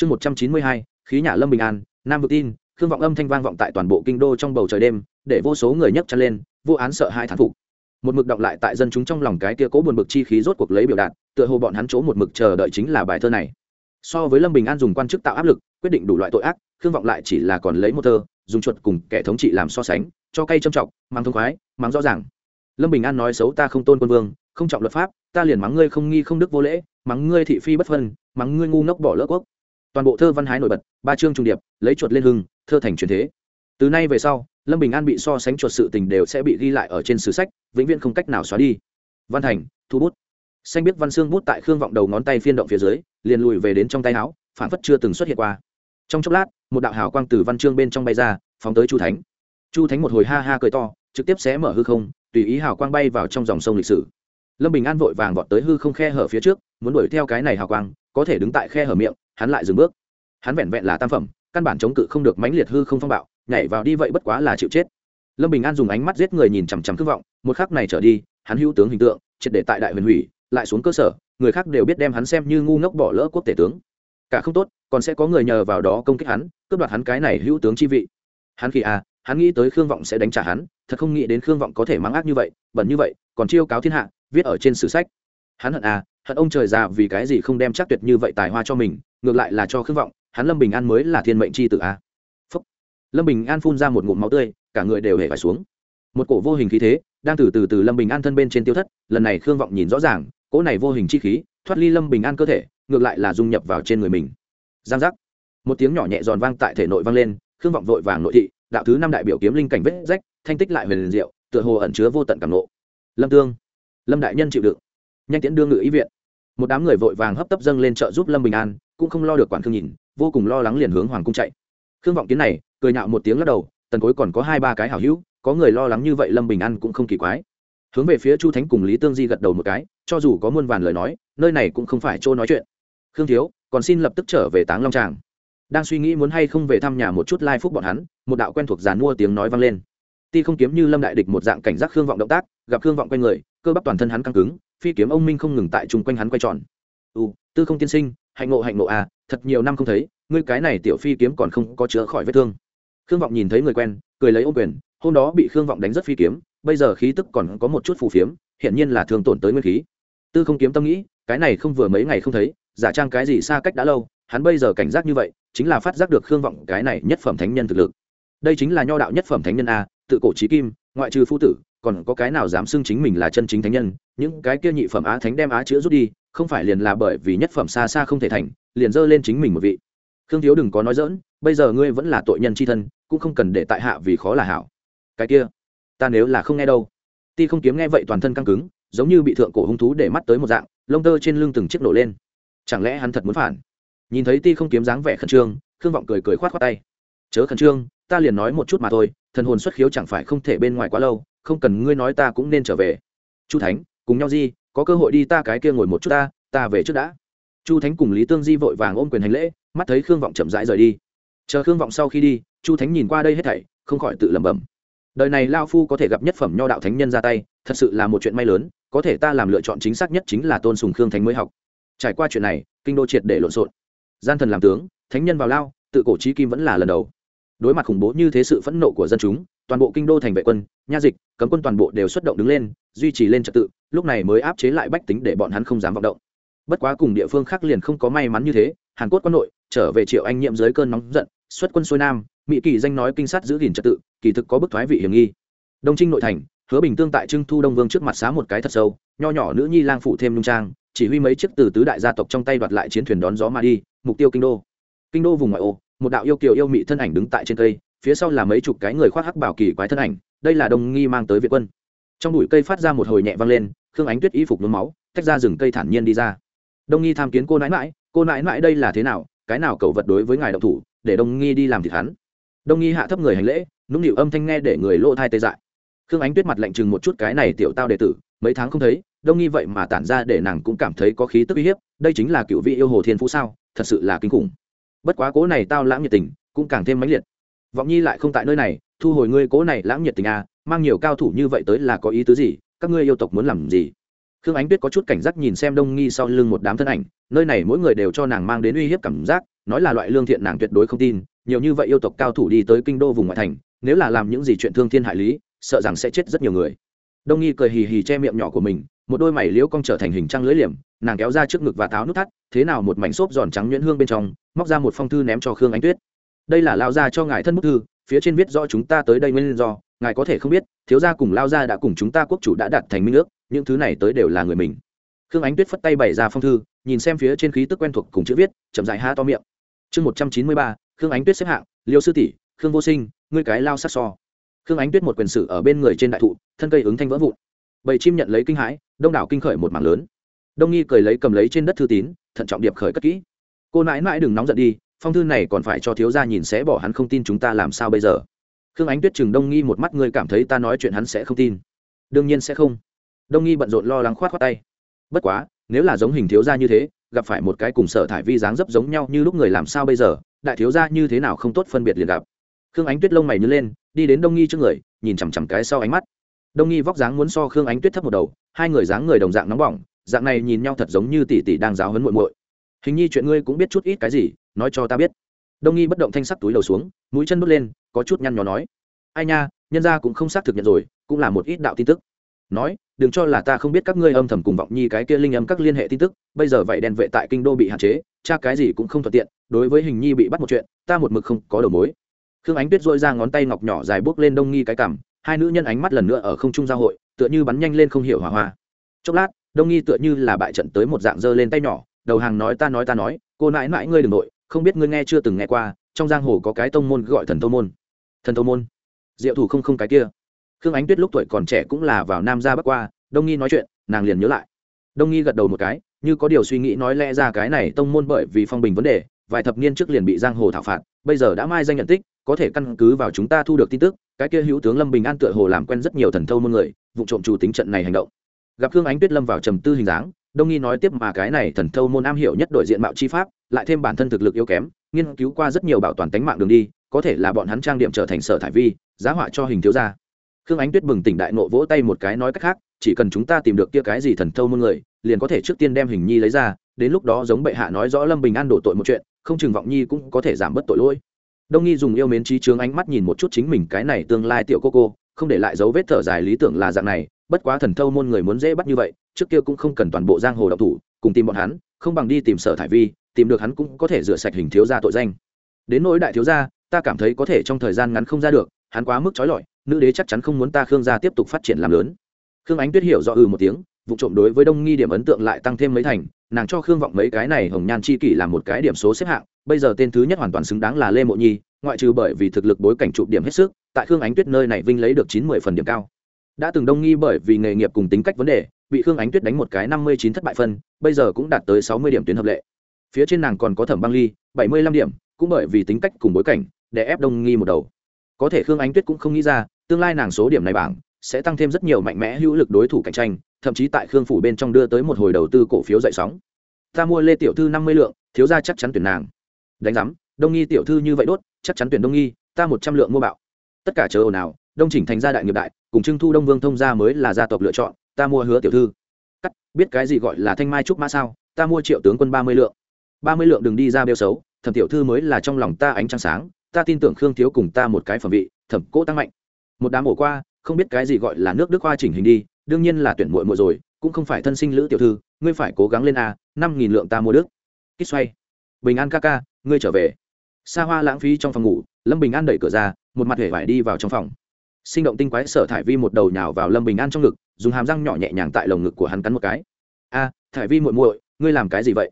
chương một trăm chín mươi hai, khí nhà lâm bình an, nam vực tin, khương vọng âm thanh vang vọng tại toàn bộ kinh đô trong bầu trời đêm, để vô số người nhấc chân lên, vô án sợ hai thán phục. Một mực động lại tại dân chúng trong lòng cái kia cố buồn bực chi khí rốt cuộc lấy biểu đạt, tựa hồ bọn hắn chỗ một mực chờ đợi chính là bài thơ này. So với lâm bình an dùng quan chức tạo áp lực, quyết định đủ loại tội ác, khương vọng lại chỉ là còn lấy một thơ, dùng chuột cùng kẻ thống trị làm so sánh, cho cây trâm trọng mang thông khoái mang rõ ràng. Lâm bình an nói xấu ta không tôn quân vương, không trọng luật pháp, ta liền mắng ngươi không nghi không đức vô lễ, mắng ngươi thị phi bất phân, mắng ngươi ngu ngốc bỏ lỡ quốc toàn bộ thơ văn hái nổi bật, ba chương trung điệp, lấy chuột lên hưng, thơ thành truyền thế. Từ nay về sau, lâm bình an bị so sánh chuột sự tình đều sẽ bị ghi lại ở trên sử sách, vĩnh viễn không cách nào xóa đi. Văn thành, thu bút. Xanh biết văn xương bút tại khương vọng đầu ngón tay phiên động phía dưới, liền lùi về đến trong tay áo phản phất chưa từng xuất hiện qua. Trong chốc lát, một đạo hào quang từ văn chương bên trong bay ra, phóng tới chu thánh. Chu thánh một hồi ha ha cười to, trực tiếp xé mở hư không, tùy ý hào quang bay vào trong dòng sông lịch sử. Lâm bình an vội vàng vọt tới hư không khe hở phía trước, muốn đuổi theo cái này hào quang, có thể đứng tại khe hở miệng hắn lại dừng bước. Hắn vẹn vẹn là tam phẩm, căn bản chống cự không được mãnh liệt hư không phong bạo, nhảy vào đi vậy bất quá là chịu chết. Lâm bình an dùng ánh mắt giết người nhìn chằm chằm khước vọng, một khắc này trở đi, hắn hữu tướng hình tượng, triệt để tại đại huyền hủy, lại xuống cơ sở, người khác đều biết đem hắn xem như ngu ngốc bỏ lỡ quốc tể tướng. Cả không tốt, còn sẽ có người nhờ vào đó công kích hắn, cướp đoạt hắn cái này hữu tướng chi vị. Hắn khi à hắn nghĩ tới khương vọng sẽ đánh trả hắn, thật không nghĩ đến khương vọng có thể mang ác như vậy, bẩn như vậy, còn chiêu cáo thiên hạ, viết ở trên sử sách. Hắn hận à hận ông trời già vì cái gì không đem chắc tuyệt như vậy tài hoa cho mình ngược lại là cho khương vọng, hắn lâm bình an mới là thiên mệnh c h i tự a. Phúc. lâm bình an phun ra một ngụm máu tươi, cả người đều hề phải xuống. Một cổ vô hình khí thế, đang từ từ từ lâm bình an thân bên trên tiêu thất, lần này khương vọng nhìn rõ ràng, cỗ này vô hình chi khí, thoát ly lâm bình an cơ thể, ngược lại là dung nhập vào trên người mình. Giang giác. Một tiếng nhỏ nhẹ giòn vang tại thể nội vang lên, khương vọng vội vàng nội thị, đạo thứ năm đại biểu kiếm linh cảnh vết rách, thanh tích lại về liền diệu, tựa hồ ẩn chứa vô tận cảm nộ. Lâm tương. Lâm đại nhân chịu đựng. Nhanh tiễn đương ngự ý viện. Một đám người vội vàng hấp tấp dâng lên trợ giúp lâm bình an cũng không lo được quản khương nhìn, vô cùng lo lắng liền hướng hoàng cung chạy. Khương vọng kiến này, cười nhạo một tiếng lắc đầu, tần cối còn có hai ba cái hảo hữu, có người lo lắng như vậy lâm bình an cũng không kỳ quái. Hướng về phía chu thánh cùng lý tương di gật đầu một cái, cho dù có muôn vàn lời nói, nơi này cũng không phải chỗ nói chuyện. Khương thiếu, còn xin lập tức trở về táng long tràng. Đang suy nghĩ muốn hay không về thăm nhà một chút lai phúc bọn hắn, một đạo quen thuộc dàn mua tiếng nói vang lên. Ti không kiếm như lâm đại địch một dạng cảnh giác khương vọng động tác, gặp khương vọng quanh người, cơ bắp toàn thân hắn căng cứng, phi kiếm ông minh không ngừng tại chung quanh hắn quay tròn. U tư không tiên sinh hạnh ngộ hạnh ngộ à thật nhiều năm không thấy, ngươi cái này tiểu phi kiếm còn không có chữa khỏi vết thương. Khương vọng nhìn thấy người quen, cười lấy ô quyền, hôm đó bị khương vọng đánh rất phi kiếm, bây giờ khí tức còn có một chút phù phiếm hiện nhiên là thương tổn tới nguyên khí. Tư không kiếm tâm nghĩ, cái này không vừa mấy ngày không thấy, giả trang cái gì xa cách đã lâu, hắn bây giờ cảnh giác như vậy, chính là phát giác được khương vọng cái này nhất phẩm thánh nhân thực lực. Đây chính là nho đạo nhất phẩm thánh nhân a, tự cổ trí kim, ngoại trừ phu tử còn có cái nào dám xưng chính mình là chân chính thánh nhân, những cái kia nhị phẩm á thánh đem á chữa rút đi, không phải liền là bởi vì nhất phẩm xa xa không thể thành, liền dơ lên chính mình một vị. Khương thiếu đừng có nói dỡn bây giờ ngươi vẫn là tội nhân c h i thân, cũng không cần để tại hạ vì khó là hảo. Cái kia, ta nếu là không nghe đâu. Ti không kiếm nghe vậy toàn thân căng cứng, giống như bị thượng cổ hung thú để mắt tới một dạng, lông tơ trên lưng từng chiếc nổ lên. Chẳng lẽ hắn thật muốn phản? Nhìn thấy ti không kiếm dáng vẻ khẩn trương, khương vọng cười cười khoát khoát tay. Chớ khẩn trương, ta liền nói một chút mà thôi, thần hồn xuất khiếu chẳng phải không thể bên ngoài quá lâu không cần ngươi nói ta cũng nên trở về. Chu thánh, cùng nhau di, có cơ hội đi ta cái kia ngồi một chút ta ta về trước đã. Chu thánh cùng lý tương di vội vàng ôm quyền hành lễ, mắt thấy khương vọng chậm rãi rời đi. Chờ khương vọng sau khi đi, chu thánh nhìn qua đây hết thảy, không khỏi tự lẩm bẩm. Đời này lao phu có thể gặp nhất phẩm nho đạo thánh nhân ra tay, thật sự là một chuyện may lớn, có thể ta làm lựa chọn chính xác nhất chính là tôn sùng khương thánh mới học. Trải qua chuyện này, kinh đô triệt để lộn xộn. Gian thần làm tướng, thánh nhân vào lao, tự cổ trí kim vẫn là lần đầu. Đối mặt khủng bố như thế sự phẫn nộ của dân chúng toàn bộ kinh đô thành vệ quân, nha dịch, cấm quân toàn bộ đều xuất động đứng lên, duy trì lên trật tự, lúc này mới áp chế lại bách tính để bọn hắn không dám vọng động. Bất quá cùng địa phương khác liền không có may mắn như thế, hàn quốc quân nội trở về triệu anh nhiệm dưới cơn nóng giận, xuất quân xuôi nam, mỹ kỳ danh nói kinh sát giữ gìn trật tự, kỳ thực có bức thoái vị hiểm nghi. Đông trinh nội thành, hứa bình tương tại trưng thu đông vương trước mặt xá một cái thật sâu, nho nhỏ nữ nhi lang phụ thêm nhung trang, chỉ huy mấy chiếc từ tứ đại gia tộc trong tay đoạt lại chiến thuyền đón gió mà đi, mục tiêu kinh đô. Kinh đô vùng ngoại ô, một đạo yêu kiều yêu mị thân ảnh đứng tại trên cây phía sau là mấy chục cái người khoác hắc bảo kỳ quái thân ảnh, đây là đông nghi mang tới việt quân. Trong bụi cây phát ra một hồi nhẹ vang lên, khương ánh tuyết y phục nhuốm máu, tách ra rừng cây thản nhiên đi ra. Đông nghi tham kiến cô nãi mãi cô nãi mãi đây là thế nào? Cái nào cậu vật đối với ngài động thủ, để đông nghi đi làm thịt hắn? Đông nghi hạ thấp người hành lễ, nũng nịu âm thanh nghe để người lỗ thai tê dại. Khương ánh tuyết mặt lạnh chừng một chút cái này tiểu tao đệ tử, mấy tháng không thấy, đông nghi vậy mà tản ra để nàng cũng cảm thấy có khí tức uy hiếp, đây chính là cựu vị yêu hồ thiên phú sao, thật sự là kinh khủng. Bất quá cố này tao lãng nhiệt tình, cũng càng thêm mãnh liệt vọng nhi lại không tại nơi này, thu hồi ngươi cố này lãng nhiệt tình à mang nhiều cao thủ như vậy tới là có ý tứ gì, các ngươi yêu tộc muốn làm gì? Khương ánh tuyết có chút cảnh giác nhìn xem đông nghi sau lưng một đám thân ảnh, nơi này mỗi người đều cho nàng mang đến uy hiếp cảm giác, nói là loại lương thiện nàng tuyệt đối không tin, nhiều như vậy yêu tộc cao thủ đi tới kinh đô vùng ngoại thành, nếu là làm những gì chuyện thương thiên hại lý, sợ rằng sẽ chết rất nhiều người. Đông nghi cười hì hì che miệng nhỏ của mình, một đôi mày liễu cong trở thành hình trăng lưỡi liềm, nàng kéo ra trước ngực và táo nút thắt, thế nào một mảnh xốp giòn trắng nhuyễn hương bên trong, móc ra một phong thư ném cho khương ánh tuyết đây là lao gia cho ngài thân bức thư, phía trên viết rõ chúng ta tới đây nguyên do, ngài có thể không biết, thiếu gia cùng lao gia đã cùng chúng ta quốc chủ đã đạt thành minh ước, những thứ này tới đều là người mình. Khương ánh tuyết phất tay bày ra phong thư, nhìn xem phía trên khí tức quen thuộc cùng chữ viết, chậm dài ha to miệng. Chương một trăm chín mươi ba, khương ánh tuyết xếp hạng, liêu sư tỷ, khương vô sinh, ngươi cái lao sát so. Khương ánh tuyết một quyền sử ở bên người trên đại thụ, thân cây ứng thanh vỡ vụn. Bầy chim nhận lấy kinh hãi, đông đảo kinh khởi một mảng lớn. Đông nghi cười lấy cầm lấy trên đất thư tín, thận trọng điệp khởi cất kỹ. Cô nãi mãi đừng nóng giận đi phong thư này còn phải cho thiếu gia nhìn sẽ bỏ hắn không tin chúng ta làm sao bây giờ. Khương ánh tuyết chừng đông nghi một mắt, ngươi cảm thấy ta nói chuyện hắn sẽ không tin? Đương nhiên sẽ không. Đông nghi bận rộn lo lắng khoát khoát tay. Bất quá, nếu là giống hình thiếu gia như thế, gặp phải một cái cùng sở thải vi dáng dấp giống nhau như lúc người làm sao bây giờ, đại thiếu gia như thế nào không tốt phân biệt liền gặp. Khương ánh tuyết lông mày nhớ lên, đi đến đông nghi trước người, nhìn chằm chằm cái sau ánh mắt. Đông nghi vóc dáng muốn so khương ánh tuyết thấp một đầu, hai người dáng người đồng dạng nóng bỏng, dạng này nhìn nhau thật giống như tỷ tỷ đang giáo hấn muội muội hình nhi chuyện ngươi cũng biết chút ít cái gì, nói cho ta biết. Đông nghi bất động thanh sắc túi đầu xuống, mũi chân đốt lên, có chút nhăn nhó nói. Ai nha, nhân gia cũng không xác thực nhận rồi, cũng là một ít đạo tin tức. Nói, đừng cho là ta không biết các ngươi âm thầm cùng vọng nhi cái kia linh âm các liên hệ tin tức, bây giờ vậy đèn vệ tại kinh đô bị hạn chế, cha cái gì cũng không thuận tiện, đối với hình nhi bị bắt một chuyện, ta một mực không có đầu mối. Khương ánh tuyết dội ra ngón tay ngọc nhỏ dài bước lên đông nghi cái cằm, hai nữ nhân ánh mắt lần nữa ở không trung giao hội, tựa như bắn nhanh lên không hiểu hỏa hoa. Chốc lát, đông nghi tựa như là bại trận tới một dạng dơ lên tay nhỏ đầu hàng nói ta nói ta nói, cô nãi mãi ngươi đ ừ n g nội, không biết ngươi nghe chưa từng nghe qua, trong giang hồ có cái tông môn gọi thần tông môn. Thần tông môn? Diệu thủ không không cái kia. Khương ánh tuyết lúc tuổi còn trẻ cũng là vào nam ra bắc qua, đông nghi nói chuyện, nàng liền nhớ lại. Đông nghi gật đầu một cái, như có điều suy nghĩ nói lẽ ra cái này tông môn bởi vì phong bình vấn đề, vài thập niên trước liền bị giang hồ thảo phạt, bây giờ đã mai danh nhận tích, có thể căn cứ vào chúng ta thu được tin tức, cái kia hữu tướng lâm bình an tựa hồ làm quen rất nhiều thần thâu môn người, vụ trộm chủ tính trận này hành động. Gặp khương ánh tuyết lâm vào trầm tư hình dáng đông nghi nói tiếp mà cái này thần thâu môn am hiểu nhất đội diện mạo chi pháp, lại thêm bản thân thực lực yếu kém, nghiên cứu qua rất nhiều bảo toàn tính mạng đường đi, có thể là bọn hắn trang điểm trở thành sở thải vi, giá họa cho hình thiếu gia. Khương ánh tuyết bừng tỉnh đại nộ vỗ tay một cái nói cách khác, chỉ cần chúng ta tìm được kia cái gì thần thâu môn người, liền có thể trước tiên đem hình nhi lấy ra, đến lúc đó giống bệ hạ nói rõ lâm bình an đổ tội một chuyện, không chừng vọng nhi cũng có thể giảm bớt tội lỗi. Đông nghi dùng yêu mến trí chướng ánh mắt nhìn một chút chính mình cái này tương lai tiểu cô cô, không để lại dấu vết thở dài lý tưởng là dạng này bất quá thần thâu môn người muốn dễ bắt như vậy, trước kia cũng không cần toàn bộ giang hồ độc thủ, cùng tìm bọn hắn, không bằng đi tìm sở thải vi, tìm được hắn cũng có thể rửa sạch hình thiếu gia tội danh. Đến nỗi đại thiếu gia, ta cảm thấy có thể trong thời gian ngắn không ra được, hắn quá mức trói lọi, nữ đế chắc chắn không muốn ta khương gia tiếp tục phát triển làm lớn. Khương ánh tuyết hiểu rõ ừ một tiếng, vụ trộm đối với đông nghi điểm ấn tượng lại tăng thêm mấy thành, nàng cho khương vọng mấy cái này hồng nhan chi kỷ làm một cái điểm số xếp hạng, bây giờ tên thứ nhất hoàn toàn xứng đáng là lê mộ nhi, ngoại trừ bởi vì thực lực bối cảnh chụp điểm hết sức, tại khương ánh tuyết nơi này vinh lấy được chín mươi phần điểm cao đã từng đông nghi bởi vì nghề nghiệp cùng tính cách vấn đề, bị khương ánh tuyết đánh một cái năm mươi chín thất bại phân, bây giờ cũng đạt tới sáu mươi điểm tuyến hợp lệ. Phía trên nàng còn có thẩm băng ly, bảy mươi lăm điểm, cũng bởi vì tính cách cùng bối cảnh, để ép đông nghi một đầu. Có thể khương ánh tuyết cũng không nghĩ ra, tương lai nàng số điểm này bảng sẽ tăng thêm rất nhiều mạnh mẽ hữu lực đối thủ cạnh tranh, thậm chí tại khương phủ bên trong đưa tới một hồi đầu tư cổ phiếu dậy sóng. Ta mua lê tiểu thư năm mươi lượng, thiếu ra chắc chắn tuyển nàng. Đánh giám, đông nghi tiểu thư như vậy đốt, chắc chắn tuyển đông nghi, ta một trăm lượng mua bạo. Tất cả chờ ồn ào đông chỉnh thành gia đại nghiệp đại, cùng trưng thu đông vương thông gia mới là gia tộc lựa chọn, ta mua hứa tiểu thư. Cắt, biết cái gì gọi là thanh mai trúc mã sao? Ta mua triệu tướng quân ba mươi lượng. ba mươi lượng đừng đi ra bêu xấu, thẩm tiểu thư mới là trong lòng ta ánh trăng sáng, ta tin tưởng khương thiếu cùng ta một cái phẩm vị, thẩm cỗ tăng mạnh. Một đám ổ qua, không biết cái gì gọi là nước đức hoa chỉnh hình đi, đương nhiên là tuyển muội muội rồi, cũng không phải thân sinh lữ tiểu thư, ngươi phải cố gắng lên a, năm nghìn lượng ta mua đức. Kích xoay. Bình an ca ca, ngươi trở về. Xa hoa lãng phí trong phòng ngủ, lâm bình an đẩy cửa ra, một mặt hể vải đi vào trong phòng sinh động tinh quái sở thải vi một đầu nhào vào lâm bình an trong ngực, dùng hàm răng nhỏ nhẹ nhàng tại lồng ngực của hắn cắn một cái. A, thải vi muội muội, ngươi làm cái gì vậy?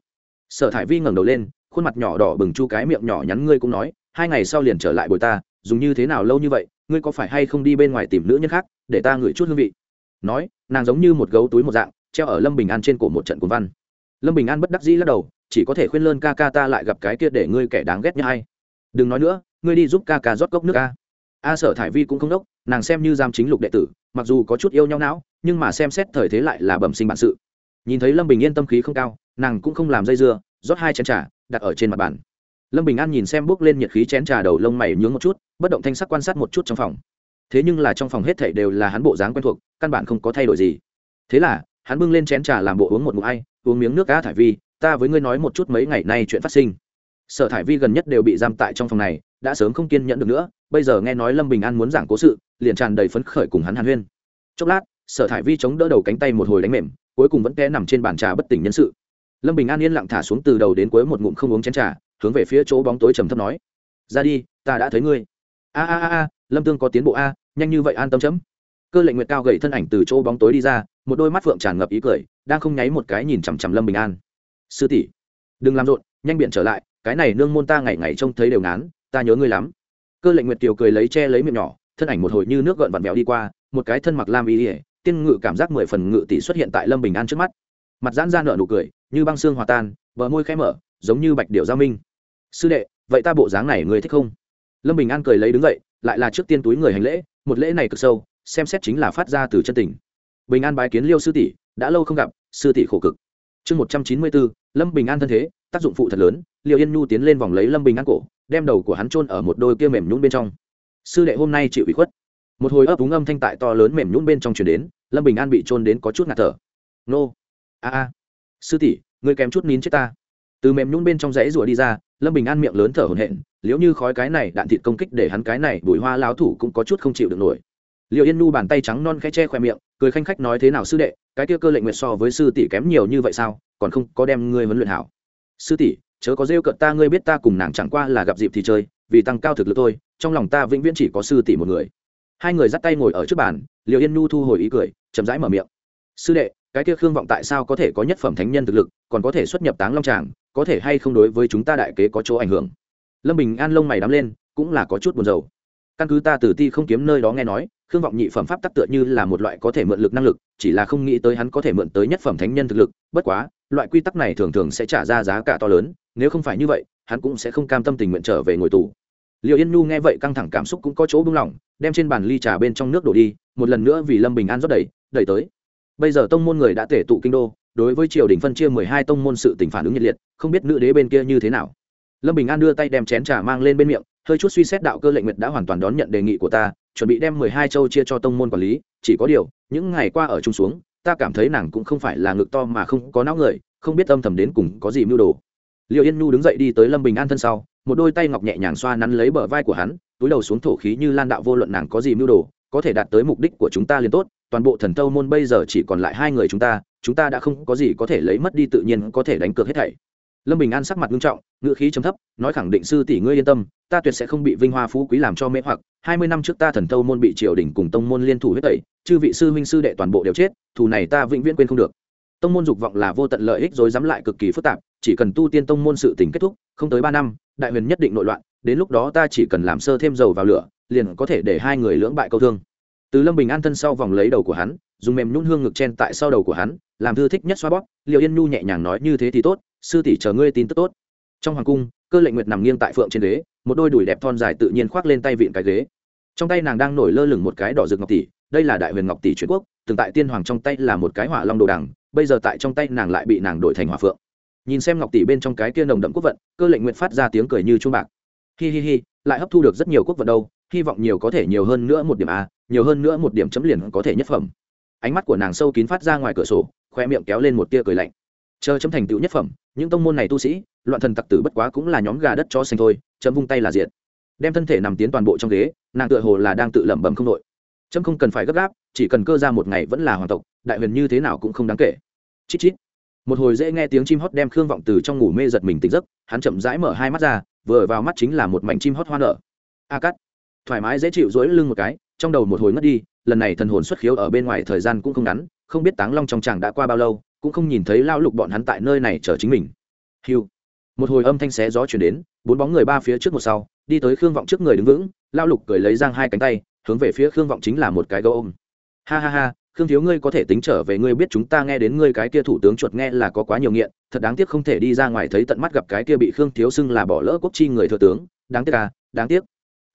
Sở thải vi ngẩng đầu lên, khuôn mặt nhỏ đỏ bừng chu cái miệng nhỏ nhắn ngươi cũng nói, hai ngày sau liền trở lại bồi ta, dùng như thế nào lâu như vậy, ngươi có phải hay không đi bên ngoài tìm nữ nhân khác, để ta ngửi chút hương vị? Nói, nàng giống như một gấu túi một dạng, treo ở lâm bình an trên cổ một trận cuốn văn. Lâm bình an bất đắc dĩ lắc đầu, chỉ có thể khuyên lơn ca ca ta lại gặp cái kia để ngươi kẻ đáng ghét như hay đừng nói nữa, ngươi đi giúp ca ca rót cốc nước ca a sở thải vi cũng không đốc, nàng xem như giam chính lục đệ tử, mặc dù có chút yêu nhau não, nhưng mà xem xét thời thế lại là bẩm sinh bản sự. Nhìn thấy lâm bình yên tâm khí không cao, nàng cũng không làm dây dưa, rót hai chén trà, đặt ở trên mặt bàn. Lâm bình an nhìn xem bước lên nhiệt khí chén trà đầu lông mày nhướng một chút, bất động thanh sắc quan sát một chút trong phòng. Thế nhưng là trong phòng hết thảy đều là hắn bộ dáng quen thuộc, căn bản không có thay đổi gì. Thế là, hắn bưng lên chén trà làm bộ uống một ngụm ai, uống miếng nước cá thải vi, ta với ngươi nói một chút mấy ngày nay chuyện phát sinh sở thải vi gần nhất đều bị giam tại trong phòng này, đã sớm không kiên nhẫn được nữa, bây giờ nghe nói lâm bình an muốn giảng cố sự, liền tràn đầy phấn khởi cùng hắn hàn huyên. Chốc lát, sở thải vi chống đỡ đầu cánh tay một hồi đánh mềm, cuối cùng vẫn té nằm trên bàn trà bất tỉnh nhân sự. Lâm bình an yên lặng thả xuống từ đầu đến cuối một ngụm không uống chén trà, hướng về phía chỗ bóng tối trầm thấp nói, ra đi, ta đã thấy ngươi. A a a a, lâm tương có tiến bộ a, nhanh như vậy an tâm chấm. Cơ lệnh nguyệt cao gầy thân ảnh từ chỗ bóng tối đi ra, một đôi mắt phượng tràn ngập ý cười, đang không nháy một cái nhìn chằm chằm lâm bình an. Sư tỷ, đừng làm rộn, nhanh biện trở lại cái này nương môn ta ngày ngày trông thấy đều ngán, ta nhớ ngươi lắm. Cơ lệnh nguyệt kiều cười lấy che lấy miệng nhỏ, thân ảnh một hồi như nước gợn vặn vẹo đi qua, một cái thân mặc lam y ỉa tiên ngự cảm giác mười phần ngự tỷ xuất hiện tại lâm bình an trước mắt. Mặt giãn ra nợ nụ cười, như băng xương hòa tan, bờ môi khẽ mở, giống như bạch điệu giao minh. Sư đệ, vậy ta bộ dáng này người thích không? Lâm bình an cười lấy đứng dậy, lại là trước tiên túi người hành lễ, một lễ này cực sâu, xem xét chính là phát ra từ chân tình. Bình an bái kiến liêu sư tỷ, đã lâu không gặp, sư tỷ khổ cực. Chương một trăm chín mươi bốn, lâm bình an thân thế, tác dụng phụ thật lớn liệu yên nhu tiến lên vòng lấy lâm bình an cổ, đem đầu của hắn chôn ở một đôi kia mềm nhún bên trong. Sư đệ hôm nay chịu ủy khuất. Một hồi ấp úng âm thanh tại to lớn mềm nhún bên trong chuyển đến, lâm bình an bị chôn đến có chút ngạt thở. Nô. A a. Sư tỷ người kém chút nín chết ta. Từ mềm nhún bên trong rẫy rủa đi ra, lâm bình an miệng lớn thở hổn hển, liếu như khói cái này đạn thịt công kích để hắn cái này bùi hoa láo thủ cũng có chút không chịu được nổi. Liệu yên nu bàn tay trắng non khẽ che khoe miệng, cười khanh khách nói thế nào sư đệ, cái kia cơ lệnh nguyệt so với sư tỷ kém nhiều như vậy sao, còn không có đem ngươi huấn luyện hảo. Sư tỷ chớ có rêu cợt ta, ngươi biết ta cùng nàng chẳng qua là gặp dịp thì chơi, vì tăng cao thực lực thôi, trong lòng ta vĩnh viễn chỉ có sư tỷ một người. Hai người dắt tay ngồi ở trước bàn liệu yên nu thu hồi ý cười, chậm rãi mở miệng. Sư đệ, cái kia khương vọng tại sao có thể có nhất phẩm thánh nhân thực lực, còn có thể xuất nhập táng long tràng, có thể hay không đối với chúng ta đại kế có chỗ ảnh hưởng? Lâm bình an lông mày đắm lên, cũng là có chút buồn rầu. Căn cứ ta từ ti không kiếm nơi đó nghe nói, khương vọng nhị phẩm pháp tắc tựa như là một loại có thể mượn lực năng lực, chỉ là không nghĩ tới hắn có thể mượn tới nhất phẩm thánh nhân thực lực, bất quá, loại quy tắc này thường thường sẽ trả ra giá cả to lớn nếu không phải như vậy, hắn cũng sẽ không cam tâm tình nguyện trở về ngồi tù. Liệu yên nhu nghe vậy căng thẳng cảm xúc cũng có chỗ buông lỏng, đem trên bàn ly trà bên trong nước đổ đi, một lần nữa vì lâm bình an rót đầy, đẩy tới. Bây giờ tông môn người đã tể tụ kinh đô, đối với triều đình phân chia mười hai tông môn sự tình phản ứng nhiệt liệt, không biết nữ đế bên kia như thế nào. Lâm bình an đưa tay đem chén trà mang lên bên miệng, hơi chút suy xét đạo cơ lệnh nguyệt đã hoàn toàn đón nhận đề nghị của ta, chuẩn bị đem mười hai châu chia cho tông môn quản lý, chỉ có điều, những ngày qua ở chung xuống, ta cảm thấy nàng cũng không phải là ngực to mà không có não người, không biết âm thầm đến cùng có gì mưu đồ liệu yên nhu đứng dậy đi tới lâm bình an thân sau, một đôi tay ngọc nhẹ nhàng xoa nắn lấy bờ vai của hắn, túi đầu xuống thổ khí như lan đạo vô luận nàng có gì mưu đồ, có thể đạt tới mục đích của chúng ta liền tốt, toàn bộ thần tâu môn bây giờ chỉ còn lại hai người chúng ta chúng ta đã không có gì có thể lấy mất đi tự nhiên có thể đánh cược hết thảy. Lâm bình an sắc mặt nghiêm trọng, ngữ khí trầm thấp, nói khẳng định sư tỷ ngươi yên tâm, ta tuyệt sẽ không bị vinh hoa phú quý làm cho mê hoặc, hai mươi năm trước ta thần tâu môn bị triều đình cùng tông môn liên thủ huyết tẩy chư vị sư huynh sư đệ toàn bộ đều chết, thù này ta vĩnh viễn quên không được. Tông môn dục vọng là vô tận lợi ích rồi dám lại cực kỳ phức tạp chỉ cần tu tiên tông môn sự tình kết thúc, không tới ba năm, đại huyền nhất định nội loạn, đến lúc đó ta chỉ cần làm sơ thêm dầu vào lửa, liền có thể để hai người lưỡng bại câu thương. Từ lâm bình an thân sau vòng lấy đầu của hắn, dùng mềm nhún hương ngực chen tại sau đầu của hắn, làm thư thích nhất xoa bóp liệu yên nhu nhẹ nhàng nói như thế thì tốt, sư tỷ chờ ngươi tin tức tốt. Trong hoàng cung, cơ lệnh nguyệt nằm nghiêng tại phượng trên ghế, một đôi đùi đẹp thon dài tự nhiên khoác lên tay vịn cái ghế. Trong tay nàng đang nổi lơ lửng một cái đỏ rực ngọc tỷ, đây là đại huyền ngọc tỷ truyền quốc, từng tại tiên hoàng trong tay là một cái hỏa long đồ đằng, bây giờ tại trong tay nàng lại bị nàng đổi thành hỏa phượng nhìn xem ngọc tỷ bên trong cái kia nồng đậm quốc vận, cơ lệnh nguyệt phát ra tiếng cười như chuông bạc. Hi hi hi, lại hấp thu được rất nhiều quốc vận đâu, hy vọng nhiều có thể nhiều hơn nữa một điểm a, nhiều hơn nữa một điểm chấm liền có thể nhất phẩm. Ánh mắt của nàng sâu kín phát ra ngoài cửa sổ khoe miệng kéo lên một tia cười lạnh. Chờ chấm thành tựu nhất phẩm, những tông môn này tu sĩ, loạn thần tặc tử bất quá cũng là nhóm gà đất cho xanh thôi, chấm vung tay là diện đem thân thể nằm tiến toàn bộ trong ghế, nàng tựa hồ là đang tự lẩm bẩm không đội chấm không cần phải gấp gáp, chỉ cần cơ ra một ngày vẫn là hoàng tộc, đại huyền như thế nào cũng không đáng kể. Chít chít một hồi dễ nghe tiếng chim hót đem khương vọng từ trong ngủ mê giật mình tỉnh giấc, hắn chậm rãi mở hai mắt ra, vừa vào mắt chính là một mảnh chim hót hoa nở. A cắt. Thoải mái dễ chịu dối lưng một cái, trong đầu một hồi ngất đi, lần này thần hồn xuất khiếu ở bên ngoài thời gian cũng không ngắn, không biết táng long trong chàng đã qua bao lâu, cũng không nhìn thấy lao lục bọn hắn tại nơi này chờ chính mình. Hiu. Một hồi âm thanh xé gió chuyển đến, bốn bóng người ba phía trước một sau, đi tới khương vọng trước người đứng vững lao lục cười lấy giang hai cánh tay, hướng về phía khương vọng chính là một cái gấu ôm. Ha ha ha khương thiếu ngươi có thể tính trở về ngươi biết chúng ta nghe đến ngươi cái kia thủ tướng chuột nghe là có quá nhiều nghiện thật đáng tiếc không thể đi ra ngoài thấy tận mắt gặp cái kia bị khương thiếu xưng là bỏ lỡ quốc chi người thừa tướng đáng tiếc à đáng tiếc.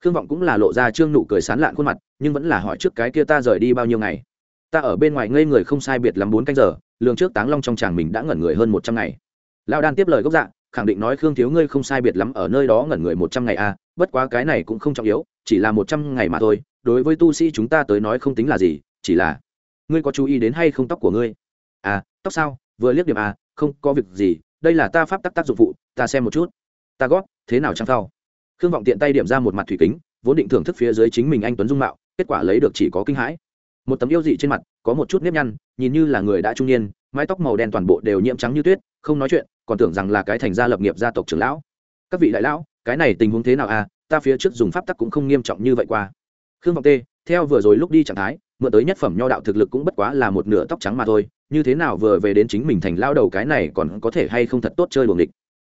Khương vọng cũng là lộ ra trương nụ cười sán lạn khuôn mặt nhưng vẫn là hỏi trước cái kia ta rời đi bao nhiêu ngày. Ta ở bên ngoài ngây người không sai biệt lắm bốn canh giờ lường trước táng long trong chàng mình đã ngẩn người hơn một trăm ngày. Lao đan tiếp lời gốc dạ khẳng định nói khương thiếu ngươi không sai biệt lắm ở nơi đó ngẩn người một trăm ngày a à, bất quá cái này cũng không trọng yếu chỉ là một trăm ngày mà thôi đối với tu sĩ chúng ta tới nói không tính là gì chỉ là ngươi có chú ý đến hay không tóc của ngươi? À tóc sao? Vừa liếc điểm à không, có việc gì, đây là ta pháp tắc tác dụng phụ, ta xem một chút. Ta gót, thế nào chăng thao? Khương vọng tiện tay điểm ra một mặt thủy kính, vốn định thưởng thức phía dưới chính mình anh tuấn dung mạo, kết quả lấy được chỉ có kinh hãi. Một tấm yêu dị trên mặt, có một chút nếp nhăn, nhìn như là người đã trung niên, mái tóc màu đen toàn bộ đều nhiễm trắng như tuyết, không nói chuyện, còn tưởng rằng là cái thành gia lập nghiệp gia tộc trưởng lão. Các vị đại lão, cái này tình huống thế nào à? Ta phía trước dùng pháp tắc cũng không nghiêm trọng như vậy qua. Khương vọng tê, theo vừa rồi lúc đi trạng thái mượn tới nhất phẩm nho đạo thực lực cũng bất quá là một nửa tóc trắng mà thôi, như thế nào vừa về đến chính mình thành lao đầu cái này còn có thể hay không thật tốt chơi buồng địch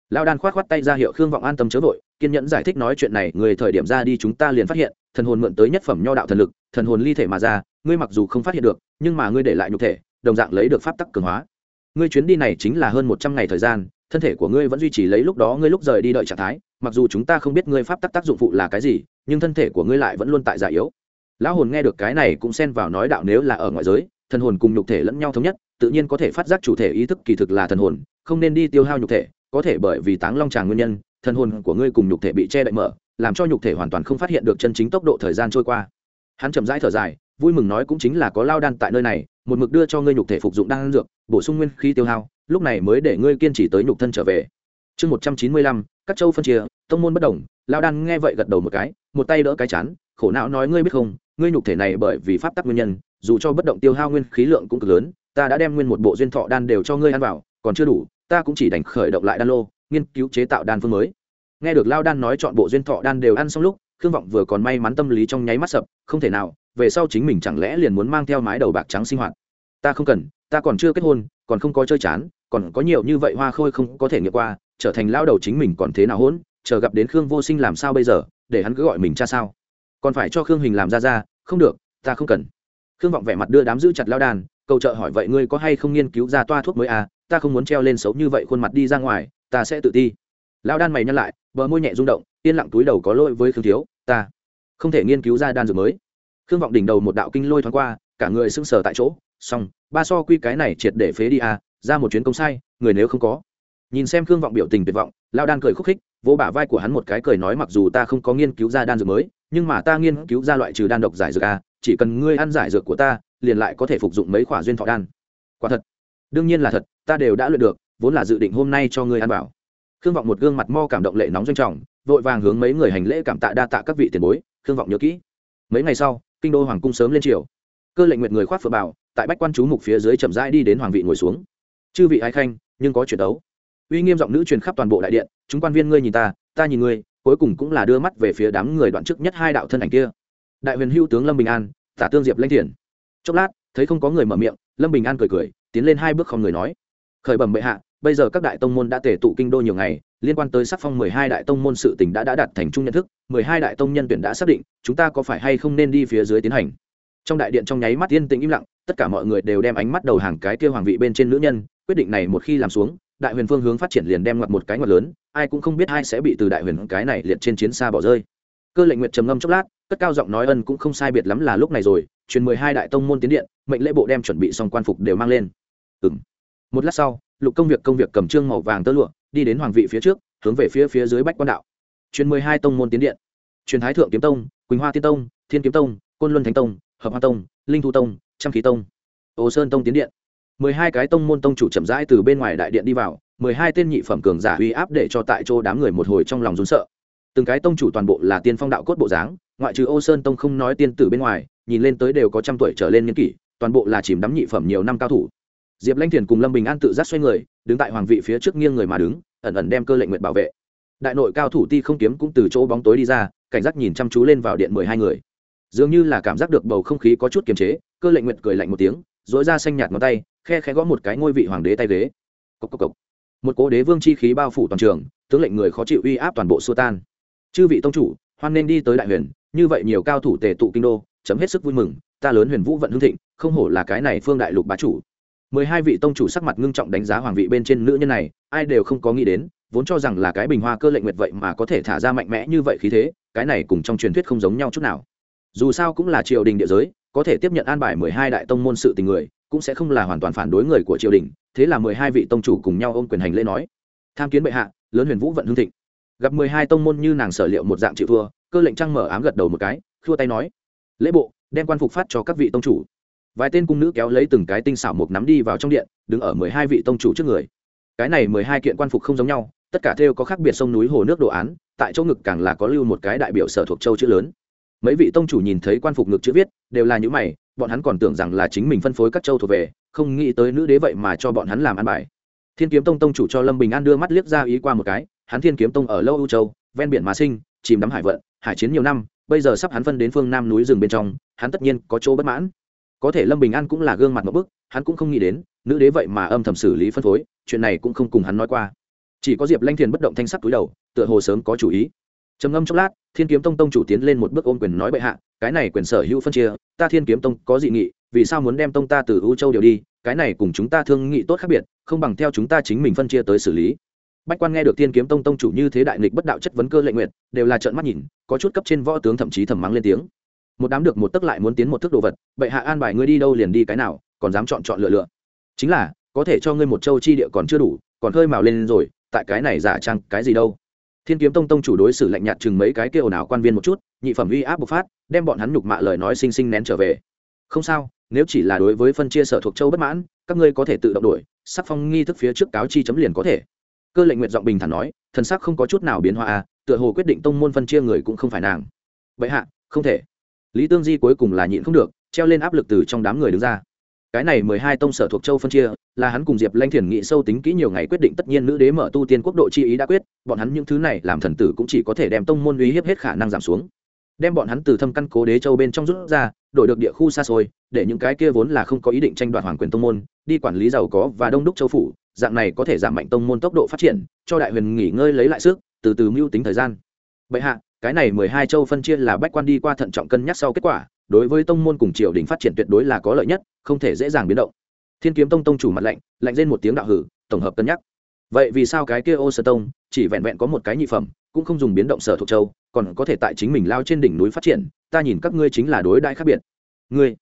lao đan khoát khoát tay ra hiệu khương vọng an tâm chớ vội, kiên nhẫn giải thích nói chuyện này, người thời điểm ra đi chúng ta liền phát hiện, thần hồn mượn tới nhất phẩm nho đạo thần lực, thần hồn ly thể mà ra, ngươi mặc dù không phát hiện được, nhưng mà ngươi để lại nhục thể, đồng dạng lấy được pháp tắc cường hóa. Ngươi chuyến đi này chính là hơn một trăm ngày thời gian, thân thể của ngươi vẫn duy trì lấy lúc đó ngươi lúc rời đi đợi trạng thái, mặc dù chúng ta không biết ngươi pháp tắc tác dụng phụ là cái gì, nhưng thân thể của ngươi lại vẫn luôn tại già yếu lão hồn nghe được cái này cũng xen vào nói đạo nếu là ở ngoại giới, thần hồn cùng nhục thể lẫn nhau thống nhất, tự nhiên có thể phát giác chủ thể ý thức kỳ thực là thần hồn, không nên đi tiêu hao nhục thể, có thể bởi vì táng long tràng nguyên nhân, thần hồn của ngươi cùng nhục thể bị che đậy mở, làm cho nhục thể hoàn toàn không phát hiện được chân chính tốc độ thời gian trôi qua. Hắn chậm rãi thở dài, vui mừng nói cũng chính là có lao đan tại nơi này, một mực đưa cho ngươi nhục thể phục dụng đan dược, bổ sung nguyên khí tiêu hao, lúc này mới để ngươi kiên trì tới nhục thân trở về. Chương một trăm chín mươi lăm, các châu phân chia, tông môn bất đồng, lao đan nghe vậy gật đầu một cái, một tay đỡ cái chán, khổ não nói ngươi biết không ngươi nhục thể này bởi vì pháp tắc nguyên nhân, dù cho bất động tiêu hao nguyên khí lượng cũng cực lớn, ta đã đem nguyên một bộ duyên thọ đan đều cho ngươi ăn vào, còn chưa đủ, ta cũng chỉ đành khởi động lại đan lô, nghiên cứu chế tạo đan phương mới. Nghe được lao đan nói chọn bộ duyên thọ đan đều ăn xong lúc, khương vọng vừa còn may mắn tâm lý trong nháy mắt sập, không thể nào, về sau chính mình chẳng lẽ liền muốn mang theo mái đầu bạc trắng sinh hoạt. Ta không cần, ta còn chưa kết hôn, còn không có chơi chán, còn có nhiều như vậy hoa khôi không có thể nghiệm qua, trở thành lao đầu chính mình còn thế nào hôn chờ gặp đến khương vô sinh làm sao bây giờ, để hắn cứ gọi mình cha sao? Còn phải cho khương hình làm ra ra, không được, ta không cần. Khương vọng vẻ mặt đưa đám giữ chặt lao đàn, cầu trợ hỏi vậy ngươi có hay không nghiên cứu ra toa thuốc mới à ta không muốn treo lên xấu như vậy khuôn mặt đi ra ngoài, ta sẽ tự ti. Lao đan mày nhăn lại, bờ môi nhẹ rung động, yên lặng túi đầu có lỗi với khương thiếu, ta không thể nghiên cứu ra đan dược mới. Khương vọng đỉnh đầu một đạo kinh lôi thoáng qua, cả người sưng sờ tại chỗ, xong, ba so quy cái này triệt để phế đi à ra một chuyến công sai, người nếu không có. Nhìn xem khương vọng biểu tình tuyệt vọng, lao đan cười khúc khích vỗ bả vai của hắn một cái cười nói mặc dù ta không có nghiên cứu ra đan dược mới, nhưng mà ta nghiên cứu ra loại trừ đan độc giải dược a chỉ cần ngươi ăn giải dược của ta, liền lại có thể phục dụng mấy khỏa duyên thọ đan. Quả thật. Đương nhiên là thật, ta đều đã luyện được, vốn là dự định hôm nay cho ngươi ăn bảo khương vọng một gương mặt mo cảm động lệ nóng doanh trọng, vội vàng hướng mấy người hành lễ cảm tạ đa tạ các vị tiền bối, khương vọng nhớ kỹ. Mấy ngày sau, kinh đô hoàng cung sớm lên triều. Cơ lệnh nguyện người khoác phượng bảo tại bách quan chú mục phía dưới chậm rãi đi đến hoàng vị ngồi xuống. Chư vị ái khanh, nhưng có chuyện đấu uy nghiêm giọng nữ truyền khắp toàn bộ đại điện, chúng quan viên ngươi nhìn ta ta nhìn ngươi. Cuối cùng cũng là đưa mắt về phía đám người đoạn trước nhất hai đạo thân ảnh kia. Đại huyền hữu tướng lâm bình an, tả tương diệp lanh thiền chốc lát, thấy không có người mở miệng, lâm bình an cười cười, tiến lên hai bước không người nói. Khởi bẩm bệ hạ, bây giờ các đại tông môn đã tể tụ kinh đô nhiều ngày, liên quan tới sắc phong mười hai đại tông môn sự tỉnh đã đã đạt thành chung nhận thức, mười hai đại tông nhân tuyển đã xác định, chúng ta có phải hay không nên đi phía dưới tiến hành? Trong đại điện trong nháy mắt yên tĩnh im lặng, tất cả mọi người đều đem ánh mắt đầu hàng cái kia hoàng vị bên trên nữ nhân, quyết định này một khi làm xuống đại huyền phương hướng phát triển liền đem ngoặt một cái ngoặt lớn, ai cũng không biết ai sẽ bị từ đại huyền cái này liệt trên chiến xa bỏ rơi. Cơ lệnh nguyệt trầm ngâm chốc lát, cất cao giọng nói ân cũng không sai biệt lắm là lúc này rồi, truyền mười hai đại tông môn tiến điện, mệnh lễ bộ đem chuẩn bị xong quan phục đều mang lên. Ừng một lát sau, lục công việc công việc cầm trương màu vàng tơ lụa, đi đến hoàng vị phía trước, hướng về phía phía dưới bách quan đạo. Truyền mười hai tông môn tiến điện. Truyền thái thượng kiếm tông, quỳnh hoa tiên tông, thiên kiếm tông, côn luân thánh tông, hợp hoa tông, linh thu tông, trăm khí tông. Ồ sơn tông tiến điện mười hai cái tông môn tông chủ chậm rãi từ bên ngoài đại điện đi vào, mười hai tên nhị phẩm cường giả uy áp để cho tại chỗ đám người một hồi trong lòng run sợ. Từng cái tông chủ toàn bộ là tiên phong đạo cốt bộ dáng, ngoại trừ ô sơn tông không nói tiên tử bên ngoài, nhìn lên tới đều có trăm tuổi trở lên niên kỷ, toàn bộ là chìm đắm nhị phẩm nhiều năm cao thủ. Diệp lanh thiền cùng lâm bình an tự giác xoay người, đứng tại hoàng vị phía trước nghiêng người mà đứng, ẩn ẩn đem cơ lệnh nguyện bảo vệ. Đại nội cao thủ ti không kiếm cũng từ chỗ bóng tối đi ra, cảnh giác nhìn chăm chú lên vào điện mười hai người. Dường như là cảm giác được bầu không khí có chút kiềm chế, cơ lệnh nguyện cười lạnh một tiếng dỗi ra xanh nhạt ngón tay, khe khẽ gõ một cái ngôi vị hoàng đế tay ghế. Cốc cốc cốc. một cố đế vương chi khí bao phủ toàn trường, tướng lệnh người khó chịu uy áp toàn bộ xua tan. Chư vị tông chủ, hoan nên đi tới đại huyền, như vậy nhiều cao thủ tề tụ kinh đô, chấm hết sức vui mừng, ta lớn huyền vũ vận hưng thịnh, không hổ là cái này phương đại lục bá chủ. Mười hai vị tông chủ sắc mặt ngưng trọng đánh giá hoàng vị bên trên nữ nhân này, ai đều không có nghĩ đến, vốn cho rằng là cái bình hoa cơ lệnh nguyệt vậy mà có thể thả ra mạnh mẽ như vậy khí thế, cái này cùng trong truyền thuyết không giống nhau chút nào. Dù sao cũng là triều đình địa giới có thể tiếp nhận an bài mười hai đại tông môn sự tình người, cũng sẽ không là hoàn toàn phản đối người của triều đình, thế là mười hai vị tông chủ cùng nhau ôm quyền hành lễ nói, tham kiến bệ hạ, lớn huyền vũ vận hương thịnh. Gặp mười hai tông môn như nàng sở liệu một dạng chịu thua, cơ lệnh trăng mở ám gật đầu một cái, khua tay nói, lễ bộ, đem quan phục phát cho các vị tông chủ. Vài tên cung nữ kéo lấy từng cái tinh xảo một nắm đi vào trong điện, đứng ở mười hai vị tông chủ trước người. Cái này mười hai kiện quan phục không giống nhau, tất cả theo có khác biệt sông núi hồ nước đồ án, tại chỗ ngực càng là có lưu một cái đại biểu sở thuộc châu chữ lớn mấy vị tông chủ nhìn thấy quan phục ngực chữ viết, đều là những mày, bọn hắn còn tưởng rằng là chính mình phân phối các châu thuộc về, không nghĩ tới nữ đế vậy mà cho bọn hắn làm ăn bài. Thiên kiếm tông tông chủ cho lâm bình an đưa mắt liếc ra ý qua một cái, hắn thiên kiếm tông ở lâu ưu châu, ven biển mà sinh, chìm đắm hải vận, hải chiến nhiều năm, bây giờ sắp hắn phân đến phương nam núi rừng bên trong, hắn tất nhiên có chỗ bất mãn. Có thể lâm bình an cũng là gương mặt một bức, hắn cũng không nghĩ đến, nữ đế vậy mà âm thầm xử lý phân phối, chuyện này cũng không cùng hắn nói qua. Chỉ có diệp lanh thiền bất động thanh sắc túi đầu, tựa hồ sớm có chủ ý trầm ngâm chốc lát, thiên kiếm tông tông chủ tiến lên một bước ôm quyền nói bệ hạ, cái này quyền sở hữu phân chia, ta thiên kiếm tông có dị nghị, vì sao muốn đem tông ta từ u châu điều đi, cái này cùng chúng ta thương nghị tốt khác biệt, không bằng theo chúng ta chính mình phân chia tới xử lý. Bách quan nghe được thiên kiếm tông tông chủ như thế đại nghịch bất đạo chất vấn cơ lệ nguyện, đều là trợn mắt nhìn, có chút cấp trên võ tướng thậm chí thầm mắng lên tiếng. Một đám được một tức lại muốn tiến một thức đồ vật, bệ hạ an bài ngươi đi đâu liền đi cái nào, còn dám chọn chọn lựa lựa. Chính là, có thể cho ngươi một châu chi địa còn chưa đủ, còn hơi mào lên rồi, tại cái này giả trang cái gì đâu thiên kiếm tông tông chủ đối xử lạnh nhạt chừng mấy cái kia ồn ào quan viên một chút, nhị phẩm uy áp bộc phát, đem bọn hắn nhục mạ lời nói xinh xinh nén trở về. Không sao, nếu chỉ là đối với phân chia sở thuộc châu bất mãn, các ngươi có thể tự động đổi sắc phong nghi thức phía trước cáo chi chấm liền có thể. Cơ lệnh nguyện giọng bình thản nói, thần sắc không có chút nào biến hóa à tựa hồ quyết định tông môn phân chia người cũng không phải nàng. Vậy hạ, không thể. Lý tương di cuối cùng là nhịn không được, treo lên áp lực từ trong đám người đứng ra cái này mười hai tông sở thuộc châu phân chia, là hắn cùng diệp lanh thiền nghị sâu tính kỹ nhiều ngày quyết định tất nhiên nữ đế mở tu tiên quốc độ chi ý đã quyết, bọn hắn những thứ này làm thần tử cũng chỉ có thể đem tông môn uy hiếp hết khả năng giảm xuống. Đem bọn hắn từ thâm căn cố đế châu bên trong rút ra, đổi được địa khu xa xôi, để những cái kia vốn là không có ý định tranh đoạt hoàng quyền tông môn, đi quản lý giàu có và đông đúc châu phủ, dạng này có thể giảm mạnh tông môn tốc độ phát triển, cho đại huyền nghỉ ngơi lấy lại sức, từ từ mưu tính thời gian. Bệ hạ, cái này mười hai châu phân chia là bách quan đi qua thận trọng cân nhắc sau kết quả đối với tông môn cùng triều đình phát triển tuyệt đối là có lợi nhất, không thể dễ dàng biến động. Thiên kiếm tông tông chủ mặt lạnh lạnh lên một tiếng đạo hử, tổng hợp cân nhắc. Vậy vì sao cái kia ô sơ tông chỉ vẹn vẹn có một cái nhị phẩm, cũng không dùng biến động sở thuộc châu, còn có thể tại chính mình lao trên đỉnh núi phát triển, ta nhìn các ngươi chính là đối đại khác biệt. Ngươi,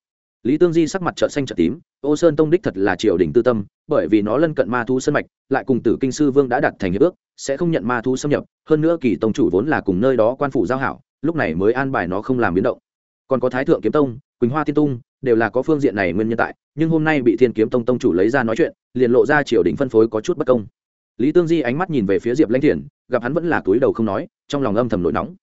lý tương di sắc mặt trợ xanh trợ tím, ô sơn tông đích thật là triều đình tư tâm, bởi vì nó lân cận ma thu sân mạch, lại cùng tử kinh sư vương đã đặt thành hiệp ước, sẽ không nhận ma thu xâm nhập, hơn nữa kỳ tông chủ vốn là cùng nơi đó quan phủ giao hảo, lúc này mới an bài nó không làm biến động còn có thái thượng kiếm tông, quỳnh hoa tiên tung, đều là có phương diện này nguyên nhân tại, nhưng hôm nay bị thiên kiếm tông tông chủ lấy ra nói chuyện, liền lộ ra triều đình phân phối có chút bất công. Lý tương di ánh mắt nhìn về phía diệp lãnh thiền gặp hắn vẫn là túi đầu không nói, trong lòng âm thầm nổi nóng.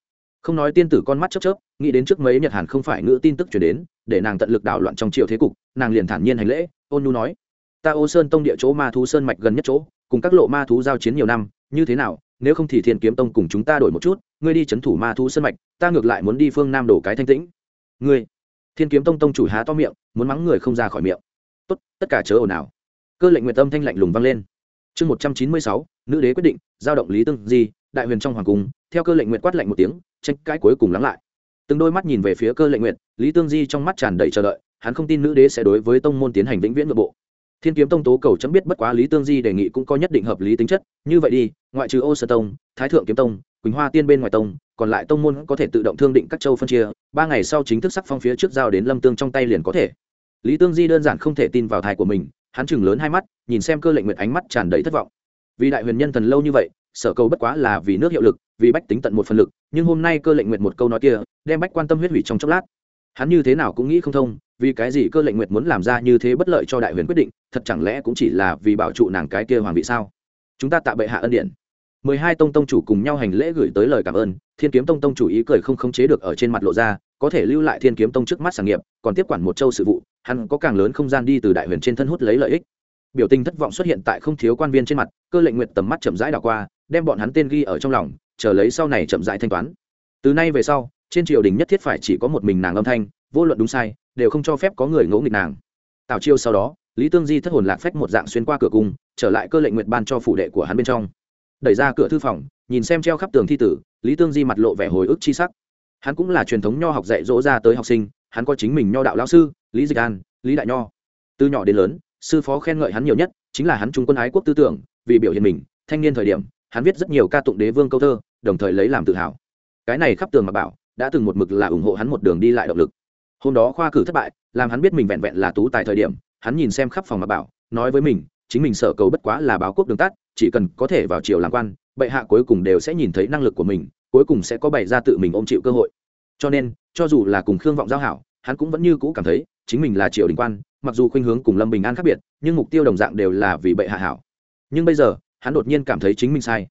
Không nói tiên tử con mắt chớp chớp, nghĩ đến trước mấy nhật hàn không phải ngữ tin tức chuyển đến, để nàng tận lực đảo loạn trong triều thế cục, nàng liền thản nhiên hành lễ, ôn nhu nói, ta ô sơn tông địa chỗ ma thú sơn mạch gần nhất chỗ, cùng các lộ ma thú giao chiến nhiều năm, như thế nào, nếu không thì thiên kiếm tông cùng chúng ta đổi một chút, ngươi đi c h ấ n thủ ma thú sơn mạch, ta ngược lại muốn đi phương nam đổ cái thanh tĩnh ngươi, thiên kiếm tông tông chủ há to miệng, muốn mắng người không ra khỏi miệng. Tốt, tất cả chớ ồn ào. Cơ lệnh nguyện tâm thanh lạnh lùng vang lên. Chương một trăm chín mươi sáu, nữ đế quyết định, giao động lý tương di, đại huyền trong hoàng cung, theo cơ lệnh nguyện quát lạnh một tiếng, tranh cãi cuối cùng lắng lại. Từng đôi mắt nhìn về phía cơ lệnh nguyện lý tương di trong mắt tràn đầy chờ đợi, hắn không tin nữ đế sẽ đối với tông môn tiến hành vĩnh viễn nội bộ. Thiên kiếm tông tố cầu chấm biết bất quá lý tương di đề nghị cũng có nhất định hợp lý tính chất, như vậy đi, ngoại trừ ô sơ tông, thái thượng kiếm tông, quỳnh hoa tiên bên ngoài tông còn lại tông môn có thể tự động thương định các châu phân chia, ba ngày sau chính thức sắc phong phía trước giao đến lâm tương trong tay liền có thể. Lý tương di đơn giản không thể tin vào thai của mình, hắn chừng lớn hai mắt, nhìn xem cơ lệnh nguyện ánh mắt tràn đầy thất vọng. Vì đại huyền nhân thần lâu như vậy, sở cầu bất quá là vì nước hiệu lực, vì bách tính tận một phần lực, nhưng hôm nay cơ lệnh nguyện một câu nói kia, đem bách quan tâm huyết hủy trong chốc lát. Hắn như thế nào cũng nghĩ không thông, vì cái gì cơ lệnh nguyệt muốn làm ra như thế bất lợi cho đại huyền quyết định, thật chẳng lẽ cũng chỉ là vì bảo trụ nàng cái kia hoàng vị sao? Chúng ta tạ bệ hạ ân điện mười hai tông tông chủ cùng nhau hành lễ gửi tới lời cảm ơn, thiên kiếm tông tông chủ ý cười không khống chế được ở trên mặt lộ ra, có thể lưu lại thiên kiếm tông trước mắt sản nghiệp, còn tiếp quản một châu sự vụ, hắn có càng lớn không gian đi từ đại huyền trên thân hút lấy lợi ích. Biểu tình thất vọng xuất hiện tại không thiếu quan viên trên mặt, cơ lệnh nguyện tầm mắt chậm rãi đảo qua, đem bọn hắn tên ghi ở trong lòng, chờ lấy sau này chậm rãi thanh toán. Từ nay về sau, trên triều đình nhất thiết phải chỉ có một mình nàng âm thanh, vô luận đúng sai, đều không cho phép có người ngỗ nghịch nàng. Tào chiêu sau đó, lý tương di thất hồn lạc phách một dạng xuyên qua cửa cung, trở lại cơ lệnh nguyện ban cho phủ đệ của hắn bên trong đẩy ra cửa thư phòng, nhìn xem treo khắp tường thi tử, lý tương di mặt lộ vẻ hồi ức chi sắc. Hắn cũng là truyền thống nho học dạy dỗ ra tới học sinh, hắn có chính mình nho đạo lão sư, lý dịch an, lý đại nho. Từ nhỏ đến lớn, sư phó khen ngợi hắn nhiều nhất chính là hắn trung quân ái quốc tư tưởng, vì biểu hiện mình, thanh niên thời điểm, hắn viết rất nhiều ca tụng đế vương câu thơ, đồng thời lấy làm tự hào. Cái này khắp tường mà bảo, đã từng một mực là ủng hộ hắn một đường đi lại động lực. Hôm đó khoa cử thất bại, làm hắn biết mình vẹn vẹn là tú tài thời điểm, hắn nhìn xem khắp phòng mà bảo, nói với mình, chính mình sợ cầu bất quá là báo quốc đường tắt chỉ cần có thể vào triều làm quan, bệ hạ cuối cùng đều sẽ nhìn thấy năng lực của mình, cuối cùng sẽ có bày ra tự mình ôm chịu cơ hội. Cho nên, cho dù là cùng khương vọng giao hảo, hắn cũng vẫn như cũ cảm thấy chính mình là triều đình quan, mặc dù khuynh hướng cùng lâm bình an khác biệt, nhưng mục tiêu đồng dạng đều là vì bệ hạ hảo. Nhưng bây giờ, hắn đột nhiên cảm thấy chính mình sai.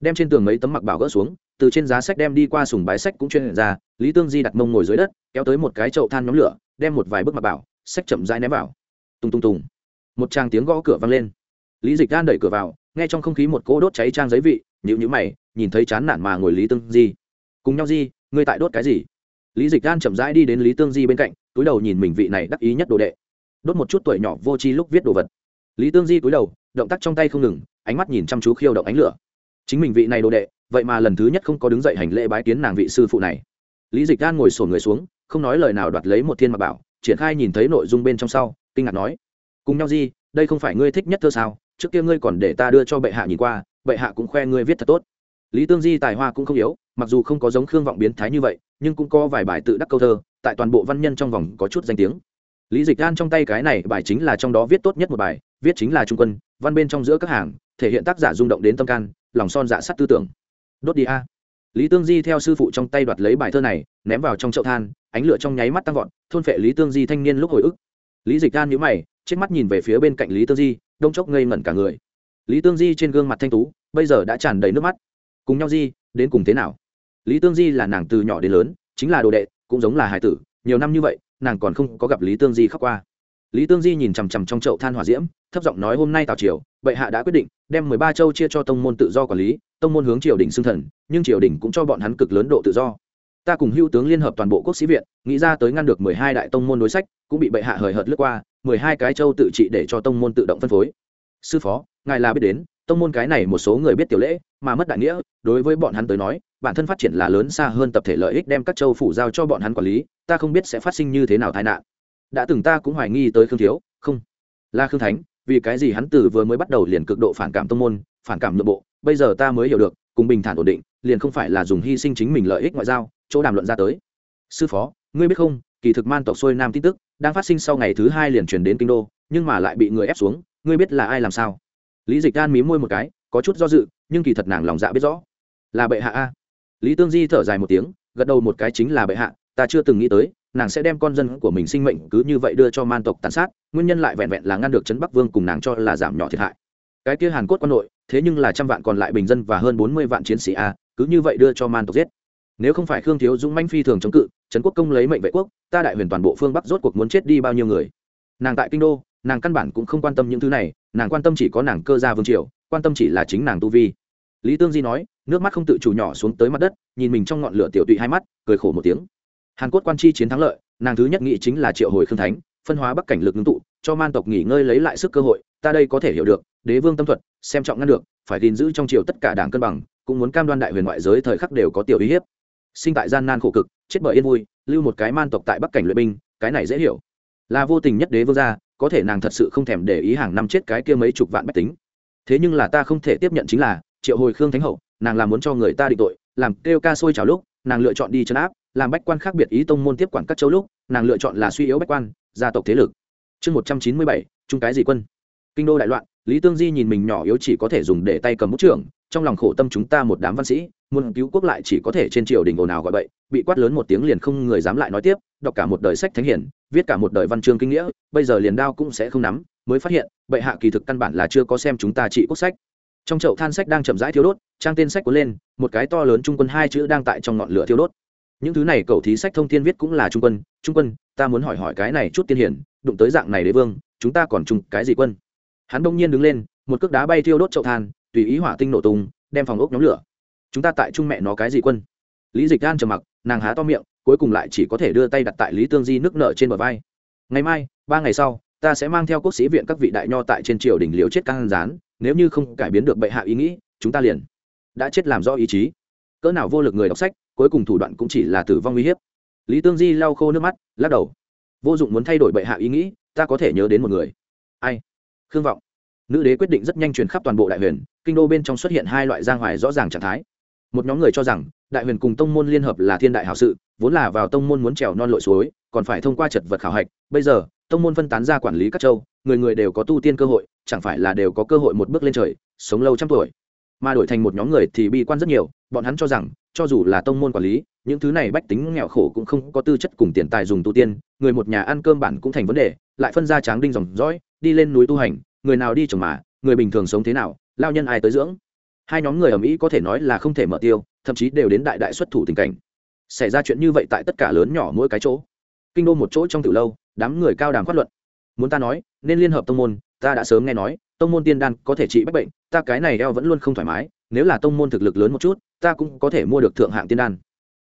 Đem trên tường mấy tấm mặc bảo gỡ xuống, từ trên giá sách đem đi qua sùng bái sách cũng chuyên ra, lý tương di đặt mông ngồi dưới đất, kéo tới một cái chậu than nhóm lửa, đem một vài bức mặc bảo, sách chậm rãi ném vào. Tung tung tùng. Một tràng tiếng gõ cửa vang lên. Lý dịch gan đẩy cửa vào nghe trong không khí một cỗ đốt cháy trang giấy vị nhữ nhữ mày, nhìn thấy chán nản mà ngồi lý tương di. Cùng nhau di, ngươi tại đốt cái gì? Lý dịch gan chậm rãi đi đến lý tương di bên cạnh, túi đầu nhìn mình vị này đắc ý nhất đồ đệ. Đốt một chút tuổi nhỏ vô tri lúc viết đồ vật. Lý tương di túi đầu, động tác trong tay không ngừng, ánh mắt nhìn chăm chú khiêu động ánh lửa. Chính mình vị này đồ đệ, vậy mà lần thứ nhất không có đứng dậy hành lễ bái kiến nàng vị sư phụ này. Lý dịch gan ngồi sổn người xuống, không nói lời nào đoạt lấy một thiên mặc bảo, triển khai nhìn thấy nội dung bên trong sau, kinh ngạc nói, cùng nhau di, đây không phải ngươi thích nhất thơ sao? Trước kia ngươi còn để ta đưa cho bệ hạ nhìn qua, bệ hạ cũng khoe ngươi viết thật tốt. Lý tương di tài hoa cũng không yếu, mặc dù không có giống khương vọng biến thái như vậy, nhưng cũng có vài bài tự đắc câu thơ, tại toàn bộ văn nhân trong vòng có chút danh tiếng. Lý dịch gan trong tay cái này bài chính là trong đó viết tốt nhất một bài, viết chính là trung quân, văn bên trong giữa các hàng, thể hiện tác giả rung động đến tâm can, lòng son dạ sắt tư tưởng. Đốt đi a. Lý tương di theo sư phụ trong tay đoạt lấy bài thơ này, ném vào trong chậu than, ánh lửa trong nháy mắt tăng vọt, thôn phệ lý tương di thanh niên lúc hồi ức lý dịch gan nhíu mày trên mắt nhìn về phía bên cạnh lý tương di, đông chốc ngây ngẩn cả người. Lý tương di trên gương mặt thanh tú, bây giờ đã tràn đầy nước mắt. Cùng nhau di, đến cùng thế nào? Lý tương di là nàng từ nhỏ đến lớn, chính là đồ đệ, cũng giống là hải tử, nhiều năm như vậy, nàng còn không có gặp lý tương di khóc qua. Lý tương di nhìn chằm chằm trong chậu than hỏa diễm, thấp giọng nói hôm nay tào triều, bệ hạ đã quyết định, đem mười ba châu chia cho tông môn tự do quản lý, tông môn hướng triều đình xưng thần, nhưng triều đình cũng cho bọn hắn cực lớn độ tự do. Ta cùng hưu tướng liên hợp toàn bộ quốc sĩ viện, nghĩ ra tới ngăn được mười hai đại tông môn đối sách cũng bị bệ hạ hời hợt lướt qua, mười hai cái châu tự trị để cho tông môn tự động phân phối. Sư phó, ngài là biết đến, tông môn cái này một số người biết tiểu lễ, mà mất đại nghĩa, đối với bọn hắn tới nói, bản thân phát triển là lớn xa hơn tập thể lợi ích đem các châu phủ giao cho bọn hắn quản lý, ta không biết sẽ phát sinh như thế nào tai nạn. Đã từng ta cũng hoài nghi tới khương thiếu, không, là khương thánh, vì cái gì hắn từ vừa mới bắt đầu liền cực độ phản cảm tông môn, phản cảm nội bộ, bây giờ ta mới hiểu được, cùng bình thản ổn định, liền không phải là dùng hy sinh chính mình lợi ích ngoại giao, chỗ đàm luận ra tới. Sư phó, ngươi biết không, kỳ thực man tộc xuôi nam tin tức đang phát sinh sau ngày thứ hai liền chuyển đến kinh đô, nhưng mà lại bị người ép xuống, ngươi biết là ai làm sao? Lý dịch đan mí môi một cái, có chút do dự, nhưng kỳ thật nàng lòng dạ biết rõ. Là bệ hạ a. Lý tương di thở dài một tiếng, gật đầu một cái chính là bệ hạ, ta chưa từng nghĩ tới, nàng sẽ đem con dân của mình sinh mệnh cứ như vậy đưa cho man tộc tàn sát, nguyên nhân lại vẹn vẹn là ngăn được trấn bắc vương cùng nàng cho là giảm nhỏ thiệt hại. Cái kia hàn cốt quân nội, thế nhưng là trăm vạn còn lại bình dân và hơn bốn mươi vạn chiến sĩ a, cứ như vậy đưa cho man tộc giết nếu không phải khương thiếu dũng manh phi thường chống cự, trấn quốc công lấy mệnh vệ quốc, ta đại huyền toàn bộ phương bắc rốt cuộc muốn chết đi bao nhiêu người? Nàng tại kinh đô, nàng căn bản cũng không quan tâm những thứ này, nàng quan tâm chỉ có nàng cơ gia vương triều, quan tâm chỉ là chính nàng tu vi. Lý tương di nói, nước mắt không tự chủ nhỏ xuống tới mặt đất, nhìn mình trong ngọn lửa tiểu tụy hai mắt, cười khổ một tiếng. Hàn quốc quan chi chiến thắng lợi, nàng thứ nhất nghĩ chính là triệu hồi khương thánh, phân hóa bắc cảnh lực ngưng tụ, cho man tộc nghỉ ngơi lấy lại sức cơ hội, ta đây có thể hiểu được, đế vương tâm thuật, xem trọng ngăn được, phải gìn giữ trong triều tất cả đảng cân bằng, cũng muốn cam đoan đại huyền ngoại giới thời khắc đều có tiểu uy hiếp sinh tại gian nan khổ cực, chết bởi yên vui, lưu một cái man tộc tại bắc cảnh luyện binh, cái này dễ hiểu. Là vô tình nhất đế vương gia, có thể nàng thật sự không thèm để ý hàng năm chết cái kia mấy chục vạn bách tính. Thế nhưng là ta không thể tiếp nhận chính là, triệu hồi khương thánh hậu, nàng là muốn cho người ta định tội, làm kêu ca sôi trào lúc, nàng lựa chọn đi chấn áp, làm bách quan khác biệt ý tông môn tiếp quản các châu lúc, nàng lựa chọn là suy yếu bách quan, gia tộc thế lực. Chương một trăm chín mươi bảy trung cái gì quân? Kinh đô đại loạn, lý tương di nhìn mình nhỏ yếu chỉ có thể dùng để tay cầm bút trưởng, trong lòng khổ tâm chúng ta một đám văn sĩ muốn cứu quốc lại chỉ có thể trên triều đình ồn ào gọi bậy, bị quát lớn một tiếng liền không người dám lại nói tiếp, đọc cả một đời sách thánh hiển, viết cả một đời văn chương kinh nghĩa, bây giờ liền đao cũng sẽ không nắm, mới phát hiện, bệ hạ kỳ thực căn bản là chưa có xem chúng ta trị quốc sách. Trong chậu than sách đang chậm rãi thiếu đốt, trang tên sách cuốn lên, một cái to lớn trung quân hai chữ đang tại trong ngọn lửa thiếu đốt. Những thứ này cầu thí sách thông thiên viết cũng là trung quân trung quân, ta muốn hỏi hỏi cái này chút tiên hiển, đụng tới dạng này đế vương, chúng ta còn chung cái gì quân? Hắn đông nhiên đứng lên, một cước đá bay thiêu đốt chậu than, tùy ý hỏa tinh nổ tung, đem phòng ốc nhóm lửa chúng ta tại trung mẹ nó cái gì quân? Lý dịch gan trầm mặc, nàng há to miệng, cuối cùng lại chỉ có thể đưa tay đặt tại lý tương di nước nợ trên bờ vai. Ngày mai, ba ngày sau, ta sẽ mang theo quốc sĩ viện các vị đại nho tại trên triều đình liều chết căng rán nếu như không cải biến được bệ hạ ý nghĩ, chúng ta liền đã chết làm do ý chí. Cỡ nào vô lực người đọc sách, cuối cùng thủ đoạn cũng chỉ là tử vong uy hiếp. Lý tương di lau khô nước mắt, lắc đầu. Vô dụng muốn thay đổi bệ hạ ý nghĩ, ta có thể nhớ đến một người. Ai? Khương vọng. Nữ đế quyết định rất nhanh truyền khắp toàn bộ đại huyền, kinh đô bên trong xuất hiện hai loại giang hoài rõ ràng trạng thái một nhóm người cho rằng đại huyền cùng tông môn liên hợp là thiên đại hảo sự, vốn là vào tông môn muốn trèo non lội suối, còn phải thông qua trật vật khảo hạch. Bây giờ, tông môn phân tán ra quản lý các châu, người người đều có tu tiên cơ hội, chẳng phải là đều có cơ hội một bước lên trời, sống lâu trăm tuổi. Mà đổi thành một nhóm người thì bi quan rất nhiều, bọn hắn cho rằng, cho dù là tông môn quản lý, những thứ này bách tính nghèo khổ cũng không có tư chất cùng tiền tài dùng tu tiên, người một nhà ăn cơm bản cũng thành vấn đề, lại phân ra tráng đinh dòng dõi, đi lên núi tu hành, người nào đi trồng mà, người bình thường sống thế nào, lao nhân ai tới dưỡng? Hai nhóm người ở mỹ có thể nói là không thể mở tiêu, thậm chí đều đến đại đại xuất thủ tình cảnh. Xảy ra chuyện như vậy tại tất cả lớn nhỏ mỗi cái chỗ. Kinh đô một chỗ trong từ lâu, đám người cao đàm phát luận. Muốn ta nói, nên liên hợp tông môn, ta đã sớm nghe nói, tông môn tiên đan có thể trị bách bệnh, ta cái này eo vẫn luôn không thoải mái, nếu là tông môn thực lực lớn một chút, ta cũng có thể mua được thượng hạng tiên đan.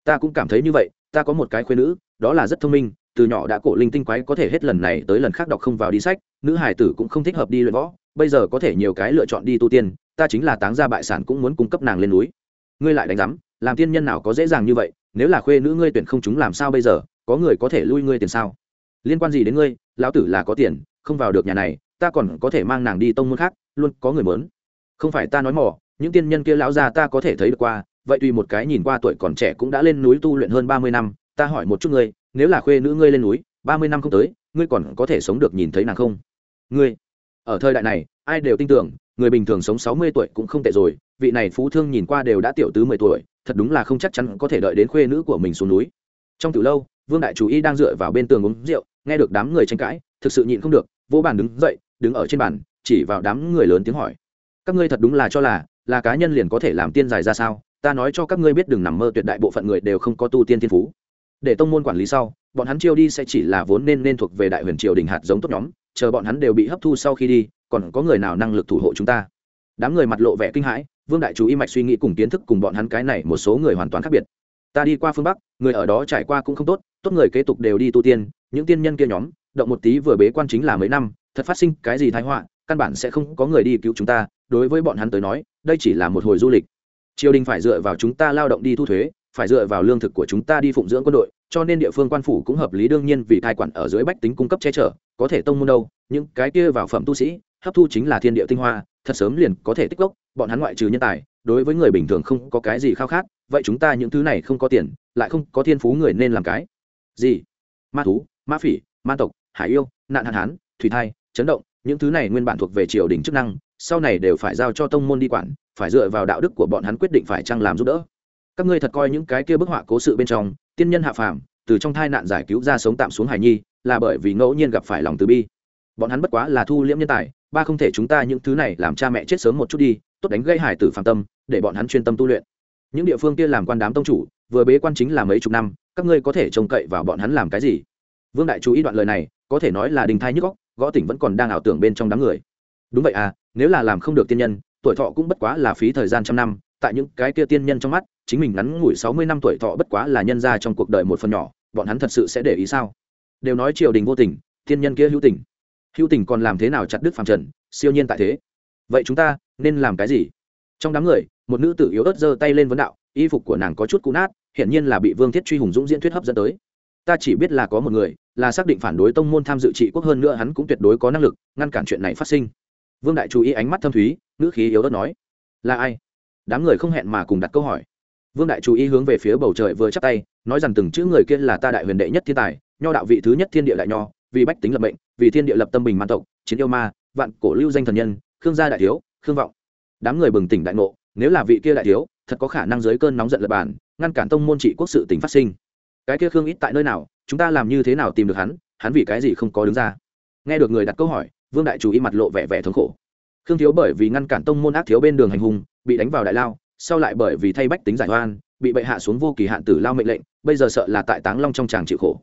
Ta cũng cảm thấy như vậy, ta có một cái khuyên nữ, đó là rất thông minh, từ nhỏ đã cổ linh tinh quái có thể hết lần này tới lần khác đọc không vào đi sách, nữ hải tử cũng không thích hợp đi luyện võ bây giờ có thể nhiều cái lựa chọn đi tu tiên, ta chính là táng gia bại sản cũng muốn cung cấp nàng lên núi. Ngươi lại đánh giám, làm tiên nhân nào có dễ dàng như vậy, nếu là khuê nữ ngươi tuyển không chúng làm sao bây giờ, có người có thể lui ngươi tiền sao? Liên quan gì đến ngươi, lão tử là có tiền, không vào được nhà này, ta còn có thể mang nàng đi tông môn khác, luôn có người mớn không phải ta nói mỏ những tiên nhân kia lão già ta có thể thấy được qua, vậy tùy một cái nhìn qua tuổi còn trẻ cũng đã lên núi tu luyện hơn ba mươi năm, ta hỏi một chút ngươi, nếu là khuê nữ ngươi lên núi, ba mươi năm không tới, ngươi còn có thể sống được nhìn thấy nàng không? Ngươi ở thời đại này, ai đều tin tưởng, người bình thường sống sáu mươi tuổi cũng không tệ rồi. Vị này phú thương nhìn qua đều đã tiểu tứ mười tuổi, thật đúng là không chắc chắn có thể đợi đến khuê nữ của mình xuống núi. Trong từ lâu, vương đại chủ y đang dựa vào bên tường uống rượu, nghe được đám người tranh cãi, thực sự nhịn không được, vô bàn đứng dậy, đứng ở trên bàn, chỉ vào đám người lớn tiếng hỏi. Các ngươi thật đúng là cho là là cá nhân liền có thể làm tiên dài ra sao? Ta nói cho các ngươi biết đừng nằm mơ, tuyệt đại bộ phận người đều không có tu tiên thiên phú. Để tông môn quản lý sau, bọn hắn chiêu đi sẽ chỉ là vốn nên nên thuộc về đại huyền triều đình hạt giống tốt nhóm chờ bọn hắn đều bị hấp thu sau khi đi, còn có người nào năng lực thủ hộ chúng ta? Đám người mặt lộ vẻ kinh hãi, vương đại chú y mạch suy nghĩ cùng kiến thức cùng bọn hắn cái này một số người hoàn toàn khác biệt. Ta đi qua phương bắc, người ở đó trải qua cũng không tốt tốt người kế tục đều đi tu tiên, những tiên nhân kia nhóm, động một tí vừa bế quan chính là mấy năm, thật phát sinh cái gì thái họa, căn bản sẽ không có người đi cứu chúng ta, đối với bọn hắn tới nói, đây chỉ là một hồi du lịch. Triều đình phải dựa vào chúng ta lao động đi thu thuế, phải dựa vào lương thực của chúng ta đi phụng dưỡng quân đội cho nên địa phương quan phủ cũng hợp lý đương nhiên vì cai quản ở dưới bách tính cung cấp che chở, có thể tông môn đâu, những cái kia vào phẩm tu sĩ, hấp thu chính là thiên địa tinh hoa, thật sớm liền có thể tích gốc bọn hắn ngoại trừ nhân tài, đối với người bình thường không có cái gì khao khát, vậy chúng ta những thứ này không có tiền, lại không có thiên phú người nên làm cái gì? Ma thú, ma phỉ, ma tộc, hải yêu, nạn hạn hán, thủy thai, chấn động, những thứ này nguyên bản thuộc về triều đình chức năng, sau này đều phải giao cho tông môn đi quản, phải dựa vào đạo đức của bọn hắn quyết định phải chăng làm giúp đỡ các ngươi thật coi những cái kia bức họa cố sự bên trong, tiên nhân hạ phàm, từ trong thai nạn giải cứu ra sống tạm xuống hải nhi, là bởi vì ngẫu nhiên gặp phải lòng từ bi. Bọn hắn bất quá là thu liễm nhân tài, ba không thể chúng ta những thứ này làm cha mẹ chết sớm một chút đi, tốt đánh gây hải tử phạm tâm, để bọn hắn chuyên tâm tu luyện. Những địa phương kia làm quan đám tông chủ, vừa bế quan chính là mấy chục năm, các ngươi có thể trông cậy vào bọn hắn làm cái gì? Vương đại chú ý đoạn lời này, có thể nói là đình thai nhức góc gõ tỉnh vẫn còn đang ảo tưởng bên trong đám người. Đúng vậy à nếu là làm không được tiên nhân, tuổi thọ cũng bất quá là phí thời gian trăm năm, tại những cái kia tiên nhân trong mắt chính mình ngắn ngủi sáu mươi năm tuổi thọ bất quá là nhân ra trong cuộc đời một phần nhỏ, bọn hắn thật sự sẽ để ý sao? Đều nói triều đình vô tình tiên nhân kia hữu tình. Hữu tình còn làm thế nào chặt đứt phàm trần, siêu nhiên tại thế. Vậy chúng ta nên làm cái gì? Trong đám người, một nữ tử yếu ớt giơ tay lên vấn đạo, y phục của nàng có chút cũ nát, hiển nhiên là bị vương thiết truy hùng dũng diễn thuyết hấp dẫn tới. Ta chỉ biết là có một người, là xác định phản đối tông môn tham dự trị quốc hơn nữa hắn cũng tuyệt đối có năng lực ngăn cản chuyện này phát sinh. Vương đại chú ý ánh mắt thâm thúy nữ khí yếu ớt nói, là ai? Đám người không hẹn mà cùng đặt câu hỏi vương đại chú ý hướng về phía bầu trời vừa chắp tay, nói rằng từng chữ người kia là ta đại huyền đệ nhất thiên tài, nho đạo vị thứ nhất thiên địa đại nho, vì bách tính lập mệnh, vì thiên địa lập tâm bình man tộc, chiến yêu ma, vạn cổ lưu danh thần nhân, khương gia đại thiếu, khương vọng. Đám người bừng tỉnh đại ngộ, nếu là vị kia đại thiếu, thật có khả năng dưới cơn nóng giận lập bản ngăn cản tông môn trị quốc sự tình phát sinh. Cái kia khương ít tại nơi nào, chúng ta làm như thế nào tìm được hắn hắn vì cái gì không có đứng ra? Nghe được người đặt câu hỏi, vương đại chủ ý mặt lộ vẻ vẻ thống khổ. Khương thiếu bởi vì ngăn cản tông môn ác thiếu bên đường hành hung, bị đánh vào đại lao sau lại bởi vì thay bách tính giải oan, bị bệ hạ xuống vô kỳ hạn tử lao mệnh lệnh, bây giờ sợ là tại táng long trong tràng chịu khổ.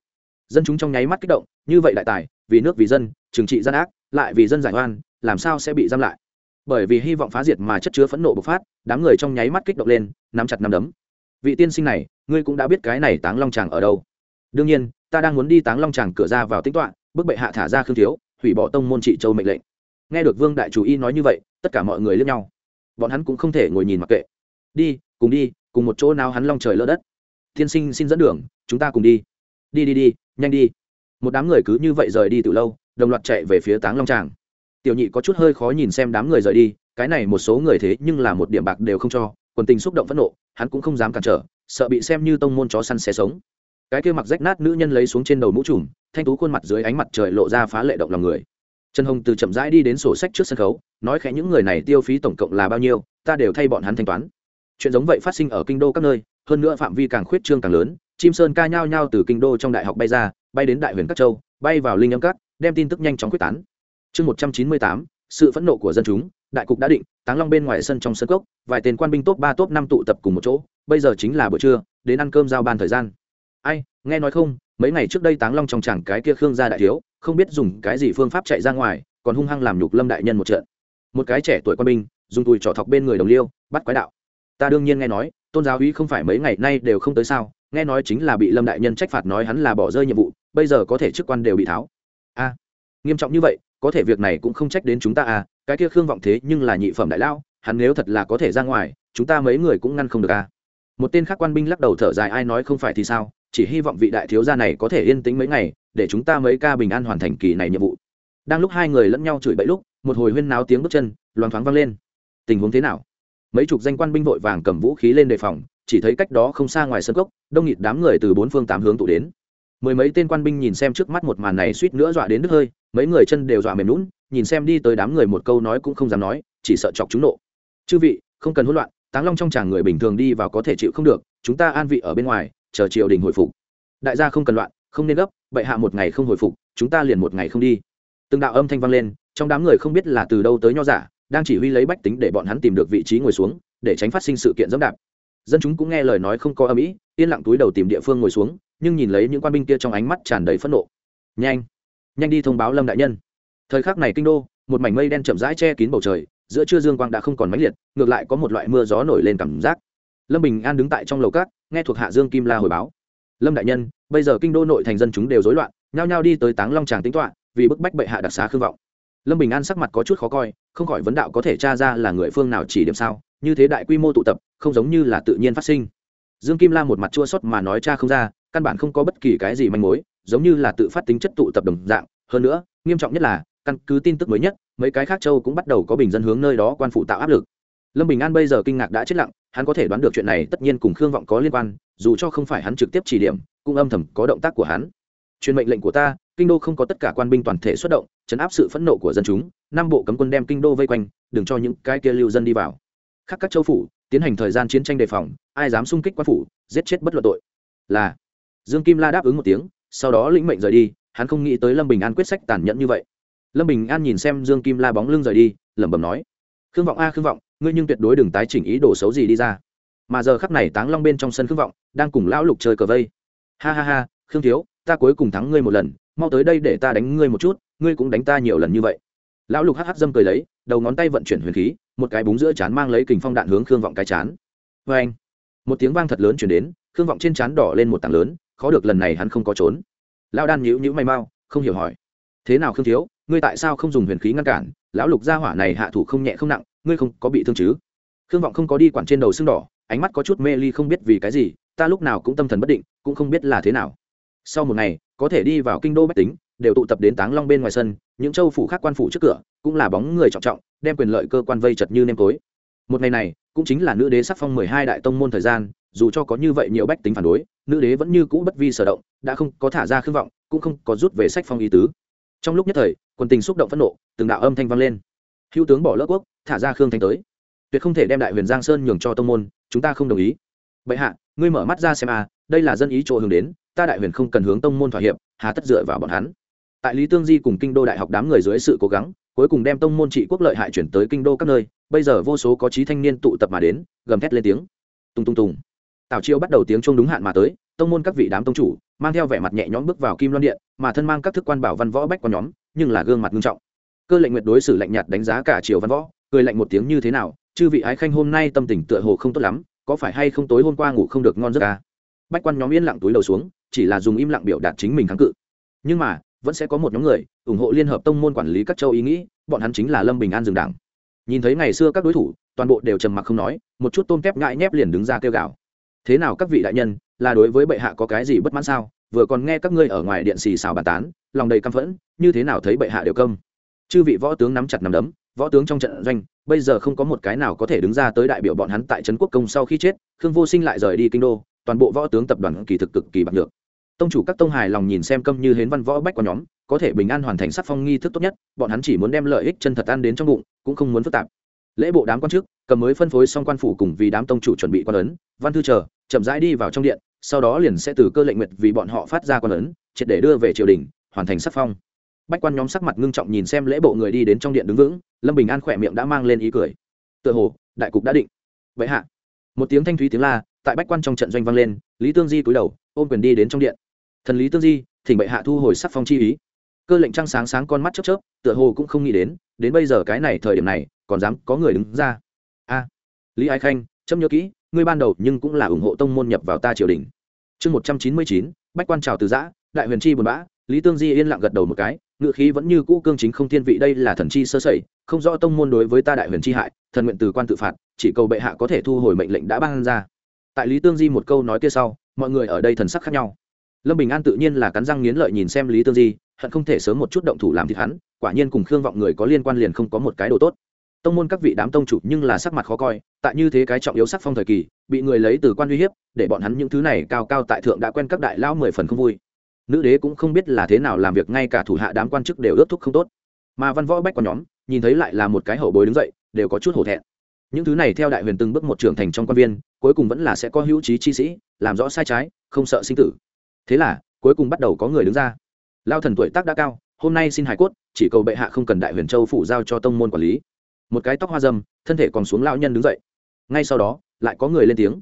Dân chúng trong nháy mắt kích động, như vậy đại tài, vì nước vì dân, trừng trị gian ác, lại vì dân giải oan, làm sao sẽ bị giam lại? Bởi vì hy vọng phá diệt mà chất chứa phẫn nộ bộc phát, đám người trong nháy mắt kích động lên, nắm chặt nắm đấm. Vị tiên sinh này, ngươi cũng đã biết cái này táng long tràng ở đâu. Đương nhiên, ta đang muốn đi táng long tràng cửa ra vào tính toán bức bệ hạ thả ra khương thiếu, hủy bỏ tông môn trị châu mệnh lệnh. Nghe được vương đại chủ y nói như vậy, tất cả mọi người lướt nhau. Bọn hắn cũng không thể ngồi nhìn mặc kệ đi, cùng đi, cùng một chỗ nào hắn long trời lỡ đất. Tiên sinh xin dẫn đường, chúng ta cùng đi. Đi đi đi, nhanh đi. Một đám người cứ như vậy rời đi từ lâu, đồng loạt chạy về phía táng long tràng. Tiểu nhị có chút hơi khó nhìn xem đám người rời đi, cái này một số người thế nhưng là một điểm bạc đều không cho, quần tình xúc động phẫn nộ, hắn cũng không dám cản trở, sợ bị xem như tông môn chó săn xé sống. Cái kia mặc rách nát nữ nhân lấy xuống trên đầu mũ trùm, thanh tú khuôn mặt dưới ánh mặt trời lộ ra phá lệ động lòng người. Trần hồng từ chậm rãi đi đến sổ sách trước sân khấu, nói khẽ những người này tiêu phí tổng cộng là bao nhiêu, ta đều thay bọn hắn thanh toán chuyện giống vậy phát sinh ở kinh đô các nơi, hơn nữa phạm vi càng khuyết trương càng lớn, chim sơn ca nhao nhao từ kinh đô trong đại học bay ra, bay đến đại huyền các châu, bay vào linh âm các, đem tin tức nhanh chóng quyết tán. Chương một trăm chín mươi tám, sự phẫn nộ của dân chúng, đại cục đã định, táng long bên ngoài sân trong sân cốc, vài tên quan binh top ba, top năm tụ tập cùng một chỗ, bây giờ chính là buổi trưa, đến ăn cơm giao ban thời gian. Ai, nghe nói không, mấy ngày trước đây táng long trong chẳng cái kia khương gia đại thiếu, không biết dùng cái gì phương pháp chạy ra ngoài, còn hung hăng làm nhục lâm đại nhân một trận. Một cái trẻ tuổi quan binh, dùng tùi trỏ thọc bên người đồng liêu, bắt quái đạo ta đương nhiên nghe nói, tôn giáo uy không phải mấy ngày nay đều không tới sao, nghe nói chính là bị lâm đại nhân trách phạt nói hắn là bỏ rơi nhiệm vụ, bây giờ có thể chức quan đều bị tháo. A, nghiêm trọng như vậy, có thể việc này cũng không trách đến chúng ta à cái kia khương vọng thế nhưng là nhị phẩm đại lão, hắn nếu thật là có thể ra ngoài, chúng ta mấy người cũng ngăn không được à. Một tên khác quan binh lắc đầu thở dài, ai nói không phải thì sao, chỉ hy vọng vị đại thiếu gia này có thể yên tĩnh mấy ngày, để chúng ta mấy ca bình an hoàn thành kỳ này nhiệm vụ. Đang lúc hai người lẫn nhau chửi bậy lúc, một hồi huyên náo tiếng bước chân loáng thoáng vang lên. Tình huống thế nào? Mấy chục danh quan binh vội vàng cầm vũ khí lên đề phòng, chỉ thấy cách đó không xa ngoài sân cốc, đông nghịt đám người từ bốn phương tám hướng tụ đến. Mười mấy tên quan binh nhìn xem trước mắt một màn này suýt nữa dọa đến đứt hơi, mấy người chân đều dọa mềm lún nhìn xem đi tới đám người một câu nói cũng không dám nói, chỉ sợ chọc chúng nộ. Chư vị, không cần hỗn loạn, táng long trong chàng người bình thường đi vào có thể chịu không được, chúng ta an vị ở bên ngoài, chờ triều đình hồi phục. Đại gia không cần loạn, không nên gấp, bệ hạ một ngày không hồi phục, chúng ta liền một ngày không đi. Từng đạo âm thanh vang lên, trong đám người không biết là từ đâu tới nho giả đang chỉ huy lấy bách tính để bọn hắn tìm được vị trí ngồi xuống để tránh phát sinh sự kiện dẫm đạp. Dân chúng cũng nghe lời nói không có âm ý, yên lặng túi đầu tìm địa phương ngồi xuống nhưng nhìn lấy những quan binh kia trong ánh mắt tràn đầy phẫn nộ. Nhanh nhanh đi thông báo lâm đại nhân. Thời khắc này kinh đô một mảnh mây đen chậm rãi che kín bầu trời giữa trưa dương quang đã không còn mãnh liệt ngược lại có một loại mưa gió nổi lên cảm giác. Lâm bình an đứng tại trong lầu cát nghe thuộc hạ dương kim la hồi báo. Lâm đại nhân bây giờ kinh đô nội thành dân chúng đều rối loạn nhao nhao đi tới táng long tràng tính toạ vì bức bách bệ hạ đặc xá khương vọng lâm bình an sắc mặt có chút khó coi, không khỏi vấn đạo có thể tra ra là người phương nào chỉ điểm sao, như thế đại quy mô tụ tập, không giống như là tự nhiên phát sinh. Dương kim la một mặt chua xót mà nói cha không ra, căn bản không có bất kỳ cái gì manh mối, giống như là tự phát tính chất tụ tập đồng dạng. Hơn nữa, nghiêm trọng nhất là, căn cứ tin tức mới nhất, mấy cái khác châu cũng bắt đầu có bình dân hướng nơi đó quan phụ tạo áp lực. Lâm bình an bây giờ kinh ngạc đã chết lặng, hắn có thể đoán được chuyện này tất nhiên cùng khương vọng có liên quan, dù cho không phải hắn trực tiếp chỉ điểm, cũng âm thầm có động tác của hắn. Truyền mệnh lệnh của ta, kinh đô không có tất cả quan binh toàn thể xuất động chấn áp sự phẫn nộ của dân chúng, năm bộ cấm quân đem kinh đô vây quanh, đừng cho những cái kia lưu dân đi vào. Khắc các châu phủ, tiến hành thời gian chiến tranh đề phòng, ai dám xung kích quan phủ, giết chết bất luận tội. Là, dương kim la đáp ứng một tiếng, sau đó lĩnh mệnh rời đi, hắn không nghĩ tới lâm bình an quyết sách tàn nhẫn như vậy. Lâm bình an nhìn xem dương kim la bóng lưng rời đi, lẩm bẩm nói, khương vọng a, khương vọng, ngươi nhưng tuyệt đối đừng tái chỉnh ý đồ xấu gì đi ra. Mà giờ khắp này táng long bên trong sân khương vọng đang cùng lão lục chơi cờ vây. Ha ha ha, khương thiếu, ta cuối cùng thắng ngươi một lần mau tới đây để ta đánh ngươi một chút, ngươi cũng đánh ta nhiều lần như vậy. Lão lục hh dâm cười lấy, đầu ngón tay vận chuyển huyền khí, một cái búng giữa chán mang lấy kình phong đạn hướng khương vọng cái chán. Vê anh một tiếng vang thật lớn chuyển đến, khương vọng trên chán đỏ lên một tảng lớn, khó được lần này hắn không có trốn. Lão đan nhíu nhíu may mau, không hiểu hỏi. Thế nào khương thiếu, ngươi tại sao không dùng huyền khí ngăn cản? Lão lục gia hỏa này hạ thủ không nhẹ không nặng, ngươi không có bị thương chứ? Khương vọng không có đi quản trên đầu xương đỏ, ánh mắt có chút mê ly không biết vì cái gì, ta lúc nào cũng tâm thần bất định, cũng không biết là thế nào sau một ngày, có thể đi vào kinh đô bách tính, đều tụ tập đến táng long bên ngoài sân, những châu phủ khác quan phủ trước cửa, cũng là bóng người trọng trọng, đem quyền lợi cơ quan vây chật như nêm tối. Một ngày này, cũng chính là nữ đế sắc phong mười hai đại tông môn thời gian, dù cho có như vậy nhiều bách tính phản đối, nữ đế vẫn như cũ bất vi sở động, đã không có thả ra khương vọng, cũng không có rút về sách phong ý tứ. Trong lúc nhất thời quân tình xúc động phẫn nộ, từng đạo âm thanh vang lên. Hữu tướng bỏ lỡ quốc, thả ra khương thanh tới. Tuyệt không thể đem đại huyền giang sơn nhường cho tông môn, chúng ta không đồng ý. Bệ hạ, ngươi mở mắt ra xem à? đây là dân ý chỗ hướng đến ta đại huyền không cần hướng tông môn thỏa hiệp, hà tất dựa vào bọn hắn. Tại lý tương di cùng kinh đô đại học đám người dưới sự cố gắng, cuối cùng đem tông môn trị quốc lợi hại chuyển tới kinh đô các nơi, bây giờ vô số có trí thanh niên tụ tập mà đến, gầm thét lên tiếng. Tung tung tung tào chiêu bắt đầu tiếng chuông đúng hạn mà tới, tông môn các vị đám tông chủ, mang theo vẻ mặt nhẹ nhõm bước vào kim loan điện, mà thân mang các thức quan bảo văn võ bách quan nhóm, nhưng là gương mặt nghiêm trọng. Cơ lệnh nguyệt đối xử lạnh nhạt đánh giá cả triều văn võ, cười lạnh một tiếng như thế nào, chư vị ái khanh hôm nay tâm tình tựa hồ không tốt lắm, có phải hay không tối hôm qua ngủ không được ngon giấc à? bách quan nhóm yên lặng túi đầu xuống chỉ là dùng im lặng biểu đạt chính mình kháng cự. Nhưng mà, vẫn sẽ có một nhóm người ủng hộ liên hợp tông môn quản lý các châu ý nghĩ, bọn hắn chính là lâm bình an dừng đảng. Nhìn thấy ngày xưa các đối thủ, toàn bộ đều trầm mặc không nói, một chút tôm tép ngại nhép liền đứng ra kêu gào. Thế nào các vị đại nhân, là đối với bệ hạ có cái gì bất mãn sao? Vừa còn nghe các ngươi ở ngoài điện xì xào bàn tán, lòng đầy căm phẫn, như thế nào thấy bệ hạ đều công chư vị võ tướng nắm chặt nắm đấm, võ tướng trong trận doanh, bây giờ không có một cái nào có thể đứng ra tới đại biểu bọn hắn tại trấn quốc công sau khi chết, khương vô sinh lại rời đi kinh đô, toàn bộ võ tướng tập đoàn kỳ thực cực kỳ bạc được tông chủ các tông hài lòng nhìn xem câm như hến văn võ bách qua nhóm, có thể bình an hoàn thành sắc phong nghi thức tốt nhất, bọn hắn chỉ muốn đem lợi ích chân thật ăn đến trong bụng, cũng không muốn phức tạp. Lễ bộ đám quan chức, cầm mới phân phối xong quan phủ cùng vì đám tông chủ chuẩn bị quan ấn, văn thư chờ, chậm rãi đi vào trong điện, sau đó liền sẽ từ cơ lệnh nguyệt vì bọn họ phát ra quan ấn, triệt để đưa về triều đình, hoàn thành sắc phong. Bách quan nhóm sắc mặt ngưng trọng nhìn xem lễ bộ người đi đến trong điện đứng vững, lâm bình an khỏe miệng đã mang lên ý cười. Tựa hồ, đại cục đã định. Vậy hạ. Một tiếng thanh thúy tiếng la, tại bách quan trong trận doanh vang lên, lý tương di cúi đầu, ôm quyền đi đến trong điện thần lý tương di, thỉnh bệ hạ thu hồi sắc phong chi ý. Cơ lệnh trăng sáng sáng con mắt chớp chớp, tựa hồ cũng không nghĩ đến đến bây giờ cái này thời điểm này, còn dám có người đứng ra. A, lý ái khanh, chấm nhớ kỹ, ngươi ban đầu nhưng cũng là ủng hộ tông môn nhập vào ta triều đình. Chương một trăm chín mươi chín, bách quan trào từ giã, đại huyền chi buồn bã, lý tương di yên lặng gật đầu một cái ngự khí vẫn như cũ cương chính không thiên vị, đây là thần chi sơ sẩy, không rõ tông môn đối với ta đại huyền chi hại, thần nguyện từ quan tự phạt, chỉ cầu bệ hạ có thể thu hồi mệnh lệnh đã ban ra. Tại lý tương di một câu nói kia sau, mọi người ở đây thần sắc khác nhau lâm bình an tự nhiên là cắn răng nghiến lợi nhìn xem lý tương di, hận không thể sớm một chút động thủ làm thịt hắn, quả nhiên cùng khương vọng người có liên quan liền không có một cái đồ tốt. Tông môn các vị đám tông chủ nhưng là sắc mặt khó coi, tại như thế cái trọng yếu sắc phong thời kỳ, bị người lấy từ quan uy hiếp, để bọn hắn những thứ này cao cao tại thượng đã quen các đại lão mười phần không vui. Nữ đế cũng không biết là thế nào làm việc, ngay cả thủ hạ đám quan chức đều ước thúc không tốt. Mà văn võ bách quan nhóm, nhìn thấy lại là một cái hậu bối đứng dậy, đều có chút hổ thẹn. Những thứ này theo đại huyền từng bước một trưởng thành trong quan viên, cuối cùng vẫn là sẽ có hữu trí chi sĩ, làm rõ sai trái, không sợ sinh tử thế là, cuối cùng bắt đầu có người đứng ra. Lao thần tuổi tác đã cao, hôm nay xin hải cốt, chỉ cầu bệ hạ không cần đại huyền châu phủ giao cho tông môn quản lý. Một cái tóc hoa dâm, thân thể còn xuống lao nhân đứng dậy. Ngay sau đó, lại có người lên tiếng.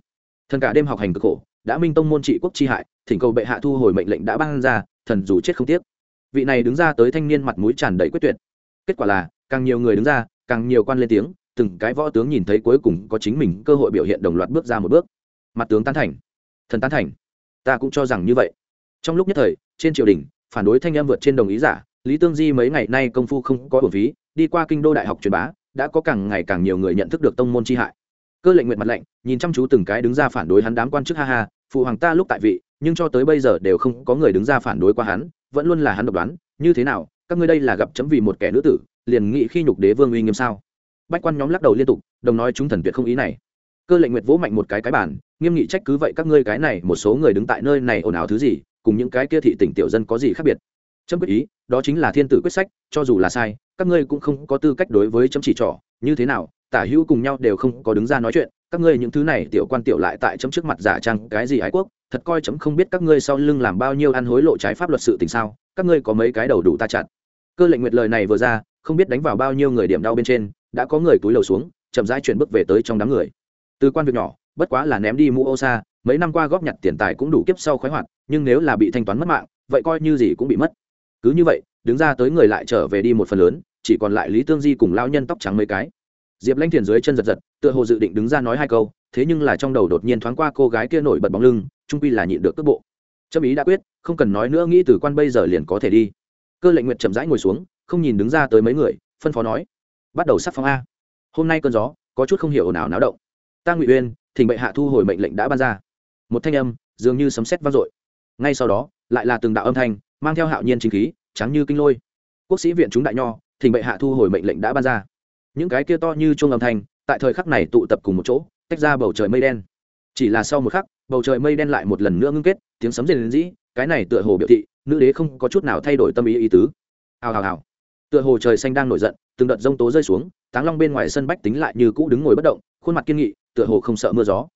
Thần cả đêm học hành cực khổ, đã minh tông môn trị quốc chi hại, thỉnh cầu bệ hạ thu hồi mệnh lệnh đã ban ra, thần dù chết không tiếc. Vị này đứng ra tới thanh niên mặt mũi tràn đầy quyết tuyệt. Kết quả là, càng nhiều người đứng ra, càng nhiều quan lên tiếng, từng cái võ tướng nhìn thấy cuối cùng có chính mình cơ hội biểu hiện đồng loạt bước ra một bước. Mặt tướng tán thành. Thần tán thành. Ta cũng cho rằng như vậy trong lúc nhất thời, trên triều đình, phản đối thanh em vượt trên đồng ý giả, lý tương di mấy ngày nay công phu không có bổn phí, đi qua kinh đô đại học truyền bá, đã có càng ngày càng nhiều người nhận thức được tông môn chi hại. Cơ lệnh nguyện mặt lệnh, nhìn chăm chú từng cái đứng ra phản đối hắn đám quan chức ha ha, phụ hoàng ta lúc tại vị, nhưng cho tới bây giờ đều không có người đứng ra phản đối qua hắn, vẫn luôn là hắn độc đoán, như thế nào, các ngươi đây là gặp chấm vì một kẻ nữ tử, liền nghị khi nhục đế vương uy nghiêm sao? Bách quan nhóm lắc đầu liên tục, đồng nói chúng thần tuyệt không ý này. Cơ lệnh nguyệt vỗ mạnh một cái cái bản nghiêm nghị trách cứ vậy các ngươi cái này, một số người đứng tại nơi này ồn ào thứ gì cùng những cái kia thị tỉnh tiểu dân có gì khác biệt? Chấm quyết ý, đó chính là thiên tử quyết sách, cho dù là sai, các ngươi cũng không có tư cách đối với chấm chỉ trỏ. Như thế nào, tả hữu cùng nhau đều không có đứng ra nói chuyện, các ngươi những thứ này tiểu quan tiểu lại tại chấm trước mặt giả trang cái gì ái quốc, thật coi chấm không biết các ngươi sau lưng làm bao nhiêu ăn hối lộ trái pháp luật sự tình sao, các ngươi có mấy cái đầu đủ ta chặt. Cơ lệnh nguyệt lời này vừa ra, không biết đánh vào bao nhiêu người điểm đau bên trên, đã có người túi lầu xuống, chậm rãi chuyển bước về tới trong đám người. Từ quan việc nhỏ, bất quá là ném đi mũ ô xa, mấy năm qua góp nhặt tiền tài cũng đủ kiếp sau khoái hoạt nhưng nếu là bị thanh toán mất mạng, vậy coi như gì cũng bị mất. Cứ như vậy, đứng ra tới người lại trở về đi một phần lớn, chỉ còn lại lý tương di cùng lao nhân tóc trắng mấy cái. Diệp lanh thiền dưới chân giật giật, tựa hồ dự định đứng ra nói hai câu, thế nhưng là trong đầu đột nhiên thoáng qua cô gái kia nổi bật bóng lưng, trung quy là nhịn được cước bộ. Trâm ý đã quyết, không cần nói nữa, nghĩ từ quan bây giờ liền có thể đi. Cơ lệnh nguyện chậm rãi ngồi xuống, không nhìn đứng ra tới mấy người, phân phó nói, bắt đầu sắc phong a. Hôm nay cơn gió, có chút không hiểu ồn ào náo động. Ta ngụy uyên, thỉnh bệ hạ thu hồi mệnh lệnh đã ban ra. Một thanh âm, dường như sấm sét vang dội ngay sau đó, lại là từng đạo âm thanh, mang theo hạo nhiên chính khí, trắng như kinh lôi. Quốc sĩ viện chúng đại nho, thỉnh bệ hạ thu hồi mệnh lệnh đã ban ra. Những cái kia to như chuông âm thanh, tại thời khắc này tụ tập cùng một chỗ, tách ra bầu trời mây đen. Chỉ là sau một khắc, bầu trời mây đen lại một lần nữa ngưng kết, tiếng sấm rền dĩ cái này tựa hồ biểu thị, nữ đế không có chút nào thay đổi tâm ý ý tứ. Hào hào hào. Tựa hồ trời xanh đang nổi giận, từng đợt rông tố rơi xuống, táng long bên ngoài sân bách tính lại như cũ đứng ngồi bất động, khuôn mặt kiên nghị, tựa hồ không sợ mưa gió.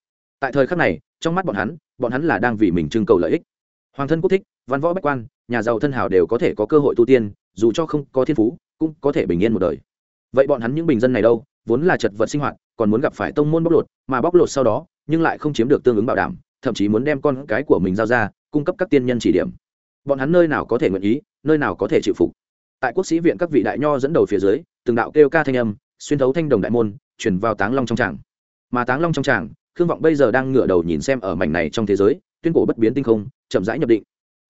Tại thời khắc này, trong mắt bọn hắn bọn hắn là đang vì mình trưng cầu lợi ích hoàng thân quốc thích, văn võ bách quan, nhà giàu thân hảo đều có thể có cơ hội tu tiên, dù cho không có thiên phú, cũng có thể bình yên một đời. Vậy bọn hắn những bình dân này đâu? Vốn là chật vật sinh hoạt, còn muốn gặp phải tông môn bóc lột, mà bóc lột sau đó, nhưng lại không chiếm được tương ứng bảo đảm, thậm chí muốn đem con cái của mình giao ra, cung cấp các tiên nhân chỉ điểm. Bọn hắn nơi nào có thể nguyện ý, nơi nào có thể chịu phục. Tại quốc sĩ viện các vị đại nho dẫn đầu phía dưới, từng đạo kêu ca thanh âm, xuyên thấu thanh đồng đại môn chuyển vào táng long trong tràng. Mà táng long trong tràng, khương vọng bây giờ đang ngửa đầu nhìn xem ở mảnh này trong thế giới tuyên cổ bất biến tinh không, chậm rãi nhập định.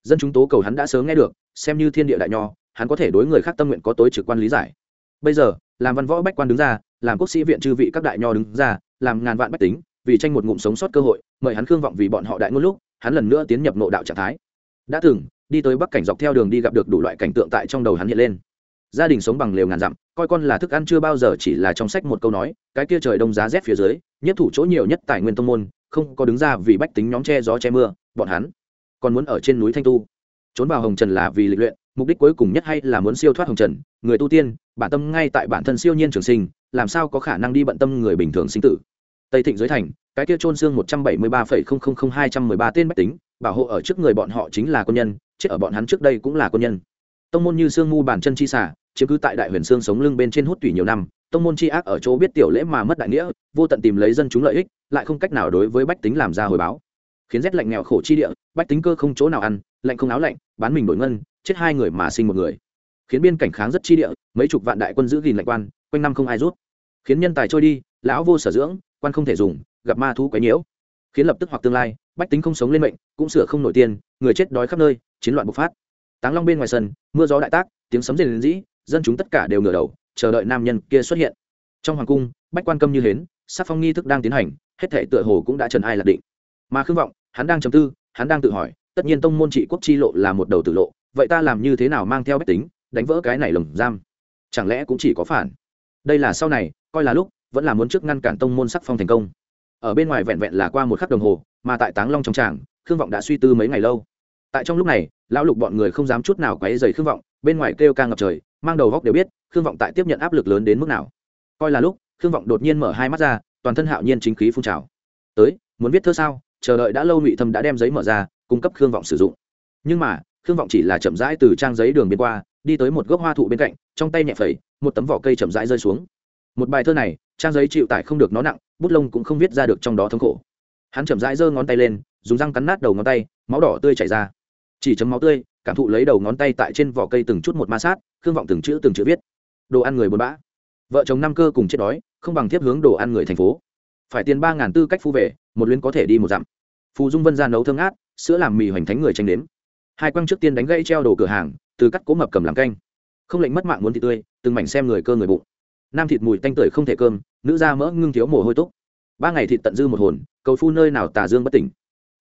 Dân chúng tố cầu hắn đã sớm nghe được, xem như thiên địa đại nho, hắn có thể đối người khác tâm nguyện có tối trực quan lý giải. Bây giờ, làm văn võ bách quan đứng ra, làm quốc sĩ viện chư vị các đại nho đứng ra, làm ngàn vạn bách tính, vì tranh một ngụm sống sót cơ hội, mời hắn khương vọng vì bọn họ đại ngôn lúc, hắn lần nữa tiến nhập nội đạo trạng thái. Đã từng, đi tới bắc cảnh dọc theo đường đi gặp được đủ loại cảnh tượng tại trong đầu hắn hiện lên. Gia đình sống bằng lều ngàn dặm, coi con là thức ăn chưa bao giờ chỉ là trong sách một câu nói, cái kia trời đông giá rét phía dưới, nhất thủ chỗ nhiều nhất tài nguyên tông môn không có đứng ra vì bách tính nhóm che gió che mưa, bọn hắn còn muốn ở trên núi thanh tu. Trốn vào hồng trần là vì lịch luyện, mục đích cuối cùng nhất hay là muốn siêu thoát hồng trần, người tu tiên, bản tâm ngay tại bản thân siêu nhiên trường sinh, làm sao có khả năng đi bận tâm người bình thường sinh tử. Tây thịnh giới thành, cái kia trôn xương một trăm bảy mươi ba phẩy không không không hai trăm mười ba tên bách tính, bảo hộ ở trước người bọn họ chính là quân nhân, chết ở bọn hắn trước đây cũng là quân nhân. Tông môn như sương mu bản chân chi xả chiếm cứ tại đại huyền xương sống lưng bên trên hút tủy nhiều năm tông môn chi ác ở chỗ biết tiểu lễ mà mất đại nghĩa, vô tận tìm lấy dân chúng lợi ích, lại không cách nào đối với bách tính làm ra hồi báo. Khiến rét lạnh nghèo khổ chi địa, bách tính cơ không chỗ nào ăn, lạnh không áo lạnh, bán mình đổi ngân, chết hai người mà sinh một người. Khiến biên cảnh kháng rất chi địa, mấy chục vạn đại quân giữ gìn lạnh quan, quanh năm không ai rút. Khiến nhân tài trôi đi, lão vô sở dưỡng, quan không thể dùng, gặp ma thú quấy nhiễu. Khiến lập tức hoặc tương lai, bách tính không sống lên mệnh, cũng sửa không nổi tiền, người chết đói khắp nơi, chiến loạn bộc phát. Táng long bên ngoài sân, mưa gió đại tác, tiếng sấm rền rĩ, dân chúng tất cả đều ngửa đầu chờ đợi nam nhân kia xuất hiện. Trong hoàng cung, bách quan câm như hến, sắc phong nghi thức đang tiến hành, hết thể tựa hồ cũng đã trần ai lạc định. Mà khương vọng, hắn đang chầm tư, hắn đang tự hỏi, tất nhiên tông môn trị quốc chi lộ là một đầu tử lộ, vậy ta làm như thế nào mang theo bách tính, đánh vỡ cái này lồng giam? Chẳng lẽ cũng chỉ có phản? Đây là sau này, coi là lúc, vẫn là muốn trước ngăn cản tông môn sắc phong thành công. Ở bên ngoài vẹn vẹn là qua một khắc đồng hồ, mà tại táng long trong tràng, khương vọng đã suy tư mấy ngày lâu. Tại trong lúc này, lão lục bọn người không dám chút nào quấy dày khương vọng, bên ngoài kêu ca ngập trời mang đầu góc đều biết, khương vọng tại tiếp nhận áp lực lớn đến mức nào. Coi là lúc, khương vọng đột nhiên mở hai mắt ra, toàn thân hạo nhiên chính khí phun trào. Tới, muốn viết thơ sao? Chờ đợi đã lâu ngụy thâm đã đem giấy mở ra, cung cấp khương vọng sử dụng. Nhưng mà, khương vọng chỉ là chậm rãi từ trang giấy đường biên qua, đi tới một gốc hoa thụ bên cạnh, trong tay nhẹ phẩy, một tấm vỏ cây chậm rãi rơi xuống. Một bài thơ này, trang giấy chịu tải không được nó nặng, bút lông cũng không viết ra được trong đó thống khổ. Hắn chậm rãi giơ ngón tay lên, dùng răng cắn nát đầu ngón tay, máu đỏ tươi chảy ra. Chỉ chấm máu tươi cảm thụ lấy đầu ngón tay tại trên vỏ cây từng chút một ma sát, khương vọng từng chữ từng chữ viết. Đồ ăn người buồn bã. Vợ chồng năm cơ cùng chết đói, không bằng tiếp hướng đồ ăn người thành phố. Phải tiền ba ngàn tư cách phu về, một luyến có thể đi một dặm. Phù dung vân ra nấu thương át sữa làm mì hoành thánh người tranh đếm hai quăng trước tiên đánh gãy treo đồ cửa hàng, từ cắt cố mập cầm làm canh. Không lệnh mất mạng muốn thịt tươi, từng mảnh xem người cơ người bụng. Nam thịt mùi tanh tưởi không thể cơm, nữ da mỡ ngưng thiếu mồ hôi túc. Ba ngày thịt tận dư một hồn, cầu phu nơi nào tà dương bất tỉnh.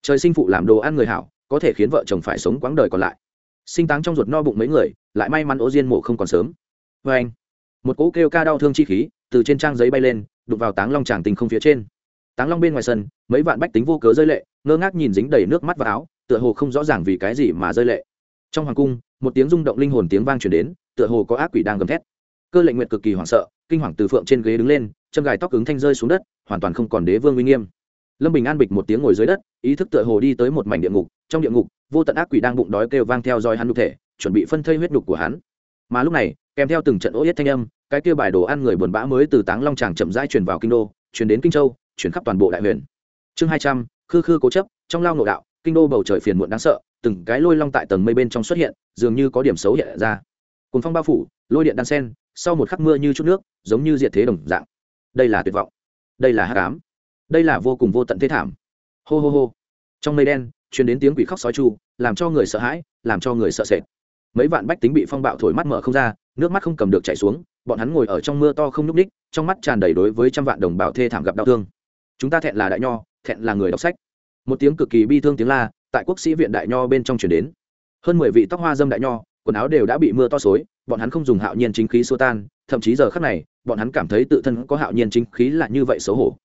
Trời sinh phụ làm đồ ăn người hảo, có thể khiến vợ chồng phải sống quãng đời còn lại sinh táng trong ruột no bụng mấy người, lại may mắn ố diên mộ không còn sớm. Vê anh, một cỗ kêu ca đau thương chi khí từ trên trang giấy bay lên đục vào táng long tràng tình không phía trên. Táng long bên ngoài sân, mấy vạn bách tính vô cớ rơi lệ, ngơ ngác nhìn dính đầy nước mắt vào áo, tựa hồ không rõ ràng vì cái gì mà rơi lệ. Trong hoàng cung, một tiếng rung động linh hồn tiếng vang truyền đến, tựa hồ có ác quỷ đang gầm thét. Cơ lệnh nguyệt cực kỳ hoảng sợ, kinh hoàng từ phượng trên ghế đứng lên châm gài tóc cứng thanh rơi xuống đất, hoàn toàn không còn đế vương uy nghiêm lâm bình an bịch một tiếng ngồi dưới đất, ý thức tựa hồ đi tới một mảnh địa ngục, trong địa ngục, vô tận ác quỷ đang bụng đói kêu vang theo dõi hắn nhục thể, chuẩn bị phân thây huyết nhục của hắn. Mà lúc này, kèm theo từng trận ô yết thanh âm, cái kia bài đồ ăn người buồn bã mới từ táng long tràng chậm rãi truyền vào kinh đô, truyền đến kinh châu, truyền khắp toàn bộ đại huyền. Chương hai trăm, khư khư cố chấp, trong lao nội đạo, kinh đô bầu trời phiền muộn đáng sợ, từng cái lôi long tại tầng mây bên trong xuất hiện, dường như có điểm xấu hiện ra. Cồn phong bao phủ, lôi điện đan sen, sau một khắc mưa như chút nước, giống như diệt thế đồng dạng. Đây là tuyệt vọng. Đây là hát cám đây là vô cùng vô tận thế thảm. Hô hô hô. Trong mây đen chuyển đến tiếng quỷ khóc sói chu, làm cho người sợ hãi, làm cho người sợ sệt. Mấy vạn bách tính bị phong bạo thổi mắt mở không ra, nước mắt không cầm được chảy xuống, bọn hắn ngồi ở trong mưa to không nhúc ních trong mắt tràn đầy đối với trăm vạn đồng bào thê thảm gặp đau thương. Chúng ta thẹn là đại nho, thẹn là người đọc sách. Một tiếng cực kỳ bi thương tiếng la, tại quốc sĩ viện đại nho bên trong chuyển đến. Hơn mười vị tóc hoa dâm đại nho, quần áo đều đã bị mưa to xối, bọn hắn không dùng hạo nhiên chính khí xua tan, thậm chí giờ khắc này, bọn hắn cảm thấy tự thân có hạo nhiên chính khí là như vậy xấu hổ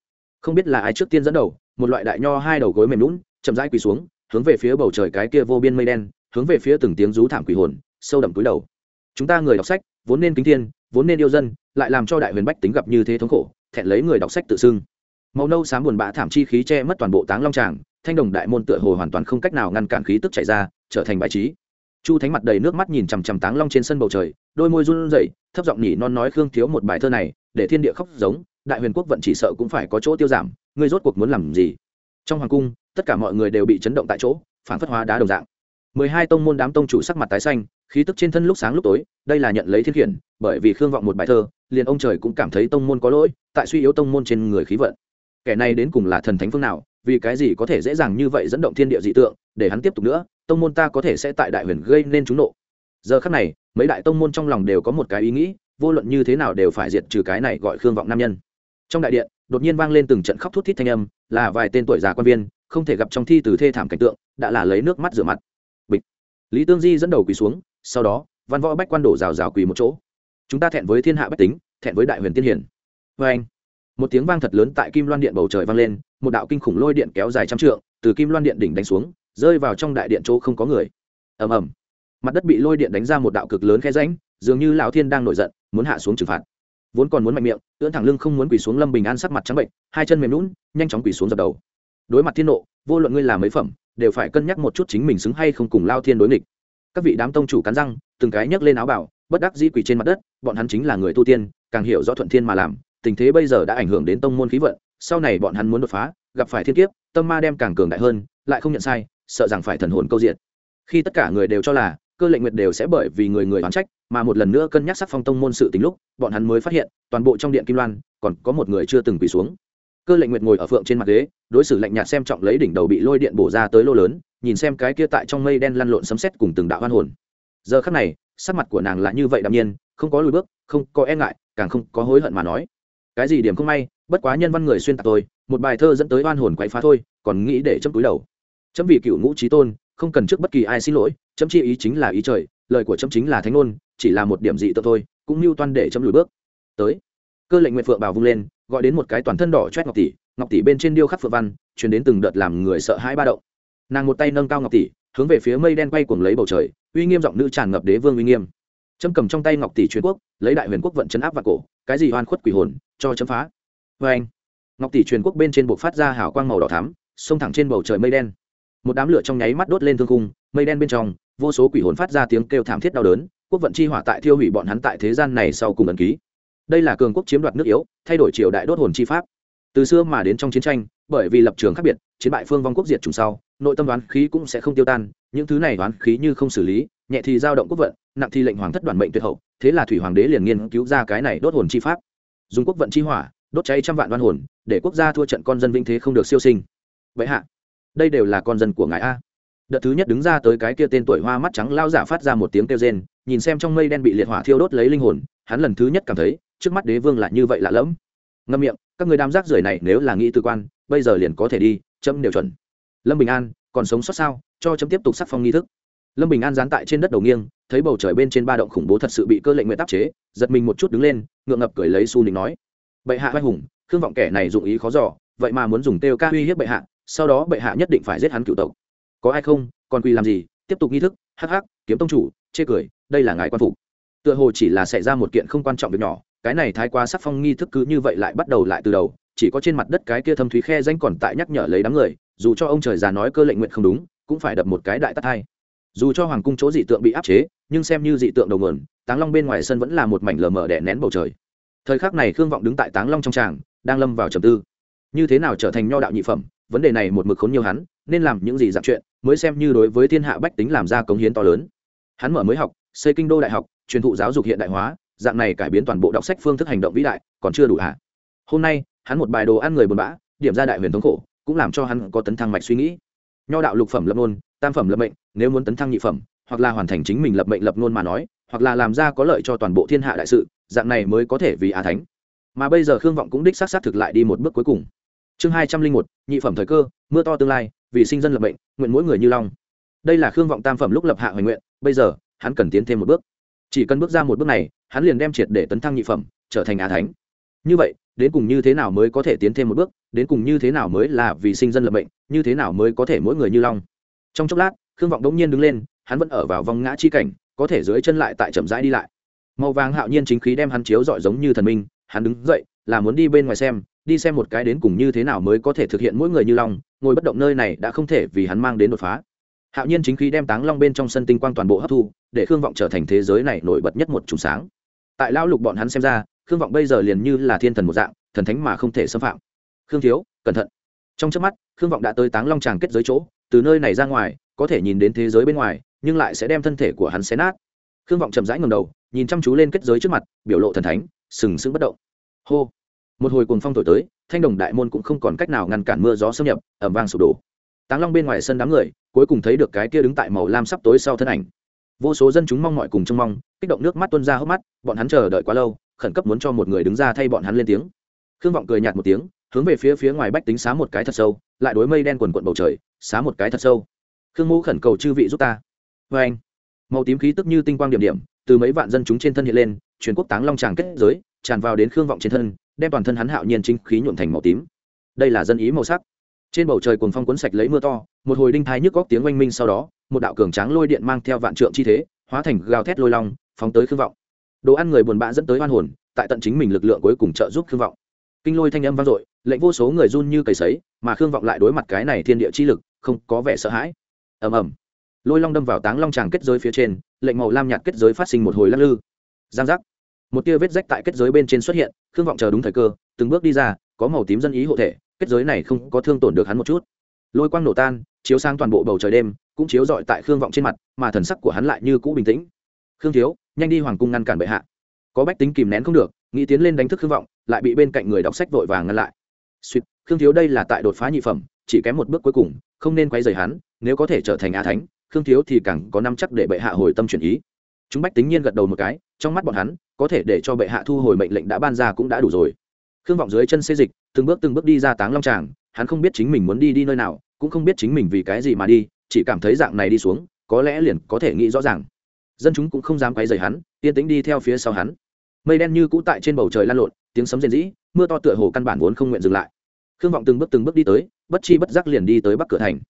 không biết là ai trước tiên dẫn đầu, một loại đại nho hai đầu gối mềm lún chậm rãi quỳ xuống, hướng về phía bầu trời cái kia vô biên mây đen, hướng về phía từng tiếng rú thảm quỷ hồn, sâu đậm túi đầu. Chúng ta người đọc sách, vốn nên kính thiên, vốn nên yêu dân, lại làm cho đại huyền bách tính gặp như thế thống khổ, thẹn lấy người đọc sách tự xưng. Màu nâu xám buồn bã thảm chi khí che mất toàn bộ táng long tràng, thanh đồng đại môn tựa hồ hoàn toàn không cách nào ngăn cản khí tức chảy ra, trở thành bài trí. Chu thánh mặt đầy nước mắt nhìn chằm chằm táng long trên sân bầu trời, đôi môi run rẩy, thấp giọng nhỉ non nói khương thiếu một bài thơ này, để thiên địa khóc giống đại huyền quốc vận chỉ sợ cũng phải có chỗ tiêu giảm, ngươi rốt cuộc muốn làm gì? Trong hoàng cung, tất cả mọi người đều bị chấn động tại chỗ, phản phất hóa đá đồng dạng. Mười hai tông môn đám tông chủ sắc mặt tái xanh, khí tức trên thân lúc sáng lúc tối, đây là nhận lấy thiên khiển, bởi vì khương vọng một bài thơ, liền ông trời cũng cảm thấy tông môn có lỗi, tại suy yếu tông môn trên người khí vận. Kẻ này đến cùng là thần thánh phương nào, vì cái gì có thể dễ dàng như vậy dẫn động thiên địa dị tượng, để hắn tiếp tục nữa, tông môn ta có thể sẽ tại đại huyền gây nên trúng nộ. Giờ khắc này, mấy đại tông môn trong lòng đều có một cái ý nghĩ, vô luận như thế nào đều phải diệt trừ cái này gọi khương vọng nam nhân trong đại điện, đột nhiên vang lên từng trận khóc thút thít thanh âm, là vài tên tuổi già quan viên, không thể gặp trong thi từ thê thảm cảnh tượng, đã là lấy nước mắt rửa mặt. Bịch. Lý tương di dẫn đầu quỳ xuống, sau đó, văn võ bách quan đổ rào rào quỳ một chỗ. Chúng ta thẹn với thiên hạ bách tính, thẹn với đại huyền tiên hiển. Vê anh. Một tiếng vang thật lớn tại kim loan điện bầu trời vang lên, một đạo kinh khủng lôi điện kéo dài trăm trượng, từ kim loan điện đỉnh đánh xuống, rơi vào trong đại điện chỗ không có người. Ầm ầm. Mặt đất bị lôi điện đánh ra một đạo cực lớn khe ránh dường như lão thiên đang nổi giận, muốn hạ xuống trừng phạt vốn còn muốn mạnh miệng, ưỡn thẳng lưng không muốn quỳ xuống lâm bình an sắc mặt trắng bệnh, hai chân mềm lún nhanh chóng quỳ xuống dập đầu. Đối mặt thiên nộ, vô luận ngươi làm mấy phẩm, đều phải cân nhắc một chút chính mình xứng hay không cùng lao thiên đối nghịch. Các vị đám tông chủ cắn răng, từng cái nhấc lên áo bảo, bất đắc dĩ quỳ trên mặt đất, bọn hắn chính là người tu tiên, càng hiểu rõ thuận thiên mà làm, tình thế bây giờ đã ảnh hưởng đến tông môn khí vận, sau này bọn hắn muốn đột phá, gặp phải thiên kiếp, tâm ma đem càng cường đại hơn, lại không nhận sai, sợ rằng phải thần hồn câu diện khi tất cả người đều cho là cơ lệnh nguyệt đều sẽ bởi vì người người oán trách, mà một lần nữa cân nhắc sắc phong tông môn sự tính lúc, bọn hắn mới phát hiện, toàn bộ trong điện kim loan, còn có một người chưa từng quỳ xuống. Cơ lệnh nguyệt ngồi ở phượng trên mặt ghế, đối xử lạnh nhạt xem trọng lấy đỉnh đầu bị lôi điện bổ ra tới lô lớn, nhìn xem cái kia tại trong mây đen lăn lộn sấm sét cùng từng đạo hoan hồn. Giờ khắc này, sắc mặt của nàng là như vậy đạm nhiên, không có lùi bước, không có e ngại, càng không có hối hận mà nói. Cái gì điểm không may, bất quá nhân văn người xuyên tạc tôi một bài thơ dẫn tới oan hồn quậy phá thôi, còn nghĩ để chấm túi đầu. Chấm vì cựu ngũ trí tôn, không cần trước bất kỳ ai xin lỗi chấm chi ý chính là ý trời, lời của chấm chính là thánh ngôn, chỉ là một điểm dị tự thôi, cũng mưu toan để chấm lùi bước. Tới, cơ lệnh nguyện phượng bảo vung lên, gọi đến một cái toàn thân đỏ chét ngọc tỷ ngọc tỷ bên trên điêu khắc phượng văn chuyển đến từng đợt làm người sợ hãi ba động. Nàng một tay nâng cao ngọc tỷ, hướng về phía mây đen quay cuồng lấy bầu trời, uy nghiêm giọng nữ tràn ngập đế vương uy nghiêm. Chấm cầm trong tay ngọc tỷ truyền quốc, lấy đại huyền quốc vận chấn áp vào cổ, cái gì oan khuất quỷ hồn, cho chấm phá. Vê anh, ngọc tỷ truyền quốc bên trên buộc phát ra hào quang màu đỏ thắm, xông thẳng trên bầu trời mây đen. Một đám lửa trong nháy mắt đốt lên thương cung mây đen bên trong vô số quỷ hồn phát ra tiếng kêu thảm thiết đau đớn, quốc vận chi hỏa tại thiêu hủy bọn hắn tại thế gian này sau cùng ẩn ký. Đây là cường quốc chiếm đoạt nước yếu, thay đổi triều đại đốt hồn chi pháp. Từ xưa mà đến trong chiến tranh, bởi vì lập trường khác biệt, chiến bại phương vong quốc diệt trùng sau, nội tâm đoán khí cũng sẽ không tiêu tan, những thứ này đoán khí như không xử lý, nhẹ thì giao động quốc vận, nặng thì lệnh hoàng thất đoàn mệnh tuyệt hậu, thế là thủy hoàng đế liền nghiên cứu ra cái này đốt hồn chi pháp. Dùng quốc vận chi hỏa, đốt cháy trăm vạn đoan hồn, để quốc gia thua trận con dân vinh thế không được siêu sinh. Vậy hạ, đây đều là con dân của ngài a đợt thứ nhất đứng ra tới cái kia tên tuổi hoa mắt trắng lao giả phát ra một tiếng kêu rên, nhìn xem trong mây đen bị liệt hỏa thiêu đốt lấy linh hồn, hắn lần thứ nhất cảm thấy, trước mắt đế vương là như vậy lạ lẫm. Ngâm miệng, các người đám rác rưởi này nếu là nghĩ tư quan, bây giờ liền có thể đi, chấm đều chuẩn. Lâm bình an, còn sống sót sao? Cho chấm tiếp tục sắc phong nghi thức. Lâm bình an dán tại trên đất đầu nghiêng, thấy bầu trời bên trên ba động khủng bố thật sự bị cơ lệnh nguyện tác chế, giật mình một chút đứng lên, ngượng ngập cười lấy su nịnh nói. Bệ hạ vai hùng, khương vọng kẻ này dụng ý khó giỏ vậy mà muốn dùng têu ca uy hiếp bệ hạ, sau đó bệ hạ nhất định phải giết hắn cựu tộc có ai không, còn quy làm gì, tiếp tục nghi thức, hắc hắc, kiếm tông chủ, chê cười, đây là ngài quan phục. Tựa hồ chỉ là xảy ra một kiện không quan trọng việc nhỏ, cái này thái quá sắc phong nghi thức cứ như vậy lại bắt đầu lại từ đầu, chỉ có trên mặt đất cái kia thâm thúy khe danh còn tại nhắc nhở lấy đám người, dù cho ông trời già nói cơ lệnh nguyện không đúng, cũng phải đập một cái đại tắt hai. Dù cho hoàng cung chỗ dị tượng bị áp chế, nhưng xem như dị tượng đầu nguồn, táng long bên ngoài sân vẫn là một mảnh lờ mờ đè nén bầu trời. Thời khắc này khương vọng đứng tại táng long trong tràng, đang lâm vào trầm tư. Như thế nào trở thành nho đạo nhị phẩm, vấn đề này một mực khốn nhiều hắn nên làm những gì dạng chuyện, mới xem như đối với thiên hạ bách tính làm ra cống hiến to lớn. Hắn mở mới học, xây kinh đô đại học, truyền thụ giáo dục hiện đại hóa, dạng này cải biến toàn bộ đọc sách phương thức hành động vĩ đại, còn chưa đủ hả? Hôm nay, hắn một bài đồ ăn người buồn bã, điểm ra đại huyền thống khổ, cũng làm cho hắn có tấn thăng mạch suy nghĩ. Nho đạo lục phẩm lập nôn tam phẩm lập mệnh, nếu muốn tấn thăng nhị phẩm, hoặc là hoàn thành chính mình lập mệnh lập nôn mà nói, hoặc là làm ra có lợi cho toàn bộ thiên hạ đại sự, dạng này mới có thể vì á thánh. Mà bây giờ khương vọng cũng đích xác xác thực lại đi một bước cuối cùng. Chương hai trăm linh một, nhị phẩm thời cơ, mưa to tương lai vì sinh dân lập mệnh, nguyện mỗi người như long. Đây là khương vọng tam phẩm lúc lập hạ hoài nguyện, bây giờ, hắn cần tiến thêm một bước. Chỉ cần bước ra một bước này, hắn liền đem triệt để tấn thăng nhị phẩm, trở thành á thánh. Như vậy, đến cùng như thế nào mới có thể tiến thêm một bước, đến cùng như thế nào mới là vì sinh dân lập mệnh, như thế nào mới có thể mỗi người như long. Trong chốc lát, khương vọng đống nhiên đứng lên, hắn vẫn ở vào vòng ngã chi cảnh, có thể dưới chân lại tại chậm rãi đi lại. Màu vàng hạo nhiên chính khí đem hắn chiếu rọi giống như thần minh, hắn đứng dậy, là muốn đi bên ngoài xem đi xem một cái đến cùng như thế nào mới có thể thực hiện mỗi người như long, ngồi bất động nơi này đã không thể vì hắn mang đến đột phá. Hạo nhiên chính khí đem táng long bên trong sân tinh quang toàn bộ hấp thu, để khương vọng trở thành thế giới này nổi bật nhất một trùng sáng. Tại lao lục bọn hắn xem ra, khương vọng bây giờ liền như là thiên thần một dạng, thần thánh mà không thể xâm phạm. Khương thiếu, cẩn thận. Trong trước mắt, khương vọng đã tới táng long tràng kết giới chỗ, từ nơi này ra ngoài, có thể nhìn đến thế giới bên ngoài, nhưng lại sẽ đem thân thể của hắn xé nát. Khương vọng chậm rãi ngầm đầu, nhìn chăm chú lên kết giới trước mặt, biểu lộ thần thánh, sừng sững bất động. Hô một hồi cuồng phong thổi tới thanh đồng đại môn cũng không còn cách nào ngăn cản mưa gió xâm nhập ẩm vang sụp đổ. Táng long bên ngoài sân đám người cuối cùng thấy được cái kia đứng tại màu lam sắp tối sau thân ảnh. Vô số dân chúng mong mọi cùng trông mong kích động nước mắt tuôn ra hốc mắt bọn hắn chờ đợi quá lâu khẩn cấp muốn cho một người đứng ra thay bọn hắn lên tiếng. Khương vọng cười nhạt một tiếng hướng về phía phía ngoài bách tính xá một cái thật sâu lại đối mây đen quần quận bầu trời xá một cái thật sâu. Khương mũ khẩn cầu chư vị giúp ta. Vê anh màu tím khí tức như tinh quang điểm điểm từ mấy vạn dân chúng trên thân hiện lên, truyền quốc táng long tràng kết giới tràn vào đến khương vọng trên thân đem toàn thân hắn hạo nhiên chính khí nhuộm thành màu tím. Đây là dân ý màu sắc. Trên bầu trời cuồng phong cuốn sạch lấy mưa to, một hồi đinh thái nhức góc tiếng oanh minh sau đó, một đạo cường tráng lôi điện mang theo vạn trượng chi thế, hóa thành gào thét lôi long, phóng tới khương vọng. Đồ ăn người buồn bã dẫn tới hoan hồn, tại tận chính mình lực lượng cuối cùng trợ giúp khương vọng. Kinh lôi thanh âm vang dội, lệnh vô số người run như cầy sấy, mà khương vọng lại đối mặt cái này thiên địa chi lực, không có vẻ sợ hãi. Ầm ầm. Lôi long đâm vào táng long tràng kết giới phía trên, lệnh màu lam nhạt kết giới phát sinh một hồi lắc lư. Giang giác một tia vết rách tại kết giới bên trên xuất hiện, khương vọng chờ đúng thời cơ, từng bước đi ra, có màu tím dân ý hộ thể, kết giới này không có thương tổn được hắn một chút. Lôi quang nổ tan, chiếu sang toàn bộ bầu trời đêm, cũng chiếu rọi tại khương vọng trên mặt, mà thần sắc của hắn lại như cũ bình tĩnh. Khương thiếu, nhanh đi hoàng cung ngăn cản bệ hạ. Có bách tính kìm nén không được, nghĩ tiến lên đánh thức khương vọng, lại bị bên cạnh người đọc sách vội vàng ngăn lại. Suýt khương thiếu đây là tại đột phá nhị phẩm, chỉ kém một bước cuối cùng, không nên quay rời hắn, nếu có thể trở thành á thánh, khương thiếu thì càng có năm chắc để bệ hạ hồi tâm chuyển ý. Chúng bách tính nhiên gật đầu một cái trong mắt bọn hắn, có thể để cho bệ hạ thu hồi mệnh lệnh đã ban ra cũng đã đủ rồi. Khương vọng dưới chân xê dịch, từng bước từng bước đi ra táng long tràng, hắn không biết chính mình muốn đi đi nơi nào, cũng không biết chính mình vì cái gì mà đi, chỉ cảm thấy dạng này đi xuống, có lẽ liền có thể nghĩ rõ ràng. Dân chúng cũng không dám quay rời hắn, yên tĩnh đi theo phía sau hắn. Mây đen như cũ tại trên bầu trời lan lộn, tiếng sấm rền rĩ, mưa to tựa hồ căn bản vốn không nguyện dừng lại. Khương vọng từng bước từng bước đi tới, bất chi bất giác liền đi tới bắc cửa thành.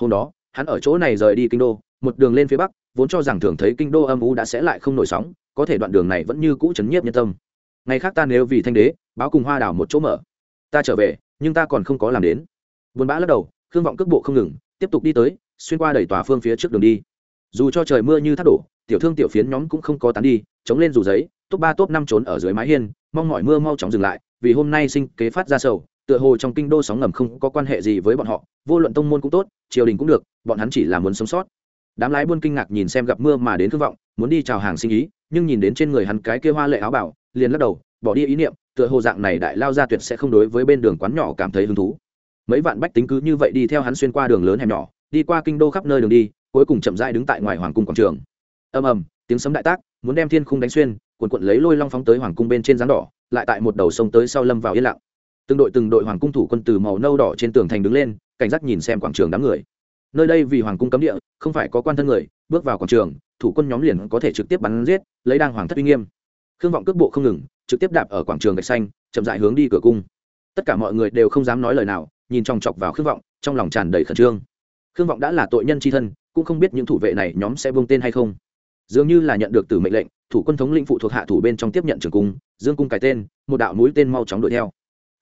Hôm đó, hắn ở chỗ này rời đi kinh đô một đường lên phía bắc, vốn cho rằng thường thấy kinh đô âm u đã sẽ lại không nổi sóng, có thể đoạn đường này vẫn như cũ chấn nhiếp nhân tâm. Ngày khác ta nếu vì thanh đế, báo cùng hoa đảo một chỗ mở. Ta trở về, nhưng ta còn không có làm đến. Buồn bã lắc đầu, khương vọng cước bộ không ngừng, tiếp tục đi tới, xuyên qua đẩy tòa phương phía trước đường đi. Dù cho trời mưa như thác đổ, tiểu thương tiểu phiến nhóm cũng không có tán đi, chống lên dù giấy, top ba, top năm trốn ở dưới mái hiên, mong mọi mưa mau chóng dừng lại, vì hôm nay sinh kế phát ra sầu, tựa hồ trong kinh đô sóng ngầm không có quan hệ gì với bọn họ, vô luận tông môn cũng tốt, triều đình cũng được, bọn hắn chỉ là muốn sống sót đám lái buôn kinh ngạc nhìn xem gặp mưa mà đến thương vọng, muốn đi chào hàng sinh ý, nhưng nhìn đến trên người hắn cái kia hoa lệ áo bảo, liền lắc đầu, bỏ đi ý niệm, tựa hồ dạng này đại lao ra tuyệt sẽ không đối với bên đường quán nhỏ cảm thấy hứng thú. Mấy vạn bách tính cứ như vậy đi theo hắn xuyên qua đường lớn hẻm nhỏ, đi qua kinh đô khắp nơi đường đi, cuối cùng chậm rãi đứng tại ngoài hoàng cung quảng trường. Ầm ầm, tiếng sấm đại tác, muốn đem thiên khung đánh xuyên, cuộn cuộn lấy lôi long phóng tới hoàng cung bên trên dáng đỏ, lại tại một đầu sông tới sau lâm vào yên lặng. Từng đội từng đội hoàng cung thủ quân từ màu nâu đỏ trên tường thành đứng lên, cảnh giác nhìn xem quảng trường đám người nơi đây vì hoàng cung cấm địa, không phải có quan thân người, bước vào quảng trường, thủ quân nhóm liền có thể trực tiếp bắn giết, lấy đang hoàng thất uy nghiêm. Khương vọng cước bộ không ngừng, trực tiếp đạp ở quảng trường gạch xanh, chậm dại hướng đi cửa cung. Tất cả mọi người đều không dám nói lời nào, nhìn chòng chọc vào khương vọng, trong lòng tràn đầy khẩn trương. Khương vọng đã là tội nhân tri thân, cũng không biết những thủ vệ này nhóm sẽ buông tên hay không. Dường như là nhận được từ mệnh lệnh, thủ quân thống lĩnh phụ thuộc hạ thủ bên trong tiếp nhận trường cung, dương cung cái tên, một đạo mũi tên mau chóng đuổi theo.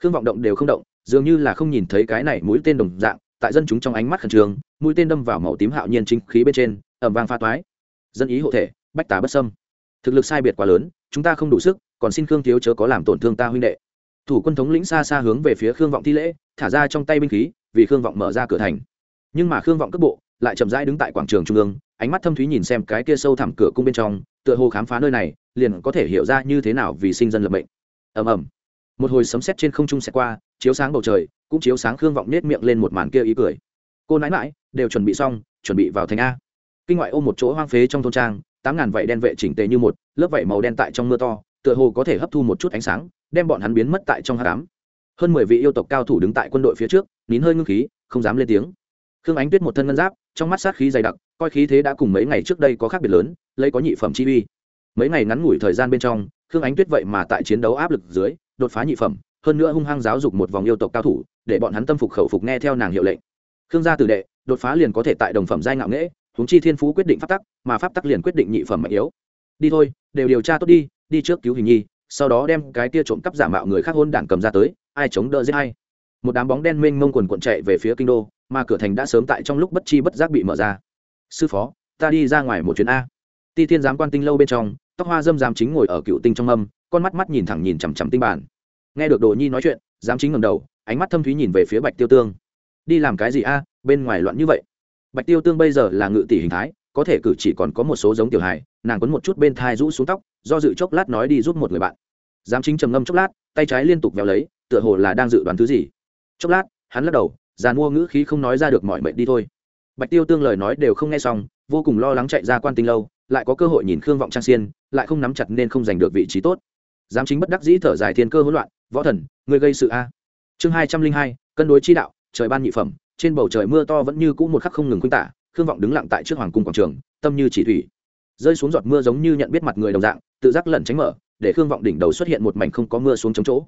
Khương vọng động đều không động, dường như là không nhìn thấy cái này mũi tên đồng dạng tại dân chúng trong ánh mắt khẩn trương, mũi tên đâm vào màu tím hạo nhiên chính khí bên trên ẩm vang pha toái. Dân ý hộ thể, bách tà bất sâm thực lực sai biệt quá lớn, chúng ta không đủ sức, còn xin khương thiếu chớ có làm tổn thương ta huynh đệ. Thủ quân thống lĩnh xa xa hướng về phía khương vọng thi lễ, thả ra trong tay binh khí, vì khương vọng mở ra cửa thành. Nhưng mà khương vọng cước bộ lại chậm rãi đứng tại quảng trường trung ương, ánh mắt thâm thúy nhìn xem cái kia sâu thẳm cửa cung bên trong, tựa hồ khám phá nơi này, liền có thể hiểu ra như thế nào vì sinh dân lập mệnh. Ầm ầm. Một hồi sấm sét trên không trung sẽ qua, chiếu sáng bầu trời cũng chiếu sáng khương vọng nết miệng lên một màn kia ý cười. Cô nãi mãi đều chuẩn bị xong, chuẩn bị vào thành a. Kinh ngoại ôm một chỗ hoang phế trong thôn trang, tám ngàn vảy đen vệ chỉnh tề như một, lớp vảy màu đen tại trong mưa to, tựa hồ có thể hấp thu một chút ánh sáng, đem bọn hắn biến mất tại trong hát cám hơn mười vị yêu tộc cao thủ đứng tại quân đội phía trước, nín hơi ngưng khí, không dám lên tiếng. Khương ánh tuyết một thân ngân giáp, trong mắt sát khí dày đặc, coi khí thế đã cùng mấy ngày trước đây có khác biệt lớn, lấy có nhị phẩm chi uy. Mấy ngày ngắn ngủi thời gian bên trong, khương ánh tuyết vậy mà tại chiến đấu áp lực dưới, đột phá nhị phẩm hơn nữa hung hăng giáo dục một vòng yêu tộc cao thủ, để bọn hắn tâm phục khẩu phục nghe theo nàng hiệu lệnh. Khương gia tử đệ, đột phá liền có thể tại đồng phẩm giai ngạo nghễ, huống chi thiên phú quyết định pháp tắc, mà pháp tắc liền quyết định nhị phẩm mạnh yếu. Đi thôi, đều điều tra tốt đi đi trước cứu hình nhi, sau đó đem cái kia trộm cắp giả mạo người khác hôn đảng cầm ra tới, ai chống đỡ giết hay một đám bóng đen mênh mông quần cuộn chạy về phía kinh đô, mà cửa thành đã sớm tại trong lúc bất chi bất giác bị mở ra. Sư phó, ta đi ra ngoài một chuyến a. Ti thiên giám quan tinh lâu bên trong, tóc hoa dâm giám chính ngồi ở cựu tinh trong âm con mắt mắt nhìn thẳng nhìn chằm chằm tinh bản nghe được đồ nhi nói chuyện dám chính ngầm đầu, ánh mắt thâm thúy nhìn về phía bạch tiêu tương. Đi làm cái gì a? Bên ngoài loạn như vậy. Bạch tiêu tương bây giờ là ngự tỷ hình thái, có thể cử chỉ còn có một số giống tiểu hài, nàng quấn một chút bên thai rũ xuống tóc, do dự chốc lát nói đi giúp một người bạn. Dám chính trầm ngâm chốc lát, tay trái liên tục véo lấy, tựa hồ là đang dự đoán thứ gì. Chốc lát, hắn lắc đầu giàn mua ngữ khí không nói ra được mọi mệnh đi thôi. Bạch tiêu tương lời nói đều không nghe xong, vô cùng lo lắng chạy ra quan tinh lâu, lại có cơ hội nhìn khương vọng trang xiên, lại không nắm chặt nên không giành được vị trí tốt giám chính bất đắc dĩ thở dài thiên cơ hỗn loạn, võ thần người gây sự a. Chương hai trăm linh hai, cân đối chi đạo, trời ban nhị phẩm, trên bầu trời mưa to vẫn như cũ một khắc không ngừng khuynh tả, khương vọng đứng lặng tại trước hoàng cung quảng trường, tâm như chỉ thủy. Rơi xuống giọt mưa giống như nhận biết mặt người đồng dạng, tự giác lẩn tránh mở, để khương vọng đỉnh đầu xuất hiện một mảnh không có mưa xuống chống chỗ.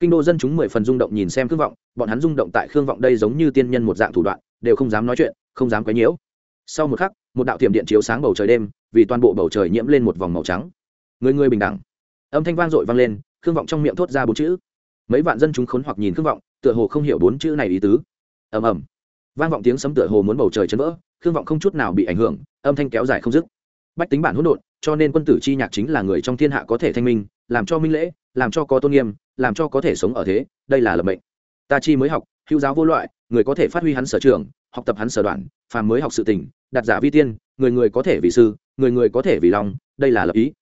Kinh đô dân chúng mười phần rung động nhìn xem khương vọng, bọn hắn rung động tại khương vọng đây giống như tiên nhân một dạng thủ đoạn, đều không dám nói chuyện, không dám quấy nhiễu. Sau một khắc, một đạo thiểm điện chiếu sáng bầu trời đêm, vì toàn bộ bầu trời nhiễm lên một vòng màu trắng. Người người bình đẳng âm thanh vang dội vang lên, khương vọng trong miệng thốt ra bốn chữ. Mấy vạn dân chúng khốn hoặc nhìn khương vọng, tựa hồ không hiểu bốn chữ này ý tứ. Ầm ầm. Vang vọng tiếng sấm tựa hồ muốn bầu trời chấn vỡ, khương vọng không chút nào bị ảnh hưởng, âm thanh kéo dài không dứt. Bách tính bản hỗn độn, cho nên quân tử chi nhạc chính là người trong thiên hạ có thể thanh minh, làm cho minh lễ, làm cho có tôn nghiêm, làm cho có thể sống ở thế, đây là lập mệnh. Ta chi mới học, hữu giáo vô loại, người có thể phát huy hắn sở trường, học tập hắn sở đoạn, phàm mới học sự tình đặt giả vi tiên, người người có thể vì sư, người người có thể vì lòng đây là lập ý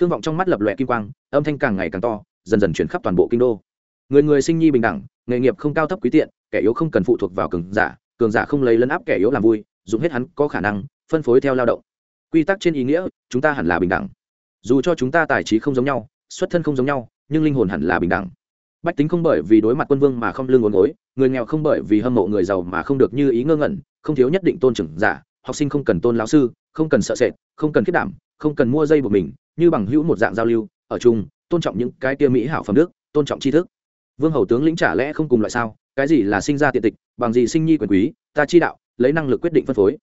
khương vọng trong mắt lập lòe kim quang, âm thanh càng ngày càng to, dần dần chuyển khắp toàn bộ kinh đô. Người người sinh nhi bình đẳng, nghề nghiệp không cao thấp quý tiện, kẻ yếu không cần phụ thuộc vào cường giả cường giả không lấy lấn áp kẻ yếu làm vui, dùng hết hắn có khả năng, phân phối theo lao động. Quy tắc trên ý nghĩa, chúng ta hẳn là bình đẳng. Dù cho chúng ta tài trí không giống nhau, xuất thân không giống nhau, nhưng linh hồn hẳn là bình đẳng. Bách tính không bởi vì đối mặt quân vương mà không lương ngốn gối, người nghèo không bởi vì hâm mộ người giàu mà không được như ý ngơ ngẩn, không thiếu nhất định tôn trưởng giả, học sinh không cần tôn lão sư, không cần sợ sệt, không cần kết đảm, không cần mua dây buộc mình như bằng hữu một dạng giao lưu, ở chung, tôn trọng những cái tia mỹ hảo phẩm đức, tôn trọng tri thức. Vương hầu tướng lĩnh trả lẽ không cùng loại sao, cái gì là sinh ra tiện tịch, bằng gì sinh nhi quyền quý, ta chi đạo, lấy năng lực quyết định phân phối.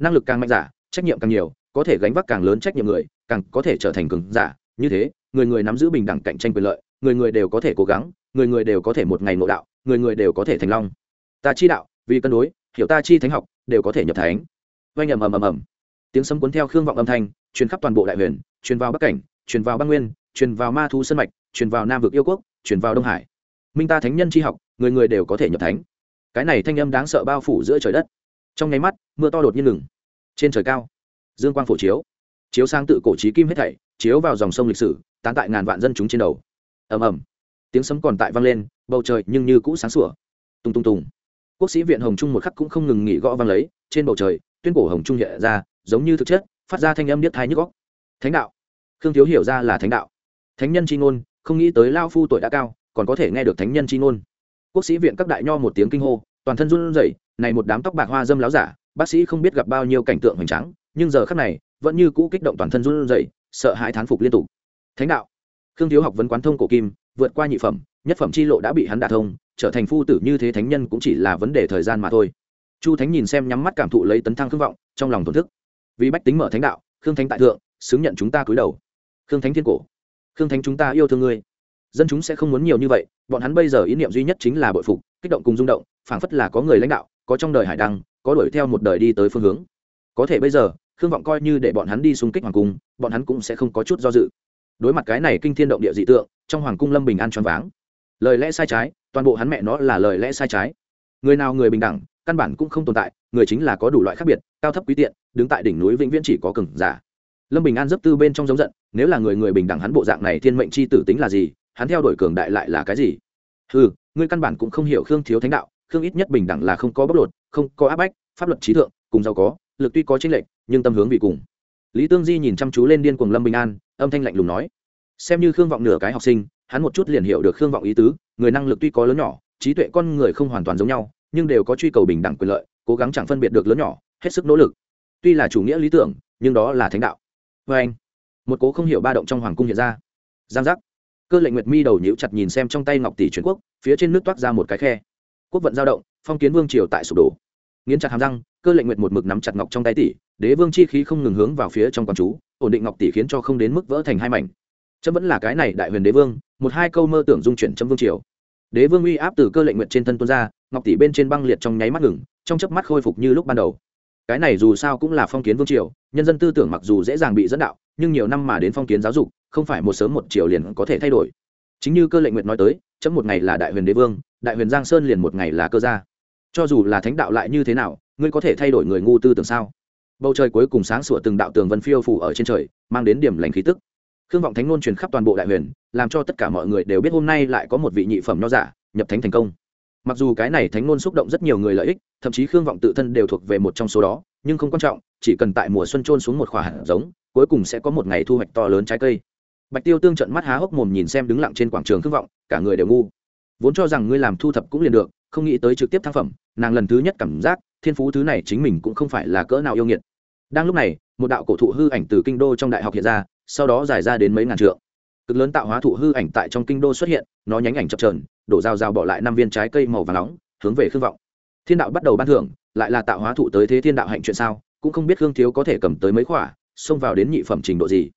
Năng lực càng mạnh giả, trách nhiệm càng nhiều, có thể gánh vác càng lớn trách nhiệm người, càng có thể trở thành cường giả. Như thế, người người nắm giữ bình đẳng cạnh tranh quyền lợi, người người đều có thể cố gắng, người người đều có thể một ngày ngộ đạo, người người đều có thể thành long. Ta chi đạo, vì cân đối, hiểu ta chi thánh học, đều có thể nhập thánh. Oanh ầm ầm ầm ầm. Tiếng sấm cuốn theo khương vọng âm thanh, truyền khắp toàn bộ đại huyền truyền vào bắc cảnh truyền vào bắc nguyên truyền vào ma thu sân mạch truyền vào nam vực yêu quốc truyền vào đông hải. Minh ta thánh nhân chi học người người đều có thể nhập thánh. Cái này thanh âm đáng sợ bao phủ giữa trời đất. Trong nháy mắt mưa to đột nhiên ngừng. Trên trời cao dương quang phổ chiếu. Chiếu sang tự cổ trí kim hết thảy chiếu vào dòng sông lịch sử tán tại ngàn vạn dân chúng trên đầu. Ầm ầm. Tiếng sấm còn tại vang lên bầu trời nhưng như cũ sáng sủa. Tung tung tung, quốc sĩ viện hồng trung một khắc cũng không ngừng nghỉ gõ vang lấy trên bầu trời tuyên cổ hồng trung hiện ra giống như thực chất phát ra thanh âm điếc thai nhức góc thánh đạo. Khương thiếu hiểu ra là thánh đạo. Thánh nhân c h i ngôn, không nghĩ tới lao phu tuổi đã cao, còn có thể nghe được thánh nhân c h i ngôn. Quốc sĩ viện các đại nho một tiếng kinh hô, toàn thân run rẩy, này một đám tóc bạc hoa dâm láo giả, bác sĩ không biết gặp bao nhiêu cảnh tượng hoành tráng, nhưng giờ khắc này, vẫn như cũ kích động toàn thân run rẩy, sợ hãi thán phục liên tục. Thánh đạo. Khương thiếu học vấn quán thông cổ kim, vượt qua nhị phẩm, nhất phẩm chi lộ đã bị hắn đả thông, trở thành phu tử như thế thánh nhân cũng chỉ là vấn đề thời gian mà thôi. Chu thánh nhìn xem nhắm mắt cảm thụ lấy tấn thăng khương vọng, trong lòng thổn thức. Vì bách tính mở thánh đạo, khương thánh tại thượng xứng nhận chúng ta cúi đầu. Khương thánh thiên cổ, khương thánh chúng ta yêu thương ngươi. Dân chúng sẽ không muốn nhiều như vậy, bọn hắn bây giờ ý niệm duy nhất chính là bội phục, kích động cùng rung động, phảng phất là có người lãnh đạo, có trong đời hải đăng, có đuổi theo một đời đi tới phương hướng. Có thể bây giờ, khương vọng coi như để bọn hắn đi xung kích hoàng cung, bọn hắn cũng sẽ không có chút do dự. Đối mặt cái này kinh thiên động địa dị tượng, trong hoàng cung lâm bình an choáng váng. Lời lẽ sai trái, toàn bộ hắn mẹ nó là lời lẽ sai trái. Người nào người bình đẳng, căn bản cũng không tồn tại, người chính là có đủ loại khác biệt, cao thấp quý tiện, đứng tại đỉnh núi vĩnh viễn chỉ có cừng giả lâm bình an dấp tư bên trong giống giận, nếu là người người bình đẳng hắn bộ dạng này thiên mệnh c h i tử tính là gì, hắn theo đuổi cường đại lại là cái gì? Ừ ngươi căn bản cũng không hiểu khương thiếu thánh đạo, khương ít nhất bình đẳng là không có bóc lột, không có áp bách, pháp luật trí thượng, cùng giàu có, lực tuy có tranh lệch, nhưng tâm hướng vì cùng. Lý tương di nhìn chăm chú lên điên cuồng lâm bình an, âm thanh lạnh lùng nói, xem như khương vọng nửa cái học sinh, hắn một chút liền hiểu được khương vọng ý tứ, người năng lực tuy có lớn nhỏ, trí tuệ con người không hoàn toàn giống nhau, nhưng đều có truy cầu bình đẳng quyền lợi, cố gắng chẳng phân biệt được lớn nhỏ, hết sức nỗ lực. Tuy là chủ nghĩa lý tưởng, nhưng đó là thánh đạo vê anh, một cố không hiểu ba động trong hoàng cung hiện ra. Giang giác. Cơ lệnh nguyệt mi đầu nhíu chặt nhìn xem trong tay ngọc tỷ truyền quốc, phía trên nước toát ra một cái khe. Quốc vận giao động, phong kiến vương triều tại sụp đổ. Nghiến chặt hàm răng, cơ lệnh nguyệt một mực nắm chặt ngọc trong tay tỷ, đế vương chi khí không ngừng hướng vào phía trong quán chú, ổn định ngọc tỷ khiến cho không đến mức vỡ thành hai mảnh. Chấm vẫn là cái này đại huyền đế vương, một hai câu mơ tưởng dung chuyển chấm vương triều. Đế vương uy áp từ cơ lệnh nguyệt trên thân tuôn ra, ngọc tỷ bên trên băng liệt trong nháy mắt ngừng, trong chớp mắt khôi phục như lúc ban đầu cái này dù sao cũng là phong kiến vương triều, nhân dân tư tưởng mặc dù dễ dàng bị dẫn đạo, nhưng nhiều năm mà đến phong kiến giáo dục, không phải một sớm một chiều liền có thể thay đổi. Chính như cơ lệnh nguyệt nói tới, chấm một ngày là đại huyền đế vương, đại huyền giang sơn liền một ngày là cơ gia. Cho dù là thánh đạo lại như thế nào, ngươi có thể thay đổi người ngu tư tưởng sao? Bầu trời cuối cùng sáng sủa từng đạo tường vân phiêu phủ ở trên trời, mang đến điểm lành khí tức. Khương vọng thánh ngôn truyền khắp toàn bộ đại huyền, làm cho tất cả mọi người đều biết hôm nay lại có một vị nhị phẩm nho giả, nhập thánh thành công mặc dù cái này thánh ngôn xúc động rất nhiều người lợi ích, thậm chí khương vọng tự thân đều thuộc về một trong số đó, nhưng không quan trọng, chỉ cần tại mùa xuân trôn xuống một khoả hạt giống, cuối cùng sẽ có một ngày thu hoạch to lớn trái cây. Bạch tiêu tương trận mắt há hốc mồm nhìn xem đứng lặng trên quảng trường khương vọng, cả người đều ngu. Vốn cho rằng ngươi làm thu thập cũng liền được, không nghĩ tới trực tiếp thăng phẩm, nàng lần thứ nhất cảm giác, thiên phú thứ này chính mình cũng không phải là cỡ nào yêu nghiệt. Đang lúc này, một đạo cổ thụ hư ảnh từ kinh đô trong đại học hiện ra, sau đó giải ra đến mấy ngàn trượng. Cực lớn tạo hóa thụ hư ảnh tại trong kinh đô xuất hiện, nó nhánh ảnh chập trờn đổ dao dao bỏ lại năm viên trái cây màu và nóng, hướng về khương vọng. Thiên đạo bắt đầu ban thưởng, lại là tạo hóa thụ tới thế thiên đạo hạnh chuyện sao, cũng không biết khương thiếu có thể cầm tới mấy khỏa, xông vào đến nhị phẩm trình độ gì.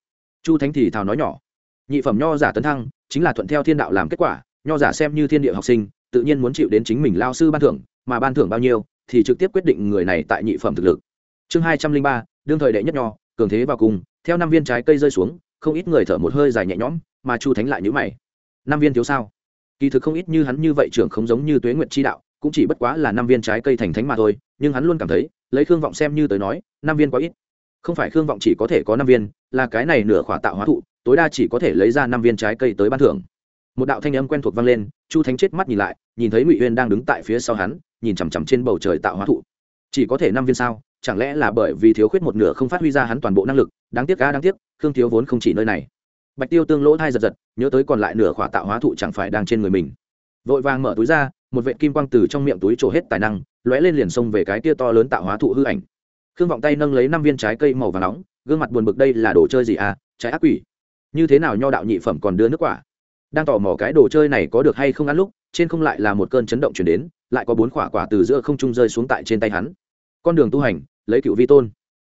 Chu thánh thì thào nói nhỏ, nhị phẩm nho giả tấn thăng, chính là thuận theo thiên đạo làm kết quả, nho giả xem như thiên địa học sinh, tự nhiên muốn chịu đến chính mình lao sư ban thưởng, mà ban thưởng bao nhiêu, thì trực tiếp quyết định người này tại nhị phẩm thực lực. Chương hai trăm linh ba, đương thời đệ nhất nho, cường thế vào cùng, theo năm viên trái cây rơi xuống, không ít người thở một hơi dài nhẹ nhõm, mà chu thánh lại nhữ mày. Năm viên thiếu sao? Kỳ thực không ít như hắn như vậy trưởng không giống như tuế nguyệt chi đạo, cũng chỉ bất quá là năm viên trái cây thành thánh mà thôi, nhưng hắn luôn cảm thấy, lấy khương vọng xem như tới nói, năm viên quá ít. Không phải khương vọng chỉ có thể có năm viên, là cái này nửa khỏa tạo hóa thụ, tối đa chỉ có thể lấy ra năm viên trái cây tới ban thưởng. Một đạo thanh âm quen thuộc vang lên, chu thánh chết mắt nhìn lại, nhìn thấy ngụy uyên đang đứng tại phía sau hắn, nhìn chằm chằm trên bầu trời tạo hóa thụ. Chỉ có thể năm viên sao? Chẳng lẽ là bởi vì thiếu khuyết một nửa không phát huy ra hắn toàn bộ năng lực? Đáng tiếc ga đáng tiếc, khương thiếu vốn không chỉ nơi này bạch tiêu tương lỗ thai giật giật, nhớ tới còn lại nửa khỏa tạo hóa thụ chẳng phải đang trên người mình. Vội vàng mở túi ra, một vệ kim quang từ trong miệng túi trổ hết tài năng, lóe lên liền xông về cái tia to lớn tạo hóa thụ hư ảnh. Khương vọng tay nâng lấy năm viên trái cây màu và nóng, gương mặt buồn bực đây là đồ chơi gì à trái ác quỷ. Như thế nào nho đạo nhị phẩm còn đưa nước quả? Đang tò mò cái đồ chơi này có được hay không ăn lúc, trên không lại là một cơn chấn động chuyển đến, lại có bốn quả quả từ giữa không trung rơi xuống tại trên tay hắn. Con đường tu hành, lấy cựu vi tôn.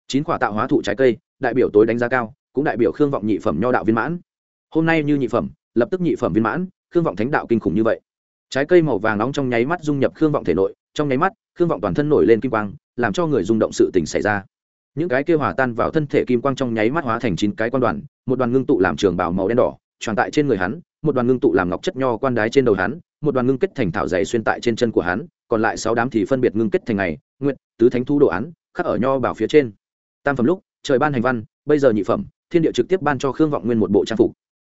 Chín quả tạo hóa thụ trái cây, đại biểu tối đánh giá cao cũng đại biểu khương vọng nhị phẩm nho đạo viên mãn. Hôm nay như nhị phẩm, lập tức nhị phẩm viên mãn, khương vọng thánh đạo kinh khủng như vậy. Trái cây màu vàng nóng trong nháy mắt dung nhập khương vọng thể nội, trong nháy mắt, khương vọng toàn thân nổi lên kim quang, làm cho người rung động sự tình xảy ra. Những cái kia hòa tan vào thân thể kim quang trong nháy mắt hóa thành chín cái quan đoàn, một đoàn ngưng tụ làm trường bảo màu đen đỏ, tròn tại trên người hắn, một đoàn ngưng tụ làm ngọc chất nho quan đái trên đầu hắn, một đoàn ngưng kết thành thảo dày xuyên tại trên chân của hắn, còn lại sáu đám thì phân biệt ngưng kết thành ngày nguyện tứ thánh thu đồ án, khắc ở nho bảo phía trên. Tam phẩm lúc, trời ban hành văn, bây giờ nhị phẩm thiên địa trực tiếp ban cho khương vọng nguyên một bộ trang phục.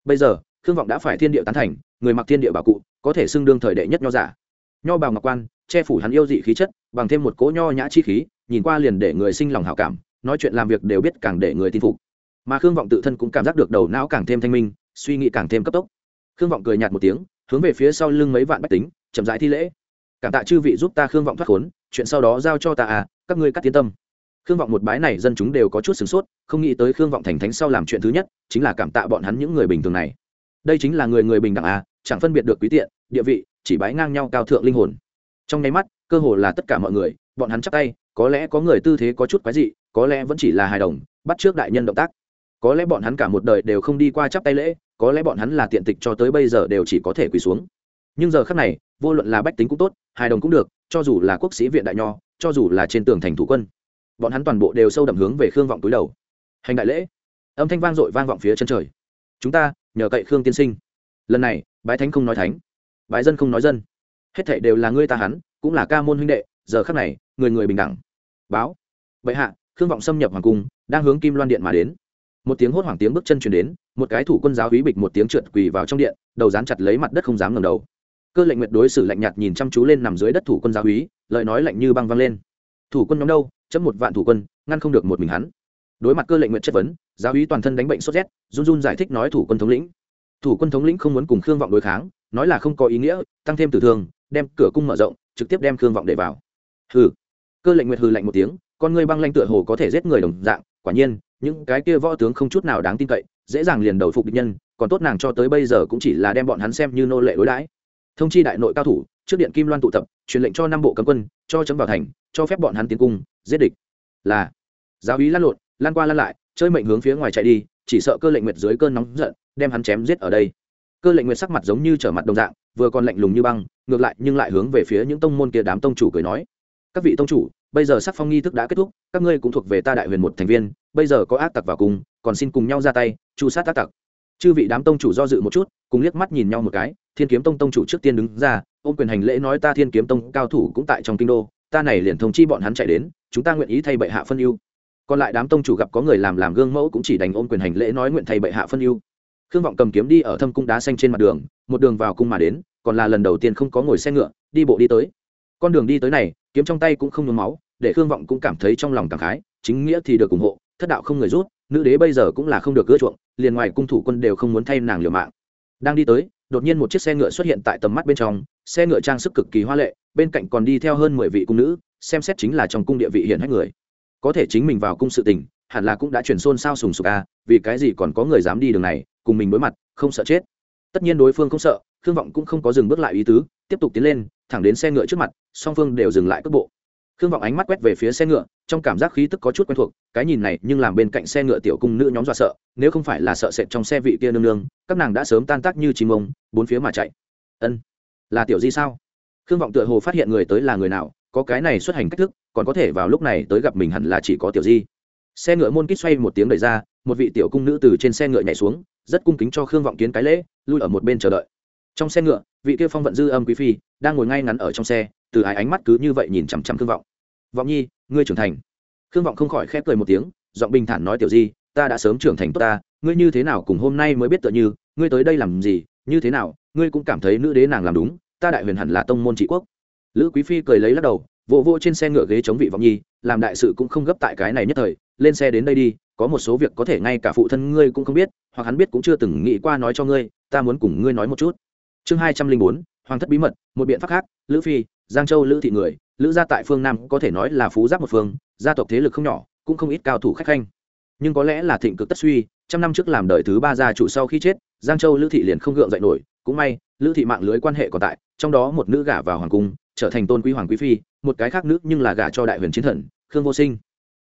Bây giờ, khương vọng đã phải thiên địa tán thành, người mặc thiên địa bảo cụ, có thể xưng đương thời đệ nhất nho giả. Nho bào ngọc quan, che phủ hắn yêu dị khí chất, bằng thêm một cỗ nho nhã chi khí, nhìn qua liền để người sinh lòng hảo cảm, nói chuyện làm việc đều biết càng để người tin phục. Mà khương vọng tự thân cũng cảm giác được đầu não càng thêm thanh minh, suy nghĩ càng thêm cấp tốc. Khương vọng cười nhạt một tiếng, hướng về phía sau lưng mấy vạn bách tính, chậm rãi thi lễ. Cảm tạ chư vị giúp ta khương vọng thoát khốn, chuyện sau đó giao cho ta à các ngươi cắt tiến tâm khương vọng một bái này dân chúng đều có chút sửng sốt, không nghĩ tới khương vọng thành thánh sau làm chuyện thứ nhất, chính là cảm tạ bọn hắn những người bình thường này. Đây chính là người người bình đẳng à chẳng phân biệt được quý tiện, địa vị, chỉ bái ngang nhau cao thượng linh hồn. Trong nháy mắt, cơ hồ là tất cả mọi người, bọn hắn chắp tay, có lẽ có người tư thế có chút quái dị, có lẽ vẫn chỉ là hài đồng, bắt trước đại nhân động tác. Có lẽ bọn hắn cả một đời đều không đi qua chắp tay lễ, có lẽ bọn hắn là tiện tịch cho tới bây giờ đều chỉ có thể quỳ xuống. Nhưng giờ khác này, vô luận là bách tính cũng tốt, hài đồng cũng được, cho dù là quốc sĩ viện đại nho, cho dù là trên tường thành thủ quân bọn hắn toàn bộ đều sâu đậm hướng về khương vọng túi đầu. Hành đại lễ. Âm thanh vang dội vang vọng phía chân trời. Chúng ta, nhờ cậy khương tiên sinh. Lần này, bái thánh không nói thánh, bái dân không nói dân. Hết thệ đều là ngươi ta hắn, cũng là ca môn huynh đệ, giờ khắc này, người người bình đẳng. Báo. Bệ hạ, khương vọng xâm nhập hoàng cung, đang hướng kim loan điện mà đến. Một tiếng hốt hoảng tiếng bước chân chuyển đến, một cái thủ quân giáo hí bịch một tiếng trượt quỳ vào trong điện, đầu dán chặt lấy mặt đất không dám ngẩng đầu. Cơ lệnh nguyệt đối xử lạnh nhạt nhìn chăm chú lên nằm dưới đất thủ quân giáo hí, lời nói lạnh như băng văng lên. Thủ quân nhóm đâu? Chấm một vạn thủ quân, ngăn không được một mình hắn. Đối mặt cơ lệnh nguyện chất vấn, giáo úy toàn thân đánh bệnh sốt rét, run run giải thích nói thủ quân thống lĩnh. Thủ quân thống lĩnh không muốn cùng khương vọng đối kháng, nói là không có ý nghĩa, tăng thêm tử thương, đem cửa cung mở rộng, trực tiếp đem khương vọng để vào. Hừ. Cơ lệnh nguyệt hừ lạnh một tiếng, con ngươi băng lanh tựa hồ có thể giết người đồng dạng, quả nhiên, những cái kia võ tướng không chút nào đáng tin cậy, dễ dàng liền đầu phục địch nhân, còn tốt nàng cho tới bây giờ cũng chỉ là đem bọn hắn xem như nô lệ đối đãi. Thông chi đại nội cao thủ trước điện kim loan tụ tập, truyền lệnh cho năm bộ cấm quân, cho chấm vào thành, cho phép bọn hắn tiến cung, giết địch. Là, giáo ý lăn lộn, lan qua lan lại, chơi mệnh hướng phía ngoài chạy đi, chỉ sợ cơ lệnh nguyệt dưới cơn nóng giận, đem hắn chém giết ở đây. Cơ lệnh nguyệt sắc mặt giống như trở mặt đồng dạng, vừa còn lạnh lùng như băng, ngược lại nhưng lại hướng về phía những tông môn kia đám tông chủ cười nói. Các vị tông chủ, bây giờ sắc phong nghi thức đã kết thúc, các ngươi cũng thuộc về ta đại huyền một thành viên, bây giờ có ác tặc vào cùng, còn xin cùng nhau ra tay, chu sát ác tặc. Chư vị đám tông chủ do dự một chút, cùng liếc mắt nhìn nhau một cái, thiên kiếm tông tông chủ trước tiên đứng ra ôm quyền hành lễ nói ta thiên kiếm tông cao thủ cũng tại trong kinh đô, ta này liền thông chi bọn hắn chạy đến, chúng ta nguyện ý thay bệ hạ phân ưu. Còn lại đám tông chủ gặp có người làm làm gương mẫu cũng chỉ đành ôm quyền hành lễ nói nguyện thay bệ hạ phân ưu. Khương vọng cầm kiếm đi ở thâm cung đá xanh trên mặt đường, một đường vào cung mà đến, còn là lần đầu tiên không có ngồi xe ngựa, đi bộ đi tới. Con đường đi tới này, kiếm trong tay cũng không nhuốm máu, để khương vọng cũng cảm thấy trong lòng cảm khái, chính nghĩa thì được ủng hộ, thất đạo không người rút, nữ đế bây giờ cũng là không được gỡ chuộng, liền ngoài cung thủ quân đều không muốn thay nàng liều mạng. Đang đi tới đột nhiên một chiếc xe ngựa xuất hiện tại tầm mắt bên trong, xe ngựa trang sức cực kỳ hoa lệ, bên cạnh còn đi theo hơn mười vị cung nữ, xem xét chính là trong cung địa vị hiển hách người. Có thể chính mình vào cung sự tình, hẳn là cũng đã chuyển xôn xao sùng sục a, vì cái gì còn có người dám đi đường này, cùng mình đối mặt, không sợ chết. Tất nhiên đối phương không sợ, khương vọng cũng không có dừng bước lại ý tứ, tiếp tục tiến lên, thẳng đến xe ngựa trước mặt, song phương đều dừng lại cước bộ khương vọng ánh mắt quét về phía xe ngựa, trong cảm giác khí tức có chút quen thuộc, cái nhìn này nhưng làm bên cạnh xe ngựa tiểu cung nữ nhóm dọa sợ, nếu không phải là sợ sệt trong xe vị kia nương nương, các nàng đã sớm tan tác như chim ông bốn phía mà chạy. Ân, là tiểu di sao? Khương vọng tựa hồ phát hiện người tới là người nào, có cái này xuất hành cách thức, còn có thể vào lúc này tới gặp mình hẳn là chỉ có tiểu di. Xe ngựa môn kích xoay một tiếng đẩy ra, một vị tiểu cung nữ từ trên xe ngựa nhảy xuống, rất cung kính cho khương vọng kiến cái lễ, lui ở một bên chờ đợi. Trong xe ngựa, vị kia phong vận dư âm quý phi đang ngồi ngay ngắn ở trong xe từ ai ánh mắt cứ như vậy nhìn chằm chằm khương vọng. Vọng nhi, ngươi trưởng thành. Khương vọng không khỏi khép cười một tiếng, giọng bình thản nói, tiểu di, ta đã sớm trưởng thành tốt ta, ngươi như thế nào cùng hôm nay mới biết tựa như, ngươi tới đây làm gì, như thế nào, ngươi cũng cảm thấy nữ đế nàng làm đúng, ta đại huyền hẳn là tông môn trị quốc. Lữ quý phi cười lấy lắc đầu, vỗ vỗ trên xe ngựa ghế chống vị vọng nhi, làm đại sự cũng không gấp tại cái này nhất thời, lên xe đến đây đi, có một số việc có thể ngay cả phụ thân ngươi cũng không biết, hoặc hắn biết cũng chưa từng nghĩ qua nói cho ngươi, ta muốn cùng ngươi nói một chút. Chương hai trăm linh bốn, hoàng thất bí mật, một biện pháp khác, lữ phi giang châu lữ thị người, lữ gia tại phương nam có thể nói là phú giáp một phương, gia tộc thế lực không nhỏ, cũng không ít cao thủ khách khanh. Nhưng có lẽ là thịnh cực tất suy, trăm năm trước làm đời thứ ba gia chủ sau khi chết, giang châu lữ thị liền không gượng dậy nổi. Cũng may, lữ thị mạng lưới quan hệ còn tại, trong đó một nữ gả vào hoàng cung, trở thành tôn quý hoàng quý phi, một cái khác nữ nhưng là gả cho đại huyền chiến thần, khương vô sinh.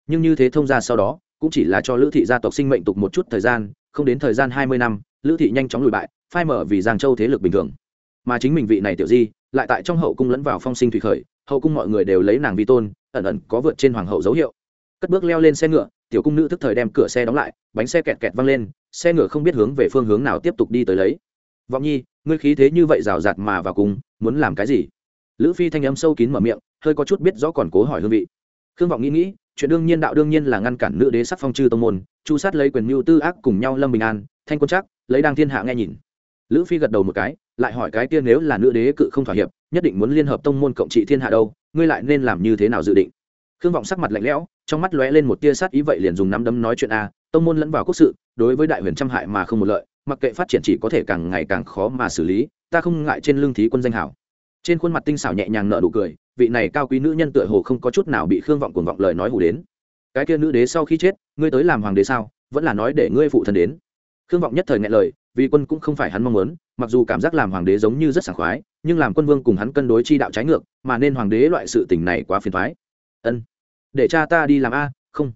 Nhưng như thế thông ra sau đó, cũng chỉ là cho lữ thị gia tộc sinh mệnh tục một chút thời gian, không đến thời gian hai mươi năm, lữ thị nhanh chóng lùi bại, phai mở vì giang châu thế lực bình thường mà chính mình vị này tiểu di lại tại trong hậu cung lẫn vào phong sinh thủy khởi, hậu cung mọi người đều lấy nàng vi tôn, ẩn ẩn có vượt trên hoàng hậu dấu hiệu. Cất bước leo lên xe ngựa, tiểu cung nữ thức thời đem cửa xe đóng lại, bánh xe kẹt kẹt văng lên, xe ngựa không biết hướng về phương hướng nào tiếp tục đi tới lấy. Vọng nhi, ngươi khí thế như vậy rào rạt mà vào cùng, muốn làm cái gì? Lữ phi thanh âm sâu kín mở miệng, hơi có chút biết rõ còn cố hỏi hương vị. Khương vọng nghĩ nghĩ, chuyện đương nhiên đạo đương nhiên là ngăn cản nữ đế sắc phong chư tông môn, chu sát lấy quyền mưu tư ác cùng nhau lâm bình an, thanh quân chắc lấy đang thiên hạ nghe nhìn lữ phi gật đầu một cái, lại hỏi cái kia nếu là nữ đế cự không thỏa hiệp, nhất định muốn liên hợp tông môn cộng trị thiên hạ đâu, ngươi lại nên làm như thế nào dự định? Khương vọng sắc mặt lạnh lẽo, trong mắt lóe lên một tia sát ý vậy liền dùng nắm đấm nói chuyện a, tông môn lẫn vào quốc sự, đối với đại huyền trăm hại mà không một lợi, mặc kệ phát triển chỉ có thể càng ngày càng khó mà xử lý, ta không ngại trên lương thí quân danh hảo. Trên khuôn mặt tinh xảo nhẹ nhàng nở nụ cười, vị này cao quý nữ nhân tựa hồ không có chút nào bị khương vọng cuồng vọng lời nói hù đến. Cái kia nữ đế sau khi chết, ngươi tới làm hoàng đế sao? Vẫn là nói để ngươi phụ thân đến. Khương vọng nhất thời nghe lời vì quân cũng không phải hắn mong muốn, mặc dù cảm giác làm hoàng đế giống như rất sảng khoái, nhưng làm quân vương cùng hắn cân đối chi đạo trái ngược, mà nên hoàng đế loại sự tình này quá phiền thoái ân, để cha ta đi làm a, không.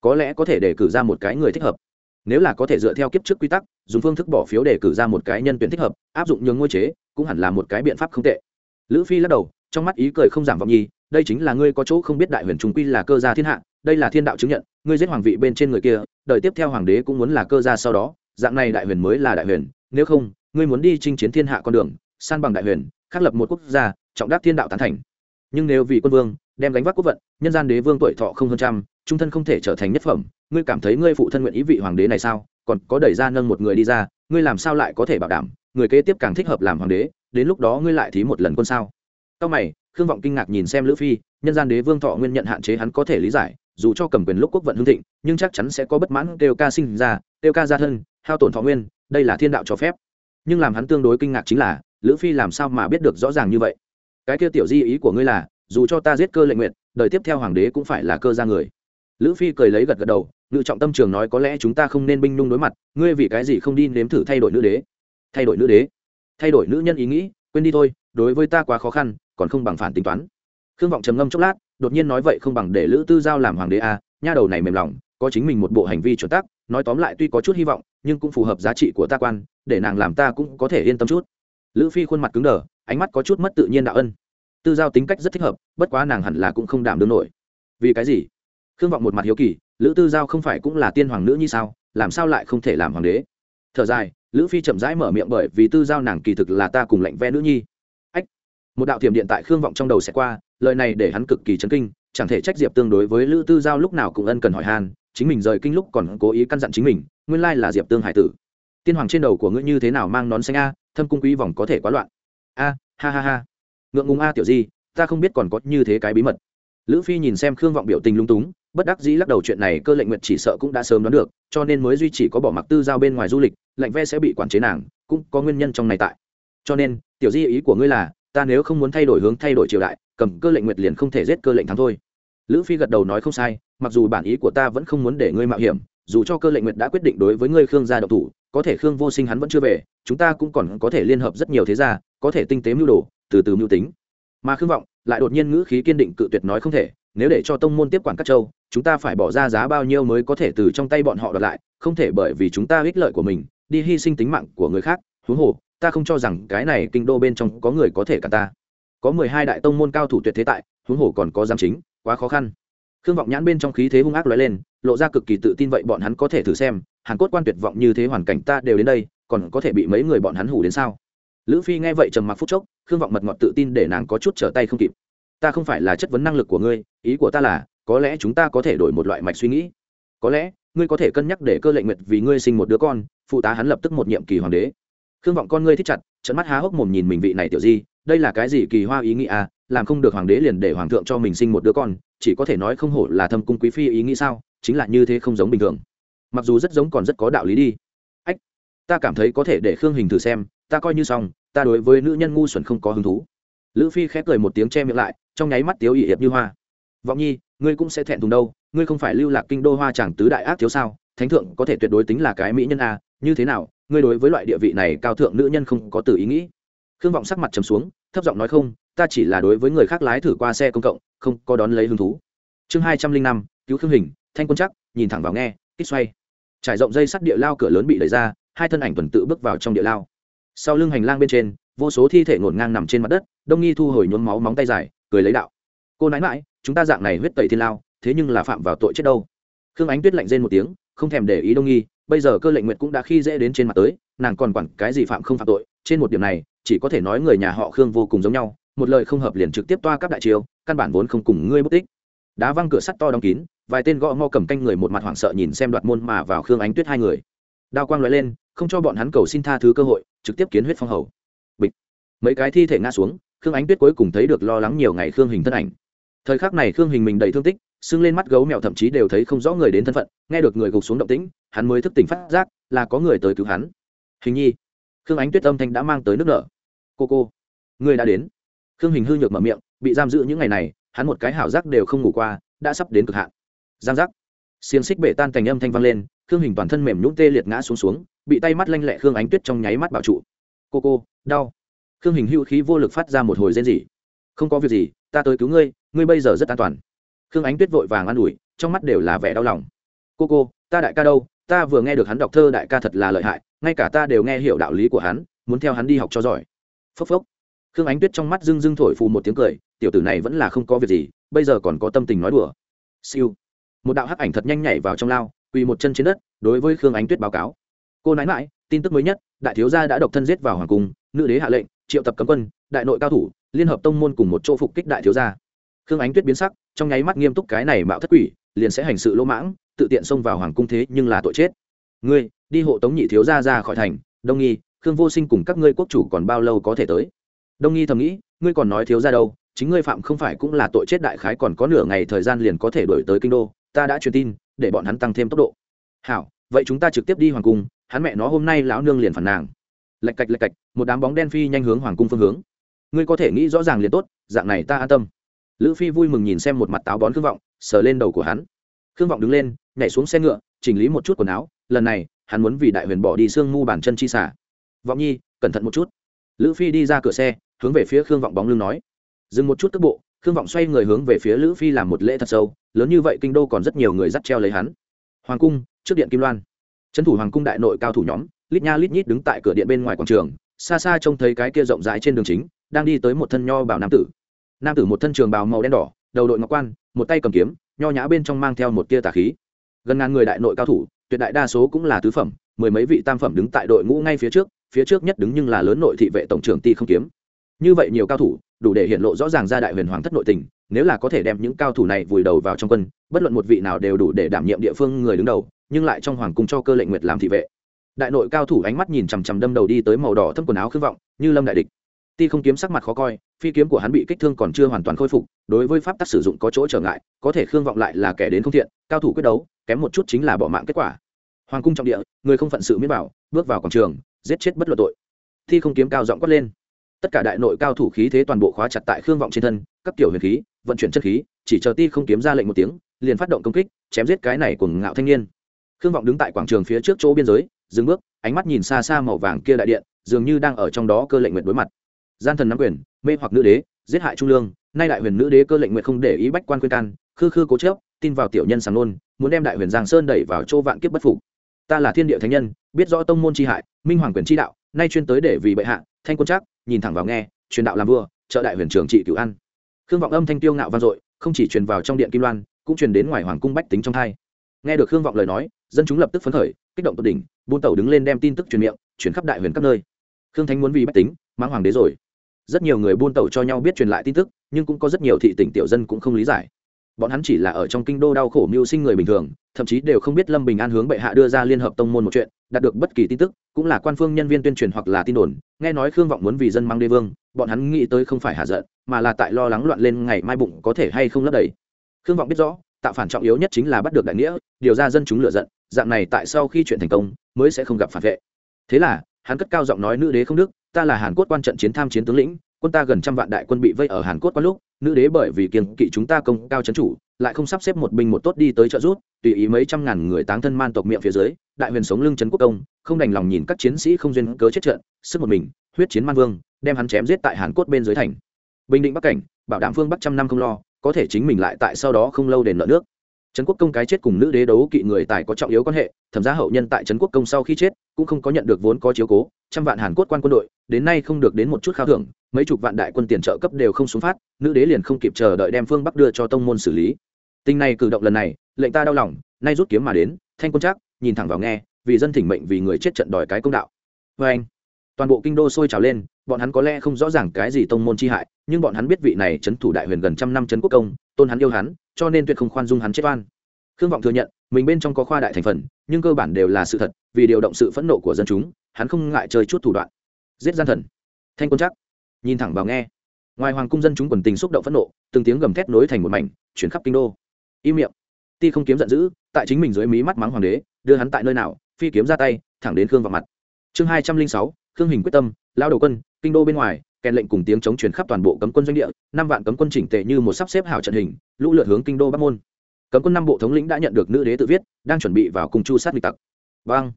Có lẽ có thể để cử ra một cái người thích hợp. Nếu là có thể dựa theo kiếp trước quy tắc, dùng phương thức bỏ phiếu để cử ra một cái nhân tuyển thích hợp, áp dụng nhường ngôi chế, cũng hẳn là một cái biện pháp không tệ. Lữ phi lắc đầu, trong mắt ý cười không giảm vọng nhi, đây chính là ngươi có chỗ không biết đại huyền trung quy là cơ gia thiên hạ, đây là thiên đạo chứng nhận, ngươi giết hoàng vị bên trên người kia đợi tiếp theo hoàng đế cũng muốn là cơ gia sau đó dạng này đại huyền mới là đại huyền, nếu không, ngươi muốn đi chinh chiến thiên hạ con đường, san bằng đại huyền, khắc lập một quốc gia, trọng đắc thiên đạo tán thành. Nhưng nếu vì quân vương, đem đánh vác quốc vận, nhân gian đế vương tuổi thọ không hơn trăm, trung thân không thể trở thành nhất phẩm, ngươi cảm thấy ngươi phụ thân nguyện ý vị hoàng đế này sao? Còn có đẩy ra nâng một người đi ra, ngươi làm sao lại có thể bảo đảm, người kế tiếp càng thích hợp làm hoàng đế, đến lúc đó ngươi lại thí một lần quân sao? Sau mày, khương vọng kinh ngạc nhìn xem lữ phi, nhân gian đế vương thọ nguyên nhận hạn chế hắn có thể lý giải, dù cho cầm quyền lúc quốc vận hương thịnh, nhưng chắc chắn sẽ có bất mãn kêu ca sinh ra, kêu ca gia thân hao tổn thọ nguyên đây là thiên đạo cho phép. Nhưng làm hắn tương đối kinh ngạc chính là lữ phi làm sao mà biết được rõ ràng như vậy? Cái kia tiểu di ý của ngươi là dù cho ta giết cơ lệnh nguyện đời tiếp theo hoàng đế cũng phải là cơ ra người. Lữ phi cười lấy gật gật đầu ngự trọng tâm trường nói có lẽ chúng ta không nên binh nung đối mặt ngươi vì cái gì không đi nếm thử thay đổi nữ đế? Thay đổi nữ đế? Thay đổi nữ nhân ý nghĩ quên đi thôi đối với ta quá khó khăn còn không bằng phản tính toán. Khương vọng trầm ngâm chốc lát đột nhiên nói vậy không bằng để lữ tư giao làm hoàng đế a à, nha đầu này mềm lòng có chính mình một bộ hành vi chuẩn tắc nói tóm lại tuy có chút hy vọng nhưng cũng phù hợp giá trị của ta quan, để nàng làm ta cũng có thể yên tâm chút. Lữ phi khuôn mặt cứng đờ, ánh mắt có chút mất tự nhiên đạo ân. Tư giao tính cách rất thích hợp, bất quá nàng hẳn là cũng không đảm đương nổi. Vì cái gì? Khương vọng một mặt hiếu kỳ, lữ tư giao không phải cũng là tiên hoàng nữ như sao, làm sao lại không thể làm hoàng đế? Thở dài, lữ phi chậm rãi mở miệng bởi vì tư giao nàng kỳ thực là ta cùng lệnh ve nữ nhi. Ách. Một đạo thiểm điện tại khương vọng trong đầu sẽ qua, lời này để hắn cực kỳ chấn kinh, chẳng thể trách diệp tương đối với lữ tư giao lúc nào cũng ân cần hỏi han chính mình rời kinh lúc còn cố ý căn dặn chính mình, nguyên lai là diệp tương hải tử. Tiên hoàng trên đầu của ngươi như thế nào mang nón xanh a, thâm cung quý vòng có thể quá loạn. A, ha ha ha. Ngượng ngùng a tiểu di, ta không biết còn có như thế cái bí mật. Lữ phi nhìn xem khương vọng biểu tình lung túng, bất đắc dĩ lắc đầu chuyện này cơ lệnh nguyện chỉ sợ cũng đã sớm đoán được, cho nên mới duy chỉ có bỏ mặc tư giao bên ngoài du lịch lệnh ve sẽ bị quản chế nàng, cũng có nguyên nhân trong này tại. Cho nên, tiểu di ý của ngươi là, ta nếu không muốn thay đổi hướng thay đổi triều đại, cầm cơ lệnh nguyệt liền không thể giết cơ lệnh thắng thôi lữ phi gật đầu nói không sai, mặc dù bản ý của ta vẫn không muốn để ngươi mạo hiểm, dù cho cơ lệnh nguyệt đã quyết định đối với ngươi khương gia độc thủ, có thể khương vô sinh hắn vẫn chưa về, chúng ta cũng còn có thể liên hợp rất nhiều thế gia, có thể tinh tế mưu đồ, từ từ mưu tính. Mà khương vọng lại đột nhiên ngữ khí kiên định cự tuyệt nói không thể, nếu để cho tông môn tiếp quản các châu, chúng ta phải bỏ ra giá bao nhiêu mới có thể từ trong tay bọn họ đoạt lại, không thể bởi vì chúng ta ích lợi của mình, đi hy sinh tính mạng của người khác. Huống hồ, ta không cho rằng cái này kinh đô bên trong có người có thể cả ta. Có mười hai đại tông môn cao thủ tuyệt thế tại, huống hồ còn có giám chính quá khó khăn. Khương vọng nhãn bên trong khí thế hung ác lóe lên, lộ ra cực kỳ tự tin vậy bọn hắn có thể thử xem, hàn cốt quan tuyệt vọng như thế hoàn cảnh ta đều đến đây, còn có thể bị mấy người bọn hắn hủ đến sao? Lữ phi nghe vậy trầm mặc phút chốc, khương vọng mật ngọt tự tin để nàng có chút trở tay không kịp. Ta không phải là chất vấn năng lực của ngươi, ý của ta là, có lẽ chúng ta có thể đổi một loại mạch suy nghĩ. Có lẽ, ngươi có thể cân nhắc để cơ lệnh nguyệt vì ngươi sinh một đứa con, phụ tá hắn lập tức một nhiệm kỳ hoàng đế. Khương vọng con ngươi thích chặt trận mắt há hốc mồm nhìn mình vị này tiểu di, đây là cái gì kỳ hoa ý nghĩ à làm không được hoàng đế liền để hoàng thượng cho mình sinh một đứa con, chỉ có thể nói không hổ là thâm cung quý phi ý nghĩ sao, chính là như thế không giống bình thường. Mặc dù rất giống còn rất có đạo lý đi. Ách, ta cảm thấy có thể để khương hình thử xem, ta coi như xong, ta đối với nữ nhân ngu xuẩn không có hứng thú. Lữ phi khép cười một tiếng che miệng lại, trong nháy mắt tiếu ỵ hiệp như hoa. Vọng nhi, ngươi cũng sẽ thẹn thùng đâu, ngươi không phải lưu lạc kinh đô hoa chẳng tứ đại ác thiếu sao? Thánh thượng có thể tuyệt đối tính là cái mỹ nhân a, như thế nào, ngươi đối với loại địa vị này cao thượng nữ nhân không có từ ý nghĩ. Khương vọng sắc mặt trầm xuống, thấp giọng nói không ta chỉ là đối với người khác lái thử qua xe công cộng, không có đón lấy hứng thú. Chương hai trăm linh năm, cứu khương hình, thanh quân chắc nhìn thẳng vào nghe, kích xoay. Trải rộng dây sắt địa lao cửa lớn bị đẩy ra, hai thân ảnh tuần tự bước vào trong địa lao. Sau lưng hành lang bên trên, vô số thi thể ngổn ngang nằm trên mặt đất, đông nghi thu hồi nhuốm máu móng tay dài, cười lấy đạo. Cô nãi mãi chúng ta dạng này huyết tẩy thiên lao, thế nhưng là phạm vào tội chết đâu. Khương ánh tuyết lạnh rên một tiếng, không thèm để ý đông nghi, bây giờ cơ lệnh nguyệt cũng đã khi dễ đến trên mặt tới, nàng còn quản cái gì phạm không phạm tội, trên một điểm này, chỉ có thể nói người nhà họ khương vô cùng giống nhau một lời không hợp liền trực tiếp toa các đại chiêu, căn bản vốn không cùng ngươi bất tích. Đá văng cửa sắt to đóng kín, vài tên gõ mo cầm canh người một mặt hoảng sợ nhìn xem đoạt môn mà vào khương ánh tuyết hai người. Đao quang l lên, không cho bọn hắn cầu xin tha thứ cơ hội, trực tiếp kiến huyết phong hầu. Bịch. Mấy cái thi thể ngã xuống, khương ánh tuyết cuối cùng thấy được lo lắng nhiều ngày khương hình thân ảnh. Thời khắc này khương hình mình đầy thương tích, sưng lên mắt gấu mèo thậm chí đều thấy không rõ người đến thân phận, nghe được người gục xuống động tĩnh, hắn mới thức tỉnh phát giác là có người tới cứu hắn. Hình nhi. Khương ánh tuyết âm thanh đã mang tới nước nở. Cô cô, người đã đến khương hình hư nhược mở miệng, bị giam giữ những ngày này, hắn một cái hảo giác đều không ngủ qua, đã sắp đến cực hạn. Giang giác. Xiềng xích bể tan thành âm thanh vang lên, khương hình toàn thân mềm nhũng tê liệt ngã xuống xuống, bị tay mắt lanh lẹ khương ánh tuyết trong nháy mắt bảo trụ. Cô cô, đau. Khương hình hữu khí vô lực phát ra một hồi rên rỉ. Không có việc gì, ta tới cứu ngươi ngươi bây giờ rất an toàn. Khương ánh tuyết vội vàng an ủi, trong mắt đều là vẻ đau lòng. Cô cô, ta đại ca đâu? Ta vừa nghe được hắn đọc thơ đại ca thật là lợi hại, ngay cả ta đều nghe hiểu đạo lý của hắn, muốn theo hắn đi học cho giỏi. Phốc phốc khương ánh tuyết trong mắt dưng dưng thổi phù một tiếng cười, tiểu tử này vẫn là không có việc gì, bây giờ còn có tâm tình nói đùa. Siêu. Một đạo hắc ảnh thật nhanh nhảy vào trong lao, quỳ một chân trên đất, đối với khương ánh tuyết báo cáo. Cô nãi mãi tin tức mới nhất, đại thiếu gia đã độc thân giết vào hoàng cung, nữ đế hạ lệnh, triệu tập cấm quân, đại nội cao thủ, liên hợp tông môn cùng một chỗ phục kích đại thiếu gia. Khương ánh tuyết biến sắc, trong nháy mắt nghiêm túc cái này mạo thất quỷ, liền sẽ hành sự lỗ mãng, tự tiện xông vào hoàng cung thế nhưng là tội chết. Ngươi, đi hộ tống nhị thiếu gia ra khỏi thành, đông nghi, khương vô sinh cùng các ngươi quốc chủ còn bao lâu có thể tới? Đông nghi thầm nghĩ, ngươi còn nói thiếu gia đâu, chính ngươi phạm không phải cũng là tội chết đại khái còn có nửa ngày thời gian liền có thể đổi tới kinh đô, ta đã truyền tin, để bọn hắn tăng thêm tốc độ. Hảo, vậy chúng ta trực tiếp đi hoàng cung, hắn mẹ nó hôm nay lão nương liền phản nàng. Lạch cạch lạch cạch, một đám bóng đen phi nhanh hướng hoàng cung phương hướng. Ngươi có thể nghĩ rõ ràng liền tốt, dạng này ta an tâm. Lữ phi vui mừng nhìn xem một mặt táo bón khương vọng, sờ lên đầu của hắn. Khương vọng đứng lên, nhảy xuống xe ngựa, chỉnh lý một chút quần áo, lần này, hắn muốn vì đại huyền bỏ đi xương mu bàn chân chi xả. Vọng nhi, cẩn thận một chút. Lữ phi đi ra cửa xe hướng về phía khương vọng bóng lưng nói. Dừng một chút tức bộ, khương vọng xoay người hướng về phía lữ phi làm một lễ thật sâu, lớn như vậy kinh đô còn rất nhiều người dắt treo lấy hắn. Hoàng cung, trước điện kim loan. Trấn thủ hoàng cung đại nội cao thủ nhóm, lít nha lít nhít đứng tại cửa điện bên ngoài quảng trường, xa xa trông thấy cái kia rộng rãi trên đường chính, đang đi tới một thân nho bảo nam tử. Nam tử một thân trường bào màu đen đỏ, đầu đội ngọc quan, một tay cầm kiếm, nho nhã bên trong mang theo một tia tà khí. Gần ngàn người đại nội cao thủ, tuyệt đại đa số cũng là tứ phẩm, mười mấy vị tam phẩm đứng tại đội ngũ ngay phía trước phía trước nhất đứng nhưng là lớn nội thị vệ tổng trưởng ti không kiếm như vậy nhiều cao thủ, đủ để hiện lộ rõ ràng ra đại huyền hoàng thất nội tình, nếu là có thể đem những cao thủ này vùi đầu vào trong quân, bất luận một vị nào đều đủ để đảm nhiệm địa phương người đứng đầu, nhưng lại trong hoàng cung cho cơ lệnh nguyệt làm thị vệ. Đại nội cao thủ ánh mắt nhìn chằm chằm đâm đầu đi tới màu đỏ thâm quần áo khương vọng, như lâm đại địch. Ti không kiếm sắc mặt khó coi, phi kiếm của hắn bị kích thương còn chưa hoàn toàn khôi phục, đối với pháp tắc sử dụng có chỗ trở ngại, có thể khương vọng lại là kẻ đến không thiện, cao thủ quyết đấu, kém một chút chính là bỏ mạng kết quả. Hoàng cung trọng địa, người không phận sự miết bảo, bước vào quảng trường, giết chết bất luận tội. Thi không kiếm cao giọng quát lên tất cả đại nội cao thủ khí thế toàn bộ khóa chặt tại khương vọng trên thân, các kiểu huyền khí, vận chuyển chất khí, chỉ chờ ti không kiếm ra lệnh một tiếng, liền phát động công kích, chém giết cái này của ngạo thanh niên. Khương vọng đứng tại quảng trường phía trước chỗ biên giới, dừng bước, ánh mắt nhìn xa xa màu vàng kia đại điện, dường như đang ở trong đó cơ lệnh nguyện đối mặt. Gian thần nắm quyền, mê hoặc nữ đế, giết hại trung lương, nay đại huyền nữ đế cơ lệnh nguyện không để ý bách quan khuyên can, khư khư cố chớp tin vào tiểu nhân sàng nôn, muốn đem đại huyền giang sơn đẩy vào chỗ vạn kiếp bất phục. Ta là thiên địa thánh nhân, biết rõ tông môn chi hại, minh hoàng quyền chi đạo, nay chuyên tới để vì bệ hạ, thanh quân chắc nhìn thẳng vào nghe, truyền đạo làm vua, trợ đại huyền trường trị cửu ăn khương vọng âm thanh tiêu ngạo vang dội, không chỉ truyền vào trong điện kim loan, cũng truyền đến ngoài hoàng cung bách tính trong thai. Nghe được khương vọng lời nói, dân chúng lập tức phấn khởi, kích động tột đỉnh, buôn tàu đứng lên đem tin tức truyền miệng chuyển khắp đại huyền các nơi. Khương thánh muốn vì bách tính mang hoàng đế rồi. Rất nhiều người buôn tàu cho nhau biết truyền lại tin tức, nhưng cũng có rất nhiều thị tỉnh tiểu dân cũng không lý giải. Bọn hắn chỉ là ở trong kinh đô đau khổ mưu sinh người bình thường, thậm chí đều không biết lâm bình an hướng bệ hạ đưa ra liên hợp tông môn một chuyện đạt được bất kỳ tin tức, cũng là quan phương nhân viên tuyên truyền hoặc là tin đồn, nghe nói khương vọng muốn vì dân mang đế vương, bọn hắn nghĩ tới không phải hạ giận, mà là tại lo lắng loạn lên ngày mai bụng có thể hay không lấp đầy. Khương vọng biết rõ, tạo phản trọng yếu nhất chính là bắt được đại nghĩa, điều ra dân chúng lựa giận, dạng này tại sau khi chuyện thành công, mới sẽ không gặp phản vệ. Thế là, hắn cất cao giọng nói nữ đế không đức, ta là hàn quốc quan trận chiến tham chiến tướng lĩnh, quân ta gần trăm vạn đại quân bị vây ở hàn quốc qua lúc, nữ đế bởi vì kiêng kỵ chúng ta công cao trấn chủ lại không sắp xếp một binh một tốt đi tới trợ rút tùy ý mấy trăm ngàn người táng thân man tộc miệng phía dưới, đại huyền sống lưng trấn quốc công, không đành lòng nhìn các chiến sĩ không duyên cớ chết trận, sức một mình, huyết chiến man vương, đem hắn chém giết tại hàn quốc bên dưới thành. Bình định bắc cảnh, bảo đảm phương bắc trăm năm không lo, có thể chính mình lại tại sau đó không lâu đền nợ nước. Trấn quốc công cái chết cùng nữ đế đấu kỵ người tài có trọng yếu quan hệ, thẩm gia hậu nhân tại trấn quốc công sau khi chết, cũng không có nhận được vốn có chiếu cố, trăm vạn hàn quốc quan quân đội, đến nay không được đến một chút khao thưởng, mấy chục vạn đại quân tiền trợ cấp đều không xuống phát, nữ đế liền không kịp chờ đợi đem phương bắc đưa cho tông môn xử lý tình này cử động lần này, lệnh ta đau lòng, nay rút kiếm mà đến, thanh quân chắc nhìn thẳng vào nghe, vì dân thỉnh mệnh vì người chết trận đòi cái công đạo. Vê anh, toàn bộ kinh đô sôi trào lên, bọn hắn có lẽ không rõ ràng cái gì tông môn chi hại, nhưng bọn hắn biết vị này trấn thủ đại huyền gần trăm năm trấn quốc công, tôn hắn yêu hắn, cho nên tuyệt không khoan dung hắn chết oan. Khương vọng thừa nhận, mình bên trong có khoa đại thành phần, nhưng cơ bản đều là sự thật, vì điều động sự phẫn nộ của dân chúng, hắn không ngại chơi chút thủ đoạn. Giết gian thần. Thanh quân chắc nhìn thẳng vào nghe. Ngoài hoàng cung dân chúng quần tình xúc động phẫn nộ, từng tiếng gầm thét nối thành một mảnh, chuyển khắp kinh đô im miệng. Ti không kiếm giận dữ, tại chính mình dưới mí mắt mắng hoàng đế, đưa hắn tại nơi nào, phi kiếm ra tay, thẳng đến khương vào mặt. Chương hai trăm linh sáu, khương hình quyết tâm lao đầu quân, kinh đô bên ngoài, kèn lệnh cùng tiếng chống truyền khắp toàn bộ cấm quân doanh địa, năm vạn cấm quân chỉnh tề như một sắp xếp hảo trận hình, lũ lượt hướng kinh đô bắc môn. Cấm quân năm bộ thống lĩnh đã nhận được nữ đế tự viết, đang chuẩn bị vào cùng chu sát nghịch tặc. Vang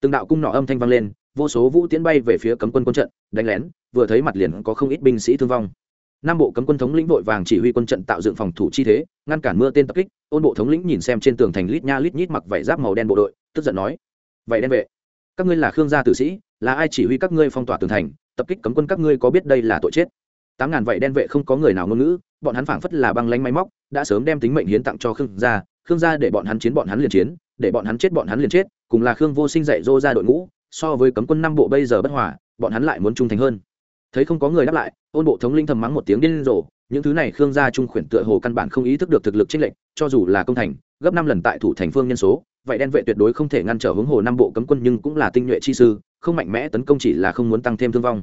từng đạo cung nọ âm thanh vang lên, vô số vũ tiễn bay về phía cấm quân quân trận, đánh lén, vừa thấy mặt liền có không ít binh sĩ thương vong. Năm bộ cấm quân thống lĩnh vội vàng chỉ huy quân trận tạo dựng phòng thủ chi thế ngăn cản mưa tên tập kích ôn bộ thống lĩnh nhìn xem trên tường thành lít nha lít nhít mặc vải giáp màu đen bộ đội, tức giận nói vậy đen vệ, các ngươi là khương gia tử sĩ, là ai chỉ huy các ngươi phong tỏa tường thành, tập kích cấm quân các ngươi có biết đây là tội chết? Tám ngàn vậy đen vệ không có người nào ngôn ngữ, bọn hắn phảng phất là băng lanh máy móc, đã sớm đem tính mệnh hiến tặng cho khương gia khương gia để bọn hắn chiến bọn hắn liền chiến, để bọn hắn chết bọn hắn liền chết, cùng là khương vô sinh dạy dô ra đội ngũ, so với cấm quân năm bộ bây giờ bất hòa, bọn hắn lại muốn trung thành hơn. Thấy không có người đáp lại ôn bộ thống linh thầm mắng một tiếng điên rồ những thứ này khương gia trung khuyển tựa hồ căn bản không ý thức được thực lực trinh lệnh cho dù là công thành, gấp năm lần tại thủ thành phương nhân số, vậy đen vệ tuyệt đối không thể ngăn trở hướng hồ Nam bộ cấm quân nhưng cũng là tinh nhuệ chi sư, không mạnh mẽ tấn công chỉ là không muốn tăng thêm thương vong.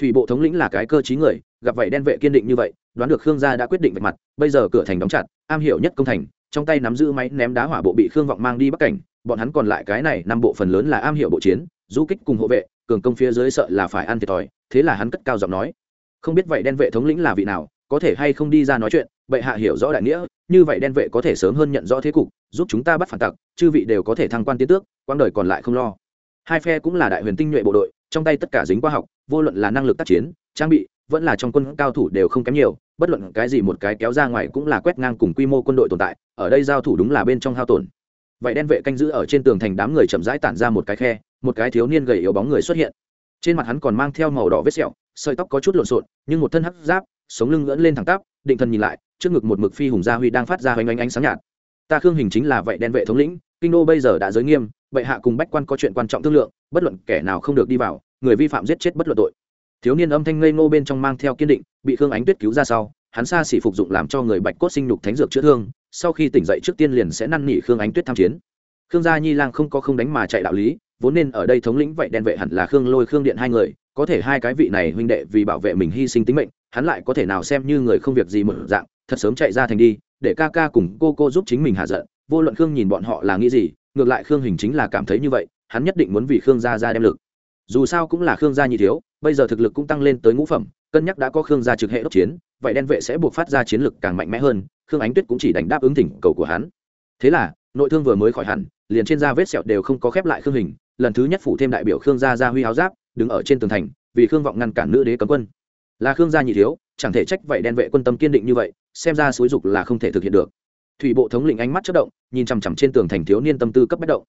Thủy bộ thống lĩnh là cái cơ trí người, gặp vậy đen vệ kiên định như vậy, đoán được khương gia đã quyết định vạch mặt, bây giờ cửa thành đóng chặt, am hiểu nhất công thành, trong tay nắm giữ máy ném đá hỏa bộ bị khương vọng mang đi bắc cảnh, bọn hắn còn lại cái này năm bộ phần lớn là am hiểu bộ chiến, du kích cùng hộ vệ, cường công phía dưới sợ là phải ăn thiệt thòi, thế là hắn cất cao giọng nói. Không biết vậy đen vệ thống lĩnh là vị nào có thể hay không đi ra nói chuyện, bệ hạ hiểu rõ đại nghĩa, như vậy đen vệ có thể sớm hơn nhận rõ thế cục, giúp chúng ta bắt phản tặc, chư vị đều có thể thăng quan tiến tước, quãng đời còn lại không lo. Hai phe cũng là đại huyền tinh nhuệ bộ đội, trong tay tất cả dính khoa học, vô luận là năng lực tác chiến, trang bị, vẫn là trong quân cao thủ đều không kém nhiều, bất luận cái gì một cái kéo ra ngoài cũng là quét ngang cùng quy mô quân đội tồn tại, ở đây giao thủ đúng là bên trong hao tổn. Vậy đen vệ canh giữ ở trên tường thành đám người chậm rãi tản ra một cái khe, một cái thiếu niên gầy yếu bóng người xuất hiện. Trên mặt hắn còn mang theo màu đỏ vết sẹo, sợi tóc có chút lộn xộn, nhưng một thân hắc giáp sống lưng ngẩng lên thẳng tắp, định thần nhìn lại, trước ngực một mực phi hùng gia huy đang phát ra hoành ánh ánh sáng nhạt. Ta khương hình chính là vậy đen vệ thống lĩnh, kinh đô bây giờ đã giới nghiêm, bệ hạ cùng bách quan có chuyện quan trọng thương lượng, bất luận kẻ nào không được đi vào, người vi phạm giết chết bất luận tội. Thiếu niên âm thanh ngây ngô bên trong mang theo kiên định, bị khương ánh tuyết cứu ra sau, hắn xa xỉ phục dụng làm cho người bạch cốt sinh nhục thánh dược chữa thương, sau khi tỉnh dậy trước tiên liền sẽ năn nỉ khương ánh tuyết tham chiến. Khương gia nhi lang không có không đánh mà chạy đạo lý, vốn nên ở đây thống lĩnh vậy đen vệ hẳn là khương lôi khương điện hai người, có thể hai cái vị này huynh đệ vì bảo vệ mình hy sinh tính mệnh hắn lại có thể nào xem như người không việc gì mở dạng, thật sớm chạy ra thành đi, để ca ca cùng cô cô giúp chính mình hạ giận. Vô luận khương nhìn bọn họ là nghĩ gì, ngược lại khương hình chính là cảm thấy như vậy, hắn nhất định muốn vì khương gia ra đem lực. Dù sao cũng là khương gia nhị thiếu, bây giờ thực lực cũng tăng lên tới ngũ phẩm, cân nhắc đã có khương gia trực hệ đốc chiến, vậy đen vệ sẽ buộc phát ra chiến lực càng mạnh mẽ hơn, khương ánh tuyết cũng chỉ đánh đáp ứng thỉnh cầu của hắn. Thế là, nội thương vừa mới khỏi hẳn, liền trên da vết sẹo đều không có khép lại khương hình, lần thứ nhất phủ thêm đại biểu khương gia gia huy áo giáp, đứng ở trên tường thành, vì khương vọng ngăn cản nữ đế cấm quân là khương gia nhị thiếu, chẳng thể trách vậy đen vệ quân tâm kiên định như vậy, xem ra xúi dục là không thể thực hiện được. Thủy bộ thống lĩnh ánh mắt chất động, nhìn chằm chằm trên tường thành thiếu niên tâm tư cấp bách động.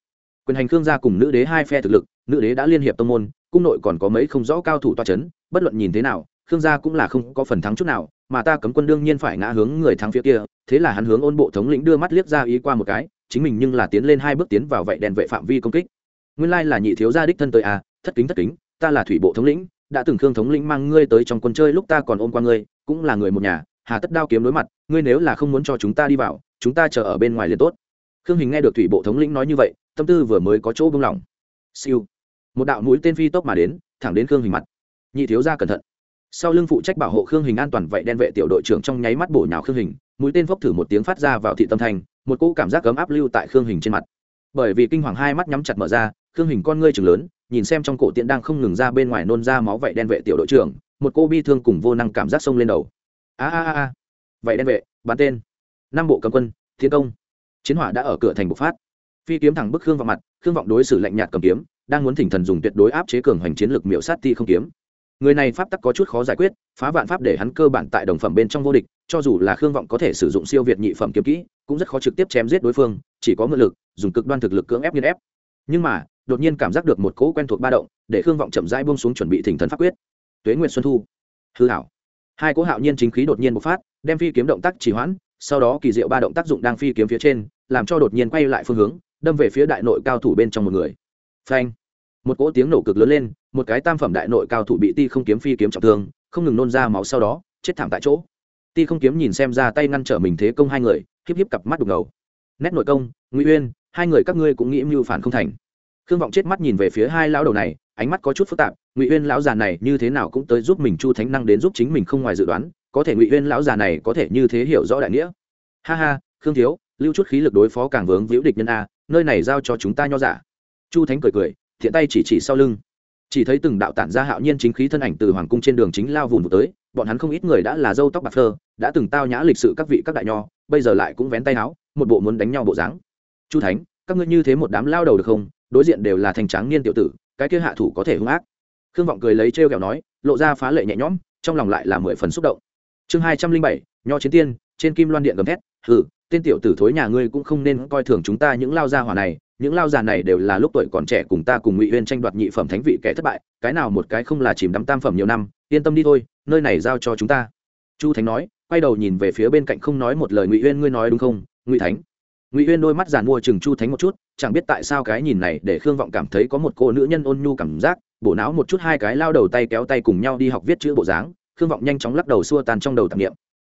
Quyền hành khương gia cùng nữ đế hai phe thực lực, nữ đế đã liên hiệp tông môn, cung nội còn có mấy không rõ cao thủ toa c h ấ n bất luận nhìn thế nào, khương gia cũng là không có phần thắng chút nào, mà ta cấm quân đương nhiên phải ngã hướng người thắng phía kia, thế là hắn hướng ôn bộ thống lĩnh đưa mắt liếc ra ý qua một cái, chính mình nhưng là tiến lên hai bước tiến vào vậy đèn vệ phạm vi công kích. Nguyên lai là nhị thiếu gia đích thân tới à thất kính thất kính, ta là thủy bộ thống lĩnh đã từng khương thống lĩnh mang ngươi tới trong quân chơi lúc ta còn ôm qua ngươi, cũng là người một nhà, hà tất đao kiếm đối mặt, ngươi nếu là không muốn cho chúng ta đi vào, chúng ta chờ ở bên ngoài liền tốt. Khương hình nghe được thủy bộ thống lĩnh nói như vậy, tâm tư vừa mới có chỗ bông lỏng. Siêu. Một đạo mũi tên phi tốc mà đến, thẳng đến khương hình mặt. Nhị thiếu gia cẩn thận. Sau lưng phụ trách bảo hộ khương hình an toàn vậy đen vệ tiểu đội trưởng trong nháy mắt bổ nhào khương hình, mũi tên phốc thử một tiếng phát ra vào thị tâm thành một cỗ cảm giác cấm áp lưu tại khương hình trên mặt. Bởi vì kinh hoàng hai mắt nhắm chặt mở ra khương hình con ngươi trường lớn, nhìn xem trong cổ tiện đang không ngừng ra bên ngoài nôn ra máu vậy đen vệ tiểu đội trưởng, một cô bi thương cùng vô năng cảm giác sông lên đầu. A a a vậy đen vệ bán tên. Năm bộ cầm quân thiên công. Chiến hỏa đã ở cửa thành bộc phát. Phi kiếm thẳng bức khương vào mặt, khương vọng đối xử lạnh nhạt cầm kiếm, đang muốn thỉnh thần dùng tuyệt đối áp chế cường hoành chiến lược miểu sát ti không kiếm. Người này pháp tắc có chút khó giải quyết, phá vạn pháp để hắn cơ bản tại đồng phẩm bên trong vô địch, cho dù là khương vọng có thể sử dụng siêu việt nhị phẩm kiếm kỹ, cũng rất khó trực tiếp chém giết đối phương, chỉ có ngự lực, dùng cực đoan thực lực cưỡng ép nghiên ép. Nhưng mà đột nhiên cảm giác được một cỗ quen thuộc ba động, để khương vọng chậm rãi buông xuống chuẩn bị thỉnh thần pháp quyết. Tuế nguyệt xuân thu. Hư hảo. Hai cỗ hạo nhiên chính khí đột nhiên bộc phát, đem phi kiếm động tác trì hoãn, sau đó kỳ diệu ba động tác dụng đang phi kiếm phía trên, làm cho đột nhiên quay lại phương hướng, đâm về phía đại nội cao thủ bên trong một người. Phanh. Một cỗ tiếng nổ cực lớn lên, một cái tam phẩm đại nội cao thủ bị ti không kiếm phi kiếm trọng thương, không ngừng nôn ra máu sau đó, chết thảm tại chỗ. Ti không kiếm nhìn xem ra tay ngăn trở mình thế công hai người, híp híp cặp mắt đục ngầu. Nét nội công, ngụy uyên, hai người các ngươi cũng nghĩ mưu phản không thành khương vọng chết mắt nhìn về phía hai lão đầu này, ánh mắt có chút phức tạp, ngụy uyên lão già này như thế nào cũng tới giúp mình chu thánh năng đến giúp chính mình không ngoài dự đoán, có thể ngụy uyên lão già này có thể như thế hiểu rõ đại nghĩa. Ha ha, khương thiếu, lưu chút khí lực đối phó càng vướng víu địch nhân a, nơi này giao cho chúng ta nho giả. Chu thánh cười cười, thiện tay chỉ chỉ sau lưng. Chỉ thấy từng đạo tản ra hạo nhiên chính khí thân ảnh từ hoàng cung trên đường chính lao vùng tới, bọn hắn không ít người đã là dâu tóc bạc phơ, đã từng tao nhã lịch sự các vị các đại nho, bây giờ lại cũng vén tay áo, một bộ muốn đánh nhau bộ dáng. Chu thánh, các ngươi như thế một đám lao đầu được không? Đối diện đều là thành tráng niên tiểu tử, cái kia hạ thủ có thể hung ác. Khương vọng cười lấy trêu kẹo nói, lộ ra phá lệ nhẹ nhõm, trong lòng lại là mười phần xúc động. Chương hai trăm linh bảy, nho chiến tiên, trên kim loan điện gầm thét, hừ, tên tiểu tử thối nhà ngươi cũng không nên coi thường chúng ta những lao gia hỏa này, những lao già này đều là lúc tuổi còn trẻ cùng ta cùng ngụy huyên tranh đoạt nhị phẩm thánh vị kẻ thất bại, cái nào một cái không là chìm đắm tam phẩm nhiều năm, yên tâm đi thôi, nơi này giao cho chúng ta. Chu thánh nói, quay đầu nhìn về phía bên cạnh không nói một lời ngụy huyên ngươi nói đúng không, ngụy thánh? Ngụy huyên đôi mắt giàn mua chừng chu thánh một chút chẳng biết tại sao cái nhìn này để khương vọng cảm thấy có một cô nữ nhân ôn nhu cảm giác bổ não một chút hai cái lao đầu tay kéo tay cùng nhau đi học viết chữ bộ dáng khương vọng nhanh chóng lắc đầu xua tan trong đầu tạp nghiệm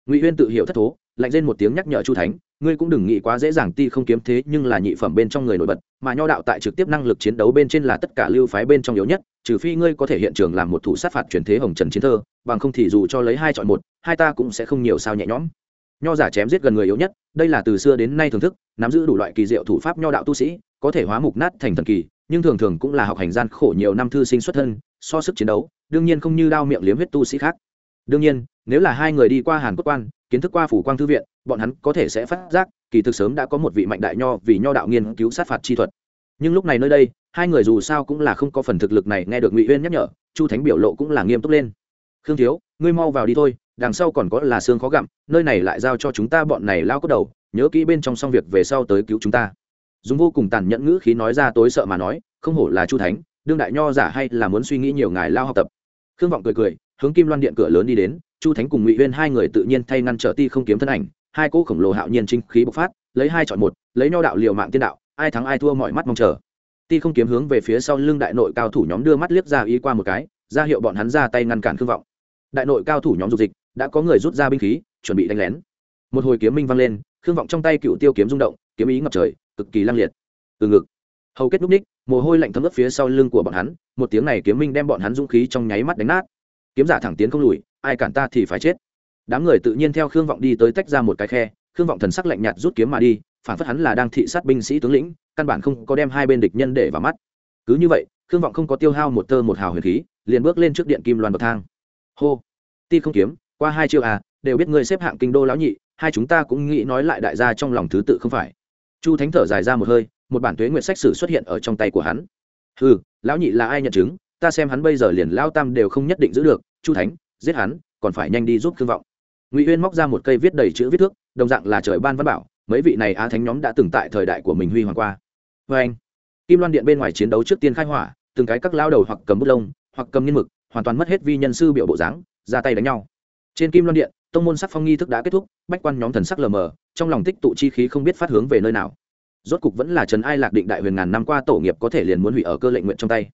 ngụy huyên tự hiểu thất thố lạnh lên một tiếng nhắc nhở chu thánh ngươi cũng đừng nghĩ quá dễ dàng ti không kiếm thế nhưng là nhị phẩm bên trong người nổi bật mà nho đạo tại trực tiếp năng lực chiến đấu bên trên là tất cả lưu phái bên trong yếu nhất trừ phi ngươi có thể hiện trường làm một thủ sát phạt truyền thế hồng trần chiến thơ bằng không thì dù cho lấy hai chọn một hai ta cũng sẽ không nhiều sao nhẹ nhõm nho giả chém giết gần người yếu nhất, đây là từ xưa đến nay thưởng thức, nắm giữ đủ loại kỳ diệu thủ pháp nho đạo tu sĩ, có thể hóa mục nát thành thần kỳ, nhưng thường thường cũng là học hành gian khổ nhiều năm thư sinh xuất thân, so sức chiến đấu, đương nhiên không như đao miệng liếm huyết tu sĩ khác. Đương nhiên, nếu là hai người đi qua hàn quốc quan, kiến thức qua phủ quang thư viện, bọn hắn có thể sẽ phát giác, kỳ thực sớm đã có một vị mạnh đại nho vì nho đạo nghiên cứu sát phạt chi thuật. Nhưng lúc này nơi đây, hai người dù sao cũng là không có phần thực lực này nghe được ngụy uyên nhắc nhở, chu thánh biểu lộ cũng là nghiêm túc lên. Khương thiếu, ngươi mau vào đi thôi đằng sau còn có là xương khó gặm, nơi này lại giao cho chúng ta bọn này lao cốt đầu, nhớ kỹ bên trong xong việc về sau tới cứu chúng ta. Dùng vô cùng tàn nhẫn ngữ khí nói ra tối sợ mà nói, không hổ là chu thánh, đương đại nho giả hay là muốn suy nghĩ nhiều ngài lao học tập. Khương vọng cười cười, hướng kim loan điện cửa lớn đi đến, chu thánh cùng ngụy huyên hai người tự nhiên thay ngăn trở ti không kiếm thân ảnh, hai cỗ khổng lồ hạo nhiên chính khí bộc phát, lấy hai chọn một, lấy nho đạo liều mạng tiên đạo, ai thắng ai thua mọi mắt mong chờ. Ti không kiếm hướng về phía sau lưng đại nội cao thủ nhóm đưa mắt liếc ra ý qua một cái, ra hiệu bọn hắn ra tay ngăn cản khương vọng. Đại nội cao thủ nhóm dục dịch đã có người rút ra binh khí, chuẩn bị đánh lén. Một hồi kiếm minh vang lên, khương vọng trong tay cựu tiêu kiếm rung động, kiếm ý ngập trời, cực kỳ lăng liệt. Từ ngực, hầu kết núp ních, mồ hôi lạnh thấm ướt phía sau lưng của bọn hắn, một tiếng này kiếm minh đem bọn hắn dũng khí trong nháy mắt đánh nát. Kiếm giả thẳng tiến không lùi, ai cản ta thì phải chết. Đám người tự nhiên theo khương vọng đi tới tách ra một cái khe, khương vọng thần sắc lạnh nhạt rút kiếm mà đi, phản phất hắn là đang thị sát binh sĩ tướng lĩnh, căn bản không có đem hai bên địch nhân để vào mắt. Cứ như vậy, khương vọng không có tiêu hao một tơ một hào huyền khí, liền bước lên trước điện kim loan bậc thang. Hô, ti không kiếm qua hai chiêu à đều biết ngươi xếp hạng kinh đô lão nhị, hai chúng ta cũng nghĩ nói lại đại gia trong lòng thứ tự không phải. Chu thánh thở dài ra một hơi, một bản thuế nguyện sách sử xuất hiện ở trong tay của hắn. Ừ lão nhị là ai nhận chứng, ta xem hắn bây giờ liền lao tam đều không nhất định giữ được, chu thánh, giết hắn, còn phải nhanh đi giúp thương vọng. Ngụy uyên móc ra một cây viết đầy chữ viết thước, đồng dạng là trời ban văn bảo, mấy vị này á thánh nhóm đã từng tại thời đại của mình huy hoàng qua. Vê anh, kim loan điện bên ngoài chiến đấu trước tiên khai hỏa, từng cái các lao đầu hoặc cầm bút lông, hoặc cầm nghiên mực, hoàn toàn mất hết vi nhân sư biểu bộ dáng, ra tay đánh nhau trên kim loan điện, tông môn sắc phong nghi thức đã kết thúc, bách quan nhóm thần sắc lờ mờ, trong lòng tích tụ chi khí không biết phát hướng về nơi nào. Rốt cục vẫn là trần ai lạc định đại huyền ngàn năm qua tổ nghiệp có thể liền muốn hủy ở cơ lệnh nguyện trong tay.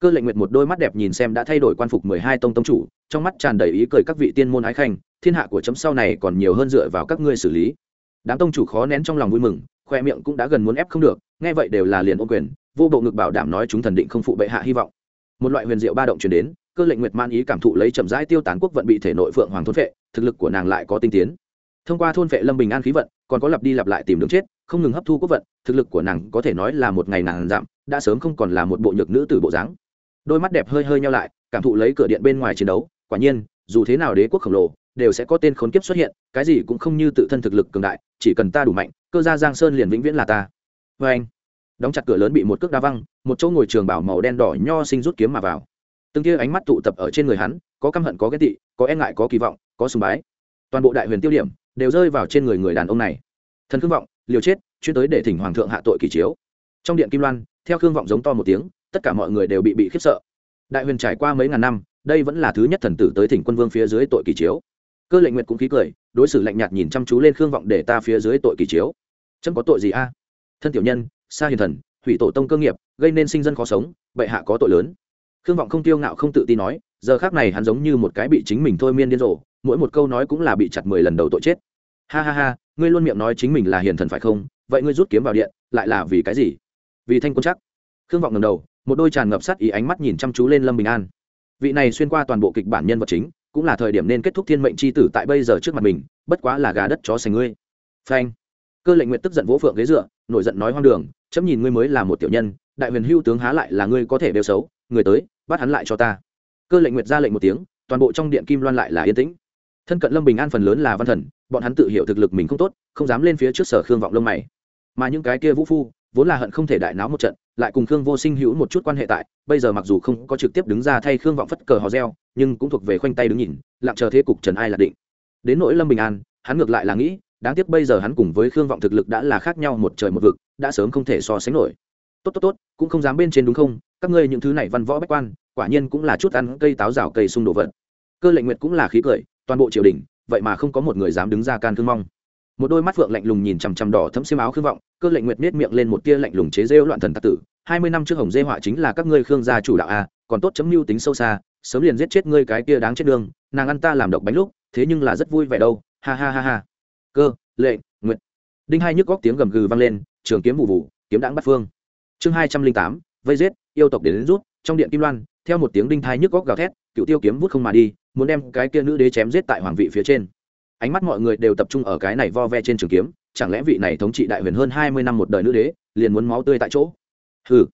Cơ lệnh nguyện một đôi mắt đẹp nhìn xem đã thay đổi quan phục mười hai tông tông chủ, trong mắt tràn đầy ý cười các vị tiên môn ái khanh, thiên hạ của chấm sau này còn nhiều hơn dựa vào các ngươi xử lý. Đám tông chủ khó nén trong lòng vui mừng, khoe miệng cũng đã gần muốn ép không được, nghe vậy đều là liền ô quyền, vô bộ ngực bảo đảm nói chúng thần định không phụ bệ hạ hy vọng. Một loại huyền diệu ba động truyền đến cơ lệnh nguyệt man ý cảm thụ lấy chậm rãi tiêu tán quốc vận bị thể nội phượng hoàng thôn vệ thực lực của nàng lại có tinh tiến. Thông qua thôn vệ lâm bình an khí vận, còn có lặp đi lặp lại tìm đường chết, không ngừng hấp thu quốc vận, thực lực của nàng có thể nói là một ngày nàng giảm đã sớm không còn là một bộ nhược nữ từ bộ dáng. Đôi mắt đẹp hơi hơi nhau lại, cảm thụ lấy cửa điện bên ngoài chiến đấu, quả nhiên, dù thế nào đế quốc khổng lồ, đều sẽ có tên khốn kiếp xuất hiện, cái gì cũng không như tự thân thực lực cường đại, chỉ cần ta đủ mạnh, cơ gia giang sơn liền vĩnh viễn là ta. Vê anh đóng chặt cửa lớn bị một cước đa văng, một chỗ ngồi trường bảo màu đen đỏ nho sinh rút kiếm mà vào từng kia ánh mắt tụ tập ở trên người hắn, có căm hận, có ghét tị, có e ngại, có kỳ vọng, có sùng bái. Toàn bộ đại huyền tiêu điểm đều rơi vào trên người người đàn ông này. Thần khương vọng, liều chết, chuyên tới để thỉnh hoàng thượng hạ tội kỳ chiếu. Trong điện kim loan, theo khương vọng giống to một tiếng, tất cả mọi người đều bị bị khiếp sợ. Đại huyền trải qua mấy ngàn năm, đây vẫn là thứ nhất thần tử tới thỉnh quân vương phía dưới tội kỳ chiếu. Cơ lệnh nguyệt cũng khí cười, đối xử lạnh nhạt nhìn chăm chú lên khương vọng để ta phía dưới tội kỳ chiếu. Chấm có tội gì a? Thân tiểu nhân, sa hiền thần, hủy tổ tông cơ nghiệp, gây nên sinh dân khó sống, bệ hạ có tội lớn khương vọng không tiêu ngạo không tự tin nói, giờ khác này hắn giống như một cái bị chính mình thôi miên điên rồ, mỗi một câu nói cũng là bị chặt mười lần đầu tội chết. Ha ha ha, ngươi luôn miệng nói chính mình là hiền thần phải không? Vậy ngươi rút kiếm vào điện, lại là vì cái gì? Vì thanh quân chắc. Khương vọng ngầm đầu, một đôi tràn ngập sát ý ánh mắt nhìn chăm chú lên lâm bình an. Vị này xuyên qua toàn bộ kịch bản nhân vật chính, cũng là thời điểm nên kết thúc thiên mệnh c h i tử tại bây giờ trước mặt mình, bất quá là gà đất chó sành ngươi. Phanh. Cơ lệnh nguyện tức giận vỗ phượng ghế dựa, nổi giận nói hoang đường, chấm nhìn ngươi mới là một tiểu nhân, đại huyền hưu tướng há lại là ngươi có thể đều xấu người tới, bắt hắn lại cho ta. Cơ lệnh nguyệt ra lệnh một tiếng, toàn bộ trong điện kim loan lại là yên tĩnh. Thân cận lâm bình an phần lớn là văn thần, bọn hắn tự hiểu thực lực mình không tốt, không dám lên phía trước sở khương vọng lông mày. Mà những cái kia vũ phu, vốn là hận không thể đại náo một trận, lại cùng khương vô sinh hữu một chút quan hệ tại, bây giờ mặc dù không có trực tiếp đứng ra thay khương vọng phất cờ hò reo, nhưng cũng thuộc về khoanh tay đứng nhìn, lặng chờ thế cục trần ai là định. Đến nỗi lâm bình an, hắn ngược lại là nghĩ, đáng tiếc bây giờ hắn cùng với khương vọng thực lực đã là khác nhau một trời một vực, đã sớm không thể so sánh nổi tốt tốt tốt, cũng không dám bên trên đúng không? Các ngươi những thứ này văn võ bách quan, quả nhiên cũng là chút ăn cây táo rào cây xung đồ vật. Cơ lệnh nguyệt cũng là khí cười, toàn bộ triều đình, vậy mà không có một người dám đứng ra can thương mong. Một đôi mắt phượng lạnh lùng nhìn chằm chằm đỏ thấm xiêm áo khương vọng, cơ lệnh nguyệt nết miệng lên một tia lạnh lùng chế rêu loạn thần tạc tử. Hai mươi năm trước hồng dê họa chính là các ngươi khương gia chủ đạo a, còn tốt chấm mưu tính sâu xa, sớm liền giết chết ngươi cái kia đáng chết đường, nàng ăn ta làm độc bánh lúc, thế nhưng là rất vui vẻ đâu, ha ha ha ha. Cơ lệnh nguyệt. Đinh hai nhức góc tiếng gầm gừ vang lên, trường kiếm vụ vụ, kiếm đãng bắt phương chương hai trăm linh tám vây giết yêu tộc đến, đến rút trong điện kim loan theo một tiếng đinh thai nhức góc gào thét cựu tiêu kiếm vút không mà đi muốn đem cái kia nữ đế chém giết tại hoàng vị phía trên. Ánh mắt mọi người đều tập trung ở cái này vo ve trên trường kiếm chẳng lẽ vị này thống trị đại huyền hơn hai mươi năm một đời nữ đế liền muốn máu tươi tại chỗ? Hừ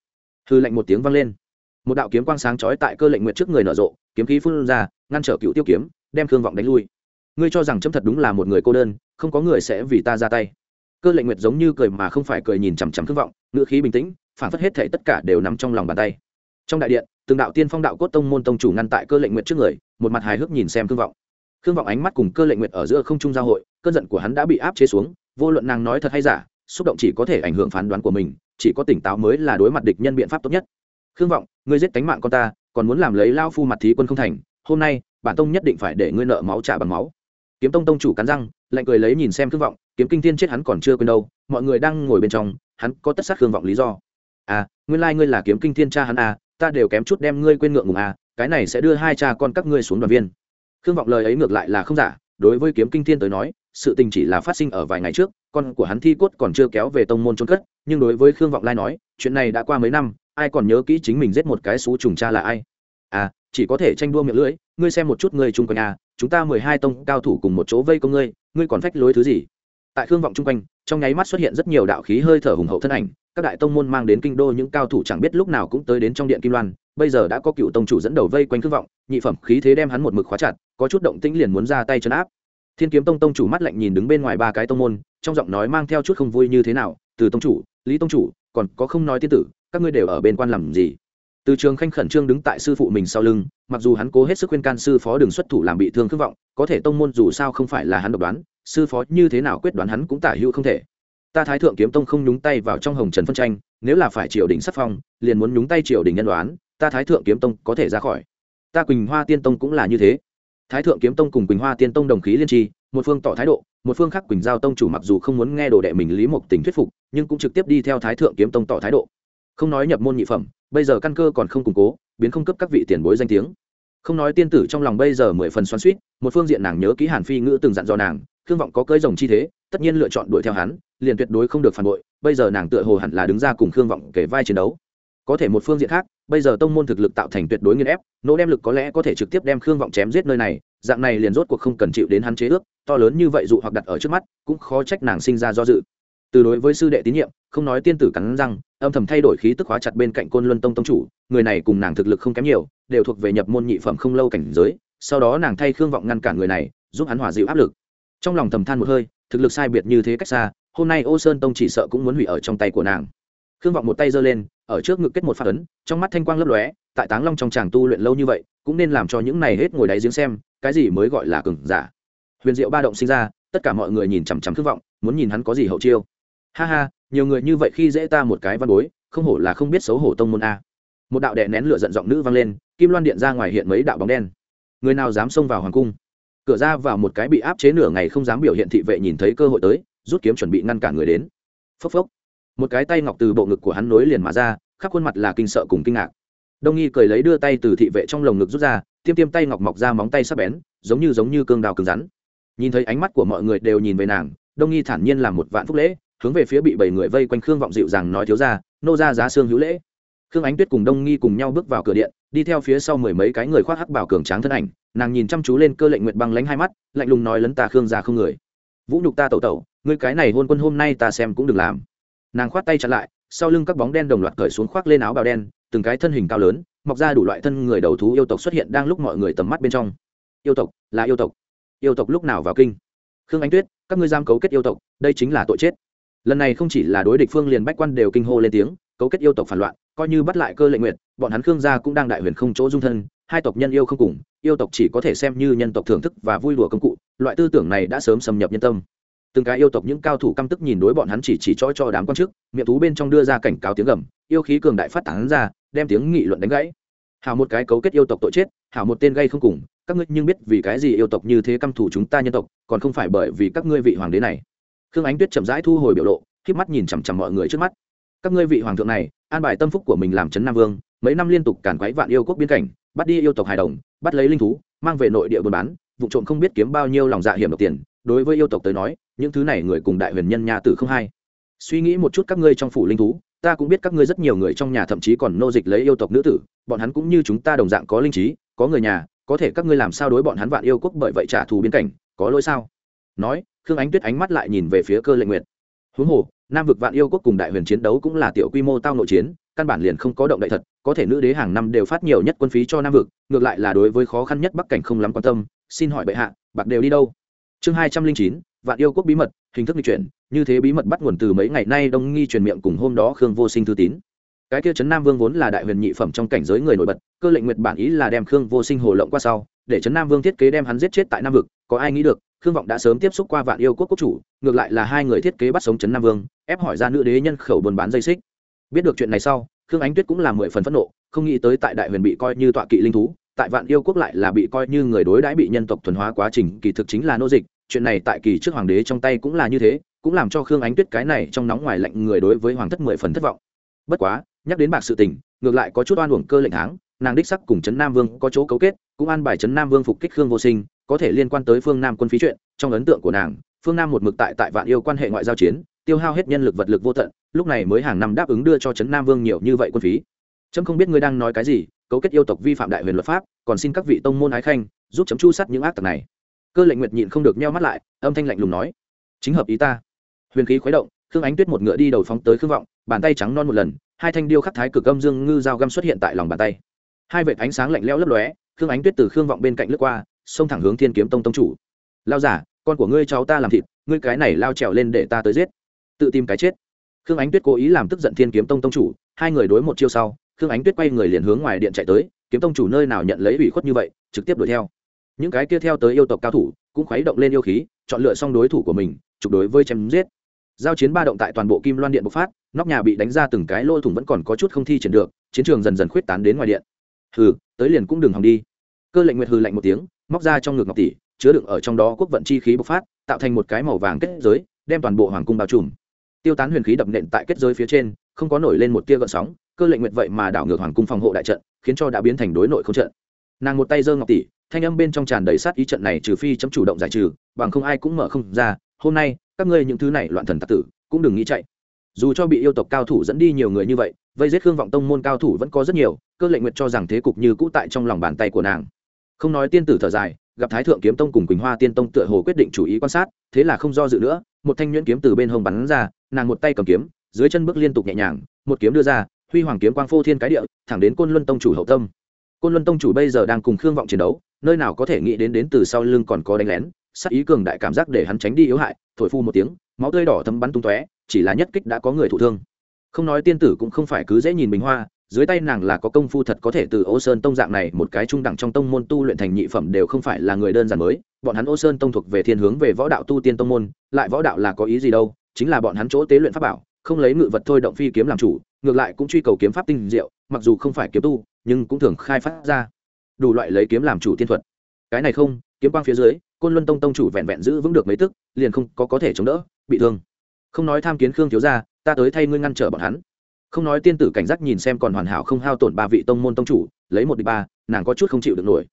hừ lạnh một tiếng vang lên. Một đạo kiếm quang sáng chói tại cơ lệnh nguyện trước người nở rộ kiếm khí phun ra ngăn trở cựu tiêu kiếm đem thương vọng đánh lui. Ngươi cho rằng chấm thật đúng là một người cô đơn không có người sẽ vì ta ra tay. Cơ lệnh nguyệt giống như cười mà không phải cười nhìn chằm chằm thương vọng ngữ khí bình tĩnh phản phất hết thể tất cả đều nằm trong lòng bàn tay. Trong đại điện, từng đạo tiên phong đạo cốt tông môn tông chủ ngăn tại cơ lệnh nguyệt trước người, một mặt hài hước nhìn xem khương vọng. Khương vọng ánh mắt cùng cơ lệnh nguyệt ở giữa không trung giao hội, cơn giận của hắn đã bị áp chế xuống, vô luận nàng nói thật hay giả, xúc động chỉ có thể ảnh hưởng phán đoán của mình, chỉ có tỉnh táo mới là đối mặt địch nhân biện pháp tốt nhất. Khương vọng, ngươi giết tánh mạng con ta, còn muốn làm lấy lao phu mặt thí quân không thành, hôm nay, bản tông nhất định phải để ngươi nợ máu trả bằng máu. Kiếm tông tông chủ cắn răng, lạnh cười lấy nhìn xem khương vọng, kiếm kinh thiên chết hắn còn chưa quên đâu, mọi người đang ngồi bên trong, hắn có tất sát khương vọng lý do nguyên lai、like、ngươi là kiếm kinh thiên cha hắn à ta đều kém chút đem ngươi quên ngượng ngùng à cái này sẽ đưa hai cha con các ngươi xuống đoàn viên. Khương vọng lời ấy ngược lại là không giả, đối với kiếm kinh thiên tới nói, sự tình chỉ là phát sinh ở vài ngày trước, con của hắn thi cốt còn chưa kéo về tông môn trốn cất, nhưng đối với khương vọng lai nói, chuyện này đã qua mấy năm, ai còn nhớ kỹ chính mình giết một cái xú trùng cha là ai? À chỉ có thể tranh đua miệng lưỡi, ngươi xem một chút ngươi chung quanh à chúng ta mười hai tông cao thủ cùng một chỗ vây công ngươi ngươi còn phách lối thứ gì? Tại khương vọng chung quanh, trong nháy mắt xuất hiện rất nhiều đạo khí hơi thở hùng hậu thân ảnh các đại tông môn mang đến kinh đô những cao thủ chẳng biết lúc nào cũng tới đến trong điện kim loan, bây giờ đã có cựu tông chủ dẫn đầu vây quanh thương vọng, nhị phẩm khí thế đem hắn một mực khóa chặt, có chút động tĩnh liền muốn ra tay chấn áp. Thiên kiếm tông tông chủ mắt lạnh nhìn đứng bên ngoài ba cái tông môn, trong giọng nói mang theo chút không vui như thế nào, từ tông chủ, lý tông chủ, còn có không nói tiên tử, các ngươi đều ở bên quan làm gì? Từ trường khanh khẩn trương đứng tại sư phụ mình sau lưng, mặc dù hắn cố hết sức khuyên can sư phó đừng xuất thủ làm bị thương khước vọng, có thể tông môn dù sao không phải là hắn độc đoán, sư phó như thế nào quyết đoán hắn cũng tả hữu không thể ta thái thượng kiếm tông không nhúng tay vào trong hồng trần phân tranh, nếu là phải triều đình sắc phong, liền muốn nhúng tay triều đình nhân đoán, ta thái thượng kiếm tông có thể ra khỏi. Ta quỳnh hoa tiên tông cũng là như thế. Thái thượng kiếm tông cùng quỳnh hoa tiên tông đồng khí liên tri, một phương tỏ thái độ, một phương khác quỳnh giao tông chủ mặc dù không muốn nghe đồ đệ mình lý mộc tình thuyết phục, nhưng cũng trực tiếp đi theo thái thượng kiếm tông tỏ thái độ. Không nói nhập môn nhị phẩm, bây giờ căn cơ còn không củng cố, biến không cấp các vị tiền bối danh tiếng. Không nói tiên tử trong lòng bây giờ mười phần xoắn suýt một phương diện nàng nhớ ký hàn phi ngữ từng dặn dò nàng khương vọng có cơi rồng chi thế, tất nhiên lựa chọn đuổi theo hắn, liền tuyệt đối không được phản bội, bây giờ nàng tựa hồ hẳn là đứng ra cùng khương vọng kể vai chiến đấu. Có thể một phương diện khác, bây giờ tông môn thực lực tạo thành tuyệt đối nghiên ép, nỗ đem lực có lẽ có thể trực tiếp đem khương vọng chém giết nơi này, dạng này liền rốt cuộc không cần chịu đến hắn chế ước, to lớn như vậy dụ hoặc đặt ở trước mắt, cũng khó trách nàng sinh ra do dự. Từ đối với sư đệ tín nhiệm, không nói tiên tử cắn răng, âm thầm thay đổi khí tức hóa chặt bên cạnh côn luân tông tông chủ, người này cùng nàng thực lực không kém nhiều, đều thuộc về nhập môn nhị phẩm không lâu cảnh giới, sau đó nàng thay khương vọng ngăn cản người này, giúp hắn hòa dịu áp lực trong lòng thầm than một hơi, thực lực sai biệt như thế cách xa, hôm nay ô sơn tông chỉ sợ cũng muốn hủy ở trong tay của nàng. Khương vọng một tay giơ lên, ở trước ngực kết một phát ấn, trong mắt thanh quang lấp lóe, tại táng long trong tràng tu luyện lâu như vậy, cũng nên làm cho những này hết ngồi đáy giếng xem, cái gì mới gọi là cừng giả. Huyền diệu ba động sinh ra, tất cả mọi người nhìn chằm chằm khương vọng, muốn nhìn hắn có gì hậu chiêu. Ha ha, nhiều người như vậy khi dễ ta một cái văn bối, không hổ là không biết xấu hổ tông môn a. Một đạo đệ nén lửa giận giọng nữ vang lên, kim loan điện ra ngoài hiện mấy đạo bóng đen. Người nào dám xông vào hoàng cung? Cửa ra vào một cái bị áp chế nửa ngày không dám biểu hiện thị vệ nhìn thấy cơ hội tới, rút kiếm chuẩn bị ngăn cản người đến. Phốc phốc. Một cái tay ngọc từ bộ ngực của hắn nối liền mà ra, khắp khuôn mặt là kinh sợ cùng kinh ngạc. Đông nghi cười lấy đưa tay từ thị vệ trong lồng ngực rút ra, tiêm tiêm tay ngọc mọc ra móng tay sắp bén, giống như giống như cương đào cứng rắn. Nhìn thấy ánh mắt của mọi người đều nhìn về nàng, đông nghi thản nhiên làm một vạn phúc lễ, hướng về phía bị bảy người vây quanh khương vọng dịu rằng nói thiếu ra nô ra giá xương hữu lễ. Khương ánh tuyết cùng đông nghi cùng nhau bước vào cửa điện đi theo phía sau mười mấy cái người khoác hắc bảo cường tráng thân ảnh, nàng nhìn chăm chú lên cơ lệnh nguyệt băng lánh hai mắt, lạnh lùng nói lấn ta khương ra không người. Vũ nhục ta tẩu tẩu, ngươi cái này hôn quân hôm nay ta xem cũng đừng làm. Nàng khoát tay chặn lại, sau lưng các bóng đen đồng loạt cởi xuống khoác lên áo bào đen, từng cái thân hình cao lớn, mọc ra đủ loại thân người đầu thú yêu tộc xuất hiện đang lúc mọi người tầm mắt bên trong. Yêu tộc, là yêu tộc. Yêu tộc lúc nào vào kinh? Khương ánh tuyết, các ngươi giam cấu kết yêu tộc, đây chính là tội chết. Lần này không chỉ là đối địch phương liền bách quan đều kinh hô lên tiếng cấu kết yêu tộc phản loạn, coi như bắt lại cơ lệnh nguyện bọn hắn khương gia cũng đang đại huyền không chỗ dung thân, hai tộc nhân yêu không cùng, yêu tộc chỉ có thể xem như nhân tộc thưởng thức và vui đùa công cụ, loại tư tưởng này đã sớm xâm nhập nhân tâm. Từng cái yêu tộc những cao thủ căm tức nhìn đối bọn hắn chỉ chỉ cho cho đám quan chức miệng thú bên trong đưa ra cảnh cáo tiếng gầm, yêu khí cường đại phát tán ra, đem tiếng nghị luận đánh gãy. Hảo một cái cấu kết yêu tộc tội chết, hảo một tên gây không cùng, các ngươi nhưng biết vì cái gì yêu tộc như thế căm thủ chúng ta nhân tộc, còn không phải bởi vì các ngươi vị hoàng đế này. Khương ánh tuyết chậm rãi thu hồi biểu lộ k mắt nhìn chằm chằm mọi người trước mắt các ngươi vị hoàng thượng này, an bài tâm phúc của mình làm trấn nam vương, mấy năm liên tục càn quấy vạn yêu quốc biên cảnh, bắt đi yêu tộc hài đồng, bắt lấy linh thú, mang về nội địa buôn bán, vụ trộm không biết kiếm bao nhiêu lòng dạ hiểm độc tiền. Đối với yêu tộc tới nói, những thứ này người cùng đại huyền nhân nhà tử không hay. Suy nghĩ một chút các ngươi trong phủ linh thú, ta cũng biết các ngươi rất nhiều người trong nhà thậm chí còn nô dịch lấy yêu tộc nữ tử, bọn hắn cũng như chúng ta đồng dạng có linh trí, có người nhà, có thể các ngươi làm sao đối bọn hắn vạn yêu quốc bởi vậy trả thù biên cảnh, có lỗi sao? Nói, khương ánh tuyết ánh mắt lại nhìn về phía cơ lệnh nguyệt. Huống hồ nam vực vạn yêu quốc cùng đại huyền chiến đấu cũng là tiểu quy mô tao nội chiến, căn bản liền không có động đại thật, có thể nữ đế hàng năm đều phát nhiều nhất quân phí cho nam vực, ngược lại là đối với khó khăn nhất bắc cảnh không lắm quan tâm, xin hỏi bệ hạ, bạc đều đi đâu? Chương hai trăm linh chín, vạn yêu quốc bí mật, hình thức di chuyển, như thế bí mật bắt nguồn từ mấy ngày nay đông nghi truyền miệng cùng hôm đó khương vô sinh thư tín. Cái kia trấn nam vương vốn là đại huyền nhị phẩm trong cảnh giới người nổi bật, cơ lệnh nguyệt bản ý là đem khương vô sinh hồ lộng qua sau, để trấn nam vương thiết kế đem hắn giết chết tại nam vực, có ai nghĩ được khương vọng đã sớm tiếp xúc qua vạn yêu quốc quốc chủ, ngược lại là hai người thiết kế bắt sống trấn nam vương, ép hỏi ra nữ đế nhân khẩu buôn bán dây xích. Biết được chuyện này sau, khương ánh tuyết cũng là mười phần phẫn nộ, không nghĩ tới tại đại huyền bị coi như tọa kỵ linh thú, tại vạn yêu quốc lại là bị coi như người đối đãi bị nhân tộc thuần hóa quá trình, kỳ thực chính là nô dịch, chuyện này tại kỳ trước hoàng đế trong tay cũng là như thế, cũng làm cho khương ánh tuyết cái này trong nóng ngoài lạnh người đối với hoàng thất mười phần thất vọng. Bất quá, nhắc đến bạc sự tình, ngược lại có chút oan uổng cơ lệnh háng, nàng đích sắc cùng trấn nam vương có chỗ cấu kết, cũng an bài trấn nam vương phục kích khương vô sinh có thể liên quan tới phương nam quân phí chuyện, trong ấn tượng của nàng, phương nam một mực tại tại vạn yêu quan hệ ngoại giao chiến, tiêu hao hết nhân lực vật lực vô tận, lúc này mới hàng năm đáp ứng đưa cho trấn nam vương nhiều như vậy quân phí. Trâm không biết ngươi đang nói cái gì, cấu kết yêu tộc vi phạm đại huyền luật pháp, còn xin các vị tông môn ái khanh, giúp chấm chu sát những ác tặc này. Cơ lệnh nguyệt nhịn không được nheo mắt lại, âm thanh lạnh lùng nói, chính hợp ý ta. Huyền khí khuấy động, khương ánh tuyết một ngựa đi đầu phóng tới khương vọng, bàn tay trắng non một lần, hai thanh điêu khắc thái cực âm dương ngư dao găm xuất hiện tại lòng bàn tay. Hai vệt ánh sáng lạnh lẽo lấp lóe, khương ánh tuyết từ khương vọng bên cạnh lướt qua xông thẳng hướng thiên kiếm tông tông chủ. Lao giả, con của ngươi cháu ta làm thịt, ngươi cái này lao trèo lên để ta tới giết. Tự tìm cái chết. Khương ánh tuyết cố ý làm tức giận thiên kiếm tông tông chủ, hai người đối một chiêu sau, khương ánh tuyết quay người liền hướng ngoài điện chạy tới, kiếm tông chủ nơi nào nhận lấy ủy khuất như vậy, trực tiếp đuổi theo. Những cái kia theo tới yêu tộc cao thủ, cũng khuấy động lên yêu khí, chọn lựa xong đối thủ của mình, trục đối với chém giết. Giao chiến ba động tại toàn bộ kim loan điện bộc phát, nóc nhà bị đánh ra từng cái lỗ thủng vẫn còn có chút không thi triển được, chiến trường dần dần khuyết tán đến ngoài điện. Hừ, tới liền cũng đừng hòng đi. Cơ lệnh nguyệt hừ lạnh một tiếng móc ra trong ngực ngọc tỷ, chứa đựng ở trong đó quốc vận chi khí bộc phát, tạo thành một cái màu vàng kết giới, đem toàn bộ hoàng cung bao trùm. Tiêu tán huyền khí đập nện tại kết giới phía trên, không có nổi lên một tia gợn sóng, cơ lệnh nguyện vậy mà đảo ngược hoàng cung phòng hộ đại trận, khiến cho đã biến thành đối nội không trận. Nàng một tay giơ ngọc tỷ, thanh âm bên trong tràn đầy sát ý trận này trừ phi chấm chủ động giải trừ, bằng không ai cũng mở không ra, hôm nay, các ngươi những thứ này loạn thần tặc tử, cũng đừng nghĩ chạy. Dù cho bị yêu tộc cao thủ dẫn đi nhiều người như vậy, vây giết khương vọng tông môn cao thủ vẫn có rất nhiều, cơ lệnh nguyệt cho rằng thế cục như cũ tại trong lòng bàn tay của nàng không nói tiên tử thở dài, gặp thái thượng kiếm tông cùng quỳnh hoa tiên tông tựa hồ quyết định chủ ý quan sát, thế là không do dự nữa, một thanh nhuyễn kiếm từ bên hông bắn ra, nàng một tay cầm kiếm, dưới chân bước liên tục nhẹ nhàng, một kiếm đưa ra, huy hoàng kiếm quang phô thiên cái địa, thẳng đến côn luân tông chủ hậu tâm. Côn luân tông chủ bây giờ đang cùng khương vọng chiến đấu, nơi nào có thể nghĩ đến đến từ sau lưng còn có đánh lén sắc ý cường đại cảm giác để hắn tránh đi yếu hại, thổi phu một tiếng, máu tươi đỏ thấm bắn tung tóe, chỉ là nhất kích đã có người thụ thương. Không nói tiên tử cũng không phải cứ dễ nhìn bình hoa dưới tay nàng là có công phu thật có thể từ ô sơn tông dạng này, một cái trung đẳng trong tông môn tu luyện thành nhị phẩm đều không phải là người đơn giản mới. Bọn hắn ô sơn tông thuộc về thiên hướng về võ đạo tu tiên tông môn, lại võ đạo là có ý gì đâu, chính là bọn hắn chỗ tế luyện pháp bảo, không lấy ngự vật thôi động phi kiếm làm chủ, ngược lại cũng truy cầu kiếm pháp tinh diệu, mặc dù không phải kiếm tu, nhưng cũng thường khai phát ra đủ loại lấy kiếm làm chủ tiên thuật. Cái này không, kiếm quang phía dưới, côn luân tông tông chủ vẹn vẹn giữ vững được mấy tức, liền không có có thể chống đỡ, bị thương. Không nói tham kiến khương thiếu gia, ta tới thay ngươi ngăn trở bọn hắn không nói tiên tử cảnh giác nhìn xem còn hoàn hảo không hao tổn ba vị tông môn tông chủ, lấy một đi ba, nàng có chút không chịu được nổi.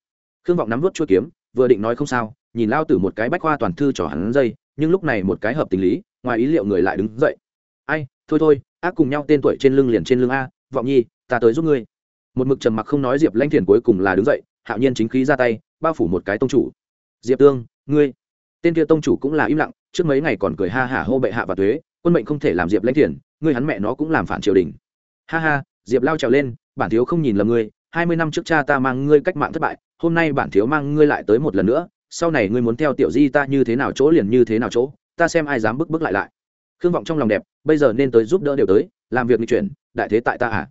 Khương vọng nắm vút chuỗi kiếm, vừa định nói không sao, nhìn lao tử một cái bách khoa toàn thư cho hắn dây, nhưng lúc này một cái hợp tình lý, ngoài ý liệu người lại đứng dậy. Ai, thôi thôi, ác cùng nhau tên tuổi trên lưng liền trên lưng a, vọng nhi, ta tới giúp ngươi. Một mực trầm mặc không nói diệp lanh thiền cuối cùng là đứng dậy, hạo nhiên chính khí ra tay, bao phủ một cái tông chủ. Diệp tương, ngươi. Tên kia tông chủ cũng là im lặng, trước mấy ngày còn cười ha hả hô bệ hạ và thuế, quân mệnh không thể làm diệp lãnh thiền ngươi hắn mẹ nó cũng làm phản triều đình. Ha ha, diệp lao trèo lên, bản thiếu không nhìn lầm ngươi, hai mươi năm trước cha ta mang ngươi cách mạng thất bại, hôm nay bản thiếu mang ngươi lại tới một lần nữa, sau này ngươi muốn theo tiểu di ta như thế nào chỗ liền như thế nào chỗ, ta xem ai dám bước bước lại lại. Khương vọng trong lòng đẹp, bây giờ nên tới giúp đỡ đều tới, làm việc n chuyển, đại thế tại ta à?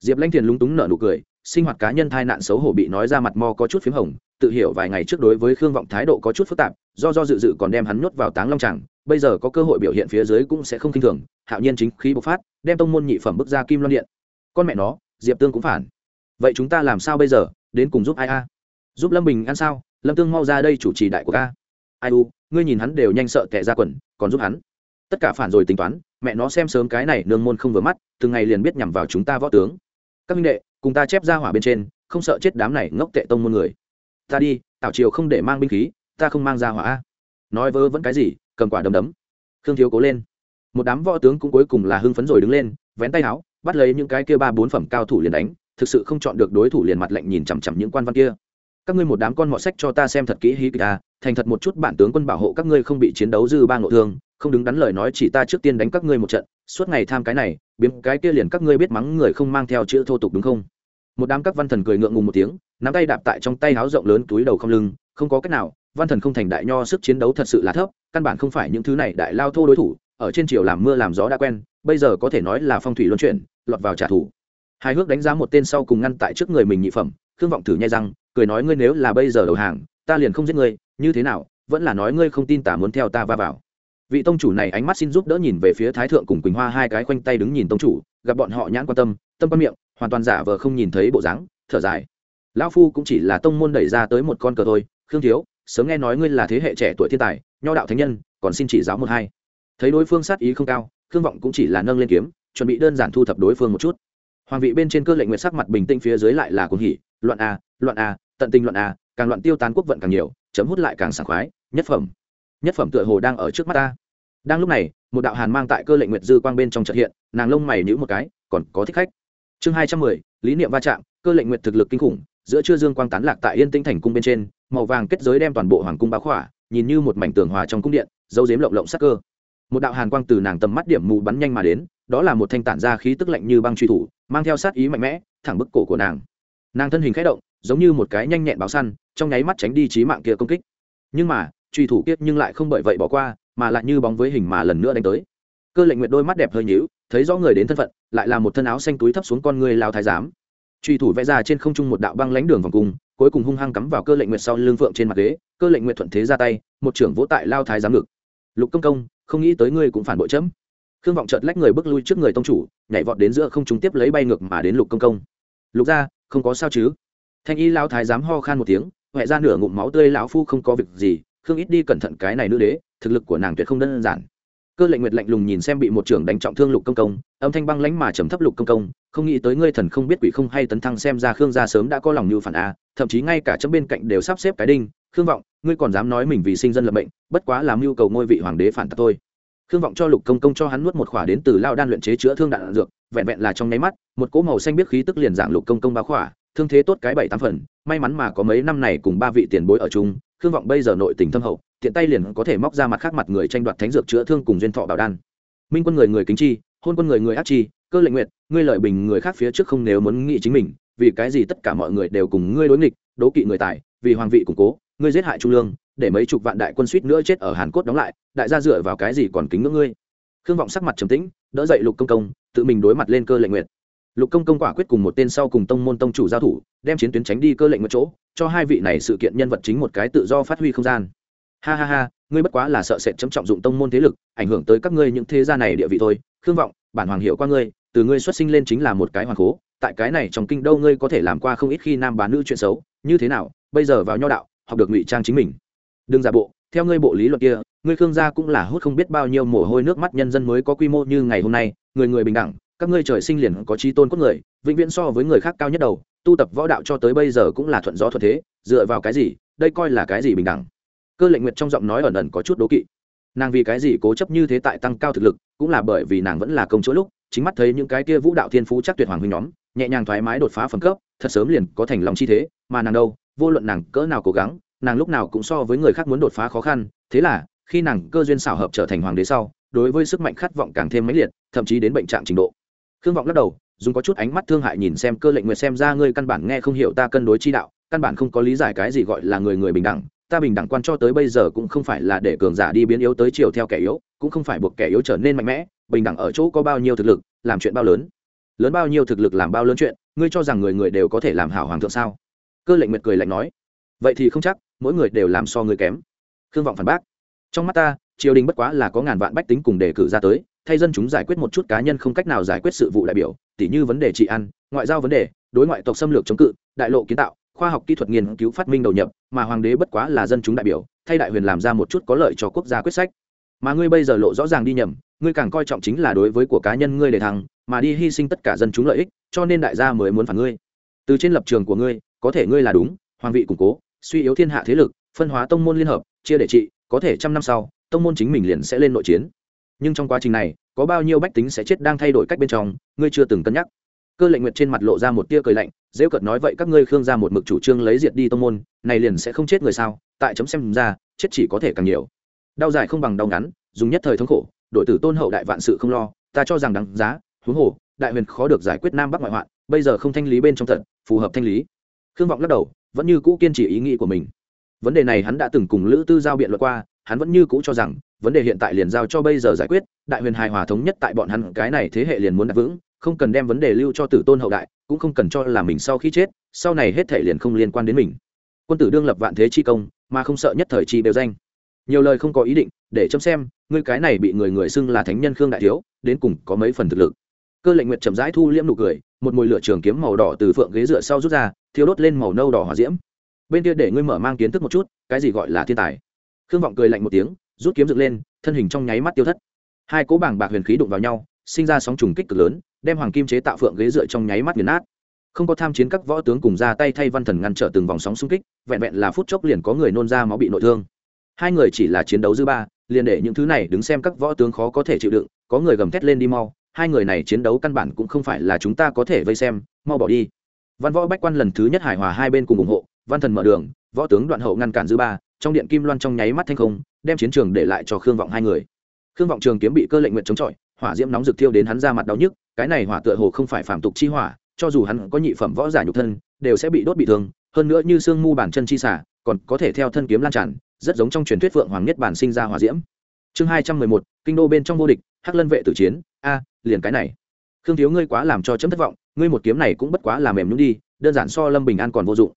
Diệp lanh thiền lúng túng nở nụ cười, sinh hoạt cá nhân tai nạn xấu hổ bị nói ra mặt mo có chút p h í m hồng, tự hiểu vài ngày trước đối với khương vọng thái độ có chút phức tạp, do do dự dự còn đem hắn nhốt vào táng long tràng bây giờ có cơ hội biểu hiện phía dưới cũng sẽ không khinh thường, hạo nhiên chính khí bộc phát, đem tông môn nhị phẩm bước ra kim loan điện. Con mẹ nó, diệp tương cũng phản. Vậy chúng ta làm sao bây giờ? Đến cùng giúp ai a? Giúp lâm bình ăn sao? Lâm tương mau ra đây chủ trì đại của ca ai u, ngươi nhìn hắn đều nhanh sợ tệ ra quần, còn giúp hắn? Tất cả phản rồi tính toán, mẹ nó xem sớm cái này nương môn không vừa mắt, từng ngày liền biết nhằm vào chúng ta võ tướng. Các minh đệ, cùng ta chép ra hỏa bên trên, không sợ chết đám này ngốc tệ tông môn người. Ta đi, tảo triều không để mang binh khí, ta không mang ra hỏa a nói vớ vẫn cái gì, cầm quả đấm đấm. Khương thiếu cố lên. Một đám võ tướng cũng cuối cùng là hưng phấn rồi đứng lên, vén tay áo, bắt lấy những cái kia ba bốn phẩm cao thủ liền đánh, thực sự không chọn được đối thủ liền mặt lạnh nhìn chằm chằm những quan văn kia. Các ngươi một đám con mọ sách cho ta xem thật kỹ hí kịch ta thành thật một chút bản tướng quân bảo hộ các ngươi không bị chiến đấu dư ba ngộ thương, không đứng đắn lời nói chỉ ta trước tiên đánh các ngươi một trận, suốt ngày tham cái này, biếm cái kia liền các ngươi biết mắng người không mang theo chữ thô tục đúng không? Một đám các văn thần cười ngượng ngùng một tiếng, nắm tay đạp tại trong tay háo rộng lớn túi đầu không lưng, không có cách nào, văn thần không thành đại nho sức chiến đấu thật sự là thấp, căn bản không phải những thứ này đại lao thô đối thủ, ở trên triều làm mưa làm gió đã quen, bây giờ có thể nói là phong thủy luân chuyển, lọt vào trả thù. Hai hước đánh giá một tên sau cùng ngăn tại trước người mình nhị phẩm, khương vọng thử nhai răng, cười nói ngươi nếu là bây giờ đầu hàng, ta liền không giết ngươi, như thế nào, vẫn là nói ngươi không tin tả muốn theo ta va vào. Vị tông chủ này ánh mắt xin giúp đỡ nhìn về phía thái thượng cùng quỳnh hoa hai cái khoanh tay đứng nhìn tông chủ, gặp bọn họ nhãn quan tâm tâm quan miệng hoàn toàn giả vờ không nhìn thấy bộ dáng, thở dài. Lão phu cũng chỉ là tông môn đẩy ra tới một con cờ thôi, khương thiếu, sớm nghe nói ngươi là thế hệ trẻ tuổi thiên tài, nho đạo thánh nhân, còn xin chỉ giáo một hai. Thấy đối phương sát ý không cao, khương vọng cũng chỉ là nâng lên kiếm, chuẩn bị đơn giản thu thập đối phương một chút. Hoàng vị bên trên cơ lệnh nguyệt sắc mặt bình tĩnh phía dưới lại là cuồng hỉ, loạn a loạn a, tận tình loạn a, càng loạn tiêu tán quốc vận càng nhiều, chấm hút lại càng sảng khoái, nhất phẩm. Nhất phẩm tựa hồ đang ở trước mắt ta. Đang lúc này, một đạo hàn mang tại cơ lệnh nguyệt dư quang bên trong trợ hiện, nàng lông mày nhữ một cái, còn có thích khách chương hai trăm mười, lý niệm va chạm, cơ lệnh nguyệt thực lực kinh khủng, giữa trưa dương quang tán lạc tại yên tĩnh thành cung bên trên, màu vàng kết giới đem toàn bộ hoàng cung bá khỏa, nhìn như một mảnh tường hòa trong cung điện, dấu dếm lộng lộng sắc cơ. Một đạo hàn quang từ nàng tầm mắt điểm mù bắn nhanh mà đến, đó là một thanh tản ra khí tức lạnh như băng truy thủ, mang theo sát ý mạnh mẽ, thẳng bức cổ của nàng. Nàng thân hình khẽ động, giống như một cái nhanh nhẹn báo săn, trong nháy mắt tránh đi trí mạng kia công kích. Nhưng mà, truy thủ kiết nhưng lại không bởi vậy bỏ qua, mà lại như bóng với hình mà lần nữa đánh tới. Cơ lệnh nguyệt đôi mắt đẹp hơi nhíu thấy rõ người đến thân phận, lại là một thân áo xanh túi thấp xuống con người lao thái giám. Truy thủ vẽ ra trên không trung một đạo băng lánh đường vòng cung, cuối cùng hung hăng cắm vào cơ lệnh nguyệt sau lưng phượng trên mặt ghế, cơ lệnh nguyệt thuận thế ra tay, một trưởng vỗ tại lao thái giám ngực. Lục công công, không nghĩ tới ngươi cũng phản bội chấm. Khương vọng chợt lách người bước lui trước người tông chủ, nhảy vọt đến giữa không trung tiếp lấy bay ngược mà đến lục công công. Lục ra không có sao chứ? Thanh y lao thái giám ho khan một tiếng huệ ra nửa ngụm máu tươi, lão phu không có việc gì, khương ít đi cẩn thận cái này nữ đế, thực lực của nàng tuyệt không đơn giản cơ lệnh nguyệt lạnh lùng nhìn xem bị một trưởng đánh trọng thương lục công công âm thanh băng lãnh mà trầm thấp lục công công không nghĩ tới ngươi thần không biết quỷ không hay tấn thăng xem ra khương gia sớm đã có lòng như phản a thậm chí ngay cả chấm bên cạnh đều sắp xếp cái đinh khương vọng ngươi còn dám nói mình vì sinh dân lập mệnh bất quá làm mưu cầu ngôi vị hoàng đế phản tặc thôi. Khương vọng cho lục công công cho hắn nuốt một khỏa đến từ lao đan luyện chế chữa thương đạn, đạn dược vẹn vẹn là trong nháy mắt một cỗ màu xanh biết khí tức liền dạng lục công công bá khỏa thương thế tốt cái bảy tám phần may mắn mà có mấy năm này cùng ba vị tiền bối ở chung, khương vọng bây giờ nội tình thâm hậu, tiện tay liền có thể móc ra mặt khác mặt người tranh đoạt thánh dược chữa thương cùng duyên thọ bảo đan. Minh quân người người kính chi, hôn quân người người ác chi, cơ lệnh nguyện, ngươi lợi bình người khác phía trước không nếu muốn nghĩ chính mình, vì cái gì tất cả mọi người đều cùng ngươi đối nghịch, đố kỵ người tài, vì hoàng vị củng cố, ngươi giết hại trung lương, để mấy chục vạn đại quân suýt nữa chết ở hàn cốt đóng lại, đại gia dựa vào cái gì còn kính ngưỡng ngươi? Khương vọng sắc mặt trầm tĩnh, đỡ dậy lục công công, tự mình đối mặt lên cơ lệnh nguyện lục công công quả quyết cùng một tên sau cùng tông môn tông chủ giao thủ, đem chiến tuyến tránh đi cơ lệnh một chỗ, cho hai vị này sự kiện nhân vật chính một cái tự do phát huy không gian. Ha ha ha, ngươi bất quá là sợ sệt chấm trọng dụng tông môn thế lực, ảnh hưởng tới các ngươi những thế gia này địa vị thôi. Khương vọng, bản hoàng hiệu qua ngươi, từ ngươi xuất sinh lên chính là một cái hoàng cố tại cái này trong kinh đâu ngươi có thể làm qua không ít khi nam bán nữ chuyện xấu, như thế nào, bây giờ vào nho đạo, học được ngụy trang chính mình. Đừng giả bộ, theo ngươi bộ lý luận kia, ngươi khương gia cũng là hút không biết bao nhiêu mồ hôi nước mắt nhân dân mới có quy mô như ngày hôm nay, người người bình đẳng các ngươi trời sinh liền có trí tôn cốt người, vĩnh viễn so với người khác cao nhất đầu, tu tập võ đạo cho tới bây giờ cũng là thuận gió thuận thế, dựa vào cái gì, đây coi là cái gì bình đẳng. Cơ lệnh nguyệt trong giọng nói ẩn ẩn có chút đố kỵ. Nàng vì cái gì cố chấp như thế tại tăng cao thực lực, cũng là bởi vì nàng vẫn là công chỗ lúc, chính mắt thấy những cái kia vũ đạo thiên phú chắc tuyệt hoàng huynh nhóm, nhẹ nhàng thoải mái đột phá phẩm cấp, thật sớm liền có thành lòng chi thế, mà nàng đâu, vô luận nàng cỡ nào cố gắng, nàng lúc nào cũng so với người khác muốn đột phá khó khăn, thế là, khi nàng cơ duyên xảo hợp trở thành hoàng đế sau, đối với sức mạnh khát vọng càng thêm mãnh liệt, thậm chí đến bệnh trạng trình độ khương vọng lắc đầu, dùng có chút ánh mắt thương hại nhìn xem cơ lệnh nguyệt xem ra ngươi căn bản nghe không hiểu ta cân đối chi đạo, căn bản không có lý giải cái gì gọi là người người bình đẳng. Ta bình đẳng quan cho tới bây giờ cũng không phải là để cường giả đi biến yếu tới chiều theo kẻ yếu, cũng không phải buộc kẻ yếu trở nên mạnh mẽ. Bình đẳng ở chỗ có bao nhiêu thực lực, làm chuyện bao lớn? Lớn bao nhiêu thực lực làm bao lớn chuyện, ngươi cho rằng người người đều có thể làm hảo hoàng thượng sao? Cơ lệnh nguyệt cười lạnh nói. Vậy thì không chắc, mỗi người đều làm so người kém. Khương vọng phản bác. Trong mắt ta, triều đình bất quá là có ngàn vạn bách tính cùng đề cử ra tới thay dân chúng giải quyết một chút cá nhân không cách nào giải quyết sự vụ đại biểu, tỉ như vấn đề trị ăn ngoại giao vấn đề, đối ngoại tộc xâm lược chống cự, đại lộ kiến tạo, khoa học kỹ thuật nghiên cứu phát minh đầu nhập, mà hoàng đế bất quá là dân chúng đại biểu, thay đại huyền làm ra một chút có lợi cho quốc gia quyết sách. Mà ngươi bây giờ lộ rõ ràng đi nhầm, ngươi càng coi trọng chính là đối với của cá nhân ngươi để thăng, mà đi hy sinh tất cả dân chúng lợi ích, cho nên đại gia mới muốn phản ngươi. Từ trên lập trường của ngươi, có thể ngươi là đúng, hoàng vị củng cố, suy yếu thiên hạ thế lực, phân hóa tông môn liên hợp, chia để trị, có thể trăm năm sau, tông môn chính mình liền sẽ lên nội chiến nhưng trong quá trình này, có bao nhiêu bách tính sẽ chết đang thay đổi cách bên trong, ngươi chưa từng cân nhắc. Cơ lệnh nguyệt trên mặt lộ ra một tia cười lạnh, dễ cợt nói vậy các ngươi khương ra một mực chủ trương lấy diệt đi tông môn, này liền sẽ không chết người sao? Tại chấm xem ra, chết chỉ có thể càng nhiều. Đau dài không bằng đau ngắn, dùng nhất thời thống khổ, đội tử tôn hậu đại vạn sự không lo, ta cho rằng đáng giá, huống hồ, đại huyền khó được giải quyết nam bắc ngoại hoạn, bây giờ không thanh lý bên trong thật, phù hợp thanh lý. Khương vọng lắc đầu, vẫn như cũ kiên trì ý nghĩ của mình. Vấn đề này hắn đã từng cùng lữ tư giao biện luận qua hắn vẫn như cũ cho rằng, vấn đề hiện tại liền giao cho bây giờ giải quyết, đại huyền hài hòa thống nhất tại bọn hắn, cái này thế hệ liền muốn đặt vững, không cần đem vấn đề lưu cho tử tôn hậu đại, cũng không cần cho là mình sau khi chết, sau này hết thể liền không liên quan đến mình. Quân tử đương lập vạn thế chi công, mà không sợ nhất thời chi đều danh. Nhiều lời không có ý định, để chấm xem, ngươi cái này bị người người xưng là thánh nhân khương đại thiếu, đến cùng có mấy phần thực lực. Cơ lệnh nguyệt chậm rãi thu liễm nụ cười, một mùi lửa trường kiếm màu đỏ từ phượng ghế dựa sau rút ra thiếu đốt lên màu nâu đỏ hỏa diễm. Bên kia để ngươi mở mang kiến thức một chút, cái gì gọi là thiên tài? Khương vọng cười lạnh một tiếng, rút kiếm dựng lên, thân hình trong nháy mắt tiêu thất. Hai cố bảng bạc huyền khí đụng vào nhau, sinh ra sóng trùng kích cực lớn, đem hoàng kim chế tạo phượng ghế dựa trong nháy mắt nghiền nát. Không có tham chiến các võ tướng cùng ra tay thay văn thần ngăn trở từng vòng sóng xung kích, vẹn vẹn là phút chốc liền có người nôn ra máu bị nội thương. Hai người chỉ là chiến đấu dư ba, liền để những thứ này đứng xem các võ tướng khó có thể chịu đựng, có người gầm thét lên đi mau, hai người này chiến đấu căn bản cũng không phải là chúng ta có thể vây xem, mau bỏ đi. Văn võ bách quan lần thứ nhất hài hòa hai bên cùng ủng hộ, văn thần mở đường, võ tướng đoạn hậu ngăn cản dư ba trong điện kim loan trong nháy mắt thanh không, đem chiến trường để lại cho khương vọng hai người. Khương vọng trường kiếm bị cơ lệnh nguyện chống chọi, hỏa diễm nóng rực thiêu đến hắn ra mặt đau nhức, cái này hỏa tựa hồ không phải phạm tục chi hỏa, cho dù hắn có nhị phẩm võ giả nhục thân, đều sẽ bị đốt bị thương, hơn nữa như xương mu bản chân chi xả còn có thể theo thân kiếm lan tràn, rất giống trong truyền thuyết phượng hoàng nhất bản sinh ra hỏa diễm. Chương hai trăm mười một, kinh đô bên trong vô địch, hắc lân vệ tử chiến, a, liền cái này. Khương thiếu ngươi quá làm cho chấm thất vọng, ngươi một kiếm này cũng bất quá làm mềm nhúng đi, đơn giản so lâm bình an còn vô dụng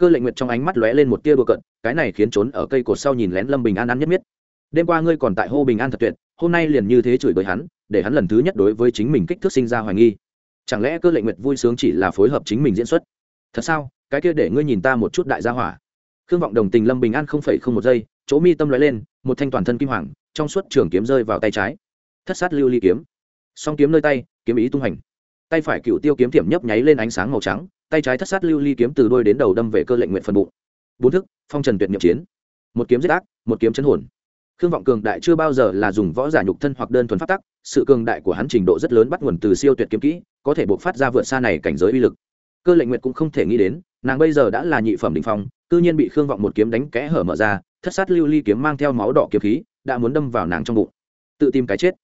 cơ lệnh nguyệt trong ánh mắt lóe lên một tia đùa cận cái này khiến trốn ở cây cột sau nhìn lén lâm bình an ăn nhất miết. Đêm qua ngươi còn tại hô bình an thật tuyệt, hôm nay liền như thế chửi bới hắn, để hắn lần thứ nhất đối với chính mình kích thước sinh ra hoài nghi. Chẳng lẽ cơ lệnh nguyệt vui sướng chỉ là phối hợp chính mình diễn xuất? Thật sao? Cái kia để ngươi nhìn ta một chút đại gia hỏa. Khương vọng đồng tình lâm bình an không phẩy không một giây, chỗ mi tâm lóe lên, một thanh toàn thân kim hoàng, trong suốt trường kiếm rơi vào tay trái. Thất sát lưu ly kiếm. Song kiếm nơi tay, kiếm ý tung hành. Tay phải cựu tiêu kiếm tiệm nhấp nháy lên ánh sáng màu trắng tay trái thất sát lưu ly kiếm từ đôi đến đầu đâm về cơ lệnh nguyện phần bụng. Bốn thức, phong trần tuyệt nhập chiến. Một kiếm giết ác, một kiếm chấn hồn. Khương vọng cường đại chưa bao giờ là dùng võ giả nhục thân hoặc đơn thuần phát tắc, sự cường đại của hắn trình độ rất lớn bắt nguồn từ siêu tuyệt kiếm kỹ, có thể buộc phát ra vượt xa này cảnh giới uy lực. Cơ lệnh nguyệt cũng không thể nghĩ đến, nàng bây giờ đã là nhị phẩm đình phong, cư nhiên bị khương vọng một kiếm đánh kẽ hở mở ra, thất sát lưu ly kiếm mang theo máu đỏ kiếm khí, đã muốn đâm vào nàng trong bụng. Tự tìm cái chết.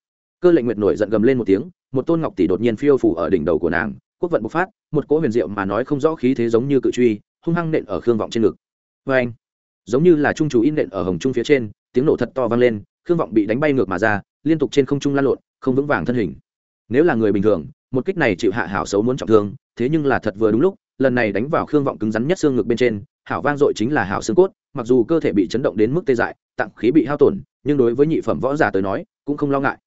Cơ lệnh nguyệt nổi giận gầm lên một tiếng, một tôn ngọc tỷ đột nhiên phiêu phủ ở đỉnh đầu của nàng quốc vận bộc phát, một cỗ huyền diệu mà nói không rõ khí thế giống như cự truy, hung hăng nện ở khương vọng trên ngực. Vê anh, giống như là trung chủ in nện ở hồng trung phía trên, tiếng nổ thật to vang lên, khương vọng bị đánh bay ngược mà ra, liên tục trên không trung lan lộn, không vững vàng thân hình. Nếu là người bình thường, một kích này chịu hạ hảo xấu muốn trọng thương, thế nhưng là thật vừa đúng lúc, lần này đánh vào khương vọng cứng rắn nhất xương ngực bên trên, hảo vang dội chính là hảo xương cốt, mặc dù cơ thể bị chấn động đến mức tê dại tặng khí bị hao tổn, nhưng đối với nhị phẩm võ giả tới nói, cũng không lo ngại.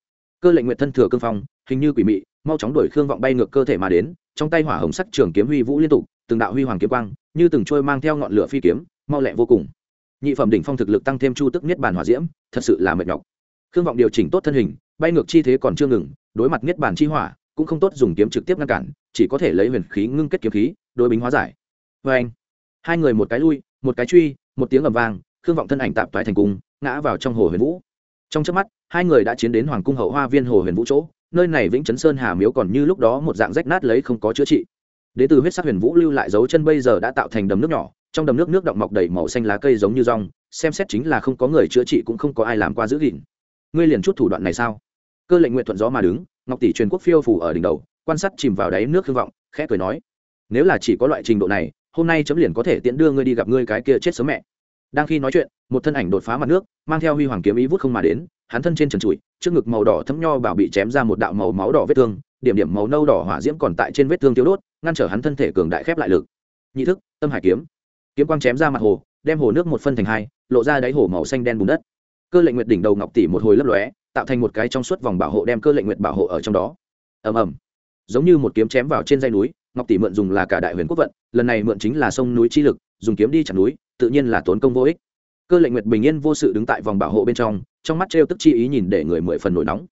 Cơ lệnh nguyện thân thừa cương phong, hình như quỷ mị mau chóng đuổi khương vọng bay ngược cơ thể mà đến, trong tay hỏa hồng sắc trường kiếm huy vũ liên tục, từng đạo huy hoàng kiếm quang, như từng trôi mang theo ngọn lửa phi kiếm, mau lẹ vô cùng. Nhị phẩm đỉnh phong thực lực tăng thêm chu tức niết bàn hỏa diễm, thật sự là mệt nhọc. Khương vọng điều chỉnh tốt thân hình, bay ngược chi thế còn chưa ngừng, đối mặt niết bàn chi hỏa, cũng không tốt dùng kiếm trực tiếp ngăn cản, chỉ có thể lấy huyền khí ngưng kết kiếm khí, đối bính hóa giải. Vê anh, hai người một cái lui, một cái truy, một tiếng ầm vang, khương vọng thân ảnh tạm toái thành cung, ngã vào trong hồ huyền vũ. Trong chớp mắt, hai người đã chiến đến hoàng cung hậu hoa viên hồ huyền vũ chỗ nơi này vĩnh chấn sơn hà miếu còn như lúc đó một dạng rách nát lấy không có chữa trị. Đế từ huyết sắc huyền vũ lưu lại dấu chân bây giờ đã tạo thành đầm nước nhỏ, trong đầm nước nước động mọc đầy màu xanh lá cây giống như rong, xem xét chính là không có người chữa trị cũng không có ai làm qua giữ gìn. Ngươi liền chút thủ đoạn này sao? Cơ lệnh nguyện thuận gió mà đứng, ngọc tỷ truyền quốc phiêu phủ ở đỉnh đầu, quan sát chìm vào đáy nước hư vọng, khẽ cười nói, nếu là chỉ có loại trình độ này, hôm nay chấm liền có thể tiễn đưa ngươi đi gặp ngươi cái kia chết sớm mẹ. Đang khi nói chuyện, một thân ảnh đột phá mặt nước, mang theo huy hoàng kiếm ý vút không mà đến hắn thân trên trần trụi, trước ngực màu đỏ thấm nho bảo bị chém ra một đạo màu máu đỏ vết thương, điểm điểm màu nâu đỏ hỏa diễm còn tại trên vết thương tiêu đốt, ngăn trở hắn thân thể cường đại khép lại lực. Nhị thức, tâm hải kiếm. Kiếm quang chém ra mặt hồ, đem hồ nước một phân thành hai, lộ ra đáy hồ màu xanh đen bùn đất. Cơ lệnh nguyệt đỉnh đầu ngọc tỷ một hồi lấp lóe, tạo thành một cái trong suốt vòng bảo hộ đem cơ lệnh nguyệt bảo hộ ở trong đó. Ầm ầm. Giống như một kiếm chém vào trên dây núi, ngọc tỷ mượn dùng là cả đại huyền quốc vận, lần này mượn chính là sông núi chi lực, dùng kiếm đi chặt núi, tự nhiên là tốn công vô ích. Cơ lệnh nguyệt bình yên vô sự đứng tại vòng bảo hộ bên trong trong mắt trêu tức chi ý nhìn để người mười phần nổi nóng.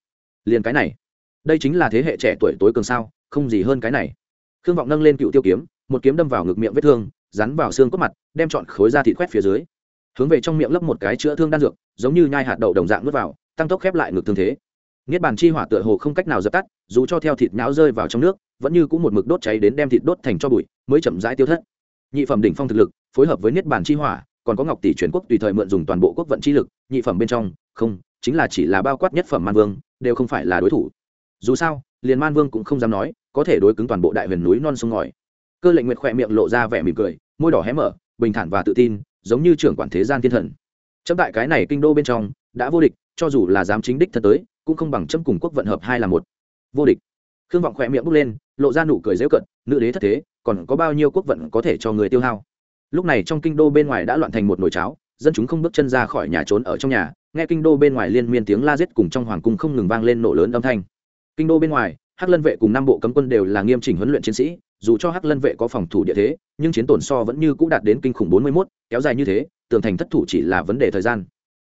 Liền cái này, đây chính là thế hệ trẻ tuổi tối cường sao, không gì hơn cái này. Khương vọng nâng lên cựu tiêu kiếm, một kiếm đâm vào ngực miệng vết thương, rắn vào xương cốt mặt, đem chọn khối da thịt khoét phía dưới. Hướng về trong miệng lấp một cái chữa thương đan dược, giống như nhai hạt đậu đồng dạng nuốt vào, tăng tốc khép lại ngực thương thế. Niết bàn chi hỏa tựa hồ không cách nào dập tắt, dù cho theo thịt nhão rơi vào trong nước, vẫn như cũng một mực đốt cháy đến đem thịt đốt thành cho bụi, mới chậm rãi tiêu thất. Nhị phẩm đỉnh phong thực lực, phối hợp với niết bàn chi hỏa, còn có ngọc tỷ truyền quốc tùy thời mượn dùng toàn bộ quốc vận chi lực, nhị phẩm bên trong không, chính là chỉ là bao quát nhất phẩm man vương, đều không phải là đối thủ. Dù sao, liền man vương cũng không dám nói, có thể đối cứng toàn bộ đại huyền núi non sông ngòi. Cơ lệnh nguyệt khỏe miệng lộ ra vẻ mỉm cười, môi đỏ hé mở, bình thản và tự tin, giống như trưởng quản thế gian thiên thần. Chấm tại cái này kinh đô bên trong, đã vô địch, cho dù là dám chính đích thật tới, cũng không bằng chấm cùng quốc vận hợp hai là một. Vô địch. Khương vọng khỏe miệng bước lên, lộ ra nụ cười dễu cận nữ đế thất thế, còn có bao nhiêu quốc vận có thể cho người tiêu hao? Lúc này trong kinh đô bên ngoài đã loạn thành một nồi cháo dân chúng không bước chân ra khỏi nhà trốn ở trong nhà, nghe kinh đô bên ngoài liên miên tiếng la giết cùng trong hoàng cung không ngừng vang lên nổ lớn âm thanh. Kinh đô bên ngoài, hắc lân vệ cùng năm bộ cấm quân đều là nghiêm chỉnh huấn luyện chiến sĩ, dù cho hắc lân vệ có phòng thủ địa thế, nhưng chiến tổn so vẫn như c ũ đạt đến kinh khủng bốn mươi mốt, kéo dài như thế, tường thành thất thủ chỉ là vấn đề thời gian.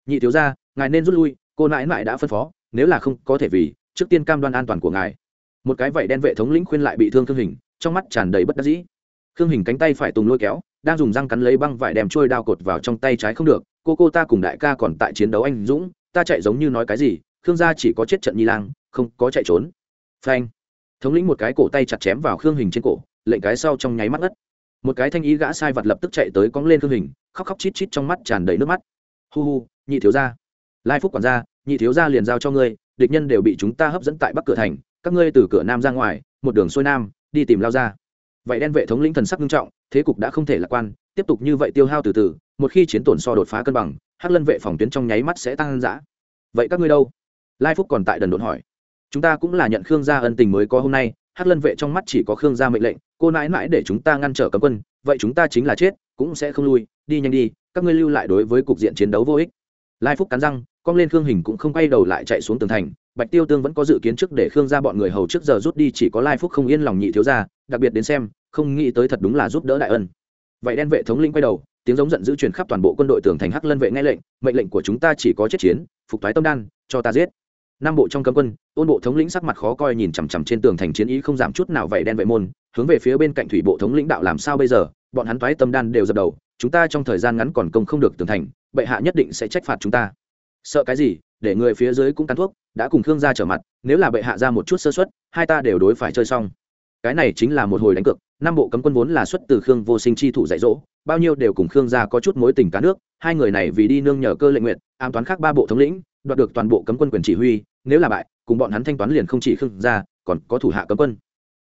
Nhị thiếu ra ngài nên rút lui, cô nãi mãi đã phân phó, nếu là không có thể vì, trước tiên cam đoan an toàn của ngài. Một cái vẩy đen vệ thống lĩnh khuyên lại bị thương thương hình, trong mắt tràn đầy bất đắc dĩ. Khương hình cánh tay phải tùng lôi kéo đang dùng răng cắn lấy băng vải đem trôi đao cột vào trong tay trái không được, cô cô ta cùng đại ca còn tại chiến đấu anh dũng, ta chạy giống như nói cái gì, khương gia chỉ có chết trận nhi lang, không có chạy trốn. Phanh. Thống lĩnh một cái cổ tay chặt chém vào khương hình trên cổ, lệnh cái sau trong nháy mắt ngất. Một cái thanh ý gã sai vật lập tức chạy tới cóng lên khương hình, khóc khóc chít chít trong mắt tràn đầy nước mắt. Hu hu, nhị thiếu gia. Lai phúc quản gia, nhị thiếu gia liền giao cho ngươi, địch nhân đều bị chúng ta hấp dẫn tại bắc cửa thành, các ngươi từ cửa nam ra ngoài, một đường xuôi nam, đi tìm lao ra vậy đen vệ thống lĩnh thần sắc nghiêm trọng thế cục đã không thể lạc quan, tiếp tục như vậy tiêu hao từ từ, một khi chiến tổn so đột phá cân bằng, hắc lân vệ phòng tuyến trong nháy mắt sẽ tăng giã vậy các ngươi đâu? Lai phúc còn tại đần đồn hỏi. Chúng ta cũng là nhận khương gia ân tình mới có hôm nay, hắc lân vệ trong mắt chỉ có khương gia mệnh lệnh, cô nãi mãi để chúng ta ngăn trở cấm quân, vậy chúng ta chính là chết, cũng sẽ không lui, đi nhanh đi, các ngươi lưu lại đối với cục diện chiến đấu vô ích. Lai phúc cắn răng, cong lên khương hình cũng không quay đầu lại chạy xuống tường thành, bạch tiêu tương vẫn có dự kiến trước để khương gia bọn người hầu trước giờ rút đi, chỉ có lai phúc không yên lòng nhị thiếu gia, đặc biệt đến xem không nghĩ tới thật đúng là giúp đỡ đại ân. Vậy đen vệ thống linh quay đầu, tiếng giống giận dữ truyền khắp toàn bộ quân đội tường thành hắc lân vệ nghe lệnh, mệnh lệnh của chúng ta chỉ có chết chiến, phục thoái tâm đan, cho ta giết. Năm bộ trong cấm quân ôn bộ thống lĩnh sắc mặt khó coi nhìn chằm chằm trên tường thành chiến ý không giảm chút nào vậy đen vệ môn, hướng về phía bên cạnh thủy bộ thống lĩnh đạo làm sao bây giờ, bọn hắn thoái tâm đan đều dập đầu, chúng ta trong thời gian ngắn còn công không được tường thành, bệ hạ nhất định sẽ trách phạt chúng ta. Sợ cái gì, để người phía dưới cũng cắn thuốc, đã cùng khương gia trở mặt, nếu là bệ hạ ra một chút sơ xuất hai ta đều đối phải chơi xong. Cái này chính là một hồi đánh cược năm bộ cấm quân vốn là xuất từ khương vô sinh chi thủ dạy dỗ, bao nhiêu đều cùng khương gia có chút mối tình cá nước, hai người này vì đi nương nhờ cơ lệnh nguyện, ám toán khác ba bộ thống lĩnh, đoạt được toàn bộ cấm quân quyền chỉ huy, nếu là bại, cùng bọn hắn thanh toán liền không chỉ khương gia, còn có thủ hạ cấm quân.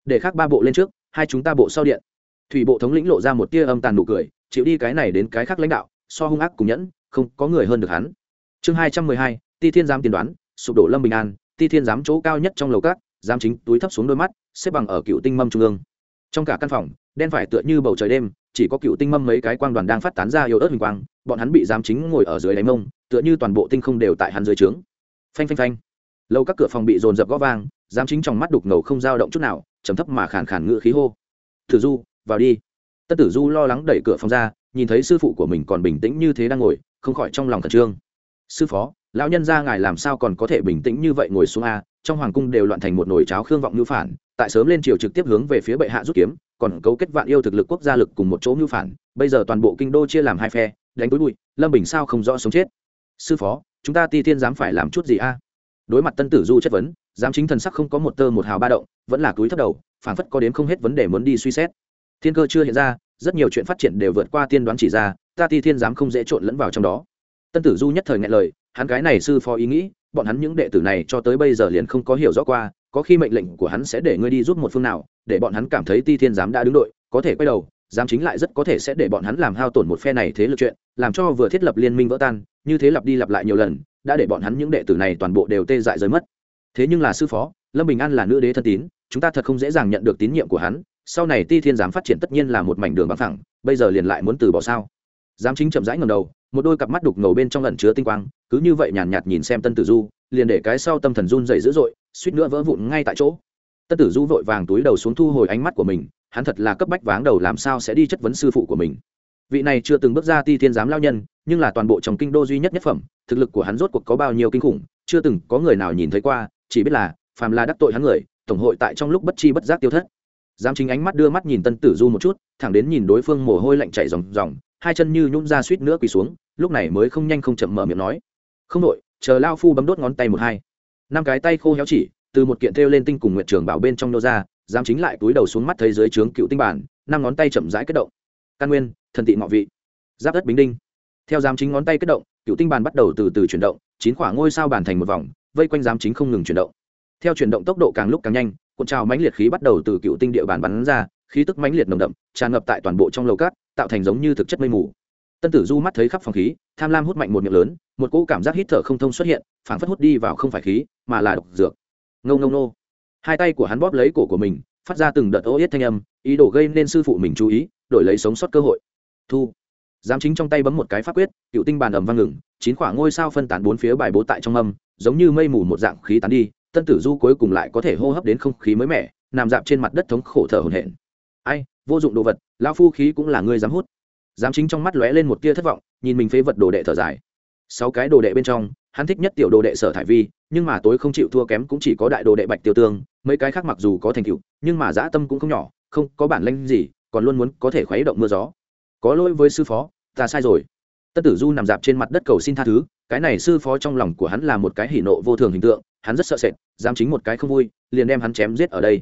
Để khác ba bộ lên trước, hai chúng ta bộ sau điện. Thủy bộ thống lĩnh lộ ra một tia âm tàn nụ cười, chịu đi cái này đến cái khác lãnh đạo, so hung ác cùng nhẫn, không có người hơn được hắn. Chương hai trăm mười hai, ti thiên giám tiên đoán, sụp đổ lâm bình an, ti thiên giám chỗ cao nhất trong lầu cát giám chính túi thấp xuống đôi mắt, xếp bằng ở cựu tinh mâm trung ương trong cả căn phòng, đen phải tựa như bầu trời đêm, chỉ có cựu tinh mâm mấy cái quang đoàn đang phát tán ra yếu ớt hình quang, bọn hắn bị giám chính ngồi ở dưới đáy mông, tựa như toàn bộ tinh không đều tại hắn dưới trướng. Phanh phanh phanh. Lâu các cửa phòng bị dồn dập gõ vang, giám chính trong mắt đục ngầu không dao động chút nào chấm thấp mà khàn khàn ngự khí hô. Thử du, vào đi. Tất tử du lo lắng đẩy cửa phòng ra, nhìn thấy sư phụ của mình còn bình tĩnh như thế đang ngồi, không khỏi trong lòng khẩn trương. Sư phó, lão nhân gia ngài làm sao còn có thể bình tĩnh như vậy ngồi xuống a? Trong hoàng cung đều loạn thành một nồi cháo khương vọng ngữ phản, tại sớm lên triều trực tiếp hướng về phía bệ hạ rút kiếm, còn cấu kết vạn yêu thực lực quốc gia lực cùng một chỗ ngữ phản, bây giờ toàn bộ kinh đô chia làm hai phe, đánh túi bụi, lâm bình sao không rõ sống chết? Sư phó, chúng ta ti thiên dám phải làm chút gì a? Đối mặt tân tử du chất vấn, giám chính thần sắc không có một tơ một hào ba động, vẫn là túi thấp đầu, phản phất có đến không hết vấn đề muốn đi suy xét. Thiên cơ chưa hiện ra, rất nhiều chuyện phát triển đều vượt qua tiên đoán chỉ ra, ta ti thiên dám không dễ trộn lẫn vào trong đó. Tân tử du nhất thời ngại lời, hắn cái này sư phó ý nghĩ bọn hắn những đệ tử này cho tới bây giờ liền không có hiểu rõ qua, có khi mệnh lệnh của hắn sẽ để ngươi đi giúp một phương nào, để bọn hắn cảm thấy ti thiên giám đã đứng đội, có thể quay đầu, giám chính lại rất có thể sẽ để bọn hắn làm hao tổn một phe này thế lực chuyện, làm cho vừa thiết lập liên minh vỡ tan, như thế lặp đi lặp lại nhiều lần, đã để bọn hắn những đệ tử này toàn bộ đều tê dại rơi mất. Thế nhưng là sư phó, lâm bình an là nữ đế thân tín, chúng ta thật không dễ dàng nhận được tín nhiệm của hắn, sau này ti thiên giám phát triển tất nhiên là một mảnh đường bằng thẳng bây giờ liền lại muốn từ bỏ sao? Giám chính chậm rãi ngầm đầu một đôi cặp mắt đục ngầu bên trong lẩn chứa tinh quang cứ như vậy nhàn nhạt, nhạt nhìn xem tân tử du liền để cái sau tâm thần run dày dữ dội suýt nữa vỡ vụn ngay tại chỗ. Tân tử du vội vàng túi đầu xuống thu hồi ánh mắt của mình hắn thật là cấp bách váng đầu làm sao sẽ đi chất vấn sư phụ của mình. Vị này chưa từng bước ra ti thiên giám lao nhân nhưng là toàn bộ trong kinh đô duy nhất nhất phẩm thực lực của hắn rốt cuộc có bao nhiêu kinh khủng chưa từng có người nào nhìn thấy qua chỉ biết là phàm là đắc tội hắn người tổng hội tại trong lúc bất chi bất giác tiêu thất. Giám chính ánh mắt đưa mắt nhìn tân tử du một chút thẳng đến nhìn đối phương mồ hôi lạnh chảy ròng ròng hai chân như nhún ra suýt nữa quỳ xuống, lúc này mới không nhanh không chậm mở miệng nói. Không đội chờ lao phu bấm đốt ngón tay một hai. Năm cái tay khô héo chỉ, từ một kiện thêu lên tinh cùng nguyện trường bảo bên trong nô ra, dám chính lại túi đầu xuống mắt thấy dưới trướng cựu tinh bản, năm ngón tay chậm rãi kết động. Căn nguyên, thần tị ngọ vị. Giáp đất bính đinh. Theo giám chính ngón tay kết động, cựu tinh bàn bắt đầu từ từ chuyển động, chín quả ngôi sao bàn thành một vòng, vây quanh giám chính không ngừng chuyển động. Theo chuyển động tốc độ càng lúc càng nhanh, cuộn trào mãnh liệt khí bắt đầu từ cựu tinh địa bàn bắn ra khí tức mãnh liệt nồng đậm, tràn ngập tại toàn bộ trong lầu cát, tạo thành giống như thực chất mây mù. Tân tử du mắt thấy khắp phòng khí, tham lam hút mạnh một miệng lớn, một cỗ cảm giác hít thở không thông xuất hiện, phảng phất hút đi vào không phải khí, mà là độc dược. Ngâu ngâu nô hai tay của hắn bóp lấy cổ của mình, phát ra từng đợt ô yết thanh âm, ý đồ gây nên sư phụ mình chú ý, đổi lấy sống sót cơ hội. Thu. Giám chính trong tay bấm một cái pháp quyết, cựu tinh bàn ầm vang ngừng, chín quả ngôi sao phân tán bốn phía bài bố tại trong âm, giống như mây mù một dạng khí tán đi, tân tử du cuối cùng lại có thể hô hấp đến không khí mới mẻ, nằm dạp trên mặt đất thống khổ thở hổn hển ai, vô dụng đồ vật lao phu khí cũng là ngươi dám hút. Dám chính trong mắt lóe lên một tia thất vọng, nhìn mình phế vật đồ đệ thở dài. Sáu cái đồ đệ bên trong, hắn thích nhất tiểu đồ đệ sở thải vi, nhưng mà tối không chịu thua kém cũng chỉ có đại đồ đệ bạch tiêu tương, mấy cái khác mặc dù có thành tựu, nhưng mà dã tâm cũng không nhỏ, không có bản lanh gì, còn luôn muốn có thể khuấy động mưa gió. Có lỗi với sư phó, ta sai rồi. Tân tử du nằm dạp trên mặt đất cầu xin tha thứ, cái này sư phó trong lòng của hắn là một cái hỉ nộ vô thường hình tượng, hắn rất sợ sệt dám chính một cái không vui, liền đem hắn chém giết ở đây.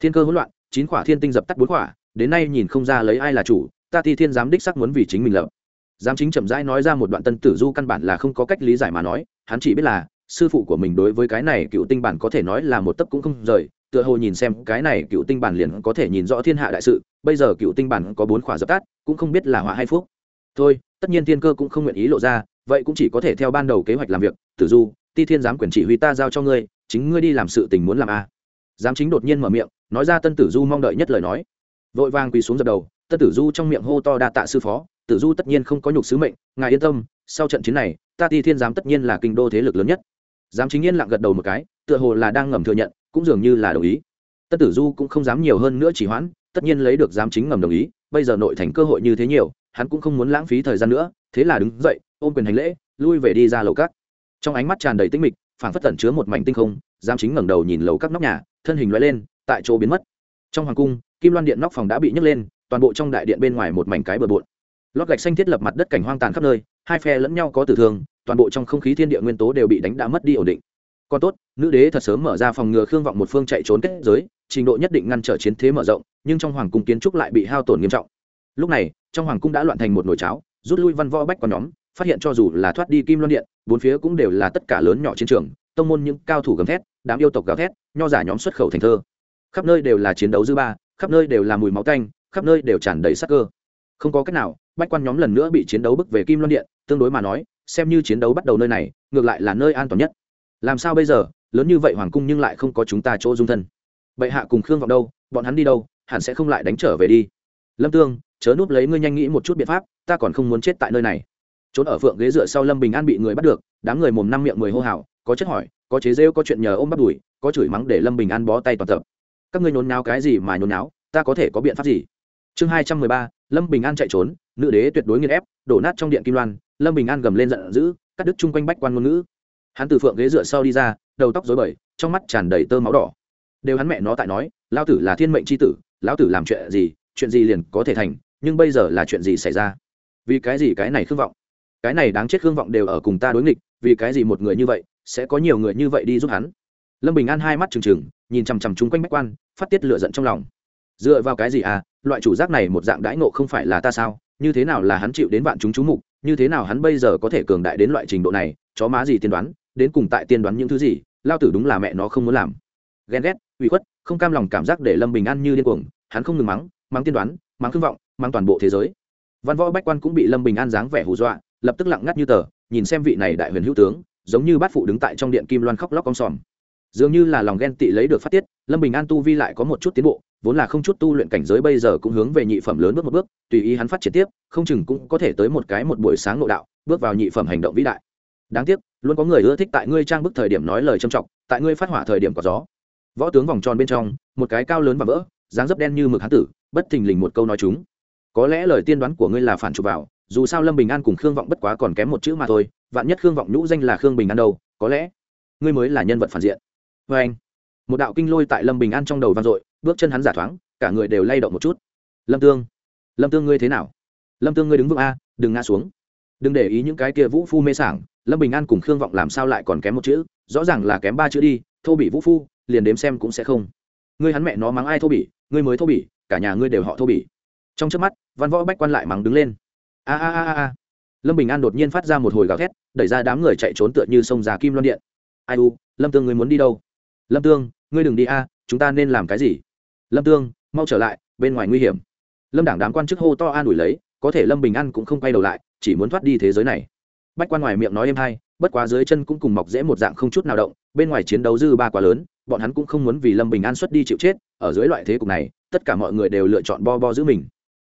Thiên cơ hỗn loạn chín quả thiên tinh dập tắt bốn quả đến nay nhìn không ra lấy ai là chủ, ta ti thiên giám đích sắc muốn vì chính mình lập. Giám chính chậm rãi nói ra một đoạn tân tử du căn bản là không có cách lý giải mà nói, hắn chỉ biết là, sư phụ của mình đối với cái này cựu tinh bản có thể nói là một tấc cũng không rời, tựa hồ nhìn xem cái này cựu tinh bản liền có thể nhìn rõ thiên hạ đại sự, bây giờ cựu tinh bản có bốn khỏa dập tắt, cũng không biết là họa hay phúc. Thôi, tất nhiên thiên cơ cũng không nguyện ý lộ ra, vậy cũng chỉ có thể theo ban đầu kế hoạch làm việc, tử du ti thiên giám quyền chỉ huy ta giao cho ngươi, chính ngươi đi làm sự tình muốn làm a giám chính đột nhiên mở miệng, nói ra tân tử du mong đợi nhất lời nói. Vội vàng quỳ xuống dập đầu, tân tử du trong miệng hô to đa tạ sư phó, tử du tất nhiên không có nhục sứ mệnh, ngài yên tâm, sau trận chiến này, ta ti thiên giám tất nhiên là kinh đô thế lực lớn nhất. Giám chính yên lặng gật đầu một cái, tựa hồ là đang ngầm thừa nhận, cũng dường như là đồng ý. Tân tử du cũng không dám nhiều hơn nữa chỉ hoãn, tất nhiên lấy được giám chính ngầm đồng ý, bây giờ nội thành cơ hội như thế nhiều, hắn cũng không muốn lãng phí thời gian nữa, thế là đứng dậy, ôm quyền hành lễ, lui về đi ra lầu cát trong ánh mắt tràn đầy tinh mịch, phảng phất tẩn chứa một mảnh tinh không giam chính ngẩng đầu nhìn lầu các nóc nhà, thân hình loại lên, tại chỗ biến mất. Trong hoàng cung, kim loan điện nóc phòng đã bị nhấc lên, toàn bộ trong đại điện bên ngoài một mảnh cái bờ bộn. Lót gạch xanh thiết lập mặt đất cảnh hoang tàn khắp nơi, hai phe lẫn nhau có tử thương, toàn bộ trong không khí thiên địa nguyên tố đều bị đánh đã mất đi ổn định. Còn tốt, nữ đế thật sớm mở ra phòng ngừa khương vọng một phương chạy trốn kết giới, trình độ nhất định ngăn trở chiến thế mở rộng, nhưng trong hoàng cung kiến trúc lại bị hao tổn nghiêm trọng. Lúc này, trong hoàng cung đã loạn thành một nồi cháo, rút lui văn võ bách con nhóm, phát hiện cho dù là thoát đi kim loan điện, bốn phía cũng đều là tất cả lớn nhỏ chiến trường, tông môn những cao thủ gầm thét đám yêu tộc gào thét nho giả nhóm xuất khẩu thành thơ. Khắp nơi đều là chiến đấu dư ba khắp nơi đều là mùi máu tanh, khắp nơi đều tràn đầy sắc cơ. Không có cách nào bách quan nhóm lần nữa bị chiến đấu bức về kim loan điện tương đối mà nói xem như chiến đấu bắt đầu nơi này ngược lại là nơi an toàn nhất. Làm sao bây giờ lớn như vậy hoàng cung nhưng lại không có chúng ta chỗ dung thân. Bệ hạ cùng khương vọng đâu bọn hắn đi đâu hẳn sẽ không lại đánh trở về đi. Lâm tương chớ núp lấy ngươi nhanh nghĩ một chút biện pháp ta còn không muốn chết tại nơi này. Trốn ở phượng ghế dựa sau lâm bình an bị người bắt được đám người mồm năm miệng mười hô hào có chất hỏi có chế rêu, có chuyện nhờ ôm bắt đùi, có chửi mắng để lâm bình an bó tay toàn tập. Các ngươi nhốn náo cái gì mà nhốn náo ta có thể có biện pháp gì? Chương hai trăm mười ba, lâm bình an chạy trốn, nữ đế tuyệt đối nghiên ép, đổ nát trong điện kim loan, lâm bình an gầm lên giận dữ, cắt đứt chung quanh bách quan ngôn ngữ. Hắn từ phượng ghế dựa sau đi ra, đầu tóc dối bời, trong mắt tràn đầy tơ máu đỏ. Đều hắn mẹ nó tại nói lao tử là thiên mệnh c h i tử, lão tử làm chuyện gì chuyện gì liền có thể thành, nhưng bây giờ là chuyện gì xảy ra? Vì cái gì cái này khương vọng? Cái này đáng chết khương vọng đều ở cùng ta đối nghịch, vì cái gì một người như vậy sẽ có nhiều người như vậy đi giúp hắn. Lâm bình an hai mắt trừng trừng, nhìn chằm chằm chung quanh bách quan, phát tiết lựa giận trong lòng. Dựa vào cái gì à? Loại chủ giác này một dạng đãi nộ không phải là ta sao? Như thế nào là hắn chịu đến vạn chúng chú mục? Như thế nào hắn bây giờ có thể cường đại đến loại trình độ này? Chó má gì tiên đoán? Đến cùng tại tiên đoán những thứ gì? Lao tử đúng là mẹ nó không muốn làm. Ghen ghét uy khuất, không cam lòng cảm giác để lâm bình an như điên cuồng. Hắn không ngừng mắng mắng tiên đoán, mắng khương vọng, mắng toàn bộ thế giới. Văn võ bách quan cũng bị lâm bình an dáng vẻ hù dọa, lập tức lặng ngắt như tờ, nhìn xem vị này đại huyền hữu tướng giống như bát phụ đứng tại trong điện kim loan khóc lóc con sòm. Dường như là lòng ghen tị lấy được phát tiết, lâm bình an tu vi lại có một chút tiến bộ, vốn là không chút tu luyện cảnh giới bây giờ cũng hướng về nhị phẩm lớn bước một bước, tùy ý hắn phát triển tiếp, không chừng cũng có thể tới một cái một buổi sáng nội đạo, bước vào nhị phẩm hành động vĩ đại. Đáng tiếc, luôn có người ưa thích tại ngươi trang bức thời điểm nói lời trầm trọng tại ngươi phát hỏa thời điểm có gió. Võ tướng vòng tròn bên trong, một cái cao lớn và vỡ, dáng dấp đen như mực hán tử, bất thình lình một câu nói chúng. Có lẽ lời tiên đoán của ngươi là phản chụp vào, dù sao lâm bình an cùng khương vọng bất quá còn kém một chữ mà thôi vạn nhất khương vọng nhũ danh là khương bình an đâu, có lẽ ngươi mới là nhân vật phản diện. Vê anh, một đạo kinh lôi tại lâm bình an trong đầu vang dội, bước chân hắn giả thoáng, cả người đều lay động một chút. Lâm tương lâm tương ngươi thế nào? Lâm tương ngươi đứng vững a, đừng ngã xuống. Đừng để ý những cái kia vũ phu mê sảng, lâm bình an cùng khương vọng làm sao lại còn kém một chữ, rõ ràng là kém ba chữ đi, thô bị vũ phu, liền đếm xem cũng sẽ không. Ngươi hắn mẹ nó mắng ai thô bỉ, ngươi mới thô bỉ, cả nhà ngươi đều họ thô bỉ. Trong trước mắt, văn võ bách quan lại mắng đứng lên. A a a a lâm bình an đột nhiên phát ra một hồi gào thét, đẩy ra đám người chạy trốn tựa như sông già kim loan điện. Ai u, lâm tương ngươi muốn đi đâu? Lâm tương, ngươi đừng đi a, chúng ta nên làm cái gì? Lâm tương, mau trở lại, bên ngoài nguy hiểm. Lâm đảng đám quan chức hô to an ủi lấy, có thể lâm bình an cũng không quay đầu lại, chỉ muốn thoát đi thế giới này. Bách quan ngoài miệng nói êm hay, bất quá dưới chân cũng cùng mọc dễ một dạng không chút nào động, bên ngoài chiến đấu dư ba quá lớn, bọn hắn cũng không muốn vì lâm bình an xuất đi chịu chết, ở dưới loại thế cục này, tất cả mọi người đều lựa chọn bo bo giữ mình.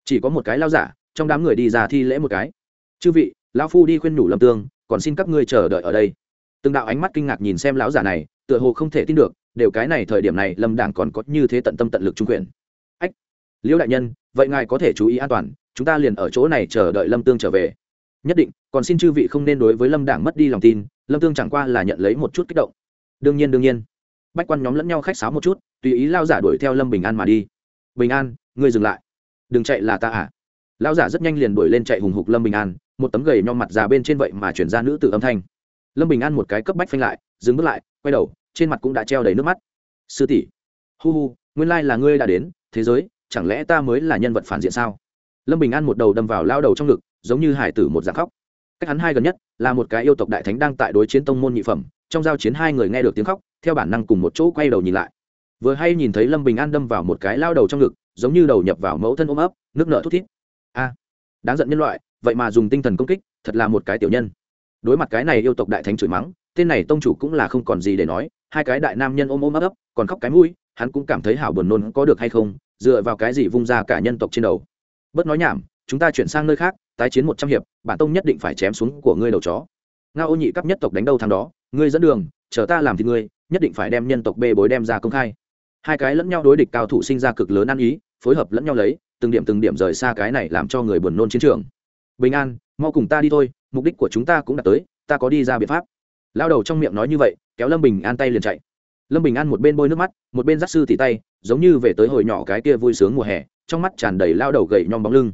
Chỉ có một cái lao giả, trong đám người đi ra thi lễ một cái chư vị, lão phu đi khuyên nhủ lâm tương, còn xin các ngươi chờ đợi ở đây. Từng đạo ánh mắt kinh ngạc nhìn xem lão giả này, tựa hồ không thể tin được, đều cái này thời điểm này lâm đảng còn có như thế tận tâm tận lực trung quyền. Ách, liễu đại nhân, vậy ngài có thể chú ý an toàn, chúng ta liền ở chỗ này chờ đợi lâm tương trở về. Nhất định, còn xin chư vị không nên đối với lâm đảng mất đi lòng tin, lâm tương chẳng qua là nhận lấy một chút kích động. Đương nhiên đương nhiên. Bách quan nhóm lẫn nhau khách sáo một chút, tùy ý lao giả đuổi theo lâm bình an mà đi. Bình an, ngươi dừng lại. Đừng chạy là ta à? Lao giả rất nhanh liền đuổi lên chạy hùng hục lâm bình an một tấm gầy nhom mặt già bên trên vậy mà chuyển ra nữ tử âm thanh. Lâm bình an một cái cấp bách phanh lại, dừng bước lại, quay đầu, trên mặt cũng đã treo đầy nước mắt. Sư tỷ, hu hu, nguyên lai là ngươi đã đến, thế giới, chẳng lẽ ta mới là nhân vật phản diện sao? Lâm bình an một đầu đâm vào lao đầu trong ngực, giống như hải tử một dạng khóc. Cách hắn hai gần nhất, là một cái yêu tộc đại thánh đang tại đối chiến tông môn nhị phẩm, trong giao chiến hai người nghe được tiếng khóc, theo bản năng cùng một chỗ quay đầu nhìn lại. Vừa hay nhìn thấy lâm bình an đâm vào một cái lao đầu trong ngực, giống như đầu nhập vào mẫu thân ôm ấp, nước nợ thút thít. A, đáng giận nhân loại vậy mà dùng tinh thần công kích, thật là một cái tiểu nhân. Đối mặt cái này yêu tộc đại thánh chửi mắng, tên này tông chủ cũng là không còn gì để nói, hai cái đại nam nhân ôm ôm ấp ấp, còn khóc cái mũi, hắn cũng cảm thấy hảo buồn nôn có được hay không, dựa vào cái gì vung ra cả nhân tộc trên đầu. Bớt nói nhảm, chúng ta chuyển sang nơi khác, tái chiến một trăm hiệp, bản tông nhất định phải chém xuống của ngươi đầu chó. Nga ô nhị cấp nhất tộc đánh đâu thằng đó, ngươi dẫn đường, chờ ta làm thì ngươi, nhất định phải đem nhân tộc bê bối đem ra công khai. Hai cái lẫn nhau đối địch cao thủ sinh ra cực lớn ăn ý, phối hợp lẫn nhau lấy, từng điểm từng điểm rời xa cái này làm cho người buồn nôn chiến trường bình an, mau cùng ta đi thôi, mục đích của chúng ta cũng đã tới, ta có đi ra biện pháp. Lao đầu trong miệng nói như vậy, kéo lâm bình an tay liền chạy. Lâm bình an một bên bôi nước mắt, một bên dắt sư tỉ tay, giống như về tới hồi nhỏ cái kia vui sướng mùa hè, trong mắt tràn đầy lao đầu gậy nhom bóng lưng.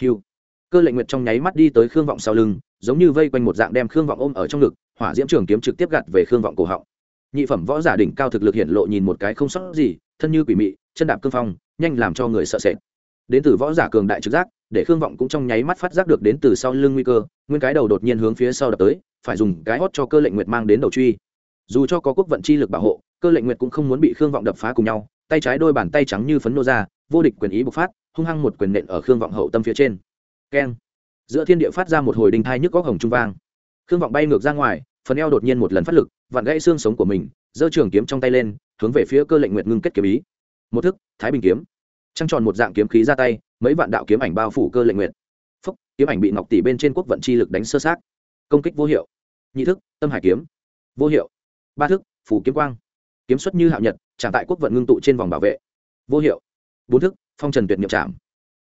Hiu. Cơ lệnh nguyệt trong nháy mắt đi tới khương vọng sau lưng, giống như vây quanh một dạng đem khương vọng ôm ở trong ngực, hỏa diễm trường kiếm trực tiếp gặt về khương vọng cổ họng. Nhị phẩm võ giả đỉnh cao thực lực hiện lộ nhìn một cái không sót gì, thân như quỷ mị, chân đạp cương phong, nhanh làm cho người sợ sệt. Đến từ võ giả cường đại trực giác để khương vọng cũng trong nháy mắt phát giác được đến từ sau lưng nguy cơ, nguyên cái đầu đột nhiên hướng phía sau đập tới, phải dùng cái hót cho cơ lệnh nguyệt mang đến đầu truy. Dù cho có quốc vận chi lực bảo hộ, cơ lệnh nguyệt cũng không muốn bị khương vọng đập phá cùng nhau, tay trái đôi bàn tay trắng như phấn nô ra, vô địch quyền ý bộc phát, hung hăng một quyền nện ở khương vọng hậu tâm phía trên. Keng. Giữa thiên địa phát ra một hồi đinh thai nhức góc hồng trung vang. Khương vọng bay ngược ra ngoài, phần eo đột nhiên một lần phát lực, vặn gãy xương sống của mình, giơ trường kiếm trong tay lên, hướng về phía cơ lệnh nguyệt ngưng kết kiếm ý. Một thức, thái bình kiếm. Trăng tròn một dạng kiếm khí ra tay mấy vạn đạo kiếm ảnh bao phủ cơ lệnh nguyệt. Phúc, kiếm ảnh bị ngọc tỷ bên trên quốc vận chi lực đánh sơ sát. Công kích vô hiệu. Nhị thức, tâm hải kiếm. Vô hiệu. Ba thức, phủ kiếm quang. Kiếm xuất như hạo nhật trả tại quốc vận ngưng tụ trên vòng bảo vệ. Vô hiệu. Bốn thức, phong trần tuyệt niệm trảm.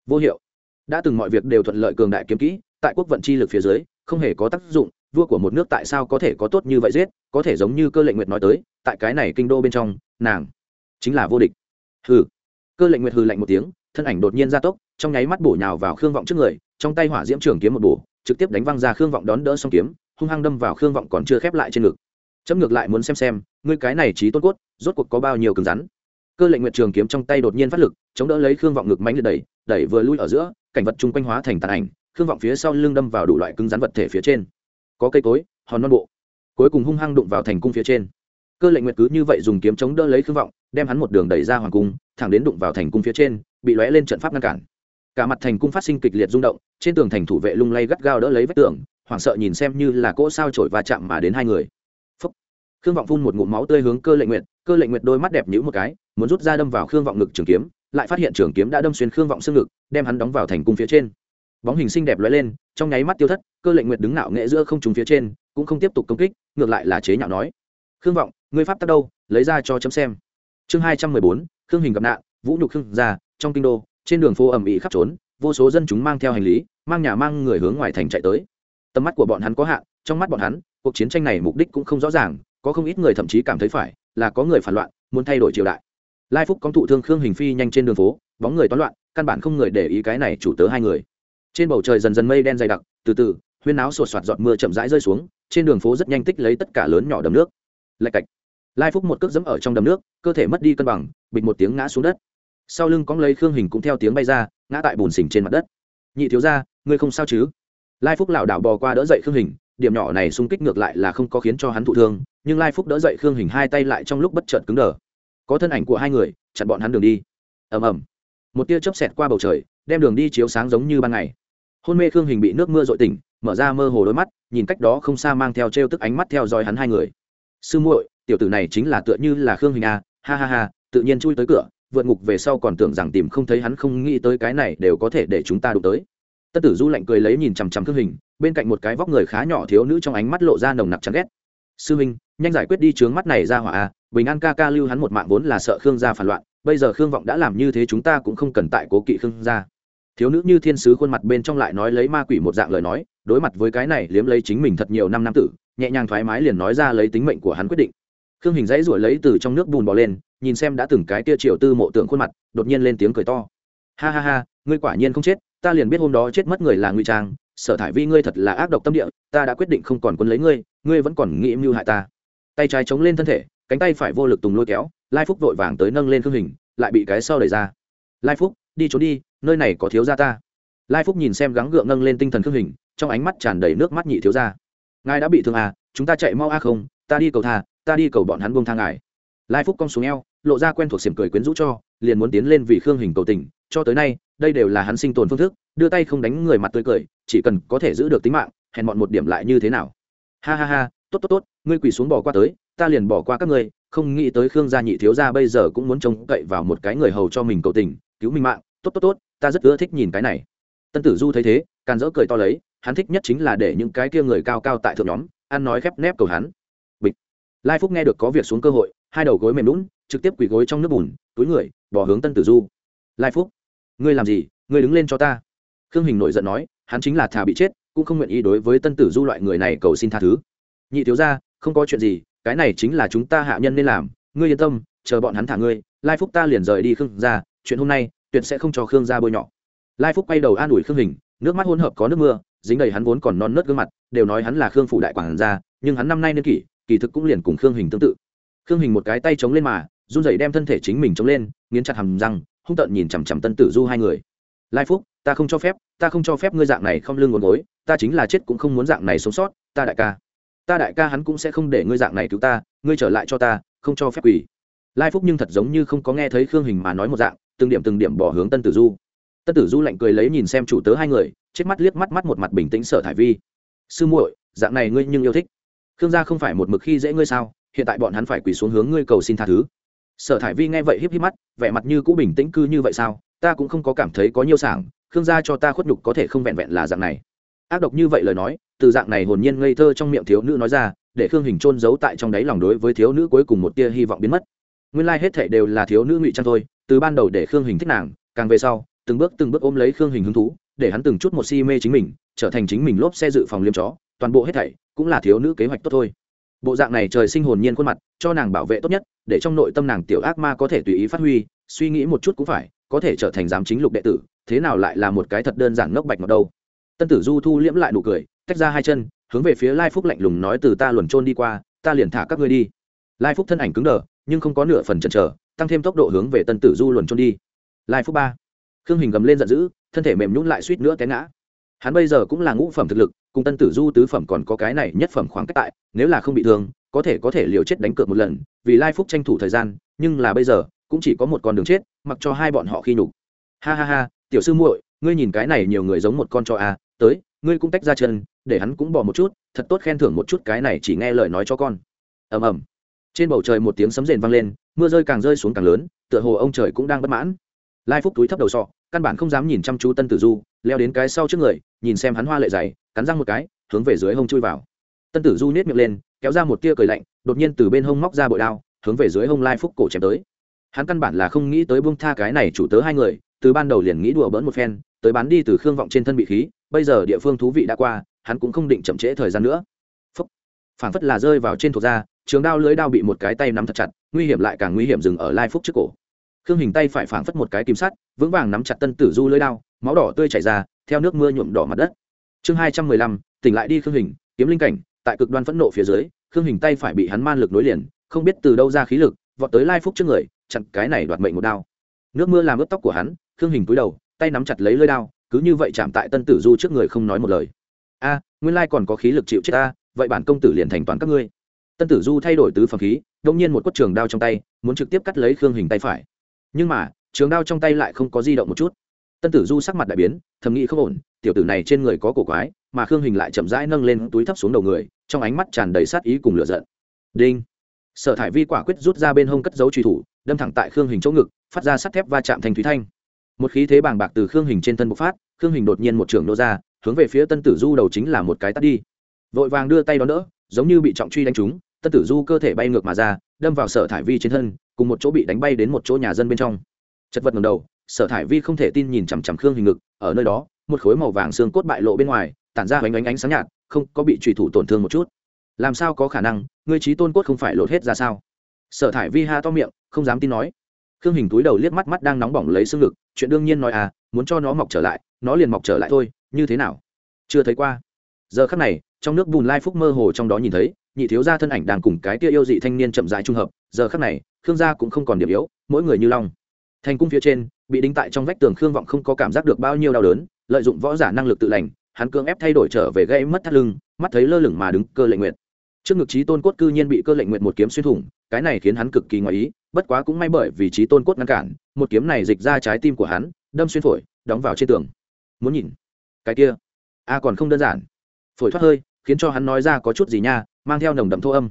Vô hiệu. Đã từng mọi việc đều thuận lợi cường đại kiếm kỹ, tại quốc vận chi lực phía dưới, không hề có tác dụng, vua của một nước tại sao có thể có tốt như vậy giết, có thể giống như cơ lệnh nguyệt nói tới, tại cái này kinh đô bên trong, nàng chính là vô địch. Hừ. Cơ lệnh nguyệt hừ lạnh một tiếng, thân ảnh đột nhiên gia tốc trong nháy mắt bổ nhào vào khương vọng trước người, trong tay hỏa diễm trường kiếm một bổ, trực tiếp đánh văng ra khương vọng đón đỡ xong kiếm, hung hăng đâm vào khương vọng còn chưa khép lại trên ngực. Chấm ngược lại muốn xem xem, ngươi cái này trí tôn cốt, rốt cuộc có bao nhiêu cứng rắn. Cơ lệnh nguyệt trường kiếm trong tay đột nhiên phát lực, chống đỡ lấy khương vọng ngực mánh liệt đẩy đẩy vừa lui ở giữa, cảnh vật chung quanh hóa thành tàn ảnh, khương vọng phía sau lưng đâm vào đủ loại cứng rắn vật thể phía trên. Có cây cối, hòn non bộ. Cuối cùng hung hăng đụng vào thành cung phía trên. Cơ lệnh nguyệt cứ như vậy dùng kiếm chống đỡ lấy khương vọng, đem hắn một đường đẩy ra hoàng cung, thẳng đến đụng vào thành cung phía trên, bị lóe lên trận pháp ngăn cản cả mặt thành cung phát sinh kịch liệt rung động, trên tường thành thủ vệ lung lay gắt gao đỡ lấy vách tường, hoảng sợ nhìn xem như là cỗ sao trổi va chạm mà đến hai người. Phúc. khương vọng phun một ngụm máu tươi hướng cơ lệnh nguyệt, cơ lệnh nguyệt đôi mắt đẹp nhữ một cái, muốn rút ra đâm vào khương vọng ngực trường kiếm, lại phát hiện trường kiếm đã đâm xuyên khương vọng xương ngực, đem hắn đóng vào thành cung phía trên. Bóng hình xinh đẹp lóe lên, trong nháy mắt tiêu thất, cơ lệnh nguyệt đứng nạo nghệ giữa không trùng phía trên, cũng không tiếp tục công kích, ngược lại là chế nhạo nói. Khương vọng, ngươi pháp tắc đâu? Lấy ra cho chấm xem. Chương hai trăm mười bốn, khương hình gặp nạn, vũ nhục khương gia, trong kinh đô trên đường phố ẩm ĩ khắp trốn, vô số dân chúng mang theo hành lý, mang nhà mang người hướng ngoài thành chạy tới. Tầm mắt của bọn hắn có hạn, trong mắt bọn hắn, cuộc chiến tranh này mục đích cũng không rõ ràng, có không ít người thậm chí cảm thấy phải là có người phản loạn, muốn thay đổi triều đại. Lai phúc công thụ thương khương hình phi nhanh trên đường phố, bóng người toán loạn, căn bản không người để ý cái này chủ tớ hai người. Trên bầu trời dần dần mây đen dày đặc, từ từ, huyên áo sột soạt giọt mưa chậm rãi rơi xuống, trên đường phố rất nhanh tích lấy tất cả lớn nhỏ đầm nước. Lạch cạch. Lai phúc một cước dẫm ở trong đầm nước, cơ thể mất đi cân bằng, bịch một tiếng ngã xuống đất sau lưng cóng lấy khương hình cũng theo tiếng bay ra ngã tại bùn xình trên mặt đất nhị thiếu ra ngươi không sao chứ lai phúc lảo đảo bò qua đỡ dậy khương hình điểm nhỏ này xung kích ngược lại là không có khiến cho hắn thụ thương nhưng lai phúc đỡ dậy khương hình hai tay lại trong lúc bất chợt cứng đờ có thân ảnh của hai người chặn bọn hắn đường đi ầm ầm một tia chớp xẹt qua bầu trời đem đường đi chiếu sáng giống như ban ngày hôn mê khương hình bị nước mưa dội tỉnh mở ra mơ hồ đôi mắt nhìn cách đó không xa mang theo t r e o tức ánh mắt theo dõi hắn hai người sư muội tiểu tử này chính là tựa như là khương hình a ha ha ha tự nhiên chui tới cửa vượt ngục về sau còn tưởng rằng tìm không thấy hắn không nghĩ tới cái này đều có thể để chúng ta đụng tới. Tân tử du lạnh cười lấy nhìn chằm chằm thương hình, bên cạnh một cái vóc người khá nhỏ thiếu nữ trong ánh mắt lộ ra nồng nặc chán ghét. Sư minh nhanh giải quyết đi trướng mắt này ra hỏa a bình an ca ca lưu hắn một mạng vốn là sợ khương gia phản loạn, bây giờ khương vọng đã làm như thế chúng ta cũng không cần tại cố kỵ khương gia. Thiếu nữ như thiên sứ khuôn mặt bên trong lại nói lấy ma quỷ một dạng lời nói, đối mặt với cái này liếm lấy chính mình thật nhiều năm năm tử, nhẹ nhàng thoải mái liền nói ra lấy tính mệnh của hắn quyết định. Khương hình dãy ruổi lấy từ trong nước bùn bò lên nhìn xem đã từng cái tia triều tư mộ tượng khuôn mặt, đột nhiên lên tiếng cười to. Ha ha ha, ngươi quả nhiên không chết, ta liền biết hôm đó chết mất người là ngụy trang, sở thải vi ngươi thật là ác độc tâm địa, ta đã quyết định không còn quân lấy ngươi ngươi vẫn còn nghĩ mưu hại ta. Tay trái chống lên thân thể, cánh tay phải vô lực tùng lôi kéo, lai phúc vội vàng tới nâng lên khương hình, lại bị cái sau đẩy ra. Lai phúc, đi trốn đi, nơi này có thiếu gia ta. Lai phúc nhìn xem gắng gượng nâng lên tinh thần khương hình, trong ánh mắt tràn đầy nước mắt nhị thiếu gia. Ngài đã bị thương à chúng ta chạy mau a không, ta đi cầu thà ta đi cầu bọn hắn buông thang ngài lai phúc cong xuống eo, lộ ra quen thuộc xiềm cười quyến rũ cho, liền muốn tiến lên vì khương hình cầu tình. Cho tới nay, đây đều là hắn sinh tồn phương thức, đưa tay không đánh người mặt tươi cười, chỉ cần có thể giữ được tính mạng hèn mọn một điểm lại như thế nào. Ha ha ha, tốt tốt tốt, ngươi quỳ xuống bỏ qua tới, ta liền bỏ qua các ngươi, không nghĩ tới khương gia nhị thiếu gia bây giờ cũng muốn trông cậy vào một cái người hầu cho mình cầu tình, cứu mình mạng, tốt tốt tốt, ta rất ưa thích nhìn cái này. Tân tử du thấy thế, càn dỡ cười to lấy, hắn thích nhất chính là để những cái kia người cao cao tại thượng nhóm, ăn nói khép nép cầu hắn lai phúc nghe được có việc xuống cơ hội, hai đầu gối mềm lún, trực tiếp quỳ gối trong nước bùn, túi người, bỏ hướng tân tử du. Lai phúc, ngươi làm gì? Ngươi đứng lên cho ta. Khương hình nổi giận nói, hắn chính là thà bị chết, cũng không nguyện ý đối với tân tử du loại người này cầu xin tha thứ. Nhị thiếu ra không có chuyện gì, cái này chính là chúng ta hạ nhân nên làm, ngươi yên tâm, chờ bọn hắn thả ngươi, lai phúc ta liền rời đi khương ra chuyện hôm nay, tuyệt sẽ không cho khương ra bôi nhọ. Lai phúc quay đầu an ủi khương hình, nước mắt hôn hợp có nước mưa, dính đầy hắn vốn còn non nớt gương mặt, đều nói hắn là khương phủ đại quản gia, nhưng hắn năm nay niên kỷ kỳ thực cũng liền cùng khương hình tương tự. Khương hình một cái tay chống lên mà, run rẩy đem thân thể chính mình chống lên, nghiến chặt hầm răng, hung tợn nhìn chằm chằm tân tử du hai người. Lai phúc, ta không cho phép, ta không cho phép ngươi dạng này không lưng ngốn gối, ta chính là chết cũng không muốn dạng này sống sót, ta đại ca. Ta đại ca hắn cũng sẽ không để ngươi dạng này cứu ta, ngươi trở lại cho ta, không cho phép quỷ. Lai phúc nhưng thật giống như không có nghe thấy khương hình mà nói một dạng, từng điểm từng điểm bỏ hướng tân tử du. Tân tử du lạnh cười lấy nhìn xem chủ tớ hai người chết mắt liếc mắt mắt một mặt bình tĩnh sở thải vi. Sư muội, dạng này ngươi nhưng yêu thích khương gia không phải một mực khi dễ ngươi sao? Hiện tại bọn hắn phải quỳ xuống hướng ngươi cầu xin tha thứ. Sở thải vi nghe vậy híp híp mắt, vẻ mặt như cũ bình tĩnh cư như vậy sao? Ta cũng không có cảm thấy có nhiều sảng, khương gia cho ta khuất nhục có thể không vẹn vẹn là dạng này. Ác độc như vậy lời nói, từ dạng này hồn nhiên ngây thơ trong miệng thiếu nữ nói ra, để khương hình trôn giấu tại trong đáy lòng đối với thiếu nữ cuối cùng một tia hy vọng biến mất. Nguyên lai、like、hết thệ đều là thiếu nữ ngụy trang thôi, từ ban đầu để khương hình thích nàng, càng về sau, từng bước từng bước ôm lấy khương hình hứng thú, để hắn từng chút một si mê chính mình, trở thành chính mình lốp xe dự phòng liêm chó, toàn bộ hết thảy cũng là thiếu nữ kế hoạch tốt thôi. Bộ dạng này trời sinh hồn nhiên khuôn mặt, cho nàng bảo vệ tốt nhất, để trong nội tâm nàng tiểu ác ma có thể tùy ý phát huy, suy nghĩ một chút cũng phải, có thể trở thành giám chính lục đệ tử, thế nào lại là một cái thật đơn giản ngốc bạch ngọt đâu. Tân tử du thu liễm lại nụ cười, tách ra hai chân, hướng về phía lai phúc lạnh lùng nói từ ta luồn trôn đi qua, ta liền thả các ngươi đi. Lai phúc thân ảnh cứng đờ, nhưng không có nửa phần chần chờ, tăng thêm tốc độ hướng về tân tử du luồn trôn đi. Lai phúc ba. Khương hình gầm lên giận dữ, thân thể mềm nhún lại suýt nữa té ngã. Hắn bây giờ cũng là ngũ phẩm thực lực cùng tân tử du tứ phẩm còn có cái này nhất phẩm khoảng cách tại, nếu là không bị thương, có thể có thể liều chết đánh cược một lần, vì lai phúc tranh thủ thời gian, nhưng là bây giờ, cũng chỉ có một con đường chết, mặc cho hai bọn họ khi nhục. Ha ha ha, tiểu sư muội, ngươi nhìn cái này nhiều người giống một con cho a à, tới, ngươi cũng tách ra chân, để hắn cũng bỏ một chút, thật tốt khen thưởng một chút cái này chỉ nghe lời nói cho con. Ầm ầm. Trên bầu trời một tiếng sấm rền vang lên, mưa rơi càng rơi xuống càng lớn, tựa hồ ông trời cũng đang bất mãn. Lai phúc túi thấp đầu sọ, căn bản không dám nhìn chăm chú tân tử du leo đến cái sau trước người, nhìn xem hắn hoa lệ dày, cắn răng một cái, hướng về dưới hông chui vào. Tân tử du nết miệng lên, kéo ra một tia cười lạnh, đột nhiên từ bên hông móc ra bội đao, hướng về dưới hông lai phúc cổ chém tới. Hắn căn bản là không nghĩ tới buông tha cái này chủ tớ hai người, từ ban đầu liền nghĩ đùa bỡn một phen, tới bán đi từ khương vọng trên thân bị khí, bây giờ địa phương thú vị đã qua, hắn cũng không định chậm trễ thời gian nữa. Phúc. Phảng phất là rơi vào trên thuộc da, trường đao lưới đao bị một cái tay nắm thật chặt, nguy hiểm lại càng nguy hiểm dừng ở lai phúc trước cổ. Khương hình tay phải phảng phất một cái kim sắt, vững vàng nắm chặt tân tử du lưới đao máu đỏ tươi chảy ra, theo nước mưa nhuộm đỏ mặt đất. Chương hai trăm mười lăm, tỉnh lại đi khương hình, kiếm linh cảnh, tại cực đoan phẫn nộ phía dưới, khương hình tay phải bị hắn man lực nối liền, không biết từ đâu ra khí lực, vọt tới lai phúc trước người, chặn cái này đoạt mệnh một đao. Nước mưa làm ướt tóc của hắn, khương hình cúi đầu, tay nắm chặt lấy lưỡi đao, cứ như vậy chạm tại tân tử du trước người không nói một lời. A, nguyên lai còn có khí lực chịu chết ta, vậy bản công tử liền thành toàn các ngươi. Tân tử du thay đổi tứ phẩm khí đông nhiên một quất trường đao trong tay, muốn trực tiếp cắt lấy khương hình tay phải. Nhưng mà, trường đao trong tay lại không có di động một chút tân tử du sắc mặt đại biến, thầm nghĩ không ổn, tiểu tử này trên người có cổ quái, mà khương hình lại chậm rãi nâng lên túi thấp xuống đầu người, trong ánh mắt tràn đầy sát ý cùng lửa giận. Đinh. Sở thải vi quả quyết rút ra bên hông cất dấu truy thủ, đâm thẳng tại khương hình chỗ ngực, phát ra sắt thép va chạm thành thúy thanh. Một khí thế bàng bạc từ khương hình trên thân bộc phát, khương hình đột nhiên một trưởng nô ra, hướng về phía tân tử du đầu chính là một cái tắt đi. Vội vàng đưa tay đón đỡ, giống như bị trọng truy đánh trúng, tân tử du cơ thể bay ngược mà ra, đâm vào sở thải vi trên thân, cùng một chỗ bị đánh bay đến một chỗ nhà dân bên trong. Chật vật ngầm đầu sở thải vi không thể tin nhìn chằm chằm khương hình ngực, ở nơi đó, một khối màu vàng xương cốt bại lộ bên ngoài, tản ra hoành ánh ánh sáng nhạt, không có bị trùy thủ tổn thương một chút. Làm sao có khả năng, ngươi trí tôn cốt không phải lột hết ra sao? Sở thải vi ha to miệng, không dám tin nói. Khương hình túi đầu liếc mắt mắt đang nóng bỏng lấy xương ngực, chuyện đương nhiên nói à muốn cho nó mọc trở lại, nó liền mọc trở lại thôi, như thế nào? Chưa thấy qua. Giờ khắc này, trong nước bùn lai phúc mơ hồ trong đó nhìn thấy, nhị thiếu gia thân ảnh đang cùng cái tia yêu dị thanh niên chậm rãi trung hợp. Giờ khắc này, khương gia cũng không còn điểm yếu, mỗi người như long. Thành cung phía trên bị đính tại trong vách tường khương vọng không có cảm giác được bao nhiêu đau đớn, lợi dụng võ giả năng lực tự lành, hắn cưỡng ép thay đổi trở về gây mất thắt lưng, mắt thấy lơ lửng mà đứng cơ lệnh nguyện trước ngực trí tôn cốt cư nhiên bị cơ lệnh nguyện một kiếm xuyên thủng, cái này khiến hắn cực kỳ ngoại ý, bất quá cũng may bởi vì trí tôn cốt ngăn cản, một kiếm này dịch ra trái tim của hắn, đâm xuyên phổi, đóng vào trên tường. Muốn nhìn? Cái kia? A còn không đơn giản. Phổi thoát hơi, khiến cho hắn nói ra có chút gì nha, mang theo nồng đậm thô âm.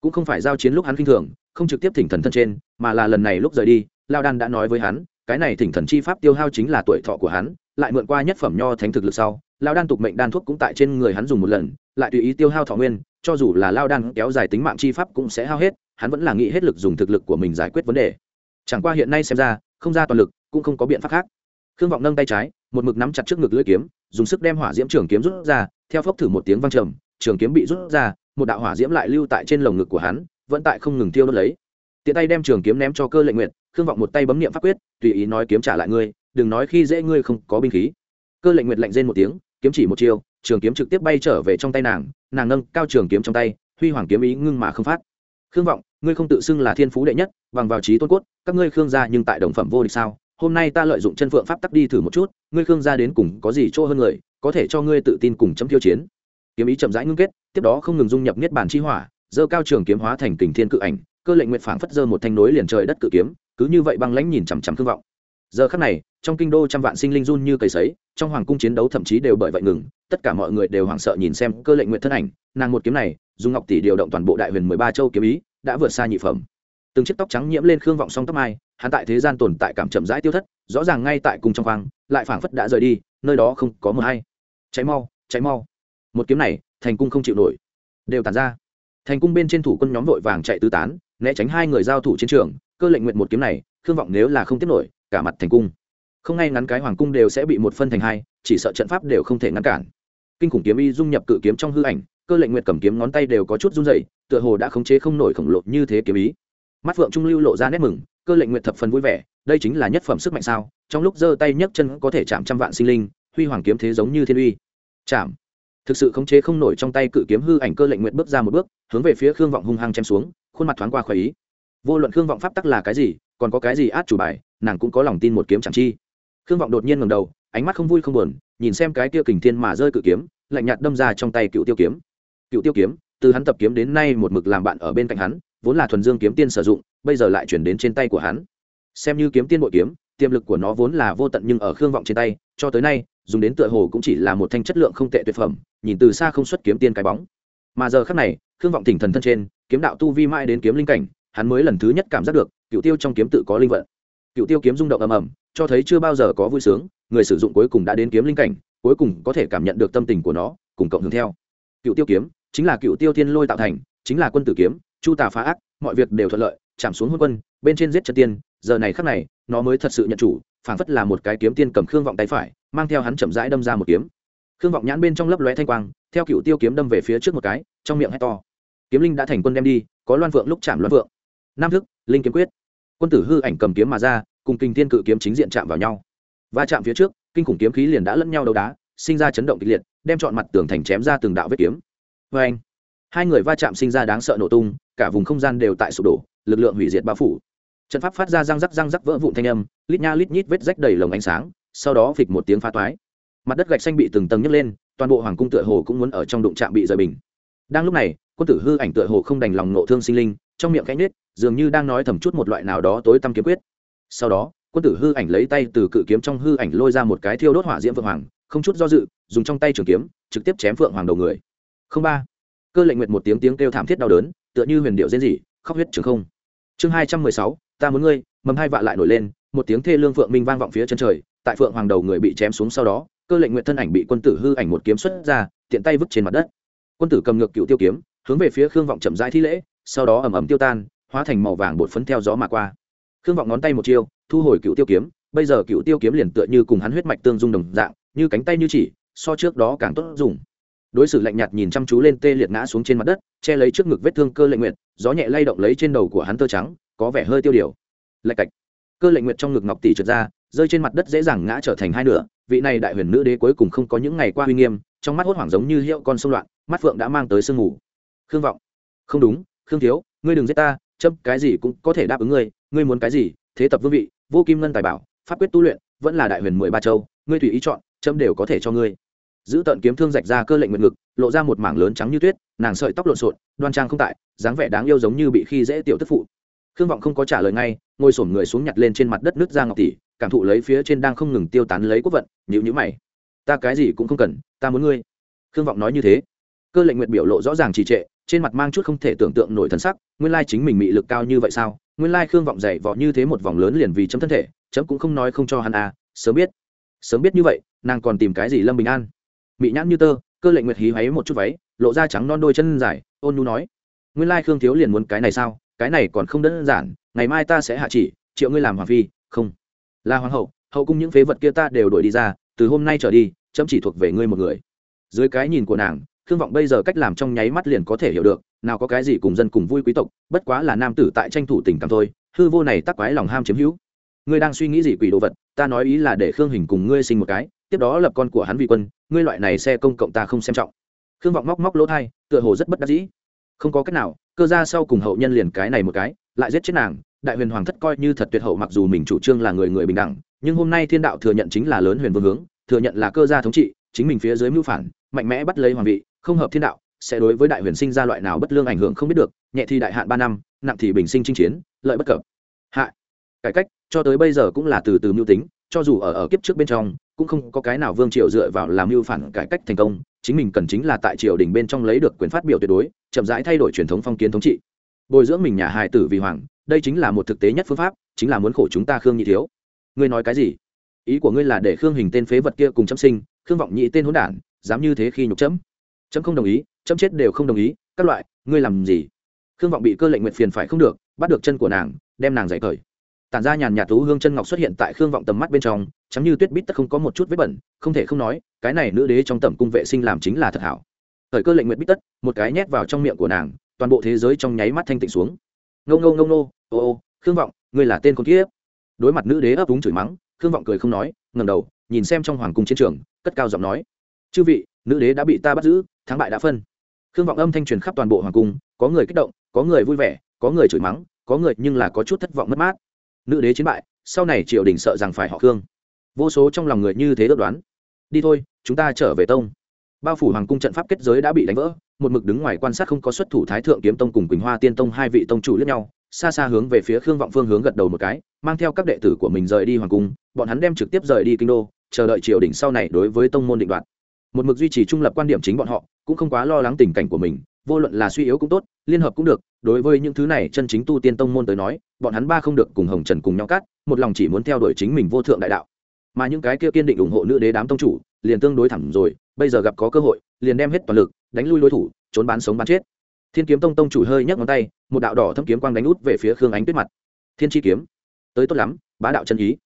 Cũng không phải giao chiến lúc hắn kinh thường, không trực tiếp thỉnh thần thân trên, mà là lần này lúc rời đi, lao đan đã nói với hắn cái này thỉnh thần chi pháp tiêu hao chính là tuổi thọ của hắn, lại mượn qua nhất phẩm nho thánh thực lực sau lao đan tục mệnh đan thuốc cũng tại trên người hắn dùng một lần, lại tùy ý tiêu hao thọ nguyên, cho dù là lao đan kéo dài tính mạng chi pháp cũng sẽ hao hết, hắn vẫn là nghĩ hết lực dùng thực lực của mình giải quyết vấn đề. Chẳng qua hiện nay xem ra, không ra toàn lực, cũng không có biện pháp khác. Khương vọng nâng tay trái, một mực nắm chặt trước ngực lưỡi kiếm, dùng sức đem hỏa diễm trường kiếm rút ra, theo phốc thử một tiếng văng trầm, trường kiếm bị rút ra, một đạo hỏa diễm lại lưu tại trên lồng ngực của hắn, vẫn tại không ngừng tiêu đốt lấy. Tiện tay đem trường kiếm ném cho cơ lệnh nguyện khương vọng một tay bấm niệm pháp quyết, tùy ý nói kiếm trả lại ngươi, đừng nói khi dễ ngươi không có binh khí. Cơ lệnh nguyệt lạnh rên một tiếng, kiếm chỉ một chiêu, trường kiếm trực tiếp bay trở về trong tay nàng nàng nâng cao trường kiếm trong tay, huy hoàng kiếm ý ngưng mà không phát. Khương vọng, ngươi không tự xưng là thiên phú đệ nhất, bằng vào trí tôn cốt, các ngươi khương gia nhưng tại đồng phẩm vô địch sao? Hôm nay ta lợi dụng chân phượng pháp tắc đi thử một chút, ngươi khương gia đến cùng có gì chỗ hơn người, có thể cho ngươi tự tin cùng chấm tiêu chiến. Kiếm ý chậm rãi ngưng kết, tiếp đó không ngừng dung nhập niết bản chi hỏa, dơ cao trường kiếm hóa thành kình thiên cự ảnh, cơ lệnh nguyện phảng phất dơ một thanh nối liền trời đất cự kiếm cứ như vậy băng lãnh nhìn chằm chằm thương vọng. Giờ khắc này, trong kinh đô trăm vạn sinh linh run như cầy sấy, trong hoàng cung chiến đấu thậm chí đều bởi vậy ngừng, tất cả mọi người đều hoảng sợ nhìn xem cơ lệnh nguyện thân ảnh, nàng một kiếm này, dùng ngọc tỷ điều động toàn bộ đại huyền mười ba châu kiếm ý, đã vượt xa nhị phẩm. Từng chiếc tóc trắng nhiễm lên khương vọng song tóc mai, hắn tại thế gian tồn tại cảm chậm rãi tiêu thất, rõ ràng ngay tại cùng trong khoang, lại phảng phất đã rời đi, nơi đó không có mờ hay. Cháy mau cháy mau. Một kiếm này, thành cung không chịu nổi. Đều tàn ra. Thành cung bên trên thủ quân nhóm vội vàng chạy tứ tán, né tránh hai người giao thủ chiến trường cơ lệnh nguyện một kiếm này, khương vọng nếu là không tiếp nổi, cả mặt thành cung. Không ngay ngắn cái hoàng cung đều sẽ bị một phân thành hai, chỉ sợ trận pháp đều không thể ngăn cản. Kinh khủng kiếm y dung nhập cự kiếm trong hư ảnh, cơ lệnh nguyệt cầm kiếm ngón tay đều có chút run rẩy, tựa hồ đã khống chế không nổi khổng lồ như thế kiếm ý. Mắt phượng trung lưu lộ ra nét mừng, cơ lệnh nguyệt thập phần vui vẻ, đây chính là nhất phẩm sức mạnh sao, trong lúc giơ tay nhấc chân có thể chạm trăm vạn sinh linh, huy hoàng kiếm thế giống như thiên uy. Chạm. Thực sự khống chế không nổi trong tay cự kiếm hư ảnh, cơ lệnh nguyệt bước ra một bước, hướng về phía khương vọng hung hăng chém xuống, khuôn mặt thoáng qua khỏi ý vô luận khương vọng pháp tắc là cái gì, còn có cái gì át chủ bài, nàng cũng có lòng tin một kiếm chẳng chi. Khương vọng đột nhiên ngầm đầu, ánh mắt không vui không buồn, nhìn xem cái kia kình thiên mà rơi cự kiếm, lạnh nhạt đâm ra trong tay cựu tiêu kiếm. Cựu tiêu kiếm, từ hắn tập kiếm đến nay một mực làm bạn ở bên cạnh hắn, vốn là thuần dương kiếm tiên sử dụng, bây giờ lại chuyển đến trên tay của hắn. Xem như kiếm tiên bội kiếm, tiềm lực của nó vốn là vô tận nhưng ở khương vọng trên tay, cho tới nay, dùng đến tựa hồ cũng chỉ là một thanh chất lượng không tệ tuyệt phẩm, nhìn từ xa không xuất kiếm tiên cái bóng. Mà giờ khác này, khương vọng thỉnh thần thân trên, kiếm đạo tu vi mãi đến kiếm linh cảnh hắn mới lần thứ nhất cảm giác được cựu tiêu trong kiếm tự có linh vận. Cựu tiêu kiếm rung động ầm ầm, cho thấy chưa bao giờ có vui sướng, người sử dụng cuối cùng đã đến kiếm linh cảnh, cuối cùng có thể cảm nhận được tâm tình của nó, cùng cộng hưởng theo. Cựu tiêu kiếm, chính là cựu tiêu thiên lôi tạo thành, chính là quân tử kiếm, chu tà phá ác, mọi việc đều thuận lợi, chạm xuống hôn quân, bên trên giết chân tiên, giờ này khắc này, nó mới thật sự nhận chủ, phảng phất là một cái kiếm tiên cầm khương vọng tay phải, mang theo hắn chậm rãi đâm ra một kiếm. Khương vọng nhãn bên trong lấp lóe thanh quang, theo cựu tiêu kiếm đâm về phía trước một cái, trong miệng hét to. Kiếm linh đã thành quân đem đi, có loan phượng lúc chạm loan phượng nam thức, linh kiếm quyết. Quân tử hư ảnh cầm kiếm mà ra, cùng kinh thiên cự kiếm chính diện chạm vào nhau. Va chạm phía trước, kinh khủng kiếm khí liền đã lẫn nhau đấu đá, sinh ra chấn động kịch liệt, đem chọn mặt tường thành chém ra từng đạo vết kiếm. Vê anh, hai người va chạm sinh ra đáng sợ nổ tung, cả vùng không gian đều tại sụp đổ, lực lượng hủy diệt bao phủ. Trận pháp phát ra răng rắc răng rắc vỡ vụn thanh âm, lít nha lít nhít vết rách đầy lồng ánh sáng, sau đó phịch một tiếng phá toái. Mặt đất gạch xanh bị từng tầng nhấc lên, toàn bộ hoàng cung tựa hồ cũng muốn ở trong đụng trạm bị rời bình. Đang lúc này, quân tử hư ảnh tựa hồ không đành lòng nộ thương sinh linh, trong miệng cánh nết dường như đang nói thầm chút một loại nào đó tối tăm kiếm quyết. Sau đó, quân tử hư ảnh lấy tay từ cự kiếm trong hư ảnh lôi ra một cái thiêu đốt hỏa diễm phượng hoàng, không chút do dự, dùng trong tay trường kiếm, trực tiếp chém phượng hoàng đầu người. Không ba. Cơ lệnh nguyệt một tiếng tiếng kêu thảm thiết đau đớn, tựa như huyền điệu diễn dị khóc huyết trường không. Chương hai trăm mười sáu, ta muốn ngươi, mầm hai vạ lại nổi lên, một tiếng thê lương phượng minh vang vọng phía chân trời, tại phượng hoàng đầu người bị chém xuống sau đó, cơ lệnh nguyệt thân ảnh bị quân tử hư ảnh một kiếm xuất ra, tiện tay vứt trên mặt đất. Quân tử cầm ngược cựu tiêu kiếm, hướng về phía khương vọng chậm rãi thi lễ, sau đó ầm ầm tiêu tan hóa thành màu vàng bột phấn theo gió mà qua. Khương vọng ngón tay một chiêu, thu hồi cựu tiêu kiếm, bây giờ cựu tiêu kiếm liền tựa như cùng hắn huyết mạch tương dung đồng dạng, như cánh tay như chỉ, so trước đó càng tốt dùng. Đối xử lạnh nhạt nhìn chăm chú lên tê liệt ngã xuống trên mặt đất, che lấy trước ngực vết thương cơ lệnh nguyệt, gió nhẹ lay động lấy trên đầu của hắn tơ trắng, có vẻ hơi tiêu điều. Lạch cạch. Cơ lệnh nguyệt trong ngực ngọc tỷ trượt ra, rơi trên mặt đất dễ dàng ngã trở thành hai nửa, vị này đại huyền nữ đế cuối cùng không có những ngày qua uy nghiêm, trong mắt hốt hoảng giống như hiệu con sông loạn, mắt phượng đã mang tới sương ngủ. khương vọng. Không đúng, khương thiếu, ngươi đừng giết ta chấm, cái gì cũng có thể đáp ứng ngươi ngươi muốn cái gì, thế tập vương vị, vô kim ngân tài bảo, pháp quyết tu luyện, vẫn là đại huyền mười ba châu, ngươi tùy ý chọn, chấm đều có thể cho ngươi. Giữ tận kiếm thương rạch ra cơ lệnh nguyện ngực, lộ ra một mảng lớn trắng như tuyết, nàng sợi tóc lộn xộn, đoan trang không tại, dáng vẻ đáng yêu giống như bị khi dễ tiểu tức phụ. Khương vọng không có trả lời ngay, ngồi sổm người xuống nhặt lên trên mặt đất nước ra ngọc tỷ, cảm thụ lấy phía trên đang không ngừng tiêu tán lấy quốc vận nhịu nhữ mày. Ta cái gì cũng không cần, ta muốn ngươi. Khương vọng nói như thế. Cơ lệnh nguyện biểu lộ rõ ràng trì trệ trên mặt mang chút không thể tưởng tượng nổi thân sắc, nguyên lai chính mình mị lực cao như vậy sao? Nguyên lai khương vọng dày vò như thế một vòng lớn liền vì chấm thân thể, chấm cũng không nói không cho hắn à sớm biết sớm biết như vậy, nàng còn tìm cái gì lâm bình an? Mị nhãn như tơ, cơ lệnh nguyệt hí hoáy một chút váy, lộ ra trắng non đôi chân dài, ôn nhu nói, nguyên lai khương thiếu liền muốn cái này sao? Cái này còn không đơn giản, ngày mai ta sẽ hạ chỉ, triệu ngươi làm hoàng phi, không. Là hoàng hậu hậu cung những phế vật kia ta đều đuổi đi ra, từ hôm nay trở đi, chấm chỉ thuộc về ngươi một người. Dưới cái nhìn của nàng khương vọng bây giờ cách làm trong nháy mắt liền có thể hiểu được, nào có cái gì cùng dân cùng vui quý tộc, bất quá là nam tử tại tranh thủ tình cảm thôi, hư vô này tắc quái lòng ham chiếm hữu. Ngươi đang suy nghĩ gì quỷ đồ vật, ta nói ý là để khương hình cùng ngươi sinh một cái, tiếp đó lập con của hắn vị quân, ngươi loại này xe công cộng ta không xem trọng. Khương vọng móc móc lỗ thai, tựa hồ rất bất đắc dĩ. Không có cách nào, cơ ra sau cùng hậu nhân liền cái này một cái, lại giết chết nàng. Đại huyền hoàng thất coi như thật tuyệt hậu mặc dù mình chủ trương là người người bình đẳng, nhưng hôm nay thiên đạo thừa nhận chính là lớn huyền vương hướng, thừa nhận là cơ gia thống trị, chính mình phía dưới mưu phản, mạnh mẽ bắt lấy hoàng vị không hợp thiên đạo, sẽ đối với đại huyền sinh ra loại nào bất lương ảnh hưởng không biết được, nhẹ thì đại hạn ba năm, nặng thì bình sinh chinh chiến, lợi bất cập. Hạ. Cải cách, cho tới bây giờ cũng là từ từ mưu tính, cho dù ở ở kiếp trước bên trong, cũng không có cái nào vương triều dựa vào làm mưu phản cải cách thành công, chính mình cần chính là tại triều đình bên trong lấy được quyền phát biểu tuyệt đối, chậm rãi thay đổi truyền thống phong kiến thống trị. Bồi dưỡng mình nhà hài tử vì hoàng, đây chính là một thực tế nhất phương pháp, chính là muốn khổ chúng ta khương nhị thiếu. Ngươi nói cái gì? Ý của ngươi là để khương hình tên phế vật kia cùng chấm sinh, khương vọng nhị tên hỗn đản, dám như thế khi nhục chấm chấm không đồng ý, chấm chết đều không đồng ý, các loại, ngươi làm gì? Khương vọng bị cơ lệnh nguyện phiền phải không được, bắt được chân của nàng, đem nàng giải cởi tản ra nhàn nhạt thú hương chân ngọc xuất hiện tại khương vọng tầm mắt bên trong, chấm như tuyết bít tất không có một chút vết bẩn, không thể không nói, cái này nữ đế trong tầm cung vệ sinh làm chính là thật hảo. Thời cơ lệnh nguyện bít tất, một cái nhét vào trong miệng của nàng, toàn bộ thế giới trong nháy mắt thanh tịnh xuống. Ngâu ngâu ngâu nô ô ô, khương vọng, ngươi là tên con kiếp đối mặt nữ đế ấp úng chửi mắng, khương vọng cười không nói ngầm đầu, nhìn xem trong hoàng cung chiến trường, cất cao giọng nói. Chư vị, nữ đế đã bị ta bắt giữ thắng bại đã phân. Khương vọng âm thanh truyền khắp toàn bộ hoàng cung, có người kích động, có người vui vẻ, có người chửi mắng, có người nhưng là có chút thất vọng mất mát. Nữ đế chiến bại, sau này triều đình sợ rằng phải họ khương. Vô số trong lòng người như thế ước đoán. Đi thôi, chúng ta trở về tông. Bao phủ hoàng cung trận pháp kết giới đã bị đánh vỡ, một mực đứng ngoài quan sát không có xuất thủ thái thượng kiếm tông cùng quỳnh hoa tiên tông hai vị tông chủ lẫn nhau, xa xa hướng về phía khương vọng phương hướng gật đầu một cái, mang theo các đệ tử của mình rời đi hoàng cung, bọn hắn đem trực tiếp rời đi kinh đô, chờ đợi triều đình sau này đối với tông môn định đoạt một mực duy trì trung lập quan điểm chính bọn họ, cũng không quá lo lắng tình cảnh của mình, vô luận là suy yếu cũng tốt, liên hợp cũng được, đối với những thứ này, chân chính tu tiên tông môn tới nói, bọn hắn ba không được cùng hồng trần cùng nhau cắt một lòng chỉ muốn theo đuổi chính mình vô thượng đại đạo. Mà những cái kia kiên định ủng hộ nữ đế đám tông chủ, liền tương đối thẳng rồi, bây giờ gặp có cơ hội, liền đem hết toàn lực, đánh lui đối thủ, trốn bán sống bán chết. Thiên kiếm tông tông chủ hơi nhấc ngón tay, một đạo đỏ thâm kiếm quang đánh út về phía khương ánh tuyết mặt. Thiên chi kiếm. Tới tốt lắm, bá đạo chân ý.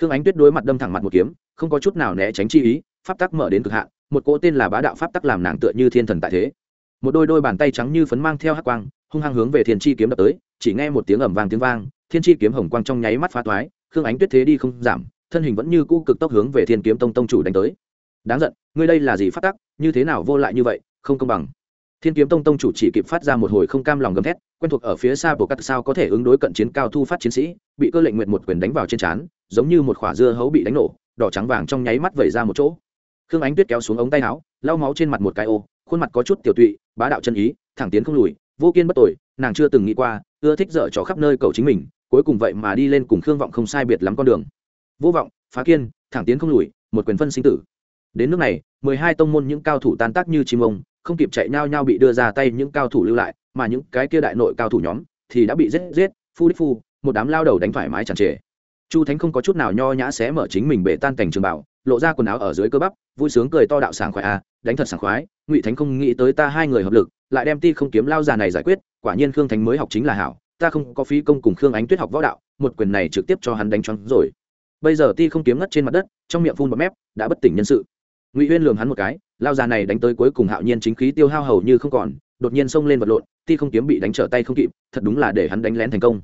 Khương ánh tuyết đối mặt đâm thẳng mặt một kiếm, không có chút nào né tránh chi ý, pháp tắc mở đến cực hạn một cỗ tên là bá đạo pháp tắc làm nàng tựa như thiên thần tại thế. Một đôi đôi bàn tay trắng như phấn mang theo hắc quang, hung hăng hướng về thiên chi kiếm đập tới, chỉ nghe một tiếng ẩm vang tiếng vang, thiên chi kiếm hồng quang trong nháy mắt phá toái, khương ánh tuyết thế đi không giảm, thân hình vẫn như cũ cực tốc hướng về thiên kiếm tông tông chủ đánh tới. Đáng giận, ngươi đây là gì phát tắc, như thế nào vô lại như vậy, không công bằng. Thiên kiếm tông tông chủ chỉ kịp phát ra một hồi không cam lòng gầm thét, quen thuộc ở phía xa bộ cắt sao có thể ứng đối cận chiến cao thu phát chiến sĩ, bị cơ lệnh nguyện một quyền đánh vào trên trán, giống như một khỏa dưa hấu bị đánh nổ, đỏ trắng vàng trong nháy mắt vẩy ra một chỗ khương ánh tuyết kéo xuống ống tay áo, lau máu trên mặt một cái ô, khuôn mặt có chút tiểu tụy, bá đạo chân ý, thẳng tiến không lùi, vô kiên bất tội nàng chưa từng nghĩ qua, ưa thích dở trò khắp nơi cầu chính mình, cuối cùng vậy mà đi lên cùng khương vọng không sai biệt lắm con đường. Vô vọng, phá kiên, thẳng tiến không lùi, một quyền phân sinh tử. Đến nước này, mười hai tông môn những cao thủ tan tác như chim ông, không kịp chạy nhau nhau bị đưa ra tay những cao thủ lưu lại, mà những cái kia đại nội cao thủ nhóm thì đã bị giết giết, phu đích phu, một đám lao đầu đánh thoải mái tràn trề chu thánh không có chút nào nho nhã xé mở chính mình bể tan cảnh trường bảo lộ ra quần áo ở dưới cơ bắp vui sướng cười to đạo sảng khoái à, đánh thật sảng khoái ngụy thánh không nghĩ tới ta hai người hợp lực lại đem ti không kiếm lao già này giải quyết quả nhiên khương thánh mới học chính là hảo ta không có phí công cùng khương ánh tuyết học võ đạo một quyền này trực tiếp cho hắn đánh choáng rồi. Bây giờ ti không kiếm ngất trên mặt đất trong miệng phun bọt mép đã bất tỉnh nhân sự. Ngụy huyên lường hắn một cái lao già này đánh tới cuối cùng hạo nhiên chính khí tiêu hao hầu như không còn đột nhiên xông lên vật lộn ti không kiếm bị đánh trở tay không kịp thật đúng là để hắn đánh lén thành công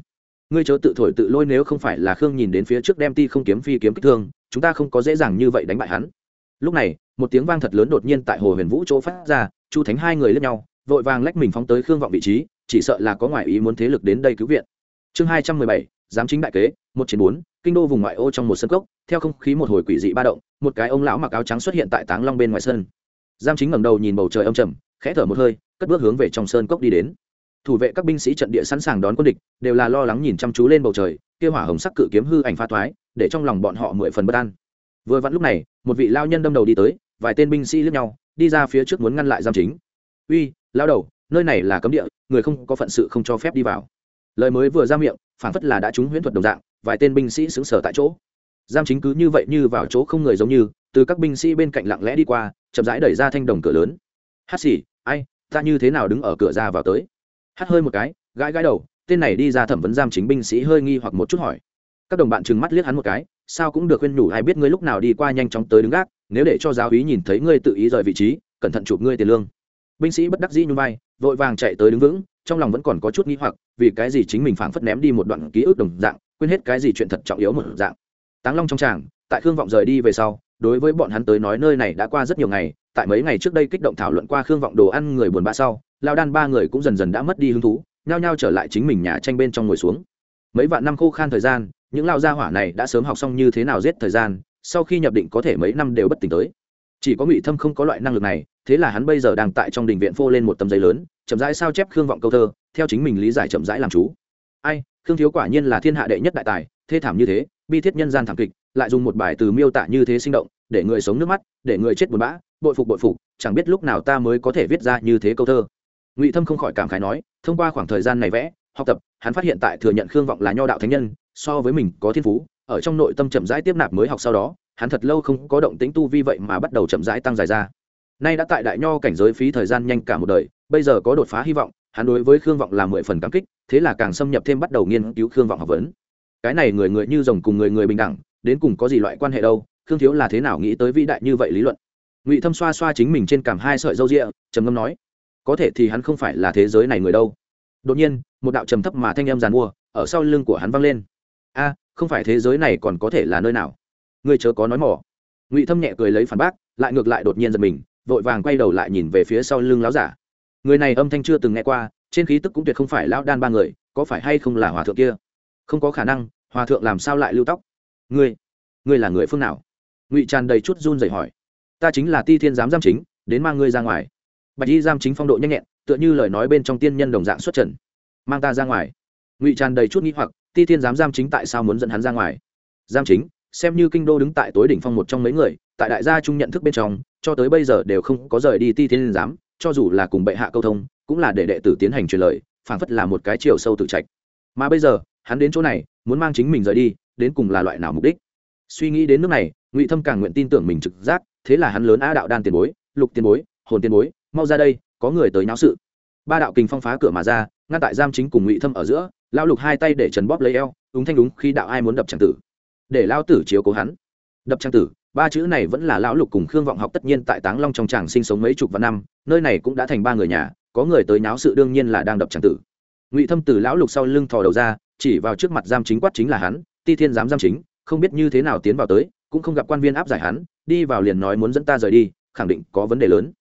ngươi chớ tự thổi tự lôi nếu không phải là khương nhìn đến phía trước đem ti không kiếm phi kiếm kích thương, chúng ta không có dễ dàng như vậy đánh bại hắn. Lúc này, một tiếng vang thật lớn đột nhiên tại hồ huyền vũ chỗ phát ra, chu thánh hai người lướt nhau, vội vàng lách mình phóng tới khương vọng vị trí, chỉ sợ là có ngoại ý muốn thế lực đến đây cứu viện. Chương hai trăm mười bảy, giám chính đại kế, một chiến bốn, kinh đô vùng ngoại ô trong một sân cốc, theo không khí một hồi quỷ dị ba động, một cái ông lão mặc áo trắng xuất hiện tại táng long bên ngoài sân. Giam chính ngẩng đầu nhìn bầu trời âm trầm, khẽ thở một hơi, cất bước hướng về trong sơn cốc đi đến thủ vệ các binh sĩ trận địa sẵn sàng đón quân địch, đều là lo lắng nhìn chăm chú lên bầu trời, kia hỏa hồng sắc cự kiếm hư ảnh pha thoái, để trong lòng bọn họ mười phần bất an. Vừa vặn lúc này, một vị lao nhân đâm đầu đi tới, vài tên binh sĩ lướt nhau, đi ra phía trước muốn ngăn lại giam chính. Uy, lao đầu, nơi này là cấm địa, người không có phận sự không cho phép đi vào. Lời mới vừa ra miệng phản phất là đã trúng huyễn thuật đồng dạng, vài tên binh sĩ xứng sở tại chỗ. Giam chính cứ như vậy như vào chỗ không người giống như, từ các binh sĩ bên cạnh lặng lẽ đi qua, chậm rãi đẩy ra thanh đồng cửa lớn. Hát xỉ ai, ta như thế nào đứng ở cửa ra vào tới? Hát hơi một cái, gãi gãi đầu, tên này đi ra thẩm vấn giam chính binh sĩ hơi nghi hoặc một chút hỏi. Các đồng bạn trừng mắt liếc hắn một cái, sao cũng được khuyên nhủ ai biết ngươi lúc nào đi qua nhanh chóng tới đứng gác, nếu để cho giáo úy nhìn thấy ngươi tự ý rời vị trí, cẩn thận chụp ngươi tiền lương. Binh sĩ bất đắc dĩ nhung vai, vội vàng chạy tới đứng vững, trong lòng vẫn còn có chút nghi hoặc, vì cái gì chính mình phảng phất ném đi một đoạn ký ức đồng dạng, quên hết cái gì chuyện thật trọng yếu một dạng. Táng long trong tràng, tại khương vọng rời đi về sau, đối với bọn hắn tới nói nơi này đã qua rất nhiều ngày, tại mấy ngày trước đây kích động thảo luận qua khương vọng đồ ăn người buồn bã sau lao đan ba người cũng dần dần đã mất đi hứng thú, nhao nhao trở lại chính mình nhà tranh bên trong ngồi xuống. Mấy vạn năm khô khan thời gian, những lao gia hỏa này đã sớm học xong như thế nào giết thời gian, sau khi nhập định có thể mấy năm đều bất tỉnh tới. Chỉ có ngụy thâm không có loại năng lực này, thế là hắn bây giờ đang tại trong đình viện phô lên một tấm giấy lớn, chậm rãi sao chép khương vọng câu thơ, theo chính mình lý giải chậm rãi làm chú. Ai, khương thiếu quả nhiên là thiên hạ đệ nhất đại tài, thê thảm như thế, bi thiết nhân gian thảm kịch, lại dùng một bài từ miêu tả như thế sinh động, để người sống nước mắt, để người chết buồn bã, bội phục bội phục, chẳng biết lúc nào ta mới có thể viết ra như thế câu thơ ngụy thâm không khỏi cảm khái nói thông qua khoảng thời gian này vẽ học tập hắn phát hiện tại thừa nhận khương vọng là nho đạo thánh nhân so với mình có thiên phú ở trong nội tâm chậm rãi tiếp nạp mới học sau đó hắn thật lâu không có động tính tu vi vậy mà bắt đầu chậm rãi tăng dài ra nay đã tại đại nho cảnh giới phí thời gian nhanh cả một đời bây giờ có đột phá hy vọng hắn đối với khương vọng là mười phần cảm kích thế là càng xâm nhập thêm bắt đầu nghiên cứu khương vọng học vấn cái này người người như rồng cùng người người bình đẳng đến cùng có gì loại quan hệ đâu khương thiếu là thế nào nghĩ tới vĩ đại như vậy lý luận ngụy thâm xoa xoa chính mình trên cảm hai sợi râu rịa trầm ngâm nói có thể thì hắn không phải là thế giới này người đâu. Đột nhiên, một đạo trầm thấp mà thanh âm giàn mua ở sau lưng của hắn vang lên. A, không phải thế giới này còn có thể là nơi nào? Ngươi chớ có nói mỏ. Ngụy thâm nhẹ cười lấy phản bác, lại ngược lại đột nhiên giật mình, vội vàng quay đầu lại nhìn về phía sau lưng láo giả. Người này âm thanh chưa từng nghe qua, trên khí tức cũng tuyệt không phải lão đan ba người, có phải hay không là hòa thượng kia? Không có khả năng, hòa thượng làm sao lại lưu tóc? Ngươi ngươi là người phương nào? Ngụy tràn đầy chút run rẩy hỏi. Ta chính là ti thiên giám giam chính, đến mang ngươi ra ngoài bạch y giam chính phong độ nhanh nhẹn, tựa như lời nói bên trong tiên nhân đồng dạng xuất trần. Mang ta ra ngoài. Ngụy tràn đầy chút nghĩ hoặc, ti thiên giám giam chính tại sao muốn dẫn hắn ra ngoài? Giam chính, xem như kinh đô đứng tại tối đỉnh phong một trong mấy người, tại đại gia trung nhận thức bên trong, cho tới bây giờ đều không có rời đi ti thiên giám, cho dù là cùng bệ hạ câu thông, cũng là để đệ tử tiến hành truyền lời, phảng phất là một cái chiều sâu tự trạch. Mà bây giờ, hắn đến chỗ này, muốn mang chính mình rời đi, đến cùng là loại nào mục đích? Suy nghĩ đến nước này, ngụy thâm càng nguyện tin tưởng mình trực giác, thế là hắn lớn a đạo đan tiền bối, lục tiền bối, hồn tiền bối mau ra đây, có người tới nháo sự. Ba đạo kình phong phá cửa mà ra, ngăn tại giam chính cùng ngụy thâm ở giữa lao lục hai tay để trần bóp lấy eo đúng thanh đúng khi đạo ai muốn đập trang tử. Để lao tử chiếu cố hắn. Đập trang tử, ba chữ này vẫn là lão lục cùng khương vọng học tất nhiên tại táng long trong tràng sinh sống mấy chục vạn năm, nơi này cũng đã thành ba người nhà, có người tới nháo sự đương nhiên là đang đập trang tử. Ngụy thâm từ lão lục sau lưng thò đầu ra, chỉ vào trước mặt giam chính quát chính là hắn, ti thiên giám giam chính, không biết như thế nào tiến vào tới, cũng không gặp quan viên áp giải hắn, đi vào liền nói muốn dẫn ta rời đi, khẳng định có vấn đề lớn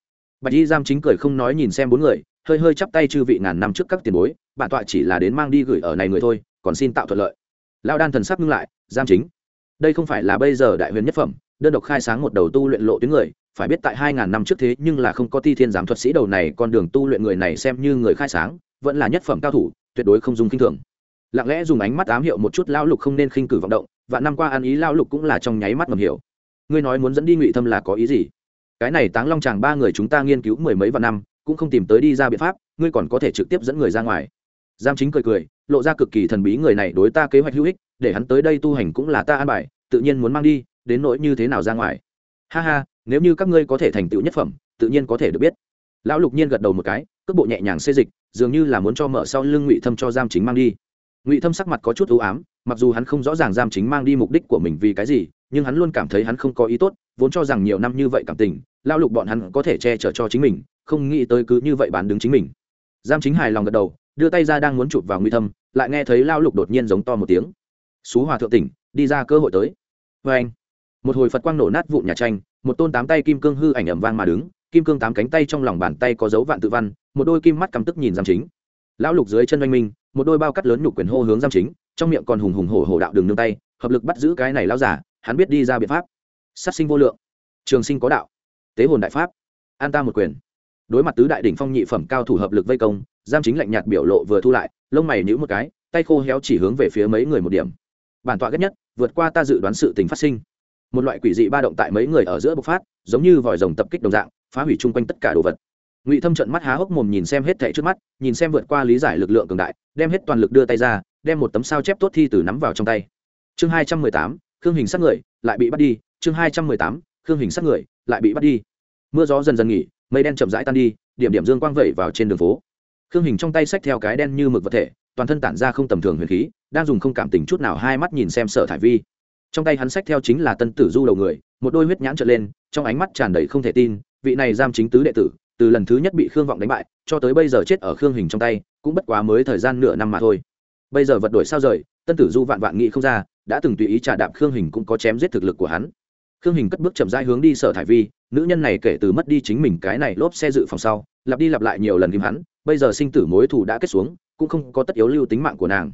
bạch y giam chính cười không nói nhìn xem bốn người, hơi hơi chắp tay chư vị ngàn năm trước các tiền bối, bản tọa chỉ là đến mang đi gửi ở này người thôi, còn xin tạo thuận lợi. Lao đan thần sắc ngưng lại, giam chính. Đây không phải là bây giờ đại huyền nhất phẩm, đơn độc khai sáng một đầu tu luyện lộ tuyến người, phải biết tại hai ngàn năm trước thế nhưng là không có ti thiên giám thuật sĩ đầu này, con đường tu luyện người này xem như người khai sáng, vẫn là nhất phẩm cao thủ, tuyệt đối không dùng kinh thường. Lặng lẽ dùng ánh mắt ám hiệu một chút lao lục không nên khinh cử vọng động và năm qua ăn ý lao lục cũng là trong nháy mắt ngầm hiểu. Ngươi nói muốn dẫn đi ngụy thâm là có ý gì? Cái này táng long chàng ba người chúng ta nghiên cứu mười mấy vạn năm, cũng không tìm tới đi ra biện pháp, ngươi còn có thể trực tiếp dẫn người ra ngoài. Giam chính cười cười, lộ ra cực kỳ thần bí người này đối ta kế hoạch hữu ích, để hắn tới đây tu hành cũng là ta an bài, tự nhiên muốn mang đi, đến nỗi như thế nào ra ngoài. Ha ha, nếu như các ngươi có thể thành tựu nhất phẩm, tự nhiên có thể được biết. Lão lục nhiên gật đầu một cái, cước bộ nhẹ nhàng xê dịch, dường như là muốn cho mở sau lưng ngụy thâm cho giam chính mang đi. Ngụy thâm sắc mặt có chút ưu ám, mặc dù hắn không rõ ràng giam chính mang đi mục đích của mình vì cái gì, nhưng hắn luôn cảm thấy hắn không có ý tốt vốn cho rằng nhiều năm như vậy cảm tình lao lục bọn hắn có thể che chở cho chính mình, không nghĩ tới cứ như vậy bán đứng chính mình. Giam chính hài lòng gật đầu, đưa tay ra đang muốn chụp vào nguy thâm, lại nghe thấy lao lục đột nhiên giống to một tiếng. Xú hòa thượng tỉnh, đi ra cơ hội tới. Vê anh, một hồi phật quang nổ nát vụn nhà tranh, một tôn tám tay kim cương hư ảnh ẩm vang mà đứng, kim cương tám cánh tay trong lòng bàn tay có dấu vạn tự văn, một đôi kim mắt cắm tức nhìn giam chính. Lão lục dưới chân oanh minh, một đôi bao cắt lớn nhục quyền hô hướng giam chính, trong miệng còn hùng hùng hổ hổ đạo đường nương tay, hợp lực bắt giữ cái này lao giả, hắn biết đi ra biện pháp sát sinh vô lượng. Trường sinh có đạo, tế hồn đại pháp, an ta một quyền. Đối mặt tứ đại đỉnh phong nhị phẩm cao thủ hợp lực vây công, giam chính lạnh nhạt biểu lộ vừa thu lại, lông mày nhíu một cái, tay khô héo chỉ hướng về phía mấy người một điểm. Bản tọa ghét nhất, vượt qua ta dự đoán sự tình phát sinh. Một loại quỷ dị ba động tại mấy người ở giữa bộc phát, giống như vòi rồng tập kích đồng dạng, phá hủy chung quanh tất cả đồ vật. Ngụy thâm trận mắt há hốc mồm nhìn xem hết thảy trước mắt, nhìn xem vượt qua lý giải lực lượng cường đại, đem hết toàn lực đưa tay ra, đem một tấm sao chép tốt thi từ nắm vào trong tay. Chương hai trăm mười tám, khương hình sát người, lại bị bắt đi chương hai trăm mười tám, khương hình sát người, lại bị bắt đi. Mưa gió dần dần nghỉ, mây đen chậm rãi tan đi, điểm điểm dương quang vẩy vào trên đường phố. Khương hình trong tay xách theo cái đen như mực vật thể, toàn thân tản ra không tầm thường huyền khí, đang dùng không cảm tình chút nào hai mắt nhìn xem sở thải vi. Trong tay hắn xách theo chính là tân tử du đầu người, một đôi huyết nhãn trở lên, trong ánh mắt tràn đầy không thể tin, vị này giam chính tứ đệ tử, từ lần thứ nhất bị khương vọng đánh bại, cho tới bây giờ chết ở khương hình trong tay, cũng bất quá mới thời gian nửa năm mà thôi. Bây giờ vật đổi sao rời, tân tử du vạn vạn nghĩ không ra, đã từng tùy ý trả đạp khương hình cũng có chém giết thực lực của hắn khương hình cất bước chậm rãi hướng đi sở thải vi, nữ nhân này kể từ mất đi chính mình cái này lốp xe dự phòng sau, lặp đi lặp lại nhiều lần ghim hắn, bây giờ sinh tử mối thù đã kết xuống, cũng không có tất yếu lưu tính mạng của nàng.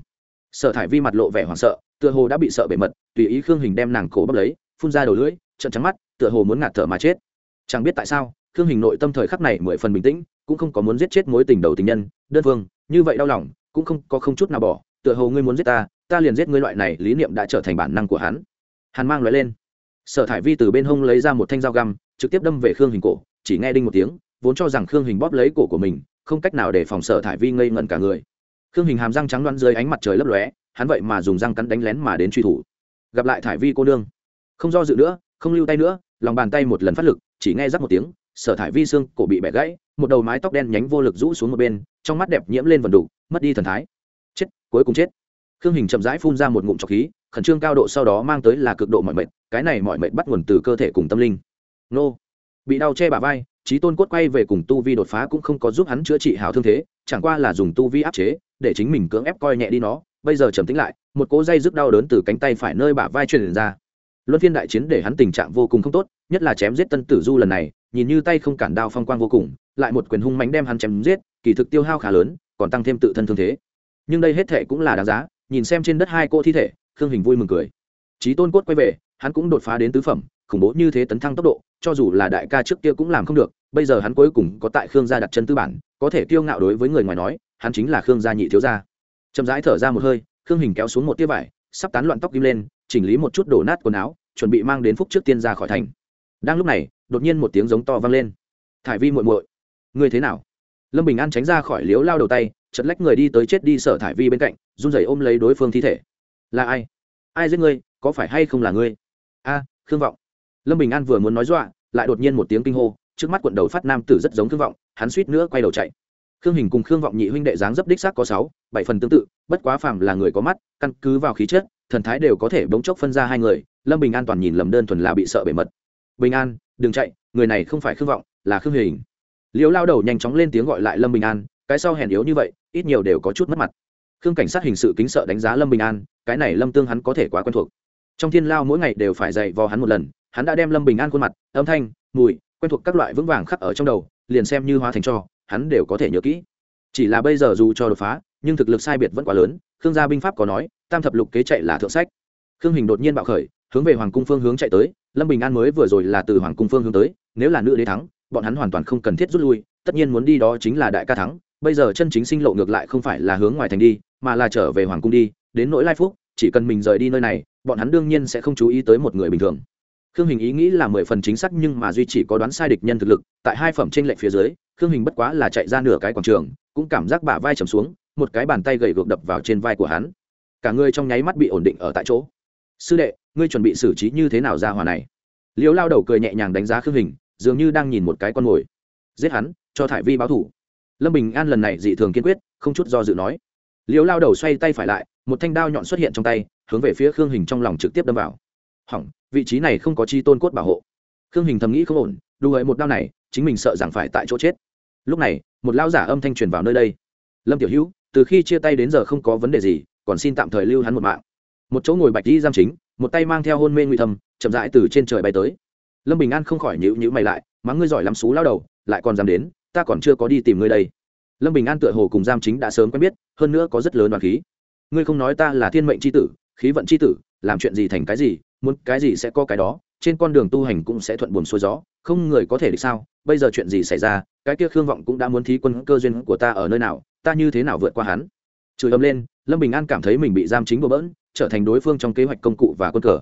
Sở thải vi mặt lộ vẻ hoảng sợ, tựa hồ đã bị sợ bể mật, tùy ý khương hình đem nàng cổ bắp lấy, phun ra đầu lưỡi trận trắng mắt, tựa hồ muốn ngạt thở mà chết. Chẳng biết tại sao, khương hình nội tâm thời khắc này mười phần bình tĩnh, cũng không có muốn giết chết mối tình đầu tình nhân, đơn phương, như vậy đau lòng, cũng không có không chút nào bỏ, tựa hồ ngươi muốn giết ta ta liền giết ngươi loại này, lý niệm đã trở thành bản năng của hắn. Hàn mang loại lên sở thải vi từ bên hông lấy ra một thanh dao găm, trực tiếp đâm về khương hình cổ, chỉ nghe đinh một tiếng, vốn cho rằng khương hình bóp lấy cổ của mình, không cách nào để phòng sở thải vi ngây ngẩn cả người. Khương hình hàm răng trắng đoán dưới ánh mặt trời lấp lóe, hắn vậy mà dùng răng cắn đánh lén mà đến truy thủ. Gặp lại thải vi cô nương. Không do dự nữa, không lưu tay nữa, lòng bàn tay một lần phát lực, chỉ nghe rắc một tiếng, sở thải vi xương cổ bị bẻ gãy, một đầu mái tóc đen nhánh vô lực rũ xuống một bên, trong mắt đẹp nhiễm lên vần đủ mất đi thần thái. Chết, cuối cùng chết. Khương hình chậm rãi phun ra một ngụm trọc khí, khẩn trương cao độ sau đó mang tới là cực độ mọi mệt cái này mọi mệnh bắt nguồn từ cơ thể cùng tâm linh. Nô. Bị đau che bả vai trí tôn cốt quay về cùng tu vi đột phá cũng không có giúp hắn chữa trị hào thương thế, chẳng qua là dùng tu vi áp chế, để chính mình cưỡng ép coi nhẹ đi nó. Bây giờ trầm tính lại, một cỗ dây rức đau đớn từ cánh tay phải nơi bả vai truyền ra. Luân phiên đại chiến để hắn tình trạng vô cùng không tốt, nhất là chém giết tân tử du lần này, nhìn như tay không cản đao phong quang vô cùng, lại một quyền hung mánh đem hắn chém giết, kỳ thực tiêu hao khá lớn, còn tăng thêm tự thân thương thế. Nhưng đây hết thệ cũng là đáng giá, nhìn xem trên đất hai cô thi thể, khương hình vui mừng cười. Trí tôn cốt quay về hắn cũng đột phá đến tứ phẩm, khủng bố như thế tấn thăng tốc độ, cho dù là đại ca trước kia cũng làm không được, bây giờ hắn cuối cùng có tại khương gia đặt chân tư bản, có thể kiêu ngạo đối với người ngoài nói, hắn chính là khương gia nhị thiếu gia. Chậm rãi thở ra một hơi, khương hình kéo xuống một tia vải, sắp tán loạn tóc kim lên, chỉnh lý một chút đổ nát quần áo, chuẩn bị mang đến phúc trước tiên ra khỏi thành. Đang lúc này, đột nhiên một tiếng giống to vang lên. Thải vi muội muội, ngươi thế nào? Lâm bình an tránh ra khỏi liếu lao đầu tay chật lách người đi tới chết đi sở thải vi bên cạnh, run rẩy ôm lấy đối phương thi thể. Là ai? Ai giết ngươi? Có phải hay không là ngươi? A, khương vọng. Lâm bình an vừa muốn nói dọa, lại đột nhiên một tiếng kinh hô, trước mắt quận đầu phát nam tử rất giống khương vọng, hắn suýt nữa quay đầu chạy. Khương hình cùng khương vọng nhị huynh đệ dáng dấp đích xác có sáu, bảy phần tương tự, bất quá phàm là người có mắt, căn cứ vào khí chất, thần thái đều có thể bỗng chốc phân ra hai người, lâm bình an toàn nhìn lầm đơn thuần là bị sợ bể mật. Bình an, đừng chạy, người này không phải khương vọng, là khương hình. Liễu lao đầu nhanh chóng lên tiếng gọi lại lâm bình an, cái sau hèn yếu như vậy, ít nhiều đều có chút mất mặt. Khương cảnh sát hình sự kính sợ đánh giá lâm bình an, cái này lâm tương hắn có thể quá quen thuộc trong thiên lao mỗi ngày đều phải dạy vò hắn một lần, hắn đã đem lâm bình an khuôn mặt, âm thanh, mùi, quen thuộc các loại vững vàng khắc ở trong đầu, liền xem như hóa thành cho, hắn đều có thể nhớ kỹ. Chỉ là bây giờ dù cho đột phá, nhưng thực lực sai biệt vẫn quá lớn, khương gia binh pháp có nói, tam thập lục kế chạy là thượng sách. Khương hình đột nhiên bạo khởi, hướng về hoàng cung phương hướng chạy tới, lâm bình an mới vừa rồi là từ hoàng cung phương hướng tới, nếu là nữ đế thắng, bọn hắn hoàn toàn không cần thiết rút lui, tất nhiên muốn đi đó chính là đại ca thắng, bây giờ chân chính sinh lộ ngược lại không phải là hướng ngoài thành đi, mà là trở về hoàng cung đi, đến nỗi lai phúc chỉ cần mình rời đi nơi này, bọn hắn đương nhiên sẽ không chú ý tới một người bình thường. Khương hình ý nghĩ là mười phần chính xác nhưng mà duy chỉ có đoán sai địch nhân thực lực, tại hai phẩm trên lệnh phía dưới, khương hình bất quá là chạy ra nửa cái quảng trường, cũng cảm giác bả vai trầm xuống, một cái bàn tay gậy gược đập vào trên vai của hắn. Cả người trong nháy mắt bị ổn định ở tại chỗ. Sư đệ, ngươi chuẩn bị xử trí như thế nào ra hòa này? Liễu lao đầu cười nhẹ nhàng đánh giá khương hình, dường như đang nhìn một cái con mồi. Giết hắn, cho thải vi báo thủ. Lâm bình an lần này dị thường kiên quyết, không chút do dự nói liễu lao đầu xoay tay phải lại, một thanh đao nhọn xuất hiện trong tay, hướng về phía khương hình trong lòng trực tiếp đâm vào. Hỏng, vị trí này không có chi tôn cốt bảo hộ. Khương hình thầm nghĩ không ổn đủ hợi một đao này, chính mình sợ rằng phải tại chỗ chết. Lúc này, một lao giả âm thanh truyền vào nơi đây. Lâm tiểu hữu, từ khi chia tay đến giờ không có vấn đề gì, còn xin tạm thời lưu hắn một mạng. Một chỗ ngồi bạch đi giam chính, một tay mang theo hôn mê nguy thầm chậm rãi từ trên trời bay tới. Lâm bình an không khỏi nhữ nhữ mày lại mắng ngươi giỏi lắm xú lao đầu, lại còn dám đến, ta còn chưa có đi tìm ngươi đây lâm bình an tựa hồ cùng giam chính đã sớm quen biết, hơn nữa có rất lớn đoàn khí. Ngươi không nói ta là thiên mệnh c h i tử, khí vận c h i tử, làm chuyện gì thành cái gì, muốn cái gì sẽ có cái đó, trên con đường tu hành cũng sẽ thuận buồn xuôi gió, không người có thể được sao, bây giờ chuyện gì xảy ra, cái kia khương vọng cũng đã muốn thí quân cơ duyên của ta ở nơi nào, ta như thế nào vượt qua hắn? Chửi ấm lên, lâm bình an cảm thấy mình bị giam chính bừa bỡn, trở thành đối phương trong kế hoạch công cụ và quân cờ.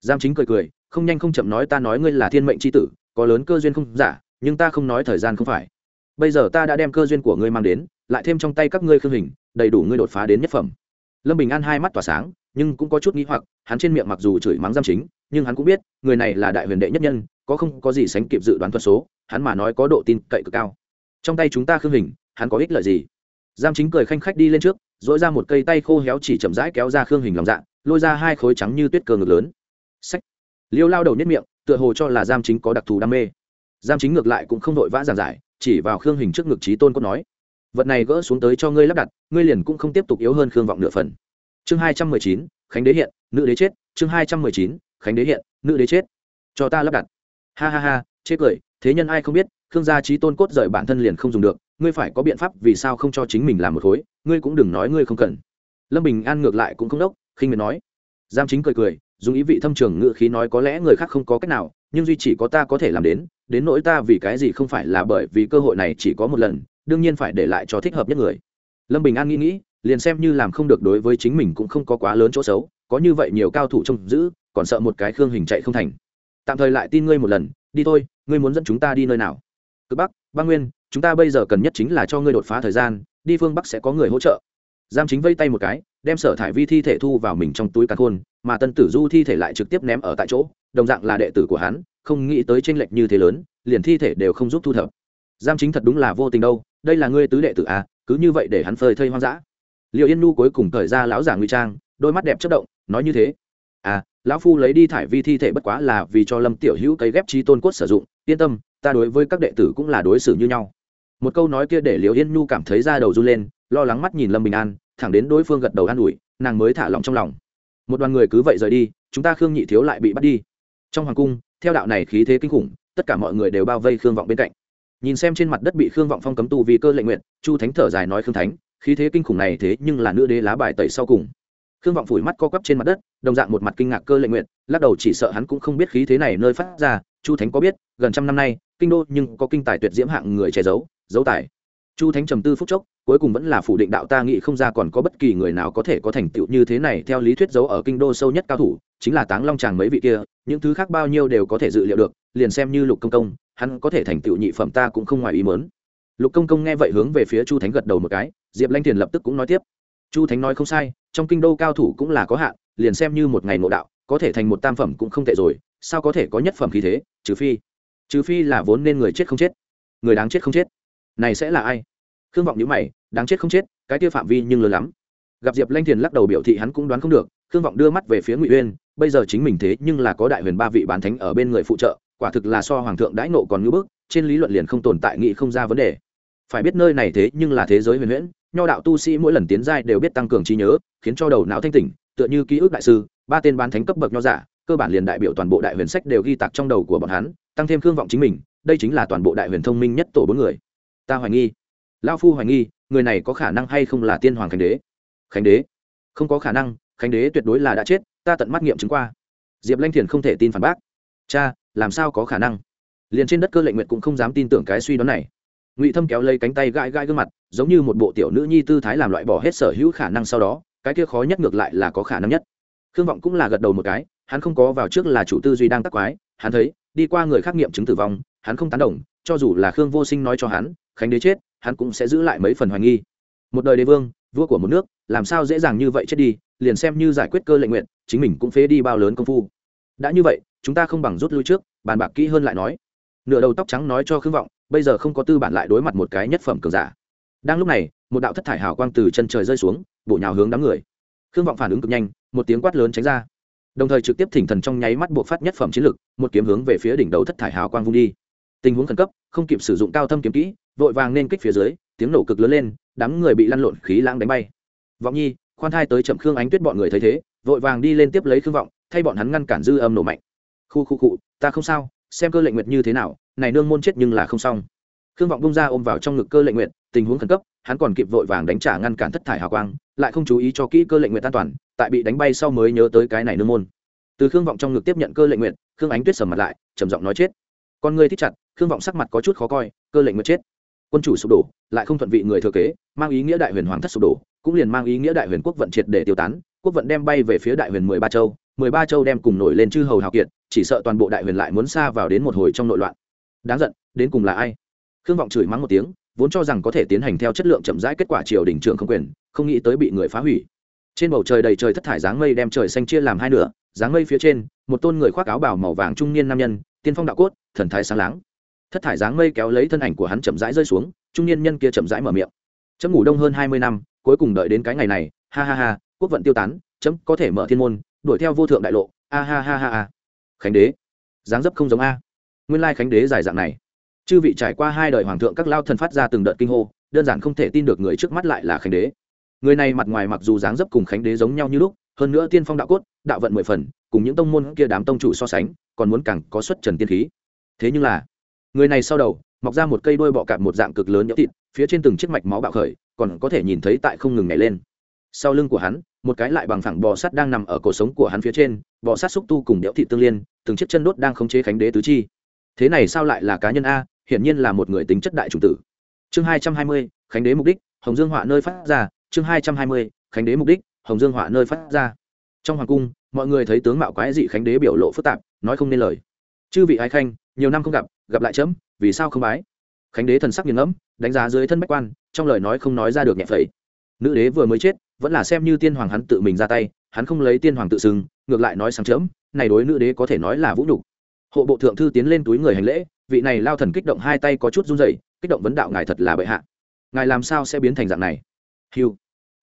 Giam chính cười cười, không nhanh không chậm nói ta nói ngươi là thiên mệnh c h i tử, có lớn cơ duyên không giả, nhưng ta không nói thời gian không phải bây giờ ta đã đem cơ duyên của ngươi mang đến, lại thêm trong tay các ngươi khương hình, đầy đủ ngươi đột phá đến nhất phẩm. Lâm bình an hai mắt tỏa sáng, nhưng cũng có chút nghĩ hoặc, hắn trên miệng mặc dù chửi mắng giam chính, nhưng hắn cũng biết, người này là đại huyền đệ nhất nhân, có không có gì sánh kịp dự đoán thuật số, hắn mà nói có độ tin cậy cực cao. Trong tay chúng ta khương hình, hắn có ích lợi gì? Giam chính cười khanh khách đi lên trước dỗi ra một cây tay khô héo chỉ chậm rãi kéo ra khương hình lòng dạ lôi ra hai khối trắng như tuyết cờ ngực lớn. Sách liêu lao đầu nhất miệng, tựa hồ cho là giam chính có đặc thù đam mê. Giam chính ngược lại cũng không vội vã giảng giải chỉ vào khương hình trước ngực trí tôn cốt nói, vật này gỡ xuống tới cho ngươi lắp đặt, ngươi liền cũng không tiếp tục yếu hơn khương vọng nửa phần. Chương hai trăm mười chín, khánh đế hiện, nữ đế chết. Chương hai trăm mười chín, khánh đế hiện, nữ đế chết. Cho ta lắp đặt. Ha ha ha, chê cười, thế nhân ai không biết, khương gia trí tôn cốt rời bản thân liền không dùng được, ngươi phải có biện pháp, vì sao không cho chính mình làm một khối, ngươi cũng đừng nói ngươi không cần. Lâm bình an ngược lại cũng không đốc, khinh miệt nói. Giam chính cười cười, dùng ý vị thâm trường ngự khí nói có lẽ người khác không có cách nào, nhưng duy chỉ có ta có thể làm đến đến nỗi ta vì cái gì không phải là bởi vì cơ hội này chỉ có một lần, đương nhiên phải để lại cho thích hợp nhất người. Lâm bình an nghĩ nghĩ, liền xem như làm không được đối với chính mình cũng không có quá lớn chỗ xấu, có như vậy nhiều cao thủ trông giữ, còn sợ một cái khương hình chạy không thành. Tạm thời lại tin ngươi một lần, đi thôi, ngươi muốn dẫn chúng ta đi nơi nào? Cực bắc, băng nguyên, chúng ta bây giờ cần nhất chính là cho ngươi đột phá thời gian, đi phương bắc sẽ có người hỗ trợ. Giam chính vây tay một cái đem sở thải vi thi thể thu vào mình trong túi càn khôn, mà tân tử du thi thể lại trực tiếp ném ở tại chỗ, đồng dạng là đệ tử của hắn, không nghĩ tới tranh lệch như thế lớn, liền thi thể đều không giúp thu thập. Giam chính thật đúng là vô tình đâu, đây là ngươi tứ đệ tử à cứ như vậy để hắn phơi thây hoang dã. Liệu yên nu cuối cùng thời ra lão giả nguy trang, đôi mắt đẹp chất động, nói như thế. À lão phu lấy đi thải vi thi thể bất quá là vì cho lâm tiểu hữu cấy ghép trí tôn cốt sử dụng, yên tâm, ta đối với các đệ tử cũng là đối xử như nhau. Một câu nói kia để liệu yên Nu cảm thấy da đầu run lên, lo lắng mắt nhìn lâm bình an thẳng đến đối phương gật đầu an ủi, nàng mới thả lòng trong lòng. Một đoàn người cứ vậy rời đi, chúng ta khương nhị thiếu lại bị bắt đi. Trong hoàng cung, theo đạo này khí thế kinh khủng, tất cả mọi người đều bao vây khương vọng bên cạnh. Nhìn xem trên mặt đất bị khương vọng phong cấm tu vì cơ lệnh nguyện, chu thánh thở dài nói khương thánh, khí thế kinh khủng này thế nhưng là nữ đế lá bài tẩy sau cùng. Khương vọng phủi mắt co quắp trên mặt đất, đồng dạng một mặt kinh ngạc cơ lệnh nguyện, lắc đầu chỉ sợ hắn cũng không biết khí thế này nơi phát ra, chu thánh có biết, gần trăm năm nay, kinh đô nhưng có kinh tài tuyệt diễm hạng người che giấu giấu tài chu thánh trầm tư phúc chốc, cuối cùng vẫn là phủ định đạo ta nghĩ không ra còn có bất kỳ người nào có thể có thành tựu như thế này theo lý thuyết giấu ở kinh đô sâu nhất cao thủ, chính là táng long tràng mấy vị kia, những thứ khác bao nhiêu đều có thể dự liệu được, liền xem như lục công công, hắn có thể thành tựu nhị phẩm ta cũng không ngoài ý mớn lục công công nghe vậy hướng về phía chu thánh gật đầu một cái, diệp lanh thiền lập tức cũng nói tiếp. Chu thánh nói không sai, trong kinh đô cao thủ cũng là có hạn, liền xem như một ngày ngộ đạo, có thể thành một tam phẩm cũng không tệ rồi, sao có thể có nhất phẩm khí thế, trừ phi trừ phi là vốn nên người chết không chết. Người đáng chết không chết này sẽ là ai? Khương vọng nhữ mày, đáng chết không chết, cái tiêu phạm vi nhưng lớn lắm. Gặp diệp lanh thiền lắc đầu biểu thị hắn cũng đoán không được, khương vọng đưa mắt về phía ngụy uyên, bây giờ chính mình thế nhưng là có đại huyền ba vị bán thánh ở bên người phụ trợ, quả thực là so hoàng thượng đãi nộ còn ngữ bức, trên lý luận liền không tồn tại nghị không ra vấn đề. Phải biết nơi này thế nhưng là thế giới huyền huyễn, nho đạo tu sĩ mỗi lần tiến giai đều biết tăng cường trí nhớ, khiến cho đầu não thanh tỉnh, tựa như ký ức đại sư, ba tên bán thánh cấp bậc nho giả, cơ bản liền đại biểu toàn bộ đại huyền sách đều ghi tạc trong đầu của bọn hắn, tăng thêm khương vọng chính mình, đây chính là toàn bộ đại huyền thông minh nhất tổ bốn người ta hoài nghi. Lao phu hoài nghi, người này có khả năng hay không là tiên hoàng khánh đế? Khánh đế? Không có khả năng, khánh đế tuyệt đối là đã chết, ta tận mắt nghiệm chứng qua. Diệp lanh thiền không thể tin phản bác. Cha, làm sao có khả năng? Liền trên đất cơ lệnh nguyện cũng không dám tin tưởng cái suy đoán này. Ngụy thâm kéo lấy cánh tay gãi gãi gương mặt, giống như một bộ tiểu nữ nhi tư thái làm loại bỏ hết sở hữu khả năng sau đó, cái kia khó nhất ngược lại là có khả năng nhất. Khương vọng cũng là gật đầu một cái, hắn không có vào trước là chủ tư duy đang tắc quái, hắn thấy, đi qua người khác nghiệm chứng tử vong, hắn không tán đồng, cho dù là khương vô sinh nói cho hắn khánh đế chết, hắn cũng sẽ giữ lại mấy phần hoài nghi. Một đời đế vương, vua của một nước, làm sao dễ dàng như vậy chết đi, liền xem như giải quyết cơ lệnh nguyện, chính mình cũng phế đi bao lớn công phu. Đã như vậy, chúng ta không bằng rút lui trước, bàn bạc kỹ hơn lại nói. Nửa đầu tóc trắng nói cho khương vọng, bây giờ không có tư bản lại đối mặt một cái nhất phẩm cường giả. Đang lúc này, một đạo thất thải hào quang từ chân trời rơi xuống, bổ nhào hướng đám người. Khương vọng phản ứng cực nhanh, một tiếng quát lớn tránh ra. Đồng thời trực tiếp thỉnh thần trong nháy mắt buộc phát nhất phẩm chiến lực, một kiếm hướng về phía đỉnh đầu thất thải hào quang vung đi. Tình huống khẩn cấp, không kịp sử dụng cao thâm kiếm kỹ vội vàng nên kích phía dưới, tiếng nổ cực lớn lên, đám người bị lăn lộn khí lãng đánh bay. Vọng nhi, khoan thai tới chậm khương ánh tuyết bọn người thấy thế, vội vàng đi lên tiếp lấy khương vọng, thay bọn hắn ngăn cản dư âm nổ mạnh. Khu khu cụ ta không sao, xem cơ lệnh nguyệt như thế nào, này nương môn chết nhưng là không xong. Khương vọng bung ra ôm vào trong ngực cơ lệnh nguyệt, tình huống khẩn cấp, hắn còn kịp vội vàng đánh trả ngăn cản thất thải hào quang, lại không chú ý cho kỹ cơ lệnh nguyệt an toàn, tại bị đánh bay sau mới nhớ tới cái này nương môn. Từ khương vọng trong ngực tiếp nhận cơ lệnh nguyệt, khương ánh tuyết sầm mặt lại, trầm giọng nói chết. Con người thích chặt, khương vọng sắc mặt có chút khó coi, cơ lệnh nguyệt chết quân chủ sụp đổ, lại không thuận vị người thừa kế, mang ý nghĩa đại huyền hoàng thất sụp đổ, cũng liền mang ý nghĩa đại huyền quốc vận triệt để tiêu tán, quốc vận đem bay về phía đại huyền mười ba châu, mười ba châu đem cùng nổi lên chư hầu hào kiệt, chỉ sợ toàn bộ đại huyền lại muốn xa vào đến một hồi trong nội loạn. Đáng giận, đến cùng là ai? Khương vọng chửi mắng một tiếng, vốn cho rằng có thể tiến hành theo chất lượng chậm rãi kết quả triều đình trường không quyền, không nghĩ tới bị người phá hủy. Trên bầu trời đầy trời thất thải dáng mây đem trời xanh chia làm hai nửa, dáng mây phía trên, một tôn người khoác áo bào màu vàng trung niên nam nhân, tiên phong đạo cốt, thần thái sáng láng thất thải dáng mây kéo lấy thân ảnh của hắn chậm rãi rơi xuống, trung niên nhân kia chậm rãi mở miệng. Chấm ngủ đông hơn hai mươi năm, cuối cùng đợi đến cái ngày này, ha ha ha, quốc vận tiêu tán, chấm có thể mở thiên môn, đuổi theo vô thượng đại lộ, a ha ha ha ha. Khánh đế, dáng dấp không giống a. Nguyên lai khánh đế dài dạng này. Chư vị trải qua hai đời hoàng thượng các lao thần phát ra từng đợt kinh hô, đơn giản không thể tin được người trước mắt lại là khánh đế. Người này mặt ngoài mặc dù dáng dấp cùng khánh đế giống nhau như lúc, hơn nữa tiên phong đạo cốt, đạo vận mười phần, cùng những tông môn kia đám tông chủ so sánh, còn muốn càng có xuất trần tiên khí. Thế nhưng là người này sau đầu, mọc ra một cây đuôi bọ cạp một dạng cực lớn nhỡ thịt, phía trên từng chiếc mạch máu bạo khởi, còn có thể nhìn thấy tại không ngừng nhảy lên. Sau lưng của hắn, một cái lại bằng phẳng bò sắt đang nằm ở cổ sống của hắn phía trên, bò sắt xúc tu cùng đẽo thị tương liên, từng chiếc chân đốt đang khống chế khánh đế tứ chi. Thế này sao lại là cá nhân a? Hiển nhiên là một người tính chất đại chủng tử. Chương hai trăm hai mươi, khánh đế mục đích, hồng dương họa nơi phát ra. Chương hai trăm hai mươi, khánh đế mục đích, hồng dương họa nơi phát ra. Trong hoàng cung, mọi người thấy tướng mạo quái dị khánh đế biểu lộ phức tạp, nói không nên lời. Chư vị ái khanh, nhiều năm không gặp gặp lại chấm, vì sao không bái? Khánh đế thần sắc nghiền ngẫm, đánh giá dưới thân bách quan, trong lời nói không nói ra được nhẹ phẩy. Nữ đế vừa mới chết, vẫn là xem như tiên hoàng hắn tự mình ra tay, hắn không lấy tiên hoàng tự xưng, ngược lại nói sáng chớm này đối nữ đế có thể nói là vũ nhục. Hộ bộ thượng thư tiến lên túi người hành lễ, vị này lao thần kích động hai tay có chút run rẩy, kích động vấn đạo ngài thật là bệ hạ. Ngài làm sao sẽ biến thành dạng này? Hiu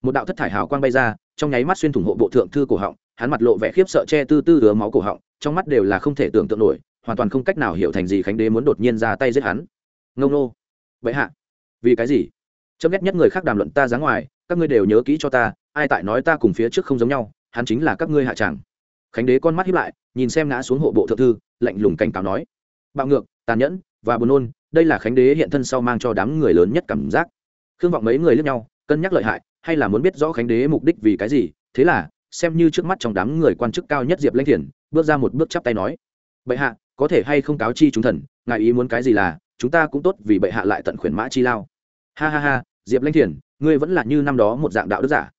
một đạo thất thải hào quang bay ra, trong nháy mắt xuyên thủng hộ bộ thượng thư cổ họng, hắn mặt lộ vẻ khiếp sợ che tư tư ứa máu cổ họng, trong mắt đều là không thể tưởng tượng nổi hoàn toàn không cách nào hiểu thành gì khánh đế muốn đột nhiên ra tay giết hắn. Ngông nô bệ hạ. Vì cái gì? Chấm ghét nhất người khác đàm luận ta ra ngoài, các ngươi đều nhớ kỹ cho ta, ai tại nói ta cùng phía trước không giống nhau, hắn chính là các ngươi hạ tràng. Khánh đế con mắt hiếp lại, nhìn xem ngã xuống hộ bộ thượng thư, lạnh lùng cảnh cáo nói. Bạo ngược, tàn nhẫn và buồn nôn, đây là khánh đế hiện thân sau mang cho đám người lớn nhất cảm giác. Khương vọng mấy người lướt nhau, cân nhắc lợi hại, hay là muốn biết rõ khánh đế mục đích vì cái gì? Thế là, xem như trước mắt trong đám người quan chức cao nhất diệp lãnh thiền bước ra một bước chắp tay nói. Bệ hạ có thể hay không cáo chi chúng thần, ngài ý muốn cái gì là, chúng ta cũng tốt vì bệ hạ lại tận khuyển mã chi lao. Ha ha ha, diệp lãnh thiền ngươi vẫn là như năm đó một dạng đạo đức giả.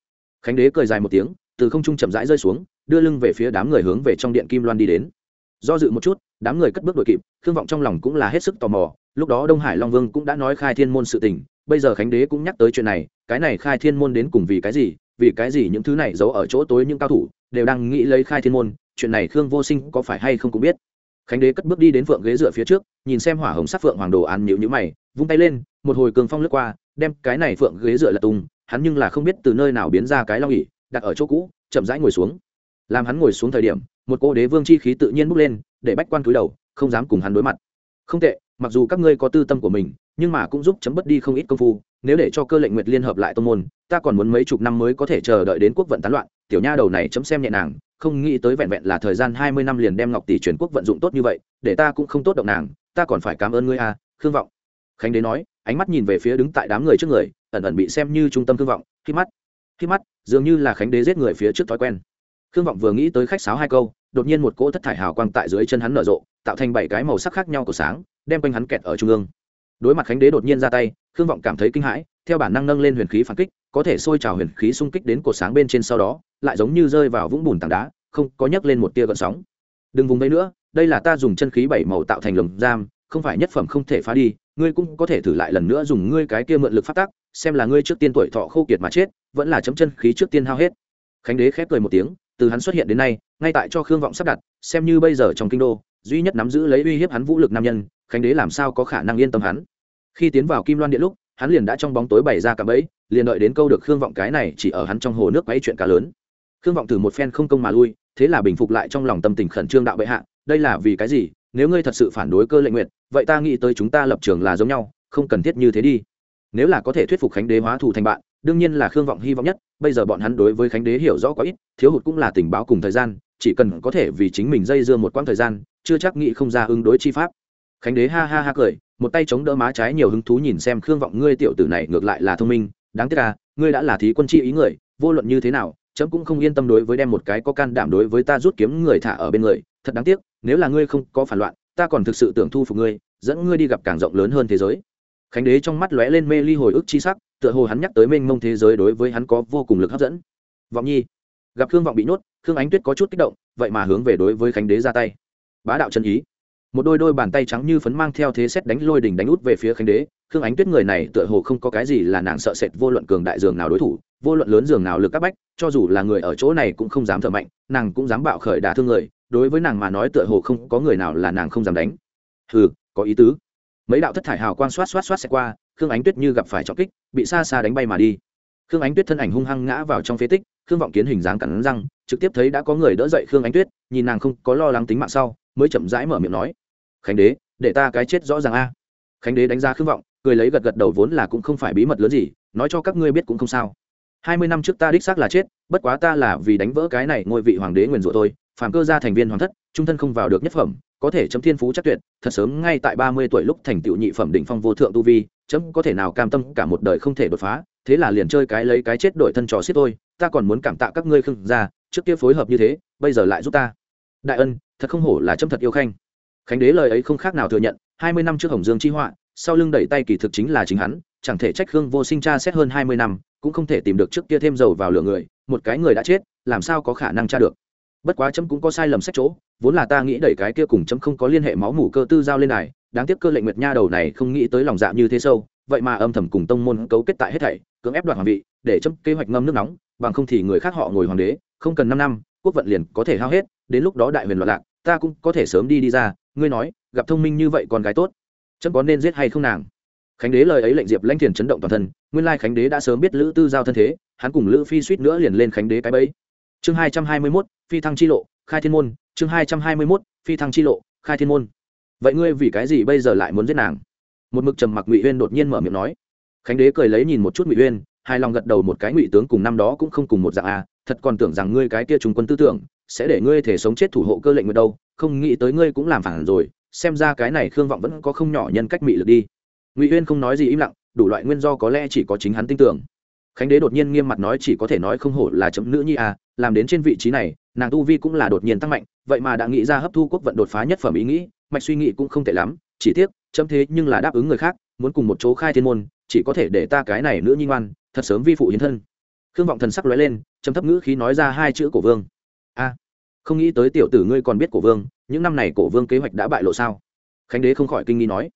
Khánh đế cười dài một tiếng, từ không trung chậm rãi rơi xuống, đưa lưng về phía đám người hướng về trong điện kim loan đi đến. Do dự một chút, đám người cất bước đội kịp, khương vọng trong lòng cũng là hết sức tò mò, lúc đó đông hải long vương cũng đã nói khai thiên môn sự tình, bây giờ khánh đế cũng nhắc tới chuyện này, cái này khai thiên môn đến cùng vì cái gì, vì cái gì những thứ này giấu ở chỗ tối những cao thủ, đều đang nghĩ lấy khai thiên môn, chuyện này khương vô sinh có phải hay không cũng biết khánh đế cất bước đi đến phượng ghế dựa phía trước, nhìn xem hỏa hồng sắc phượng hoàng đồ án nhịu nhữ mày, vung tay lên, một hồi cường phong lướt qua, đem cái này phượng ghế dựa là tung, hắn nhưng là không biết từ nơi nào biến ra cái long ỉ đặt ở chỗ cũ, chậm rãi ngồi xuống. Làm hắn ngồi xuống thời điểm, một cô đế vương chi khí tự nhiên bước lên, để bách quan cúi đầu, không dám cùng hắn đối mặt. Không tệ, mặc dù các ngươi có tư tâm của mình, nhưng mà cũng giúp chấm bất đi không ít công phu, nếu để cho cơ lệnh nguyệt liên hợp lại tông môn, ta còn muốn mấy chục năm mới có thể chờ đợi đến quốc vận tán loạn tiểu nha đầu này chấm xem nhẹ nàng, không nghĩ tới vẹn vẹn là thời gian hai mươi năm liền đem ngọc tỷ truyền quốc vận dụng tốt như vậy, để ta cũng không tốt động nàng, ta còn phải cảm ơn ngươi a khương vọng. Khánh đế nói, ánh mắt nhìn về phía đứng tại đám người trước người, ẩn ẩn bị xem như trung tâm khương vọng, khi mắt khi mắt, dường như là khánh đế giết người phía trước thói quen. Khương vọng vừa nghĩ tới khách sáo hai câu, đột nhiên một cỗ thất thải hào quang tại dưới chân hắn nở rộ, tạo thành bảy cái màu sắc khác nhau của sáng, đem quanh hắn kẹt ở trung ương. Đối mặt khánh đế đột nhiên ra tay, khương vọng cảm thấy kinh hãi, theo bản năng nâng lên huyền khí phản kích có thể sôi trào huyền khí xung kích đến cột sáng bên trên sau đó, lại giống như rơi vào vũng bùn tảng đá, không có nhấc lên một tia gợn sóng. Đừng vùng đấy nữa, đây là ta dùng chân khí bảy màu tạo thành lồng giam, không phải nhất phẩm không thể phá đi, ngươi cũng có thể thử lại lần nữa dùng ngươi cái kia mượn lực phát tác xem là ngươi trước tiên tuổi thọ khô kiệt mà chết, vẫn là chấm chân khí trước tiên hao hết. Khánh đế khép cười một tiếng, từ hắn xuất hiện đến nay, ngay tại cho khương vọng sắp đặt, xem như bây giờ trong kinh đô, duy nhất nắm giữ lấy uy hiếp hắn vũ lực nam nhân, khánh đế làm sao có khả năng yên tâm hắn? Khi tiến vào kim loan điện lúc hắn liền đã trong bóng tối bày ra cả bẫy, liền đợi đến câu được khương vọng cái này chỉ ở hắn trong hồ nước quấy chuyện cá lớn. Khương vọng thử một phen không công mà lui, thế là bình phục lại trong lòng tâm tình khẩn trương đạo bệ hạ, đây là vì cái gì? Nếu ngươi thật sự phản đối cơ lệnh nguyện, vậy ta nghĩ tới chúng ta lập trường là giống nhau, không cần thiết như thế đi. Nếu là có thể thuyết phục khánh đế hóa thù thành bạn, đương nhiên là khương vọng hy vọng nhất, bây giờ bọn hắn đối với khánh đế hiểu rõ có ít, thiếu hụt cũng là tình báo cùng thời gian, chỉ cần có thể vì chính mình dây dưa một quãng thời gian, chưa chắc nghĩ không ra ứng đối chi pháp khánh đế ha ha ha cười, một tay chống đỡ má trái nhiều hứng thú nhìn xem khương vọng, ngươi tiểu tử này ngược lại là thông minh, đáng tiếc à ngươi đã là thí quân chi ý người, vô luận như thế nào, chấm cũng không yên tâm đối với đem một cái có can đảm đối với ta rút kiếm người thả ở bên người, thật đáng tiếc, nếu là ngươi không có phản loạn, ta còn thực sự tưởng thu phục ngươi, dẫn ngươi đi gặp càng rộng lớn hơn thế giới. Khánh đế trong mắt lóe lên mê ly hồi ức chi sắc, tựa hồ hắn nhắc tới mênh mông thế giới đối với hắn có vô cùng lực hấp dẫn. Vọng nhi, gặp khương vọng bị nhốt, khương ánh tuyết có chút kích động, vậy mà hướng về đối với khánh đế ra tay. Bá đạo chân ý một đôi đôi bàn tay trắng như phấn mang theo thế xét đánh lôi đỉnh đánh út về phía khánh đế. Khương ánh tuyết người này tựa hồ không có cái gì là nàng sợ sệt vô luận cường đại dường nào đối thủ vô luận lớn dường nào lực các bách cho dù là người ở chỗ này cũng không dám thở mạnh nàng cũng dám bạo khởi đả thương người đối với nàng mà nói tựa hồ không có người nào là nàng không dám đánh. Hừ, có ý tứ. Mấy đạo thất thải hào quang xoát xoát xoát xẹt qua khương ánh tuyết như gặp phải trọng kích bị xa xa đánh bay mà đi. Khương ánh tuyết thân ảnh hung hăng ngã vào trong phế tích khương vọng kiến hình dáng cắn răng trực tiếp thấy đã có người đỡ dậy khương ánh tuyết nhìn nàng không có lo lắng tính mạng sau mới chậm rãi mở miệng nói khánh đế, để ta cái chết rõ ràng a. Khánh đế đánh ra khước vọng, cười lấy gật gật đầu vốn là cũng không phải bí mật lớn gì, nói cho các ngươi biết cũng không sao. Hai mươi năm trước ta đích xác là chết, bất quá ta là vì đánh vỡ cái này ngôi vị hoàng đế nguyền rủa thôi, phàm cơ gia thành viên hoàng thất, trung thân không vào được nhất phẩm, có thể chấm thiên phú chắc tuyệt, thật sớm ngay tại ba mươi tuổi lúc thành tựu nhị phẩm đỉnh phong vô thượng tu vi, chấm có thể nào cam tâm cả một đời không thể đột phá, thế là liền chơi cái lấy cái chết đổi thân trò xiết tôi ta còn muốn cảm tạ các ngươi khương gia, trước kia phối hợp như thế, bây giờ lại giúp ta. Đại ân, thật không hổ là chấm thật yêu khanh khánh đế lời ấy không khác nào thừa nhận, hai mươi năm trước hồng dương chi họa, sau lưng đẩy tay kỳ thực chính là chính hắn, chẳng thể trách khương vô sinh tra xét hơn hai mươi năm, cũng không thể tìm được trước kia thêm dầu vào lửa người, một cái người đã chết, làm sao có khả năng tra được. Bất quá chấm cũng có sai lầm sách chỗ, vốn là ta nghĩ đẩy cái kia cùng chấm không có liên hệ máu mủ cơ tư giao lên này, đáng tiếc cơ lệnh nguyệt nha đầu này không nghĩ tới lòng dạ như thế sâu, vậy mà âm thầm cùng tông môn cấu kết tại hết thảy, cưỡng ép đoạt hoàng vị, để chấm kế hoạch ngâm nước nóng, bằng không thì người khác họ ngồi hoàng đế, không cần năm năm, quốc vận liền có thể hao hết, đến lúc đó đại huyền loạn lạc, ta cũng có thể sớm đi đi ra ngươi nói, gặp thông minh như vậy con gái tốt, chấm có nên giết hay không nàng? Khánh đế lời ấy lệnh diệp lãnh thiền chấn động toàn thân, nguyên lai khánh đế đã sớm biết lữ tư giao thân thế, hắn cùng lữ phi suýt nữa liền lên khánh đế cái bẫy. Chương hai trăm hai mươi mốt, phi thăng chi lộ, khai thiên môn, chương hai trăm hai mươi mốt, phi thăng chi lộ, khai thiên môn. Vậy ngươi vì cái gì bây giờ lại muốn giết nàng? Một mực trầm mặc ngụy huyên đột nhiên mở miệng nói. Khánh đế cười lấy nhìn một chút ngụy huyên hai lòng gật đầu một cái, ngụy tướng cùng năm đó cũng không cùng một dạng à thật còn tưởng rằng ngươi cái kia trung quân tư tưởng sẽ để ngươi thể sống chết thủ hộ cơ lệnh nguyệt đâu, không nghĩ tới ngươi cũng làm phản rồi, xem ra cái này khương vọng vẫn có không nhỏ nhân cách mị lực đi. Ngụy huyên không nói gì im lặng, đủ loại nguyên do có lẽ chỉ có chính hắn tin tưởng. Khánh đế đột nhiên nghiêm mặt nói chỉ có thể nói không hổ là chấm nữ nhi à làm đến trên vị trí này, nàng tu vi cũng là đột nhiên tăng mạnh, vậy mà đã nghĩ ra hấp thu quốc vận đột phá nhất phẩm ý nghĩ, mạch suy nghĩ cũng không tệ lắm, chỉ tiếc, chấm thế nhưng là đáp ứng người khác, muốn cùng một chỗ khai thiên môn, chỉ có thể để ta cái này nữ nhi ngoan, thật sớm vi phụ hiến thân. Khương vọng thần sắc lóe lên, chấm thấp ngữ khí nói ra hai chữ cổ vương không nghĩ tới tiểu tử ngươi còn biết cổ vương, những năm này cổ vương kế hoạch đã bại lộ sao? Khánh đế không khỏi kinh nghi nói.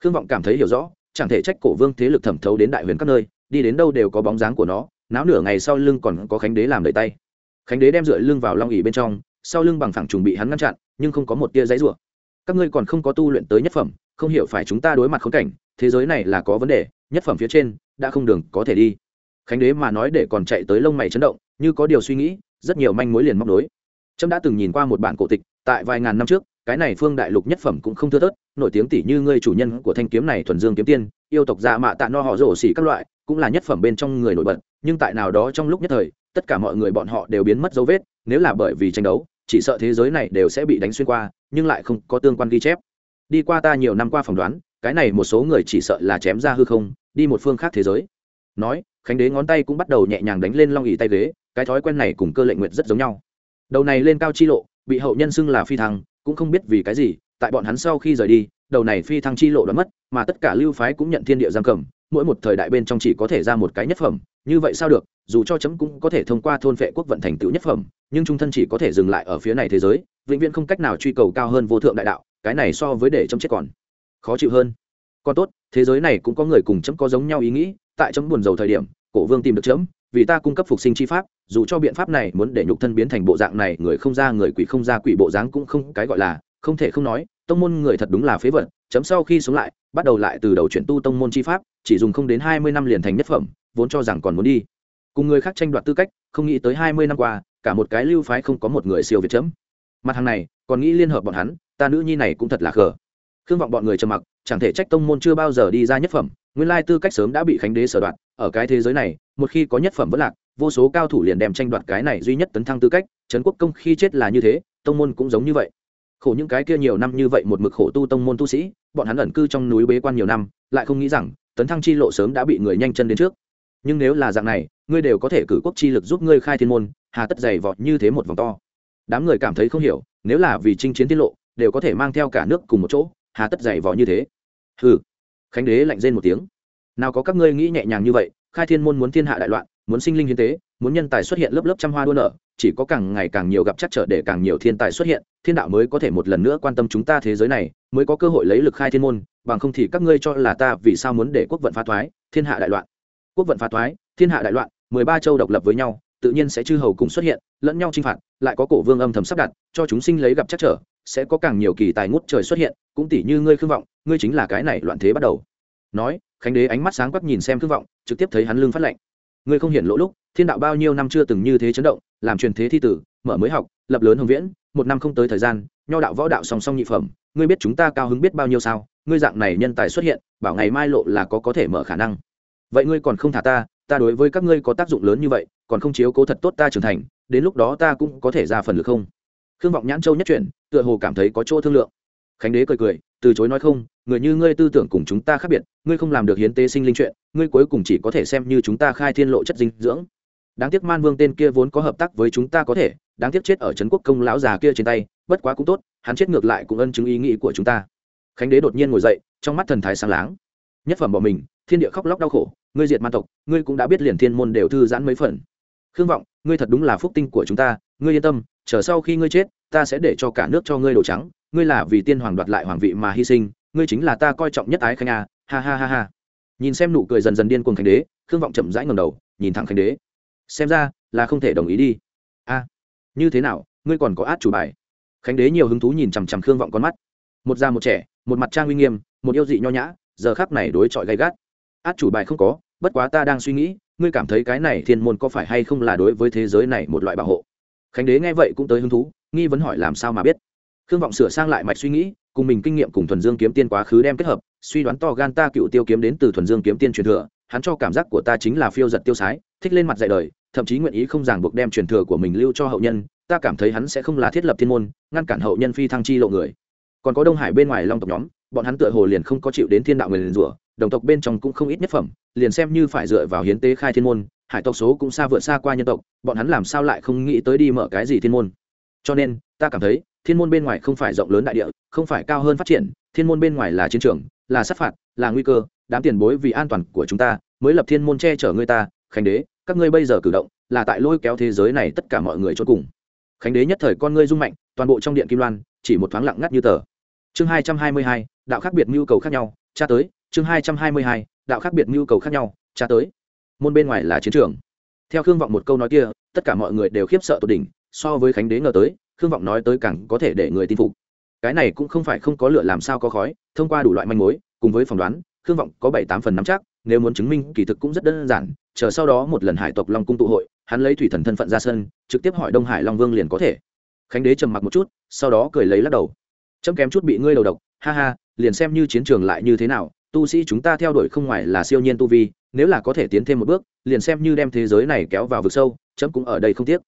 Khương vọng cảm thấy hiểu rõ, chẳng thể trách cổ vương thế lực thẩm thấu đến đại huyền các nơi, đi đến đâu đều có bóng dáng của nó, náo nửa ngày sau lưng còn có khánh đế làm đầy tay. Khánh đế đem rượi lưng vào long ỉ bên trong, sau lưng bằng phẳng trùng bị hắn ngăn chặn, nhưng không có một tia giấy rủa. Các ngươi còn không có tu luyện tới nhất phẩm, không hiểu phải chúng ta đối mặt khốn cảnh, thế giới này là có vấn đề, nhất phẩm phía trên, đã không đường có thể đi. Khánh đế mà nói để còn chạy tới lông mày chấn động, như có điều suy nghĩ, rất nhiều manh mối liền móc đối trâm đã từng nhìn qua một bản cổ tịch, tại vài ngàn năm trước, cái này phương đại lục nhất phẩm cũng không thưa thớt, nổi tiếng tỷ như ngươi chủ nhân của thanh kiếm này thuần dương kiếm tiên, yêu tộc dạ mạ tạ no họ rổ xỉ các loại, cũng là nhất phẩm bên trong người nổi bật, nhưng tại nào đó trong lúc nhất thời, tất cả mọi người bọn họ đều biến mất dấu vết, nếu là bởi vì tranh đấu, chỉ sợ thế giới này đều sẽ bị đánh xuyên qua, nhưng lại không có tương quan ghi chép. Đi qua ta nhiều năm qua phỏng đoán, cái này một số người chỉ sợ là chém ra hư không, đi một phương khác thế giới. Nói, khánh đế ngón tay cũng bắt đầu nhẹ nhàng đánh lên long ỉ tay ghế, cái thói quen này cùng cơ lệnh nguyện rất giống nhau đầu này lên cao chi lộ, bị hậu nhân xưng là phi thăng, cũng không biết vì cái gì, tại bọn hắn sau khi rời đi, đầu này phi thăng chi lộ đã mất, mà tất cả lưu phái cũng nhận thiên địa giam cầm, mỗi một thời đại bên trong chỉ có thể ra một cái nhất phẩm, như vậy sao được, dù cho chấm cũng có thể thông qua thôn vệ quốc vận thành tựu nhất phẩm, nhưng trung thân chỉ có thể dừng lại ở phía này thế giới, vĩnh viễn không cách nào truy cầu cao hơn vô thượng đại đạo, cái này so với để chấm chết còn khó chịu hơn. Còn tốt, thế giới này cũng có người cùng chấm có giống nhau ý nghĩ, tại chấm buồn dầu thời điểm, cổ vương tìm được chấm vì ta cung cấp phục sinh chi pháp, dù cho biện pháp này muốn để nhục thân biến thành bộ dạng này, người không ra người quỷ không ra quỷ bộ dáng cũng không cái gọi là, không thể không nói, tông môn người thật đúng là phế vật, chấm sau khi sống lại, bắt đầu lại từ đầu chuyển tu tông môn chi pháp, chỉ dùng không đến hai mươi năm liền thành nhất phẩm, vốn cho rằng còn muốn đi. Cùng người khác tranh đoạt tư cách, không nghĩ tới hai mươi năm qua, cả một cái lưu phái không có một người siêu việt chấm. Mặt hàng này, còn nghĩ liên hợp bọn hắn, ta nữ nhi này cũng thật là khờ. Khương vọng bọn người trầm mặc, chẳng thể trách tông môn chưa bao giờ đi ra nhất phẩm, nguyên lai tư cách sớm đã bị khánh đế sở đoạt, ở cái thế giới này một khi có nhất phẩm vẫn lạc, vô số cao thủ liền đem tranh đoạt cái này duy nhất tấn thăng tư cách, trấn quốc công khi chết là như thế, tông môn cũng giống như vậy. Khổ những cái kia nhiều năm như vậy một mực khổ tu tông môn tu sĩ, bọn hắn ẩn cư trong núi bế quan nhiều năm, lại không nghĩ rằng, tấn thăng chi lộ sớm đã bị người nhanh chân đến trước. Nhưng nếu là dạng này, ngươi đều có thể cử quốc chi lực giúp ngươi khai thiên môn, hà tất dày vọt như thế một vòng to. Đám người cảm thấy không hiểu, nếu là vì chinh chiến tiết lộ, đều có thể mang theo cả nước cùng một chỗ, hà tất dày vò như thế. Hừ. Khánh đế lạnh rên một tiếng. Nào có các ngươi nghĩ nhẹ nhàng như vậy khai thiên môn muốn thiên hạ đại loạn, muốn sinh linh hiến tế, muốn nhân tài xuất hiện lớp lớp trăm hoa đua nở, chỉ có càng ngày càng nhiều gặp chắc trở để càng nhiều thiên tài xuất hiện, thiên đạo mới có thể một lần nữa quan tâm chúng ta thế giới này, mới có cơ hội lấy lực khai thiên môn, bằng không thì các ngươi cho là ta vì sao muốn để quốc vận phá thoái, thiên hạ đại loạn. Quốc vận phá thoái, thiên hạ đại loạn, mười ba châu độc lập với nhau, tự nhiên sẽ chư hầu cùng xuất hiện, lẫn nhau chinh phạt, lại có cổ vương âm thầm sắp đặt, cho chúng sinh lấy gặp chắc trở, sẽ có càng nhiều kỳ tài ngút trời xuất hiện, cũng tỷ như ngươi khương vọng, ngươi chính là cái này loạn thế bắt đầu. Nói khánh đế ánh mắt sáng quắc nhìn xem khương vọng, trực tiếp thấy hắn lưng phát lệnh ngươi không hiện lỗ lúc, thiên đạo bao nhiêu năm chưa từng như thế chấn động, làm truyền thế thi tử, mở mới học, lập lớn hồng viễn, một năm không tới thời gian, nho đạo võ đạo song song nhị phẩm, ngươi biết chúng ta cao hứng biết bao nhiêu sao? Ngươi dạng này nhân tài xuất hiện, bảo ngày mai lộ là có có thể mở khả năng. Vậy ngươi còn không thả ta ta đối với các ngươi có tác dụng lớn như vậy, còn không chiếu cố thật tốt ta trưởng thành, đến lúc đó ta cũng có thể ra phần lực không? Khương vọng nhãn châu nhất chuyển, tựa hồ cảm thấy có chỗ thương lượng. Khánh đế cười cười từ chối nói không, người như ngươi tư tưởng cùng chúng ta khác biệt, ngươi không làm được hiến tế sinh linh chuyện, ngươi cuối cùng chỉ có thể xem như chúng ta khai thiên lộ chất dinh dưỡng. Đáng tiếc man vương tên kia vốn có hợp tác với chúng ta có thể, đáng tiếc chết ở trấn quốc công lão già kia trên tay, bất quá cũng tốt, hắn chết ngược lại cũng ân chứng ý nghĩ của chúng ta. Khánh đế đột nhiên ngồi dậy, trong mắt thần thái sáng láng. Nhất phẩm bỏ mình, thiên địa khóc lóc đau khổ, ngươi diệt man tộc, ngươi cũng đã biết liền thiên môn đều thư giãn mấy phần. Khương vọng, ngươi thật đúng là phúc tinh của chúng ta, ngươi yên tâm, chờ sau khi ngươi chết, ta sẽ để cho cả nước cho ngươi đồ trắng ngươi là vì tiên hoàng đoạt lại hoàng vị mà hy sinh, ngươi chính là ta coi trọng nhất ái khanh a ha ha ha ha. Nhìn xem nụ cười dần dần điên cuồng khánh đế, khương vọng chậm rãi ngầm đầu, nhìn thẳng khánh đế. Xem ra là không thể đồng ý đi. A, như thế nào, ngươi còn có át chủ bài? Khánh đế nhiều hứng thú nhìn chằm chằm khương vọng con mắt. Một già một trẻ, một mặt trang uy nghiêm, một yêu dị nho nhã, giờ khắc này đối chọi gay gắt. Át chủ bài không có, bất quá ta đang suy nghĩ, ngươi cảm thấy cái này thiên môn có phải hay không là đối với thế giới này một loại bảo hộ? Khánh đế nghe vậy cũng tới hứng thú, nghi vấn hỏi làm sao mà biết khương vọng sửa sang lại mạch suy nghĩ, cùng mình kinh nghiệm cùng thuần dương kiếm tiên quá khứ đem kết hợp, suy đoán to gan ta cựu tiêu kiếm đến từ thuần dương kiếm tiên truyền thừa, hắn cho cảm giác của ta chính là phiêu giật tiêu sái, thích lên mặt dạy đời, thậm chí nguyện ý không ràng buộc đem truyền thừa của mình lưu cho hậu nhân, ta cảm thấy hắn sẽ không là thiết lập thiên môn, ngăn cản hậu nhân phi thăng chi lộ người. Còn có đông hải bên ngoài long tộc nhóm, bọn hắn tựa hồ liền không có chịu đến thiên đạo người liền rủa, đồng tộc bên trong cũng không ít nhất phẩm, liền xem như phải dựa vào hiến tế khai thiên môn, hải tộc số cũng xa vượt xa qua nhân tộc, bọn hắn làm sao lại không nghĩ tới đi mở cái gì thiên môn. Cho nên, ta cảm thấy thiên môn bên ngoài không phải rộng lớn đại địa, không phải cao hơn phát triển, thiên môn bên ngoài là chiến trường, là sát phạt, là nguy cơ, đám tiền bối vì an toàn của chúng ta mới lập thiên môn che chở người ta. Khánh đế, các ngươi bây giờ cử động là tại lôi kéo thế giới này tất cả mọi người cho cùng. Khánh đế nhất thời con ngươi rung mạnh, toàn bộ trong điện kim loan chỉ một thoáng lặng ngắt như tờ. Chương hai trăm hai mươi hai, đạo khác biệt nhu cầu khác nhau, tra tới. Chương hai trăm hai mươi hai, đạo khác biệt nhu cầu khác nhau, tra tới. Môn bên ngoài là chiến trường. Theo khương vọng một câu nói kia, tất cả mọi người đều khiếp sợ tột đỉnh, so với khánh đế ngờ tới khương vọng nói tới càng có thể để người tin phục. Cái này cũng không phải không có lựa làm sao có khói, thông qua đủ loại manh mối, cùng với phỏng đoán, khương vọng có bảy tám phần nắm chắc, nếu muốn chứng minh kỳ thực cũng rất đơn giản, chờ sau đó một lần hải tộc long cung tụ hội, hắn lấy thủy thần thân phận ra sân, trực tiếp hỏi đông hải long vương liền có thể. Khánh đế trầm mặc một chút, sau đó cười lấy lắc đầu. Chấm kém chút bị ngươi đầu độc, ha ha, liền xem như chiến trường lại như thế nào, tu sĩ chúng ta theo đuổi không ngoài là siêu nhiên tu vi, nếu là có thể tiến thêm một bước, liền xem như đem thế giới này kéo vào vực sâu, chấm cũng ở đây không tiếc.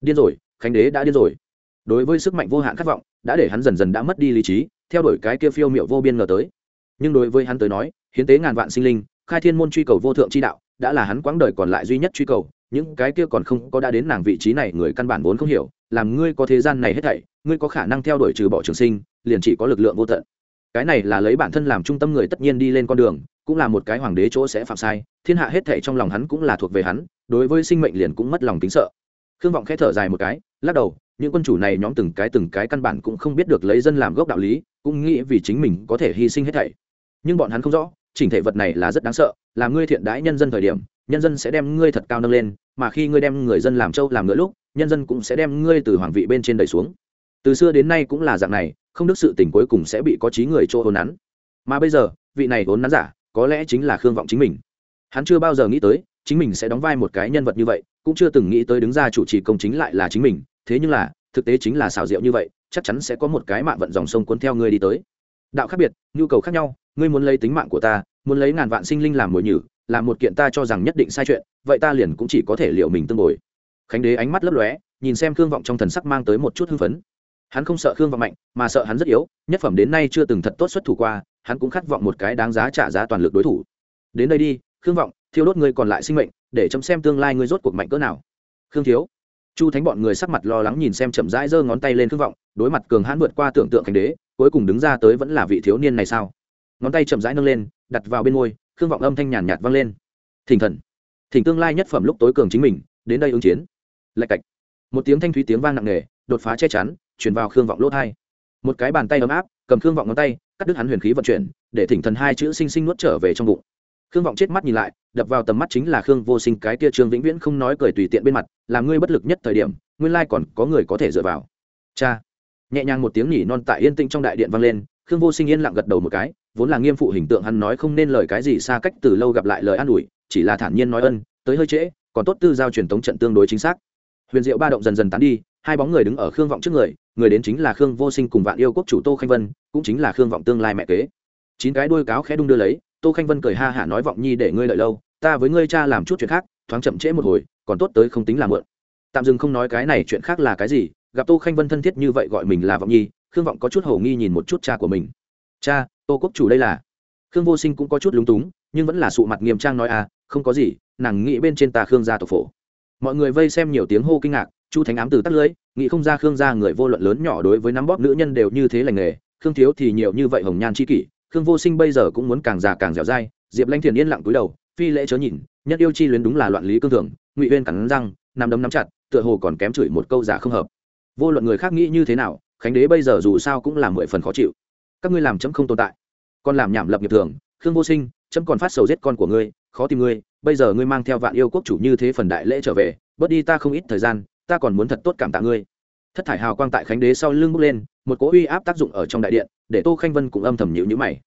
Điên rồi, khánh đế đã điên rồi đối với sức mạnh vô hạn khát vọng, đã để hắn dần dần đã mất đi lý trí, theo đuổi cái kia phiêu miệu vô biên ngờ tới. Nhưng đối với hắn tới nói, hiến tế ngàn vạn sinh linh, khai thiên môn truy cầu vô thượng chi đạo, đã là hắn quãng đời còn lại duy nhất truy cầu, những cái kia còn không có đã đến nàng vị trí này, người căn bản vốn không hiểu, làm ngươi có thế gian này hết thảy, ngươi có khả năng theo đuổi trừ bỏ trường sinh, liền chỉ có lực lượng vô tận. Cái này là lấy bản thân làm trung tâm người tất nhiên đi lên con đường, cũng là một cái hoàng đế chỗ sẽ phạm sai, thiên hạ hết thảy trong lòng hắn cũng là thuộc về hắn, đối với sinh mệnh liền cũng mất lòng kính sợ. Khương vọng khẽ thở dài một cái, lắc đầu những quân chủ này nhóm từng cái từng cái căn bản cũng không biết được lấy dân làm gốc đạo lý, cũng nghĩ vì chính mình có thể hy sinh hết thảy. Nhưng bọn hắn không rõ, chỉnh thể vật này là rất đáng sợ làm ngươi thiện đãi nhân dân thời điểm, nhân dân sẽ đem ngươi thật cao nâng lên, mà khi ngươi đem người dân làm trâu làm ngựa lúc, nhân dân cũng sẽ đem ngươi từ hoàng vị bên trên đẩy xuống. Từ xưa đến nay cũng là dạng này, không đức sự tình cuối cùng sẽ bị có trí người chỗ hồn nắn. Mà bây giờ, vị này hồn nắn giả, có lẽ chính là khương vọng chính mình. Hắn chưa bao giờ nghĩ tới, chính mình sẽ đóng vai một cái nhân vật như vậy, cũng chưa từng nghĩ tới đứng ra chủ trì công chính lại là chính mình thế nhưng là, thực tế chính là xào rượu như vậy, chắc chắn sẽ có một cái mạng vận dòng sông cuốn theo ngươi đi tới. Đạo khác biệt, nhu cầu khác nhau, ngươi muốn lấy tính mạng của ta, muốn lấy ngàn vạn sinh linh làm mồi nhử, làm một kiện ta cho rằng nhất định sai chuyện, vậy ta liền cũng chỉ có thể liệu mình tương bồi. Khánh đế ánh mắt lấp lóe, nhìn xem khương vọng trong thần sắc mang tới một chút hưng phấn. Hắn không sợ khương vọng mạnh, mà sợ hắn rất yếu, nhất phẩm đến nay chưa từng thật tốt xuất thủ qua, hắn cũng khát vọng một cái đáng giá trả giá toàn lực đối thủ. Đến đây đi, khương vọng, thiêu đốt ngươi còn lại sinh mệnh, để chấm xem tương lai ngươi rốt cuộc mạnh cỡ nào. Khương thiếu chu thánh bọn người sắc mặt lo lắng nhìn xem chậm rãi giơ ngón tay lên khương vọng, đối mặt cường hãn vượt qua tưởng tượng khánh đế, cuối cùng đứng ra tới vẫn là vị thiếu niên này sao? Ngón tay chậm rãi nâng lên, đặt vào bên môi, khương vọng âm thanh nhàn nhạt vang lên. Thỉnh thần. Thỉnh tương lai nhất phẩm lúc tối cường chính mình, đến đây ứng chiến. Lạch cạch. Một tiếng thanh thúy tiếng vang nặng nề, đột phá che chắn, chuyển vào khương vọng lỗ thai. Một cái bàn tay ấm áp, cầm khương vọng ngón tay, cắt đứt hắn huyền khí vận chuyển, để thỉnh thần hai chữ sinh sinh nuốt trở về trong bụng. Khương vọng chết mắt nhìn lại đập vào tầm mắt chính là khương vô sinh cái kia trương vĩnh viễn không nói cười tùy tiện bên mặt làm ngươi bất lực nhất thời điểm, nguyên lai còn có người có thể dựa vào. Cha. Nhẹ nhàng một tiếng nhỉ non tại yên tĩnh trong đại điện vang lên, khương vô sinh yên lặng gật đầu một cái, vốn là nghiêm phụ hình tượng hắn nói không nên lời cái gì xa cách từ lâu gặp lại lời an ủi, chỉ là thản nhiên nói ân, tới hơi trễ, còn tốt tư giao truyền tống trận tương đối chính xác. Huyền diệu ba động dần dần tán đi, hai bóng người đứng ở khương vọng trước người người đến chính là khương vô sinh cùng vạn yêu quốc chủ tô khanh vân, cũng chính là khương vọng tương lai mẹ kế. Chín cái đuôi cáo khẽ đung đưa lấy tô khanh vân cười ha hả nói vọng nhi để ngươi lợi lâu, ta với ngươi cha làm chút chuyện khác, thoáng chậm trễ một hồi, còn tốt tới không tính là mượn tạm dừng không nói cái này chuyện khác là cái gì, gặp tô khanh vân thân thiết như vậy gọi mình là vọng nhi, khương vọng có chút hầu nghi nhìn một chút cha của mình. Cha, tô quốc chủ đây là. Khương vô sinh cũng có chút lúng túng, nhưng vẫn là sụ mặt nghiêm trang nói à không có gì, nàng nghĩ bên trên ta khương gia tộc phổ. Mọi người vây xem nhiều tiếng hô kinh ngạc, chu thánh ám từ tắt lưới, nghĩ không ra khương gia người vô luận lớn nhỏ đối với nắm bóp nữ nhân đều như thế lành nghề, khương thiếu thì nhiều như vậy hồng nhan c h i kỷ khương vô sinh bây giờ cũng muốn càng già càng dẻo dai, diệp lanh thiền yên lặng cúi đầu, phi lễ chớ nhìn, nhất yêu chi luyến đúng là loạn lý cương thường, ngụy huyên cắn răng nằm đấm nắm chặt, tựa hồ còn kém chửi một câu giả không hợp. Vô luận người khác nghĩ như thế nào, khánh đế bây giờ dù sao cũng là mười phần khó chịu. Các ngươi làm chấm không tồn tại. Còn làm nhảm lập nghiệp thường, khương vô sinh, chấm còn phát sầu giết con của ngươi, khó tìm ngươi, bây giờ ngươi mang theo vạn yêu quốc chủ như thế phần đại lễ trở về, bớt đi ta không ít thời gian, ta còn muốn thật tốt cảm tạ ngươi. Thất thải hào quang tại khánh đế sau lưng bước lên một cỗ uy áp tác dụng ở trong đại điện, để tô khanh vân cũng âm thầm nhịu nhữ mày.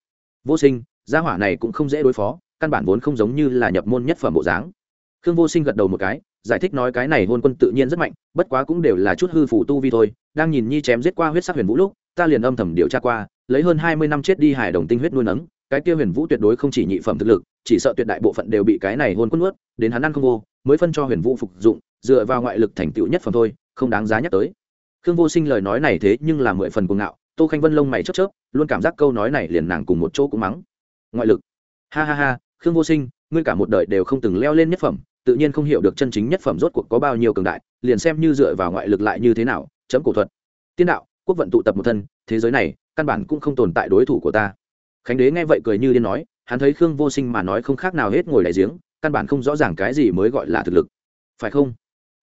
Vô sinh, gia hỏa này cũng không dễ đối phó, căn bản vốn không giống như là nhập môn nhất phẩm bộ dáng. Khương vô sinh gật đầu một cái, giải thích nói cái này hôn quân tự nhiên rất mạnh, bất quá cũng đều là chút hư phủ tu vi thôi, đang nhìn nhi chém giết qua huyết sắc huyền vũ lúc, ta liền âm thầm điều tra qua, lấy hơn hai mươi năm chết đi hải đồng tinh huyết nuôi nấng, cái kia huyền vũ tuyệt đối không chỉ nhị phẩm thực lực, chỉ sợ tuyệt đại bộ phận đều bị cái này hôn quân nuốt, đến hắn ăn không vô, mới phân cho huyền vũ phục dụng, dựa vào ngoại lực thành tựu nhất phẩm thôi, không đáng giá nhắc tới khương vô sinh lời nói này thế nhưng là mười phần cuồng ngạo, tô khanh vân lông mày chớp chớp, luôn cảm giác câu nói này liền nàng cùng một chỗ cũng mắng. Ngoại lực. Ha ha ha, khương vô sinh, ngươi cả một đời đều không từng leo lên nhất phẩm, tự nhiên không hiểu được chân chính nhất phẩm rốt cuộc có bao nhiêu cường đại, liền xem như dựa vào ngoại lực lại như thế nào, chấm cổ thuật. Tiên đạo, quốc vận tụ tập một thân, thế giới này, căn bản cũng không tồn tại đối thủ của ta. Khánh đế nghe vậy cười như điên nói, hắn thấy khương vô sinh mà nói không khác nào hết ngồi đại giếng, căn bản không rõ ràng cái gì mới gọi là thực lực. Phải không?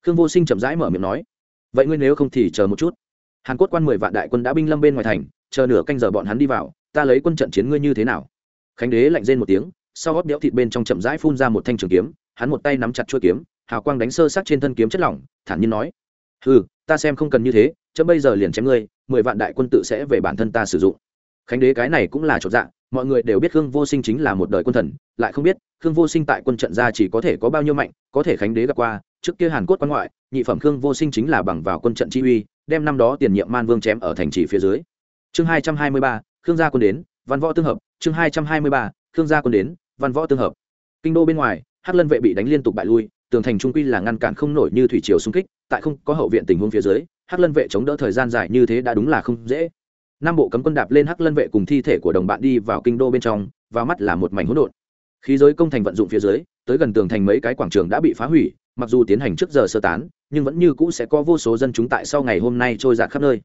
Khương vô sinh chậm rãi mở miệng nói vậy ngươi nếu không thì chờ một chút. Hàn cốt quan mười vạn đại quân đã binh lâm bên ngoài thành, chờ nửa canh giờ bọn hắn đi vào, ta lấy quân trận chiến ngươi như thế nào? Khánh đế lạnh rên một tiếng, sau gót đẽo thịt bên trong chậm rãi phun ra một thanh trường kiếm, hắn một tay nắm chặt chuôi kiếm, hào quang đánh sơ sát trên thân kiếm chất lỏng, thản nhiên nói ừ ta xem không cần như thế chớ bây giờ liền chém ngươi, mười vạn đại quân tự sẽ về bản thân ta sử dụng. Khánh đế cái này cũng là chột dạ mọi người đều biết khương vô sinh chính là một đời quân thần, lại không biết khương vô sinh tại quân trận ra chỉ có thể có bao nhiêu mạnh, có thể khánh đế gặp qua trước kia hàn cốt quan ngoại, nhị phẩm khương vô sinh chính là bằng vào quân trận chi uy, đem năm đó tiền nhiệm man vương chém ở thành trì phía dưới. Chương hai trăm hai mươi ba, khương gia quân đến, văn võ tương hợp. Chương hai trăm hai mươi ba, khương gia quân đến, văn võ tương hợp. Kinh đô bên ngoài, hắc lân vệ bị đánh liên tục bại lui, tường thành trung quy là ngăn cản không nổi như thủy triều xung kích, tại không có hậu viện tình huống phía dưới, hắc lân vệ chống đỡ thời gian dài như thế đã đúng là không dễ. Nam bộ cấm quân đạp lên hắc lân vệ cùng thi thể của đồng bạn đi vào kinh đô bên trong và mắt là một mảnh hỗn độn. Khí giới công thành vận dụng phía dưới, tới gần tường thành mấy cái quảng trường đã bị phá hủy mặc dù tiến hành trước giờ sơ tán, nhưng vẫn như cũ sẽ có vô số dân chúng tại sau ngày hôm nay trôi giạt khắp nơi.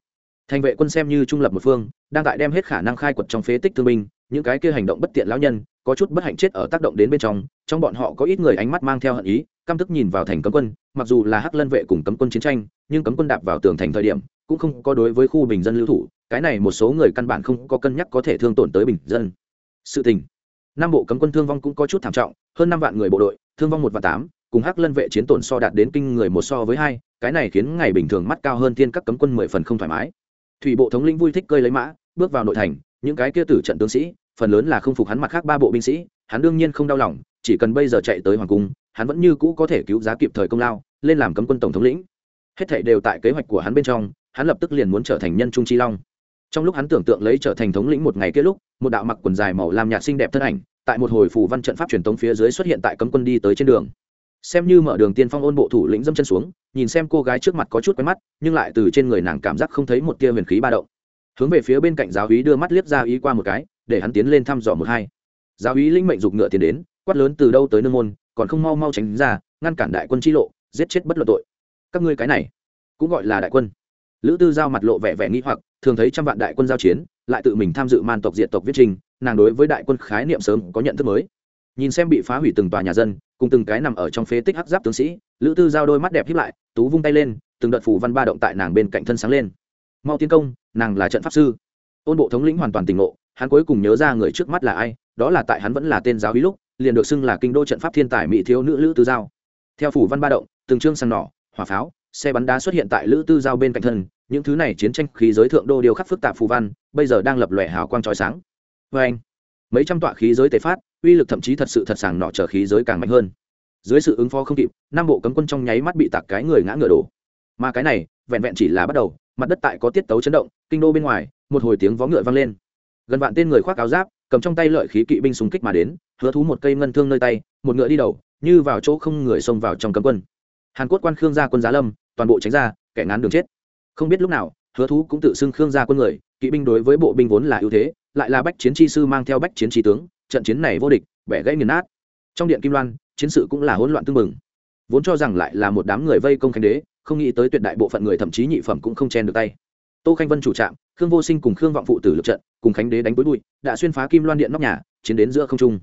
Thành vệ quân xem như trung lập một phương, đang tại đem hết khả năng khai quật trong phế tích thương binh, những cái kia hành động bất tiện lão nhân, có chút bất hạnh chết ở tác động đến bên trong trong bọn họ có ít người ánh mắt mang theo hận ý, căm tức nhìn vào thành cấm quân, mặc dù là hắc lân vệ cùng cấm quân chiến tranh, nhưng cấm quân đạp vào tường thành thời điểm, cũng không có đối với khu bình dân lưu thủ, cái này một số người căn bản không có cân nhắc có thể thương tổn tới bình dân. Sự tình. Nam bộ cấm quân thương vong cũng có chút thảm trọng, hơn năm vạn người bộ đội, thương vong một và tám cùng hắc lân vệ chiến tổn so đạt đến kinh người một so với hai, cái này khiến ngày bình thường mắt cao hơn thiên các cấm quân mười phần không thoải mái. Thủy bộ thống lĩnh vui thích cơi lấy mã, bước vào nội thành, những cái kia tử trận tướng sĩ, phần lớn là không phục hắn mặt khác ba bộ binh sĩ, hắn đương nhiên không đau lòng, chỉ cần bây giờ chạy tới hoàng cung, hắn vẫn như cũ có thể cứu giá kịp thời công lao, lên làm cấm quân tổng thống lĩnh. Hết thảy đều tại kế hoạch của hắn bên trong, hắn lập tức liền muốn trở thành nhân trung chi long. Trong lúc hắn tưởng tượng lấy trở thành thống lĩnh một ngày kia lúc, một đạo mặc quần dài màu lam nhạt xinh đẹp thân ảnh, tại một hồi phù văn trận pháp truyền tống phía dưới xuất hiện tại cấm quân đi tới trên đường xem như mở đường tiên phong ôn bộ thủ lĩnh dâm chân xuống, nhìn xem cô gái trước mặt có chút quen mắt, nhưng lại từ trên người nàng cảm giác không thấy một tia huyền khí ba động. Hướng về phía bên cạnh giáo úy đưa mắt liếc ra ý qua một cái, để hắn tiến lên thăm dò một hai. Giáo úy linh mệnh dục ngựa tiến đến, quát lớn từ đâu tới nương môn, còn không mau mau tránh ra, ngăn cản đại quân chi lộ, giết chết bất luận tội. Các ngươi cái này, cũng gọi là đại quân. Lữ tư giao mặt lộ vẻ vẻ nghĩ hoặc, thường thấy trăm vạn đại quân giao chiến, lại tự mình tham dự man tộc diện tộc viết trình, nàng đối với đại quân khái niệm sớm có nhận thức mới nhìn xem bị phá hủy từng tòa nhà dân, cùng từng cái nằm ở trong phế tích hắc giáp tướng sĩ, lữ tư giao đôi mắt đẹp hiếp lại, tú vung tay lên, từng đợt phủ văn ba động tại nàng bên cạnh thân sáng lên. Mau tiến công, nàng là trận pháp sư. Ôn bộ thống lĩnh hoàn toàn tỉnh ngộ, hắn cuối cùng nhớ ra người trước mắt là ai, đó là tại hắn vẫn là tên giáo hí lúc, liền được xưng là kinh đô trận pháp thiên tài mỹ thiếu nữ lữ tư giao. Theo phủ văn ba động, từng chương sang nỏ, hỏa pháo, xe bắn đá xuất hiện tại lữ tư giao bên cạnh thân, những thứ này chiến tranh khí giới thượng đô điều khắc phức tạp phù văn, bây giờ đang lập lòe hào quang trói sáng. Vê anh mấy trăm tọa khí giới tề phát, uy lực thậm chí thật sự thật sàng nọ trở khí giới càng mạnh hơn. Dưới sự ứng phó không kịp, năm bộ cấm quân trong nháy mắt bị tạc cái người ngã ngựa đổ. Mà cái này, vẹn vẹn chỉ là bắt đầu, mặt đất tại có tiết tấu chấn động, kinh đô bên ngoài, một hồi tiếng vó ngựa vang lên. Gần vạn tên người khoác áo giáp, cầm trong tay lợi khí kỵ binh súng kích mà đến, hứa thú một cây ngân thương nơi tay, một ngựa đi đầu, như vào chỗ không người xông vào trong cấm quân. Hàn quốc quan khương gia quân giá lâm, toàn bộ tránh ra, kẻ ngán đường chết. Không biết lúc nào, hứa thú cũng tự xưng khương gia quân người, kỵ binh đối với bộ binh vốn là ưu thế lại là bách chiến chi sư mang theo bách chiến chi tướng, trận chiến này vô địch, bẻ gãy nghiền nát. Trong điện kim loan, chiến sự cũng là hỗn loạn tương mừng vốn cho rằng lại là một đám người vây công khánh đế, không nghĩ tới tuyệt đại bộ phận người thậm chí nhị phẩm cũng không chen được tay. Tô khanh vân chủ trạm, khương vô sinh cùng khương vọng phụ tử lực trận, cùng khánh đế đánh bối bụi, đã xuyên phá kim loan điện nóc nhà, chiến đến giữa không trung.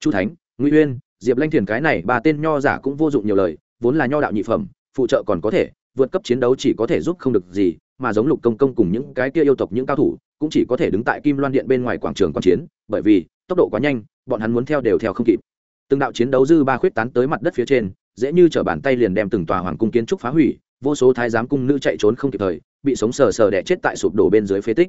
Chu thánh, ngụy uyên, diệp lanh thiền cái này ba tên nho giả cũng vô dụng nhiều lời, vốn là nho đạo nhị phẩm, phụ trợ còn có thể, vượt cấp chiến đấu chỉ có thể giúp không được gì, mà giống lục công công cùng những cái kia yêu tộc, những cao thủ cũng chỉ có thể đứng tại kim loan điện bên ngoài quảng trường quan chiến, bởi vì tốc độ quá nhanh, bọn hắn muốn theo đều theo không kịp. Từng đạo chiến đấu dư ba khuyết tán tới mặt đất phía trên, dễ như t bàn tay liền đem từng tòa hoàng cung kiến trúc phá hủy, vô số thái giám cung nữ chạy trốn không kịp thời, bị sống sờ sờ đẻ chết tại sụp đổ bên dưới phế tích.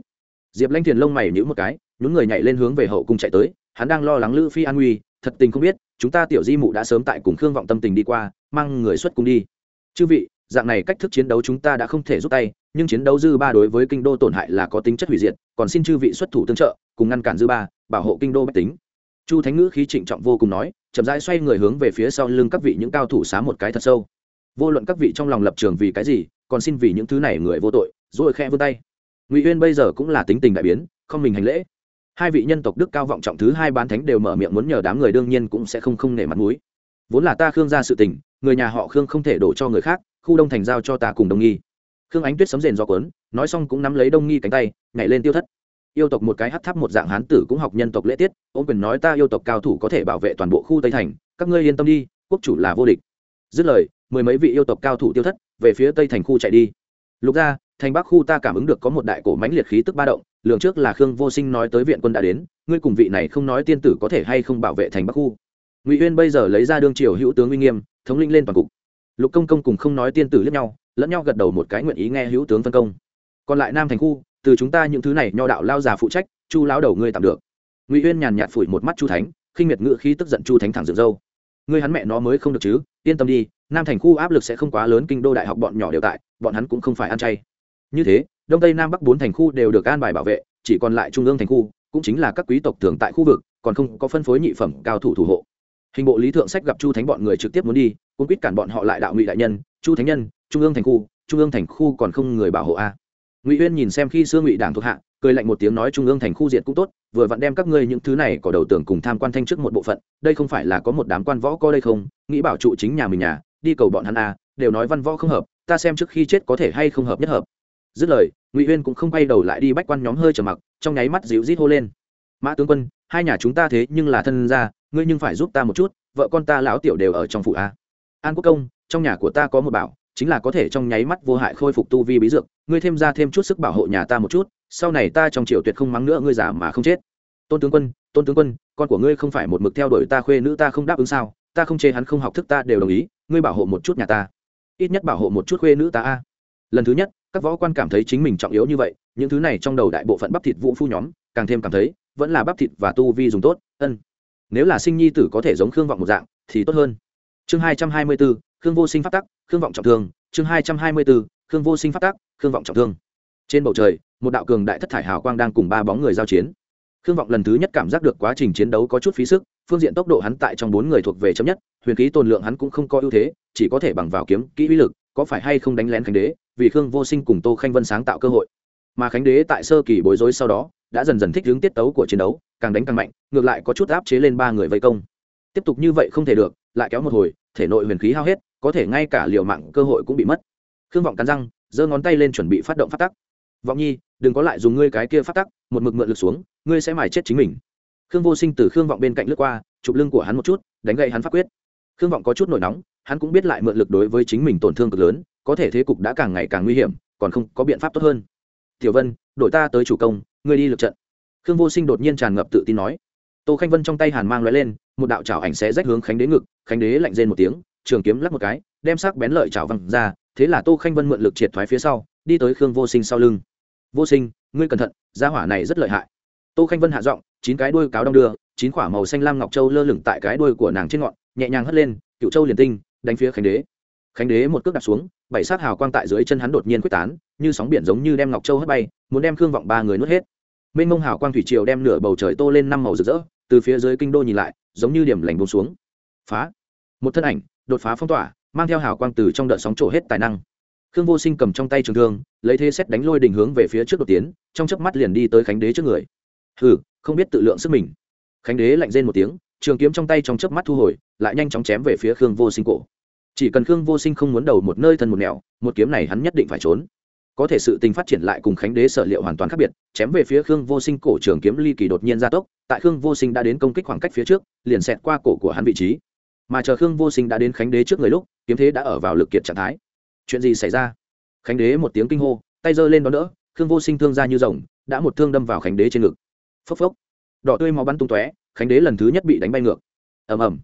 Diệp lanh thiền lông mày nhữ một cái những người nhảy lên hướng về hậu cung chạy tới, hắn đang lo lắng lữ phi an nguy, thật tình không biết, chúng ta tiểu di mụ đã sớm tại cùng khương vọng tâm tình đi qua, mang người xuất cung đi. Chư vị, dạng này cách thức chiến đấu chúng ta đã không thể rút tay nhưng chiến đấu dư ba đối với kinh đô tổn hại là có tính chất hủy diệt, còn xin chư vị xuất thủ tương trợ, cùng ngăn cản dư ba, bảo hộ kinh đô bách tính. Chu thánh ngữ khí trịnh trọng vô cùng nói, chậm rãi xoay người hướng về phía sau lưng các vị những cao thủ xá một cái thật sâu. Vô luận các vị trong lòng lập trường vì cái gì, còn xin vì những thứ này người vô tội rồi khe vươn tay. Ngụy uyên bây giờ cũng là tính tình đại biến, không mình hành lễ. Hai vị nhân tộc đức cao vọng trọng thứ hai bán thánh đều mở miệng muốn nhờ đám người đương nhiên cũng sẽ không không nể mặt mũi. Vốn là ta khương ra sự tình, người nhà họ khương không thể đổ cho người khác, khu đông thành giao cho ta cùng đồng nghi khương ánh tuyết sấm rền do quấn nói xong cũng nắm lấy đông nghi cánh tay, nhảy lên tiêu thất. Yêu tộc một cái hắt tháp một dạng hán tử cũng học nhân tộc lễ tiết Ô quyền nói ta yêu tộc cao thủ có thể bảo vệ toàn bộ khu tây thành, các ngươi yên tâm đi, quốc chủ là vô địch. Dứt lời, mười mấy vị yêu tộc cao thủ tiêu thất về phía tây thành khu chạy đi. Lục ra, thành bắc khu ta cảm ứng được có một đại cổ mãnh liệt khí tức ba động Lượng trước là khương vô sinh nói tới viện quân đã đến, ngươi cùng vị này không nói tiên tử có thể hay không bảo vệ thành bắc khu. Ngụy uyên bây giờ lấy ra đương triều hữu tướng uy nghiêm, thống linh lên toàn cục. Lục công công cùng không nói tiên tử lẫn nhau lẫn nhau gật đầu một cái nguyện ý nghe hữu tướng phân công. Còn lại nam thành khu, từ chúng ta những thứ này nho đạo lao già phụ trách, chu lão đầu ngươi tạm được. Ngụy uyên nhàn nhạt phủi một mắt chu thánh, khinh miệt ngự khí tức giận chu thánh thẳng dựng dâu ngươi hắn mẹ nó mới không được chứ, yên tâm đi, nam thành khu áp lực sẽ không quá lớn, kinh đô đại học bọn nhỏ đều tại, bọn hắn cũng không phải ăn chay. Như thế, đông tây nam bắc bốn thành khu đều được an bài bảo vệ, chỉ còn lại trung ương thành khu, cũng chính là các quý tộc thường tại khu vực, còn không có phân phối nhị phẩm, cao thủ thủ hộ. Hình bộ lý thượng sách gặp chu thánh bọn người trực tiếp muốn đi cũng quyết cản bọn họ lại đạo ngụy đại nhân, chu thánh nhân trung ương thành khu, trung ương thành khu còn không người bảo hộ a ngụy uyên nhìn xem khi xưa ngụy đảng thuộc hạ, cười lạnh một tiếng nói trung ương thành khu diệt cũng tốt, vừa vặn đem các ngươi những thứ này có đầu tưởng cùng tham quan thanh trước một bộ phận, đây không phải là có một đám quan võ có đây không? Nghĩ bảo trụ chính nhà mình nhà, đi cầu bọn hắn a đều nói văn võ không hợp, ta xem trước khi chết có thể hay không hợp nhất hợp. Dứt lời, ngụy uyên cũng không quay đầu lại đi bách quan nhóm hơi trở mặc, trong nháy mắt dịu rít hô lên. Mã tướng quân, hai nhà chúng ta thế nhưng là thân gia, ngươi nhưng phải giúp ta một chút, vợ con ta lão tiểu đều ở trong phủ a an quốc công, trong nhà của ta có một bảo chính là có thể trong nháy mắt vô hại khôi phục tu vi bí dược, ngươi thêm ra thêm chút sức bảo hộ nhà ta một chút, sau này ta trong triều tuyệt không mắng nữa ngươi giả mà không chết. Tôn tướng quân, tôn tướng quân, con của ngươi không phải một mực theo đuổi ta khuê nữ ta không đáp ứng sao? Ta không chê hắn không học thức ta đều đồng ý, ngươi bảo hộ một chút nhà ta. Ít nhất bảo hộ một chút khuê nữ ta a. Lần thứ nhất, các võ quan cảm thấy chính mình trọng yếu như vậy, những thứ này trong đầu đại bộ phận bắp thịt vũ phu nhóm, càng thêm cảm thấy, vẫn là bắp thịt và tu vi dùng tốt, ân. Nếu là sinh nhi tử có thể giống khương vọng một dạng, thì tốt hơn. Chương hai trăm hai mươi bốn khương vô sinh phát tắc khương vọng trọng thương chương hai trăm hai mươi bốn khương vô sinh phát tác, khương vọng trọng thương. Trên bầu trời một đạo cường đại thất thải hào quang đang cùng ba bóng người giao chiến. Khương vọng lần thứ nhất cảm giác được quá trình chiến đấu có chút phí sức phương diện tốc độ hắn tại trong bốn người thuộc về chấm nhất huyền khí tồn lượng hắn cũng không có ưu thế chỉ có thể bằng vào kiếm kỹ uy lực có phải hay không đánh lén khánh đế vì khương vô sinh cùng tô khanh vân sáng tạo cơ hội. Mà khánh đế tại sơ kỳ bối rối sau đó đã dần dần thích hướng tiết tấu của chiến đấu càng đánh càng mạnh ngược lại có chút áp chế lên ba người vây công. Tiếp tục như vậy không thể được lại kéo một hồi thể nội huyền khí hao hết có thể ngay cả liều mạng cơ hội cũng bị mất. Khương vọng cắn răng, giơ ngón tay lên chuẩn bị phát động phát tắc. Vọng nhi, đừng có lại dùng ngươi cái kia phát tắc, một mực mượn lực xuống, ngươi sẽ mài chết chính mình. Khương vô sinh từ khương vọng bên cạnh lướt qua, chụp lưng của hắn một chút, đánh gậy hắn phát quyết. Khương vọng có chút nổi nóng, hắn cũng biết lại mượn lực đối với chính mình tổn thương cực lớn, có thể thế cục đã càng ngày càng nguy hiểm, còn không có biện pháp tốt hơn. Tiểu vân đội ta tới chủ công, ngươi đi lượt trận. Khương vô sinh đột nhiên tràn ngập tự tin nói. Tô khanh vân trong tay hàn mang l lên, một đạo chảo ảnh sẽ rách hướng khánh đế ngực, khánh đế lạnh rên một tiếng trường kiếm lắc một cái, đem sắc bén lợi chảo văng ra, thế là tô khanh vân mượn lực triệt thoái phía sau, đi tới khương vô sinh sau lưng. Vô sinh, ngươi cẩn thận, gia hỏa này rất lợi hại. Tô khanh vân hạ giọng, chín cái đuôi cáo đong đưa, chín quả màu xanh lam ngọc châu lơ lửng tại cái đuôi của nàng trên ngọn, nhẹ nhàng hất lên, cựu châu liền tinh, đánh phía khánh đế. Khánh đế một cước đặt xuống, bảy sát hào quang tại dưới chân hắn đột nhiên quyết tán, như sóng biển giống như đem ngọc châu hất bay, muốn đem khương vọng ba người nuốt hết. Mênh mông hào quang thủy triều đem nửa bầu trời tô lên năm màu rực rỡ, từ phía dưới kinh đô nhìn lại, giống như điểm lành bông xuống. Phá! Một thân ảnh đột phá phong tỏa, mang theo hào quang từ trong đợt sóng trổ hết tài năng. Khương vô sinh cầm trong tay trường thương, lấy thế xét đánh lôi đình hướng về phía trước đột tiến, trong chớp mắt liền đi tới khánh đế trước người. Hừ, không biết tự lượng sức mình. Khánh đế lạnh rên một tiếng, trường kiếm trong tay trong chớp mắt thu hồi, lại nhanh chóng chém về phía khương vô sinh cổ. Chỉ cần khương vô sinh không muốn đầu một nơi thân một nẻo, một kiếm này hắn nhất định phải trốn. Có thể sự tình phát triển lại cùng khánh đế sở liệu hoàn toàn khác biệt, chém về phía khương vô sinh cổ trường kiếm ly kỳ đột nhiên gia tốc, tại khương vô sinh đã đến công kích khoảng cách phía trước, liền xẹt qua cổ của hắn vị trí mà chờ khương vô sinh đã đến khánh đế trước người lúc, kiếm thế đã ở vào lực kiệt trạng thái. Chuyện gì xảy ra? Khánh đế một tiếng kinh hô, tay giơ lên đón đỡ, khương vô sinh thương ra như rồng, đã một thương đâm vào khánh đế trên ngực. Phốc phốc. Đỏ tươi máu bắn tung tóe, khánh đế lần thứ nhất bị đánh bay ngược. Ầm ầm.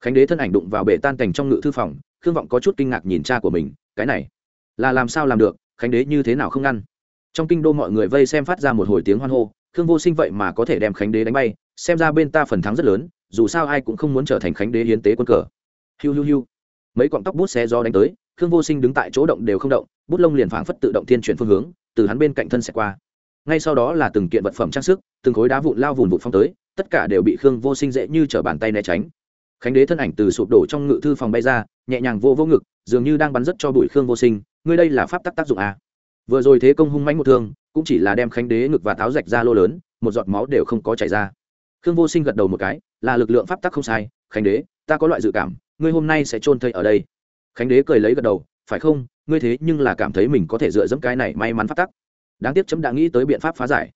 Khánh đế thân ảnh đụng vào bể tan cảnh trong ngự thư phòng, khương vọng có chút kinh ngạc nhìn cha của mình, cái này, là làm sao làm được, khánh đế như thế nào không ngăn? Trong kinh đô mọi người vây xem phát ra một hồi tiếng hoan hô, khương vô sinh vậy mà có thể đem khánh đế đánh bay, xem ra bên ta phần thắng rất lớn dù sao ai cũng không muốn trở thành khánh đế hiến tế quân cờ. Hiu hiu hiu. Mấy cọng tóc bút xe gió đánh tới, khương vô sinh đứng tại chỗ động đều không động, bút lông liền phảng phất tự động thiên chuyển phương hướng, từ hắn bên cạnh thân xẻ qua. Ngay sau đó là từng kiện vật phẩm trang sức, từng khối đá vụn lao vụn vụn phong tới, tất cả đều bị khương vô sinh dễ như t bàn tay né tránh. Khánh đế thân ảnh từ sụp đổ trong ngự thư phòng bay ra, nhẹ nhàng vô vô ngực, dường như đang bắn rất cho bụi khương vô sinh, ngươi đây là pháp tắc tác dụng à. vừa rồi thế công hung mãnh một thương, cũng chỉ là đem khánh đế ngực và tháo rạch ra lô lớn, một giọt máu đều không có chảy ra khương vô sinh gật đầu một cái, là lực lượng pháp tắc không sai, khánh đế, ta có loại dự cảm, ngươi hôm nay sẽ trôn thây ở đây. Khánh đế cười lấy gật đầu, phải không, ngươi thế nhưng là cảm thấy mình có thể dựa dẫm cái này may mắn pháp tắc. Đáng tiếc chấm đã nghĩ tới biện pháp phá giải.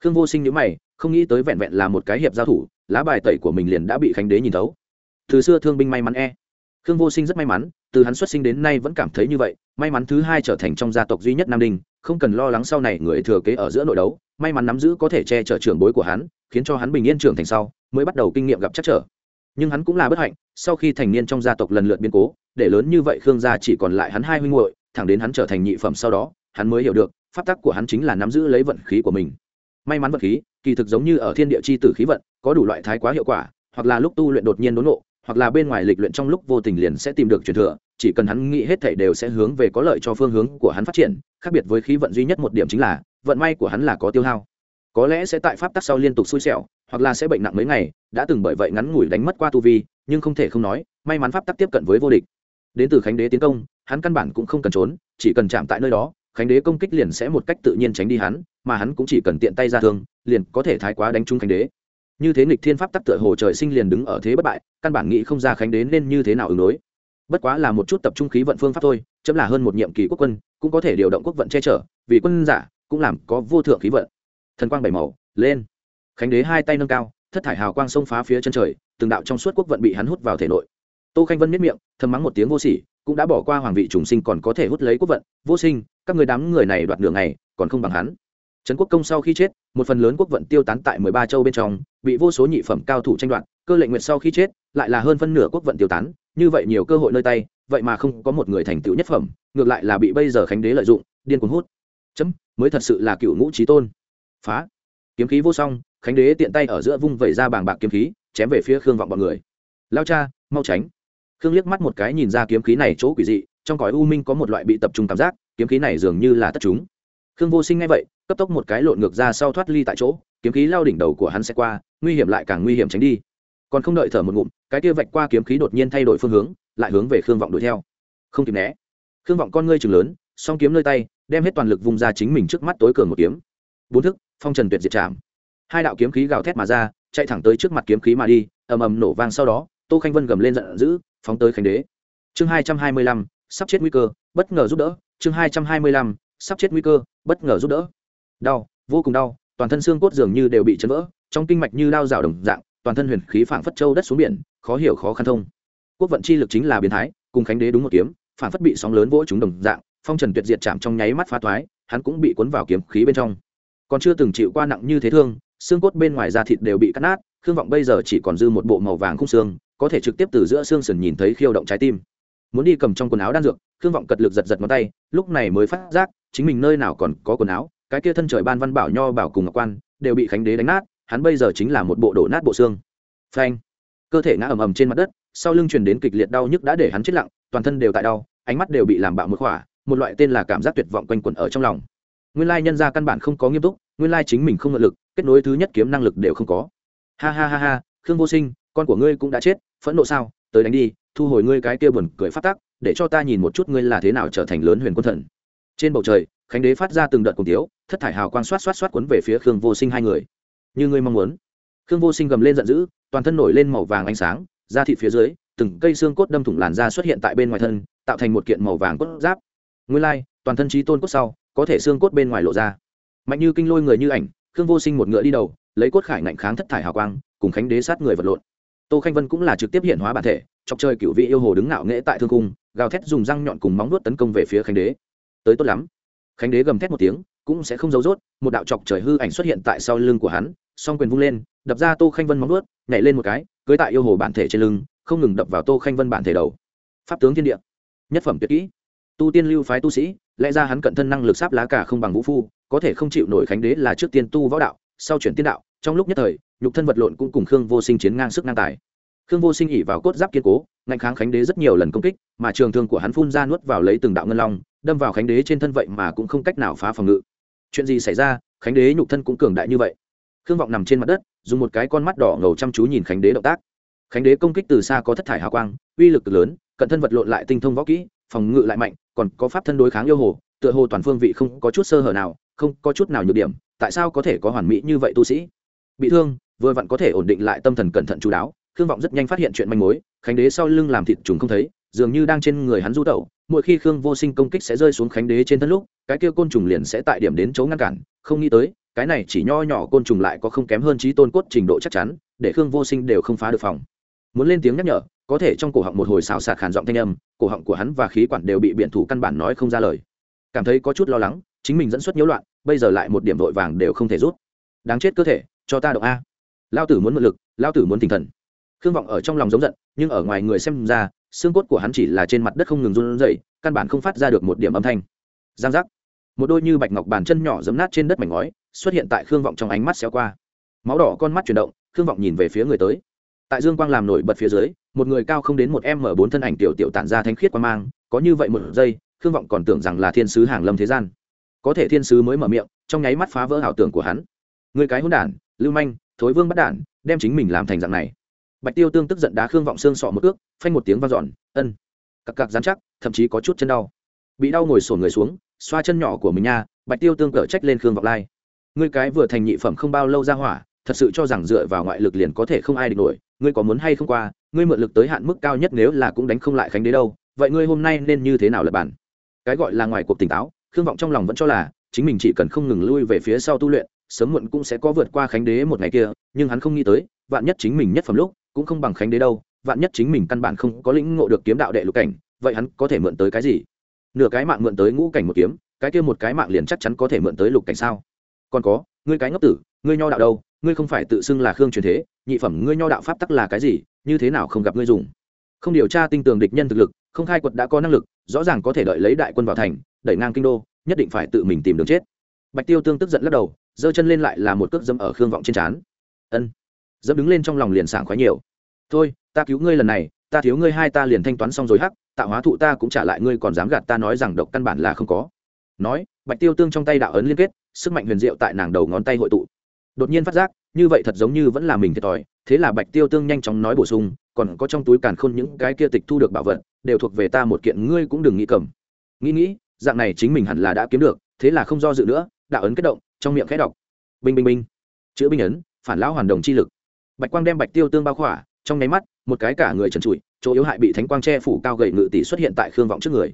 Khương vô sinh nhớ mày, không nghĩ tới vẹn vẹn là một cái hiệp giao thủ, lá bài tẩy của mình liền đã bị khánh đế nhìn thấu. Từ xưa thương binh may mắn e. Khương vô sinh rất may mắn, từ hắn xuất sinh đến nay vẫn cảm thấy như vậy, may mắn thứ hai trở thành trong gia tộc duy nhất nam đinh, không cần lo lắng sau này người thừa kế ở giữa nội đấu, may mắn nắm giữ có thể che chở trưởng bối của hắn khiến cho hắn bình yên trưởng thành sau, mới bắt đầu kinh nghiệm gặp chắc trở. Nhưng hắn cũng là bất hạnh, sau khi thành niên trong gia tộc lần lượt biến cố, để lớn như vậy khương gia chỉ còn lại hắn hai huynh hội thẳng đến hắn trở thành nhị phẩm sau đó, hắn mới hiểu được, pháp tắc của hắn chính là nắm giữ lấy vận khí của mình. May mắn vận khí, kỳ thực giống như ở thiên địa chi tử khí vận, có đủ loại thái quá hiệu quả, hoặc là lúc tu luyện đột nhiên đốn nộ hoặc là bên ngoài lịch luyện trong lúc vô tình liền sẽ tìm được truyền thừa, chỉ cần hắn nghĩ hết thảy đều sẽ hướng về có lợi cho phương hướng của hắn phát triển, khác biệt với khí vận duy nhất một điểm chính là, vận may của hắn là có tiêu hao có lẽ sẽ tại pháp tắc sau liên tục xui xẻo, hoặc là sẽ bệnh nặng mấy ngày, đã từng bởi vậy ngắn ngủi đánh mất qua tu vi, nhưng không thể không nói, may mắn pháp tắc tiếp cận với vô địch. Đến từ khánh đế tiến công, hắn căn bản cũng không cần trốn, chỉ cần chạm tại nơi đó, khánh đế công kích liền sẽ một cách tự nhiên tránh đi hắn, mà hắn cũng chỉ cần tiện tay ra thương, liền có thể thái quá đánh trúng khánh đế. Như thế nghịch thiên pháp tắc tựa hồ trời sinh liền đứng ở thế bất bại, căn bản nghĩ không ra khánh đế nên như thế nào ứng đối. Bất quá là một chút tập trung khí vận phương pháp thôi, chấm là hơn một nhiệm kỳ quốc quân, cũng có thể điều động quốc vận che chở, vì quân giả, cũng làm có vô thượng khí vận thần quang bảy màu, lên. Khánh đế hai tay nâng cao, thất thải hào quang xông phá phía chân trời, từng đạo trong suốt quốc vận bị hắn hút vào thể nội. Tô khanh vân miết miệng, thầm mắng một tiếng vô sỉ, cũng đã bỏ qua hoàng vị trùng sinh còn có thể hút lấy quốc vận. Vô sinh, các người đám người này đoạt đường này còn không bằng hắn. Trấn quốc công sau khi chết, một phần lớn quốc vận tiêu tán tại mười ba châu bên trong, bị vô số nhị phẩm cao thủ tranh đoạt, cơ lệnh nguyện sau khi chết, lại là hơn phân nửa quốc vận tiêu tán. Như vậy nhiều cơ hội nơi tay, vậy mà không có một người thành tựu nhất phẩm, ngược lại là bị bây giờ khánh đế lợi dụng, điên cuồng hút. Chấm, mới thật sự là cựu ngũ trí tôn phá. Kiếm khí vô song, khánh đế tiện tay ở giữa vung vẩy ra bàng bạc kiếm khí, chém về phía khương vọng bọn người. Lao cha, mau tránh. Khương liếc mắt một cái nhìn ra kiếm khí này chỗ quỷ dị, trong cõi u minh có một loại bị tập trung cảm giác, kiếm khí này dường như là tất chúng. Khương vô sinh ngay vậy, cấp tốc một cái lộn ngược ra sau thoát ly tại chỗ, kiếm khí lao đỉnh đầu của hắn sẽ qua, nguy hiểm lại càng nguy hiểm tránh đi. Còn không đợi thở một ngụm, cái kia vạch qua kiếm khí đột nhiên thay đổi phương hướng, lại hướng về khương vọng đuổi theo. Không kịp né. Khương vọng con ngươi chừng lớn, song kiếm nơi tay, đem hết toàn lực vùng ra chính mình trước mắt tối cường một kiếm. Bốn thức phong trần tuyệt diệt chạm hai đạo kiếm khí gào thét mà ra, chạy thẳng tới trước mặt kiếm khí mà đi, ầm ầm nổ vang sau đó, tô khanh vân gầm lên giận dữ, phóng tới khánh đế. Chương hai trăm hai mươi lăm, sắp chết nguy cơ, bất ngờ giúp đỡ. Chương hai trăm hai mươi lăm, sắp chết nguy cơ, bất ngờ giúp đỡ. Đau, vô cùng đau, toàn thân xương cốt dường như đều bị chấn vỡ, trong kinh mạch như đao rào đồng dạng, toàn thân huyền khí phảng phất châu đất xuống biển, khó hiểu khó khăn thông. Quốc vận chi lực chính là biến thái, cùng khánh đế đúng một kiếm, phảng phất bị sóng lớn vỗ chúng đồng dạng, phong trần tuyệt diệt chạm trong nháy mắt phá thoái, hắn cũng bị cuốn vào kiếm khí bên trong còn chưa từng chịu qua nặng như thế thương, xương cốt bên ngoài da thịt đều bị cắt nát, khương vọng bây giờ chỉ còn dư một bộ màu vàng khung xương, có thể trực tiếp từ giữa xương sườn nhìn thấy khiêu động trái tim. Muốn đi cầm trong quần áo đan dược, khương vọng cật lực giật giật ngón tay, lúc này mới phát giác, chính mình nơi nào còn có quần áo, cái kia thân trời ban văn bảo nho bảo cùng ngọc quan, đều bị khánh đế đánh nát, hắn bây giờ chính là một bộ đổ nát bộ xương. Phanh! Cơ thể ngã ầm ầm trên mặt đất, sau lưng truyền đến kịch liệt đau nhức đã để hắn chết lặng, toàn thân đều tại đau, ánh mắt đều bị làm bạo một khỏa, một loại tên là cảm giác tuyệt vọng quanh quẩn ở trong lòng nguyên lai nhân ra căn bản không có nghiêm túc, nguyên lai chính mình không ngự lực, kết nối thứ nhất kiếm năng lực đều không có. Ha ha ha ha, khương vô sinh, con của ngươi cũng đã chết, phẫn nộ sao? Tới đánh đi, thu hồi ngươi cái kia buồn cười phát tác để cho ta nhìn một chút ngươi là thế nào trở thành lớn huyền quân thần. Trên bầu trời, khánh đế phát ra từng đợt cùng tiếu, thất thải hào quang xoát xoát xoát quấn về phía khương vô sinh hai người. Như ngươi mong muốn. Khương vô sinh gầm lên giận dữ, toàn thân nổi lên màu vàng ánh sáng, da thịt phía dưới, từng cây xương cốt đâm thủng làn da xuất hiện tại bên ngoài thân, tạo thành một kiện màu vàng cốt giáp. Nguyên lai, toàn thân trí tôn cốt sau có thể xương cốt bên ngoài lộ ra. Mạnh như kinh lôi người như ảnh, khương vô sinh một ngựa đi đầu, lấy cốt khải ngạnh kháng thất thải hào quang, cùng khánh đế sát người vật lộn. Tô khanh vân cũng là trực tiếp hiện hóa bản thể, chọc chơi cựu vị yêu hồ đứng ngạo nghễ tại thương cung, gào thét dùng răng nhọn cùng móng nuốt tấn công về phía khánh đế. Tới tốt lắm. Khánh đế gầm thét một tiếng, cũng sẽ không giấu rốt, một đạo chọc trời hư ảnh xuất hiện tại sau lưng của hắn, song quyền vung lên, đập ra tô khanh vân móng nuốt nhảy lên một cái, cưới tại yêu hồ bản thể trên lưng, không ngừng đập vào tô khanh vân bản thể đầu. Pháp tướng thiên địa. Nhất phẩm tuyệt kỹ tu tiên lưu phái tu sĩ, lẽ ra hắn cận thân năng lực sáp lá cả không bằng vũ phu, có thể không chịu nổi khánh đế là trước tiên tu võ đạo, sau chuyển tiên đạo, trong lúc nhất thời, nhục thân vật lộn cũng cùng khương vô sinh chiến ngang sức ngang tài. Khương vô sinh ỉ vào cốt giáp kiên cố, ngạnh kháng khánh đế rất nhiều lần công kích, mà trường thương của hắn phun ra nuốt vào lấy từng đạo ngân long, đâm vào khánh đế trên thân vậy mà cũng không cách nào phá phòng ngự. Chuyện gì xảy ra? Khánh đế nhục thân cũng cường đại như vậy. Khương vọng nằm trên mặt đất, dùng một cái con mắt đỏ ngầu chăm chú nhìn khánh đế động tác. Khánh đế công kích từ xa có thất thải hào quang, uy lực lớn, cận thân vật lộn lại tinh thông võ kỹ, phòng ngự lại mạnh còn có pháp thân đối kháng yêu hồ, tựa hồ toàn phương vị không có chút sơ hở nào, không có chút nào nhược điểm, tại sao có thể có hoàn mỹ như vậy tu sĩ? Bị thương, vừa vặn có thể ổn định lại tâm thần cẩn thận chú đáo, khương vọng rất nhanh phát hiện chuyện manh mối, khánh đế sau lưng làm thịt trùng không thấy, dường như đang trên người hắn du tẩu, mỗi khi khương vô sinh công kích sẽ rơi xuống khánh đế trên thân lúc, cái kia côn trùng liền sẽ tại điểm đến chỗ ngăn cản, không nghĩ tới, cái này chỉ nho nhỏ côn trùng lại có không kém hơn trí tôn cốt trình độ chắc chắn, để khương vô sinh đều không phá được phòng. Muốn lên tiếng nhắc nhở có thể trong cổ họng một hồi xào xạc khàn giọng thanh âm, cổ họng của hắn và khí quản đều bị biện thủ căn bản nói không ra lời. Cảm thấy có chút lo lắng, chính mình dẫn xuất nhiễu loạn, bây giờ lại một điểm vội vàng đều không thể rút. Đáng chết cơ thể, cho ta động a. Lao tử muốn mượn lực, lao tử muốn tinh thần. Khương vọng ở trong lòng giống giận, nhưng ở ngoài người xem ra, xương cốt của hắn chỉ là trên mặt đất không ngừng run rẩy, căn bản không phát ra được một điểm âm thanh. Giang giác. Một đôi như bạch ngọc bàn chân nhỏ giấm nát trên đất mảnh ngói, xuất hiện tại khương vọng trong ánh mắt xéo qua. Máu đỏ con mắt chuyển động, khương vọng nhìn về phía người tới tại dương quang làm nổi bật phía dưới, một người cao không đến một m bốn thân ảnh tiểu tiểu tản ra thánh khiết quan mang, có như vậy một giây, khương vọng còn tưởng rằng là thiên sứ hàng lâm thế gian. Có thể thiên sứ mới mở miệng, trong nháy mắt phá vỡ ảo tưởng của hắn. Người cái hôn đản, lưu manh, thối vương bắt đản, đem chính mình làm thành dạng này. Bạch tiêu tương tức giận đá khương vọng xương sọ một ước, phanh một tiếng vang dọn, ân. Cặc cặc dán chắc, thậm chí có chút chân đau. Bị đau ngồi sổn người xuống, xoa chân nhỏ của mình nha, bạch tiêu tương cở trách lên khương vọng lai. Ngươi cái vừa thành nhị phẩm không bao lâu ra hỏa thật sự cho rằng dựa vào ngoại lực liền có thể không ai địch nổi. Ngươi có muốn hay không qua? Ngươi mượn lực tới hạn mức cao nhất nếu là cũng đánh không lại khánh đế đâu. Vậy ngươi hôm nay nên như thế nào lập bản? Cái gọi là ngoài cuộc tỉnh táo, khương vọng trong lòng vẫn cho là chính mình chỉ cần không ngừng lui về phía sau tu luyện, sớm muộn cũng sẽ có vượt qua khánh đế một ngày kia, nhưng hắn không nghĩ tới, vạn nhất chính mình nhất phẩm lúc, cũng không bằng khánh đế đâu. Vạn nhất chính mình căn bản không có lĩnh ngộ được kiếm đạo đệ lục cảnh, vậy hắn có thể mượn tới cái gì? Nửa cái mạng mượn tới ngũ cảnh một kiếm, cái kia một cái mạng liền chắc chắn có thể mượn tới lục cảnh sao? Còn có, ngươi cái ngốc tử, ngươi nho đạo đâu? Ngươi không phải tự xưng là khương truyền thế, nhị phẩm ngươi nho đạo pháp tắc là cái gì, như thế nào không gặp ngươi dùng? Không điều tra tinh tường địch nhân thực lực, không khai quật đã có năng lực, rõ ràng có thể đợi lấy đại quân vào thành, đẩy ngang kinh đô, nhất định phải tự mình tìm đường chết. Bạch tiêu tương tức giận lắc đầu, giơ chân lên lại là một cước dâm ở khương vọng trên trán. Ân. Dẫm đứng lên trong lòng liền sảng khoái nhiều. Thôi, ta cứu ngươi lần này, ta thiếu ngươi hai ta liền thanh toán xong rồi hắc, tạo hóa thụ ta cũng trả lại ngươi còn dám gạt ta nói rằng độc căn bản là không có. Nói, bạch tiêu tương trong tay đạo ấn liên kết, sức mạnh huyền diệu tại nàng đầu ngón tay hội tụ đột nhiên phát giác, như vậy thật giống như vẫn là mình thiệt thòi, thế là bạch tiêu tương nhanh chóng nói bổ sung, còn có trong túi càn khôn những cái kia tịch thu được bảo vật, đều thuộc về ta một kiện, ngươi cũng đừng nghĩ cầm. Nghĩ nghĩ, dạng này chính mình hẳn là đã kiếm được, thế là không do dự nữa, đạo ấn kết động, trong miệng khẽ đọc. Binh binh binh. Chữ binh ấn, phản lão hoàn đồng chi lực. Bạch quang đem bạch tiêu tương bao khỏa, trong nháy mắt, một cái cả người trần trụi, chỗ yếu hại bị thánh quang che phủ cao gậy ngự tỷ xuất hiện tại khương vọng trước người.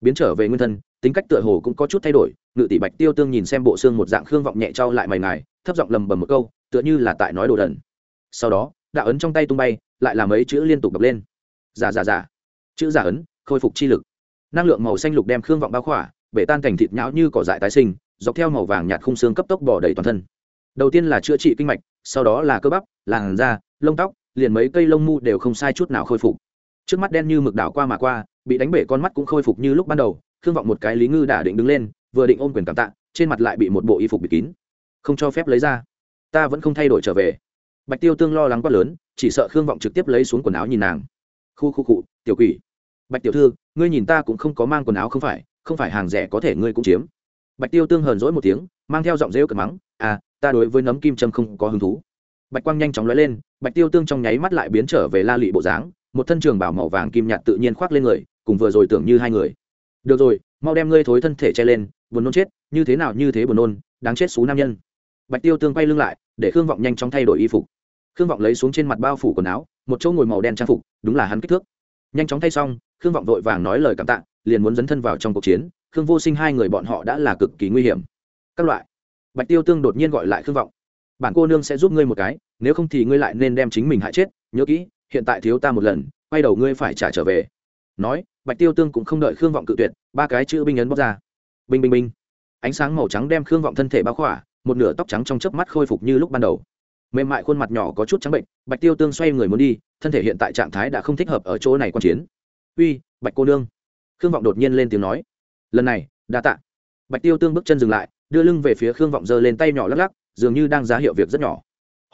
Biến trở về nguyên thân, tính cách tựa hồ cũng có chút thay đổi, ngự tỷ bạch tiêu tương nhìn xem bộ xương một dạng khương vọng nhẹ trao lại mày ngài thấp giọng lầm bầm một câu, tựa như là tại nói đồ đần. Sau đó, đạo ấn trong tay tung bay, lại làm mấy chữ liên tục đập lên. Giả giả giả. Chữ giả ấn, khôi phục chi lực. Năng lượng màu xanh lục đem khương vọng bao khỏa, bể tan cảnh thịt nhão như cỏ dại tái sinh, dọc theo màu vàng nhạt khung xương cấp tốc bỏ đầy toàn thân. Đầu tiên là chữa trị kinh mạch, sau đó là cơ bắp, làn da, lông tóc, liền mấy cây lông mu đều không sai chút nào khôi phục. Trước mắt đen như mực đảo qua mà qua, bị đánh bể con mắt cũng khôi phục như lúc ban đầu, khương vọng một cái lý ngư đã định đứng lên, vừa định ôm quyền cảm tạ, trên mặt lại bị một bộ y phục bịt kín không cho phép lấy ra. Ta vẫn không thay đổi trở về. Bạch tiêu tương lo lắng quá lớn, chỉ sợ khương vọng trực tiếp lấy xuống quần áo nhìn nàng. Khu khu cụ tiểu quỷ. Bạch tiểu thư, ngươi nhìn ta cũng không có mang quần áo không phải không phải hàng rẻ có thể ngươi cũng chiếm. Bạch tiêu tương hờn dỗi một tiếng, mang theo giọng rêu cật mắng à ta đối với nấm kim trâm không có hứng thú. Bạch quang nhanh chóng lóe lên, bạch tiêu tương trong nháy mắt lại biến trở về la lị bộ dáng, một thân trường bảo màu vàng kim nhạt tự nhiên khoác lên người, cùng vừa rồi tưởng như hai người. Được rồi, mau đem ngươi thối thân thể che lên, buồn nôn chết, như thế nào như thế buồn nôn, đáng chết xú nam nhân bạch tiêu tương quay lưng lại, để khương vọng nhanh chóng thay đổi y phục. Khương vọng lấy xuống trên mặt bao phủ quần áo, một chỗ ngồi màu đen trang phục, đúng là hắn kích thước. Nhanh chóng thay xong, khương vọng vội vàng nói lời cảm tạ, liền muốn dấn thân vào trong cuộc chiến. Khương vô sinh hai người bọn họ đã là cực kỳ nguy hiểm. Các loại. Bạch tiêu tương đột nhiên gọi lại khương vọng. Bản cô nương sẽ giúp ngươi một cái, nếu không thì ngươi lại nên đem chính mình hại chết. Nhớ kỹ, hiện tại thiếu ta một lần, quay đầu ngươi phải trả trở về. Nói, bạch tiêu tương cũng không đợi khương vọng cự tuyệt, ba cái chữ binh ấn bóc ra. Binh binh binh. Ánh sáng màu trắng đem khương vọng thân thể bao khỏa một nửa tóc trắng trong chớp mắt khôi phục như lúc ban đầu. Mềm mại khuôn mặt nhỏ có chút trắng bệnh, bạch tiêu tương xoay người muốn đi, thân thể hiện tại trạng thái đã không thích hợp ở chỗ này quan chiến. Uy, bạch cô nương. Khương vọng đột nhiên lên tiếng nói. Lần này, đa tạ. Bạch tiêu tương bước chân dừng lại, đưa lưng về phía khương vọng giơ lên tay nhỏ lắc lắc, dường như đang giá hiệu việc rất nhỏ.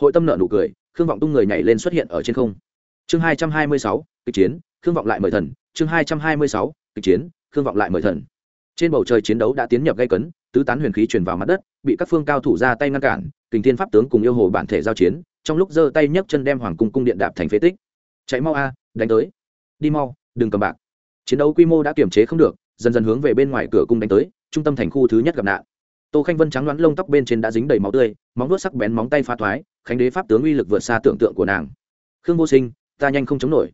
Hội tâm nợ nụ cười, khương vọng tung người nhảy lên xuất hiện ở trên không. Chương hai trăm hai mươi sáu, kịch chiến, khương vọng lại mời thần. Chương hai trăm hai mươi sáu, kịch chiến, khương vọng lại mời thần. Trên bầu trời chiến đấu đã tiến nhập gây cấn tứ tán huyền khí truyền vào mặt đất, bị các phương cao thủ ra tay ngăn cản, kình thiên pháp tướng cùng yêu hồ bản thể giao chiến, trong lúc giơ tay nhấc chân đem hoàng cung cung điện đạp thành phế tích. Chạy mau a, đánh tới. Đi mau, đừng cầm bạc. Chiến đấu quy mô đã kiềm chế không được, dần dần hướng về bên ngoài cửa cung đánh tới, trung tâm thành khu thứ nhất gặp nạn. Tô khanh vân trắng đoán lông tóc bên trên đã dính đầy máu tươi, móng vuốt sắc bén móng tay pha thoái, khánh đế pháp tướng uy lực vượt xa tưởng tượng của nàng. Khương vô sinh, ta nhanh không chống nổi.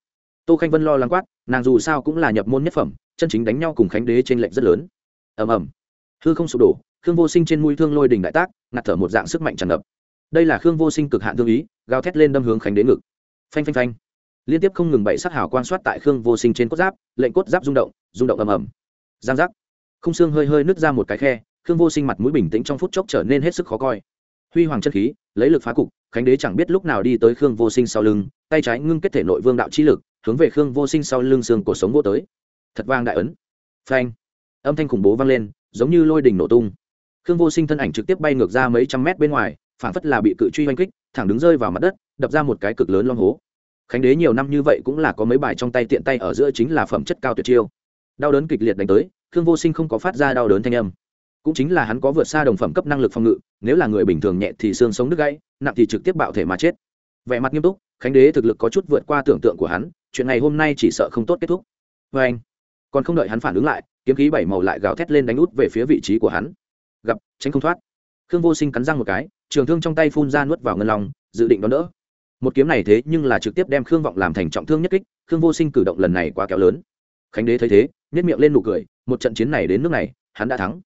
Tô khanh vân lo lắng quát, nàng dù sao cũng là nhập môn nhất phẩm, chân chính đánh nhau cùng khánh đế trên lệnh rất lớn. Ầm ầm hư không sụp đổ, khương vô sinh trên mũi thương lôi đình đại tác, ngạt thở một dạng sức mạnh tràn ngập. Đây là khương vô sinh cực hạn thương ý, gào thét lên đâm hướng khánh đế ngực. Phanh phanh phanh. Liên tiếp không ngừng bậy sắc hào quan soát tại khương vô sinh trên cốt giáp, lệnh cốt giáp rung động rung động ầm ầm. Giang giác. Không xương hơi hơi nứt ra một cái khe, khương vô sinh mặt mũi bình tĩnh trong phút chốc trở nên hết sức khó coi. Huy hoàng chân khí, lấy lực phá cục, khánh đế chẳng biết lúc nào đi tới khương vô sinh sau lưng, tay trái ngưng kết thể nội vương đạo chi lực, hướng về khương vô sinh sau lưng xương cổ sống vô tới. Thật vang đại ấn. Phanh. Âm thanh khủng bố vang lên giống như lôi đình nổ tung. Khương vô sinh thân ảnh trực tiếp bay ngược ra mấy trăm mét bên ngoài phản phất là bị cự truy oanh kích, thẳng đứng rơi vào mặt đất, đập ra một cái cực lớn long hố. Khánh đế nhiều năm như vậy cũng là có mấy bài trong tay tiện tay ở giữa chính là phẩm chất cao tuyệt chiêu. Đau đớn kịch liệt đánh tới, khương vô sinh không có phát ra đau đớn thanh âm. Cũng chính là hắn có vượt xa đồng phẩm cấp năng lực phòng ngự, nếu là người bình thường nhẹ thì xương sống đứt gãy, nặng thì trực tiếp bạo thể mà chết. Vẻ mặt nghiêm túc, khánh đế thực lực có chút vượt qua tưởng tượng của hắn, chuyện này hôm nay chỉ sợ không tốt kết thúc. Vê anh còn không đợi hắn phản ứng lại kiếm khí bảy màu lại gào thét lên đánh út về phía vị trí của hắn. Gặp, tránh không thoát. Khương vô sinh cắn răng một cái, trường thương trong tay phun ra nuốt vào ngân lòng dự định đón đỡ. Một kiếm này thế nhưng là trực tiếp đem khương vọng làm thành trọng thương nhất kích, khương vô sinh cử động lần này quá kéo lớn. Khánh đế thấy thế nhét miệng lên nụ cười, một trận chiến này đến nước này, hắn đã thắng.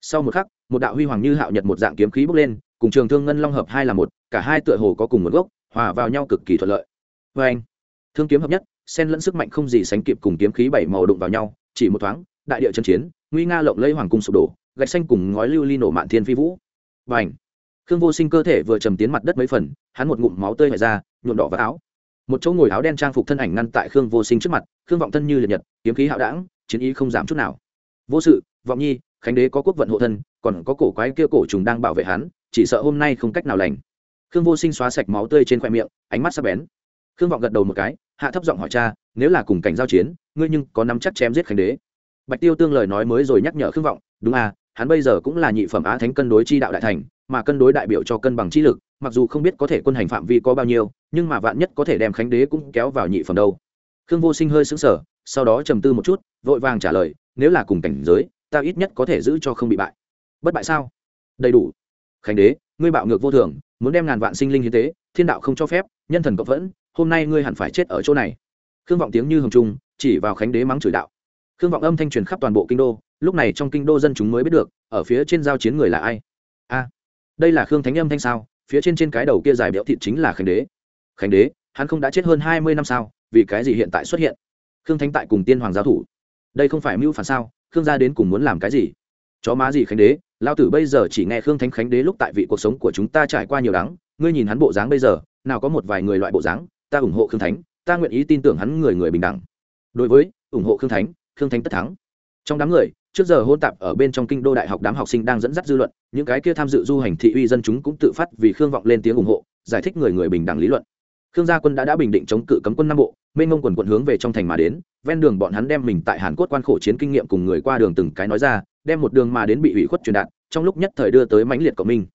Sau một khắc, một đạo huy hoàng như hạo nhật một dạng kiếm khí bốc lên, cùng trường thương ngân long hợp hai là một, cả hai tựa hồ có cùng một gốc, hòa vào nhau cực kỳ thuận lợi. Vê anh thương kiếm hợp nhất, xen lẫn sức mạnh không gì sánh kịp cùng kiếm khí bảy màu đụng vào nhau, chỉ một thoáng đại địa chân chiến, nguy nga lộng lấy hoàng cung sụp đổ, gạch xanh cùng ngói lưu ly nổ mạn thiên phi vũ. Và ảnh khương vô sinh cơ thể vừa trầm tiến mặt đất mấy phần, hắn một ngụm máu tươi ngoài ra, nhuộm đỏ vào áo. Một chỗ ngồi áo đen trang phục thân ảnh ngăn tại khương vô sinh trước mặt, khương vọng thân như liệt nhật, kiếm khí hạo đảng chiến ý không giảm chút nào. Vô sự, vọng nhi, khánh đế có quốc vận hộ thân, còn có cổ quái kia cổ trùng đang bảo vệ hắn, chỉ sợ hôm nay không cách nào lành. Khương vô sinh xóa sạch máu tươi trên khoe miệng, ánh mắt sắp bén. Khương vọng gật đầu một cái, hạ thấp giọng hỏi cha, nếu là cùng cảnh giao chiến, ngươi nhưng có nắm chắc chém giết khánh đế? Bạch tiêu tương lời nói mới rồi nhắc nhở khương vọng, đúng à hắn bây giờ cũng là nhị phẩm á thánh cân đối chi đạo đại thành, mà cân đối đại biểu cho cân bằng chi lực, mặc dù không biết có thể quân hành phạm vi có bao nhiêu, nhưng mà vạn nhất có thể đem khánh đế cũng kéo vào nhị phẩm đâu. Khương vô sinh hơi sững sờ, sau đó trầm tư một chút, vội vàng trả lời, nếu là cùng cảnh giới, ta ít nhất có thể giữ cho không bị bại. Bất bại sao? Đầy đủ. Khánh đế, ngươi bạo ngược vô thường, muốn đem ngàn vạn sinh linh hiến tế, thiên đạo không cho phép, nhân thần cộng vẫn, hôm nay ngươi hẳn phải chết ở chỗ này. Khương vọng tiếng như hồng trung, chỉ vào khánh đế mắng chửi đạo khương vọng âm thanh truyền khắp toàn bộ kinh đô, lúc này trong kinh đô dân chúng mới biết được, ở phía trên giao chiến người là ai. A, đây là khương thánh âm thanh sao? Phía trên trên cái đầu kia dài béo thịt chính là khánh đế. Khánh đế, hắn không đã chết hơn hai mươi năm sao? Vì cái gì hiện tại xuất hiện? Khương thánh tại cùng tiên hoàng giao thủ. Đây không phải mưu phản sao? Khương gia đến cùng muốn làm cái gì? Chó má gì khánh đế? Lao tử bây giờ chỉ nghe khương thánh khánh đế lúc tại vị cuộc sống của chúng ta trải qua nhiều đắng. Ngươi nhìn hắn bộ dáng bây giờ, nào có một vài người loại bộ dáng, ta ủng hộ khương thánh, ta nguyện ý tin tưởng hắn người người bình đẳng. Đối với, ủng hộ khương thánh khương thánh tất thắng. Trong đám người, trước giờ hôn tạp ở bên trong kinh đô đại học đám học sinh đang dẫn dắt dư luận, những cái kia tham dự du hành thị uy dân chúng cũng tự phát vì khương vọng lên tiếng ủng hộ, giải thích người người bình đẳng lý luận. Khương gia quân đã đã bình định chống cự cấm quân nam bộ, mênh mông quần quận hướng về trong thành mà đến, ven đường bọn hắn đem mình tại hàn quốc quan khổ chiến kinh nghiệm cùng người qua đường từng cái nói ra, đem một đường mà đến bị ủy khuất truyền đạt, trong lúc nhất thời đưa tới mãnh liệt cộng minh.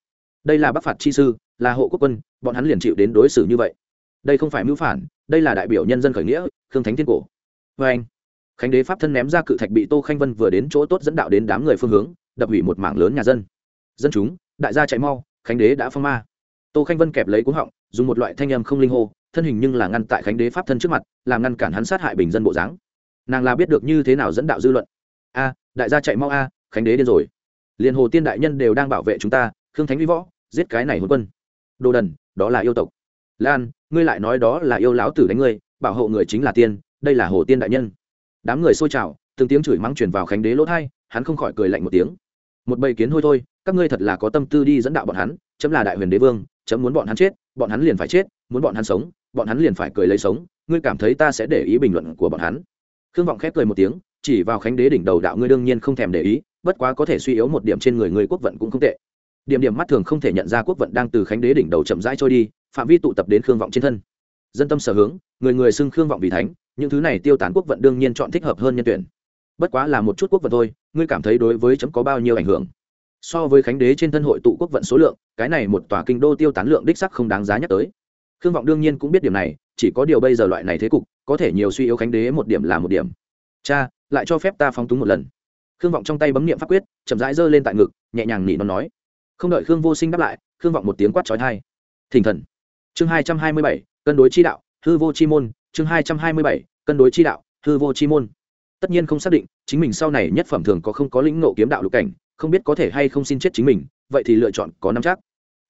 Đây là bắc phạt chi sư, là hộ quốc quân, bọn hắn liền chịu đến đối xử như vậy. Đây không phải mưu phản, đây là đại biểu nhân dân khởi nghĩa, khương thánh thiên cổ. Vê anh khánh đế pháp thân ném ra cự thạch bị tô khanh vân vừa đến chỗ tốt dẫn đạo đến đám người phương hướng, đập hủy một mảng lớn nhà dân. Dân chúng, đại gia chạy mau, khánh đế đã phong ma. Tô khanh vân kẹp lấy cuống họng, dùng một loại thanh âm không linh hô, thân hình nhưng là ngăn tại khánh đế pháp thân trước mặt, làm ngăn cản hắn sát hại bình dân bộ dáng. Nàng là biết được như thế nào dẫn đạo dư luận. A, đại gia chạy mau a, khánh đế điên rồi. Liền hồ tiên đại nhân đều đang bảo vệ chúng ta, khương thánh vi võ, giết cái này hôn quân. Đồ đần, đó là yêu tộc. Lan, ngươi lại nói đó là yêu lão tử đánh ngươi, bảo hộ người chính là tiên, đây là hồ tiên đại nhân đám người xôi trào, từng tiếng chửi mắng truyền vào khánh đế lỗ thai hắn không khỏi cười lạnh một tiếng. Một bầy kiến hôi thôi, các ngươi thật là có tâm tư đi dẫn đạo bọn hắn, chấm là đại huyền đế vương, chấm muốn bọn hắn chết, bọn hắn liền phải chết, muốn bọn hắn sống, bọn hắn liền phải cười lấy sống, ngươi cảm thấy ta sẽ để ý bình luận của bọn hắn. Khương vọng khép cười một tiếng, chỉ vào khánh đế đỉnh đầu đạo ngươi đương nhiên không thèm để ý, bất quá có thể suy yếu một điểm trên người người quốc vận cũng không tệ. Điểm điểm mắt thường không thể nhận ra quốc vận đang từ khánh đế đỉnh đầu chậm rãi trôi đi, phạm vi tụ tập đến khương vọng trên thân. Dân tâm sở hướng người người xưng khương vọng vì thánh, những thứ này tiêu tán quốc vận đương nhiên chọn thích hợp hơn nhân tuyển. Bất quá là một chút quốc vận thôi, ngươi cảm thấy đối với chấm có bao nhiêu ảnh hưởng? So với khánh đế trên thân hội tụ quốc vận số lượng, cái này một tòa kinh đô tiêu tán lượng đích sắc không đáng giá nhắc tới. Khương vọng đương nhiên cũng biết điểm này, chỉ có điều bây giờ loại này thế cục, có thể nhiều suy yếu khánh đế một điểm là một điểm. Cha, lại cho phép ta phóng túng một lần. Khương vọng trong tay bấm niệm pháp quyết, chậm rãi giơ lên tại ngực, nhẹ nhàng nỉ nó nói. Không đợi khương vô sinh đáp lại, khương vọng một tiếng quát trói thai thỉnh thần. Chương hai trăm hai mươi bảy, cân đối chi đạo hư vô chi môn, chương hai trăm hai mươi bảy, cân đối chi đạo, hư vô chi môn. Tất nhiên không xác định, chính mình sau này nhất phẩm thường có không có lĩnh nộ kiếm đạo lục cảnh, không biết có thể hay không xin chết chính mình, vậy thì lựa chọn có năm chắc.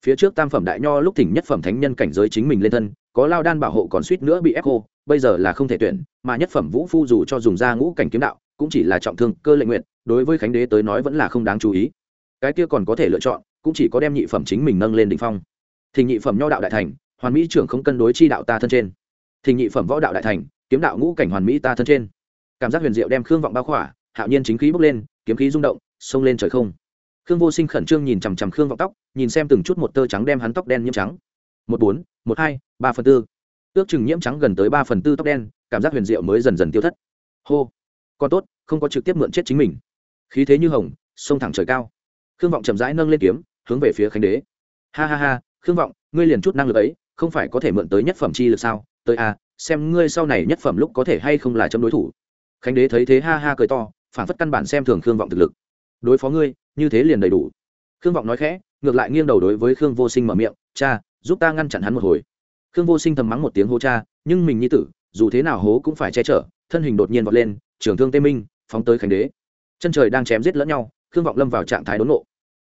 Phía trước tam phẩm đại nho lúc thỉnh nhất phẩm thánh nhân cảnh giới chính mình lên thân, có lao đan bảo hộ còn suýt nữa bị ép khô, bây giờ là không thể tuyển, mà nhất phẩm vũ phu dù cho dùng ra ngũ cảnh kiếm đạo, cũng chỉ là trọng thương, cơ lệnh nguyện, đối với khánh đế tới nói vẫn là không đáng chú ý. Cái kia còn có thể lựa chọn, cũng chỉ có đem nhị phẩm chính mình nâng lên đ ỉ n h phong. Thì nhị phẩm nho đạo đại thành, hoàn mỹ trưởng không cân đối chi đạo ta thân trên thì nhị phẩm võ đạo đại thành, kiếm đạo ngũ cảnh hoàn mỹ ta thân trên. Cảm giác huyền diệu đem khương vọng bao khỏa, hạo nhiên chính khí bốc lên, kiếm khí rung động, xông lên trời không. Khương vô sinh khẩn trương nhìn chằm chằm khương vọng tóc, nhìn xem từng chút một tơ trắng đem hắn tóc đen nhiễm trắng. Một bốn, một hai, ba phần tư. Ước chừng nhiễm trắng gần tới ba phần tư tóc đen, cảm giác huyền diệu mới dần dần tiêu thất. Hô. Con tốt, không có trực tiếp mượn chết chính mình. Khí thế như hồng sông thẳng trời cao. Khương vọng chậm rãi nâng lên kiếm, hướng về phía khánh đế. Ha ha ha, khương vọng, ngươi liền chút năng lực ấy, không phải có thể mượn tới nhất phẩm chi lực sao? Tới a xem ngươi sau này nhất phẩm lúc có thể hay không là chấm đối thủ. Khánh đế thấy thế ha ha cười to, phản phất căn bản xem thường khương vọng thực lực. Đối phó ngươi, như thế liền đầy đủ. Khương vọng nói khẽ, ngược lại nghiêng đầu đối với khương vô sinh mở miệng, cha, giúp ta ngăn chặn hắn một hồi. Khương vô sinh thầm mắng một tiếng hô cha, nhưng mình nhi tử, dù thế nào hố cũng phải che chở. Thân hình đột nhiên vọt lên trưởng thương tê minh, phóng tới khánh đế. Chân trời đang chém giết lẫn nhau, khương vọng lâm vào trạng thái đốn nộ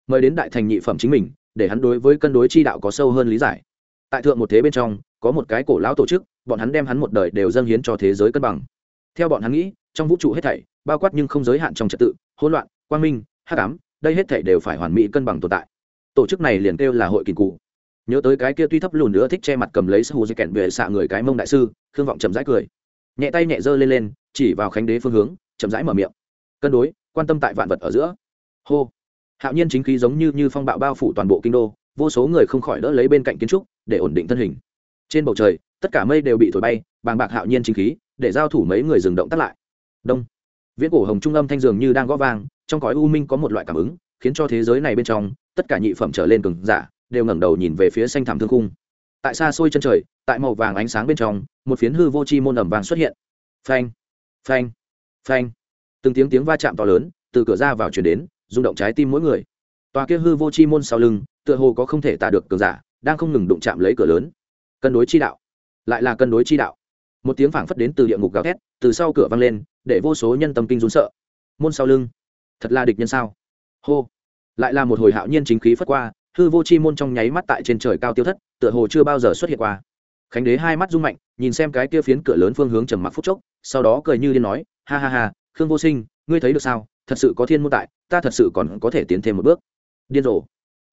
mời đến đại thành nhị phẩm chính mình, để hắn đối với cân đối chi đạo có sâu hơn lý giải. Tại thượng một thế bên trong có một cái cổ lão tổ chức, bọn hắn đem hắn một đời đều dâng hiến cho thế giới cân bằng. Theo bọn hắn nghĩ, trong vũ trụ hết thảy, bao quát nhưng không giới hạn trong trật tự, hỗn loạn, quang minh, hắc ám, đây hết thảy đều phải hoàn mỹ cân bằng tồn tại. Tổ chức này liền kêu là hội kỳ cụ nhớ tới cái kia tuy thấp lùn nữa thích che mặt cầm lấy sư hù dây kẹn về xạ người cái mông đại sư, khương vọng chậm rãi cười. Nhẹ tay nhẹ giơ lên lên, chỉ vào khánh đế phương hướng, chậm rãi mở miệng. Cân đối, quan tâm tại vạn vật ở giữa. Hô. Hạo nhiên chính khí giống như như phong bạo bao phủ toàn bộ kinh đô, vô số người không khỏi đỡ lấy bên cạnh kiến trúc, để ổn định thân hình trên bầu trời, tất cả mây đều bị thổi bay, bàng bạc hạo nhiên chính khí, để giao thủ mấy người dừng động tắt lại. Đông. Viễn cổ hồng trung âm thanh dường như đang gõ vang, trong cõi u minh có một loại cảm ứng, khiến cho thế giới này bên trong, tất cả nhị phẩm trở lên cường giả, đều ngẩng đầu nhìn về phía xanh thảm thương khung. Tại xa xôi chân trời, tại màu vàng ánh sáng bên trong, một phiến hư vô chi môn ẩm vàng xuất hiện. Phanh phanh phanh. Từng tiếng tiếng va chạm to lớn, từ cửa ra vào chuyển đến, rung động trái tim mỗi người. Tòa kia hư vô chi môn sau lưng, tựa hồ có không thể tả được cường giả, đang không ngừng đụng chạm lấy cửa lớn cân đối chi đạo. Lại là cân đối chi đạo. Một tiếng phảng phất đến từ địa ngục gào thét, từ sau cửa vang lên, để vô số nhân tâm kinh run sợ. Môn sau lưng, thật là địch nhân sao? Hô. Lại là một hồi hạo nhiên chính khí phất qua, hư vô chi môn trong nháy mắt tại trên trời cao tiêu thất, tựa hồ chưa bao giờ xuất hiện qua. Khánh đế hai mắt rung mạnh, nhìn xem cái kia phiến cửa lớn phương hướng trầm mặc phút chốc, sau đó cười như điên nói, ha ha ha, khương vô sinh, ngươi thấy được sao? Thật sự có thiên môn tại, ta thật sự còn có thể tiến thêm một bước. Điên rồ.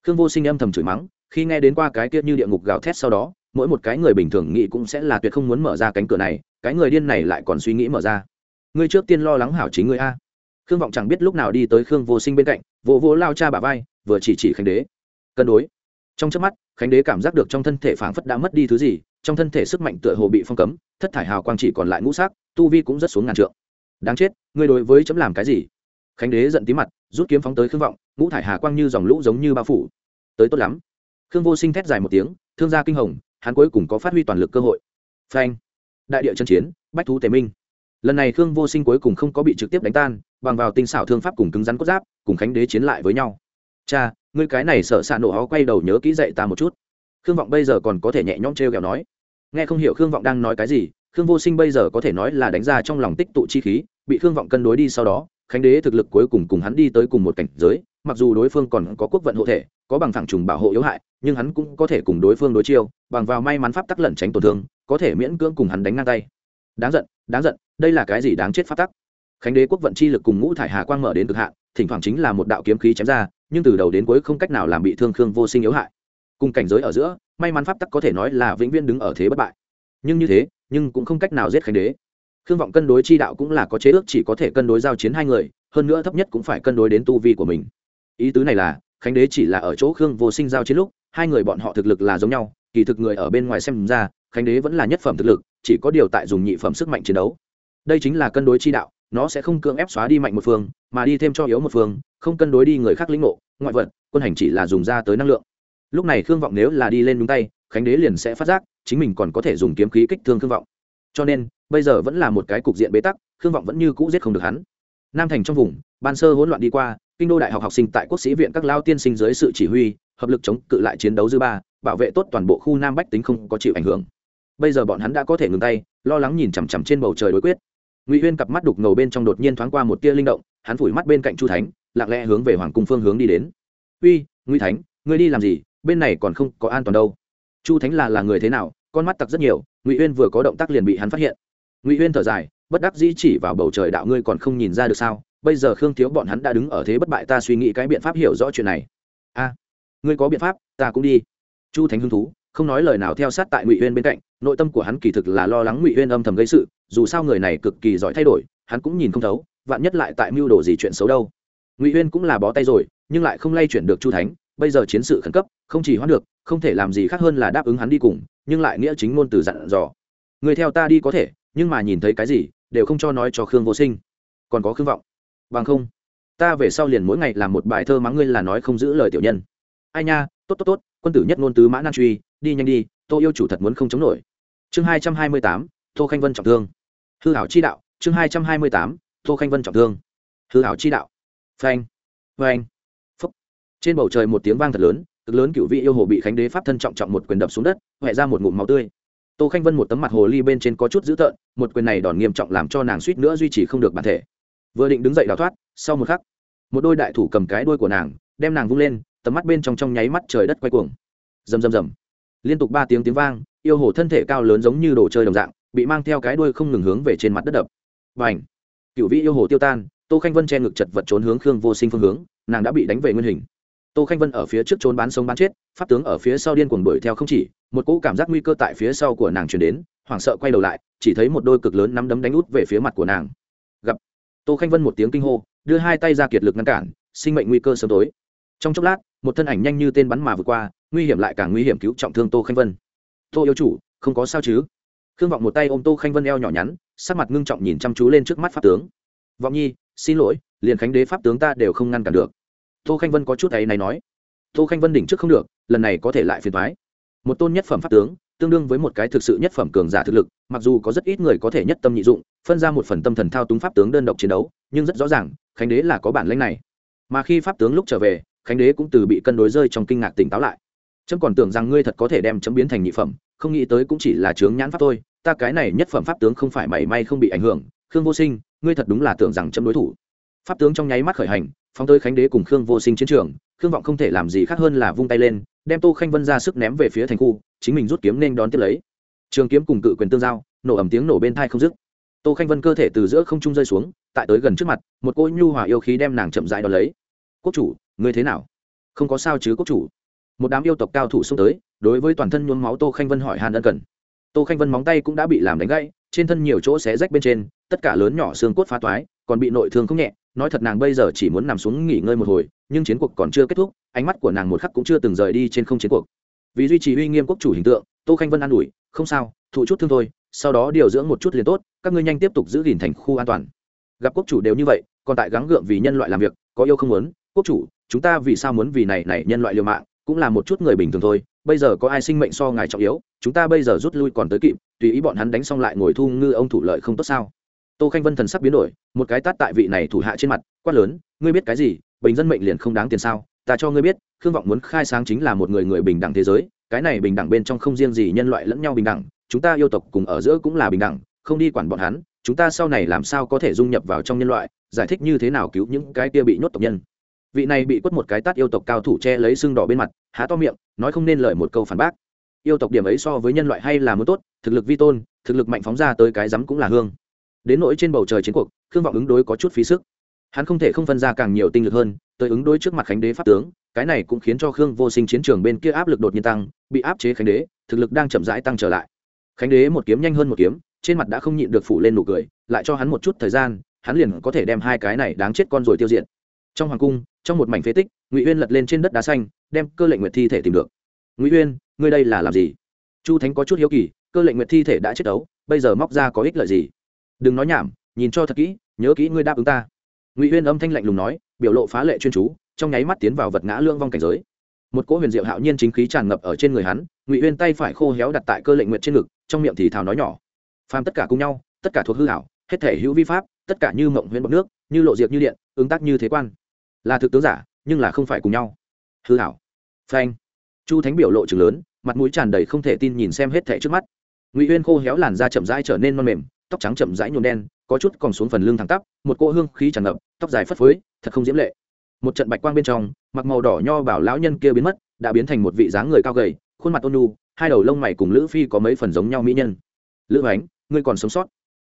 Khương vô sinh âm thầm chửi mắng, khi nghe đến qua cái kia như địa ngục gào thét sau đó mỗi một cái người bình thường nghĩ cũng sẽ là tuyệt không muốn mở ra cánh cửa này, cái người điên này lại còn suy nghĩ mở ra. Ngươi trước tiên lo lắng hảo chính ngươi a. Khương vọng chẳng biết lúc nào đi tới khương vô sinh bên cạnh vô vô lao cha bà vai, vừa chỉ chỉ khánh đế. Cân đối. Trong trước mắt, khánh đế cảm giác được trong thân thể phảng phất đã mất đi thứ gì, trong thân thể sức mạnh tựa hồ bị phong cấm, thất thải hào quang chỉ còn lại ngũ sắc, tu vi cũng rất xuống ngàn trượng. Đáng chết, ngươi đối với chấm làm cái gì? Khánh đế giận tí mặt, rút kiếm phóng tới khương vọng, ngũ thải hà quang như dòng lũ giống như bao phủ. Tới tốt lắm. Khương vô sinh thét dài một tiếng, thương gia kinh hồng hắn cuối cùng có phát huy toàn lực cơ hội. Phanh. Đại địa chân chiến, bách thú tề minh. Lần này khương vô sinh cuối cùng không có bị trực tiếp đánh tan, bằng vào tinh xảo thương pháp cùng cứng rắn cốt giáp, cùng khánh đế chiến lại với nhau. Cha, ngươi cái này sợ xạ nổ ó quay đầu nhớ kỹ dậy ta một chút. Khương vọng bây giờ còn có thể nhẹ nhõm t r e o kẹo nói. Nghe không hiểu khương vọng đang nói cái gì, khương vô sinh bây giờ có thể nói là đánh ra trong lòng tích tụ chi khí, bị khương vọng cân đối đi sau đó, khánh đế thực lực cuối cùng cùng hắn đi tới cùng một cảnh giới mặc dù đối phương còn có quốc vận hộ thể, có bằng thẳng trùng bảo hộ yếu hại, nhưng hắn cũng có thể cùng đối phương đối chiêu, bằng vào may mắn pháp tắc lẩn tránh tổn thương, có thể miễn cưỡng cùng hắn đánh ngang tay. Đáng giận đáng giận, đây là cái gì đáng chết pháp tắc? Khánh đế quốc vận chi lực cùng ngũ thải hà quang mở đến cực hạn, thỉnh thoảng chính là một đạo kiếm khí chém ra, nhưng từ đầu đến cuối không cách nào làm bị thương khương vô sinh yếu hại. Cùng cảnh giới ở giữa, may mắn pháp tắc có thể nói là vĩnh viễn đứng ở thế bất bại. Nhưng như thế, nhưng cũng không cách nào giết khánh đế. Khương vọng cân đối chi đạo cũng là có chế ước chỉ có thể cân đối giao chiến hai người, hơn nữa thấp nhất cũng phải cân đối đến tu vi của mình ý tứ này là, khánh đế chỉ là ở chỗ khương vô sinh giao chiến lúc, hai người bọn họ thực lực là giống nhau, kỳ thực người ở bên ngoài xem ra, khánh đế vẫn là nhất phẩm thực lực, chỉ có điều tại dùng nhị phẩm sức mạnh chiến đấu. Đây chính là cân đối chi đạo, nó sẽ không cưỡng ép xóa đi mạnh một phương, mà đi thêm cho yếu một phương, không cân đối đi người khác lĩnh ngộ, ngoại vật, quân hành chỉ là dùng ra tới năng lượng. Lúc này khương vọng nếu là đi lên đúng tay, khánh đế liền sẽ phát giác, chính mình còn có thể dùng kiếm khí kích thương khương vọng. Cho nên, bây giờ vẫn là một cái cục diện bế tắc, khương vọng vẫn như cũ giết không được hắn. Nam thành trong vùng, ban sơ hỗn loạn đi qua kinh đô đại học học sinh tại quốc sĩ viện các lao tiên sinh dưới sự chỉ huy, hợp lực chống cự lại chiến đấu dư ba, bảo vệ tốt toàn bộ khu nam bách tính không có chịu ảnh hưởng. Bây giờ bọn hắn đã có thể ngừng tay, lo lắng nhìn chằm chằm trên bầu trời đối quyết. Ngụy huyên cặp mắt đục ngầu bên trong đột nhiên thoáng qua một tia linh động, hắn phủi mắt bên cạnh chu thánh, lặng lẽ hướng về hoàng cung phương hướng đi đến. Uy, ngụy thánh, ngươi đi làm gì? Bên này còn không có an toàn đâu. Chu thánh là là người thế nào? Con mắt tặc rất nhiều, ngụy huyên vừa có động tác liền bị hắn phát hiện. Ngụy huyên thở dài, bất đắc dĩ chỉ vào bầu trời, đạo ngươi còn không nhìn ra được sao? Bây giờ khương thiếu bọn hắn đã đứng ở thế bất bại, ta suy nghĩ cái biện pháp hiểu rõ chuyện này. A, ngươi có biện pháp, ta cũng đi. Chu thánh hứng thú, không nói lời nào theo sát tại ngụy huyên bên cạnh, nội tâm của hắn kỳ thực là lo lắng ngụy huyên âm thầm gây sự, dù sao người này cực kỳ giỏi thay đổi, hắn cũng nhìn không thấu, vạn nhất lại tại mưu đồ gì chuyện xấu đâu. Ngụy huyên cũng là bó tay rồi, nhưng lại không lay chuyển được chu thánh, bây giờ chiến sự khẩn cấp, không chỉ hoãn được, không thể làm gì khác hơn là đáp ứng hắn đi cùng, nhưng lại nghĩa chính ngôn từ dặn dò. Người theo ta đi có thể, nhưng mà nhìn thấy cái gì, đều không cho nói cho khương vô sinh. Còn có khương vọng bằng không, ta về sau liền mỗi ngày làm một bài thơ mắng ngươi là nói không giữ lời tiểu nhân. Ai nha, tốt tốt tốt, quân tử nhất ngôn tứ mã nan truy, đi nhanh đi tô yêu chủ thật muốn không chống nổi. Chương hai trăm hai mươi tám, tô khanh vân trọng thương. Hư hảo chi đạo, chương hai trăm hai mươi tám, tô khanh vân trọng thương. Hư hảo chi đạo. Phanh phanh, phúc. Trên bầu trời một tiếng vang thật lớn, cực lớn cựu vị yêu hồ bị khánh đế pháp thân trọng trọng một quyền đập xuống đất huệ ra một ngụm máu tươi. Tô khanh vân một tấm mặt hồ ly bên trên có chút dữ tợn, một quyền này đòn nghiêm trọng làm cho nàng suýt nữa duy trì không được bản thể vừa định đứng dậy đào thoát, sau một khắc, một đôi đại thủ cầm cái đuôi của nàng, đem nàng vung lên, tầm mắt bên trong trong nháy mắt trời đất quay cuồng. Rầm rầm rầm. Liên tục ba tiếng tiếng vang, yêu hồ thân thể cao lớn giống như đồ chơi đồng dạng, bị mang theo cái đuôi không ngừng hướng về trên mặt đất đập. Và ảnh cựu vĩ yêu hồ tiêu tan, tô khanh vân che ngực chật vật trốn hướng khương vô sinh phương hướng, nàng đã bị đánh về nguyên hình. Tô khanh vân ở phía trước trốn bán sống bán chết, pháp tướng ở phía sau điên cuồng đuổi theo không chỉ, một cỗ cảm giác nguy cơ tại phía sau của nàng chuyển đến, hoảng sợ quay đầu lại, chỉ thấy một đôi cực lớn nắm đấm đánh út về phía mặt của nàng tô khanh vân một tiếng kinh hô, đưa hai tay ra kiệt lực ngăn cản, sinh mệnh nguy cơ sớm tối. Trong chốc lát, một thân ảnh nhanh như tên bắn mà vượt qua, nguy hiểm lại càng nguy hiểm cứu trọng thương tô khanh vân. Tô yêu chủ, không có sao chứ? Khương vọng một tay ôm tô khanh vân eo nhỏ nhắn, sắc mặt ngưng trọng nhìn chăm chú lên trước mắt pháp tướng. Vọng nhi, xin lỗi, liền khánh đế pháp tướng ta đều không ngăn cản được. Tô khanh vân có chút ấy này nói. Tô khanh vân đỉnh trước không được, lần này có thể lại phiền thoái một tôn nhất phẩm pháp tướng tương đương với một cái thực sự nhất phẩm cường giả thực lực, mặc dù có rất ít người có thể nhất tâm nhị dụng, phân ra một phần tâm thần thao túng pháp tướng đơn độc chiến đấu, nhưng rất rõ ràng, khánh đế là có bản lĩnh này. Mà khi pháp tướng lúc trở về, khánh đế cũng từ bị cân đối rơi trong kinh ngạc tỉnh táo lại. Trâm còn tưởng rằng ngươi thật có thể đem chấm biến thành nhị phẩm, không nghĩ tới cũng chỉ là chướng nhãn pháp thôi, ta cái này nhất phẩm pháp tướng không phải mảy may không bị ảnh hưởng, khương vô sinh, ngươi thật đúng là tưởng rằng chấm đối thủ. Pháp tướng trong nháy mắt khởi hành, phóng tới khánh đế cùng khương vô sinh chiến trường, khương vọng không thể làm gì khác hơn là vung tay lên, đem tô khanh vân ra sức ném về phía thành khu chính mình rút kiếm nên đón tiếp lấy. Trường kiếm cùng cự quyền tương giao, nổ ẩm tiếng nổ bên thai không dứt. Tô khanh vân cơ thể từ giữa không trung rơi xuống, tại tới gần trước mặt, một cô nhu hòa yêu khí đem nàng chậm dại đón lấy. Quốc chủ, ngươi thế nào? Không có sao chứ, quốc chủ. Một đám yêu tộc cao thủ xông tới, đối với toàn thân nhuốm máu tô khanh vân hỏi hàn ân cần. Tô khanh vân móng tay cũng đã bị làm đánh gãy, trên thân nhiều chỗ xé rách bên trên, tất cả lớn nhỏ xương cốt phá toái, còn bị nội thương không nhẹ. Nói thật nàng bây giờ chỉ muốn nằm xuống nghỉ ngơi một hồi, nhưng chiến cuộc còn chưa kết thúc, ánh mắt của nàng một khắc cũng chưa từng rời đi trên không chiến cuộc vì duy trì uy nghiêm quốc chủ hình tượng, tô khanh vân an ủi, không sao, thụ chút thương thôi, sau đó điều dưỡng một chút liền tốt, các ngươi nhanh tiếp tục giữ gìn thành khu an toàn. Gặp quốc chủ đều như vậy, còn tại gắng gượng vì nhân loại làm việc, có yêu không muốn, quốc chủ, chúng ta vì sao muốn vì này này nhân loại liều mạng, cũng là một chút người bình thường thôi, bây giờ có ai sinh mệnh so ngài trọng yếu, chúng ta bây giờ rút lui còn tới kịp, tùy ý bọn hắn đánh xong lại ngồi thu ngư ông thủ lợi không tốt sao? Tô khanh vân thần sắc biến đổi, một cái tát tại vị này thủ hạ trên mặt, quát lớn, ngươi biết cái gì, bình dân mệnh liền không đáng tiền sao? Ta cho ngươi biết, khương vọng muốn khai sáng chính là một người người bình đẳng thế giới, cái này bình đẳng bên trong không riêng gì nhân loại lẫn nhau bình đẳng, chúng ta yêu tộc cùng ở giữa cũng là bình đẳng, không đi quản bọn hắn, chúng ta sau này làm sao có thể dung nhập vào trong nhân loại, giải thích như thế nào cứu những cái kia bị nhốt tộc nhân. Vị này bị quất một cái tát yêu tộc cao thủ che lấy xương đỏ bên mặt, há to miệng, nói không nên lời một câu phản bác. Yêu tộc điểm ấy so với nhân loại hay là muốn tốt, thực lực vi tôn, thực lực mạnh phóng ra tới cái rắm cũng là hương. Đến nỗi trên bầu trời chiến cuộc, khương vọng ứng đối có chút phí sức. Hắn không thể không phân ra càng nhiều tinh lực hơn tới ứng đối trước mặt khánh đế pháp tướng, cái này cũng khiến cho khương vô sinh chiến trường bên kia áp lực đột nhiên tăng, bị áp chế khánh đế, thực lực đang chậm rãi tăng trở lại. Khánh đế một kiếm nhanh hơn một kiếm, trên mặt đã không nhịn được phủ lên nụ cười, lại cho hắn một chút thời gian, hắn liền có thể đem hai cái này đáng chết con rồi tiêu diệt. Trong hoàng cung, trong một mảnh phế tích, ngụy uyên lật lên trên đất đá xanh, đem cơ lệnh nguyệt thi thể tìm được. Ngụy uyên, ngươi đây là làm gì? Chu thánh có chút hiếu kỳ, cơ lệnh nguyệt thi thể đã chết đấu, bây giờ móc ra có ích lợi gì? Đừng nói nhảm, nhìn cho thật kỹ, nhớ kỹ ngươi đáp ứng ta. Ngụy uyên âm thanh lạnh lùng nói biểu lộ phá lệ chuyên chú, trong nháy mắt tiến vào vật ngã lương vong cảnh giới. Một cỗ huyền diệu hạo nhiên chính khí tràn ngập ở trên người hắn, ngụy uyên tay phải khô héo đặt tại cơ lệnh nguyệt trên ngực, trong miệng thì thào nói nhỏ. Phàm tất cả cùng nhau, tất cả thuộc hư hảo hết thể hữu vi pháp, tất cả như mộng huyễn bọc nước, như lộ diệt như điện, ứng tác như thế quan. Là thực tướng giả, nhưng là không phải cùng nhau. Hư hảo phanh. Chu thánh biểu lộ chừng lớn, mặt mũi tràn đầy không thể tin nhìn xem hết thể trước mắt. Ngụy uyên khô héo làn da chậm rãi trở nên non mềm tóc trắng chậm rãi nhuộm đen, có chút còn xuống phần lưng thẳng tắp, một cỗ hương khí tràn ngập, tóc dài phất phới, thật không diễm lệ. Một trận bạch quang bên trong, mặc màu đỏ nho bảo lão nhân kia biến mất, đã biến thành một vị dáng người cao gầy, khuôn mặt ôn nhu, hai đầu lông mày cùng lữ phi có mấy phần giống nhau mỹ nhân. Lữ ánh ngươi còn sống sót?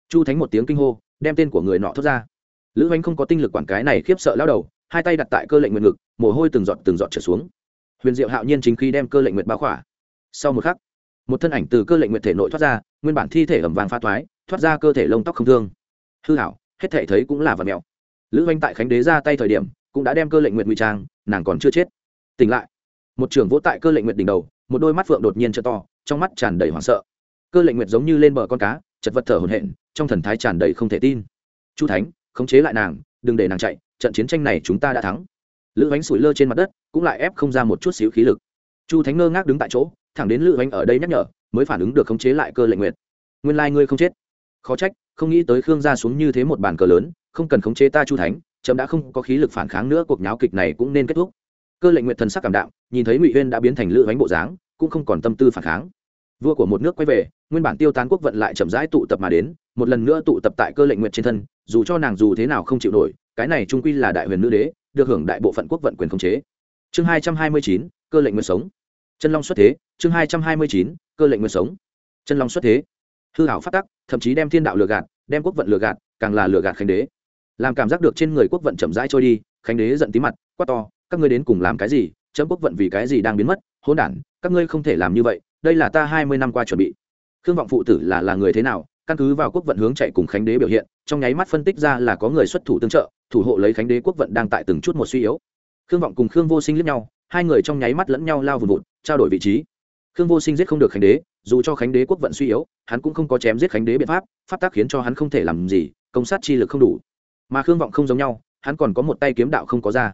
Chu thánh một tiếng kinh hô, đem tên của người nọ thốt ra. Lữ ánh không có tinh lực quản cái này khiếp sợ lao đầu, hai tay đặt tại cơ lệnh nguyện ngực, mồ hôi từng giọt từng giọt trở xuống. Huyền diệu hạo nhiên chính khi đem cơ lệnh nguyện báo khỏa. Sau một khắc, một thân ảnh từ cơ lệnh nguyện thể nội thoát ra, nguyên bản thi thể ẩm vàng pha thoái thoát ra cơ thể lông tóc không thương. Hư hảo, hết thể thấy cũng là vật mèo lữ oanh tại khánh đế ra tay thời điểm, cũng đã đem cơ lệnh nguyện ngụy trang, nàng còn chưa chết. Tỉnh lại. Một trưởng vỗ tại cơ lệnh nguyện đỉnh đầu, một đôi mắt phượng đột nhiên t to, trong mắt tràn đầy hoảng sợ. Cơ lệnh nguyện giống như lên bờ con cá, chật vật thở hồn hện trong thần thái tràn đầy không thể tin. Chu thánh, khống chế lại nàng, đừng để nàng chạy, trận chiến tranh này chúng ta đã thắng. Lữ ánh sủi lơ trên mặt đất, cũng lại ép không ra một chút xíu khí lực. Chu thánh ngơ ngác đứng tại chỗ, thẳng đến lữ ánh ở đây nhắc nhở, mới phản ứng được khống chế lại cơ lệnh nguyệt. Nguyên lai、like、ngươi không chết khó trách, không nghĩ tới khương gia xuống như thế một bàn cờ lớn, không cần khống chế ta chu thánh trẫm đã không có khí lực phản kháng nữa, cuộc nháo kịch này cũng nên kết thúc. Cơ lệnh nguyệt thần sắc cảm đạo nhìn thấy ngụy huyên đã biến thành lữ bánh bộ dáng, cũng không còn tâm tư phản kháng. Vua của một nước quay về, nguyên bản tiêu tán quốc vận lại chậm rãi tụ tập mà đến, một lần nữa tụ tập tại cơ lệnh nguyệt trên thân, dù cho nàng dù thế nào không chịu nổi, cái này trung quy là đại huyền nữ đế, được hưởng đại bộ phận quốc vận quyền khống chế. Chương hai trăm hai mươi chín, cơ lệnh nguyệt sống. Chân long xuất thế, chương hai trăm hai mươi chín, cơ lệnh nguyệt sống. Chân long xuất thế hư hảo phát tắc, thậm chí đem thiên đạo lừa gạt, đem quốc vận lừa gạt, càng là lừa gạt khánh đế. Làm cảm giác được trên người quốc vận chậm rãi trôi đi, khánh đế giận tí mặt, quát to, các ngươi đến cùng làm cái gì? Chấm quốc vận vì cái gì đang biến mất? Hỗn đản, các ngươi không thể làm như vậy, đây là ta hai mươi năm qua chuẩn bị. Khương vọng phụ tử là là người thế nào? Căn cứ vào quốc vận hướng chạy cùng khánh đế biểu hiện, trong nháy mắt phân tích ra là có người xuất thủ tương trợ, thủ hộ lấy khánh đế quốc vận đang tại từng chút một suy yếu. Khương vọng cùng khương vô sinh lẫn nhau, hai người trong nháy mắt lẫn nhau lao vùn vụt, trao đổi vị trí khương vô sinh giết không được khánh đế, dù cho khánh đế quốc vận suy yếu, hắn cũng không có chém giết khánh đế biện pháp pháp tác khiến cho hắn không thể làm gì, công sát chi lực không đủ. Mà khương vọng không giống nhau, hắn còn có một tay kiếm đạo không có ra.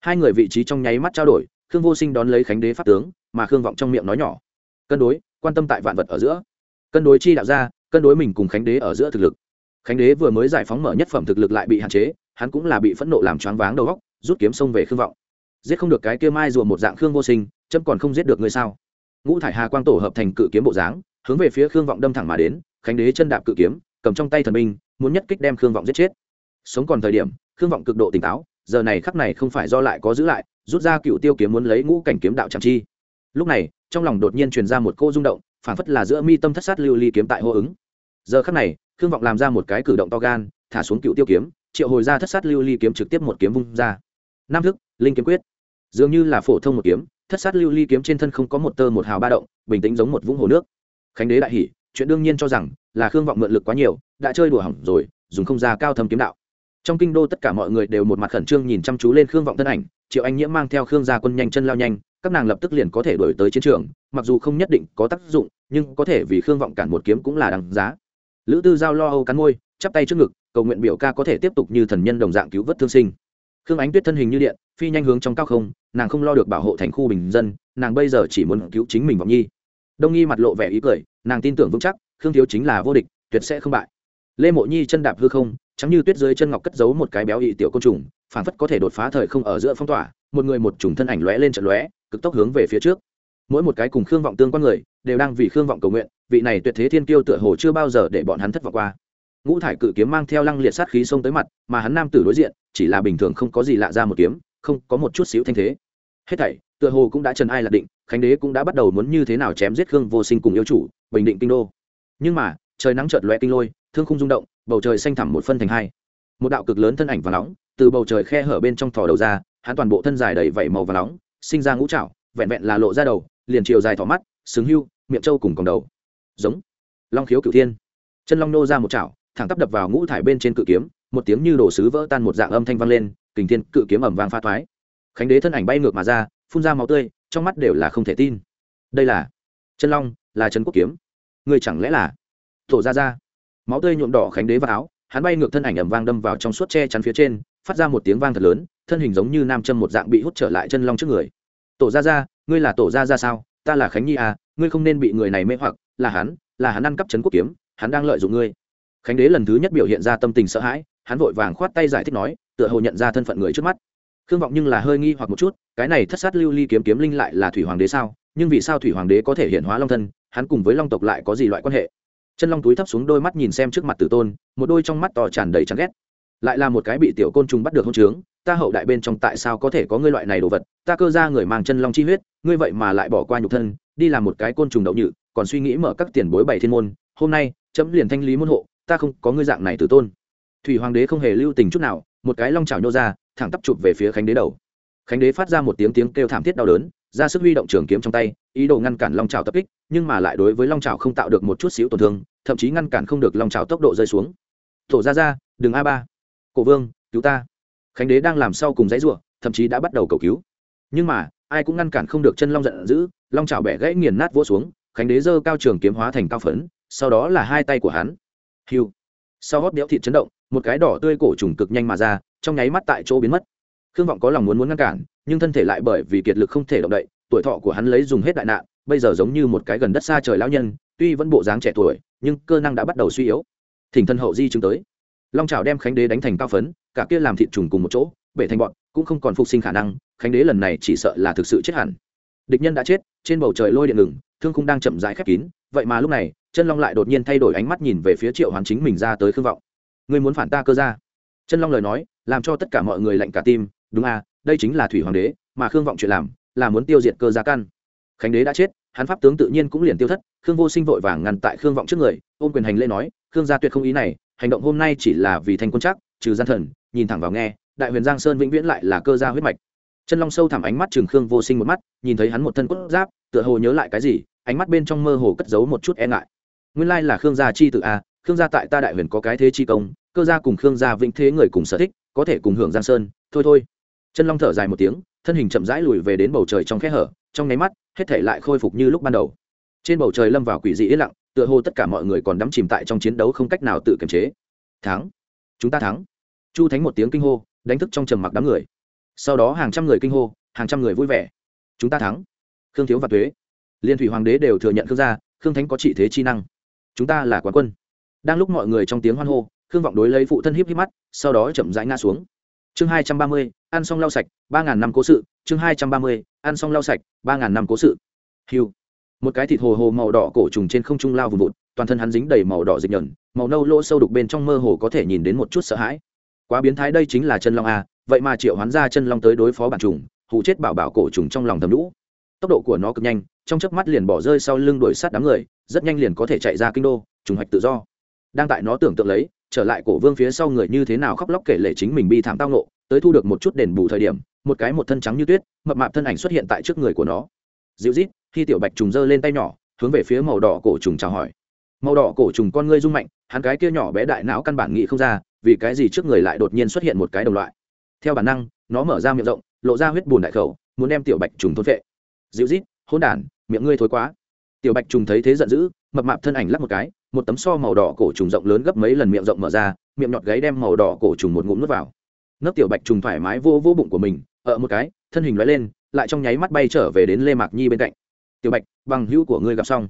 Hai người vị trí trong nháy mắt trao đổi, khương vô sinh đón lấy khánh đế pháp tướng, mà khương vọng trong miệng nói nhỏ. Cân đối, quan tâm tại vạn vật ở giữa. Cân đối chi đạo ra, cân đối mình cùng khánh đế ở giữa thực lực. Khánh đế vừa mới giải phóng mở nhất phẩm thực lực lại bị hạn chế, hắn cũng là bị phẫn nộ làm choáng váng đầu góc rút kiếm xông về khương vọng. Giết không được cái kia mai rùa một dạng khương vô sinh, chấm còn không giết được người sao? Ngũ thải hà quang tổ hợp thành cự kiếm bộ dáng, hướng về phía khương vọng đâm thẳng mà đến, khánh đế chân đạp cự kiếm, cầm trong tay thần binh, muốn nhất kích đem khương vọng giết chết. Sống còn thời điểm, khương vọng cực độ tỉnh táo, giờ này khắc này không phải do lại có giữ lại, rút ra cựu tiêu kiếm muốn lấy ngũ cảnh kiếm đạo chẳng chi. Lúc này, trong lòng đột nhiên truyền ra một cô rung động phản phất là giữa mi tâm thất sát lưu ly kiếm tại hô ứng. Giờ khắc này, khương vọng làm ra một cái cử động to gan, thả xuống cựu tiêu kiếm, triệu hồi ra thất sát lưu ly kiếm trực tiếp một kiếm vung ra. Nam thức, linh kiếm quyết. Dường như là phổ thông một kiếm thất sát lưu ly kiếm trên thân không có một tơ một hào ba động bình tĩnh giống một vũng hồ nước. Khánh đế đại hỉ, chuyện đương nhiên cho rằng là khương vọng mượn lực quá nhiều đã chơi đùa hỏng rồi dùng không ra cao thâm kiếm đạo. Trong kinh đô tất cả mọi người đều một mặt khẩn trương nhìn chăm chú lên khương vọng thân ảnh triệu anh nhiễm mang theo khương gia quân nhanh chân lao nhanh các nàng lập tức liền có thể đổi tới chiến trường mặc dù không nhất định có tác dụng nhưng có thể vì khương vọng cản một kiếm cũng là đằng giá. Lữ tư giao lo âu cắn môi chắp tay trước ngực cầu nguyện biểu ca có thể tiếp tục như thần nhân đồng dạng cứu vớt thương sinh khương ánh tuyết thân hình như điện, phi nhanh hướng trong cao không, nàng không lo được bảo hộ thành khu bình dân, nàng bây giờ chỉ muốn cứu chính mình vọng nhi. Đông nghi mặt lộ vẻ ý cười, nàng tin tưởng vững chắc, khương thiếu chính là vô địch, tuyệt sẽ không bại. Lê mộ nhi chân đạp hư không chẳng như tuyết dưới chân ngọc cất giấu một cái béo ị tiểu côn trùng phản phất có thể đột phá thời không ở giữa phong tỏa, một người một trùng thân ảnh lóe lên trận lóe, cực tốc hướng về phía trước. Mỗi một cái cùng khương vọng tương quan người, đều đang vì khương vọng cầu nguyện, vị này tuyệt thế thiên kiêu tựa hồ chưa bao giờ để bọn hắn thất vọng qua ngũ thải cự kiếm mang theo lăng liệt sát khí xông tới mặt, mà hắn nam tử đối diện, chỉ là bình thường không có gì lạ ra một kiếm, không có một chút xíu thanh thế. Hết thảy, tựa hồ cũng đã trần ai lạc định, khánh đế cũng đã bắt đầu muốn như thế nào chém giết khương vô sinh cùng yêu chủ, bình định kinh đô. Nhưng mà, trời nắng chợt loe kinh lôi, thương khung rung động, bầu trời xanh thẳm một phân thành hai. Một đạo cực lớn thân ảnh và nóng, từ bầu trời khe hở bên trong thò đầu ra, hắn toàn bộ thân dài đầy vảy màu và nóng, sinh ra ngũ trạo vẹn vẹn là lộ ra đầu, liền chiều dài thỏ mắt, sừng hưu, miệng trâu cùng còng đầu. Giống. Long khiếu cửu thiên. Chân long nô ra một chảo thẳng tắp đập vào ngũ thải bên trên cự kiếm, một tiếng như đổ sứ vỡ tan một dạng âm thanh vang lên, kình thiên cự kiếm ẩm vang pha thoái. Khánh đế thân ảnh bay ngược mà ra, phun ra máu tươi, trong mắt đều là không thể tin. Đây là chân long, là Trần quốc kiếm. Người chẳng lẽ là thổ ra ra máu tươi nhuộm đỏ khánh đế vào áo, hắn bay ngược thân ảnh ẩm vang đâm vào trong suốt che chắn phía trên, phát ra một tiếng vang thật lớn, thân hình giống như nam châm một dạng bị hút trở lại chân long trước người. Tổ ra ra ngươi là tổ ra ra sao? Ta là khánh nhi à ngươi không nên bị người này mê hoặc, là hắn là hắn ăn cắp trấn quốc kiếm, hắn đang lợi dụng ngươi khánh đế lần thứ nhất biểu hiện ra tâm tình sợ hãi, hắn vội vàng khoát tay giải thích nói, tựa hồ nhận ra thân phận người trước mắt. Khương vọng nhưng là hơi nghi hoặc một chút, cái này thất sát lưu ly kiếm kiếm linh lại là thủy hoàng đế sao? Nhưng vì sao thủy hoàng đế có thể hiện hóa long thân, hắn cùng với long tộc lại có gì loại quan hệ? Chân long túi thấp xuống đôi mắt nhìn xem trước mặt tử tôn, một đôi trong mắt to tràn đầy chán ghét. Lại là một cái bị tiểu côn trùng bắt được hôn trướng, ta hậu đại bên trong tại sao có thể có ngươi loại này đồ vật, ta cơ ra người mang chân long chi huyết, ngươi vậy mà lại bỏ qua nhục thân, đi làm một cái côn trùng đậu nhự, còn suy nghĩ mở các tiền bối bảy thiên môn, hôm nay, chấm liền thanh lý môn hộ ta không có ngươi dạng này tử tôn. Thủy hoàng đế không hề lưu tình chút nào, một cái long chảo nhô ra, thẳng tắp chụp về phía khánh đế đầu. Khánh đế phát ra một tiếng tiếng kêu thảm thiết đau đớn, ra sức huy động trường kiếm trong tay, ý đồ ngăn cản long trào tập kích, nhưng mà lại đối với long trào không tạo được một chút xíu tổn thương, thậm chí ngăn cản không được long trào tốc độ rơi xuống. Thổ ra ra đừng a ba. Cổ vương, cứu ta. Khánh đế đang làm sau cùng dãy ruộng thậm chí đã bắt đầu cầu cứu. Nhưng mà, ai cũng ngăn cản không được chân long giận dữ, long trào bẻ gãy nghiền nát vỗ xuống, khánh đế giơ cao trường kiếm hóa thành cao phấn, sau đó là hai tay của hắn hiu sau hót béo thịt chấn động, một cái đỏ tươi cổ trùng cực nhanh mà ra, trong nháy mắt tại chỗ biến mất. Khương vọng có lòng muốn muốn ngăn cản, nhưng thân thể lại bởi vì kiệt lực không thể động đậy, tuổi thọ của hắn lấy dùng hết đại nạn, bây giờ giống như một cái gần đất xa trời lão nhân, tuy vẫn bộ dáng trẻ tuổi, nhưng cơ năng đã bắt đầu suy yếu. Thỉnh thân hậu di chứng tới. Long trào đem khánh đế đánh thành cao phấn, cả kia làm thịt trùng cùng một chỗ, bể thành bọn, cũng không còn phục sinh khả năng, khánh đế lần này chỉ sợ là thực sự chết hẳn. Địch nhân đã chết, trên bầu trời lôi điện ngừng, thương khung đang chậm rãi khép kín, vậy mà lúc này chân long lại đột nhiên thay đổi ánh mắt nhìn về phía triệu hoán chính mình ra tới khương vọng. Ngươi muốn phản ta cơ ra? Chân long lời nói, làm cho tất cả mọi người lạnh cả tim, đúng à đây chính là thủy hoàng đế, mà khương vọng chuyện làm, là muốn tiêu diệt cơ gia căn. Khánh đế đã chết, hắn pháp tướng tự nhiên cũng liền tiêu thất, khương vô sinh vội vàng ngăn tại khương vọng trước người, ôm quyền hành lễ nói, khương gia tuyệt không ý này, hành động hôm nay chỉ là vì thành quân chắc trừ gian thần, nhìn thẳng vào nghe, đại huyền giang sơn vĩnh viễn lại là cơ gia huyết mạch. Chân long sâu thẳm ánh mắt trường khương vô sinh một mắt, nhìn thấy hắn một thân cốt giáp, tựa hồ nhớ lại cái gì, ánh mắt bên trong mơ hồ cất giấu một chút e ngại nguyên lai là khương gia chi tự a, khương gia tại ta đại huyền có cái thế chi công, cơ gia cùng khương gia vĩnh thế người cùng sở thích, có thể cùng hưởng giang sơn, thôi thôi. Chân long thở dài một tiếng, thân hình chậm rãi lùi về đến bầu trời trong khe hở, trong nháy mắt, hết thể lại khôi phục như lúc ban đầu. Trên bầu trời lâm vào quỷ dị yên lặng, tựa hồ tất cả mọi người còn đắm chìm tại trong chiến đấu không cách nào tự kiềm chế. Thắng! Chúng ta thắng! Chu thánh một tiếng kinh hô, đánh thức trong trầm mặc đám người. Sau đó hàng trăm người kinh hô, hàng trăm người vui vẻ. Chúng ta thắng! Khương thiếu và thuế liên thủy hoàng đế đều thừa nhận khương gia, khương thánh có trị thế chi năng chúng ta là quán quân. Đang lúc mọi người trong tiếng hoan hô khương vọng đối lấy phụ thân híp híp mắt sau đó chậm rãi ngã xuống. Chương hai trăm ba mươi ăn xong lau sạch ba ngàn năm cố sự. Chương hai trăm ba mươi ăn xong lau sạch ba ngàn năm cố sự. Hiu. Một cái thịt hồ hồ màu đỏ cổ trùng trên không trung lao vùng vụt toàn thân hắn dính đầy màu đỏ dịch nhẩn, màu nâu lỗ sâu đục bên trong mơ hồ có thể nhìn đến một chút sợ hãi. Quá biến thái đây chính là chân long a vậy mà triệu hoán ra chân long tới đối phó bản trùng hụ chết bảo bảo cổ trùng trong lòng thầm lũ. Tốc độ của nó cực nhanh trong chớp mắt liền bỏ rơi sau lưng đuổi sát đám người rất nhanh liền có thể chạy ra kinh đô, trùng hoạch tự do. Đang tại nó tưởng tượng lấy, trở lại cổ vương phía sau người như thế nào khóc lóc kể lể chính mình bi thảm tao nộ tới thu được một chút đền bù thời điểm, một cái một thân trắng như tuyết, mập mạp thân ảnh xuất hiện tại trước người của nó. Dịu rít khi tiểu bạch trùng giơ lên tay nhỏ, hướng về phía màu đỏ cổ trùng chào hỏi. Màu đỏ cổ trùng con ngươi rung mạnh, hắn cái kia nhỏ bé đại não căn bản nghĩ không ra, vì cái gì trước người lại đột nhiên xuất hiện một cái đồng loại. Theo bản năng, nó mở ra miệng rộng, lộ ra huyết bùn đại khẩu, muốn đem tiểu bạch trùng thôn vệ dịu rít hôn đản, miệng ngươi thối quá tiểu bạch trùng thấy thế giận dữ, mập mạp thân ảnh lắc một cái, một tấm so màu đỏ cổ trùng rộng lớn gấp mấy lần miệng rộng mở ra, miệng nhọt gáy đem màu đỏ cổ trùng một ngụm nuốt vào. Nấc tiểu bạch trùng thoải mái vô vô bụng của mình ở một cái, thân hình lóe lên, lại trong nháy mắt bay trở về đến lê mạc nhi bên cạnh. Tiểu bạch, bằng hữu của ngươi gặp xong.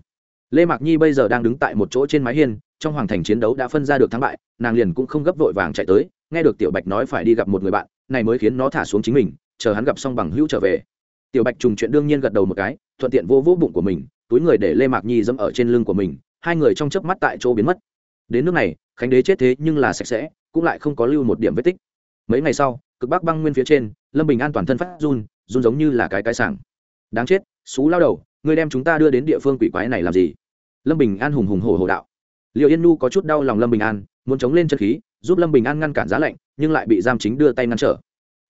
Lê mạc nhi bây giờ đang đứng tại một chỗ trên mái hiên, trong hoàng thành chiến đấu đã phân ra được thắng bại, nàng liền cũng không gấp vội vàng chạy tới, nghe được tiểu bạch nói phải đi gặp một người bạn, này mới khiến nó thả xuống chính mình, chờ hắn gặp xong bằng hữu trở về. Tiểu bạch trùng chuyện đương nhiên gật đầu một cái, thuận tiện vô vô bụng của mình túi người để lê mạc nhi dẫm ở trên lưng của mình, hai người trong chớp mắt tại chỗ biến mất. Đến nước này, khánh đế chết thế nhưng là sạch sẽ, cũng lại không có lưu một điểm vết tích. Mấy ngày sau, cực bắc băng nguyên phía trên, lâm bình an toàn thân phát run run giống như là cái cái sảng. Đáng chết, xú lao đầu ngươi đem chúng ta đưa đến địa phương quỷ quái này làm gì? Lâm bình an hùng hùng hổ hổ đạo. Liệu yên nu có chút đau lòng lâm bình an, muốn chống lên chân khí, giúp lâm bình an ngăn cản giá lạnh, nhưng lại bị giam chính đưa tay ngăn trở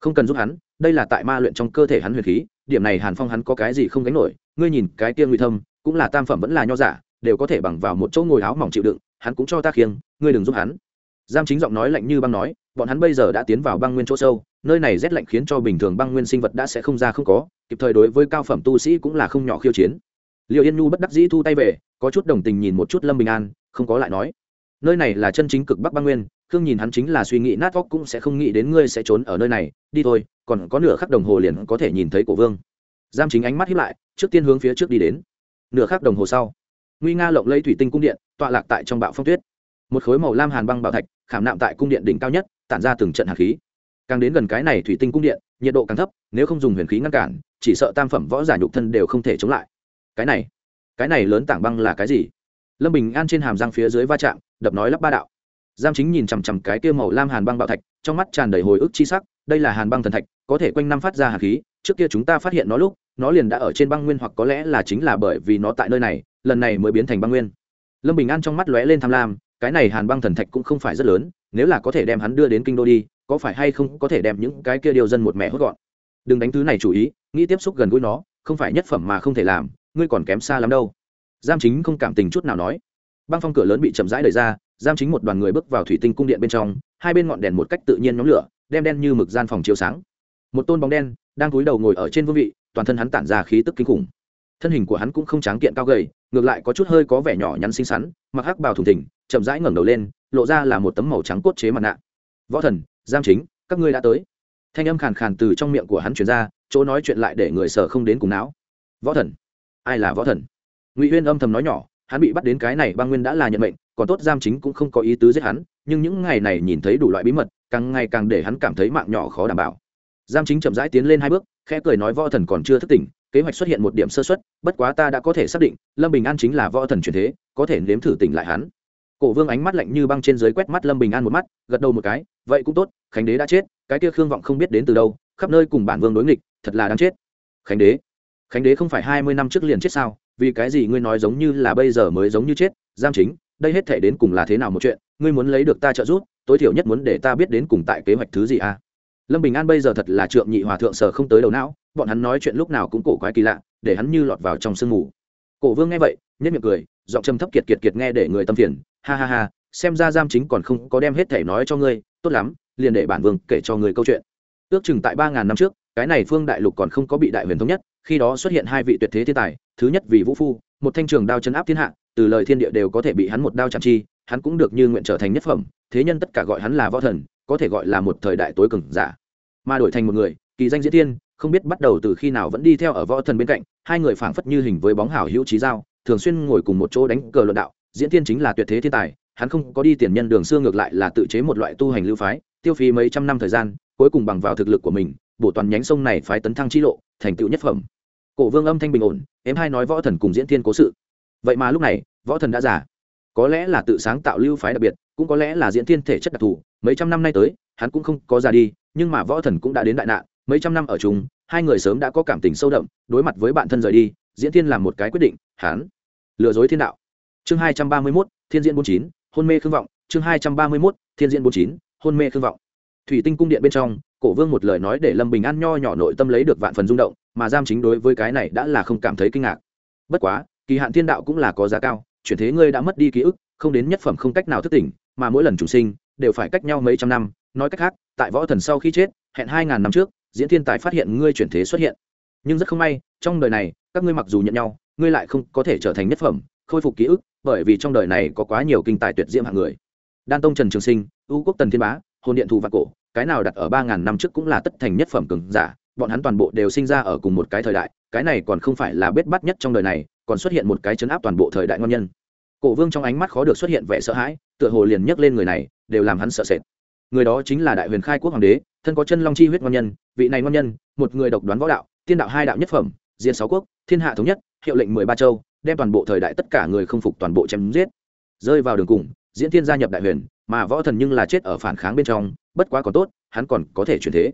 không cần giúp hắn, đây là tại ma luyện trong cơ thể hắn huyền khí, điểm này hàn phong hắn có cái gì không gánh nổi, ngươi nhìn cái kia nguy thâm, cũng là tam phẩm vẫn là nho giả, đều có thể bằng vào một chỗ ngồi áo mỏng chịu đựng, hắn cũng cho ta khiêng, ngươi đừng giúp hắn. Giam chính giọng nói lạnh như băng nói, bọn hắn bây giờ đã tiến vào băng nguyên chỗ sâu, nơi này rét lạnh khiến cho bình thường băng nguyên sinh vật đã sẽ không ra không có, kịp thời đối với cao phẩm tu sĩ cũng là không nhỏ khiêu chiến. Liệu yên nhu bất đắc dĩ thu tay về, có chút đồng tình nhìn một chút lâm bình an, không có lại nói. Nơi này là chân chính cực bắc băng nguyên khương nhìn hắn chính là suy nghĩ nát óc cũng sẽ không nghĩ đến ngươi sẽ trốn ở nơi này, đi thôi, còn có nửa khắc đồng hồ liền có thể nhìn thấy cổ vương. Giam chính ánh mắt hiếp lại, trước tiên hướng phía trước đi đến. Nửa khắc đồng hồ sau, nguy nga lộng lấy thủy tinh cung điện, tọa lạc tại trong bạo phong tuyết. Một khối màu lam hàn băng bảo thạch, khảm nạm tại cung điện đỉnh cao nhất, tản ra từng trận hạt khí. Càng đến gần cái này thủy tinh cung điện, nhiệt độ càng thấp, nếu không dùng huyền khí ngăn cản, chỉ sợ tam phẩm võ giả nhục thân đều không thể chống lại. Cái này cái này lớn tảng băng là cái gì? Lâm bình an trên hàm răng phía dưới va chạm, đập nói lắp ba đạo giam chính nhìn chằm chằm cái kia màu lam hàn băng bảo thạch, trong mắt tràn đầy hồi ức chi sắc, đây là hàn băng thần thạch, có thể quanh năm phát ra hàn khí, trước kia chúng ta phát hiện nó lúc, nó liền đã ở trên băng nguyên hoặc có lẽ là chính là bởi vì nó tại nơi này, lần này mới biến thành băng nguyên. Lâm bình an trong mắt lóe lên tham lam, cái này hàn băng thần thạch cũng không phải rất lớn, nếu là có thể đem hắn đưa đến kinh đô đi, có phải hay không có thể đem những cái kia điều dân một mẹ hốt gọn? Đừng đánh thứ này chủ ý, nghĩ tiếp xúc gần gũi nó, không phải nhất phẩm mà không thể làm, ngươi còn kém xa lắm đâu. Giam chính không cảm tình chút nào nói băng phong cửa lớn bị chậm rãi đẩy ra, giam chính một đoàn người bước vào thủy tinh cung điện bên trong, hai bên ngọn đèn một cách tự nhiên nhóm lửa, đem đen như mực gian phòng chiếu sáng. Một tôn bóng đen, đang cúi đầu ngồi ở trên vương vị, toàn thân hắn tản ra khí tức kinh khủng. Thân hình của hắn cũng không tráng kiện cao gầy, ngược lại có chút hơi có vẻ nhỏ nhắn xinh xắn, mặc hắc bào thùng thỉnh, chậm rãi ngẩng đầu lên, lộ ra là một tấm màu trắng cốt chế mặt nạ. Võ thần, giam chính, các ngươi đã tới. Thanh âm khàn khàn từ trong miệng của hắn truyền ra, chỗ nói chuyện lại để người sợ không đến cùng não. Võ thần. Ai là võ thần? Ngụy huyên âm thầm nói nhỏ hắn bị bắt đến cái này băng nguyên đã là nhận mệnh, còn tốt giam chính cũng không có ý tứ giết hắn, nhưng những ngày này nhìn thấy đủ loại bí mật, càng ngày càng để hắn cảm thấy mạng nhỏ khó đảm bảo. Giam chính chậm rãi tiến lên hai bước, khẽ cười nói võ thần còn chưa thức tỉnh, kế hoạch xuất hiện một điểm sơ xuất bất quá ta đã có thể xác định, lâm bình an chính là võ thần truyền thế, có thể nếm thử tỉnh lại hắn. Cổ vương ánh mắt lạnh như băng trên dưới quét mắt lâm bình an một mắt, gật đầu một cái, vậy cũng tốt, khánh đế đã chết, cái kia khương vọng không biết đến từ đâu, khắp nơi cùng bản vương đối nghịch, thật là đáng chết. Khánh đế? Khánh đế không phải hai mươi năm trước liền chết sao? Vì cái gì ngươi nói giống như là bây giờ mới giống như chết giam chính, đây hết thể đến cùng là thế nào một chuyện, ngươi muốn lấy được ta trợ giúp, tối thiểu nhất muốn để ta biết đến cùng tại kế hoạch thứ gì à? Lâm bình an bây giờ thật là trượng nhị hòa thượng sở không tới đầu não, bọn hắn nói chuyện lúc nào cũng cổ quái kỳ lạ, để hắn như lọt vào trong sương mù. Cổ vương nghe vậy nhất miệng cười, giọng trầm thấp kiệt kiệt kiệt nghe để người tâm phiền, ha ha ha, xem ra giam chính còn không có đem hết thể nói cho ngươi, tốt lắm, liền để bản vương kể cho người câu chuyện. Ước chừng tại ba ngàn năm trước cái này phương đại lục còn không có bị đại huyền thống nhất, khi đó xuất hiện hai vị tuyệt thế thiên tài, thứ nhất vì vũ phu, một thanh trường đao chấn áp thiên hạ, từ lời thiên địa đều có thể bị hắn một đao chạm chi, hắn cũng được như nguyện trở thành nhất phẩm, thế nhân tất cả gọi hắn là võ thần, có thể gọi là một thời đại tối cường giả. Mà đổi thành một người, kỳ danh diễn tiên không biết bắt đầu từ khi nào vẫn đi theo ở võ thần bên cạnh, hai người phảng phất như hình với bóng hảo hữu trí giao, thường xuyên ngồi cùng một chỗ đánh cờ luận đạo, diễn tiên chính là tuyệt thế thiên tài, hắn không có đi tiền nhân đường xưa ngược lại là tự chế một loại tu hành lưu phái, tiêu phí mấy trăm năm thời gian, cuối cùng bằng vào thực lực của mình bổ toàn nhánh sông này phái tấn thăng chi lộ, thành tựu nhất phẩm. Cổ vương âm thanh bình ổn em hai nói võ thần cùng diễn thiên cố sự. Vậy mà lúc này, võ thần đã già. Có lẽ là tự sáng tạo lưu phái đặc biệt, cũng có lẽ là diễn thiên thể chất đặc thù. Mấy trăm năm nay tới, hắn cũng không có già đi, nhưng mà võ thần cũng đã đến đại nạn. Mấy trăm năm ở chung, hai người sớm đã có cảm tình sâu đậm, đối mặt với bạn thân rời đi, diễn thiên làm một cái quyết định, hắn lừa dối thiên đạo. Chương hai trăm ba mươi mốt, thiên diễn bốn chín, hôn mê khương vọng. Chương hai trăm ba mươi mốt, thiên diễn bốn chín, hôn mê khương vọng thủy tinh cung điện bên trong, cổ vương một lời nói để lâm bình an nho nhỏ nội tâm lấy được vạn phần rung động, mà giam chính đối với cái này đã là không cảm thấy kinh ngạc. Bất quá, kỳ hạn thiên đạo cũng là có giá cao, chuyển thế ngươi đã mất đi ký ức, không đến nhất phẩm không cách nào thức tỉnh, mà mỗi lần chủ sinh, đều phải cách nhau mấy trăm năm. Nói cách khác, tại võ thần sau khi chết, hẹn hai ngàn năm trước, diễn thiên tài phát hiện ngươi chuyển thế xuất hiện. Nhưng rất không may, trong đời này, các ngươi mặc dù nhận nhau, ngươi lại không có thể trở thành nhất phẩm, khôi phục ký ức, bởi vì trong đời này có quá nhiều kinh tài tuyệt diễm hạng người. Đan tông trần trường sinh ưu quốc tần thiên bá hồn điện thù vạn cổ, cái nào đặt ở ba ngàn năm trước cũng là tất thành nhất phẩm cường giả, bọn hắn toàn bộ đều sinh ra ở cùng một cái thời đại, cái này còn không phải là bết bắt nhất trong đời này, còn xuất hiện một cái chấn áp toàn bộ thời đại ngon nhân. Cổ vương trong ánh mắt khó được xuất hiện vẻ sợ hãi, tựa hồ liền nhấc lên người này, đều làm hắn sợ sệt. Người đó chính là đại huyền khai quốc hoàng đế, thân có chân long chi huyết ngon nhân, vị này ngon nhân, một người độc đoán võ đạo, tiên đạo hai đạo nhất phẩm diện sáu quốc, thiên hạ thống nhất, hiệu lệnh mười ba châu, đem toàn bộ thời đại tất cả người không phục toàn bộ chém giết. Rơi vào đường cùng, diễn thiên gia nhập đại huyền mà võ thần nhưng là chết ở phản kháng bên trong, bất quá còn tốt, hắn còn có thể chuyển thế.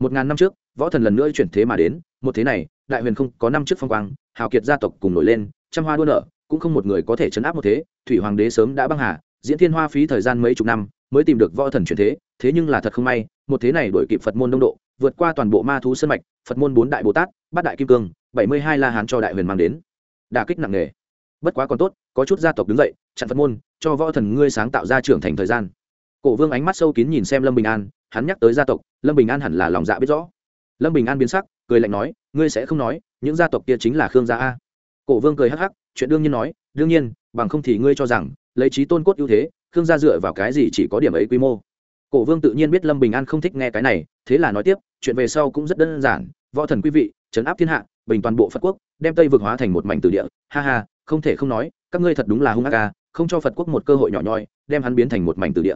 Một ngàn năm trước, võ thần lần nữa chuyển thế mà đến, một thế này, đại huyền không có năm trước phong quang, hào kiệt gia tộc cùng nổi lên, trăm hoa đua nở, cũng không một người có thể chấn áp một thế, thủy hoàng đế sớm đã băng hà, diễn thiên hoa phí thời gian mấy chục năm, mới tìm được võ thần chuyển thế thế nhưng là thật không may, một thế này đổi kịp phật môn đông độ, vượt qua toàn bộ ma thú sân mạch, phật môn bốn đại bồ tát, bát đại kim cương, bảy mươi hai la hán cho đại huyền mang đến. Đà kích nặng nề. Bất quá còn tốt, có chút gia tộc đứng dậy, chặn phật môn cho võ thần ngươi sáng tạo ra trưởng thành thời gian. Cổ vương ánh mắt sâu kín nhìn xem lâm bình an, hắn nhắc tới gia tộc, lâm bình an hẳn là lòng dạ biết rõ. Lâm bình an biến sắc, cười lạnh nói, ngươi sẽ không nói, những gia tộc kia chính là khương gia a. Cổ vương cười hắc hắc, chuyện đương nhiên nói, đương nhiên, bằng không thì ngươi cho rằng, lấy trí tôn cốt ưu thế, khương gia dựa vào cái gì chỉ có điểm ấy quy mô. Cổ vương tự nhiên biết lâm bình an không thích nghe cái này, thế là nói tiếp, chuyện về sau cũng rất đơn giản, võ thần quý vị, trấn áp thiên hạ, bình toàn bộ phật quốc, đem tây vực hóa thành một mảnh từ địa. Ha ha, không thể không nói, các ngươi thật đúng là hung ác ca không cho phật quốc một cơ hội nhỏ nhoi, đem hắn biến thành một mảnh từ địa.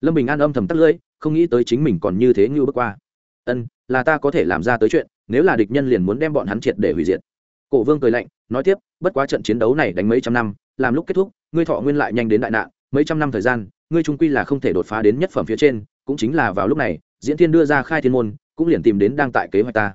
Lâm bình an âm thầm tắt lưỡi, không nghĩ tới chính mình còn như thế như bước qua. Ân, là ta có thể làm ra tới chuyện, nếu là địch nhân liền muốn đem bọn hắn triệt để hủy diệt. Cổ vương cười lạnh, nói tiếp, bất quá trận chiến đấu này đánh mấy trăm năm, làm lúc kết thúc, ngươi thọ nguyên lại nhanh đến đại nạn, mấy trăm năm thời gian, ngươi trung quy là không thể đột phá đến nhất phẩm phía trên, cũng chính là vào lúc này, diễn thiên đưa ra khai thiên môn, cũng liền tìm đến đang tại kế hoạch ta.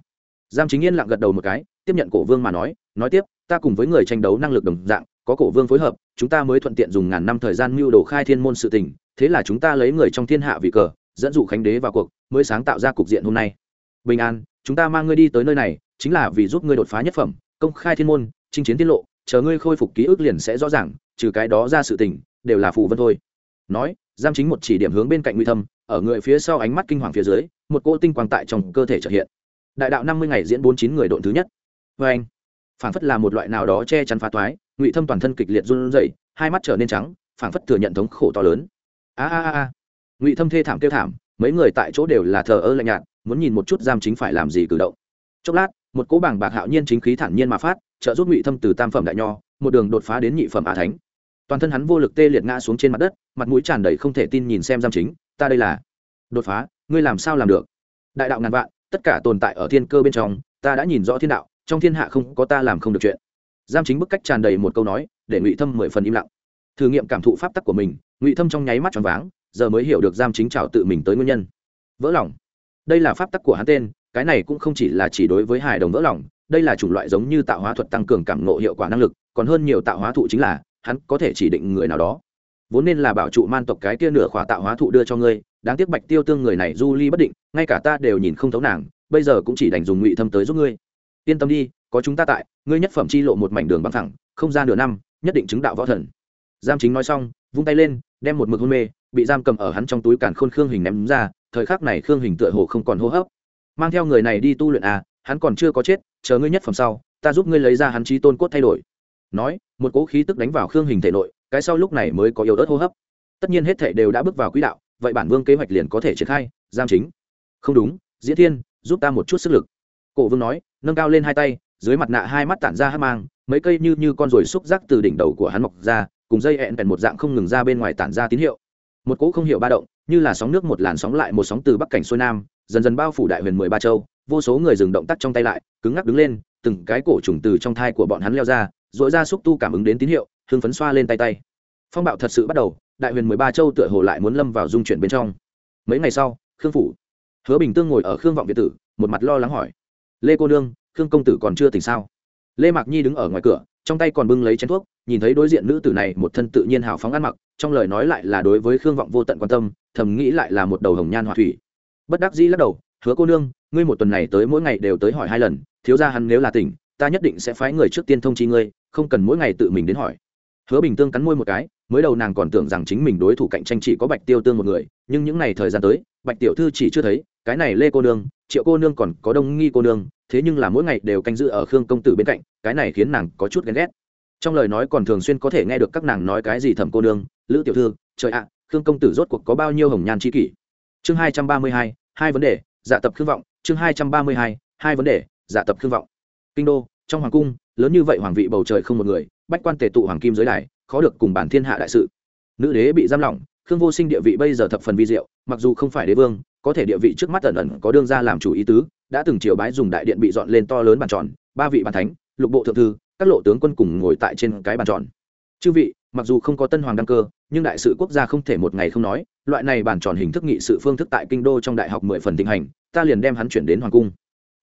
Giam chính yên lặng gật đầu một cái, tiếp nhận cổ vương mà nói nói tiếp, ta cùng với người tranh đấu năng lực đồng dạng, có cổ vương phối hợp chúng ta mới thuận tiện dùng ngàn năm thời gian mưu đồ khai thiên môn sự tình, thế là chúng ta lấy người trong thiên hạ vì cờ, dẫn dụ khánh đế vào cuộc, mới sáng tạo ra cục diện hôm nay. Bình an, chúng ta mang ngươi đi tới nơi này, chính là vì giúp ngươi đột phá nhất phẩm, công khai thiên môn, chinh chiến tiết lộ, chờ ngươi khôi phục ký ức liền sẽ rõ ràng, trừ cái đó ra sự tình, đều là phù vân thôi. Nói giam chính một chỉ điểm hướng bên cạnh nguy thâm, ở người phía sau ánh mắt kinh hoàng phía dưới, một cỗ tinh quang tại trong cơ thể trợ hiện. Đại đạo năm mươi ngày diễn bốn chín người độn thứ nhất. Vâng. Vê anh phảng phất là một loại nào đó che chắn phá toái ngụy thâm toàn thân kịch liệt run rẩy, hai mắt trở nên trắng, phảng phất thừa nhận thống khổ to lớn. A a a ngụy thâm thê thảm kêu thảm, mấy người tại chỗ đều là thờ ơ lạnh nhạt, muốn nhìn một chút giam chính phải làm gì cử động. Chốc lát, một cỗ bảng bạc hạo nhiên chính khí thản nhiên mà phát, trợ giúp ngụy thâm từ tam phẩm đại nho, một đường đột phá đến nhị phẩm á thánh. Toàn thân hắn vô lực tê liệt ngã xuống trên mặt đất, mặt mũi tràn đầy không thể tin nhìn xem giam chính, ta đây là đột phá, ngươi làm sao làm được? Đại đạo ngàn vạn, tất cả tồn tại ở thiên cơ bên trong, ta đã nhìn rõ thiên đạo, trong thiên hạ không có ta làm không được chuyện giam chính bức cách tràn đầy một câu nói, để ngụy thâm mười phần im lặng. Thử nghiệm cảm thụ pháp tắc của mình, ngụy thâm trong nháy mắt tròn váng, giờ mới hiểu được giam chính trào tự mình tới nguyên nhân. Vỡ lòng. Đây là pháp tắc của hắn tên, cái này cũng không chỉ là chỉ đối với hài đồng vỡ lòng, đây là chủng loại giống như tạo hóa thuật tăng cường cảm nộ hiệu quả năng lực, còn hơn nhiều tạo hóa thụ chính là, hắn có thể chỉ định người nào đó. Vốn nên là bảo trụ man tộc cái kia nửa khỏa tạo hóa thụ đưa cho ngươi, đáng tiếc bạch tiêu tương người này du ly bất định, ngay cả ta đều nhìn không thấu nàng, bây giờ cũng chỉ đành dùng ngụy thâm tới giúp ngươi. Yên tâm đi có chúng ta tại, ngươi nhất phẩm chi lộ một mảnh đường bằng thẳng không ra nửa năm, nhất định chứng đạo võ thần. Giam chính nói xong, vung tay lên, đem một mực hôn mê, bị giam cầm ở hắn trong túi càn khôn khương hình ném ra, thời khắc này khương hình tựa hồ không còn hô hấp. Mang theo người này đi tu luyện à hắn còn chưa có chết, chờ ngươi nhất phẩm sau, ta giúp ngươi lấy ra hắn trí tôn cốt thay đổi. Nói, một cỗ khí tức đánh vào khương hình thể nội, cái sau lúc này mới có yếu ớt hô hấp. Tất nhiên hết thể đều đã bước vào quỹ đạo, vậy bản vương kế hoạch liền có thể triển khai giam chính. Không đúng, diễn thiên, giúp ta một chút sức lực. Cổ vương nói, nâng cao lên hai tay dưới mặt nạ hai mắt tản ra hắc mang, mấy cây như như con ruồi xúc giác từ đỉnh đầu của hắn mọc ra, cùng dây hẹn bèn một dạng không ngừng ra bên ngoài tản ra tín hiệu. Một cỗ không hiểu ba động, như là sóng nước một làn sóng lại một sóng từ bắc cảnh xuôi nam, dần dần bao phủ đại huyền mười ba châu, vô số người dừng động tác trong tay lại, cứng ngắc đứng lên, từng cái cổ trùng từ trong thai của bọn hắn leo ra dội ra xúc tu cảm ứng đến tín hiệu, hưng phấn xoa lên tay tay. Phong bạo thật sự bắt đầu, đại huyền mười ba châu tựa hồ lại muốn lâm vào dung chuyển bên trong. Mấy ngày sau, khương phủ, hứa bình tương ngồi ở khương vọng việt tử, một mặt lo lắng hỏi, lê cô nương khương công tử còn chưa tỉnh sao? Lê mạc nhi đứng ở ngoài cửa, trong tay còn bưng lấy chén thuốc, nhìn thấy đối diện nữ tử này, một thân tự nhiên hào phóng ăn mặc, trong lời nói lại là đối với khương vọng vô tận quan tâm, thầm nghĩ lại là một đầu hồng nhan hòa thủy. Bất đắc dĩ lắc đầu, hứa cô nương, ngươi một tuần này tới mỗi ngày đều tới hỏi hai lần, thiếu ra hắn nếu là tỉnh, ta nhất định sẽ phái người trước tiên thông chi ngươi, không cần mỗi ngày tự mình đến hỏi. Hứa bình tương cắn môi một cái mới đầu nàng còn tưởng rằng chính mình đối thủ cạnh tranh chỉ có bạch tiêu tương một người, nhưng những ngày thời gian tới, bạch tiểu thư chỉ chưa thấy, cái này lê cô nương, triệu cô nương còn có đông nghi cô nương, thế nhưng là mỗi ngày đều canh giữ ở khương công tử bên cạnh, cái này khiến nàng có chút ghen ghét. Trong lời nói còn thường xuyên có thể nghe được các nàng nói cái gì thẩm cô nương, lữ tiểu thư, trời ạ, khương công tử rốt cuộc có bao nhiêu hồng nhan tri kỷ? Chương hai trăm ba mươi hai hai vấn đề dạ tập khương vọng. Chương hai trăm ba mươi hai hai vấn đề dạ tập khương vọng. Kinh đô, trong hoàng cung, lớn như vậy hoàng vị bầu trời không một người, bách quan tề tụ hoàng kim giới đài khó được cùng bản thiên hạ đại sự. Nữ đế bị giam lỏng, khương vô sinh địa vị bây giờ thập phần vi diệu, mặc dù không phải đế vương, có thể địa vị trước mắt ẩn ẩn có đương ra làm chủ ý tứ, đã từng triều bái dùng đại điện bị dọn lên to lớn bàn tròn, ba vị bàn thánh, lục bộ thượng thư, các lộ tướng quân cùng ngồi tại trên cái bàn tròn. Chư vị, mặc dù không có tân hoàng đăng cơ, nhưng đại sự quốc gia không thể một ngày không nói, loại này bàn tròn hình thức nghị sự phương thức tại kinh đô trong đại học mười phần thịnh hành, ta liền đem hắn chuyển đến hoàng cung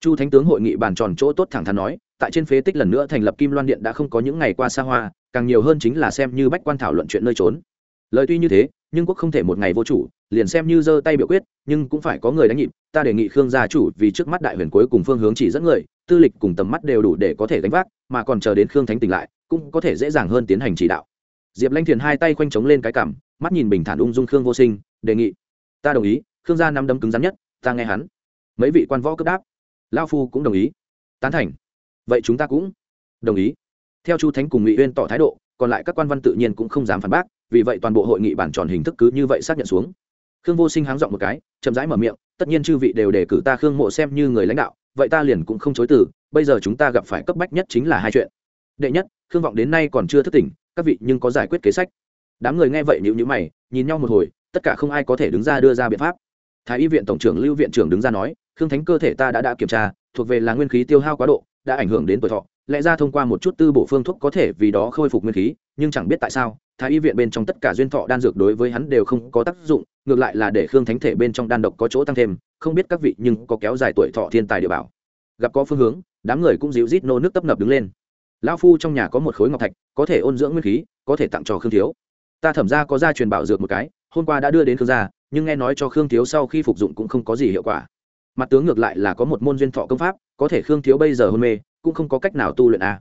chu thánh tướng hội nghị bàn tròn chỗ tốt thẳng thắn nói, tại trên phế tích lần nữa thành lập kim loan điện đã không có những ngày qua xa hoa, càng nhiều hơn chính là xem như bách quan thảo luận chuyện nơi trốn. Lời tuy như thế, nhưng quốc không thể một ngày vô chủ, liền xem như giơ tay biểu quyết, nhưng cũng phải có người đánh nhịp, ta đề nghị khương gia chủ vì trước mắt đại huyền cuối cùng phương hướng chỉ dẫn người, tư lịch cùng tầm mắt đều đủ để có thể đánh vác, mà còn chờ đến khương thánh tỉnh lại, cũng có thể dễ dàng hơn tiến hành chỉ đạo. Diệp lanh thiền hai tay khoanh trống lên cái cảm mắt nhìn bình thản ung dung khương vô sinh, đề nghị. Ta đồng ý, khương gia năm đấm cứng rắn nhất, ta nghe hắn. Mấy vị quan võ cấp đáp lao phu cũng đồng ý. Tán thành. Vậy chúng ta cũng đồng ý. Theo chu thánh cùng ngụy uyên tỏ thái độ, còn lại các quan văn tự nhiên cũng không dám phản bác, vì vậy toàn bộ hội nghị bản tròn hình thức cứ như vậy xác nhận xuống. Khương vô sinh háng dọn một cái, chậm rãi mở miệng, tất nhiên chư vị đều đề cử ta khương mộ xem như người lãnh đạo, vậy ta liền cũng không chối từ, bây giờ chúng ta gặp phải cấp bách nhất chính là hai chuyện. Đệ nhất, khương vọng đến nay còn chưa thức tỉnh, các vị nhưng có giải quyết kế sách. Đám người nghe vậy nhịu nhữ mày, nhìn nhau một hồi, tất cả không ai có thể đứng ra đưa ra biện pháp thái y viện tổng trưởng lưu viện trưởng đứng ra nói, khương thánh cơ thể ta đã đã kiểm tra, thuộc về là nguyên khí tiêu hao quá độ, đã ảnh hưởng đến tuổi thọ. Lẽ ra thông qua một chút tư bổ phương thuốc có thể vì đó khôi phục nguyên khí, nhưng chẳng biết tại sao, thái y viện bên trong tất cả duyên thọ đan dược đối với hắn đều không có tác dụng, ngược lại là để khương thánh thể bên trong đan độc có chỗ tăng thêm, không biết các vị nhưng có kéo dài tuổi thọ thiên tài địa bảo. Gặp có phương hướng, đám người cũng dịu rít nô nước tấp nập đứng lên. Lão phu trong nhà có một khối ngọc thạch, có thể ôn dưỡng nguyên khí, có thể tặng cho khương thiếu. Ta thẩm ra có gia truyền bảo dược một cái, hôm qua đã đưa đến khương gia nhưng nghe nói cho khương thiếu sau khi phục dụng cũng không có gì hiệu quả. Mặt tướng ngược lại là có một môn duyên thọ công pháp, có thể khương thiếu bây giờ hôn mê, cũng không có cách nào tu luyện a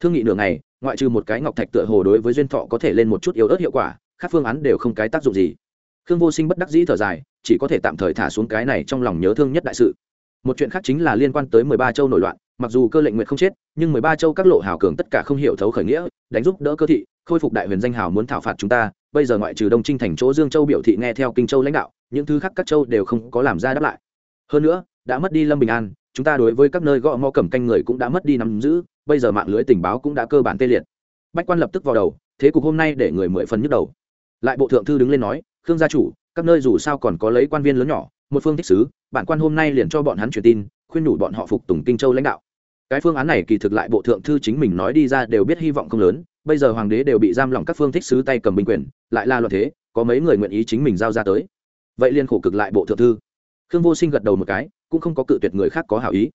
thương nghị nửa ngày, ngoại trừ một cái ngọc thạch tựa hồ đối với duyên thọ có thể lên một chút yếu ớt hiệu quả các phương án đều không cái tác dụng gì. Khương vô sinh bất đắc dĩ thở dài, chỉ có thể tạm thời thả xuống cái này trong lòng nhớ thương nhất đại sự. Một chuyện khác chính là liên quan tới mười ba châu nổi loạn, mặc dù cơ lệnh nguyện không chết, nhưng mười ba châu các lộ hào cường tất cả không hiểu thấu khởi nghĩa, đánh giúp đỡ cơ thị khôi phục đại huyền danh hào muốn thảo phạt chúng ta, bây giờ ngoại trừ đông trinh thành chỗ dương châu biểu thị nghe theo kinh châu lãnh đạo, những thứ khác các châu đều không có làm ra đáp lại. Hơn nữa, đã mất đi lâm bình an, chúng ta đối với các nơi gõ mò cầm canh người cũng đã mất đi nắm giữ, bây giờ mạng lưới tình báo cũng đã cơ bản tê liệt. Bách quan lập tức vào đầu, thế cục hôm nay để người mười phần nhức đầu. Lại bộ thượng thư đứng lên nói, khương gia chủ, các nơi dù sao còn có lấy quan viên lớn nhỏ, một phương thích sứ, bản quan hôm nay liền cho bọn hắn truyền tin, khuyên nhủ bọn họ phục tùng kinh châu lãnh đạo cái phương án này kỳ thực lại bộ thượng thư chính mình nói đi ra đều biết hy vọng không lớn, bây giờ hoàng đế đều bị giam lỏng các phương thích sứ tay cầm binh quyền, lại là luật thế, có mấy người nguyện ý chính mình giao ra tới. Vậy liên khổ cực lại bộ thượng thư. Khương vô sinh gật đầu một cái, cũng không có cự tuyệt người khác có hảo ý.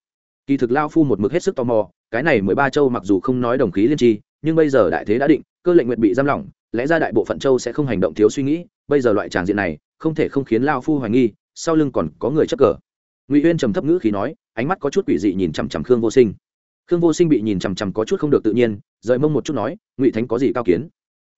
Kỳ thực lao phu một mực hết sức tò mò, cái này mười ba châu mặc dù không nói đồng khí liên tri nhưng bây giờ đại thế đã định, cơ lệnh nguyện bị giam lỏng, lẽ ra đại bộ phận châu sẽ không hành động thiếu suy nghĩ, bây giờ loại tràng diện này, không thể không khiến lao phu hoài nghi, sau lưng còn có người chấp cờ ngụy uyên trầm thấp ngữ khí nói ánh mắt có chút quỷ dị nhìn chằm chằm khương vô sinh khương vô sinh bị nhìn chằm chằm có chút không được tự nhiên rời mông một chút nói ngụy thánh có gì cao kiến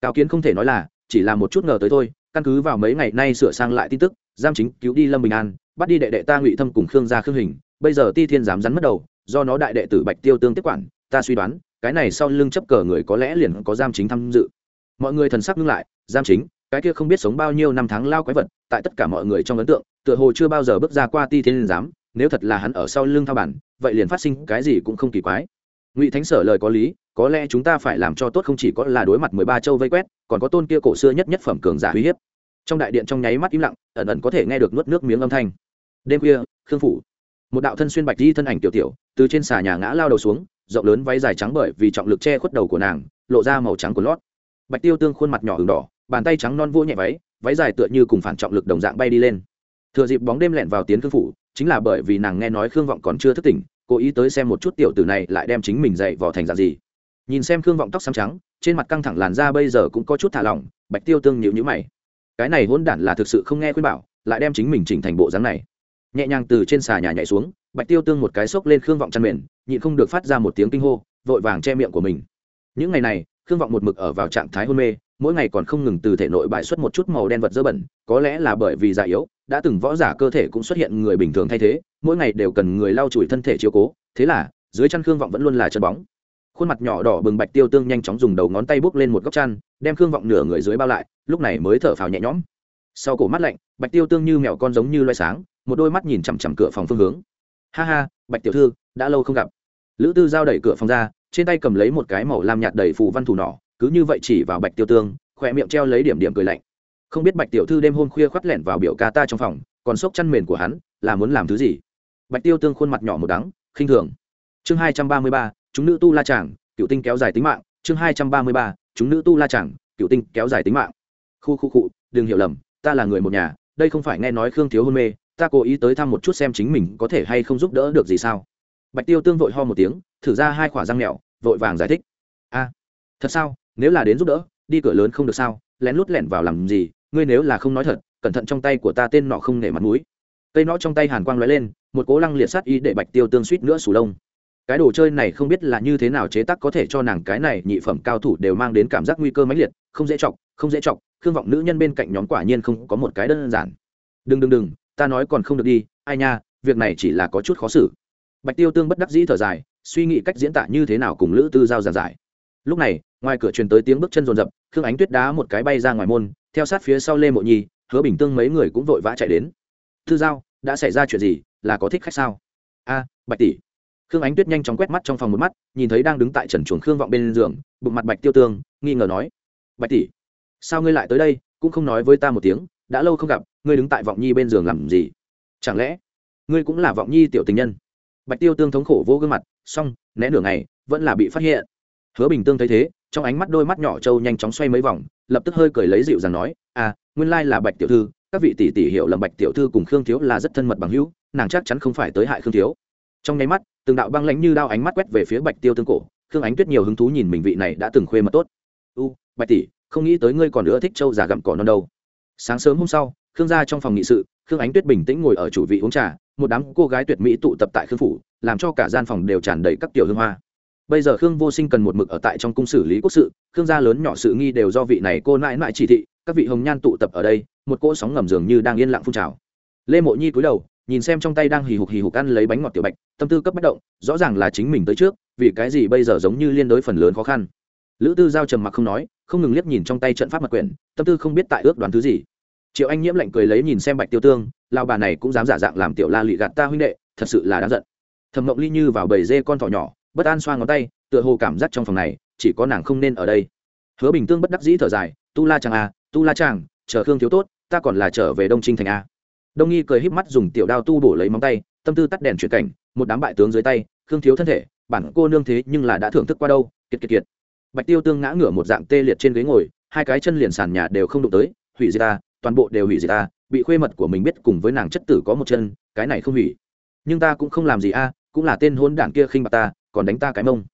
cao kiến không thể nói là chỉ là một chút ngờ tới thôi căn cứ vào mấy ngày nay sửa sang lại tin tức giam chính cứu đi lâm bình an bắt đi đệ đệ ta ngụy thâm cùng khương gia khương hình bây giờ ti thiên dám rắn mất đầu do nó đại đệ tử bạch tiêu tương tiếp quản ta suy đoán cái này sau lưng chấp cờ người có lẽ liền có giam chính tham dự mọi người thần sắc ngưng lại giam chính cái kia không biết sống bao nhiêu năm tháng lao quái vật, tại tất cả mọi người trong ấn tượng, tựa hồ chưa bao giờ bước ra qua ti thiên giám, nếu thật là hắn ở sau lưng thao bản, vậy liền phát sinh cái gì cũng không kỳ quái. Ngụy thánh sở lời có lý, có lẽ chúng ta phải làm cho tốt không chỉ có là đối mặt mười ba châu vây quét, còn có tôn kia cổ xưa nhất nhất phẩm cường giả uy hiếp. Trong đại điện trong nháy mắt im lặng, ẩn ẩn có thể nghe được nuốt nước miếng âm thanh. Đêm khuya, khương phủ, một đạo thân xuyên bạch di thân ảnh tiểu tiểu, từ trên xà nhà ngã lao đầu xuống, rộng lớn váy dài trắng bởi vì trọng lực che khuất đầu của nàng, lộ ra màu trắng của lót. Bạch tiêu tương khuôn mặt nhỏ hừng đỏ bàn tay trắng non vô nhẹ váy váy dài tựa như cùng phản trọng lực đồng dạng bay đi lên. Thừa dịp bóng đêm lẹn vào tiến khương phủ, chính là bởi vì nàng nghe nói khương vọng còn chưa thức tỉnh, cố ý tới xem một chút tiểu tử này lại đem chính mình dậy vào thành dạng gì. Nhìn xem khương vọng tóc xám trắng, trên mặt căng thẳng làn da bây giờ cũng có chút thả lỏng, bạch tiêu tương nhịu nhữ mày. Cái này hôn đản là thực sự không nghe khuyên bảo, lại đem chính mình chỉnh thành bộ dáng này. Nhẹ nhàng từ trên xà nhà nhảy xuống, bạch tiêu tương một cái xốc lên khương vọng chăn mền, nhịn không được phát ra một tiếng kinh hô, vội vàng che miệng của mình. Những ngày này, khương vọng một mực ở vào trạng thái hôn mê mỗi ngày còn không ngừng từ thể nội bại xuất một chút màu đen vật dơ bẩn, có lẽ là bởi vì già yếu, đã từng võ giả cơ thể cũng xuất hiện người bình thường thay thế, mỗi ngày đều cần người lau chùi thân thể chiếu cố, thế là, dưới chăn khương vọng vẫn luôn là chân bóng. Khuôn mặt nhỏ đỏ bừng bạch tiêu tương nhanh chóng dùng đầu ngón tay bốc lên một góc chăn, đem khương vọng nửa người dưới bao lại, lúc này mới thở phào nhẹ nhõm. Sau cổ mắt lạnh, bạch tiêu tương như mèo con giống như loay sáng, một đôi mắt nhìn chằm chằm cửa phòng phương hướng. Ha ha, bạch tiểu thư, đã lâu không gặp. Lữ tư giao đẩy cửa phòng ra, trên tay cầm lấy một cái màu lam nhạt đầy phù văn thủ nỏ cứ như vậy chỉ vào bạch tiêu tương, khỏe miệng treo lấy điểm điểm cười lạnh. Không biết bạch tiểu thư đêm hôm khuya khoắt lẻn vào biểu ca ta trong phòng, còn xốc chăn mền của hắn, là muốn làm thứ gì? Bạch tiêu tương khuôn mặt nhỏ một đắng, khinh thường. Chương hai trăm ba mươi ba, chúng nữ tu la chàng, cựu tinh kéo dài tính mạng. Chương hai trăm ba mươi ba, chúng nữ tu la chàng, cựu tinh kéo dài tính mạng. Khu khu cụ đừng hiểu lầm, ta là người một nhà, đây không phải nghe nói khương thiếu hôn mê, ta cố ý tới thăm một chút xem chính mình có thể hay không giúp đỡ được gì sao? Bạch tiêu tương vội ho một tiếng, thử ra hai khỏa răng mẹo vội vàng giải thích. A, thật sao? Nếu là đến giúp đỡ, đi cửa lớn không được sao? Lén lút lẻn vào làm gì? Ngươi nếu là không nói thật, cẩn thận trong tay của ta tên nọ không nể mặt mũi. Cây nọ trong tay hàn quang lóe lên, một cố lăng liệt sát y để bạch tiêu tương suýt nữa sù lông. Cái đồ chơi này không biết là như thế nào chế tác có thể cho nàng cái này nhị phẩm cao thủ đều mang đến cảm giác nguy cơ mãnh liệt, không dễ chọc, không dễ chọc, khương vọng nữ nhân bên cạnh nhóm quả nhiên không có một cái đơn giản. Đừng đừng đừng, ta nói còn không được đi, ai nha, việc này chỉ là có chút khó xử. Bạch tiêu tương bất đắc dĩ thở dài, suy nghĩ cách diễn tả như thế nào cùng lữ tư giao giảng giải. Lúc này ngoài cửa truyền tới tiếng bước chân rồn rập khương ánh tuyết đá một cái bay ra ngoài môn, theo sát phía sau lê mộ nhi, hứa bình tương mấy người cũng vội vã chạy đến. Thư giao, đã xảy ra chuyện gì? Là có thích khách sao? A, bạch tỷ. Khương ánh tuyết nhanh chóng quét mắt trong phòng một mắt, nhìn thấy đang đứng tại trần chuồng khương vọng bên giường, bụng mặt bạch tiêu tương, nghi ngờ nói, bạch tỷ, sao ngươi lại tới đây, cũng không nói với ta một tiếng, đã lâu không gặp, ngươi đứng tại vọng nhi bên giường làm gì? Chẳng lẽ ngươi cũng là vọng nhi tiểu tình nhân? Bạch tiêu tương thống khổ vô gương mặt, xong, né nửa ngày, vẫn là bị phát hiện hứa bình tương thấy thế, trong ánh mắt đôi mắt nhỏ trâu nhanh chóng xoay mấy vòng, lập tức hơi cười lấy dịu rằng nói à nguyên lai là bạch tiểu thư, các vị tỷ tỷ hiểu lầm bạch tiểu thư cùng khương thiếu là rất thân mật bằng hữu, nàng chắc chắn không phải tới hại khương thiếu. Trong nháy mắt, từng đạo băng lãnh như đao ánh mắt quét về phía bạch tiêu tương cổ, khương ánh tuyết nhiều hứng thú nhìn mình vị này đã từng khuê mật tốt. U, bạch tỷ, không nghĩ tới ngươi còn nữa thích trâu già gặm cỏ non đâu. Sáng sớm hôm sau, khương gia trong phòng nghị sự, khương ánh tuyết bình tĩnh ngồi ở chủ vị uống trà, một đám cô gái tuyệt mỹ tụ tập tại khương phủ, làm cho cả gian phòng đều tràn đầy các tiểu hương hoa bây giờ khương vô sinh cần một mực ở tại trong cung xử lý quốc sự, khương gia lớn nhỏ sự nghi đều do vị này cô nãi nãi chỉ thị, các vị hồng nhan tụ tập ở đây, một cỗ sóng ngầm dường như đang yên lặng phun trào. Lê mộ nhi cúi đầu, nhìn xem trong tay đang hì hục hì hục ăn lấy bánh ngọt tiểu bạch, tâm tư cấp bất động, rõ ràng là chính mình tới trước, vì cái gì bây giờ giống như liên đối phần lớn khó khăn. Lữ tư giao trầm mặc không nói, không ngừng liếc nhìn trong tay trận pháp mật quyển, tâm tư không biết tại ước đoán thứ gì. Triệu anh nhiễm lạnh cười lấy nhìn xem bạch tiêu tương lao bà này cũng dám giả dạng làm tiểu la lị gạt ta huynh đệ, thật sự là đáng giận. Thầm mộng ly như vào bầy dê con thỏ nhỏ bất an xoa ngón tay tựa hồ cảm giác trong phòng này chỉ có nàng không nên ở đây. Hứa bình tương bất đắc dĩ thở dài tu la chàng a à, tu la chàng chờ khương thiếu tốt ta còn là trở về đông trinh thành a đông nghi cười híp mắt dùng tiểu đao tu bổ lấy móng tay tâm tư tắt đèn chuyển cảnh một đám bại tướng dưới tay khương thiếu thân thể bản cô nương thế nhưng là đã thưởng thức qua đâu kiệt kiệt kiệt. Bạch tiêu tương ngã ngửa một dạng tê liệt trên ghế ngồi hai cái chân liền sàn nhà đều không đụng tới hủy diệt ta toàn bộ đều hủy diệt ta bị khuê mật của mình biết cùng với nàng chất tử có một chân cái này không hủy. Nhưng ta cũng không làm gì a cũng là tên hôn đảng kia khinh bạc ta còn đánh ta cái mông.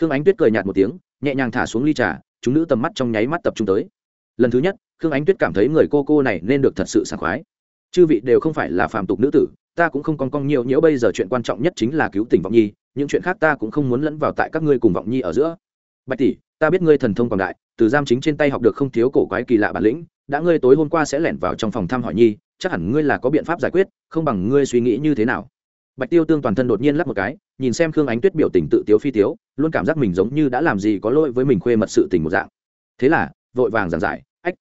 Khương ánh tuyết cười nhạt một tiếng, nhẹ nhàng thả xuống ly trà, chúng nữ tầm mắt trong nháy mắt tập trung tới. Lần thứ nhất, khương ánh tuyết cảm thấy người cô cô này nên được thật sự sảng khoái. Chư vị đều không phải là phàm tục nữ tử, ta cũng không con cong nhiều nhiễu, bây giờ chuyện quan trọng nhất chính là cứu tỉnh vọng nhi, những chuyện khác ta cũng không muốn lẫn vào tại các ngươi cùng vọng nhi ở giữa. Bạch tỷ, ta biết ngươi thần thông quảng đại, từ giam chính trên tay học được không thiếu cổ quái kỳ lạ bản lĩnh, đã ngươi tối hôm qua sẽ lẻn vào trong phòng thăm hỏi nhi, chắc hẳn ngươi là có biện pháp giải quyết, không bằng ngươi suy nghĩ như thế nào bạch tiêu tương toàn thân đột nhiên lắp một cái, nhìn xem khương ánh tuyết biểu tình tự tiếu phi tiếu, luôn cảm giác mình giống như đã làm gì có lỗi với mình khuê mật sự tình một dạng. Thế là, vội vàng giảng giải, ách,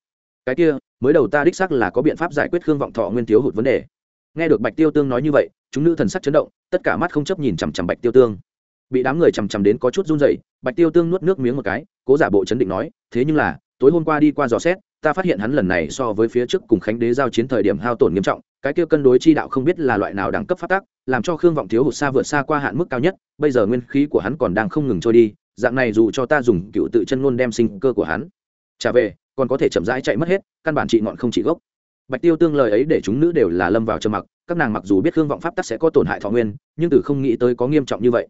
cái kia, mới đầu ta đích xác là có biện pháp giải quyết khương vọng thọ nguyên thiếu hụt vấn đề. Nghe được bạch tiêu tương nói như vậy, chúng nữ thần sắc chấn động, tất cả mắt không chấp nhìn chằm chằm bạch tiêu tương. Bị đám người chằm chằm đến có chút run rẩy, bạch tiêu tương nuốt nước miếng một cái, cố giả bộ chấn định nói, thế nhưng là, tối hôm qua đi qua dò xét, ta phát hiện hắn lần này so với phía trước cùng khánh đế giao chiến thời điểm hao tổn nghiêm trọng cái kia cân đối chi đạo không biết là loại nào đẳng cấp phát tác, làm cho khương vọng thiếu hụt xa vượt xa qua hạn mức cao nhất, bây giờ nguyên khí của hắn còn đang không ngừng trôi đi, dạng này dù cho ta dùng cựu tự chân luôn đem sinh cơ của hắn trả về, còn có thể chậm rãi chạy mất hết, căn bản trị ngọn không trị gốc. Bạch tiêu tương lời ấy để chúng nữ đều là lâm vào trầm mặc, các nàng mặc dù biết khương vọng pháp tắc sẽ có tổn hại thọ nguyên, nhưng từ không nghĩ tới có nghiêm trọng như vậy.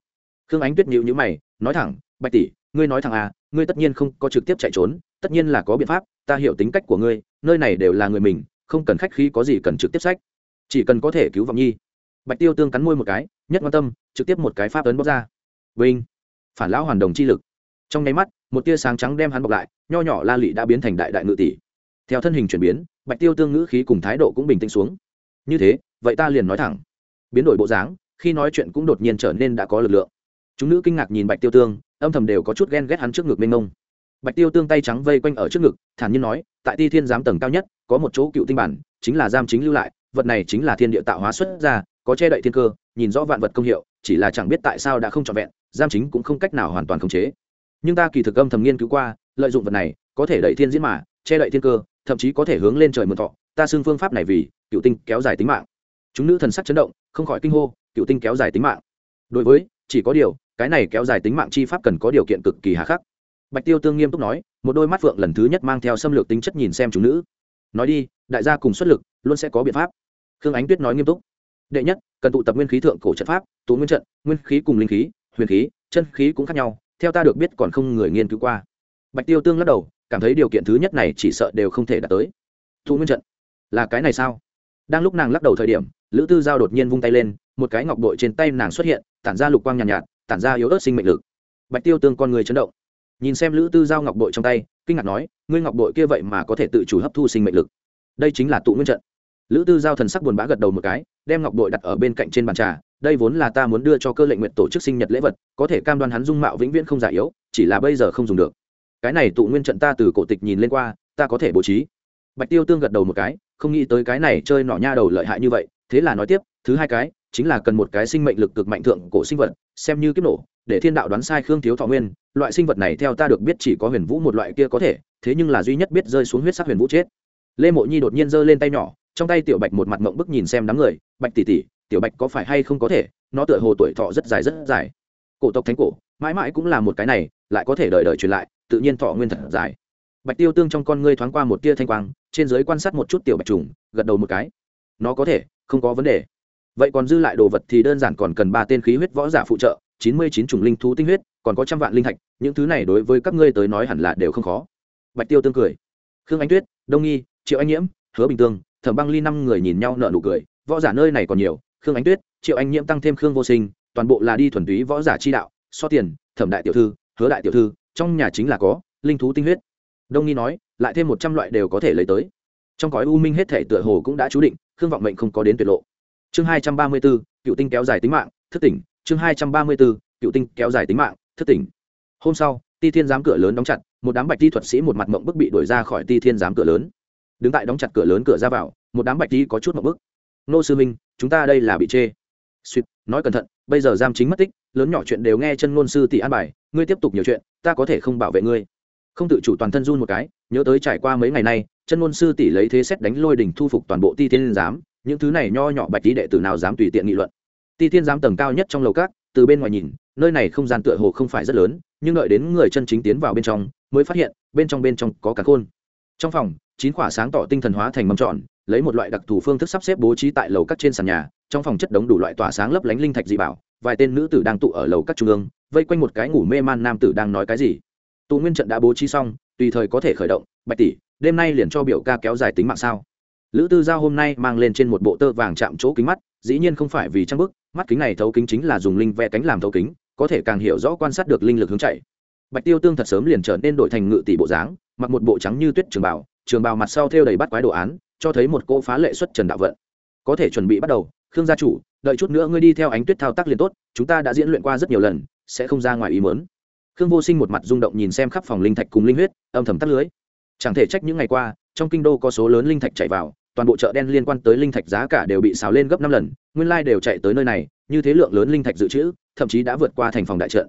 Khương ánh tuyết nhịu nhữ mày, nói thẳng, bạch tỷ, ngươi nói thẳng à ngươi tất nhiên không có trực tiếp chạy trốn, tất nhiên là có biện pháp, ta hiểu tính cách của ngươi, nơi này đều là người mình không cần khách khí có gì cần trực tiếp sách. Chỉ cần có thể cứu vọng nhi. Bạch tiêu tương cắn môi một cái, nhất quan tâm, trực tiếp một cái pháp ấn bóc ra. Vinh. Phản lão hoàn đồng chi lực. Trong nháy mắt, một tia sáng trắng đem hắn bọc lại, nho nhỏ la lị đã biến thành đại đại ngự tỷ. Theo thân hình chuyển biến, bạch tiêu tương ngữ khí cùng thái độ cũng bình tĩnh xuống. Như thế, vậy ta liền nói thẳng. Biến đổi bộ dáng, khi nói chuyện cũng đột nhiên trở nên đã có lực lượng. Chúng nữ kinh ngạc nhìn bạch tiêu tương, âm thầm đều có chút ghen ghét hắn trước ngực mênh mông bạch tiêu tương tay trắng vây quanh ở trước ngực, thản nhiên nói, tại ti thiên giám tầng cao nhất, có một chỗ cựu tinh bản, chính là giam chính lưu lại, vật này chính là thiên địa tạo hóa xuất ra, có che đậy thiên cơ, nhìn rõ vạn vật công hiệu, chỉ là chẳng biết tại sao đã không trọn vẹn, giam chính cũng không cách nào hoàn toàn khống chế. Nhưng ta kỳ thực âm thầm nghiên cứu qua, lợi dụng vật này, có thể đẩy thiên diễn mà, che đậy thiên cơ, thậm chí có thể hướng lên trời mượn thọ, ta xưng phương pháp này vì, cựu tinh kéo dài tính mạng. Chúng nữ thần sắc chấn động, không khỏi kinh hô, cựu tinh kéo dài tính mạng. Đối với, chỉ có điều, cái này kéo dài tính mạng chi pháp cần có điều kiện cực kỳ hà khắc bạch tiêu tương nghiêm túc nói một đôi mắt phượng lần thứ nhất mang theo xâm lược tính chất nhìn xem chúng nữ. Nói đi đại gia cùng xuất lực luôn sẽ có biện pháp. Khương ánh tuyết nói nghiêm túc. Đệ nhất cần tụ tập nguyên khí thượng cổ trận pháp tụ nguyên trận nguyên khí cùng linh khí huyền khí chân khí cũng khác nhau theo ta được biết còn không người nghiên cứu qua. Bạch tiêu tương lắc đầu cảm thấy điều kiện thứ nhất này chỉ sợ đều không thể đạt tới. Tụ nguyên trận là cái này sao? Đang lúc nàng lắc đầu thời điểm lữ tư giao đột nhiên vung tay lên một cái ngọc bội trên tay nàng xuất hiện tản ra lục quang nhàn nhạt, nhạt tản ra yếu ớt sinh mệnh lực. Bạch tiêu tương con người chấn động nhìn xem lữ tư giao ngọc bội trong tay, kinh ngạc nói, ngươi ngọc bội kia vậy mà có thể tự chủ hấp thu sinh mệnh lực. Đây chính là tụ nguyên trận. Lữ tư giao thần sắc buồn bã gật đầu một cái, đem ngọc bội đặt ở bên cạnh trên bàn trà, đây vốn là ta muốn đưa cho cơ lệnh nguyện tổ chức sinh nhật lễ vật, có thể cam đoan hắn dung mạo vĩnh viễn không già yếu, chỉ là bây giờ không dùng được. Cái này tụ nguyên trận ta từ cổ tịch nhìn lên qua, ta có thể bố trí. Bạch tiêu tương gật đầu một cái, không nghĩ tới cái này chơi nọ nha đầu lợi hại như vậy, thế là nói tiếp, thứ hai cái, chính là cần một cái sinh mệnh lực cực mạnh thượng cổ sinh vật, xem như kiếp nổ, để thiên đạo đoán sai khương thiếu thọ nguyên loại sinh vật này theo ta được biết chỉ có huyền vũ một loại kia có thể, thế nhưng là duy nhất biết rơi xuống huyết sắc huyền vũ chết. Lê mộ nhi đột nhiên giơ lên tay nhỏ, trong tay tiểu bạch một mặt mộng bức nhìn xem đám người, bạch tỷ tỷ, tiểu bạch có phải hay không có thể? Nó tựa hồ tuổi thọ rất dài rất dài. Cổ tộc thánh cổ, mãi mãi cũng là một cái này, lại có thể đời đời truyền lại, tự nhiên thọ nguyên thật dài. Bạch tiêu tương trong con ngươi thoáng qua một tia thanh quang, trên giới quan sát một chút tiểu bạch trùng, gật đầu một cái. Nó có thể, không có vấn đề. Vậy còn dư lại đồ vật thì đơn giản còn cần ba tên khí huyết võ giả phụ trợ, chín mươi chín chủng linh thú tinh huyết còn có trăm vạn linh thạch, những thứ này đối với các ngươi tới nói hẳn là đều không khó. Bạch tiêu tương cười. Khương anh tuyết, đông nghi, triệu anh nhiễm, hứa bình tương, thẩm băng ly năm người nhìn nhau nợ nụ cười, võ giả nơi này còn nhiều, khương ánh tuyết, triệu anh nhiễm tăng thêm khương vô sinh, toàn bộ là đi thuần túy võ giả chi đạo, so tiền, thẩm đại tiểu thư, hứa đại tiểu thư, trong nhà chính là có, linh thú tinh huyết. Đông nghi nói, lại thêm một trăm loại đều có thể lấy tới. Trong cõi u minh hết thể tựa hồ cũng đã chú định, khương vọng mệnh không có đến tuyệt lộ. Chương hai trăm ba mươi b ố cựu tinh kéo dài tính mạng, thức tỉnh. Chương hai trăm ba mươi b ố cựu tinh kéo dài tính mạng thức tỉnh. Hôm sau, ti thiên giám cửa lớn đóng chặt, một đám bạch ti thuật sĩ một mặt mộng bức bị đuổi ra khỏi ti thiên giám cửa lớn. Đứng tại đóng chặt cửa lớn cửa ra vào, một đám bạch ti có chút mộng bức. Nô sư minh, chúng ta đây là bị chê. Suýt nói cẩn thận, bây giờ giam chính mất tích, lớn nhỏ chuyện đều nghe chân ngôn sư tỷ an bài, ngươi tiếp tục nhiều chuyện, ta có thể không bảo vệ ngươi. Không tự chủ toàn thân run một cái, nhớ tới trải qua mấy ngày nay, chân ngôn sư tỷ lấy thế xét đánh lôi đỉnh thu phục toàn bộ ti thiên giám, những thứ này nho nhỏ bạch tí đệ tử nào dám tùy tiện nghị luận. Ti thiên giám tầng cao nhất trong lầu các từ bên ngoài nhìn, nơi này không gian tựa hồ không phải rất lớn, nhưng đợi đến người chân chính tiến vào bên trong, mới phát hiện, bên trong bên trong có cả khôn. Trong phòng, chín quả sáng tỏ tinh thần hóa thành mâm tròn, lấy một loại đặc thù phương thức sắp xếp bố trí tại lầu các trên sàn nhà, trong phòng chất đống đủ loại tỏa sáng lấp lánh linh thạch dị bảo, vài tên nữ tử đang tụ ở lầu các trung ương, vây quanh một cái ngủ mê man nam tử đang nói cái gì. Tụ nguyên trận đã bố trí xong, tùy thời có thể khởi động, bạch tỷ, đêm nay liền cho biểu ca kéo dài tính mạng sao? Lữ tư giao hôm nay mang lên trên một bộ tơ vàng chạm chỗ kính mắt dĩ nhiên không phải vì trang bức, mắt kính này thấu kính chính là dùng linh vẽ cánh làm thấu kính, có thể càng hiểu rõ quan sát được linh lực hướng chạy. Bạch tiêu tương thật sớm liền trở nên đổi thành ngự tỷ bộ dáng, mặc một bộ trắng như tuyết trường bào trường bào mặt sau thêu đầy bắt quái đồ án, cho thấy một cô phá lệ xuất trần đạo vận. Có thể chuẩn bị bắt đầu, khương gia chủ, đợi chút nữa ngươi đi theo ánh tuyết thao tác liền tốt, chúng ta đã diễn luyện qua rất nhiều lần, sẽ không ra ngoài ý mớn khương vô sinh một mặt rung động nhìn xem khắp phòng linh thạch cùng linh huyết, âm thầm tắt lưới. Chẳng thể trách những ngày qua, trong kinh đô có số lớn linh thạch chạy vào toàn bộ chợ đen liên quan tới linh thạch giá cả đều bị xào lên gấp năm lần, nguyên lai đều chạy tới nơi này, như thế lượng lớn linh thạch dự trữ, thậm chí đã vượt qua thành phòng đại trận.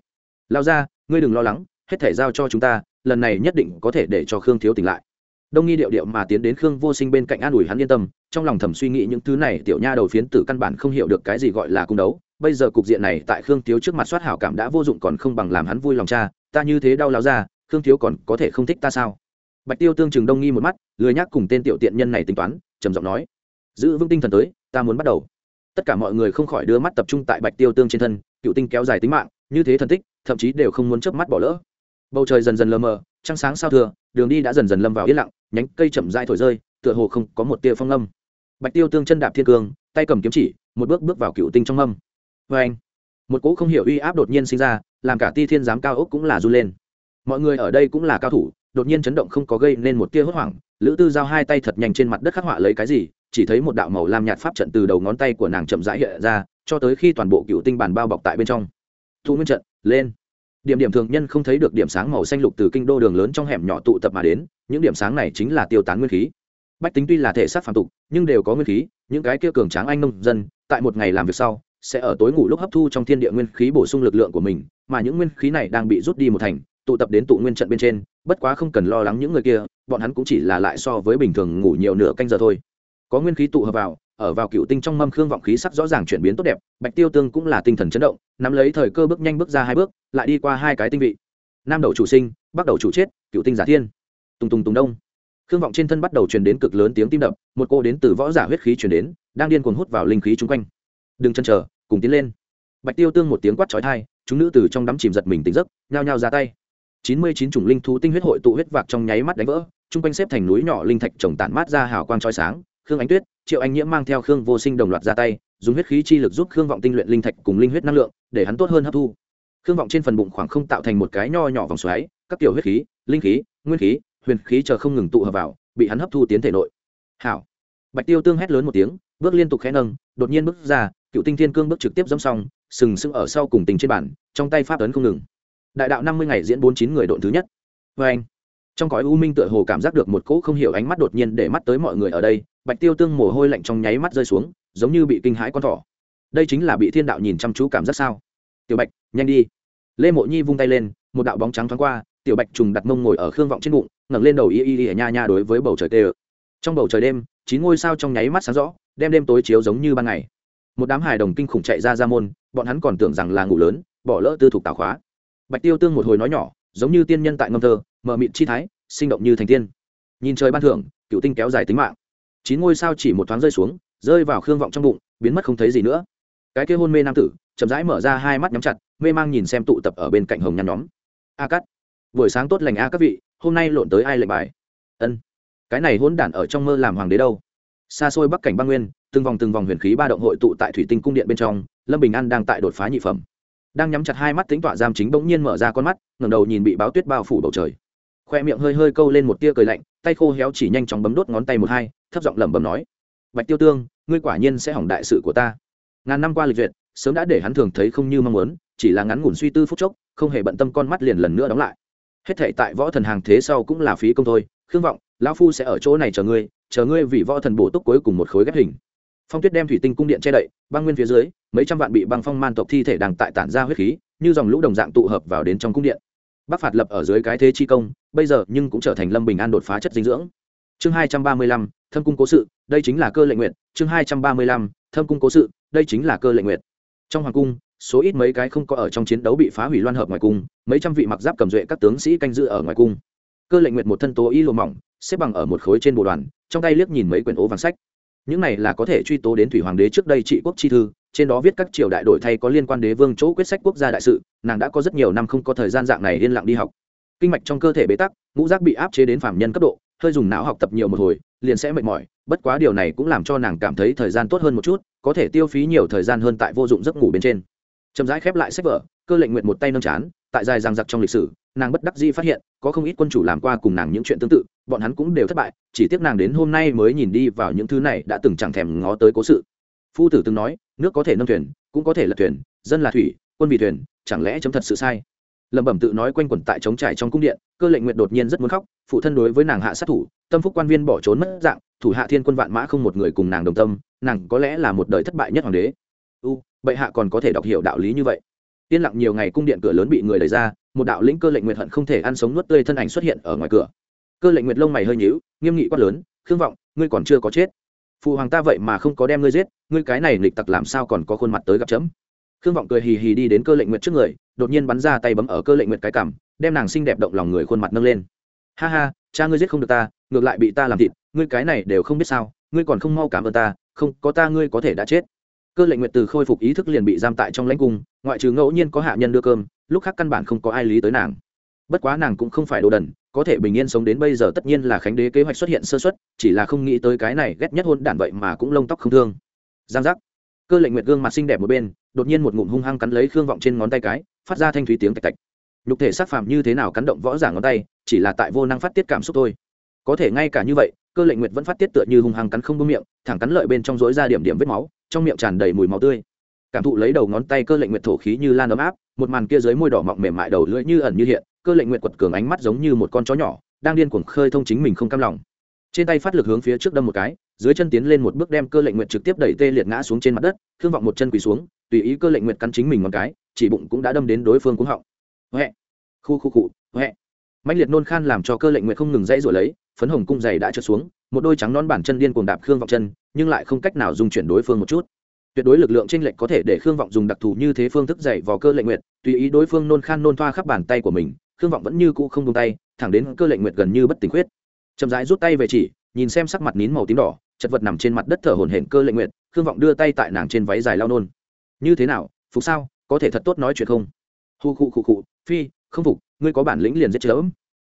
Lao ra, ngươi đừng lo lắng, hết thể giao cho chúng ta, lần này nhất định có thể để cho khương thiếu tỉnh lại. Đông nghi điệu điệu mà tiến đến khương vô sinh bên cạnh an ủi hắn yên tâm, trong lòng thầm suy nghĩ những thứ này tiểu nha đầu phiến tử căn bản không hiểu được cái gì gọi là cung đấu. Bây giờ cục diện này tại khương thiếu trước mặt soát hảo cảm đã vô dụng còn không bằng làm hắn vui lòng cha, ta như thế đau Lão ra, khương thiếu còn có thể không thích ta sao? Bạch tiêu tương chừng đông nghi một mắt, lười nhác cùng tên tiểu tiện nhân này tính toán, trầm giọng nói, giữ vững tinh thần tới, ta muốn bắt đầu. Tất cả mọi người không khỏi đưa mắt tập trung tại bạch tiêu tương trên thân, cựu tinh kéo dài tính mạng, như thế thần tích, thậm chí đều không muốn chớp mắt bỏ lỡ. Bầu trời dần dần lờ mờ, trăng sáng sao thừa, đường đi đã dần dần lâm vào yên lặng, nhánh cây chậm dai thổi rơi, tựa hồ không có một tia phong âm. Bạch tiêu tương chân đạp thiên cương, tay cầm kiếm chỉ, một bước bước vào cựu tinh trong âm. Vê anh, một cỗ không hiểu uy áp đột nhiên sinh ra, làm cả ti thiên giám cao ốc cũng là run lên. Mọi người ở đây cũng là cao thủ đột nhiên chấn động không có gây nên một tia hốt hoảng, lữ tư giao hai tay thật nhanh trên mặt đất khắc họa lấy cái gì, chỉ thấy một đạo màu lam nhạt pháp trận từ đầu ngón tay của nàng chậm rãi hiện ra, cho tới khi toàn bộ cựu tinh bản bao bọc tại bên trong. Thu nguyên trận, lên. Điểm điểm thường nhân không thấy được điểm sáng màu xanh lục từ kinh đô đường lớn trong hẻm nhỏ tụ tập mà đến, những điểm sáng này chính là tiêu tán nguyên khí. Bách tính tuy là thể xác phản tục, nhưng đều có nguyên khí, những cái kia cường tráng anh nông dân, tại một ngày làm việc sau, sẽ ở tối ngủ lúc hấp thu trong thiên địa nguyên khí bổ sung lực lượng của mình, mà những nguyên khí này đang bị rút đi một thành, tụ tập đến tụ nguyên trận bên trên bất quá không cần lo lắng những người kia, bọn hắn cũng chỉ là lại so với bình thường ngủ nhiều nửa canh giờ thôi. Có nguyên khí tụ hợp vào, ở vào cựu tinh trong mâm khương vọng khí sắc rõ ràng chuyển biến tốt đẹp, bạch tiêu tương cũng là tinh thần chấn động, nắm lấy thời cơ bước nhanh bước ra hai bước, lại đi qua hai cái tinh vị. Nam đầu chủ sinh, bắc đầu chủ chết, cựu tinh giả thiên. Tùng tùng tùng đông. Khương vọng trên thân bắt đầu truyền đến cực lớn tiếng tim đập, một cô đến từ võ giả huyết khí truyền đến, đang điên cuồng hút vào linh khí chung quanh. Đừng chân chờ, cùng tiến lên. Bạch tiêu tương một tiếng quát trói thai chúng nữ từ trong đắm chìm giật mình tỉnh giấc, nhao nhao ra tay chín mươi chín chủng linh thú tinh huyết hội tụ huyết vạc trong nháy mắt đánh vỡ, chung quanh xếp thành núi nhỏ linh thạch trồng tản mát ra hào quang trói sáng, khương ánh tuyết, triệu anh nhiễm mang theo khương vô sinh đồng loạt ra tay, dùng huyết khí chi lực giúp khương vọng tinh luyện linh thạch cùng linh huyết năng lượng, để hắn tốt hơn hấp thu. Khương vọng trên phần bụng khoảng không tạo thành một cái nho nhỏ vòng xoáy, các tiểu huyết khí, linh khí, nguyên khí, huyền khí chờ không ngừng tụ hợp vào, bị hắn hấp thu tiến thể nội. Hảo. Bạch tiêu tương hét lớn một tiếng, bước liên tục khẽ nâng, đột nhiên bước ra, cựu tinh thiên cương bước trực tiếp dâm xong, sừng sững ở sau cùng tình trên bản trong tay pháp ấn không ngừng đại đạo năm mươi ngày diễn bốn chín người độn thứ nhất. Vê anh, trong cõi u minh tựa hồ cảm giác được một cỗ không hiểu ánh mắt đột nhiên để mắt tới mọi người ở đây, bạch tiêu tương mồ hôi lạnh trong nháy mắt rơi xuống, giống như bị kinh hãi con thỏ. Đây chính là bị thiên đạo nhìn chăm chú cảm giác sao? Tiểu bạch, nhanh đi. Lê mộ nhi vung tay lên, một đạo bóng trắng thoáng qua, tiểu bạch trùng đặt mông ngồi ở khương vọng trên bụng, ngẩng lên đầu y y y nha nha đối với bầu trời tê ơ. Trong bầu trời đêm, chín ngôi sao trong nháy mắt sáng rõ đem đêm tối chiếu giống như ban ngày. Một đám hài đồng kinh khủng chạy ra ra môn, bọn hắn còn tưởng rằng là ngủ lớn, bỏ lỡ tư thục tào khóa bạch tiêu tương một hồi nói nhỏ, giống như tiên nhân tại ngâm thơ, mờ mịn chi thái, sinh động như thành tiên. Nhìn trời ban thưởng, cựu tinh kéo dài tính mạng. Chín ngôi sao chỉ một thoáng rơi xuống, rơi vào khương vọng trong bụng, biến mất không thấy gì nữa. Cái kia hôn mê nam tử, chậm rãi mở ra hai mắt nhắm chặt, mê mang nhìn xem tụ tập ở bên cạnh hồng nhăn nhóm. A cắt buổi sáng tốt lành a các vị, hôm nay lộn tới ai lệnh bài? Ân, cái này hôn đản ở trong mơ làm hoàng đế đâu? Xa xôi bắc cảnh băng nguyên, từng vòng từng vòng huyền khí ba động hội tụ tại thủy tinh cung điện bên trong, lâm bình an đang tại đột phá nhị phẩm đang nhắm chặt hai mắt tính tọa giam chính bỗng nhiên mở ra con mắt, ngẩng đầu nhìn bị báo tuyết bao phủ bầu trời. Khoe miệng hơi hơi câu lên một tia cười lạnh, tay khô héo chỉ nhanh chóng bấm đốt ngón tay một hai, thấp giọng lẩm bẩm nói, bạch tiêu tương, ngươi quả nhiên sẽ hỏng đại sự của ta. Ngàn năm qua lịch duyệt, sớm đã để hắn thường thấy không như mong muốn, chỉ là ngắn ngủn suy tư phút chốc, không hề bận tâm con mắt liền lần nữa đóng lại. Hết thể tại võ thần hàng thế sau cũng là phí công thôi, khương vọng, lão phu sẽ ở chỗ này chờ ngươi chờ ngươi vì võ thần bổ túc cuối cùng một khối ghép hình. Phong tuyết đem thủy tinh cung điện che đậy, băng nguyên phía dưới mấy trăm vạn bị băng phong man tộc thi thể đang tại tản ra huyết khí, như dòng lũ đồng dạng tụ hợp vào đến trong cung điện. Bắc phạt lập ở dưới cái thế chi công, bây giờ nhưng cũng trở thành lâm bình an đột phá chất dinh dưỡng. Chương hai trăm ba mươi lăm, thâm cung cố sự, đây chính là cơ lệnh nguyện. Chương hai trăm ba mươi lăm, thâm cung cố sự, đây chính là cơ lệnh nguyện. Trong hoàng cung, số ít mấy cái không có ở trong chiến đấu bị phá hủy loan hợp ngoài cung, mấy trăm vị mặc giáp cầm duệ các tướng sĩ canh giữ ở ngoài cung. Cơ lệnh nguyện một thân tố y lùa mỏng, xếp bằng ở một khối trên bồ đoàn, trong tay liếc nhìn mấy quyển ố vàng sách những này là có thể truy tố đến thủy hoàng đế trước đây trị quốc chi thư, trên đó viết các triều đại đổi thay có liên quan đế vương chỗ quyết sách quốc gia đại sự, nàng đã có rất nhiều năm không có thời gian dạng này yên lặng đi học. Kinh mạch trong cơ thể bế tắc, ngũ giác bị áp chế đến phạm nhân cấp độ, hơi dùng não học tập nhiều một hồi, liền sẽ mệt mỏi, bất quá điều này cũng làm cho nàng cảm thấy thời gian tốt hơn một chút, có thể tiêu phí nhiều thời gian hơn tại vô dụng giấc ngủ bên trên. Chậm rãi khép lại sách vở, cơ lệnh nguyện một tay nâng chán, tại dài giang giặc trong lịch sử nàng bất đắc dĩ phát hiện, có không ít quân chủ làm qua cùng nàng những chuyện tương tự, bọn hắn cũng đều thất bại, chỉ tiếc nàng đến hôm nay mới nhìn đi vào những thứ này đã từng chẳng thèm ngó tới cố sự. Phu tử từng nói, nước có thể nâng thuyền, cũng có thể lật thuyền, dân là thủy, quân vì thuyền, chẳng lẽ chấm thật sự sai? Lẩm bẩm tự nói quanh quẩn tại trống trải trong cung điện, cơ lệnh nguyện đột nhiên rất muốn khóc, phụ thân đối với nàng hạ sát thủ, tâm phúc quan viên bỏ trốn mất dạng, thủ hạ thiên quân vạn mã không một người cùng nàng đồng tâm, nàng có lẽ là một đời thất bại nhất hoàng đế. U, bệ hạ còn có thể đọc hiểu đạo lý như vậy. Yên lặng nhiều ngày cung điện cửa lớn bị người đẩy ra một đạo lĩnh cơ lệnh nguyệt hận không thể ăn sống nuốt tươi thân ảnh xuất hiện ở ngoài cửa. Cơ lệnh nguyệt lông mày hơi nhíu, nghiêm nghị quát lớn, khương vọng, ngươi còn chưa có chết. Phụ hoàng ta vậy mà không có đem ngươi giết, ngươi cái này nghịch tặc làm sao còn có khuôn mặt tới gặp chấm? Khương vọng cười hì hì đi đến cơ lệnh nguyệt trước người, đột nhiên bắn ra tay bấm ở cơ lệnh nguyệt cái cằm, đem nàng xinh đẹp động lòng người khuôn mặt nâng lên. Ha ha, cha ngươi giết không được ta, ngược lại bị ta làm thịt, ngươi cái này đều không biết sao, ngươi còn không mau cảm ơn ta, không, có ta ngươi có thể đã chết. Cơ lệnh nguyệt từ khôi phục ý thức liền bị giam tại trong lãnh cung, ngoại trừ ngẫu nhiên có hạ nhân đưa cơm lúc khác căn bản không có ai lý tới nàng. Bất quá nàng cũng không phải đồ đần, có thể bình yên sống đến bây giờ tất nhiên là khánh đế kế hoạch xuất hiện sơ xuất chỉ là không nghĩ tới cái này ghét nhất hôn đản vậy mà cũng lông tóc không thương. Giang giác. Cơ lệnh nguyệt gương mặt xinh đẹp một bên, đột nhiên một ngụm hung hăng cắn lấy khương vọng trên ngón tay cái, phát ra thanh thúy tiếng tạch tạch. Nhục thể sát phạm như thế nào cắn động võ giả ngón tay, chỉ là tại vô năng phát tiết cảm xúc thôi. Có thể ngay cả như vậy, cơ lệnh nguyệt vẫn phát tiết tựa như hung hăng cắn không bơm miệng, thẳng cắn lợi bên trong rối ra điểm điểm vết máu, trong miệng tràn đầy mùi máu tươi. Cảm thụ lấy đầu ngón tay cơ lệnh nguyệt thổ khí như lan ấm áp một màn kia dưới môi đỏ mọng mềm mại đầu lưỡi như ẩn như hiện, cơ lệnh nguyệt quật cường ánh mắt giống như một con chó nhỏ, đang điên cuồng khơi thông chính mình không cam lòng. Trên tay phát lực hướng phía trước đâm một cái, dưới chân tiến lên một bước đem cơ lệnh nguyệt trực tiếp đẩy tê liệt ngã xuống trên mặt đất, thương vọng một chân quỳ xuống, tùy ý cơ lệnh nguyệt cắn chính mình một cái, chỉ bụng cũng đã đâm đến đối phương cuống họng. Huệ! Khu khu cụ huệ! Mạnh liệt nôn khan làm cho cơ lệnh nguyệt không ngừng dãy rồi lấy, phấn hồng cung dày đã trượt xuống, một đôi trắng non bản chân điên cuồng đạp khương vọng chân, nhưng lại không cách nào dùng chuyển đối phương một chút tuyệt đối lực lượng trên lệch có thể để khương vọng dùng đặc thù như thế phương thức dạy vào cơ lệnh nguyệt, tùy ý đối phương nôn khan nôn thoa khắp bàn tay của mình, khương vọng vẫn như cũ không tung tay, thẳng đến cơ lệnh nguyệt gần như bất tình khuyết. Chậm rãi rút tay về chỉ, nhìn xem sắc mặt nín màu tím đỏ, chật vật nằm trên mặt đất thở hổn hển cơ lệnh nguyệt, khương vọng đưa tay tại nàng trên váy dài lao nôn. Như thế nào, phục sao, có thể thật tốt nói chuyện không? Hu khụ khụ khụ phi, không phục, ngươi có bản lĩnh liền giết chớm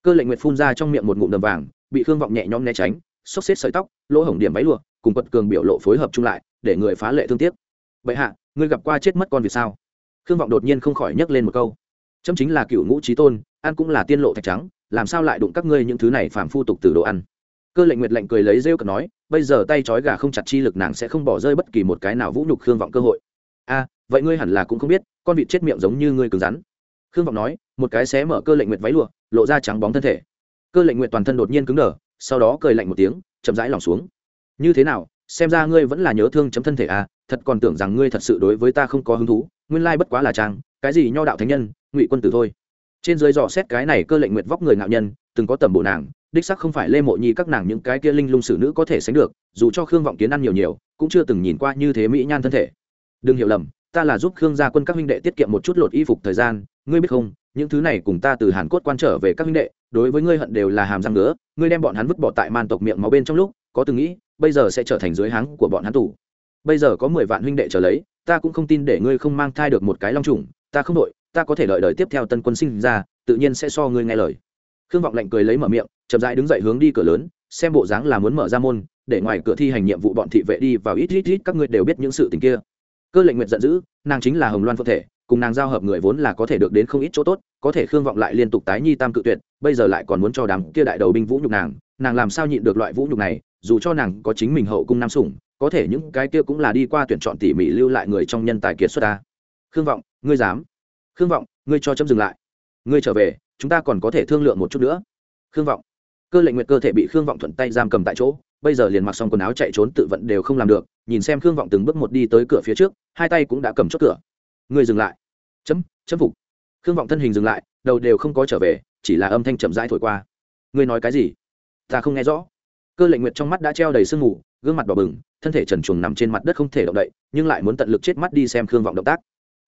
cơ lệnh nguyệt phun ra trong miệng một ngụm đầm vàng, bị khương vọng nhẹ nhõm né tránh xốc xếp sợi tóc, lỗ hổng điểm váy lụa, cùng quật cường biểu lộ phối hợp chung lại để người phá lệ thương tiếc. Vậy hạ, ngươi gặp qua chết mất con việc sao? Khương vọng đột nhiên không khỏi nhấc lên một câu. Chấm chính là cựu ngũ trí tôn, ăn cũng là tiên lộ thạch trắng, làm sao lại đụng các ngươi những thứ này phàm phu tục từ đồ ăn? Cơ lệnh nguyệt lệnh cười lấy rêu cờ nói, bây giờ tay trói gà không chặt chi lực nàng sẽ không bỏ rơi bất kỳ một cái nào vũ nhục khương vọng cơ hội. A, vậy ngươi hẳn là cũng không biết, con vịt chết miệng giống như ngươi cứng rắn. Khương vọng nói, một cái xé mở cơ lệnh nguyệt váy lụa, lộ ra trắng bóng thân thể. Cơ lệnh nguyệt toàn thân đột nhiên cứng đờ, sau đó cười lạnh một tiếng, chậm rãi lỏng xuống. Như thế nào xem ra ngươi vẫn là nhớ thương chấm thân thể à thật còn tưởng rằng ngươi thật sự đối với ta không có hứng thú, nguyên lai bất quá là trang cái gì nho đạo thánh nhân, ngụy quân tử thôi. Trên dưới dò xét cái này cơ lệnh nguyện vóc người ngạo nhân, từng có tầm bộ nàng, đích sắc không phải lê mộ nhi các nàng những cái kia linh lung sử nữ có thể sánh được, dù cho khương vọng kiến ăn nhiều nhiều, cũng chưa từng nhìn qua như thế mỹ nhan thân thể. Đừng hiểu lầm, ta là giúp khương gia quân các huynh đệ tiết kiệm một chút lột y phục thời gian, ngươi biết không, những thứ này cùng ta từ hàn cốt quan trở về các huynh đệ, đối với ngươi hận đều là hàm răng nữa ngươi đem bọn hắn vứt bỏ tại man tộc miệng máu bên trong lúc có từng nghĩ, bây giờ sẽ trở thành dưới háng của bọn hắn tù. Bây giờ có mười vạn huynh đệ trở lấy, ta cũng không tin để ngươi không mang thai được một cái long trùng, ta không đội ta có thể đợi đợi tiếp theo tân quân sinh ra, tự nhiên sẽ so ngươi nghe lời. Khương vọng lạnh cười lấy mở miệng, chậm rãi đứng dậy hướng đi cửa lớn, xem bộ dáng là muốn mở ra môn, để ngoài cửa thi hành nhiệm vụ bọn thị vệ đi vào ít ít ít, các ngươi đều biết những sự tình kia. Cơ lệnh nguyệt giận dữ, nàng chính là hồng loan phượng thể, cùng nàng giao hợp người vốn là có thể được đến không ít chỗ tốt, có thể khương vọng lại liên tục tái nhi tam cự tuyệt, bây giờ lại còn muốn cho đám kia đại đầu binh vũ nhục nàng nàng làm sao nhịn được loại vũ nhục này dù cho nàng có chính mình hậu cung nam sủng, có thể những cái kia cũng là đi qua tuyển chọn tỉ mỉ lưu lại người trong nhân tài kiệt xuất ta. Khương vọng, ngươi dám? Khương vọng, ngươi cho chấm dừng lại. Ngươi trở về, chúng ta còn có thể thương lượng một chút nữa. Khương vọng, cơ lệnh nguyệt cơ thể bị khương vọng thuận tay giam cầm tại chỗ, bây giờ liền mặc xong quần áo chạy trốn tự vận đều không làm được, nhìn xem khương vọng từng bước một đi tới cửa phía trước, hai tay cũng đã cầm chốt cửa. Ngươi dừng lại. Chấm chấm phục. Khương vọng thân hình dừng lại, đầu đều không có trở về, chỉ là âm thanh chậm rãi thổi qua. Ngươi nói cái gì? Ta không nghe rõ cơ lệnh nguyệt trong mắt đã treo đầy sương mù, gương mặt đỏ bừng, thân thể trần truồng nằm trên mặt đất không thể động đậy, nhưng lại muốn tận lực chết mắt đi xem khương vọng động tác.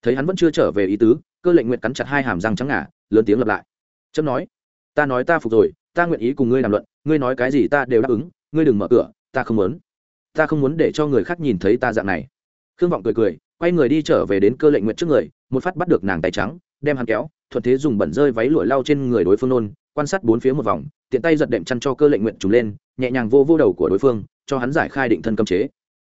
Thấy hắn vẫn chưa trở về ý tứ, cơ lệnh nguyệt cắn chặt hai hàm răng trắng ngà, lớn tiếng lặp lại. Chấm nói, ta nói ta phục rồi, ta nguyện ý cùng ngươi làm luận, ngươi nói cái gì ta đều đáp ứng, ngươi đừng mở cửa, ta không muốn. Ta không muốn để cho người khác nhìn thấy ta dạng này. Khương vọng cười cười, quay người đi trở về đến cơ lệnh nguyệt trước người, một phát bắt được nàng tay trắng, đem hắn kéo, thuận thế dùng bẩn rơi váy lụa lau trên người đối phương nôn quan sát bốn phía một vòng, tiện tay giật đệm chăn cho cơ lệnh nguyện trùng lên, nhẹ nhàng vô vô đầu của đối phương, cho hắn giải khai định thân cấm chế.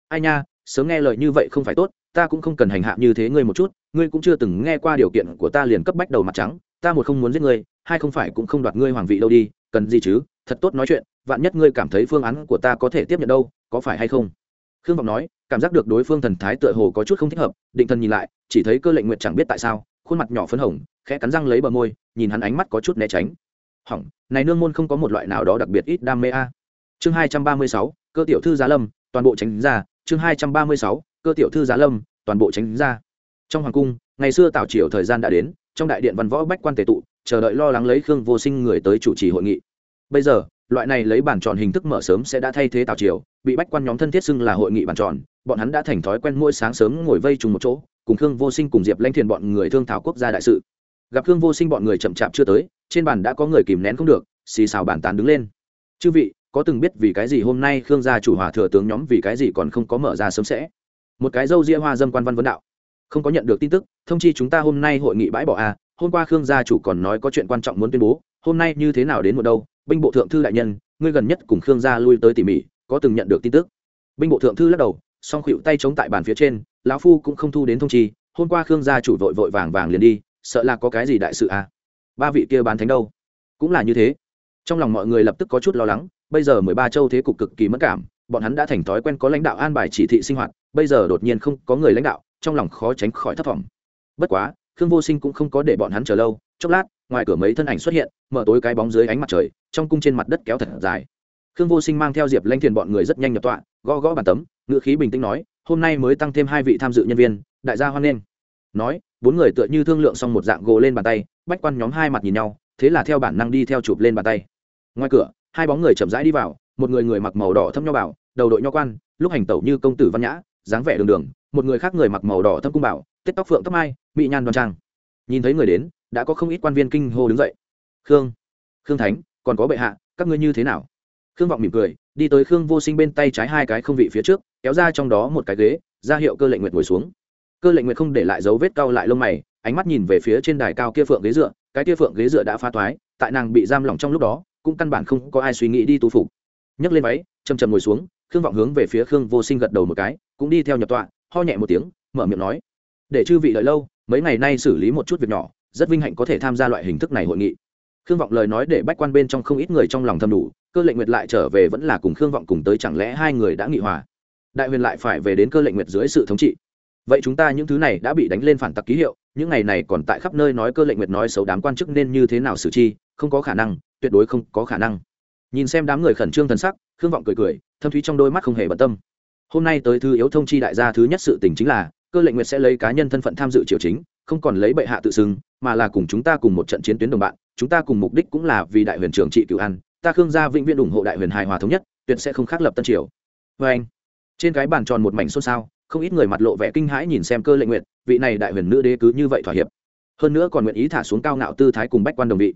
Ai nha, sớm nghe lời như vậy không phải tốt, ta cũng không cần hành hạ như thế ngươi một chút, ngươi cũng chưa từng nghe qua điều kiện của ta liền cấp bách đầu mặt trắng, ta một không muốn giết ngươi, hai không phải cũng không đoạt ngươi hoàng vị đâu đi, cần gì chứ, thật tốt nói chuyện, vạn nhất ngươi cảm thấy phương án của ta có thể tiếp nhận đâu, có phải hay không? Khương vọng nói, cảm giác được đối phương thần thái tựa hồ có chút không thích hợp, định thần nhìn lại, chỉ thấy cơ lệnh nguyện chẳng biết tại sao, khuôn mặt nhỏ phấn hồng, khẽ cắn răng lấy bờ môi, nhìn hắn ánh mắt có chút né tránh hỏng, này nương môn không có một loại nào đó đặc biệt ít đam mê a. Chương hai trăm ba mươi sáu, cơ tiểu thư giá lâm, toàn bộ tránh ra. Chương hai trăm ba mươi sáu, cơ tiểu thư giá lâm, toàn bộ tránh ra. Trong hoàng cung, ngày xưa tảo triều thời gian đã đến, trong đại điện văn võ bách quan tề tụ, chờ đợi lo lắng lấy khương vô sinh người tới chủ trì hội nghị. Bây giờ, loại này lấy bản tròn hình thức mở sớm sẽ đã thay thế tảo triều, bị bách quan nhóm thân thiết xưng là hội nghị bản tròn, bọn hắn đã thành thói quen mỗi sáng sớm ngồi vây trùng một chỗ, cùng khương vô sinh cùng diệp lanh thiền bọn người thương thảo quốc gia đại sự. Gặp khương vô sinh bọn người chậm chạp chưa tới trên bàn đã có người kìm nén không được xì xào bàn tán đứng lên. Chư vị có từng biết vì cái gì hôm nay khương gia chủ hòa thừa tướng nhóm vì cái gì còn không có mở ra sớm sẽ? Một cái dâu ria hoa dâm quan văn vấn đạo. Không có nhận được tin tức thông chi chúng ta hôm nay hội nghị bãi bỏ a à, hôm qua khương gia chủ còn nói có chuyện quan trọng muốn tuyên bố hôm nay như thế nào đến một đâu binh bộ thượng thư đại nhân ngươi gần nhất cùng khương gia lui tới tỉ mỉ có từng nhận được tin tức? Binh bộ thượng thư lắc đầu song khuỵu tay chống tại bàn phía trên lão phu cũng không thu đến thông chi hôm qua khương gia chủ vội vội vàng vàng liền đi sợ là có cái gì đại sự à? Ba vị kia bán thánh đâu? Cũng là như thế. Trong lòng mọi người lập tức có chút lo lắng, bây giờ mười ba châu thế cục cực kỳ mất cảm, bọn hắn đã thành thói quen có lãnh đạo an bài chỉ thị sinh hoạt, bây giờ đột nhiên không có người lãnh đạo, trong lòng khó tránh khỏi thất vọng. Bất quá, khương vô sinh cũng không có để bọn hắn chờ lâu, chốc lát, ngoài cửa mấy thân ảnh xuất hiện, mở tối cái bóng dưới ánh mặt trời, trong cung trên mặt đất kéo thật dài. Khương vô sinh mang theo diệp lanh thiền bọn người rất nhanh nhập tọa, gõ gõ bàn tấm ngựa khí bình tĩnh nói, hôm nay mới tăng thêm hai vị tham dự nhân viên, đại gia hoan nghênh. Nói bốn người tựa như thương lượng xong một dạng gồ lên bàn tay, bách quan nhóm hai mặt nhìn nhau, thế là theo bản năng đi theo chụp lên bàn tay. Ngoài cửa, hai bóng người chậm rãi đi vào, một người người mặc màu đỏ thâm nho bảo đầu đội nho quan, lúc hành tẩu như công tử văn nhã, dáng vẻ đường đường, một người khác người mặc màu đỏ thâm cung bảo tết tóc phượng tóc mai, mỹ nhan đoan trang. Nhìn thấy người đến, đã có không ít quan viên kinh hô đứng dậy. Khương khương thánh, còn có bệ hạ, các ngươi như thế nào? Khương vọng mỉm cười, đi tới khương vô sinh bên tay trái hai cái không vị phía trước, kéo ra trong đó một cái ghế, ra hiệu cơ lệnh nguyệt ngồi xuống cơ lệnh nguyệt không để lại dấu vết cao lại lông mày, ánh mắt nhìn về phía trên đài cao kia phượng ghế dựa, cái kia phượng ghế dựa đã phá toái tại nàng bị giam lỏng trong lúc đó, cũng căn bản không có ai suy nghĩ đi tu phục. Nhấc lên váy chầm chầm ngồi xuống, khương vọng hướng về phía khương vô sinh gật đầu một cái, cũng đi theo nhập tọa, ho nhẹ một tiếng, mở miệng nói, để chư vị đợi lâu, mấy ngày nay xử lý một chút việc nhỏ, rất vinh hạnh có thể tham gia loại hình thức này hội nghị. Khương vọng lời nói để bách quan bên trong không ít người trong lòng thầm đủ, cơ lệnh nguyệt lại trở về vẫn là cùng khương vọng cùng tới, chẳng lẽ hai người đã nghị hòa? Đại huyền lại phải về đến cơ lệnh nguyệt dưới sự thống trị vậy chúng ta những thứ này đã bị đánh lên phản tặc ký hiệu, những ngày này còn tại khắp nơi nói cơ lệnh nguyệt nói xấu đám quan chức nên như thế nào xử chi, không có khả năng, tuyệt đối không có khả năng. Nhìn xem đám người khẩn trương thần sắc, khương vọng cười cười, thâm thúy trong đôi mắt không hề bận tâm. Hôm nay tới thư yếu thông chi đại gia thứ nhất sự tình chính là, cơ lệnh nguyệt sẽ lấy cá nhân thân phận tham dự triều chính, không còn lấy bệ hạ tự xưng, mà là cùng chúng ta cùng một trận chiến tuyến đồng bạn, chúng ta cùng mục đích cũng là vì đại huyền trường trị cựu an, ta khương gia vĩnh viễn ủng hộ đại huyền hài hòa thống nhất, tuyệt sẽ không khác lập tân triều. Vê anh trên cái bàn tròn một mảnh xôn xao không ít người mặt lộ vẻ kinh hãi nhìn xem cơ lệnh nguyện vị này đại huyền nữ đế cứ như vậy thỏa hiệp. Hơn nữa còn nguyện ý thả xuống cao ngạo tư thái cùng bách quan đồng vị.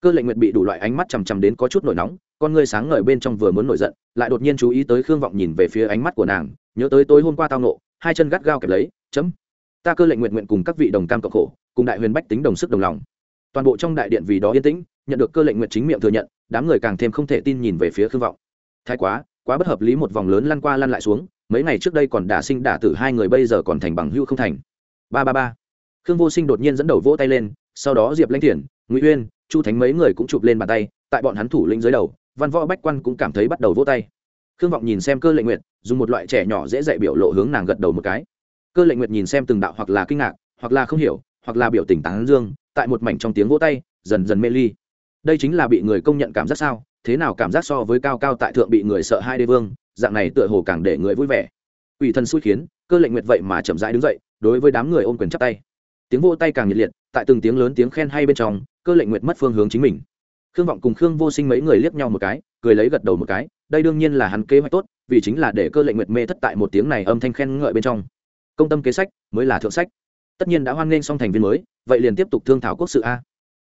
Cơ lệnh nguyện bị đủ loại ánh mắt chằm chằm đến có chút nổi nóng, con ngươi sáng ngời bên trong vừa muốn nổi giận, lại đột nhiên chú ý tới khương vọng nhìn về phía ánh mắt của nàng, nhớ tới tối hôm qua tao nộ hai chân gắt gao kẹp lấy, chấm, ta cơ lệnh nguyện nguyện cùng các vị đồng cam cộng khổ, cùng đại huyền bách tính đồng sức đồng lòng. Toàn bộ trong đại điện vì đó yên tĩnh, nhận được cơ lệnh nguyện chính miệng thừa nhận, đám người càng thêm không thể tin nhìn về phía khương vọng. Thái quá quá bất hợp lý một vòng lớn lăn qua lăn lại xuống mấy ngày trước đây còn đả sinh đả tử, hai người bây giờ còn thành bằng hưu không thành. Ba ba ba. Khương vô sinh đột nhiên dẫn đầu vỗ tay lên, sau đó diệp lãnh thiền ngụy uyên, chu thánh mấy người cũng chụp lên bàn tay, tại bọn hắn thủ lĩnh dưới đầu, văn võ bách quan cũng cảm thấy bắt đầu vỗ tay. Khương vọng nhìn xem cơ lệnh nguyệt, dùng một loại trẻ nhỏ dễ dạy biểu lộ hướng nàng gật đầu một cái. Cơ lệnh nguyệt nhìn xem từng đạo hoặc là kinh ngạc, hoặc là không hiểu, hoặc là biểu tình tán dương, tại một mảnh trong tiếng vỗ tay, dần dần mê ly. Đây chính là bị người công nhận cảm giác sao? Thế nào cảm giác so với cao cao tại thượng bị người sợ hai đế vương? Dạng này tựa hồ càng để người vui vẻ. Ủy thân xui khiến, cơ lệnh nguyệt vậy mà chậm rãi đứng dậy, đối với đám người ôm quyền chắp tay. Tiếng vô tay càng nhiệt liệt, tại từng tiếng lớn tiếng khen hay bên trong, cơ lệnh nguyệt mất phương hướng chính mình. Khương vọng cùng khương vô sinh mấy người liếc nhau một cái, cười lấy gật đầu một cái, đây đương nhiên là hắn kế hoạch tốt, vì chính là để cơ lệnh nguyệt mê thất tại một tiếng này âm thanh khen ngợi bên trong. Công tâm kế sách, mới là thượng sách. Tất nhiên đã hoan nghênh xong thành viên mới, vậy liền tiếp tục thương thảo quốc sự a.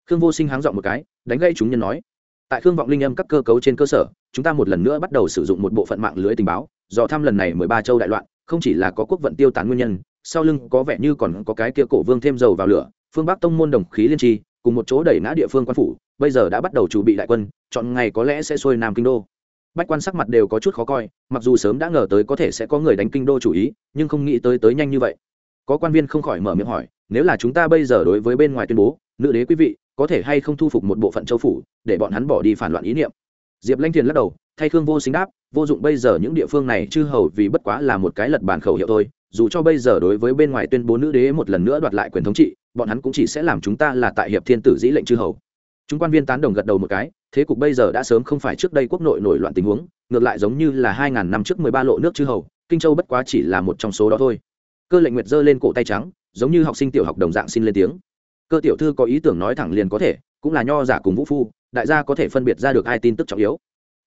Khương vô sinh háng dọn một cái, đánh gây chúng nhân nói tại khương vọng linh âm các cơ cấu trên cơ sở, chúng ta một lần nữa bắt đầu sử dụng một bộ phận mạng lưới tình báo, do thăm lần này mười ba châu đại loạn, không chỉ là có quốc vận tiêu tán nguyên nhân, sau lưng có vẻ như còn có cái kia cổ vương thêm dầu vào lửa, phương bắc tông môn đồng khí liên tri, cùng một chỗ đẩy ngã địa phương quan phủ, bây giờ đã bắt đầu chuẩn bị đại quân, chọn ngày có lẽ sẽ xuôi nam kinh đô. Bách quan sắc mặt đều có chút khó coi, mặc dù sớm đã ngờ tới có thể sẽ có người đánh kinh đô chủ ý, nhưng không nghĩ tới tới nhanh như vậy. Có quan viên không khỏi mở miệng hỏi, nếu là chúng ta bây giờ đối với bên ngoài tuyên bố, nữ đế quý vị có thể hay không thu phục một bộ phận châu phủ, để bọn hắn bỏ đi phản loạn ý niệm. Diệp lanh thiền lắc đầu thay khương vô sinh đáp, vô dụng bây giờ những địa phương này chư hầu vì bất quá là một cái lật bản khẩu hiệu thôi, dù cho bây giờ đối với bên ngoài tuyên bố nữ đế một lần nữa đoạt lại quyền thống trị, bọn hắn cũng chỉ sẽ làm chúng ta là tại hiệp thiên tử dĩ lệnh chư hầu. Chúng quan viên tán đồng gật đầu một cái, thế cục bây giờ đã sớm không phải trước đây quốc nội nổi loạn tình huống, ngược lại giống như là hai ngàn năm trước mười ba lộ nước chư hầu, kinh châu bất quá chỉ là một trong số đó thôi. Cơ lệnh nguyệt giơ lên cổ tay trắng, giống như học sinh tiểu học đồng dạng xin lên tiếng cơ tiểu thư có ý tưởng nói thẳng liền có thể, cũng là nho giả cùng vũ phu, đại gia có thể phân biệt ra được ai tin tức trọng yếu.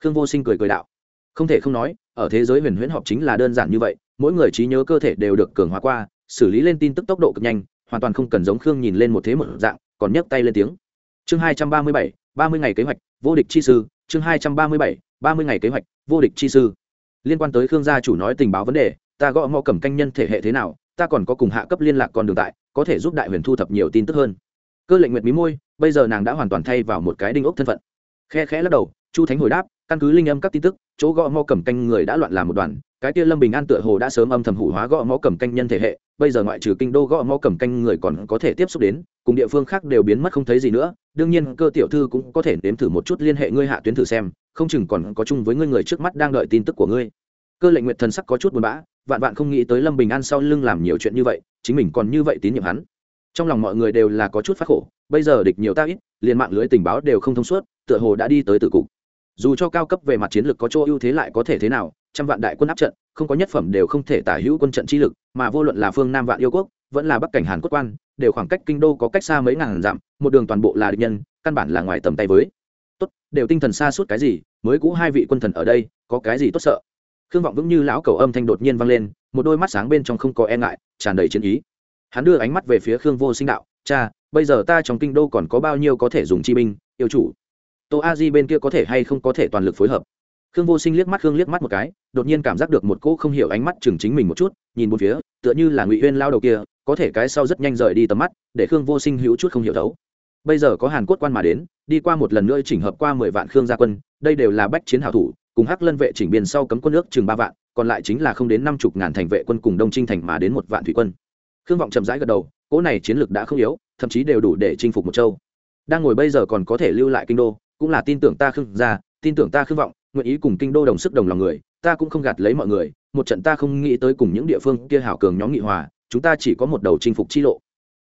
Khương vô sinh cười cười đạo. Không thể không nói, ở thế giới huyền huyễn họp chính là đơn giản như vậy, mỗi người trí nhớ cơ thể đều được cường hóa qua, xử lý lên tin tức tốc độ cực nhanh, hoàn toàn không cần giống khương nhìn lên một thế một dạng, còn nhấc tay lên tiếng. Chương hai trăm ba mươi bảy, ba mươi ngày kế hoạch, vô địch chi sư. Chương hai trăm ba mươi bảy, ba mươi ngày kế hoạch, vô địch chi sư. Liên quan tới khương gia chủ nói tình báo vấn đề, ta gõ mò cầm canh nhân thể hệ thế nào ta còn có cùng hạ cấp liên lạc còn đường tại, có thể giúp đại huyền thu thập nhiều tin tức hơn. Cơ lệnh nguyệt mí môi, bây giờ nàng đã hoàn toàn thay vào một cái đinh ốc thân phận. Khe khẽ lắc đầu, chu thánh hồi đáp, căn cứ linh âm các tin tức, chỗ gõ mò cầm canh người đã loạn làm một đoàn, cái kia lâm bình an tựa hồ đã sớm âm thầm hủ hóa gõ mò cầm canh nhân thể hệ, bây giờ ngoại trừ kinh đô gõ mò cầm canh người còn có thể tiếp xúc đến, cùng địa phương khác đều biến mất không thấy gì nữa. Đương nhiên, cơ tiểu thư cũng có thể nếm thử một chút liên hệ ngươi hạ tuyến thử xem, không chừng còn có chung với ngươi người trước mắt đang đợi tin tức của ngươi cơ lệnh nguyệt thần sắc có chút buồn bã, vạn vạn không nghĩ tới lâm bình an sau lưng làm nhiều chuyện như vậy, chính mình còn như vậy tín nhiệm hắn. Trong lòng mọi người đều là có chút phát khổ, bây giờ địch nhiều ta ít, liền mạng lưới tình báo đều không thông suốt, tựa hồ đã đi tới tử cục. Dù cho cao cấp về mặt chiến lược có chỗ ưu thế lại có thể thế nào, trăm vạn đại quân áp trận, không có nhất phẩm đều không thể tả hữu quân trận chi lực, mà vô luận là phương nam vạn yêu quốc, vẫn là bắc cảnh hàn quốc quan, đều khoảng cách kinh đô có cách xa mấy ngàn dặm, một đường toàn bộ là địch nhân, căn bản là ngoài tầm tay với. Tốt, đều tinh thần xa suốt cái gì, mới cũ hai vị quân thần ở đây, có cái gì tốt sợ? Khương vọng vững như lão cầu âm thanh đột nhiên vang lên, một đôi mắt sáng bên trong không có e ngại, tràn đầy chiến ý. Hắn đưa ánh mắt về phía khương vô sinh đạo, cha, bây giờ ta trong kinh đô còn có bao nhiêu có thể dùng chi binh, yêu chủ? Tô a di bên kia có thể hay không có thể toàn lực phối hợp? Khương vô sinh liếc mắt khương liếc mắt một cái, đột nhiên cảm giác được một cỗ không hiểu ánh mắt chừng chính mình một chút, nhìn một phía, tựa như là ngụy uyên lao đầu kia, có thể cái sau rất nhanh rời đi tầm mắt, để khương vô sinh hữu chút không hiểu thấu. Bây giờ có hàn quốc quan mà đến, đi qua một lần nữa chỉnh hợp qua mười vạn khương gia quân, đây đều là bách chiến hảo thủ cùng hắc lân vệ chỉnh biên sau cấm quân nước chừng ba vạn, còn lại chính là không đến năm chục ngàn thành vệ quân cùng đông trinh thành mà đến một vạn thủy quân. Khương vọng chậm rãi gật đầu, cỗ này chiến lược đã không yếu, thậm chí đều đủ để chinh phục một châu. Đang ngồi bây giờ còn có thể lưu lại kinh đô, cũng là tin tưởng ta khương gia, tin tưởng ta khương vọng, nguyện ý cùng kinh đô đồng sức đồng lòng người, ta cũng không gạt lấy mọi người, một trận ta không nghĩ tới cùng những địa phương kia hảo cường nhóm nghị hòa, chúng ta chỉ có một đầu chinh phục chi lộ.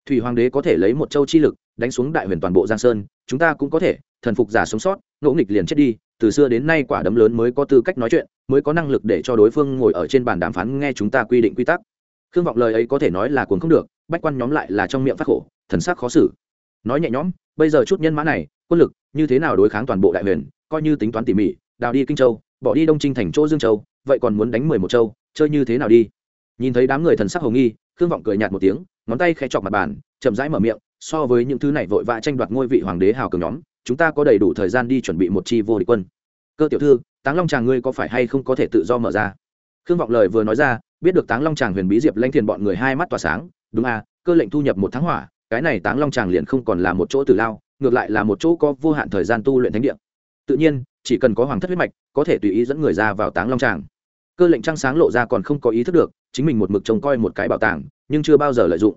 Thủy hoàng đế có thể lấy một châu chi lực, đánh xuống đại huyền toàn bộ giang sơn, chúng ta cũng có thể, thần phục giả sống sót, ngỗ nghịch liền chết đi từ xưa đến nay quả đấm lớn mới có tư cách nói chuyện, mới có năng lực để cho đối phương ngồi ở trên bàn đàm phán nghe chúng ta quy định quy tắc. Khương vọng lời ấy có thể nói là cuồng không được, bách quan nhóm lại là trong miệng phát khổ, thần sắc khó xử. Nói nhẹ nhõm, bây giờ chút nhân mã này, quân lực, như thế nào đối kháng toàn bộ đại huyền, coi như tính toán tỉ mỉ, đào đi kinh châu, bỏ đi đông trinh thành chỗ dương châu, vậy còn muốn đánh mười một châu, chơi như thế nào đi? Nhìn thấy đám người thần sắc hồng nghi, khương vọng cười nhạt một tiếng, ngón tay khẽ chọc mặt bàn, chậm rãi mở miệng, so với những thứ này vội vã tranh đoạt ngôi vị hoàng đế hào cường nhóm chúng ta có đầy đủ thời gian đi chuẩn bị một chi vô địch quân. Cơ tiểu thư, táng long tràng ngươi có phải hay không có thể tự do mở ra? Khương vọng lời vừa nói ra, biết được táng long tràng huyền bí diệp lanh thiền bọn người hai mắt tỏa sáng, đúng à cơ lệnh thu nhập một tháng hỏa, cái này táng long tràng liền không còn là một chỗ tử lao, ngược lại là một chỗ có vô hạn thời gian tu luyện thánh địa. Tự nhiên, chỉ cần có hoàng thất huyết mạch, có thể tùy ý dẫn người ra vào táng long tràng. Cơ lệnh trăng sáng lộ ra còn không có ý thức được, chính mình một mực trông coi một cái bảo tàng, nhưng chưa bao giờ lợi dụng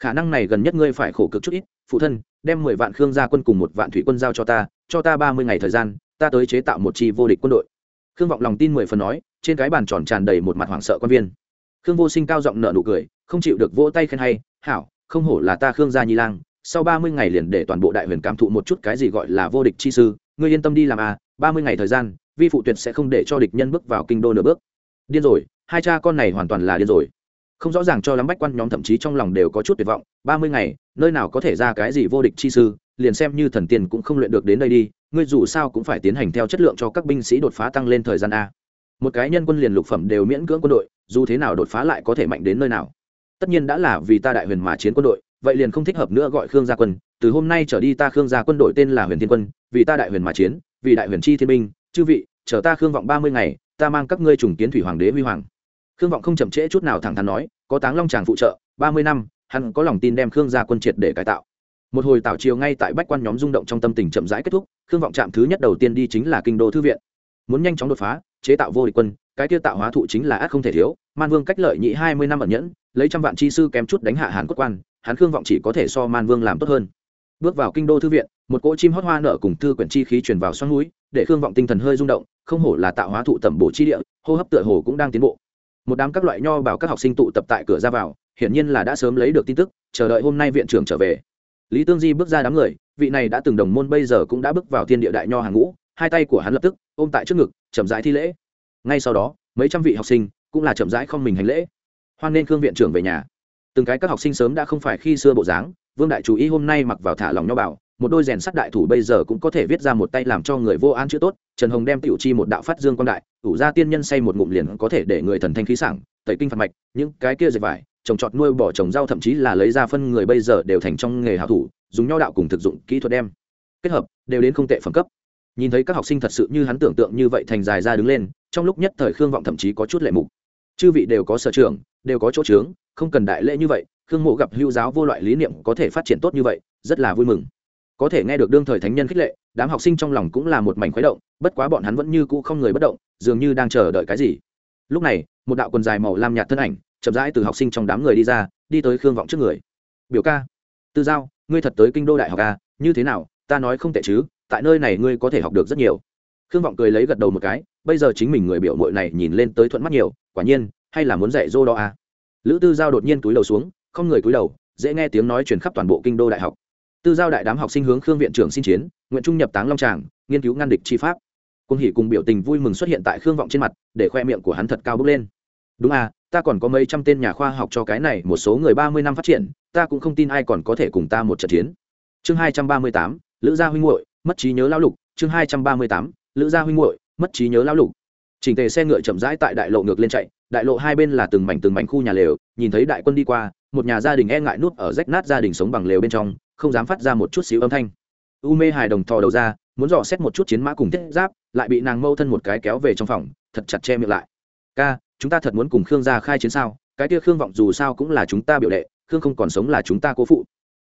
khả năng này gần nhất ngươi phải khổ cực chút ít, phụ thân, đem mười vạn khương gia quân cùng một vạn thủy quân giao cho ta cho ta ba mươi ngày thời gian, ta tới chế tạo một chi vô địch quân đội. Khương vọng lòng tin mười phần nói, trên cái bàn tròn tràn đầy một mặt hoảng sợ quan viên. Khương vô sinh cao giọng nợ nụ cười, không chịu được vỗ tay khen hay, hảo, không hổ là ta khương gia nhi lang, sau ba mươi ngày liền để toàn bộ đại huyền cảm thụ một chút cái gì gọi là vô địch chi sư, ngươi yên tâm đi làm à ba mươi ngày thời gian, vi phụ tuyệt sẽ không để cho địch nhân bước vào kinh đô nửa bước. Điên rồi, hai cha con này hoàn toàn là điên rồi không rõ ràng cho lắm bách quan nhóm thậm chí trong lòng đều có chút tuyệt vọng. Ba mươi ngày, nơi nào có thể ra cái gì vô địch chi sư, liền xem như thần tiên cũng không luyện được đến đây đi, ngươi dù sao cũng phải tiến hành theo chất lượng cho các binh sĩ đột phá tăng lên thời gian a. Một cái nhân quân liền lục phẩm đều miễn cưỡng quân đội, dù thế nào đột phá lại có thể mạnh đến nơi nào. Tất nhiên đã là vì ta đại huyền mà chiến quân đội, vậy liền không thích hợp nữa gọi khương gia quân. Từ hôm nay trở đi ta khương gia quân đội tên là huyền thiên quân, vì ta đại huyền mà chiến, vì đại huyền chi thiên binh, chư vị, chờ ta khương vọng ba mươi ngày, ta mang các ngươi trùng kiến thủy hoàng đế huy hoàng khương vọng không chậm trễ chút nào thẳng thắn nói, có táng long tràng phụ trợ, ba mươi năm, hắn có lòng tin đem khương gia quân triệt để cải tạo. Một hồi tảo chiều ngay tại bách quan nhóm rung động trong tâm tình chậm rãi kết thúc, khương vọng trạm thứ nhất đầu tiên đi chính là kinh đô thư viện. Muốn nhanh chóng đột phá, chế tạo vô địch quân, cái tiêu tạo hóa thụ chính là ác không thể thiếu, man vương cách lợi nhị hai mươi năm ẩn nhẫn, lấy trăm vạn chi sư kém chút đánh hạ hàn quốc quan, hắn khương vọng chỉ có thể so man vương làm tốt hơn. Bước vào kinh đô thư viện, một cỗ chim hót hoa nở cùng thư quyển chi khí truyền vào xoắn núi, để khương vọng tinh thần hơi rung động, không hổ là tạo hóa thụ tẩm bổ chi địa, hô hấp tựa hồ cũng đang tiến bộ một đám các loại nho bảo các học sinh tụ tập tại cửa ra vào, hiển nhiên là đã sớm lấy được tin tức, chờ đợi hôm nay viện trưởng trở về. Lý tương di bước ra đám người, vị này đã từng đồng môn bây giờ cũng đã bước vào thiên địa đại nho hàng ngũ, hai tay của hắn lập tức ôm tại trước ngực, chậm rãi thi lễ. Ngay sau đó, mấy trăm vị học sinh cũng là chậm rãi không mình hành lễ. Hoan nên khương viện trưởng về nhà. Từng cái các học sinh sớm đã không phải khi xưa bộ dáng vương đại chủ ý hôm nay mặc vào thả lòng nho bảo, một đôi rèn sắt đại thủ bây giờ cũng có thể viết ra một tay làm cho người vô an chữ tốt. Trần hồng đem tiểu chi một đạo phát dương quan đại, ủ ra tiên nhân say một ngụm liền có thể để người thần thanh khí sảng, tẩy kinh phạt mạch, những cái kia dệt vải, trồng trọt nuôi bỏ trồng rau thậm chí là lấy ra phân người bây giờ đều thành trong nghề hảo thủ, dùng nho đạo cùng thực dụng kỹ thuật đem. Kết hợp, đều đến không tệ phẩm cấp. Nhìn thấy các học sinh thật sự như hắn tưởng tượng như vậy thành dài ra đứng lên, trong lúc nhất thời khương vọng thậm chí có chút lệ mục. Chư vị đều có sở trường, đều có chỗ trướng không cần đại lễ như vậy khương mộ gặp hữu giáo vô loại lý niệm có thể phát triển tốt như vậy, rất là vui mừng. Có thể nghe được đương thời thánh nhân khích lệ, đám học sinh trong lòng cũng là một mảnh khuấy động, bất quá bọn hắn vẫn như cũ không người bất động, dường như đang chờ đợi cái gì. Lúc này, một đạo quần dài màu lam nhạt thân ảnh, chậm rãi từ học sinh trong đám người đi ra, đi tới khương vọng trước người. Biểu ca, tư giao, ngươi thật tới kinh đô đại học à? như thế nào? Ta nói không tệ chứ, tại nơi này ngươi có thể học được rất nhiều. Khương vọng cười lấy gật đầu một cái, bây giờ chính mình người biểu mội này nhìn lên tới thuận mắt nhiều, quả nhiên, hay là muốn dạy dô đo à? lữ tư giao đột nhiên túi đầu xuống không người cúi đầu, dễ nghe tiếng nói truyền khắp toàn bộ kinh đô đại học. Tư giao đại đám học sinh hướng khương viện trưởng xin chiến, nguyện trung nhập táng long tràng, nghiên cứu ngăn địch chi pháp. Cung hỷ cùng biểu tình vui mừng xuất hiện tại khương vọng trên mặt, để khoe miệng của hắn thật cao bước lên. Đúng à ta còn có mấy trăm tên nhà khoa học cho cái này, một số người ba mươi năm phát triển, ta cũng không tin ai còn có thể cùng ta một trận chiến. Chương hai trăm ba mươi tám, lữ gia huynh hội mất trí nhớ lão lục. Chương hai trăm ba mươi tám, lữ gia huynh hội mất trí nhớ lão lục. Chỉnh tề xe ngựa chậm rãi tại đại lộ ngược lên chạy, đại lộ hai bên là từng mảnh từng mảnh khu nhà lều, nhìn thấy đại quân đi qua một nhà gia đình e ngại nuốt ở rách nát gia đình sống bằng lều bên trong, không dám phát ra một chút xíu âm thanh. U mê hài đồng thò đầu ra, muốn dò xét một chút chiến mã cùng thiết giáp, lại bị nàng mâu thân một cái kéo về trong phòng, thật chặt che miệng lại. Ca, chúng ta thật muốn cùng khương gia khai chiến sao? Cái kia khương vọng dù sao cũng là chúng ta biểu đệ, khương không còn sống là chúng ta cố phụ.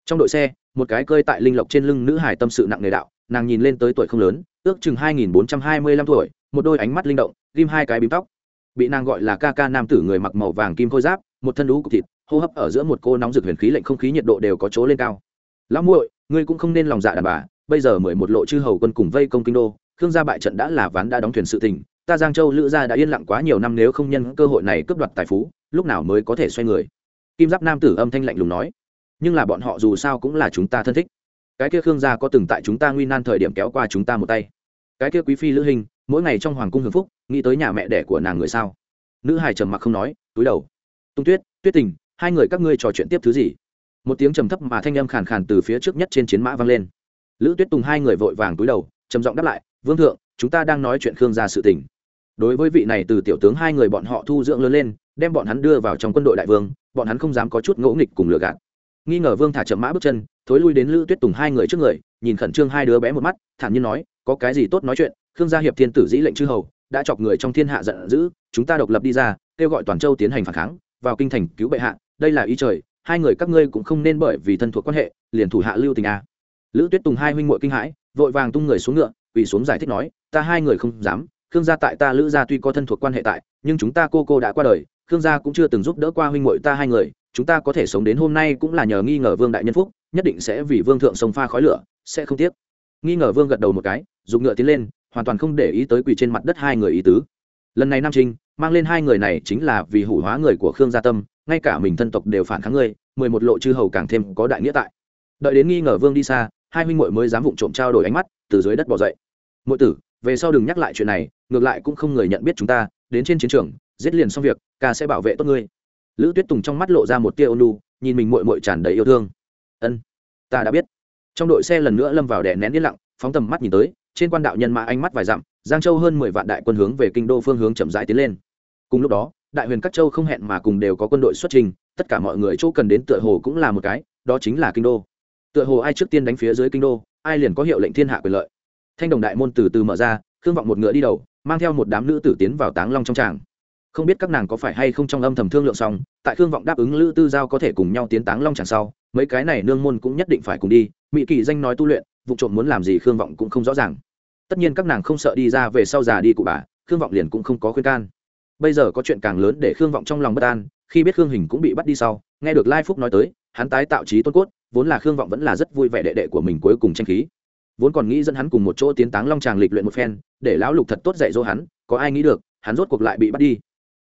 Trong đội xe, một cái cơi tại linh lộc trên lưng nữ hải tâm sự nặng nề đạo, nàng nhìn lên tới tuổi không lớn, ước chừng hai nghìn bốn trăm hai mươi lăm tuổi, một đôi ánh mắt linh động, ghim hai cái bím tóc. Bị nàng gọi là ca ca nam tử người mặc màu vàng kim khôi giáp, một thân đũ cục thịt hô hấp ở giữa một cô nóng rực huyền khí lệnh không khí nhiệt độ đều có chỗ lên cao. Lão muội, ngươi cũng không nên lòng dạ đàn bà, bây giờ mười một lộ chư hầu quân cùng vây công kinh đô, khương gia bại trận đã là ván đã đóng thuyền sự tình, ta giang châu, lữ gia đã yên lặng quá nhiều năm nếu không nhân cơ hội này cướp đoạt tài phú, lúc nào mới có thể xoay người? Kim giáp nam tử âm thanh lạnh lùng nói. Nhưng là bọn họ dù sao cũng là chúng ta thân thích. Cái kia khương gia có từng tại chúng ta nguy nan thời điểm kéo qua chúng ta một tay. Cái kia quý phi lữ hình, mỗi ngày trong hoàng cung hưởng phúc, nghĩ tới nhà mẹ đẻ của nàng người sao? Nữ hài trầm mặc không nói, túi đầu. Tung tuyết tuyết tình hai người các ngươi trò chuyện tiếp thứ gì? Một tiếng trầm thấp mà thanh âm khàn khàn từ phía trước nhất trên chiến mã vang lên. Lữ tuyết tùng hai người vội vàng túi đầu, trầm giọng đáp lại, vương thượng, chúng ta đang nói chuyện khương gia sự tình. Đối với vị này từ tiểu tướng hai người bọn họ thu dưỡng lớn lên, đem bọn hắn đưa vào trong quân đội đại vương, bọn hắn không dám có chút ngỗ nghịch cùng lừa gạt. Nghi ngờ vương thả chậm mã bước chân, thối lui đến lữ tuyết tùng hai người trước người, nhìn khẩn trương hai đứa bé một mắt, thản nhiên nói, có cái gì tốt nói chuyện, khương gia hiệp thiên tử dĩ lệnh chư hầu, đã chọc người trong thiên hạ giận dữ, chúng ta độc lập đi ra, kêu gọi toàn châu tiến hành phản kháng vào kinh thành cứu bệ hạ, đây là ý trời, hai người các ngươi cũng không nên bởi vì thân thuộc quan hệ, liền thủ hạ lưu tình a. Lữ tuyết tùng hai huynh muội kinh hãi, vội vàng tung người xuống ngựa, quỳ xuống giải thích nói, ta hai người không dám, khương gia tại ta lữ gia tuy có thân thuộc quan hệ tại, nhưng chúng ta cô cô đã qua đời, khương gia cũng chưa từng giúp đỡ qua huynh muội ta hai người, chúng ta có thể sống đến hôm nay cũng là nhờ nghi ngờ vương đại nhân phúc, nhất định sẽ vì vương thượng sông pha khói lửa, sẽ không tiếc. Nghi ngờ vương gật đầu một cái dùng ngựa tiến lên, hoàn toàn không để ý tới quỳ trên mặt đất hai người ý tứ. Lần này nam trinh mang lên hai người này chính là vì hủ hóa người của khương gia tâm, ngay cả mình thân tộc đều phản kháng ngươi, mười một lộ chư hầu càng thêm có đại nghĩa tại. Đợi đến nghi ngờ vương đi xa, hai huynh muội mới dám vụng trộm trao đổi ánh mắt, từ dưới đất bỏ dậy. Muội tử, về sau đừng nhắc lại chuyện này, ngược lại cũng không người nhận biết chúng ta, đến trên chiến trường, giết liền xong việc, ca sẽ bảo vệ tốt ngươi. Lữ tuyết tùng trong mắt lộ ra một tia ônu nhìn mình muội muội tràn đầy yêu thương. Ân, ta đã biết. Trong đội xe lần nữa lâm vào đè nén yên lặng, phóng tầm mắt nhìn tới, trên quan đạo nhân mã ánh mắt vài dặm giang châu hơn mười vạn đại quân hướng về kinh đô phương hướng chậm rãi tiến lên. Cùng lúc đó, đại huyền các châu không hẹn mà cùng đều có quân đội xuất trình, tất cả mọi người chỗ cần đến tựa hồ cũng là một cái, đó chính là kinh đô. Tựa hồ ai trước tiên đánh phía dưới kinh đô, ai liền có hiệu lệnh thiên hạ quyền lợi. Thanh đồng đại môn từ từ mở ra, khương vọng một ngựa đi đầu, mang theo một đám nữ tử tiến vào táng long trong tràng. Không biết các nàng có phải hay không trong âm thầm thương lượng xong, tại khương vọng đáp ứng lữ tư giao có thể cùng nhau tiến táng long tràng sau, mấy cái này nương môn cũng nhất định phải cùng đi mỹ kỳ danh nói tu luyện, vụ trộm muốn làm gì khương vọng cũng không rõ ràng tất nhiên các nàng không sợ đi ra về sau già đi cụ bà, khương vọng liền cũng không có khuyên can. Bây giờ có chuyện càng lớn để khương vọng trong lòng bất an, khi biết khương hình cũng bị bắt đi sau, nghe được lai phúc nói tới, hắn tái tạo trí tôn cốt, vốn là khương vọng vẫn là rất vui vẻ đệ đệ của mình cuối cùng tranh khí. Vốn còn nghĩ dẫn hắn cùng một chỗ tiến táng long tràng lịch luyện một phen, để lão lục thật tốt dạy dỗ hắn, có ai nghĩ được, hắn rốt cuộc lại bị bắt đi.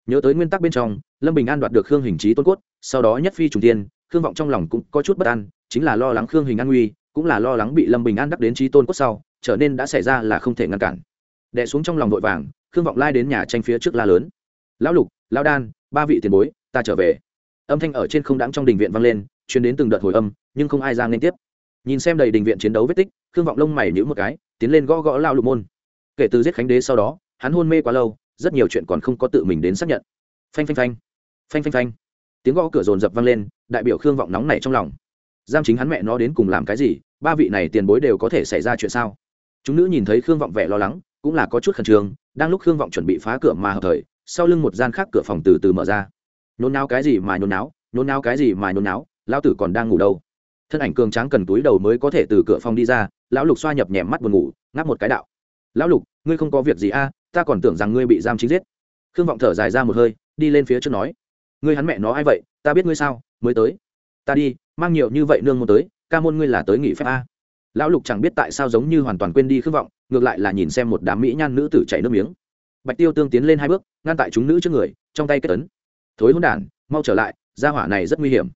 Nhớ tới nguyên tắc bên trong, lâm bình an đoạt được khương hình trí tôn cốt, sau đó nhất phi trùng tiên, khương vọng trong lòng cũng có chút bất an, chính là lo lắng khương hình an nguy, cũng là lo lắng bị lâm bình an đắc đến trí tôn cốt sau trở nên đã xảy ra là không thể ngăn cản. Đẻ xuống trong lòng vội vàng, khương vọng lai đến nhà tranh phía trước la lớn. Lão lục, lão đan, ba vị tiền bối, ta trở về. Âm thanh ở trên không đáng trong đình viện vang lên chuyến đến từng đợt hồi âm, nhưng không ai ra liên tiếp. Nhìn xem đầy đình viện chiến đấu vết tích, khương vọng lông mày nhữ một cái, tiến lên gõ gõ lao lục môn. Kể từ giết khánh đế sau đó, hắn hôn mê quá lâu, rất nhiều chuyện còn không có tự mình đến xác nhận. Phanh phanh phanh phanh phanh phanh. Tiếng gõ cửa rồn rập vang lên, đại biểu khương vọng nóng này trong lòng. Giam chính hắn mẹ nó đến cùng làm cái gì, ba vị này tiền bối đều có thể xảy ra chuyện sao? Chúng nữ nhìn thấy khương vọng vẻ lo lắng, cũng là có chút khẩn trương, đang lúc khương vọng chuẩn bị phá cửa mà hợp thời, sau lưng một gian khác cửa phòng từ từ mở ra. Nhốn náo cái gì mà nhốn náo nhốn náo cái gì mà nhốn náo, lão tử còn đang ngủ đâu. Thân ảnh cường tráng cần túi đầu mới có thể từ cửa phòng đi ra, lão lục xoa nhập nhèm mắt buồn ngủ, ngáp một cái đạo. Lão lục, ngươi không có việc gì a, ta còn tưởng rằng ngươi bị giam chính giết. Khương vọng thở dài ra một hơi, đi lên phía trước nói. Ngươi hắn mẹ nó ai vậy, ta biết ngươi sao, mới tới. Ta đi, mang nhiều như vậy nương muốn tới, ca môn ngươi là tới nghỉ phép a lão lục chẳng biết tại sao giống như hoàn toàn quên đi khương vọng, ngược lại là nhìn xem một đám mỹ nhan nữ tử chảy nước miếng. Bạch tiêu tương tiến lên hai bước, ngăn tại chúng nữ trước người, trong tay kết tấn thối hôn đản, mau trở lại, gia hỏa này rất nguy hiểm.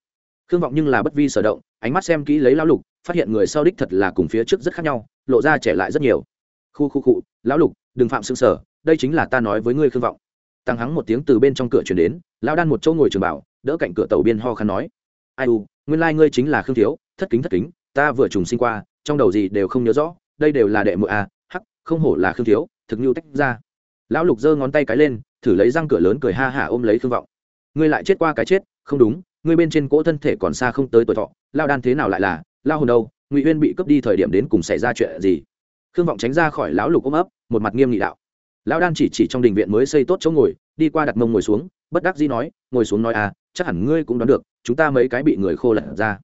Khương vọng nhưng là bất vi sở động, ánh mắt xem kỹ lấy lão lục, phát hiện người sau đích thật là cùng phía trước rất khác nhau, lộ ra trẻ lại rất nhiều. Khu khu cụ lão lục, đừng phạm xương sở, đây chính là ta nói với ngươi khương vọng. Tăng hắng một tiếng từ bên trong cửa chuyển đến, lão đan một chỗ ngồi trường bảo, đỡ cạnh cửa tàu biên ho khăn nói. Ai u, nguyên lai、like、ngươi chính là khương thiếu, thất kính thất kính, ta vừa trùng sinh qua trong đầu gì đều không nhớ rõ, đây đều là đệ mộ a à, hắc, không hổ là khương thiếu, thực như tách ra. Lão lục giơ ngón tay cái lên, thử lấy răng cửa lớn cười ha hả ôm lấy khương vọng. Ngươi lại chết qua cái chết, không đúng, ngươi bên trên cỗ thân thể còn xa không tới tuổi thọ lao đan thế nào lại là lao hồn đâu, ngụy uyên bị cướp đi thời điểm đến cùng xảy ra chuyện gì? Khương vọng tránh ra khỏi lão lục ôm ấp, một mặt nghiêm nghị đạo. Lão đan chỉ chỉ trong đình viện mới xây tốt chỗ ngồi, đi qua đặt mông ngồi xuống, bất đắc dĩ nói, ngồi xuống nói à chắc hẳn ngươi cũng đoán được, chúng ta mấy cái bị người khô lật ra.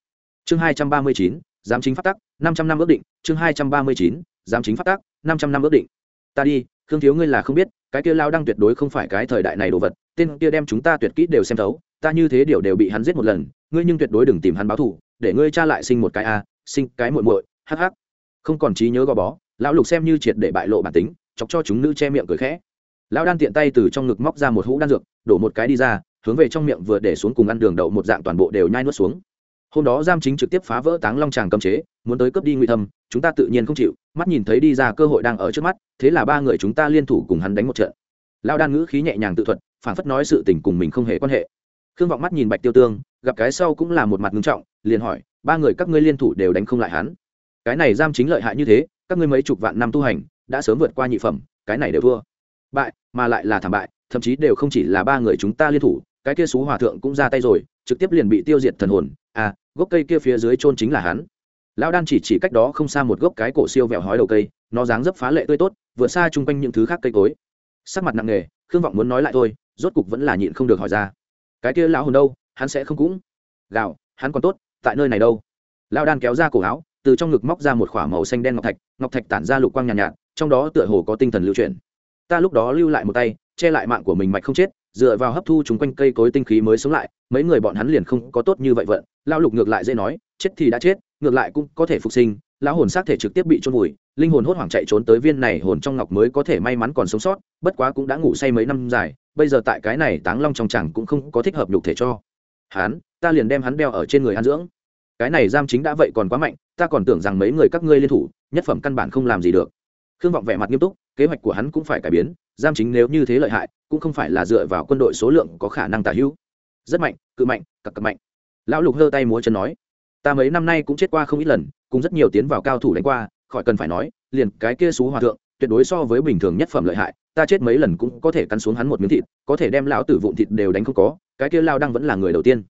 Chương hai trăm ba mươi chín giám chính phát tắc, năm trăm năm ước định, chương hai trăm ba mươi chín, giám chính phát tắc, năm trăm năm ước định. Ta đi, khương thiếu ngươi là không biết, cái kia lao đăng tuyệt đối không phải cái thời đại này đồ vật, tên kia đem chúng ta tuyệt kỹ đều xem thấu, ta như thế điều đều bị hắn giết một lần, ngươi nhưng tuyệt đối đừng tìm hắn báo thù, để ngươi cha lại sinh một cái a, sinh cái muội muội, hắc hắc. Không còn trí nhớ gò bó, lão lục xem như triệt để bại lộ bản tính, chọc cho chúng nữ che miệng cười khẽ. Lão đan tiện tay từ trong ngực móc ra một hũ đan dược, đổ một cái đi ra, hướng về trong miệng vừa để xuống cùng ăn đường đậu một dạng toàn bộ đều nhai nuốt xuống hôm đó giam chính trực tiếp phá vỡ táng long tràng cấm chế, muốn tới cướp đi ngụy thâm, chúng ta tự nhiên không chịu, mắt nhìn thấy đi ra cơ hội đang ở trước mắt, thế là ba người chúng ta liên thủ cùng hắn đánh một trận. Lao đan ngữ khí nhẹ nhàng tự thuật phản phất nói sự tình cùng mình không hề quan hệ. Khương vọng mắt nhìn bạch tiêu tương, gặp cái sau cũng là một mặt ngưng trọng, liền hỏi, ba người các ngươi liên thủ đều đánh không lại hắn? Cái này giam chính lợi hại như thế, các ngươi mấy chục vạn năm tu hành, đã sớm vượt qua nhị phẩm, cái này đều thua. Bại, mà lại là thảm bại, thậm chí đều không chỉ là ba người chúng ta liên thủ cái kia xú hòa thượng cũng ra tay rồi trực tiếp liền bị tiêu diệt thần hồn. À gốc cây kia phía dưới trôn chính là hắn. Lão đan chỉ chỉ cách đó không xa một gốc cái cổ siêu vẹo hói đầu cây nó dáng dấp phá lệ tươi tốt vượt xa chung quanh những thứ khác cây cối. Sắc mặt nặng nề khương vọng muốn nói lại thôi rốt cục vẫn là nhịn không được hỏi ra. Cái kia lão hồn đâu hắn sẽ không cũng. Gạo hắn còn tốt tại nơi này đâu? Lão đan kéo ra cổ áo từ trong ngực móc ra một k h ỏ a màu xanh đen ngọc thạch ngọc thạch tản ra lục quang nhàn nhạt, nhạt trong đó tựa hồ có tinh thần lưu chuyển. Ta lúc đó lưu lại một tay che lại mạng của mình mạch không chết dựa vào hấp thu chúng quanh cây cối tinh khí mới sống lại, mấy người bọn hắn liền không có tốt như vậy vận. Lao lục ngược lại dễ nói, chết thì đã chết, ngược lại cũng có thể phục sinh. Lão hồn xác thể trực tiếp bị trôn vùi, linh hồn hốt hoảng chạy trốn tới viên này hồn trong ngọc mới có thể may mắn còn sống sót, bất quá cũng đã ngủ say mấy năm dài, bây giờ tại cái này táng long trong chẳng cũng không có thích hợp nhục thể cho. Hắn ta liền đem hắn đeo ở trên người an dưỡng. Cái này giam chính đã vậy còn quá mạnh, ta còn tưởng rằng mấy người các ngươi liên thủ, nhất phẩm căn bản không làm gì được. Khương vọng vẻ mặt nghiêm túc, kế hoạch của hắn cũng phải cải biến giam chính nếu như thế lợi hại, cũng không phải là dựa vào quân đội số lượng có khả năng tả hữu. Rất mạnh, cự mạnh cặp cặp mạnh. Lão lục hơ tay múa chân nói, ta mấy năm nay cũng chết qua không ít lần cũng rất nhiều tiến vào cao thủ đánh qua, khỏi cần phải nói, liền cái kia xú hòa thượng, tuyệt đối so với bình thường nhất phẩm lợi hại, ta chết mấy lần cũng có thể cắn xuống hắn một miếng thịt, có thể đem lão tử vụn thịt đều đánh không có, cái kia lao đang vẫn là người đầu tiên.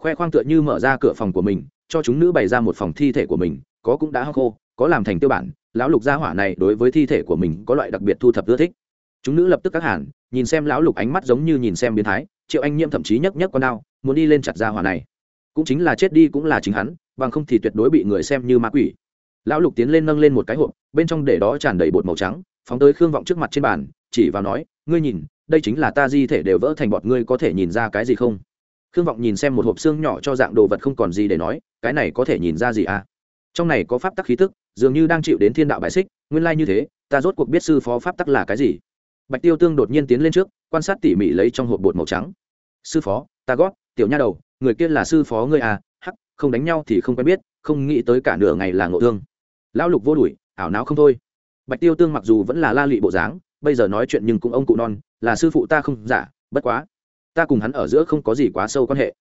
Khoe khoang tựa như mở ra cửa phòng của mình, cho chúng nữ bày ra một phòng thi thể của mình, có cũng đã hắc khô, có làm thành tiêu bản, lão lục gia hỏa này đối với thi thể của mình có loại đặc biệt thu thập ưa thích chúng nữ lập tức các hẳn nhìn xem lão lục ánh mắt giống như nhìn xem biến thái, triệu anh nhiễm thậm chí nhấc nhấc con đao, muốn đi lên chặt ra hỏa này. Cũng chính là chết đi cũng là chính hắn, bằng không thì tuyệt đối bị người xem như ma quỷ. Lão lục tiến lên nâng lên một cái hộp, bên trong để đó tràn đầy bột màu trắng, phóng tới khương vọng trước mặt trên bàn, chỉ vào nói, ngươi nhìn, đây chính là ta di thể đều vỡ thành bọt, ngươi có thể nhìn ra cái gì không? Khương vọng nhìn xem một hộp xương nhỏ cho dạng đồ vật không còn gì để nói, cái này có thể nhìn ra gì à? Trong này có pháp tắc khí tức, dường như đang chịu đến thiên đạo bài xích, nguyên lai như thế, ta rốt cuộc biết sư phó pháp tắc là cái gì bạch tiêu tương đột nhiên tiến lên trước, quan sát tỉ mỉ lấy trong hộp bột màu trắng. Sư phó, ta gót, tiểu nha đầu, người kia là sư phó ngươi à hắc, không đánh nhau thì không quen biết, không nghĩ tới cả nửa ngày là ngộ thương. Lão lục vô đuổi, ảo não không thôi. Bạch tiêu tương mặc dù vẫn là la lị bộ dáng, bây giờ nói chuyện nhưng cũng ông cụ non, là sư phụ ta không giả, bất quá, ta cùng hắn ở giữa không có gì quá sâu quan hệ.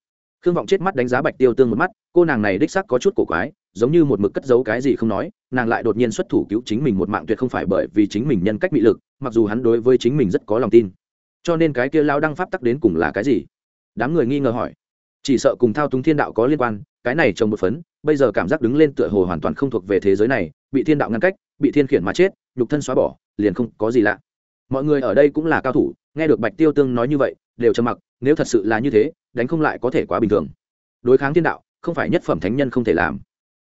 Khương vọng chết mắt đánh giá bạch tiêu tương một mắt, cô nàng này đích sắc có chút cổ quái giống như một mực cất giấu cái gì không nói, nàng lại đột nhiên xuất thủ cứu chính mình một mạng tuyệt không phải bởi vì chính mình nhân cách bị lực, mặc dù hắn đối với chính mình rất có lòng tin. Cho nên cái kia lao đăng pháp tắc đến cùng là cái gì? Đám người nghi ngờ hỏi. Chỉ sợ cùng thao túng thiên đạo có liên quan, cái này trồng một phấn, bây giờ cảm giác đứng lên tựa hồ hoàn toàn không thuộc về thế giới này, bị thiên đạo ngăn cách, bị thiên khiển mà chết, nhục thân xóa bỏ, liền không có gì lạ. Mọi người ở đây cũng là cao thủ, nghe được bạch tiêu tương nói như vậy, đều trầm mặc, nếu thật sự là như thế, đánh không lại có thể quá bình thường. Đối kháng thiên đạo, không phải nhất phẩm thánh nhân không thể làm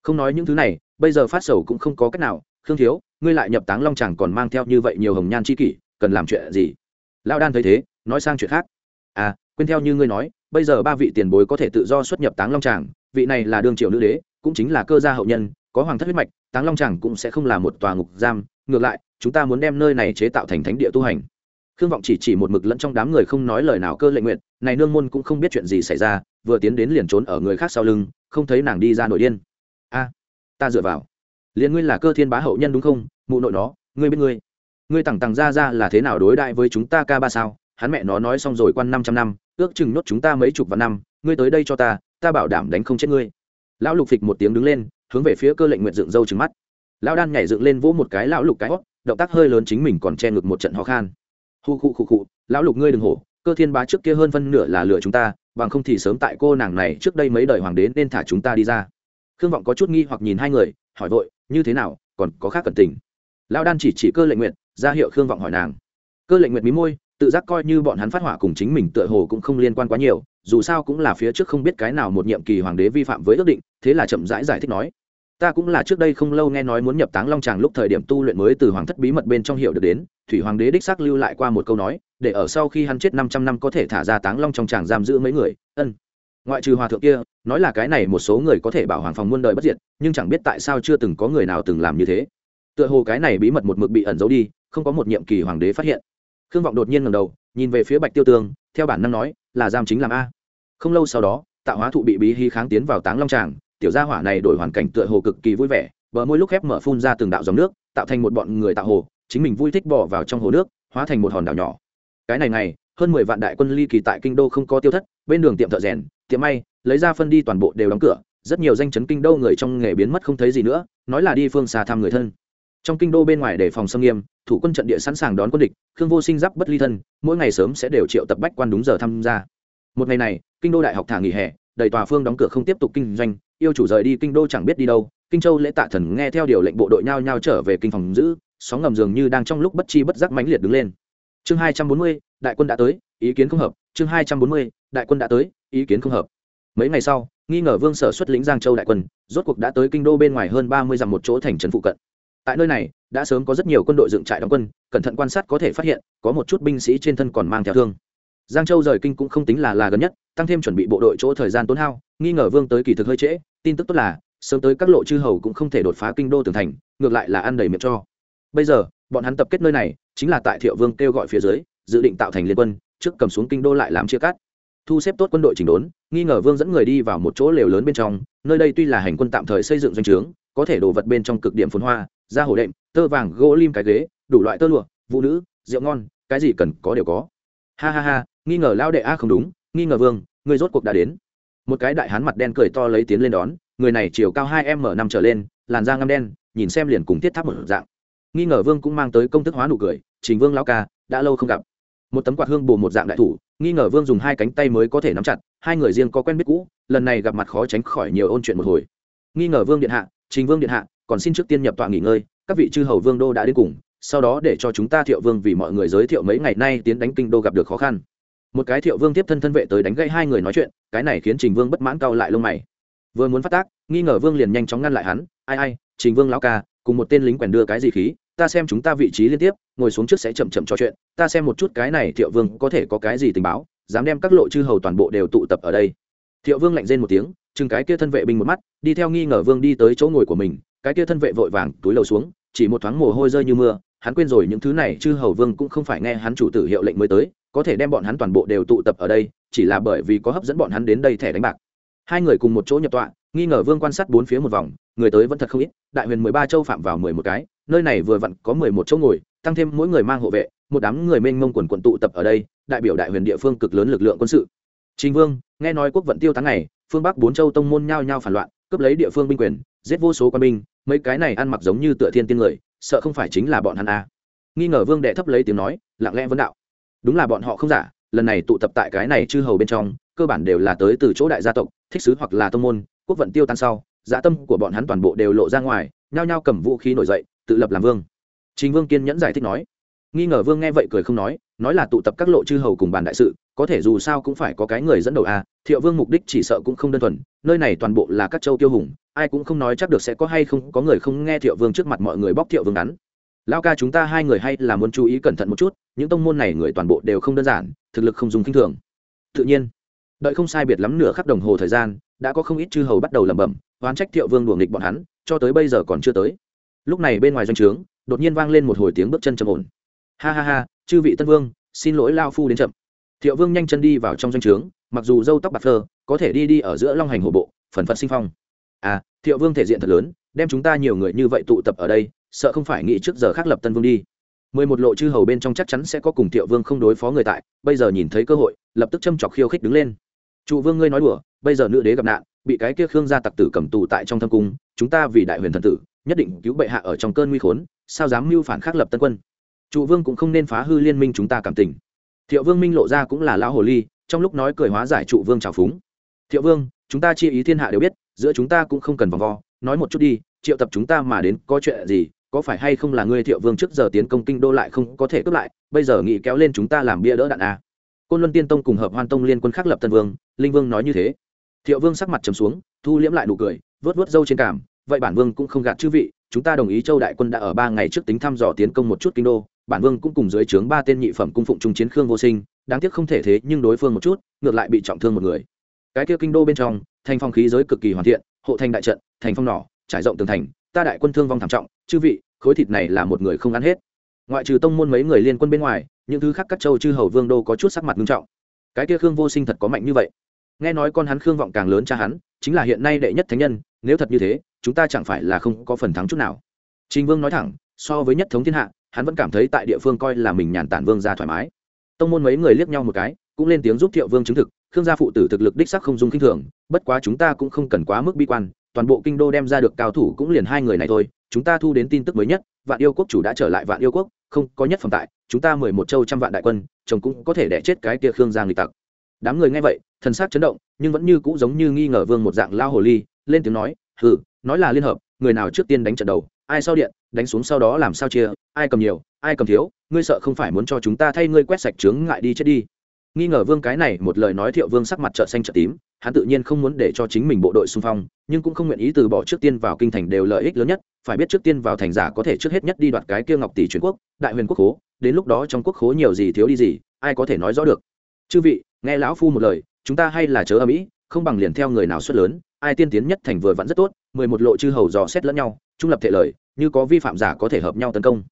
không nói những thứ này, bây giờ phát sầu cũng không có cách nào. Khương thiếu, ngươi lại nhập táng long chẳng còn mang theo như vậy nhiều hồng nhan c h i kỷ, cần làm chuyện gì? Lao đan thấy thế, nói sang chuyện khác. À quên theo như ngươi nói, bây giờ ba vị tiền bối có thể tự do xuất nhập táng long tràng. Vị này là đương triều nữ đế, cũng chính là cơ gia hậu nhân, có hoàng thất huyết mạch, táng long tràng cũng sẽ không là một tòa ngục giam. Ngược lại, chúng ta muốn đem nơi này chế tạo thành thánh địa tu hành. Khương vọng chỉ chỉ một mực lẫn trong đám người không nói lời nào cơ lệnh nguyện. Này nương môn cũng không biết chuyện gì xảy ra, vừa tiến đến liền trốn ở người khác sau lưng, không thấy nàng đi ra nội điên a, ta dựa vào. Liền ngươi là cơ thiên bá hậu nhân đúng không? Mụ nội nó, ngươi biết ngươi. Ngươi tẳng tẳng ra ra là thế nào đối đại với chúng ta ca ba sao? Hắn mẹ nó nói xong rồi quan năm trăm năm, ước chừng nốt chúng ta mấy chục vạn năm, ngươi tới đây cho ta ta bảo đảm đánh không chết ngươi. Lão lục phịch một tiếng đứng lên, hướng về phía cơ lệnh nguyện dựng râu trừng mắt. Lão đan nhảy dựng lên vỗ một cái lão lục cái hót, động tác hơi lớn chính mình còn che ngực một trận ho khan. Hu khu khu khu, lão lục ngươi đừng hổ, cơ thiên bá trước kia hơn phân nửa là lừa chúng ta, bằng không thì sớm tại cô nàng này trước đây mấy đời hoàng đế nên thả chúng ta đi ra khương vọng có chút nghi hoặc nhìn hai người hỏi vội như thế nào còn có khác cần tình? Lão đan chỉ chỉ cơ lệnh nguyện ra hiệu khương vọng hỏi nàng. Cơ lệnh nguyện mí môi tự giác coi như bọn hắn phát hỏa cùng chính mình tựa hồ cũng không liên quan quá nhiều dù sao cũng là phía trước không biết cái nào một nhiệm kỳ hoàng đế vi phạm với ước định thế là chậm rãi giải, giải thích nói ta cũng là trước đây không lâu nghe nói muốn nhập táng long tràng lúc thời điểm tu luyện mới từ hoàng thất bí mật bên trong hiệu được đến thủy hoàng đế đích xác lưu lại qua một câu nói để ở sau khi hắn chết năm trăm năm có thể thả ra táng long trong tràng giam giữ mấy người ân ngoại trừ hòa thượng kia nói là cái này một số người có thể bảo hoàng phòng muôn đời bất diệt, nhưng chẳng biết tại sao chưa từng có người nào từng làm như thế. Tựa hồ cái này bí mật một mực bị ẩn giấu đi, không có một nhiệm kỳ hoàng đế phát hiện. Khương vọng đột nhiên ngầm đầu, nhìn về phía bạch tiêu tương theo bản năng nói, là giam chính làm a. Không lâu sau đó tạo hóa thụ bị bí hy kháng tiến vào táng long tràng, tiểu gia hỏa này đổi hoàn cảnh tựa hồ cực kỳ vui vẻ, bờ môi lúc khép mở phun ra từng đạo dòng nước, tạo thành một bọn người tạo hồ, chính mình vui thích bỏ vào trong hồ nước, hóa thành một hòn đảo nhỏ. Cái này này hơn mười vạn đại quân ly kỳ tại kinh đô không có tiêu thất, bên đường tiệm thợ rèn tiệm may, lấy ra phân đi toàn bộ đều đóng cửa, rất nhiều danh chấn kinh đô người trong nghề biến mất không thấy gì nữa, nói là đi phương xa thăm người thân. Trong kinh đô bên ngoài để phòng xâm nghiêm, thủ quân trận địa sẵn sàng đón quân địch, khương vô sinh giáp bất ly thân, mỗi ngày sớm sẽ đều triệu tập bách quan đúng giờ tham gia. Một ngày này, kinh đô đại học thả nghỉ hè, đầy tòa phương đóng cửa không tiếp tục kinh doanh, yêu chủ rời đi kinh đô chẳng biết đi đâu, kinh châu lễ tạ thần nghe theo điều lệnh bộ đội nhao nhao trở về kinh phòng giữ, sóng ngầm dường như đang trong lúc bất chi bất giác mãnh liệt đứng lên. Chương hai trăm bốn mươi, đại quân đã tới, ý kiến không hợp, chương hai trăm bốn mươi đại quân đã tới, ý kiến không hợp. Mấy ngày sau, nghi ngờ vương sở xuất lĩnh giang châu đại quân, rốt cuộc đã tới kinh đô bên ngoài hơn ba mươi dặm một chỗ thành trấn phụ cận. Tại nơi này, đã sớm có rất nhiều quân đội dựng trại đóng quân, cẩn thận quan sát có thể phát hiện, có một chút binh sĩ trên thân còn mang theo thương. Giang châu rời kinh cũng không tính là là gần nhất, tăng thêm chuẩn bị bộ đội chỗ thời gian tốn hao, nghi ngờ vương tới kỳ thực hơi trễ, tin tức tốt là, sớm tới các lộ chư hầu cũng không thể đột phá kinh đô tường thành, ngược lại là ăn đầy miệng cho. Bây giờ, bọn hắn tập kết nơi này, chính là tại thiệu vương kêu gọi phía dưới, dự định tạo thành liên quân, trước cầm xuống kinh đô lại làm chia cắt thu xếp tốt quân đội chỉnh đốn, nghi ngờ vương dẫn người đi vào một chỗ lều lớn bên trong, nơi đây tuy là hành quân tạm thời xây dựng doanh trướng, có thể đồ vật bên trong cực điểm phồn hoa, da hổ đệm, tơ vàng, gỗ lim cái ghế, đủ loại tơ lụa, vũ nữ, rượu ngon, cái gì cần có đều có. Ha ha ha, nghi ngờ lao đệ a không đúng, nghi ngờ vương, người rốt cuộc đã đến. Một cái đại hán mặt đen cười to lấy tiến lên đón, người này chiều cao hai m năm trở lên, làn da ngăm đen, nhìn xem liền cùng thiết tháp một dạng. Nghi ngờ vương cũng mang tới công thức hóa nụ cười, trình vương lao ca, đã lâu không gặp. Một tấm quạt hương bù một dạng đại thủ nghi ngờ vương dùng hai cánh tay mới có thể nắm chặt, hai người riêng có quen biết cũ, lần này gặp mặt khó tránh khỏi nhiều ôn chuyện một hồi. Nghi ngờ vương điện hạ, trình vương điện hạ, còn xin trước tiên nhập tọa nghỉ ngơi, các vị chư hầu vương đô đã đến cùng, sau đó để cho chúng ta thiệu vương vì mọi người giới thiệu mấy ngày nay tiến đánh kinh đô gặp được khó khăn. Một cái thiệu vương tiếp thân thân vệ tới đánh gây hai người nói chuyện, cái này khiến trình vương bất mãn cau lại lông mày. Vừa muốn phát tác, nghi ngờ vương liền nhanh chóng ngăn lại hắn, ai ai, trình vương lão ca cùng một tên lính quèn đưa cái gì khí, ta xem chúng ta vị trí liên tiếp, ngồi xuống trước sẽ chậm chậm trò chuyện, ta xem một chút cái này thiệu vương có thể có cái gì tình báo, dám đem các lộ chư hầu toàn bộ đều tụ tập ở đây. Thiệu vương lạnh rên một tiếng, chừng cái kia thân vệ binh một mắt, đi theo nghi ngờ vương đi tới chỗ ngồi của mình, cái kia thân vệ vội vàng túi lầu xuống, chỉ một thoáng mồ hôi rơi như mưa, hắn quên rồi những thứ này, chư hầu vương cũng không phải nghe hắn chủ tử hiệu lệnh mới tới, có thể đem bọn hắn toàn bộ đều tụ tập ở đây, chỉ là bởi vì có hấp dẫn bọn hắn đến đây thẻ đánh bạc hai người cùng một chỗ nhập tọa nghi ngờ vương quan sát bốn phía một vòng người tới vẫn thật không ít đại huyền mười ba châu phạm vào mười một cái nơi này vừa vặn có mười một chỗ ngồi tăng thêm mỗi người mang hộ vệ một đám người mênh mông quần quận tụ tập ở đây đại biểu đại huyền địa phương cực lớn lực lượng quân sự trình vương nghe nói quốc vận tiêu tháng này, phương bắc bốn châu tông môn nhao nhao phản loạn cướp lấy địa phương binh quyền giết vô số quân binh mấy cái này ăn mặc giống như tựa thiên tiên người sợ không phải chính là bọn hắn a à. nghi ngờ vương đệ thấp lấy tiếng nói lặng lẽ vấn đạo đúng là bọn họ không giả lần này tụ tập tại cái này chư hầu bên trong cơ bản đều là tới từ chỗ đại gia tộc, thích sứ hoặc là tông môn, quốc vận tiêu tan sau dạ tâm của bọn hắn toàn bộ đều lộ ra ngoài, nhao nhao cầm vũ khí nổi dậy, tự lập làm vương. Chính vương kiên nhẫn giải thích nói. Nghi ngờ vương nghe vậy cười không nói nói là tụ tập các lộ chư hầu cùng bàn đại sự, có thể dù sao cũng phải có cái người dẫn đầu a thiệu vương mục đích chỉ sợ cũng không đơn thuần, nơi này toàn bộ là các châu tiêu hùng, ai cũng không nói chắc được sẽ có hay không có người không nghe thiệu vương trước mặt mọi người bóc thiệu vương ngắn lao ca chúng ta hai người hay là muốn chú ý cẩn thận một chút, những tông môn này người toàn bộ đều không đơn giản, thực lực không dùng kinh thường. Tự nhiên đợi không sai biệt lắm nửa khắc đồng hồ thời gian, đã có không ít chư hầu bắt đầu lẩm bẩm, oán trách thiệu vương đuồng nghịch bọn hắn, cho tới bây giờ còn chưa tới. Lúc này bên ngoài doanh trướng, đột nhiên vang lên một hồi tiếng bước chân trầm ổn. Ha ha ha, chư vị tân vương, xin lỗi lao phu đến chậm. Thiệu vương nhanh chân đi vào trong doanh trướng, mặc dù râu tóc bạc phơ, có thể đi đi ở giữa long hành hồ bộ, phần phật sinh phong. À thiệu vương thể diện thật lớn, đem chúng ta nhiều người như vậy tụ tập ở đây, sợ không phải nghĩ trước giờ khác lập tân vương đi. Mười một lộ chư hầu bên trong chắc chắn sẽ có cùng thiệu vương không đối phó người tại, bây giờ nhìn thấy cơ hội, lập tức châm chọc khiêu khích đứng lên trụ vương ngươi nói đùa, bây giờ nữ đế gặp nạn, bị cái kia khương gia tặc tử cầm tù tại trong thâm cung, chúng ta vì đại huyền thần tử, nhất định cứu bệ hạ ở trong cơn nguy khốn, sao dám mưu phản khắc lập tân quân? Trụ vương cũng không nên phá hư liên minh chúng ta cảm tình. Thiệu vương minh lộ ra cũng là lão hồ ly, trong lúc nói cười hóa giải trụ vương trào phúng. Thiệu vương, chúng ta chi ý thiên hạ đều biết, giữa chúng ta cũng không cần vòng vo, nói một chút đi, triệu tập chúng ta mà đến có chuyện gì, có phải hay không là ngươi thiệu vương trước giờ tiến công kinh đô lại không có thể cướp lại, bây giờ nghĩ kéo lên chúng ta làm bia đỡ đạn à? Côn luân tiên tông cùng hợp hoan tông liên quân khác lập tân vương, linh vương nói như thế. Thiệu vương sắc mặt trầm xuống, thu liễm lại nụ cười, vớt vớt dâu trên cảm, vậy bản vương cũng không gạt chư vị, chúng ta đồng ý châu đại quân đã ở ba ngày trước tính thăm dò tiến công một chút kinh đô, bản vương cũng cùng dưới trướng ba tên nhị phẩm cung phụng trung chiến khương vô sinh, đáng tiếc không thể thế nhưng đối phương một chút, ngược lại bị trọng thương một người. Cái kia kinh đô bên trong, thành phong khí giới cực kỳ hoàn thiện, hộ thành đại trận, thành phong nỏ, trải rộng tường thành, ta đại quân thương vong thảm trọng, chư vị, khối thịt này là một người không ăn hết ngoại trừ tông môn mấy người liên quân bên ngoài, những thứ khác các châu chư hầu vương đô có chút sắc mặt nghiêm trọng. Cái kia khương vô sinh thật có mạnh như vậy. Nghe nói con hắn khương vọng càng lớn cha hắn, chính là hiện nay đệ nhất thánh nhân, nếu thật như thế, chúng ta chẳng phải là không có phần thắng chút nào. Trình vương nói thẳng, so với nhất thống thiên hạ, hắn vẫn cảm thấy tại địa phương coi là mình nhàn tản vương ra thoải mái. Tông môn mấy người liếc nhau một cái, cũng lên tiếng giúp thiệu vương chứng thực, khương gia phụ tử thực lực đích sắc không dung k i n h thường, bất quá chúng ta cũng không cần quá mức bi quan, toàn bộ kinh đô đem ra được cao thủ cũng liền hai người này thôi chúng ta thu đến tin tức mới nhất, vạn yêu quốc chủ đã trở lại vạn yêu quốc, không có nhất phẩm tại, chúng ta mười một châu trăm vạn đại quân, chồng cũng có thể đẻ chết cái kia khương giang lịch tặc. Đám người nghe vậy, thần sắc chấn động, nhưng vẫn như cũ giống như nghi ngờ vương một dạng lao hồ ly, lên tiếng nói, hừ, nói là liên hợp, người nào trước tiên đánh trận đầu, ai sau điện, đánh xuống sau đó làm sao chia, ai cầm nhiều, ai cầm thiếu, ngươi sợ không phải muốn cho chúng ta thay ngươi quét sạch trướng ngại đi chết đi. Nghi ngờ vương cái này, một lời nói thiệu vương sắc mặt trợ xanh trợ tím hắn tự nhiên không muốn để cho chính mình bộ đội xung phong, nhưng cũng không nguyện ý từ bỏ trước tiên vào kinh thành đều lợi ích lớn nhất, phải biết trước tiên vào thành giả có thể trước hết nhất đi đoạt cái kia ngọc tỷ truyền quốc, đại huyền quốc khố, đến lúc đó trong quốc khố nhiều gì thiếu đi gì, ai có thể nói rõ được. Chư vị, nghe lão phu một lời, chúng ta hay là chớ ầm mỹ không bằng liền theo người nào xuất lớn, ai tiên tiến nhất thành vừa vẫn rất tốt, mười một lộ chư hầu dò xét lẫn nhau, trung lập thể lời, như có vi phạm giả có thể hợp nhau tấn công.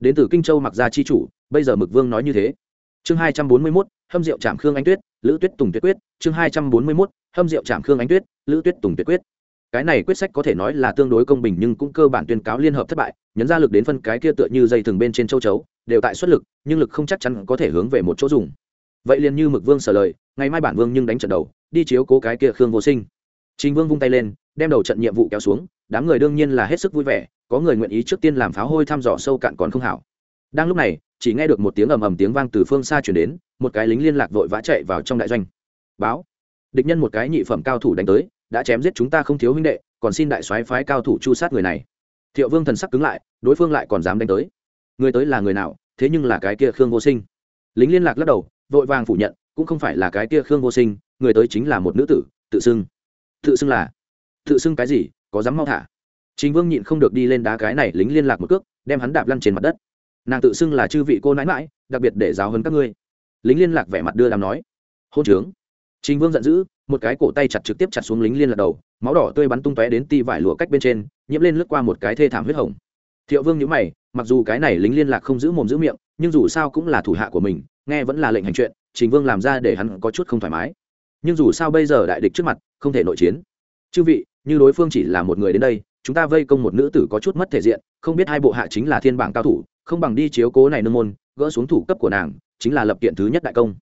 Đến từ kinh châu mặc gia chi chủ, bây giờ mực vương nói như thế. Chương hai trăm bốn mươi mốt, hâm rượu trạm khương anh tuyết lữ tuyết tùng tuyết quyết chương hai trăm bốn mươi mốt hâm rượu trạm khương ánh tuyết lữ tuyết tùng tuyết quyết. Cái này quyết sách có thể nói là tương đối công bình nhưng cũng cơ bản tuyên cáo liên hợp thất bại nhấn ra lực đến phân cái kia tựa như dây thừng bên trên châu chấu đều tại xuất lực nhưng lực không chắc chắn có thể hướng về một chỗ dùng. Vậy liền như mực vương sở lời ngày mai bản vương nhưng đánh trận đầu đi chiếu cố cái kia khương vô sinh. Trình Vương vung tay lên, đem đầu trận nhiệm vụ kéo xuống, đám người đương nhiên là hết sức vui vẻ, có người nguyện ý trước tiên làm pháo hôi thăm dò sâu cạn còn không hảo. Đang lúc này, chỉ nghe được một tiếng ầm ầm tiếng vang từ phương xa truyền đến, một cái lính liên lạc vội vã chạy vào trong đại doanh. Báo, địch nhân một cái nhị phẩm cao thủ đánh tới, đã chém giết chúng ta không thiếu huynh đệ, còn xin đại soái phái cao thủ chu sát người này. Thiệu Vương thần sắc cứng lại, đối phương lại còn dám đánh tới. Người tới là người nào? Thế nhưng là cái kia Khương Vô Sinh. Lính liên lạc lắc đầu, vội vàng phủ nhận, cũng không phải là cái kia Khương Vô Sinh, người tới chính là một nữ tử, tự xưng tự xưng là tự xưng cái gì có dám mau thả chính vương nhịn không được đi lên đá cái này lính liên lạc một cước đem hắn đạp lăn trên mặt đất nàng tự xưng là chư vị cô nãi mãi, đặc biệt để giáo hơn các ngươi. Lính liên lạc vẻ mặt đưa đàm nói, hôn trướng. Chính vương giận dữ, một cái cổ tay chặt trực tiếp chặt xuống lính liên lạc đầu, máu đỏ tươi bắn tung tóe đến ti vải lụa cách bên trên, nhiễm lên lướt qua một cái thê thảm huyết hồng. Thiệu vương nhữ mày, mặc dù cái này lính liên lạc không giữ mồm giữ miệng, nhưng dù sao cũng là thủ hạ của mình, nghe vẫn là lệnh hành chuyện, trình vương làm ra để hắn có chút không thoải mái. Nhưng dù sao bây giờ đại địch trước mặt, không thể nội chiến. Chư vị, như đối phương chỉ là một người đến đây, chúng ta vây công một nữ tử có chút mất thể diện, không biết hai bộ hạ chính là thiên bảng cao thủ không bằng đi chiếu cố này nương môn, gỡ xuống thủ cấp của nàng, chính là lập kiện thứ nhất đại công.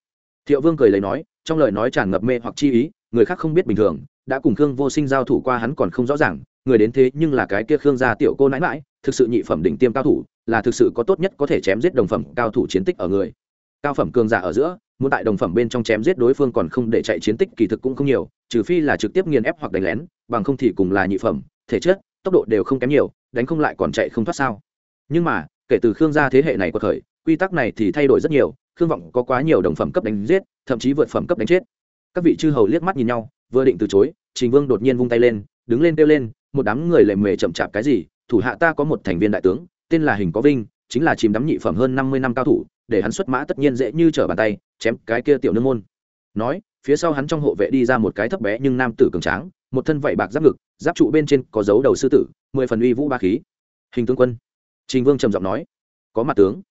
Thiệu vương cười lấy nói, trong lời nói tràn ngập mê hoặc chi ý, người khác không biết bình thường, đã cùng khương vô sinh giao thủ qua hắn còn không rõ ràng, người đến thế nhưng là cái kia khương gia tiểu cô nãi mãi, thực sự nhị phẩm đỉnh tiêm cao thủ, là thực sự có tốt nhất có thể chém giết đồng phẩm cao thủ chiến tích ở người. Cao phẩm cường giả ở giữa, muốn tại đồng phẩm bên trong chém giết đối phương còn không để chạy chiến tích kỳ thực cũng không nhiều, trừ phi là trực tiếp nghiền ép hoặc đánh lén, bằng không thì cùng là nhị phẩm, thể chất, tốc độ đều không kém nhiều, đánh không lại còn chạy không thoát sao. Nhưng mà kể từ khương gia thế hệ này của thời, quy tắc này thì thay đổi rất nhiều, khương vọng có quá nhiều đồng phẩm cấp đánh giết, thậm chí vượt phẩm cấp đánh chết. Các vị chư hầu liếc mắt nhìn nhau, vừa định từ chối, trình vương đột nhiên vung tay lên, đứng lên kêu lên, một đám người lệ mề chậm chạp cái gì? Thủ hạ ta có một thành viên đại tướng, tên là hình có vinh, chính là chìm đắm nhị phẩm hơn năm mươi năm cao thủ, để hắn xuất mã tất nhiên dễ như trở bàn tay, chém cái kia tiểu nương môn. Nói, phía sau hắn trong hộ vệ đi ra một cái thấp bé nhưng nam tử cường tráng, một thân vảy bạc giáp ngực, giáp trụ bên trên có dấu đầu sư tử, mười phần uy vũ ba khí. Hình tướng quân trình vương trầm giọng nói, có mặt tướng,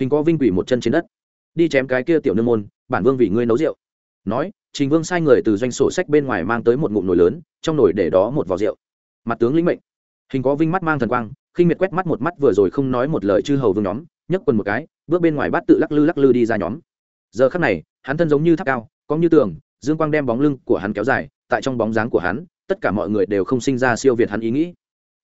hình có vinh quỷ một chân trên đất. Đi chém cái kia tiểu nương môn, bản vương vì ngươi nấu rượu. Nói, trình vương sai người từ doanh sổ sách bên ngoài mang tới một ngụm nồi lớn, trong nồi để đó một vò rượu. Mặt tướng lĩnh mệnh. Hình có vinh mắt mang thần quang, khinh miệt quét mắt một mắt vừa rồi không nói một lời chư hầu vương nhóm, nhấc quần một cái, bước bên ngoài bát tự lắc lư lắc lư đi ra nhóm. Giờ khắc này, hắn thân giống như tháp cao, có như tường, dương quang đem bóng lưng của hắn kéo dài, tại trong bóng dáng của hắn, tất cả mọi người đều không sinh ra siêu việt hắn ý nghĩ.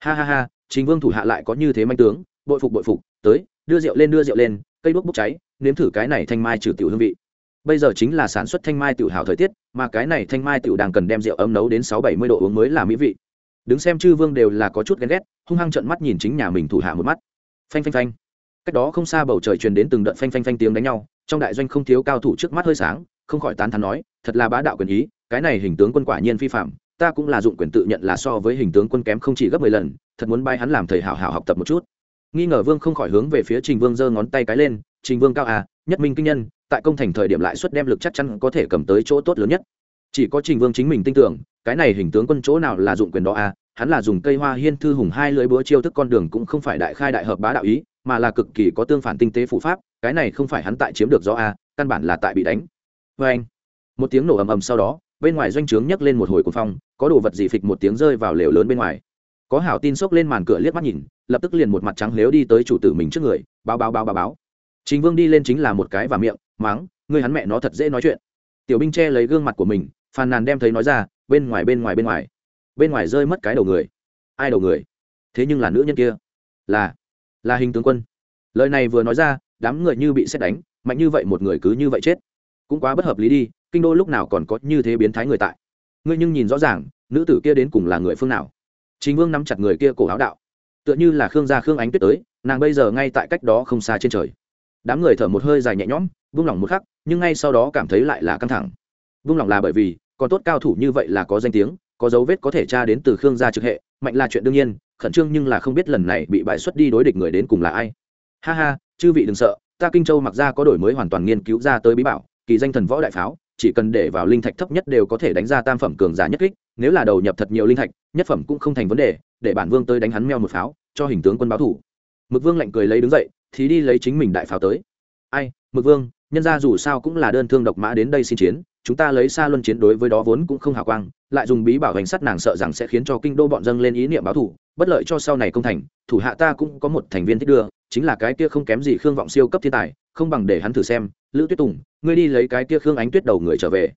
Ha ha ha chính vương thủ hạ lại có như thế manh tướng bội phục bội phục, tới, đưa rượu lên, đưa rượu lên, cây đuốc bốc cháy, nếm thử cái này thanh mai trừ tiểu hương vị. Bây giờ chính là sản xuất thanh mai tiểu hào thời tiết, mà cái này thanh mai tiểu đang cần đem rượu ấm nấu đến sáu bảy mươi độ uống mới là mỹ vị. Đứng xem chư vương đều là có chút ghen ghét, hung hăng trợn mắt nhìn chính nhà mình thủ hạ một mắt. Phanh phanh phanh. Cách đó không xa bầu trời truyền đến từng đợt phanh phanh phanh tiếng đánh nhau, trong đại doanh không thiếu cao thủ trước mắt hơi sáng, không khỏi tán thán nói, thật là bá đạo quyền ý, cái này hình tướng quân quả nhiên phi phạm, ta cũng là dụng quyền tự nhận là so với hình tướng quân kém không chỉ gấp mười lần, thật muốn bay hắn làm thầy hảo hảo học tập một chút nghi ngờ vương không khỏi hướng về phía trình vương giơ ngón tay cái lên, trình vương cao à nhất minh kinh nhân, tại công thành thời điểm lại suất đem lực chắc chắn có thể cầm tới chỗ tốt lớn nhất. Chỉ có trình vương chính mình tin tưởng, cái này hình tướng quân chỗ nào là dụng quyền đó à hắn là dùng cây hoa hiên thư hùng hai lưới búa chiêu thức con đường cũng không phải đại khai đại hợp bá đạo ý, mà là cực kỳ có tương phản tinh tế phụ pháp, cái này không phải hắn tại chiếm được do a à, căn bản là tại bị đánh. Vê anh, một tiếng nổ ầm ầm sau đó, bên ngoài doanh trướng nhấc lên một hồi cuồng phong, có đồ vật gì phịch một tiếng rơi vào lều lớn bên ngoài có hảo tin xốc lên màn cửa liếc mắt nhìn, lập tức liền một mặt trắng lếu đi tới chủ tử mình trước người, báo báo báo báo báo. Chính vương đi lên chính là một cái và miệng, máng người hắn mẹ nó thật dễ nói chuyện. Tiểu binh che lấy gương mặt của mình, phàn nàn đem thấy nói ra, bên ngoài bên ngoài bên ngoài. Bên ngoài rơi mất cái đầu người. Ai đầu người? Thế nhưng là nữ nhân kia. Là là hình tướng quân. Lời này vừa nói ra, đám người như bị xét đánh, mạnh như vậy một người cứ như vậy chết. Cũng quá bất hợp lý đi, kinh đô lúc nào còn có như thế biến thái người tại. Ngươi nhưng nhìn rõ ràng, nữ tử kia đến cùng là người phương nào? Chính vương nắm chặt người kia cổ áo đạo. Tựa như là khương gia khương ánh tuyết tới, nàng bây giờ ngay tại cách đó không xa trên trời. Đám người thở một hơi dài nhẹ nhõm, vung lòng một khắc, nhưng ngay sau đó cảm thấy lại là căng thẳng. Vung lòng là bởi vì, còn tốt cao thủ như vậy là có danh tiếng, có dấu vết có thể tra đến từ khương gia trực hệ, mạnh là chuyện đương nhiên, khẩn trương nhưng là không biết lần này bị bại xuất đi đối địch người đến cùng là ai. Ha ha, chư vị đừng sợ, ta kinh châu mặc ra có đổi mới hoàn toàn nghiên cứu ra tới bí bảo, kỳ danh thần võ đại pháo, chỉ cần để vào linh thạch thấp nhất đều có thể đánh ra tam phẩm cường giả nhất kích nếu là đầu nhập thật nhiều linh thạch, nhất phẩm cũng không thành vấn đề, để bản vương tới đánh hắn meo một pháo, cho hình tướng quân báo thủ. Mực vương lạnh cười lấy đứng dậy, thì đi lấy chính mình đại pháo tới. Ai, mực vương, nhân ra dù sao cũng là đơn thương độc mã đến đây xin chiến, chúng ta lấy xa luân chiến đối với đó vốn cũng không hào quang, lại dùng bí bảo hành sắt nàng sợ rằng sẽ khiến cho kinh đô bọn dâng lên ý niệm báo thủ, bất lợi cho sau này công thành, thủ hạ ta cũng có một thành viên thích đưa, chính là cái kia không kém gì khương vọng siêu cấp thiên tài, không bằng để hắn thử xem. Lữ tuyết tùng, ngươi đi lấy cái kia khương ánh tuyết đầu người trở về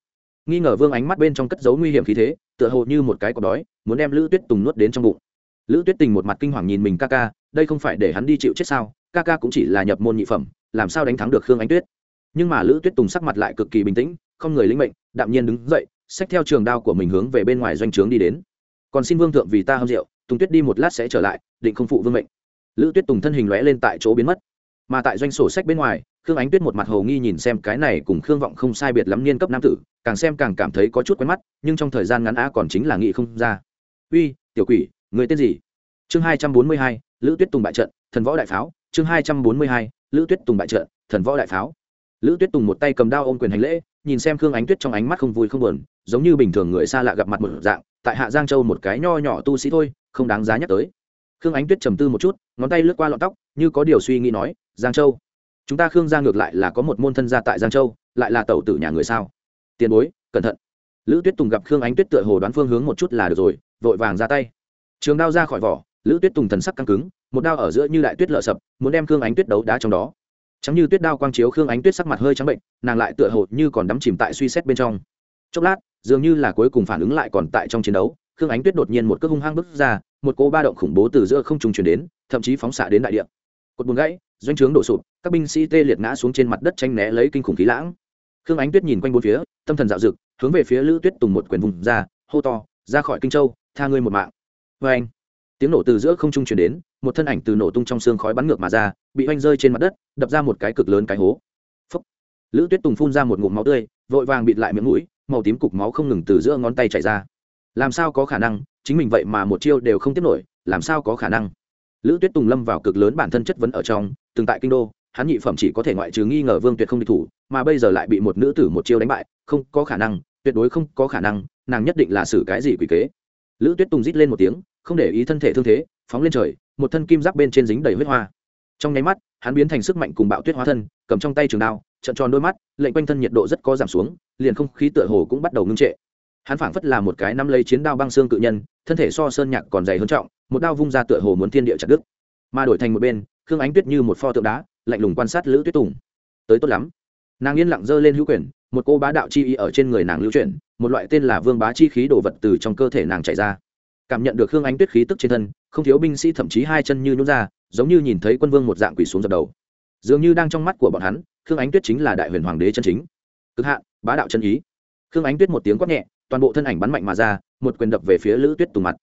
nghi ngờ vương ánh mắt bên trong cất dấu nguy hiểm khí thế, tựa hồ như một cái cọc đói, muốn đem lữ tuyết tùng nuốt đến trong bụng. Lữ tuyết tình một mặt kinh hoàng nhìn mình ca ca, đây không phải để hắn đi chịu chết sao, ca ca cũng chỉ là nhập môn nhị phẩm, làm sao đánh thắng được khương ánh tuyết. Nhưng mà lữ tuyết tùng sắc mặt lại cực kỳ bình tĩnh, không người linh mệnh, đạm nhiên đứng dậy, xách theo trường đao của mình hướng về bên ngoài doanh trướng đi đến. Còn xin vương thượng vì ta hâm rượu, tùng tuyết đi một lát sẽ trở lại, định không phụ vương mệnh. Lữ tuyết tùng thân hình lóe lên tại chỗ biến mất mà tại doanh sổ sách bên ngoài, khương ánh tuyết một mặt hồ nghi nhìn xem cái này cùng khương vọng không sai biệt lắm niên cấp nam tử, càng xem càng cảm thấy có chút quen mắt, nhưng trong thời gian ngắn á còn chính là nghị không ra. Uy, tiểu quỷ, người tên gì? Chương hai trăm bốn mươi hai, lữ tuyết tùng bại trận, thần võ đại pháo. Chương hai trăm bốn mươi hai, lữ tuyết tùng bại trận, thần võ đại pháo. Lữ tuyết tùng một tay cầm đao ôm quyền hành lễ, nhìn xem khương ánh tuyết trong ánh mắt không vui không buồn, giống như bình thường người xa lạ gặp mặt một dạng, tại hạ giang châu một cái nho nhỏ tu sĩ thôi, không đáng giá nhắc tới. Khương ánh tuyết trầm tư một chút, ngón tay lướt qua lọn tóc, như có điều suy nghĩ nói giang châu. Chúng ta khương gia ngược lại là có một môn thân gia tại giang châu, lại là tẩu tử nhà người sao? Tiền bối, cẩn thận. Lữ tuyết tùng gặp khương ánh tuyết tựa hồ đoán phương hướng một chút là được rồi, vội vàng ra tay. Trường đao ra khỏi vỏ, lữ tuyết tùng thần sắc căng cứng, một đao ở giữa như đại tuyết lợ sập, muốn đem khương ánh tuyết đấu đá trong đó. Chẳng như tuyết đao quang chiếu khương ánh tuyết sắc mặt hơi trắng bệnh, nàng lại tựa hồ như còn đắm chìm tại suy xét bên trong. Chốc lát, dường như là cuối cùng phản ứng lại còn tại trong chiến đấu, khương ánh tuyết đột nhiên một cước hung hăng bước ra, một cỗ ba động khủng bố từ giữa không trùng chuyển đến, thậm chí phóng xạ đến đại địa. Cột buồn gãy doanh trướng đổ sụp, các binh sĩ tê liệt ngã xuống trên mặt đất tranh né lấy kinh khủng khí lãng. Khương ánh tuyết nhìn quanh bốn phía, tâm thần dạo dực hướng về phía lữ tuyết tùng một quyền vùng ra, hô to, ra khỏi kinh châu, tha ngươi một mạng. Vê anh, tiếng nổ từ giữa không trung chuyển đến, một thân ảnh từ nổ tung trong xương khói bắn ngược mà ra, bị oanh rơi trên mặt đất, đập ra một cái cực lớn cái hố. Phúc. lữ tuyết tùng phun ra một ngụm máu tươi, vội vàng bịt lại miệng mũi, màu tím cục máu không ngừng từ giữa ngón tay chảy ra. Làm sao có khả năng? Chính mình vậy mà một chiêu đều không tiếp nổi, làm sao có khả năng? Lữ tuyết tùng lâm vào cực lớn bản thân chất vấn ở trong từng tại kinh đô, hắn nhị phẩm chỉ có thể ngoại trừ nghi ngờ vương tuyệt không địch thủ, mà bây giờ lại bị một nữ tử một chiêu đánh bại, không có khả năng, tuyệt đối không có khả năng, nàng nhất định là xử cái gì quỷ kế. Lữ tuyết tùng rít lên một tiếng, không để ý thân thể thương thế, phóng lên trời, một thân kim giáp bên trên dính đầy huyết hoa. Trong nháy mắt, hắn biến thành sức mạnh cùng bạo tuyết hóa thân, cầm trong tay trường đao, trận tròn đôi mắt, lệnh quanh thân nhiệt độ rất có giảm xuống, liền không khí tựa hồ cũng bắt đầu ngưng trệ. Hắn phảng phất là một cái năm lấy chiến đao băng xương cự nhân, thân thể so sơn nhạc còn dày hơn trọng, một đao vung ra tựa hồ muốn thiên địa chặt đứt. Mà đổi thành một bên khương ánh tuyết như một pho tượng đá, lạnh lùng quan sát lữ tuyết tùng. Tới tốt lắm. Nàng yên lặng giơ lên hữu quyền, một cô bá đạo chi ý ở trên người nàng lưu chuyển, một loại tên là vương bá chi khí đổ vật từ trong cơ thể nàng chạy ra. Cảm nhận được khương ánh tuyết khí tức trên thân, không thiếu binh sĩ thậm chí hai chân như nhún ra, giống như nhìn thấy quân vương một dạng quỷ xuống dập đầu. Dường như đang trong mắt của bọn hắn, khương ánh tuyết chính là đại huyền hoàng đế chân chính. Cực hạn, bá đạo chân ý. Khương ánh tuyết một tiếng quát nhẹ, toàn bộ thân ảnh bắn mạnh mà ra, một quyền đập về phía lữ tuyết tùng mặt.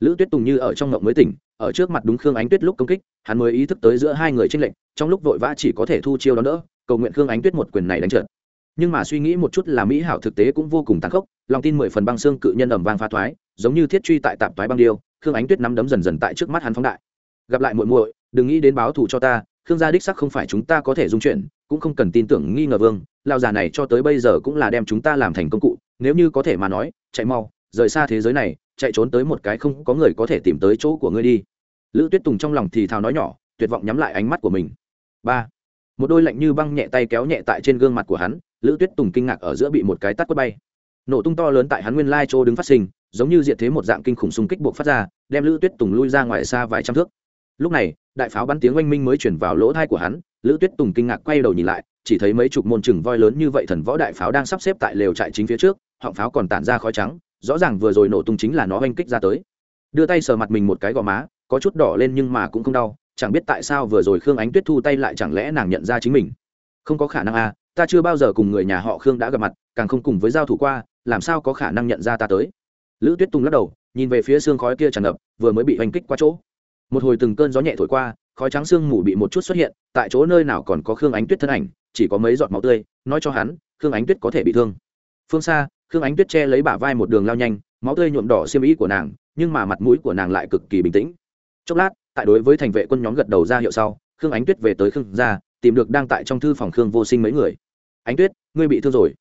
Lữ tuyết tùng như ở trong ngộng mới tỉnh ở trước mặt đúng khương ánh tuyết lúc công kích, hắn mới ý thức tới giữa hai người tranh lệnh trong lúc vội vã chỉ có thể thu chiêu đó nữa cầu nguyện khương ánh tuyết một quyền này đánh trượt. Nhưng mà suy nghĩ một chút là mỹ hảo thực tế cũng vô cùng tàn khốc, lòng tin mười phần băng xương cự nhân ẩm vang phá thoái, giống như thiết truy tại tạp thoái băng điêu, khương ánh tuyết nắm đấm dần dần tại trước mắt hắn phóng đại. Gặp lại muội muội, đừng nghĩ đến báo thù cho ta, khương gia đích sắc không phải chúng ta có thể dung chuyện cũng không cần tin tưởng nghi ngờ vương lao già này cho tới bây giờ cũng là đem chúng ta làm thành công cụ, nếu như có thể mà nói, chạy mau, rời xa thế giới này, chạy trốn tới một cái không có người có thể tìm tới chỗ của ngươi đi lữ tuyết tùng trong lòng thì thào nói nhỏ, tuyệt vọng nhắm lại ánh mắt của mình. Ba. Một đôi lạnh như băng nhẹ tay kéo nhẹ tại trên gương mặt của hắn, lữ tuyết tùng kinh ngạc ở giữa bị một cái tắt quất bay. Nổ tung to lớn tại hắn nguyên lai chỗ đứng phát sinh, giống như diện thế một dạng kinh khủng xung kích buộc phát ra, đem lữ tuyết tùng lui ra ngoài xa vài trăm thước. Lúc này, đại pháo bắn tiếng oanh minh mới chuyển vào lỗ thai của hắn, lữ tuyết tùng kinh ngạc quay đầu nhìn lại, chỉ thấy mấy chục môn chừng voi lớn như vậy thần võ đại pháo đang sắp xếp tại lều trại chính phía trước, họng pháo còn tản ra khói trắng, rõ ràng vừa rồi nổ tung chính là nó oanh kích ra tới. Đưa tay sờ mặt mình một cái gò má có chút đỏ lên nhưng mà cũng không đau, chẳng biết tại sao vừa rồi khương ánh tuyết thu tay lại chẳng lẽ nàng nhận ra chính mình. Không có khả năng à ta chưa bao giờ cùng người nhà họ khương đã gặp mặt, càng không cùng với giao thủ qua, làm sao có khả năng nhận ra ta tới? Lữ tuyết tung lắc đầu, nhìn về phía xương khói kia tràn ngập, vừa mới bị oanh kích qua chỗ. Một hồi từng cơn gió nhẹ thổi qua, khói trắng xương mù bị một chút xuất hiện, tại chỗ nơi nào còn có khương ánh tuyết thân ảnh, chỉ có mấy giọt máu tươi, nói cho hắn, khương ánh tuyết có thể bị thương. Phương xa, khương ánh tuyết che lấy bả vai một đường lao nhanh, máu tươi nhuộm đỏ xiêm ý của nàng, nhưng mà mặt mũi của nàng lại cực kỳ bình tĩnh chốc lát, tại đối với thành vệ quân nhóm gật đầu ra hiệu sau, khương ánh tuyết về tới khương gia, tìm được đang tại trong thư phòng khương vô sinh mấy người. Ánh tuyết, ngươi bị thương rồi.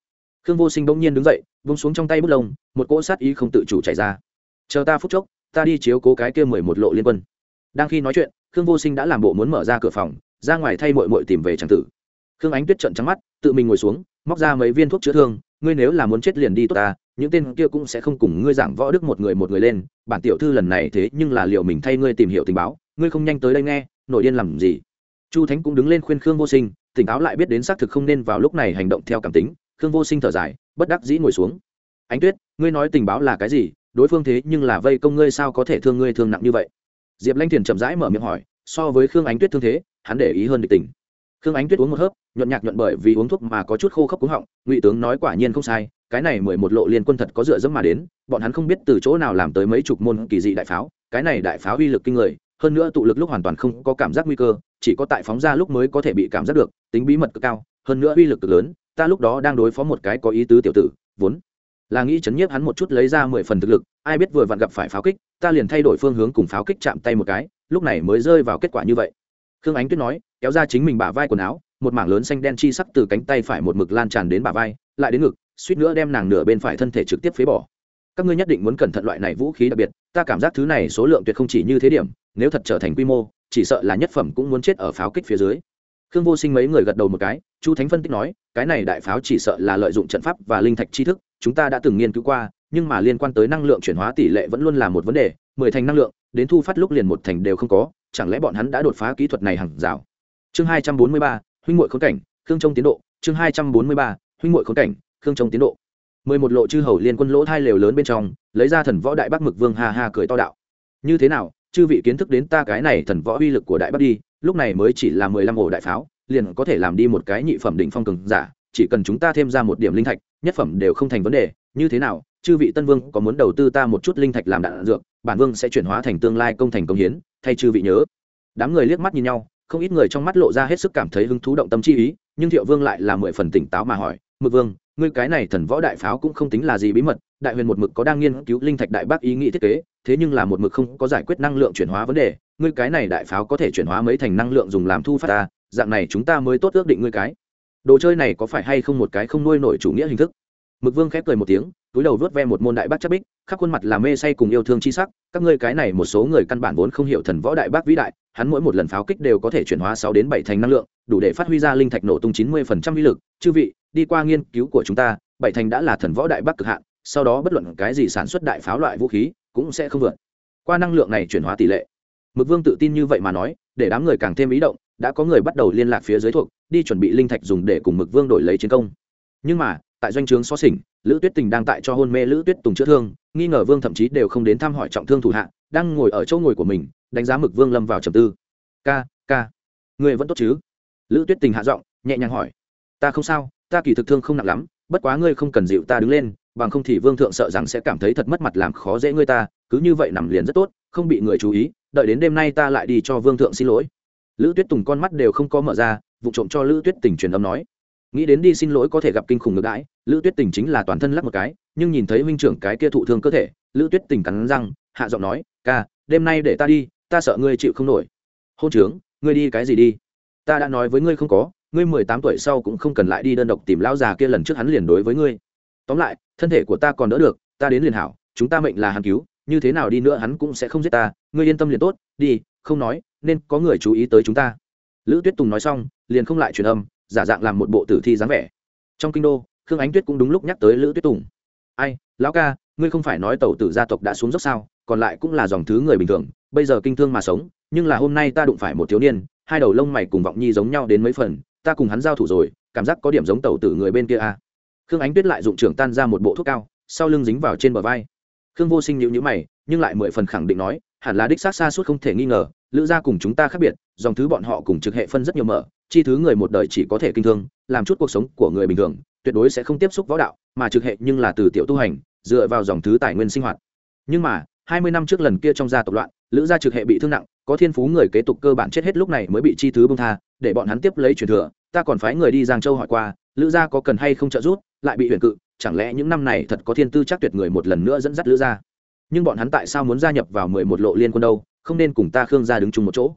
Khương vô sinh bỗng nhiên đứng dậy, vung xuống trong tay bút lông, một cỗ sát ý không tự chủ chảy ra. Chờ ta phút chốc, ta đi chiếu cố cái kia mười một lộ liên quân. Đang khi nói chuyện, khương vô sinh đã làm bộ muốn mở ra cửa phòng, ra ngoài thay mội mội tìm về tràng tử. Khương ánh tuyết trận trắng mắt, tự mình ngồi xuống, móc ra mấy viên thuốc chữa thương, ngươi nếu là muốn chết liền đi tốt ta những tên kia cũng sẽ không cùng ngươi giảng võ đức một người một người lên. Bản tiểu thư lần này thế nhưng là liệu mình thay ngươi tìm hiểu tình báo, ngươi không nhanh tới đây nghe, nội điên làm gì? Chu thánh cũng đứng lên khuyên khương vô sinh, tỉnh táo lại biết đến xác thực không nên vào lúc này hành động theo cảm tính. Khương vô sinh thở dài, bất đắc dĩ ngồi xuống. Ánh tuyết, ngươi nói tình báo là cái gì? Đối phương thế nhưng là vây công ngươi sao có thể thương ngươi thương nặng như vậy? Diệp lanh thiền chậm rãi mở miệng hỏi, so với khương ánh tuyết thương thế, hắn để ý hơn địch tình. Khương ánh tuyết uống một hớp, nhuận nhạc nhuận bởi vì uống thuốc mà có chút khô khốc cúng họng, ngụy tướng nói quả nhiên không sai cái này mười một lộ liên quân thật có dựa dẫm mà đến, bọn hắn không biết từ chỗ nào làm tới mấy chục môn kỳ dị đại pháo, cái này đại pháo uy lực kinh người, hơn nữa tụ lực lúc hoàn toàn không có cảm giác nguy cơ, chỉ có tại phóng ra lúc mới có thể bị cảm giác được, tính bí mật cực cao, hơn nữa uy lực cực lớn, ta lúc đó đang đối phó một cái có ý tứ tiểu tử, vốn là nghĩ chấn nhiếp hắn một chút lấy ra mười phần thực lực, ai biết vừa vặn gặp phải pháo kích, ta liền thay đổi phương hướng cùng pháo kích chạm tay một cái, lúc này mới rơi vào kết quả như vậy. Khương ánh tuyết nói, kéo ra chính mình bả vai quần áo, một mảng lớn xanh đen chi sắc từ cánh tay phải một mực lan tràn đến bả vai, lại đến ngực suýt nữa đem nàng nửa bên phải thân thể trực tiếp phế bỏ. Các ngươi nhất định muốn cẩn thận loại này vũ khí đặc biệt, ta cảm giác thứ này số lượng tuyệt không chỉ như thế điểm, nếu thật trở thành quy mô, chỉ sợ là nhất phẩm cũng muốn chết ở pháo kích phía dưới. Khương vô sinh mấy người gật đầu một cái, chu thánh phân tích nói, cái này đại pháo chỉ sợ là lợi dụng trận pháp và linh thạch tri thức, chúng ta đã từng nghiên cứu qua, nhưng mà liên quan tới năng lượng chuyển hóa tỷ lệ vẫn luôn là một vấn đề, mười thành năng lượng, đến thu phát lúc liền một thành đều không có, chẳng lẽ bọn hắn đã đột phá kỹ thuật này hàng rào? Chương hai trăm bốn mươi ba, huynh muội khốn cảnh, khương trông tiến độ, chương hai trăm bốn mươi ba, huynh muội khốn cảnh khương trông tiến độ. Mười một lộ chư hầu liên quân lỗ thai lều lớn bên trong, lấy ra thần võ đại bắc mực vương ha ha cười to đạo. Như thế nào, chư vị kiến thức đến ta cái này thần võ uy lực của đại bắc đi, lúc này mới chỉ là mười lăm ổ đại pháo, liền có thể làm đi một cái nhị phẩm đỉnh phong cường giả, chỉ cần chúng ta thêm ra một điểm linh thạch, nhất phẩm đều không thành vấn đề. Như thế nào, chư vị tân vương có muốn đầu tư ta một chút linh thạch làm đạn dược, bản vương sẽ chuyển hóa thành tương lai công thành công hiến, thay chư vị nhớ. Đám người liếc mắt nhìn nhau, không ít người trong mắt lộ ra hết sức cảm thấy hứng thú động tâm chi ý, nhưng thiệu vương lại là mười phần tỉnh táo mà hỏi, mực vương ngươi cái này thần võ đại pháo cũng không tính là gì bí mật, đại huyền một mực có đang nghiên cứu linh thạch đại bác ý nghĩ thiết kế, thế nhưng là một mực không có giải quyết năng lượng chuyển hóa vấn đề, ngươi cái này đại pháo có thể chuyển hóa mấy thành năng lượng dùng làm thu phát ta, dạng này chúng ta mới tốt ước định ngươi cái. Đồ chơi này có phải hay không một cái không nuôi nổi chủ nghĩa hình thức? Mực vương khép cười một tiếng, túi đầu vớt ve một môn đại bác chắc bích, khắp khuôn mặt là mê say cùng yêu thương chi sắc, các ngươi cái này một số người căn bản vốn không hiểu thần võ đại bác vĩ đại hắn mỗi một lần pháo kích đều có thể chuyển hóa sáu đến bảy thành năng lượng, đủ để phát huy ra linh thạch nổ tung chín mươi phần trăm uy lực. Chư vị, đi qua nghiên cứu của chúng ta, bảy thành đã là thần võ đại bác cực hạn, sau đó bất luận cái gì sản xuất đại pháo loại vũ khí cũng sẽ không vượt. Qua năng lượng này chuyển hóa tỷ lệ, mực vương tự tin như vậy mà nói, để đám người càng thêm ý động, đã có người bắt đầu liên lạc phía dưới thuộc, đi chuẩn bị linh thạch dùng để cùng mực vương đổi lấy chiến công. Nhưng mà, tại doanh trướng xó xỉnh lữ tuyết tình đang tại cho hôn mê lữ tuyết tùng chữa thương, nghi ngờ vương thậm chí đều không đến thăm hỏi trọng thương thủ hạ, đang ngồi ở chỗ ngồi của mình đánh giá mực vương lâm vào trầm tư. Ca ca người vẫn tốt chứ? Lữ tuyết tình hạ giọng, nhẹ nhàng hỏi. Ta không sao, ta kỳ thực thương không nặng lắm, bất quá ngươi không cần dịu ta đứng lên, bằng không thì vương thượng sợ rằng sẽ cảm thấy thật mất mặt làm khó dễ ngươi ta, cứ như vậy nằm liền rất tốt, không bị người chú ý, đợi đến đêm nay ta lại đi cho vương thượng xin lỗi. Lữ tuyết tùng con mắt đều không có mở ra, vụ trộm cho lữ tuyết tình truyền âm nói. Nghĩ đến đi xin lỗi có thể gặp kinh khủng ngược đãi, lữ tuyết tình chính là toàn thân lắc một cái, nhưng nhìn thấy huynh trưởng cái kia thụ thương cơ thể, lữ tuyết tình cắn răng, hạ giọng nói, ca, đêm nay để ta đi ta sợ ngươi chịu không nổi. Hôn trướng, ngươi đi cái gì đi? Ta đã nói với ngươi không có, ngươi mười tám tuổi sau cũng không cần lại đi đơn độc tìm lão già kia lần trước hắn liền đối với ngươi. Tóm lại, thân thể của ta còn đỡ được, ta đến liền hảo, chúng ta mệnh là hắn cứu, như thế nào đi nữa hắn cũng sẽ không giết ta, ngươi yên tâm liền tốt, đi, không nói, nên có người chú ý tới chúng ta. Lữ tuyết tùng nói xong, liền không lại truyền âm, giả dạng làm một bộ tử thi dáng vẻ. Trong kinh đô, khương ánh tuyết cũng đúng lúc nhắc tới lữ tuyết tùng. Ai, lão ca, ngươi không phải nói tàu tử gia tộc đã xuống dốc sao? Còn lại cũng là dòng thứ người bình thường, bây giờ kinh thương mà sống, nhưng là hôm nay ta đụng phải một thiếu niên, hai đầu lông mày cùng vọng nhi giống nhau đến mấy phần, ta cùng hắn giao thủ rồi, cảm giác có điểm giống tàu tử người bên kia à. khương ánh tuyết lại dụng trưởng tan ra một bộ thuốc cao, sau lưng dính vào trên bờ vai khương vô sinh nhịu nhữ mày, nhưng lại mười phần khẳng định nói, hẳn là đích xác xa suốt không thể nghi ngờ, lữ gia cùng chúng ta khác biệt, dòng thứ bọn họ cùng trực hệ phân rất nhiều mở, chi thứ người một đời chỉ có thể kinh thương, làm chút cuộc sống của người bình thường, tuyệt đối sẽ không tiếp xúc võ đạo, mà trực hệ nhưng là từ tiểu tu hành, dựa vào dòng thứ tài nguyên sinh hoạt nhưng mà hai mươi năm trước lần kia trong gia tộc loạn, lữ gia trực hệ bị thương nặng, có thiên phú người kế tục cơ bản chết hết lúc này mới bị chi thứ bông tha, để bọn hắn tiếp lấy truyền thừa, ta còn phái người đi giang châu hỏi qua, lữ gia có cần hay không trợ giúp, lại bị huyền cự, chẳng lẽ những năm này thật có thiên tư chắc tuyệt người một lần nữa dẫn dắt lữ gia? Nhưng bọn hắn tại sao muốn gia nhập vào mười một lộ liên quân đâu, không nên cùng ta khương gia đứng chung một chỗ.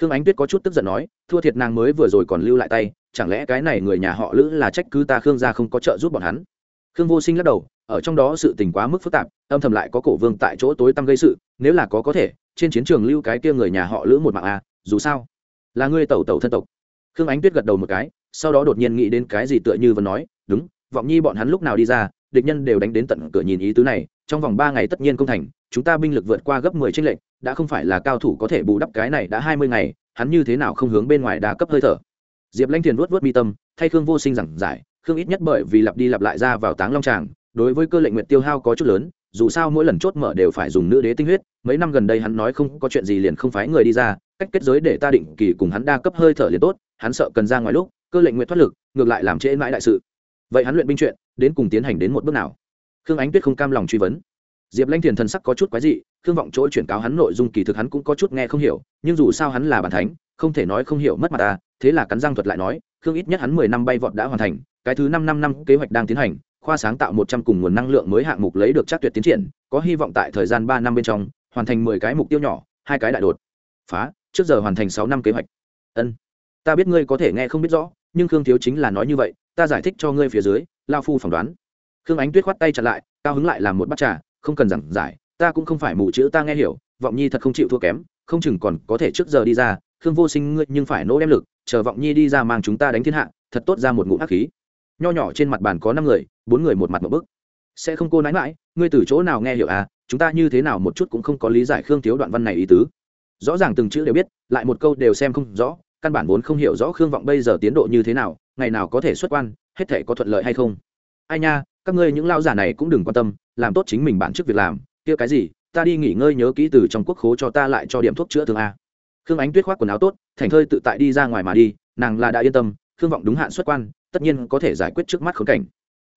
Khương ánh tuyết có chút tức giận nói, thua thiệt nàng mới vừa rồi còn lưu lại tay, chẳng lẽ cái này người nhà họ lữ là trách cứ ta khương gia không có trợ giúp bọn hắn? Khương vô sinh lắc đầu ở trong đó sự tình quá mức phức tạp, âm thầm lại có cổ vương tại chỗ tối tăm gây sự, nếu là có có thể, trên chiến trường lưu cái kia người nhà họ lữ một mạng a dù sao, là ngươi tẩu tẩu thân tộc. Khương ánh tuyết gật đầu một cái, sau đó đột nhiên nghĩ đến cái gì tựa như vẫn nói, đúng, vọng nhi bọn hắn lúc nào đi ra, địch nhân đều đánh đến tận cửa nhìn ý tứ này, trong vòng ba ngày tất nhiên công thành, chúng ta binh lực vượt qua gấp mười tranh lệnh đã không phải là cao thủ có thể bù đắp cái này đã hai mươi ngày, hắn như thế nào không hướng bên ngoài đa cấp hơi thở? Diệp lanh thiền vuốt vuốt mi tâm, thay khương vô sinh giảng giải, khương ít nhất bởi vì lặp đi lặp lại ra vào táng long tràng đối với cơ lệnh nguyện tiêu hao có chút lớn, dù sao mỗi lần chốt mở đều phải dùng nữ đế tinh huyết, mấy năm gần đây hắn nói không có chuyện gì liền không phái người đi ra, cách kết giới để ta định kỳ cùng hắn đa cấp hơi thở liền tốt, hắn sợ cần ra ngoài lúc, cơ lệnh nguyện thoát lực, ngược lại làm trễ mãi đại sự. Vậy hắn luyện binh chuyện, đến cùng tiến hành đến một bước nào? Khương ánh tuyết không cam lòng truy vấn. Diệp lanh thiền thần sắc có chút quái dị, khương vọng chỗ chuyển cáo hắn nội dung kỳ thực hắn cũng có chút nghe không hiểu, nhưng dù sao hắn là bản thánh, không thể nói không hiểu mất mặt ta, thế là cắn răng thuật lại nói, khương ít nhất hắn mười năm bay vọt đã hoàn thành, cái thứ năm năm năm kế hoạch đang tiến hành khoa sáng tạo một trăm cùng nguồn năng lượng mới hạng mục lấy được chắc tuyệt tiến triển, có hy vọng tại thời gian ba năm bên trong, hoàn thành mười cái mục tiêu nhỏ, hai cái đại đột. Phá, trước giờ hoàn thành sáu năm kế hoạch. Ân, ta biết ngươi có thể nghe không biết rõ, nhưng khương thiếu chính là nói như vậy, ta giải thích cho ngươi phía dưới, lao phu phỏng đoán. Khương ánh tuyết khoát tay chặt lại, cao hứng lại làm một bát trà, không cần giảng giải, ta cũng không phải mù chữ ta nghe hiểu, vọng nhi thật không chịu thua kém, không chừng còn có thể trước giờ đi ra, khương vô sinh ngươi nhưng phải nỗ đem lực, chờ vọng nhi đi ra mang chúng ta đánh thiên hạ, thật tốt ra một ngụm hắc khí nho nhỏ trên mặt bàn có năm người, bốn người một mặt một bức. Sẽ không cô nãi mãi, ngươi từ chỗ nào nghe hiểu à chúng ta như thế nào một chút cũng không có lý giải khương thiếu đoạn văn này ý tứ. Rõ ràng từng chữ đều biết, lại một câu đều xem không rõ, căn bản vốn không hiểu rõ khương vọng bây giờ tiến độ như thế nào, ngày nào có thể xuất quan, hết thể có thuận lợi hay không. Ai nha, các ngươi những lao giả này cũng đừng quan tâm, làm tốt chính mình bản chức việc làm, kia cái gì, ta đi nghỉ ngơi nhớ kỹ từ trong quốc khố cho ta lại cho điểm thuốc chữa thương a. Khương ánh tuyết khoác quần áo tốt thành thơi tự tại đi ra ngoài mà đi, nàng là đã yên tâm, khương vọng đúng hạn xuất quan tất nhiên có thể giải quyết trước mắt khốn cảnh.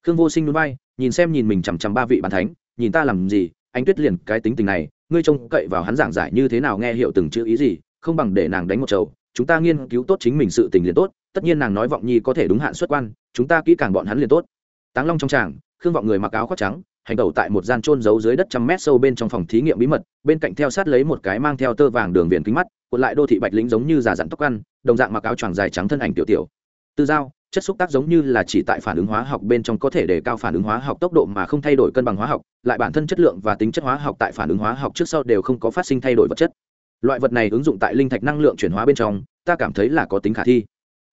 Khương vô sinh núi bay, nhìn xem nhìn mình chằm chằm ba vị bàn thánh, nhìn ta làm gì anh tuyết liền cái tính tình này, ngươi trông cậy vào hắn giảng giải như thế nào nghe hiểu từng chữ ý gì, không bằng để nàng đánh một chầu, chúng ta nghiên cứu tốt chính mình sự tình liền tốt, tất nhiên nàng nói vọng nhi có thể đúng hạn xuất quan, chúng ta kỹ càng bọn hắn liền tốt. Táng long trong tràng, khương vọng người mặc áo khoác trắng, hành tẩu tại một gian trôn giấu dưới đất trăm mét sâu bên trong phòng thí nghiệm bí mật, bên cạnh theo sát lấy một cái mang theo tơ vàng đường viền kính mắt, cuộn lại đô thị bạch lính giống như giả dặn tóc ăn, đồng dạng mặc áo choàng dài trắng thân ảnh tiểu tiểu. Tư giao chất xúc tác giống như là chỉ tại phản ứng hóa học bên trong có thể đề cao phản ứng hóa học tốc độ mà không thay đổi cân bằng hóa học, lại bản thân chất lượng và tính chất hóa học tại phản ứng hóa học trước sau đều không có phát sinh thay đổi vật chất. Loại vật này ứng dụng tại linh thạch năng lượng chuyển hóa bên trong, ta cảm thấy là có tính khả thi.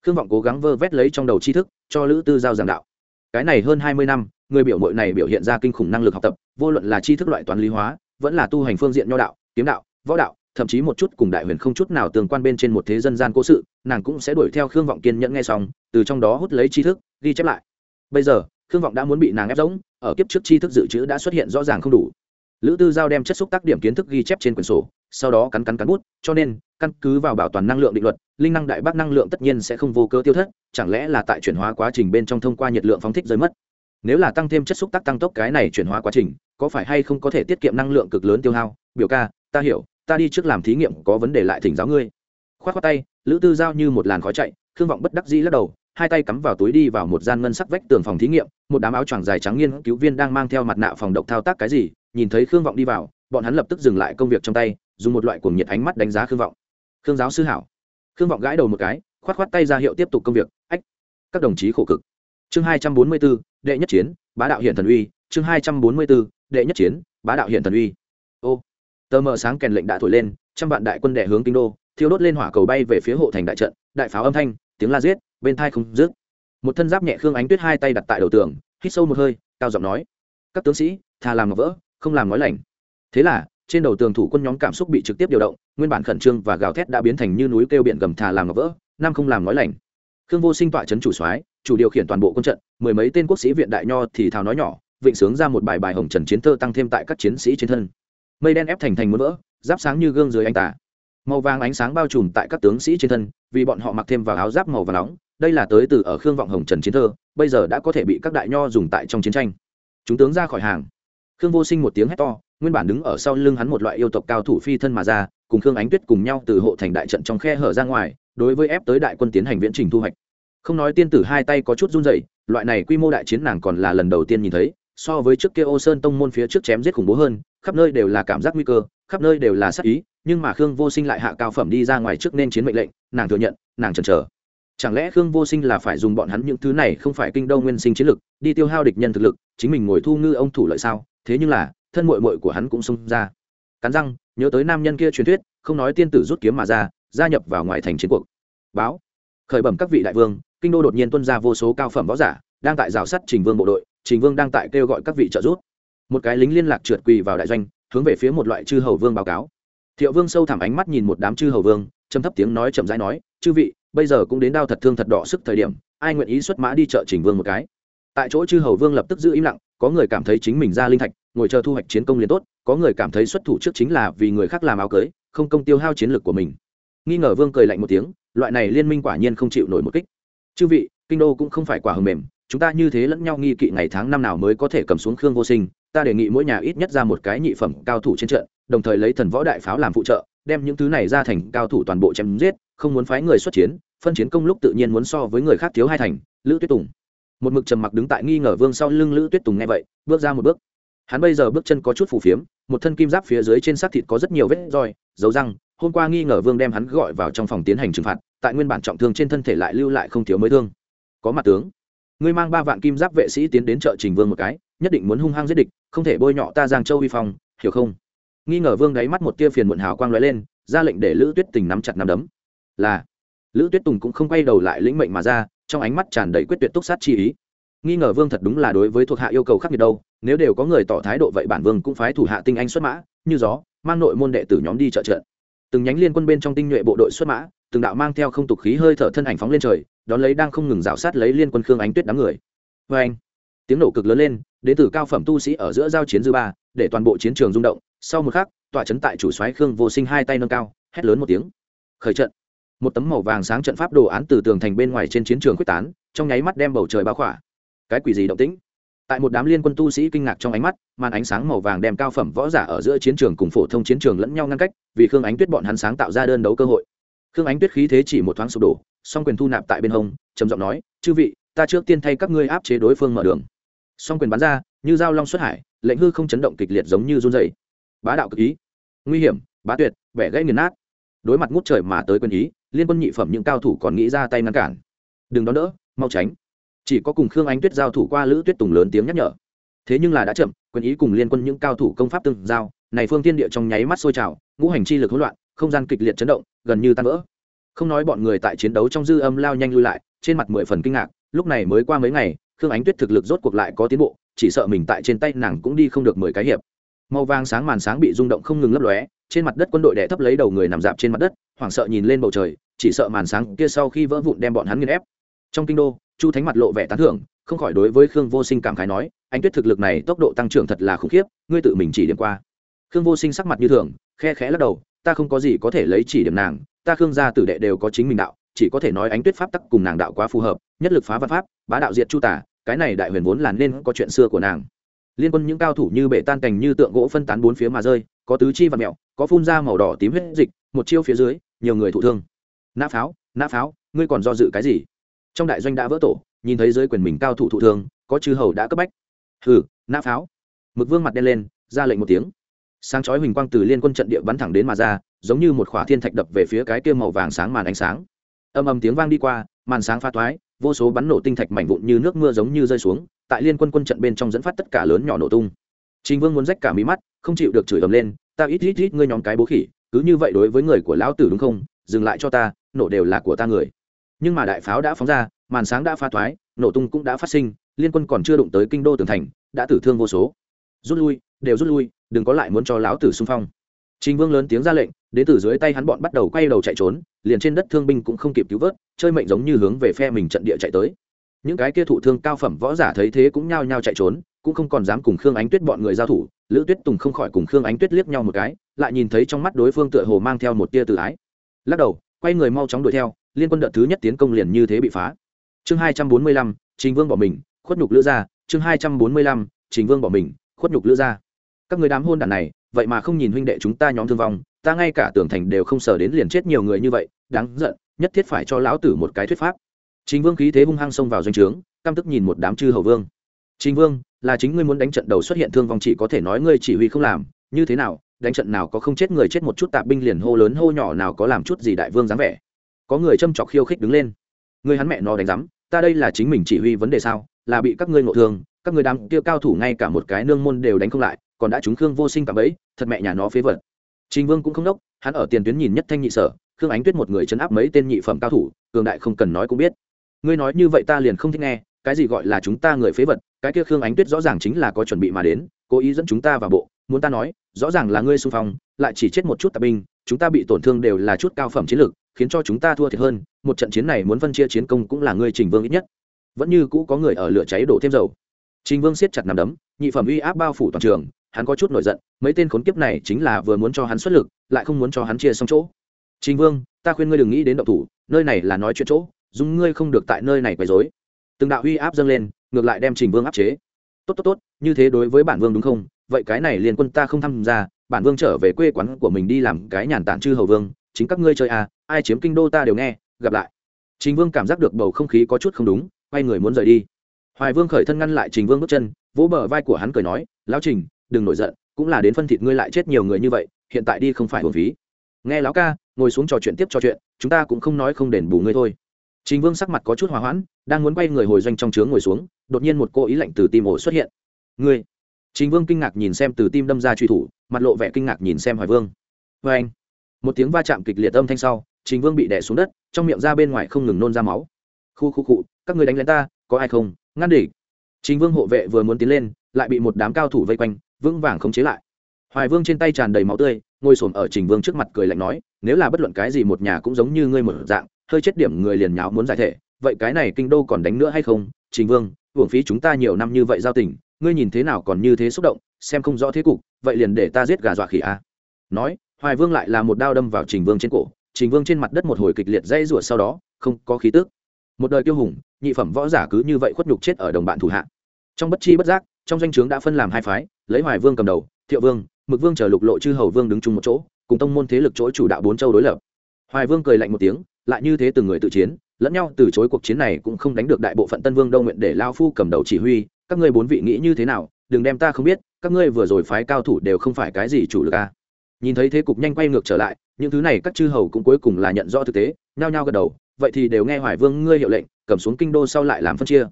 Khương vọng cố gắng vơ vét lấy trong đầu tri thức, cho lữ tư giao giảng đạo. Cái này hơn hai mươi năm, người biểu mội này biểu hiện ra kinh khủng năng lực học tập, vô luận là tri thức loại toán lý hóa, vẫn là tu hành phương diện nho đạo, kiếm đạo, võ đạo thậm chí một chút cùng đại huyền không chút nào tương quan bên trên một thế dân gian cố sự, nàng cũng sẽ đuổi theo khương vọng kiên nhẫn nghe xong, từ trong đó hút lấy tri thức, ghi chép lại. Bây giờ, khương vọng đã muốn bị nàng ép giống ở kiếp trước tri thức dự trữ đã xuất hiện rõ ràng không đủ. Lữ tư giao đem chất xúc tác điểm kiến thức ghi chép trên quyển sổ, sau đó cắn cắn cắn bút, cho nên, căn cứ vào bảo toàn năng lượng định luật, linh năng đại bác năng lượng tất nhiên sẽ không vô cơ tiêu thất, chẳng lẽ là tại chuyển hóa quá trình bên trong thông qua nhiệt lượng phóng thích rơi mất? Nếu là tăng thêm chất xúc tác tăng tốc cái này chuyển hóa quá trình, có phải hay không có thể tiết kiệm năng lượng cực lớn tiêu hao? Biểu ca, ta hiểu ta đi trước làm thí nghiệm có vấn đề lại thỉnh giáo ngươi. Khoát khoát tay lữ tư giao như một làn khói chạy thương vọng bất đắc dĩ lắc đầu hai tay cắm vào túi đi vào một gian ngân sắc vách tường phòng thí nghiệm một đám áo choàng dài trắng nghiên cứu viên đang mang theo mặt nạ phòng độc thao tác cái gì nhìn thấy khương vọng đi vào bọn hắn lập tức dừng lại công việc trong tay dùng một loại cuồng nhiệt ánh mắt đánh giá khương vọng. Khương giáo sư hảo. Khương vọng gãi đầu một cái khoát khoát tay ra hiệu tiếp tục công việc ách các đồng chí khổ cực. Chương hai trăm bốn mươi 244, đệ nhất chiến bá đạo hiện thần uy chương hai trăm bốn mươi 244, đệ nhất chiến bá đạo hiện thần uy tờ mờ sáng kèn lệnh đã thổi lên, trăm vạn đại quân đệ hướng kinh đô, thiêu đốt lên hỏa cầu bay về phía hộ thành đại trận, đại pháo âm thanh, tiếng la giết, bên thai không dứt. Một thân giáp nhẹ khương ánh tuyết hai tay đặt tại đầu tường, hít sâu một hơi, cao giọng nói, các tướng sĩ thà làm ngọc vỡ, không làm nói lành. Thế là, trên đầu tường thủ quân nhóm cảm xúc bị trực tiếp điều động, nguyên bản khẩn trương và gào thét đã biến thành như núi kêu biển gầm thà làm ngọc vỡ nam không làm nói lành. Khương vô sinh tọa trấn chủ soái, chủ điều khiển toàn bộ quân trận, mười mấy tên quốc sĩ viện đại nho thì thào nói nhỏ, vịnh sướng ra một bài bài hồng trần chiến thơ tăng thêm tại các chiến sĩ trên thân mây đen ép thành thành muốn vỡ, giáp sáng như gương dưới anh tả màu vàng ánh sáng bao trùm tại các tướng sĩ trên thân, vì bọn họ mặc thêm vào áo giáp màu và nóng, đây là tới từ ở khương vọng hồng trần chiến thơ, bây giờ đã có thể bị các đại nho dùng tại trong chiến tranh. Chúng tướng ra khỏi hàng. Khương vô sinh một tiếng hét to, nguyên bản đứng ở sau lưng hắn một loại yêu tộc cao thủ phi thân mà ra, cùng khương ánh tuyết cùng nhau từ hộ thành đại trận trong khe hở ra ngoài, đối với ép tới đại quân tiến hành viễn trình thu hoạch. Không nói tiên tử hai tay có chút run rẩy, loại này quy mô đại chiến nàng còn là lần đầu tiên nhìn thấy, so với trước kia ô sơn tông môn phía trước chém giết khủng bố hơn khắp nơi đều là cảm giác nguy cơ, khắp nơi đều là sắc ý, nhưng mà khương vô sinh lại hạ cao phẩm đi ra ngoài trước nên chiến mệnh lệnh, nàng thừa nhận, nàng chần chờ. Chẳng lẽ khương vô sinh là phải dùng bọn hắn những thứ này không phải kinh đô nguyên sinh chiến lực, đi tiêu hao địch nhân thực lực, chính mình ngồi thu ngư ông thủ lợi sao? Thế nhưng là, thân mội mội của hắn cũng xông ra. Cắn răng, nhớ tới nam nhân kia truyền thuyết, không nói tiên tử rút kiếm mà ra, gia nhập vào ngoài thành chiến cuộc. Báo. Khởi bẩm các vị đại vương, kinh đô đột nhiên tuân ra vô số cao phẩm võ giả, đang tại rào sắt trình vương bộ đội, trình vương đang tại kêu gọi các vị trợ giúp một cái lính liên lạc trượt quỳ vào đại doanh, hướng về phía một loại chư hầu vương báo cáo. Thiệu vương sâu thẳm ánh mắt nhìn một đám chư hầu vương châm thấp tiếng nói chậm rãi nói, chư vị, bây giờ cũng đến đao thật thương thật đỏ sức thời điểm, ai nguyện ý xuất mã đi chợ trình vương một cái? Tại chỗ chư hầu vương lập tức giữ im lặng, có người cảm thấy chính mình ra linh thạch, ngồi chờ thu hoạch chiến công liền tốt, có người cảm thấy xuất thủ trước chính là vì người khác làm áo cưới, không công tiêu hao chiến lược của mình. Nghi ngờ vương cười lạnh một tiếng, loại này liên minh quả nhiên không chịu nổi một kích. Chư vị, kinh đô cũng không phải quả hầm mềm chúng ta như thế lẫn nhau nghi kỵ ngày tháng năm nào mới có thể cầm xuống khương vô sinh, ta đề nghị mỗi nhà ít nhất ra một cái nhị phẩm cao thủ trên trận, đồng thời lấy thần võ đại pháo làm phụ trợ, đem những thứ này ra thành cao thủ toàn bộ chém giết, không muốn phái người xuất chiến, phân chiến công lúc tự nhiên muốn so với người khác thiếu hai thành, lữ tuyết tùng. Một mực trầm mặc đứng tại nghi ngờ vương sau lưng lữ tuyết tùng nghe vậy, bước ra một bước. Hắn bây giờ bước chân có chút phù phiếm, một thân kim giáp phía dưới trên xác thịt có rất nhiều vết roi, dấu răng, hôm qua nghi ngờ vương đem hắn gọi vào trong phòng tiến hành trừng phạt, tại nguyên bản trọng thương trên thân thể lại lưu lại không thiếu mới thương. Có mặt tướng ngươi mang ba vạn kim giáp vệ sĩ tiến đến chợ trình vương một cái, nhất định muốn hung hăng giết địch, không thể bôi nhọ ta giang châu vi phong, hiểu không? Nghi ngờ vương đáy mắt một tia phiền muộn hào quang lóe lên, ra lệnh để lữ tuyết tình nắm chặt nắm đấm. Là. Lữ tuyết tùng cũng không quay đầu lại lĩnh mệnh mà ra, trong ánh mắt tràn đầy quyết tuyệt túc sát chi ý. Nghi ngờ vương thật đúng là đối với thuộc hạ yêu cầu khắc nghiệt đâu, nếu đều có người tỏ thái độ vậy bản vương cũng phái thủ hạ tinh anh xuất mã, như gió, mang nội môn đệ tử nhóm đi trợ trận từng nhánh liên quân bên trong tinh nhuệ bộ đội xuất mã từng đạo mang theo không tục khí hơi thở thân ảnh phóng lên trời, đón lấy đang không ngừng rào sát lấy liên quân khương ánh tuyết đám người. Vê anh, tiếng nổ cực lớn lên, đến từ cao phẩm tu sĩ ở giữa giao chiến dư ba, để toàn bộ chiến trường rung động. Sau một khắc tọa chấn tại chủ soái khương vô sinh hai tay nâng cao, hét lớn một tiếng. Khởi trận. Một tấm màu vàng sáng trận pháp đồ án từ tường thành bên ngoài trên chiến trường quyết tán, trong nháy mắt đem bầu trời bao khỏa. Cái quỷ gì động tĩnh? Tại một đám liên quân tu sĩ kinh ngạc trong ánh mắt, màn ánh sáng màu vàng đem cao phẩm võ giả ở giữa chiến trường cùng phổ thông chiến trường lẫn nhau ngăn cách, vì khương ánh tuyết bọn hắn sáng tạo ra đơn đấu cơ hội khương ánh tuyết khí thế chỉ một thoáng sụp đổ, song quyền thu nạp tại bên hông, trầm giọng nói, chư vị, ta trước tiên thay các ngươi áp chế đối phương mở đường. Song quyền bắn ra, như dao long xuất hải, lệnh hư không chấn động kịch liệt giống như run dày bá đạo cực ý, nguy hiểm, bá tuyệt, vẻ gãy nghiền nát. Đối mặt ngút trời mà tới quân ý, liên quân nhị phẩm những cao thủ còn nghĩ ra tay ngăn cản. Đừng đón đỡ, mau tránh. Chỉ có cùng khương ánh tuyết giao thủ qua lữ tuyết tùng lớn tiếng nhắc nhở. Thế nhưng là đã chậm quân ý cùng liên quân những cao thủ công pháp từng giao, này phương tiên địa trong nháy mắt sôi trào, ngũ hành chi lực hỗn loạn không gian kịch liệt chấn động, gần như tan vỡ. Không nói bọn người tại chiến đấu trong dư âm lao nhanh lui lại, trên mặt mười phần kinh ngạc, lúc này mới qua mấy ngày, khương ánh tuyết thực lực rốt cuộc lại có tiến bộ, chỉ sợ mình tại trên tay nàng cũng đi không được mười cái hiệp. Màu vàng sáng màn sáng bị rung động không ngừng lấp lóe, trên mặt đất quân đội đẻ thấp lấy đầu người nằm dạp trên mặt đất, hoảng sợ nhìn lên bầu trời, chỉ sợ màn sáng kia sau khi vỡ vụn đem bọn hắn nghiền ép. Trong kinh đô, chu thánh mặt lộ vẻ tán thưởng, không khỏi đối với khương vô sinh cảm khái nói anh tuyết thực lực này tốc độ tăng trưởng thật là khủng khiếp, ngươi tự mình chỉ điểm qua. Khương vô sinh sắc mặt như thường, khe khẽ lắc đầu ta không có gì có thể lấy chỉ điểm nàng, ta khương gia tử đệ đều có chính mình đạo, chỉ có thể nói ánh tuyết pháp tắc cùng nàng đạo quá phù hợp, nhất lực phá văn pháp, bá đạo diệt chu tả cái này đại huyền vốn là nên có chuyện xưa của nàng. Liên quân những cao thủ như bể tan cành như tượng gỗ phân tán bốn phía mà rơi, có tứ chi và mẹo, có phun ra màu đỏ tím huyết dịch, một chiêu phía dưới, nhiều người thụ thương. Nã pháo nã pháo, ngươi còn do dự cái gì? Trong đại doanh đã vỡ tổ, nhìn thấy dưới quyền mình cao thủ thụ thương, có chư hầu đã cấp bách. Hừ, nã pháo. Mực vương mặt đen lên, ra lệnh một tiếng sáng chói huỳnh quang từ liên quân trận địa bắn thẳng đến mà ra, giống như một khỏa thiên thạch đập về phía cái kia màu vàng sáng màn ánh sáng. Âm âm tiếng vang đi qua, màn sáng pha thoái vô số bắn nổ tinh thạch mảnh vụn như nước mưa giống như rơi xuống, tại liên quân quân trận bên trong dẫn phát tất cả lớn nhỏ nổ tung. Trình vương muốn rách cả mí mắt, không chịu được chửi ầm lên, ta ít ít ít ngươi nhóm cái bố khỉ, cứ như vậy đối với người của lão tử đúng không? Dừng lại cho ta, nổ đều là của ta người. Nhưng mà đại pháo đã phóng ra, màn sáng đã pha thoái nổ tung cũng đã phát sinh, liên quân còn chưa đụng tới kinh đô tường thành, đã tử thương vô số. Rút lui, đều rút lui đừng có lại muốn cho lão tử xung phong. Trình vương lớn tiếng ra lệnh, đến từ dưới tay hắn bọn bắt đầu quay đầu chạy trốn, liền trên đất thương binh cũng không kịp cứu vớt, chơi mệnh giống như hướng về phe mình trận địa chạy tới. Những cái kia thụ thương cao phẩm võ giả thấy thế cũng nhao nhao chạy trốn, cũng không còn dám cùng khương ánh tuyết bọn người giao thủ, lữ tuyết tùng không khỏi cùng khương ánh tuyết liếc nhau một cái, lại nhìn thấy trong mắt đối phương tựa hồ mang theo một tia tự ái. Lắc đầu, quay người mau chóng đuổi theo, liên quân đợt thứ nhất tiến công liền như thế bị phá. Chương hai trăm bốn mươi lăm, trình vương bỏ mình, khuất nhục lữ ra chương hai trăm bốn mươi lăm, trình vương bỏ mình, khuất nhục lữ ra các người đám hôn đản này, vậy mà không nhìn huynh đệ chúng ta nhóm thương vong, ta ngay cả tưởng thành đều không sờ đến liền chết nhiều người như vậy, đáng giận, nhất thiết phải cho lão tử một cái thuyết pháp. Chính vương khí thế hung hăng xông vào doanh trướng, căm tức nhìn một đám chư hầu vương. Chính vương, là chính ngươi muốn đánh trận đầu xuất hiện thương vong chỉ có thể nói ngươi chỉ huy không làm, như thế nào, đánh trận nào có không chết người chết một chút tạp binh liền hô lớn hô nhỏ nào có làm chút gì đại vương dám vẻ. Có người châm chọc khiêu khích đứng lên. Người hắn mẹ nó đánh rắm ta đây là chính mình chỉ huy vấn đề sao, là bị các ngươi ngộ thương, các người đám kia cao thủ ngay cả một cái nương môn đều đánh không lại còn đã trúng khương vô sinh cả ấy thật mẹ nhà nó phế vật. Trình vương cũng không đốc, hắn ở tiền tuyến nhìn nhất thanh nhị sở, khương ánh tuyết một người chấn áp mấy tên nhị phẩm cao thủ, cường đại không cần nói cũng biết. Ngươi nói như vậy ta liền không thích nghe, cái gì gọi là chúng ta người phế vật, cái kia khương ánh tuyết rõ ràng chính là có chuẩn bị mà đến, cố ý dẫn chúng ta vào bộ, muốn ta nói, rõ ràng là ngươi xung phong, lại chỉ chết một chút tạp binh, chúng ta bị tổn thương đều là chút cao phẩm chiến lược, khiến cho chúng ta thua thiệt hơn, một trận chiến này muốn phân chia chiến công cũng là ngươi trình vương ít nhất. Vẫn như cũ có người ở lửa cháy đổ thêm dầu. Trình vương siết chặt nằm đấm, nhị phẩm uy áp bao phủ toàn trường hắn có chút nổi giận, mấy tên khốn kiếp này chính là vừa muốn cho hắn xuất lực, lại không muốn cho hắn chia xong chỗ. Trình vương, ta khuyên ngươi đừng nghĩ đến động thủ, nơi này là nói chuyện chỗ, dùng ngươi không được tại nơi này quấy rối. Từng đạo uy áp dâng lên, ngược lại đem trình vương áp chế. Tốt tốt tốt, như thế đối với bản vương đúng không? Vậy cái này liền quân ta không tham gia, bản vương trở về quê quán của mình đi làm cái nhàn tản chư hầu vương, chính các ngươi chơi à ai chiếm kinh đô ta đều nghe, gặp lại. Trình vương cảm giác được bầu không khí có chút không đúng, quay người muốn rời đi. Hoài vương khởi thân ngăn lại trình vương bước chân, vỗ bờ vai của hắn cười nói, lão trình đừng nổi giận, cũng là đến phân thịt ngươi lại chết nhiều người như vậy, hiện tại đi không phải hồn phí. Nghe lão ca, ngồi xuống trò chuyện tiếp trò chuyện, chúng ta cũng không nói không đền bù ngươi thôi. Trình vương sắc mặt có chút hòa hoãn, đang muốn quay người hồi doanh trong trướng ngồi xuống, đột nhiên một cô ý lạnh từ tim ổ xuất hiện. Ngươi! Trình vương kinh ngạc nhìn xem từ tim đâm ra truy thủ, mặt lộ vẻ kinh ngạc nhìn xem hoài vương. Vê anh, một tiếng va chạm kịch liệt âm thanh sau, trình vương bị đè xuống đất, trong miệng ra bên ngoài không ngừng nôn ra máu. Khu khu cụ các người đánh lén ta, có ai không? Ngăn đỉ trình vương hộ vệ vừa muốn tiến lên, lại bị một đám cao thủ vây quanh vững vàng khống chế lại. Hoài vương trên tay tràn đầy máu tươi, ngồi xổm ở trình vương trước mặt cười lạnh nói, nếu là bất luận cái gì một nhà cũng giống như ngươi một dạng, hơi chết điểm người liền nháo muốn giải thể, vậy cái này kinh đô còn đánh nữa hay không? Trình vương hưởng phí chúng ta nhiều năm như vậy giao tình, ngươi nhìn thế nào còn như thế xúc động, xem không rõ thế cục, vậy liền để ta giết gà dọa khỉ a. Nói, hoài vương lại là một đao đâm vào trình vương trên cổ, trình vương trên mặt đất một hồi kịch liệt dây rủa sau đó, không có khí tức. Một đời kiêu hùng, nhị phẩm võ giả cứ như vậy khuất nhục chết ở đồng bạn thủ hạ. Trong bất chi bất giác trong danh o chướng đã phân làm hai phái, lấy hoài vương cầm đầu, thiệu vương, mực vương chờ lục lộ chư hầu vương đứng chung một chỗ, cùng tông môn thế lực chỗ chủ đạo bốn châu đối lập. Hoài vương cười lạnh một tiếng, lại như thế từng người tự chiến, lẫn nhau từ chối cuộc chiến này cũng không đánh được đại bộ phận tân vương đâu nguyện để lao phu cầm đầu chỉ huy, các ngươi bốn vị nghĩ như thế nào, đừng đem ta không biết, các ngươi vừa rồi phái cao thủ đều không phải cái gì chủ lực a nhìn thấy thế cục nhanh quay ngược trở lại, những thứ này các chư hầu cũng cuối cùng là nhận rõ thực tế, nhao nhao gật đầu, vậy thì đều nghe hoài vương ngươi hiệu lệnh, cầm xuống kinh đô sau lại làm phân chia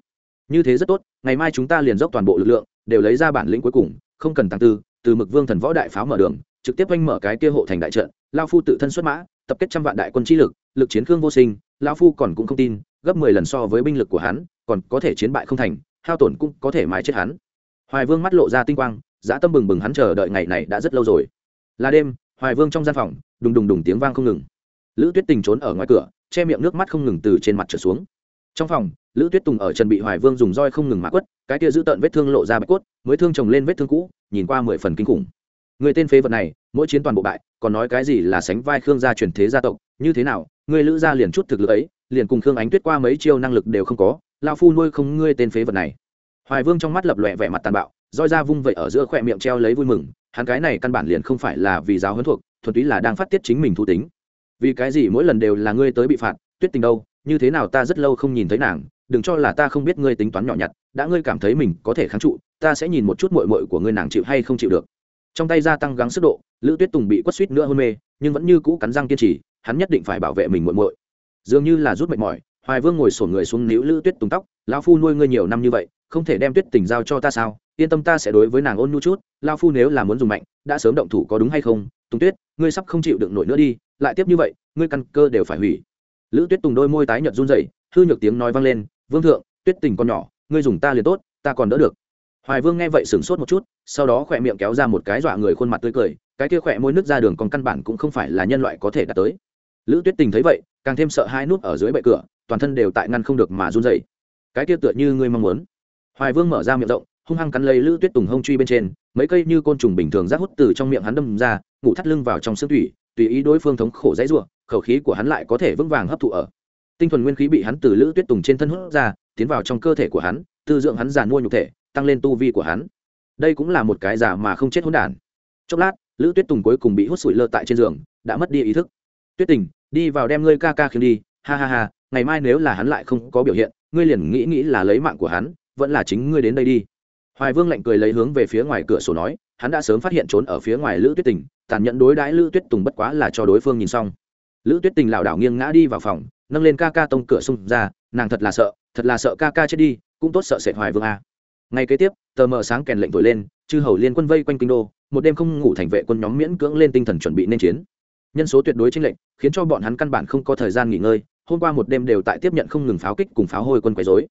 như thế rất tốt, ngày mai chúng ta liền dốc toàn bộ lực lượng, đều lấy ra bản lĩnh cuối cùng, không cần tăng tư, từ mực vương thần võ đại pháo mở đường, trực tiếp oanh mở cái kia hộ thành đại trận, lao phu tự thân xuất mã, tập kết trăm vạn đại quân chi lực lực chiến khương vô sinh, lao phu còn cũng không tin, gấp mười lần so với binh lực của hắn, còn có thể chiến bại không thành, hao tổn cũng có thể mái chết hắn. Hoài vương mắt lộ ra tinh quang, dã tâm bừng bừng hắn chờ đợi ngày này đã rất lâu rồi. Là đêm, hoài vương trong gian phòng, đùng đùng đùng tiếng vang không ngừng. Lữ tuyết tình trốn ở ngoài cửa, che miệng nước mắt không ngừng từ trên mặt trở xuống trong phòng, lữ tuyết tùng ở trần bị hoài vương dùng roi không ngừng mã quất, cái kia giữ tợn vết thương lộ ra bạch cốt, mới thương chồng lên vết thương cũ, nhìn qua mười phần kinh khủng. Người tên phế vật này, mỗi chiến toàn bộ bại, còn nói cái gì là sánh vai khương gia truyền thế gia tộc, như thế nào, người lữ gia liền chút thực lực ấy, liền cùng khương ánh tuyết qua mấy chiêu năng lực đều không có lao phu nuôi không ngươi tên phế vật này. Hoài vương trong mắt lập lòe vẻ mặt tàn bạo, roi ra vung vậy ở giữa khỏe miệng treo lấy vui mừng, hắn cái này căn bản liền không phải là vì giáo huấn thuộc, thuần túy là đang phát tiết chính mình thu tính. Vì cái gì mỗi lần đều là ngươi tới bị phạt, tuyết tình đâu? Như thế nào ta rất lâu không nhìn thấy nàng, đừng cho là ta không biết ngươi tính toán nhỏ nhặt, đã ngươi cảm thấy mình có thể kháng trụ, ta sẽ nhìn một chút mội mội của ngươi nàng chịu hay không chịu được. Trong tay gia tăng gắng sức độ, lữ tuyết tùng bị quất suýt nữa hôn mê, nhưng vẫn như cũ cắn răng kiên trì, hắn nhất định phải bảo vệ mình mội mội dường như là rút mệt mỏi, hoài vương ngồi sổn người xuống níu lữ tuyết tùng tóc, lão phu nuôi ngươi nhiều năm như vậy, không thể đem tuyết tình giao cho ta sao? Yên tâm ta sẽ đối với nàng ôn nhu chút lao phu nếu là muốn dùng mạnh, đã sớm động thủ có đúng hay không? Tùng tuyết, ngươi sắp không chịu đựng nổi nữa đi, lại tiếp như vậy, ngươi căn cơ đều phải hủy lữ tuyết tùng đôi môi tái nhợt run rẩy, hư nhược tiếng nói vang lên, vương thượng, tuyết tình còn nhỏ, ngươi dùng ta liền tốt, ta còn đỡ được. Hoài vương nghe vậy sửng sốt một chút, sau đó khỏe miệng kéo ra một cái dọa người khuôn mặt tươi cười, cái kia khỏe môi nước ra đường còn căn bản cũng không phải là nhân loại có thể đạt tới. Lữ tuyết tình thấy vậy, càng thêm sợ hai nút ở dưới bệ cửa, toàn thân đều tại ngăn không được mà run rẩy. Cái kia tựa như ngươi mong muốn. Hoài vương mở ra miệng rộng, hung hăng cắn lấy lữ tuyết tùng hông truy bên trên, mấy cây như côn trùng bình thường rác hút từ trong miệng hắn đâm ra, ngủ thắt lưng vào trong xương thủy tùy ý đối phương thống khổ dãy ruộng khẩu khí của hắn lại có thể vững vàng hấp thụ ở. Tinh thuần nguyên khí bị hắn từ lữ tuyết tùng trên thân hút ra, tiến vào trong cơ thể của hắn, tư dưỡng hắn giàn mua nhục thể, tăng lên tu vi của hắn. Đây cũng là một cái giả mà không chết hỗn đản. Chốc lát, lữ tuyết tùng cuối cùng bị hút sủi lơ tại trên giường, đã mất đi ý thức. Tuyết tình, đi vào đem ngươi ca ca khiến đi. Ha ha ha, ngày mai nếu là hắn lại không có biểu hiện, ngươi liền nghĩ nghĩ là lấy mạng của hắn, vẫn là chính ngươi đến đây đi. Hoài vương lạnh cười lấy hướng về phía ngoài cửa sổ nói, hắn đã sớm phát hiện trốn ở phía ngoài lữ tuyết tình, tàn nhẫn đối đãi lữ tuyết tùng bất quá là cho đối phương nhìn xong lữ tuyết tình lảo đảo nghiêng ngã đi vào phòng nâng lên ca ca tông cửa xung ra nàng thật là sợ thật là sợ ca ca chết đi cũng tốt sợ sệt hoài vương a. Ngay kế tiếp tờ mờ sáng kèn lệnh thổi lên chư hầu liên quân vây quanh kinh đô một đêm không ngủ thành vệ quân nhóm miễn cưỡng lên tinh thần chuẩn bị nên chiến. Nhân số tuyệt đối tranh lệnh khiến cho bọn hắn căn bản không có thời gian nghỉ ngơi hôm qua một đêm đều tại tiếp nhận không ngừng pháo kích cùng pháo hôi quân quấy dối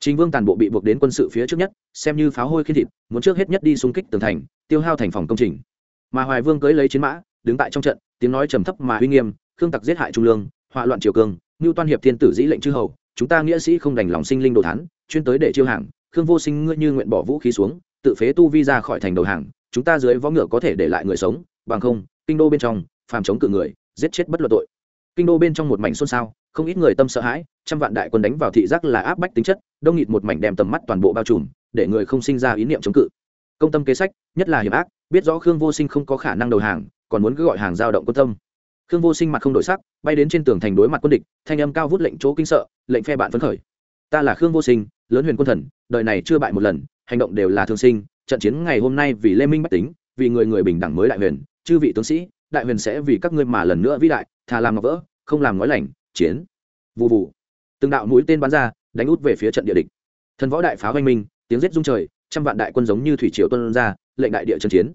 Trình Vương toàn bộ bị buộc đến quân sự phía trước nhất, xem như pháo hôi khi thịt, muốn trước hết nhất đi xung kích tường thành, tiêu hao thành phòng công trình. Mà Hoài Vương cưới lấy chiến mã, đứng tại trong trận, tiếng nói trầm thấp mà uy nghiêm, khương tặc giết hại trung lương, họa loạn triều cường, Ngưu Toan hiệp thiên tử dĩ lệnh chư hầu, chúng ta nghĩa sĩ không đành lòng sinh linh đồ thán, chuyên tới để chiêu hàng, khương vô sinh ngươi như nguyện bỏ vũ khí xuống, tự phế tu vi ra khỏi thành đầu hàng, chúng ta dưới võ ngựa có thể để lại người sống, bằng không, kinh đô bên trong, phàm chống cự người, giết chết bất luận tội. Kinh đô bên trong một mảnh xôn xao, không ít người tâm sợ hãi trăm vạn đại quân đánh vào thị giác là áp bách tính chất đông nghịt một mảnh đem tầm mắt toàn bộ bao trùm để người không sinh ra ý niệm chống cự công tâm kế sách nhất là hiểm ác biết rõ khương vô sinh không có khả năng đầu hàng còn muốn cứ gọi hàng giao động quân tâm khương vô sinh mặt không đổi sắc, bay đến trên tường thành đối mặt quân địch, thanh âm cao vút lệnh chỗ kinh sợ, lệnh phe bạn phấn khởi. Ta là khương vô sinh, lớn huyền quân thần, đời này chưa bại một lần, hành động đều là thương sinh, trận chiến ngày hôm nay vì lê minh bách tính, vì người người bình đẳng mới đại huyền, chư vị tướng sĩ, đại huyền sẽ vì các ngươi mà lần nữa vĩ đại, thà làm ngọc vỡ, không làm nói lành, chiến. Vụ vụ từng đạo mũi tên bắn ra, đánh út về phía trận địa địch. Thần võ đại pháo oanh minh, tiếng rết rung trời, trăm vạn đại quân giống như thủy triều tuân ra, lệnh đại địa trận chiến.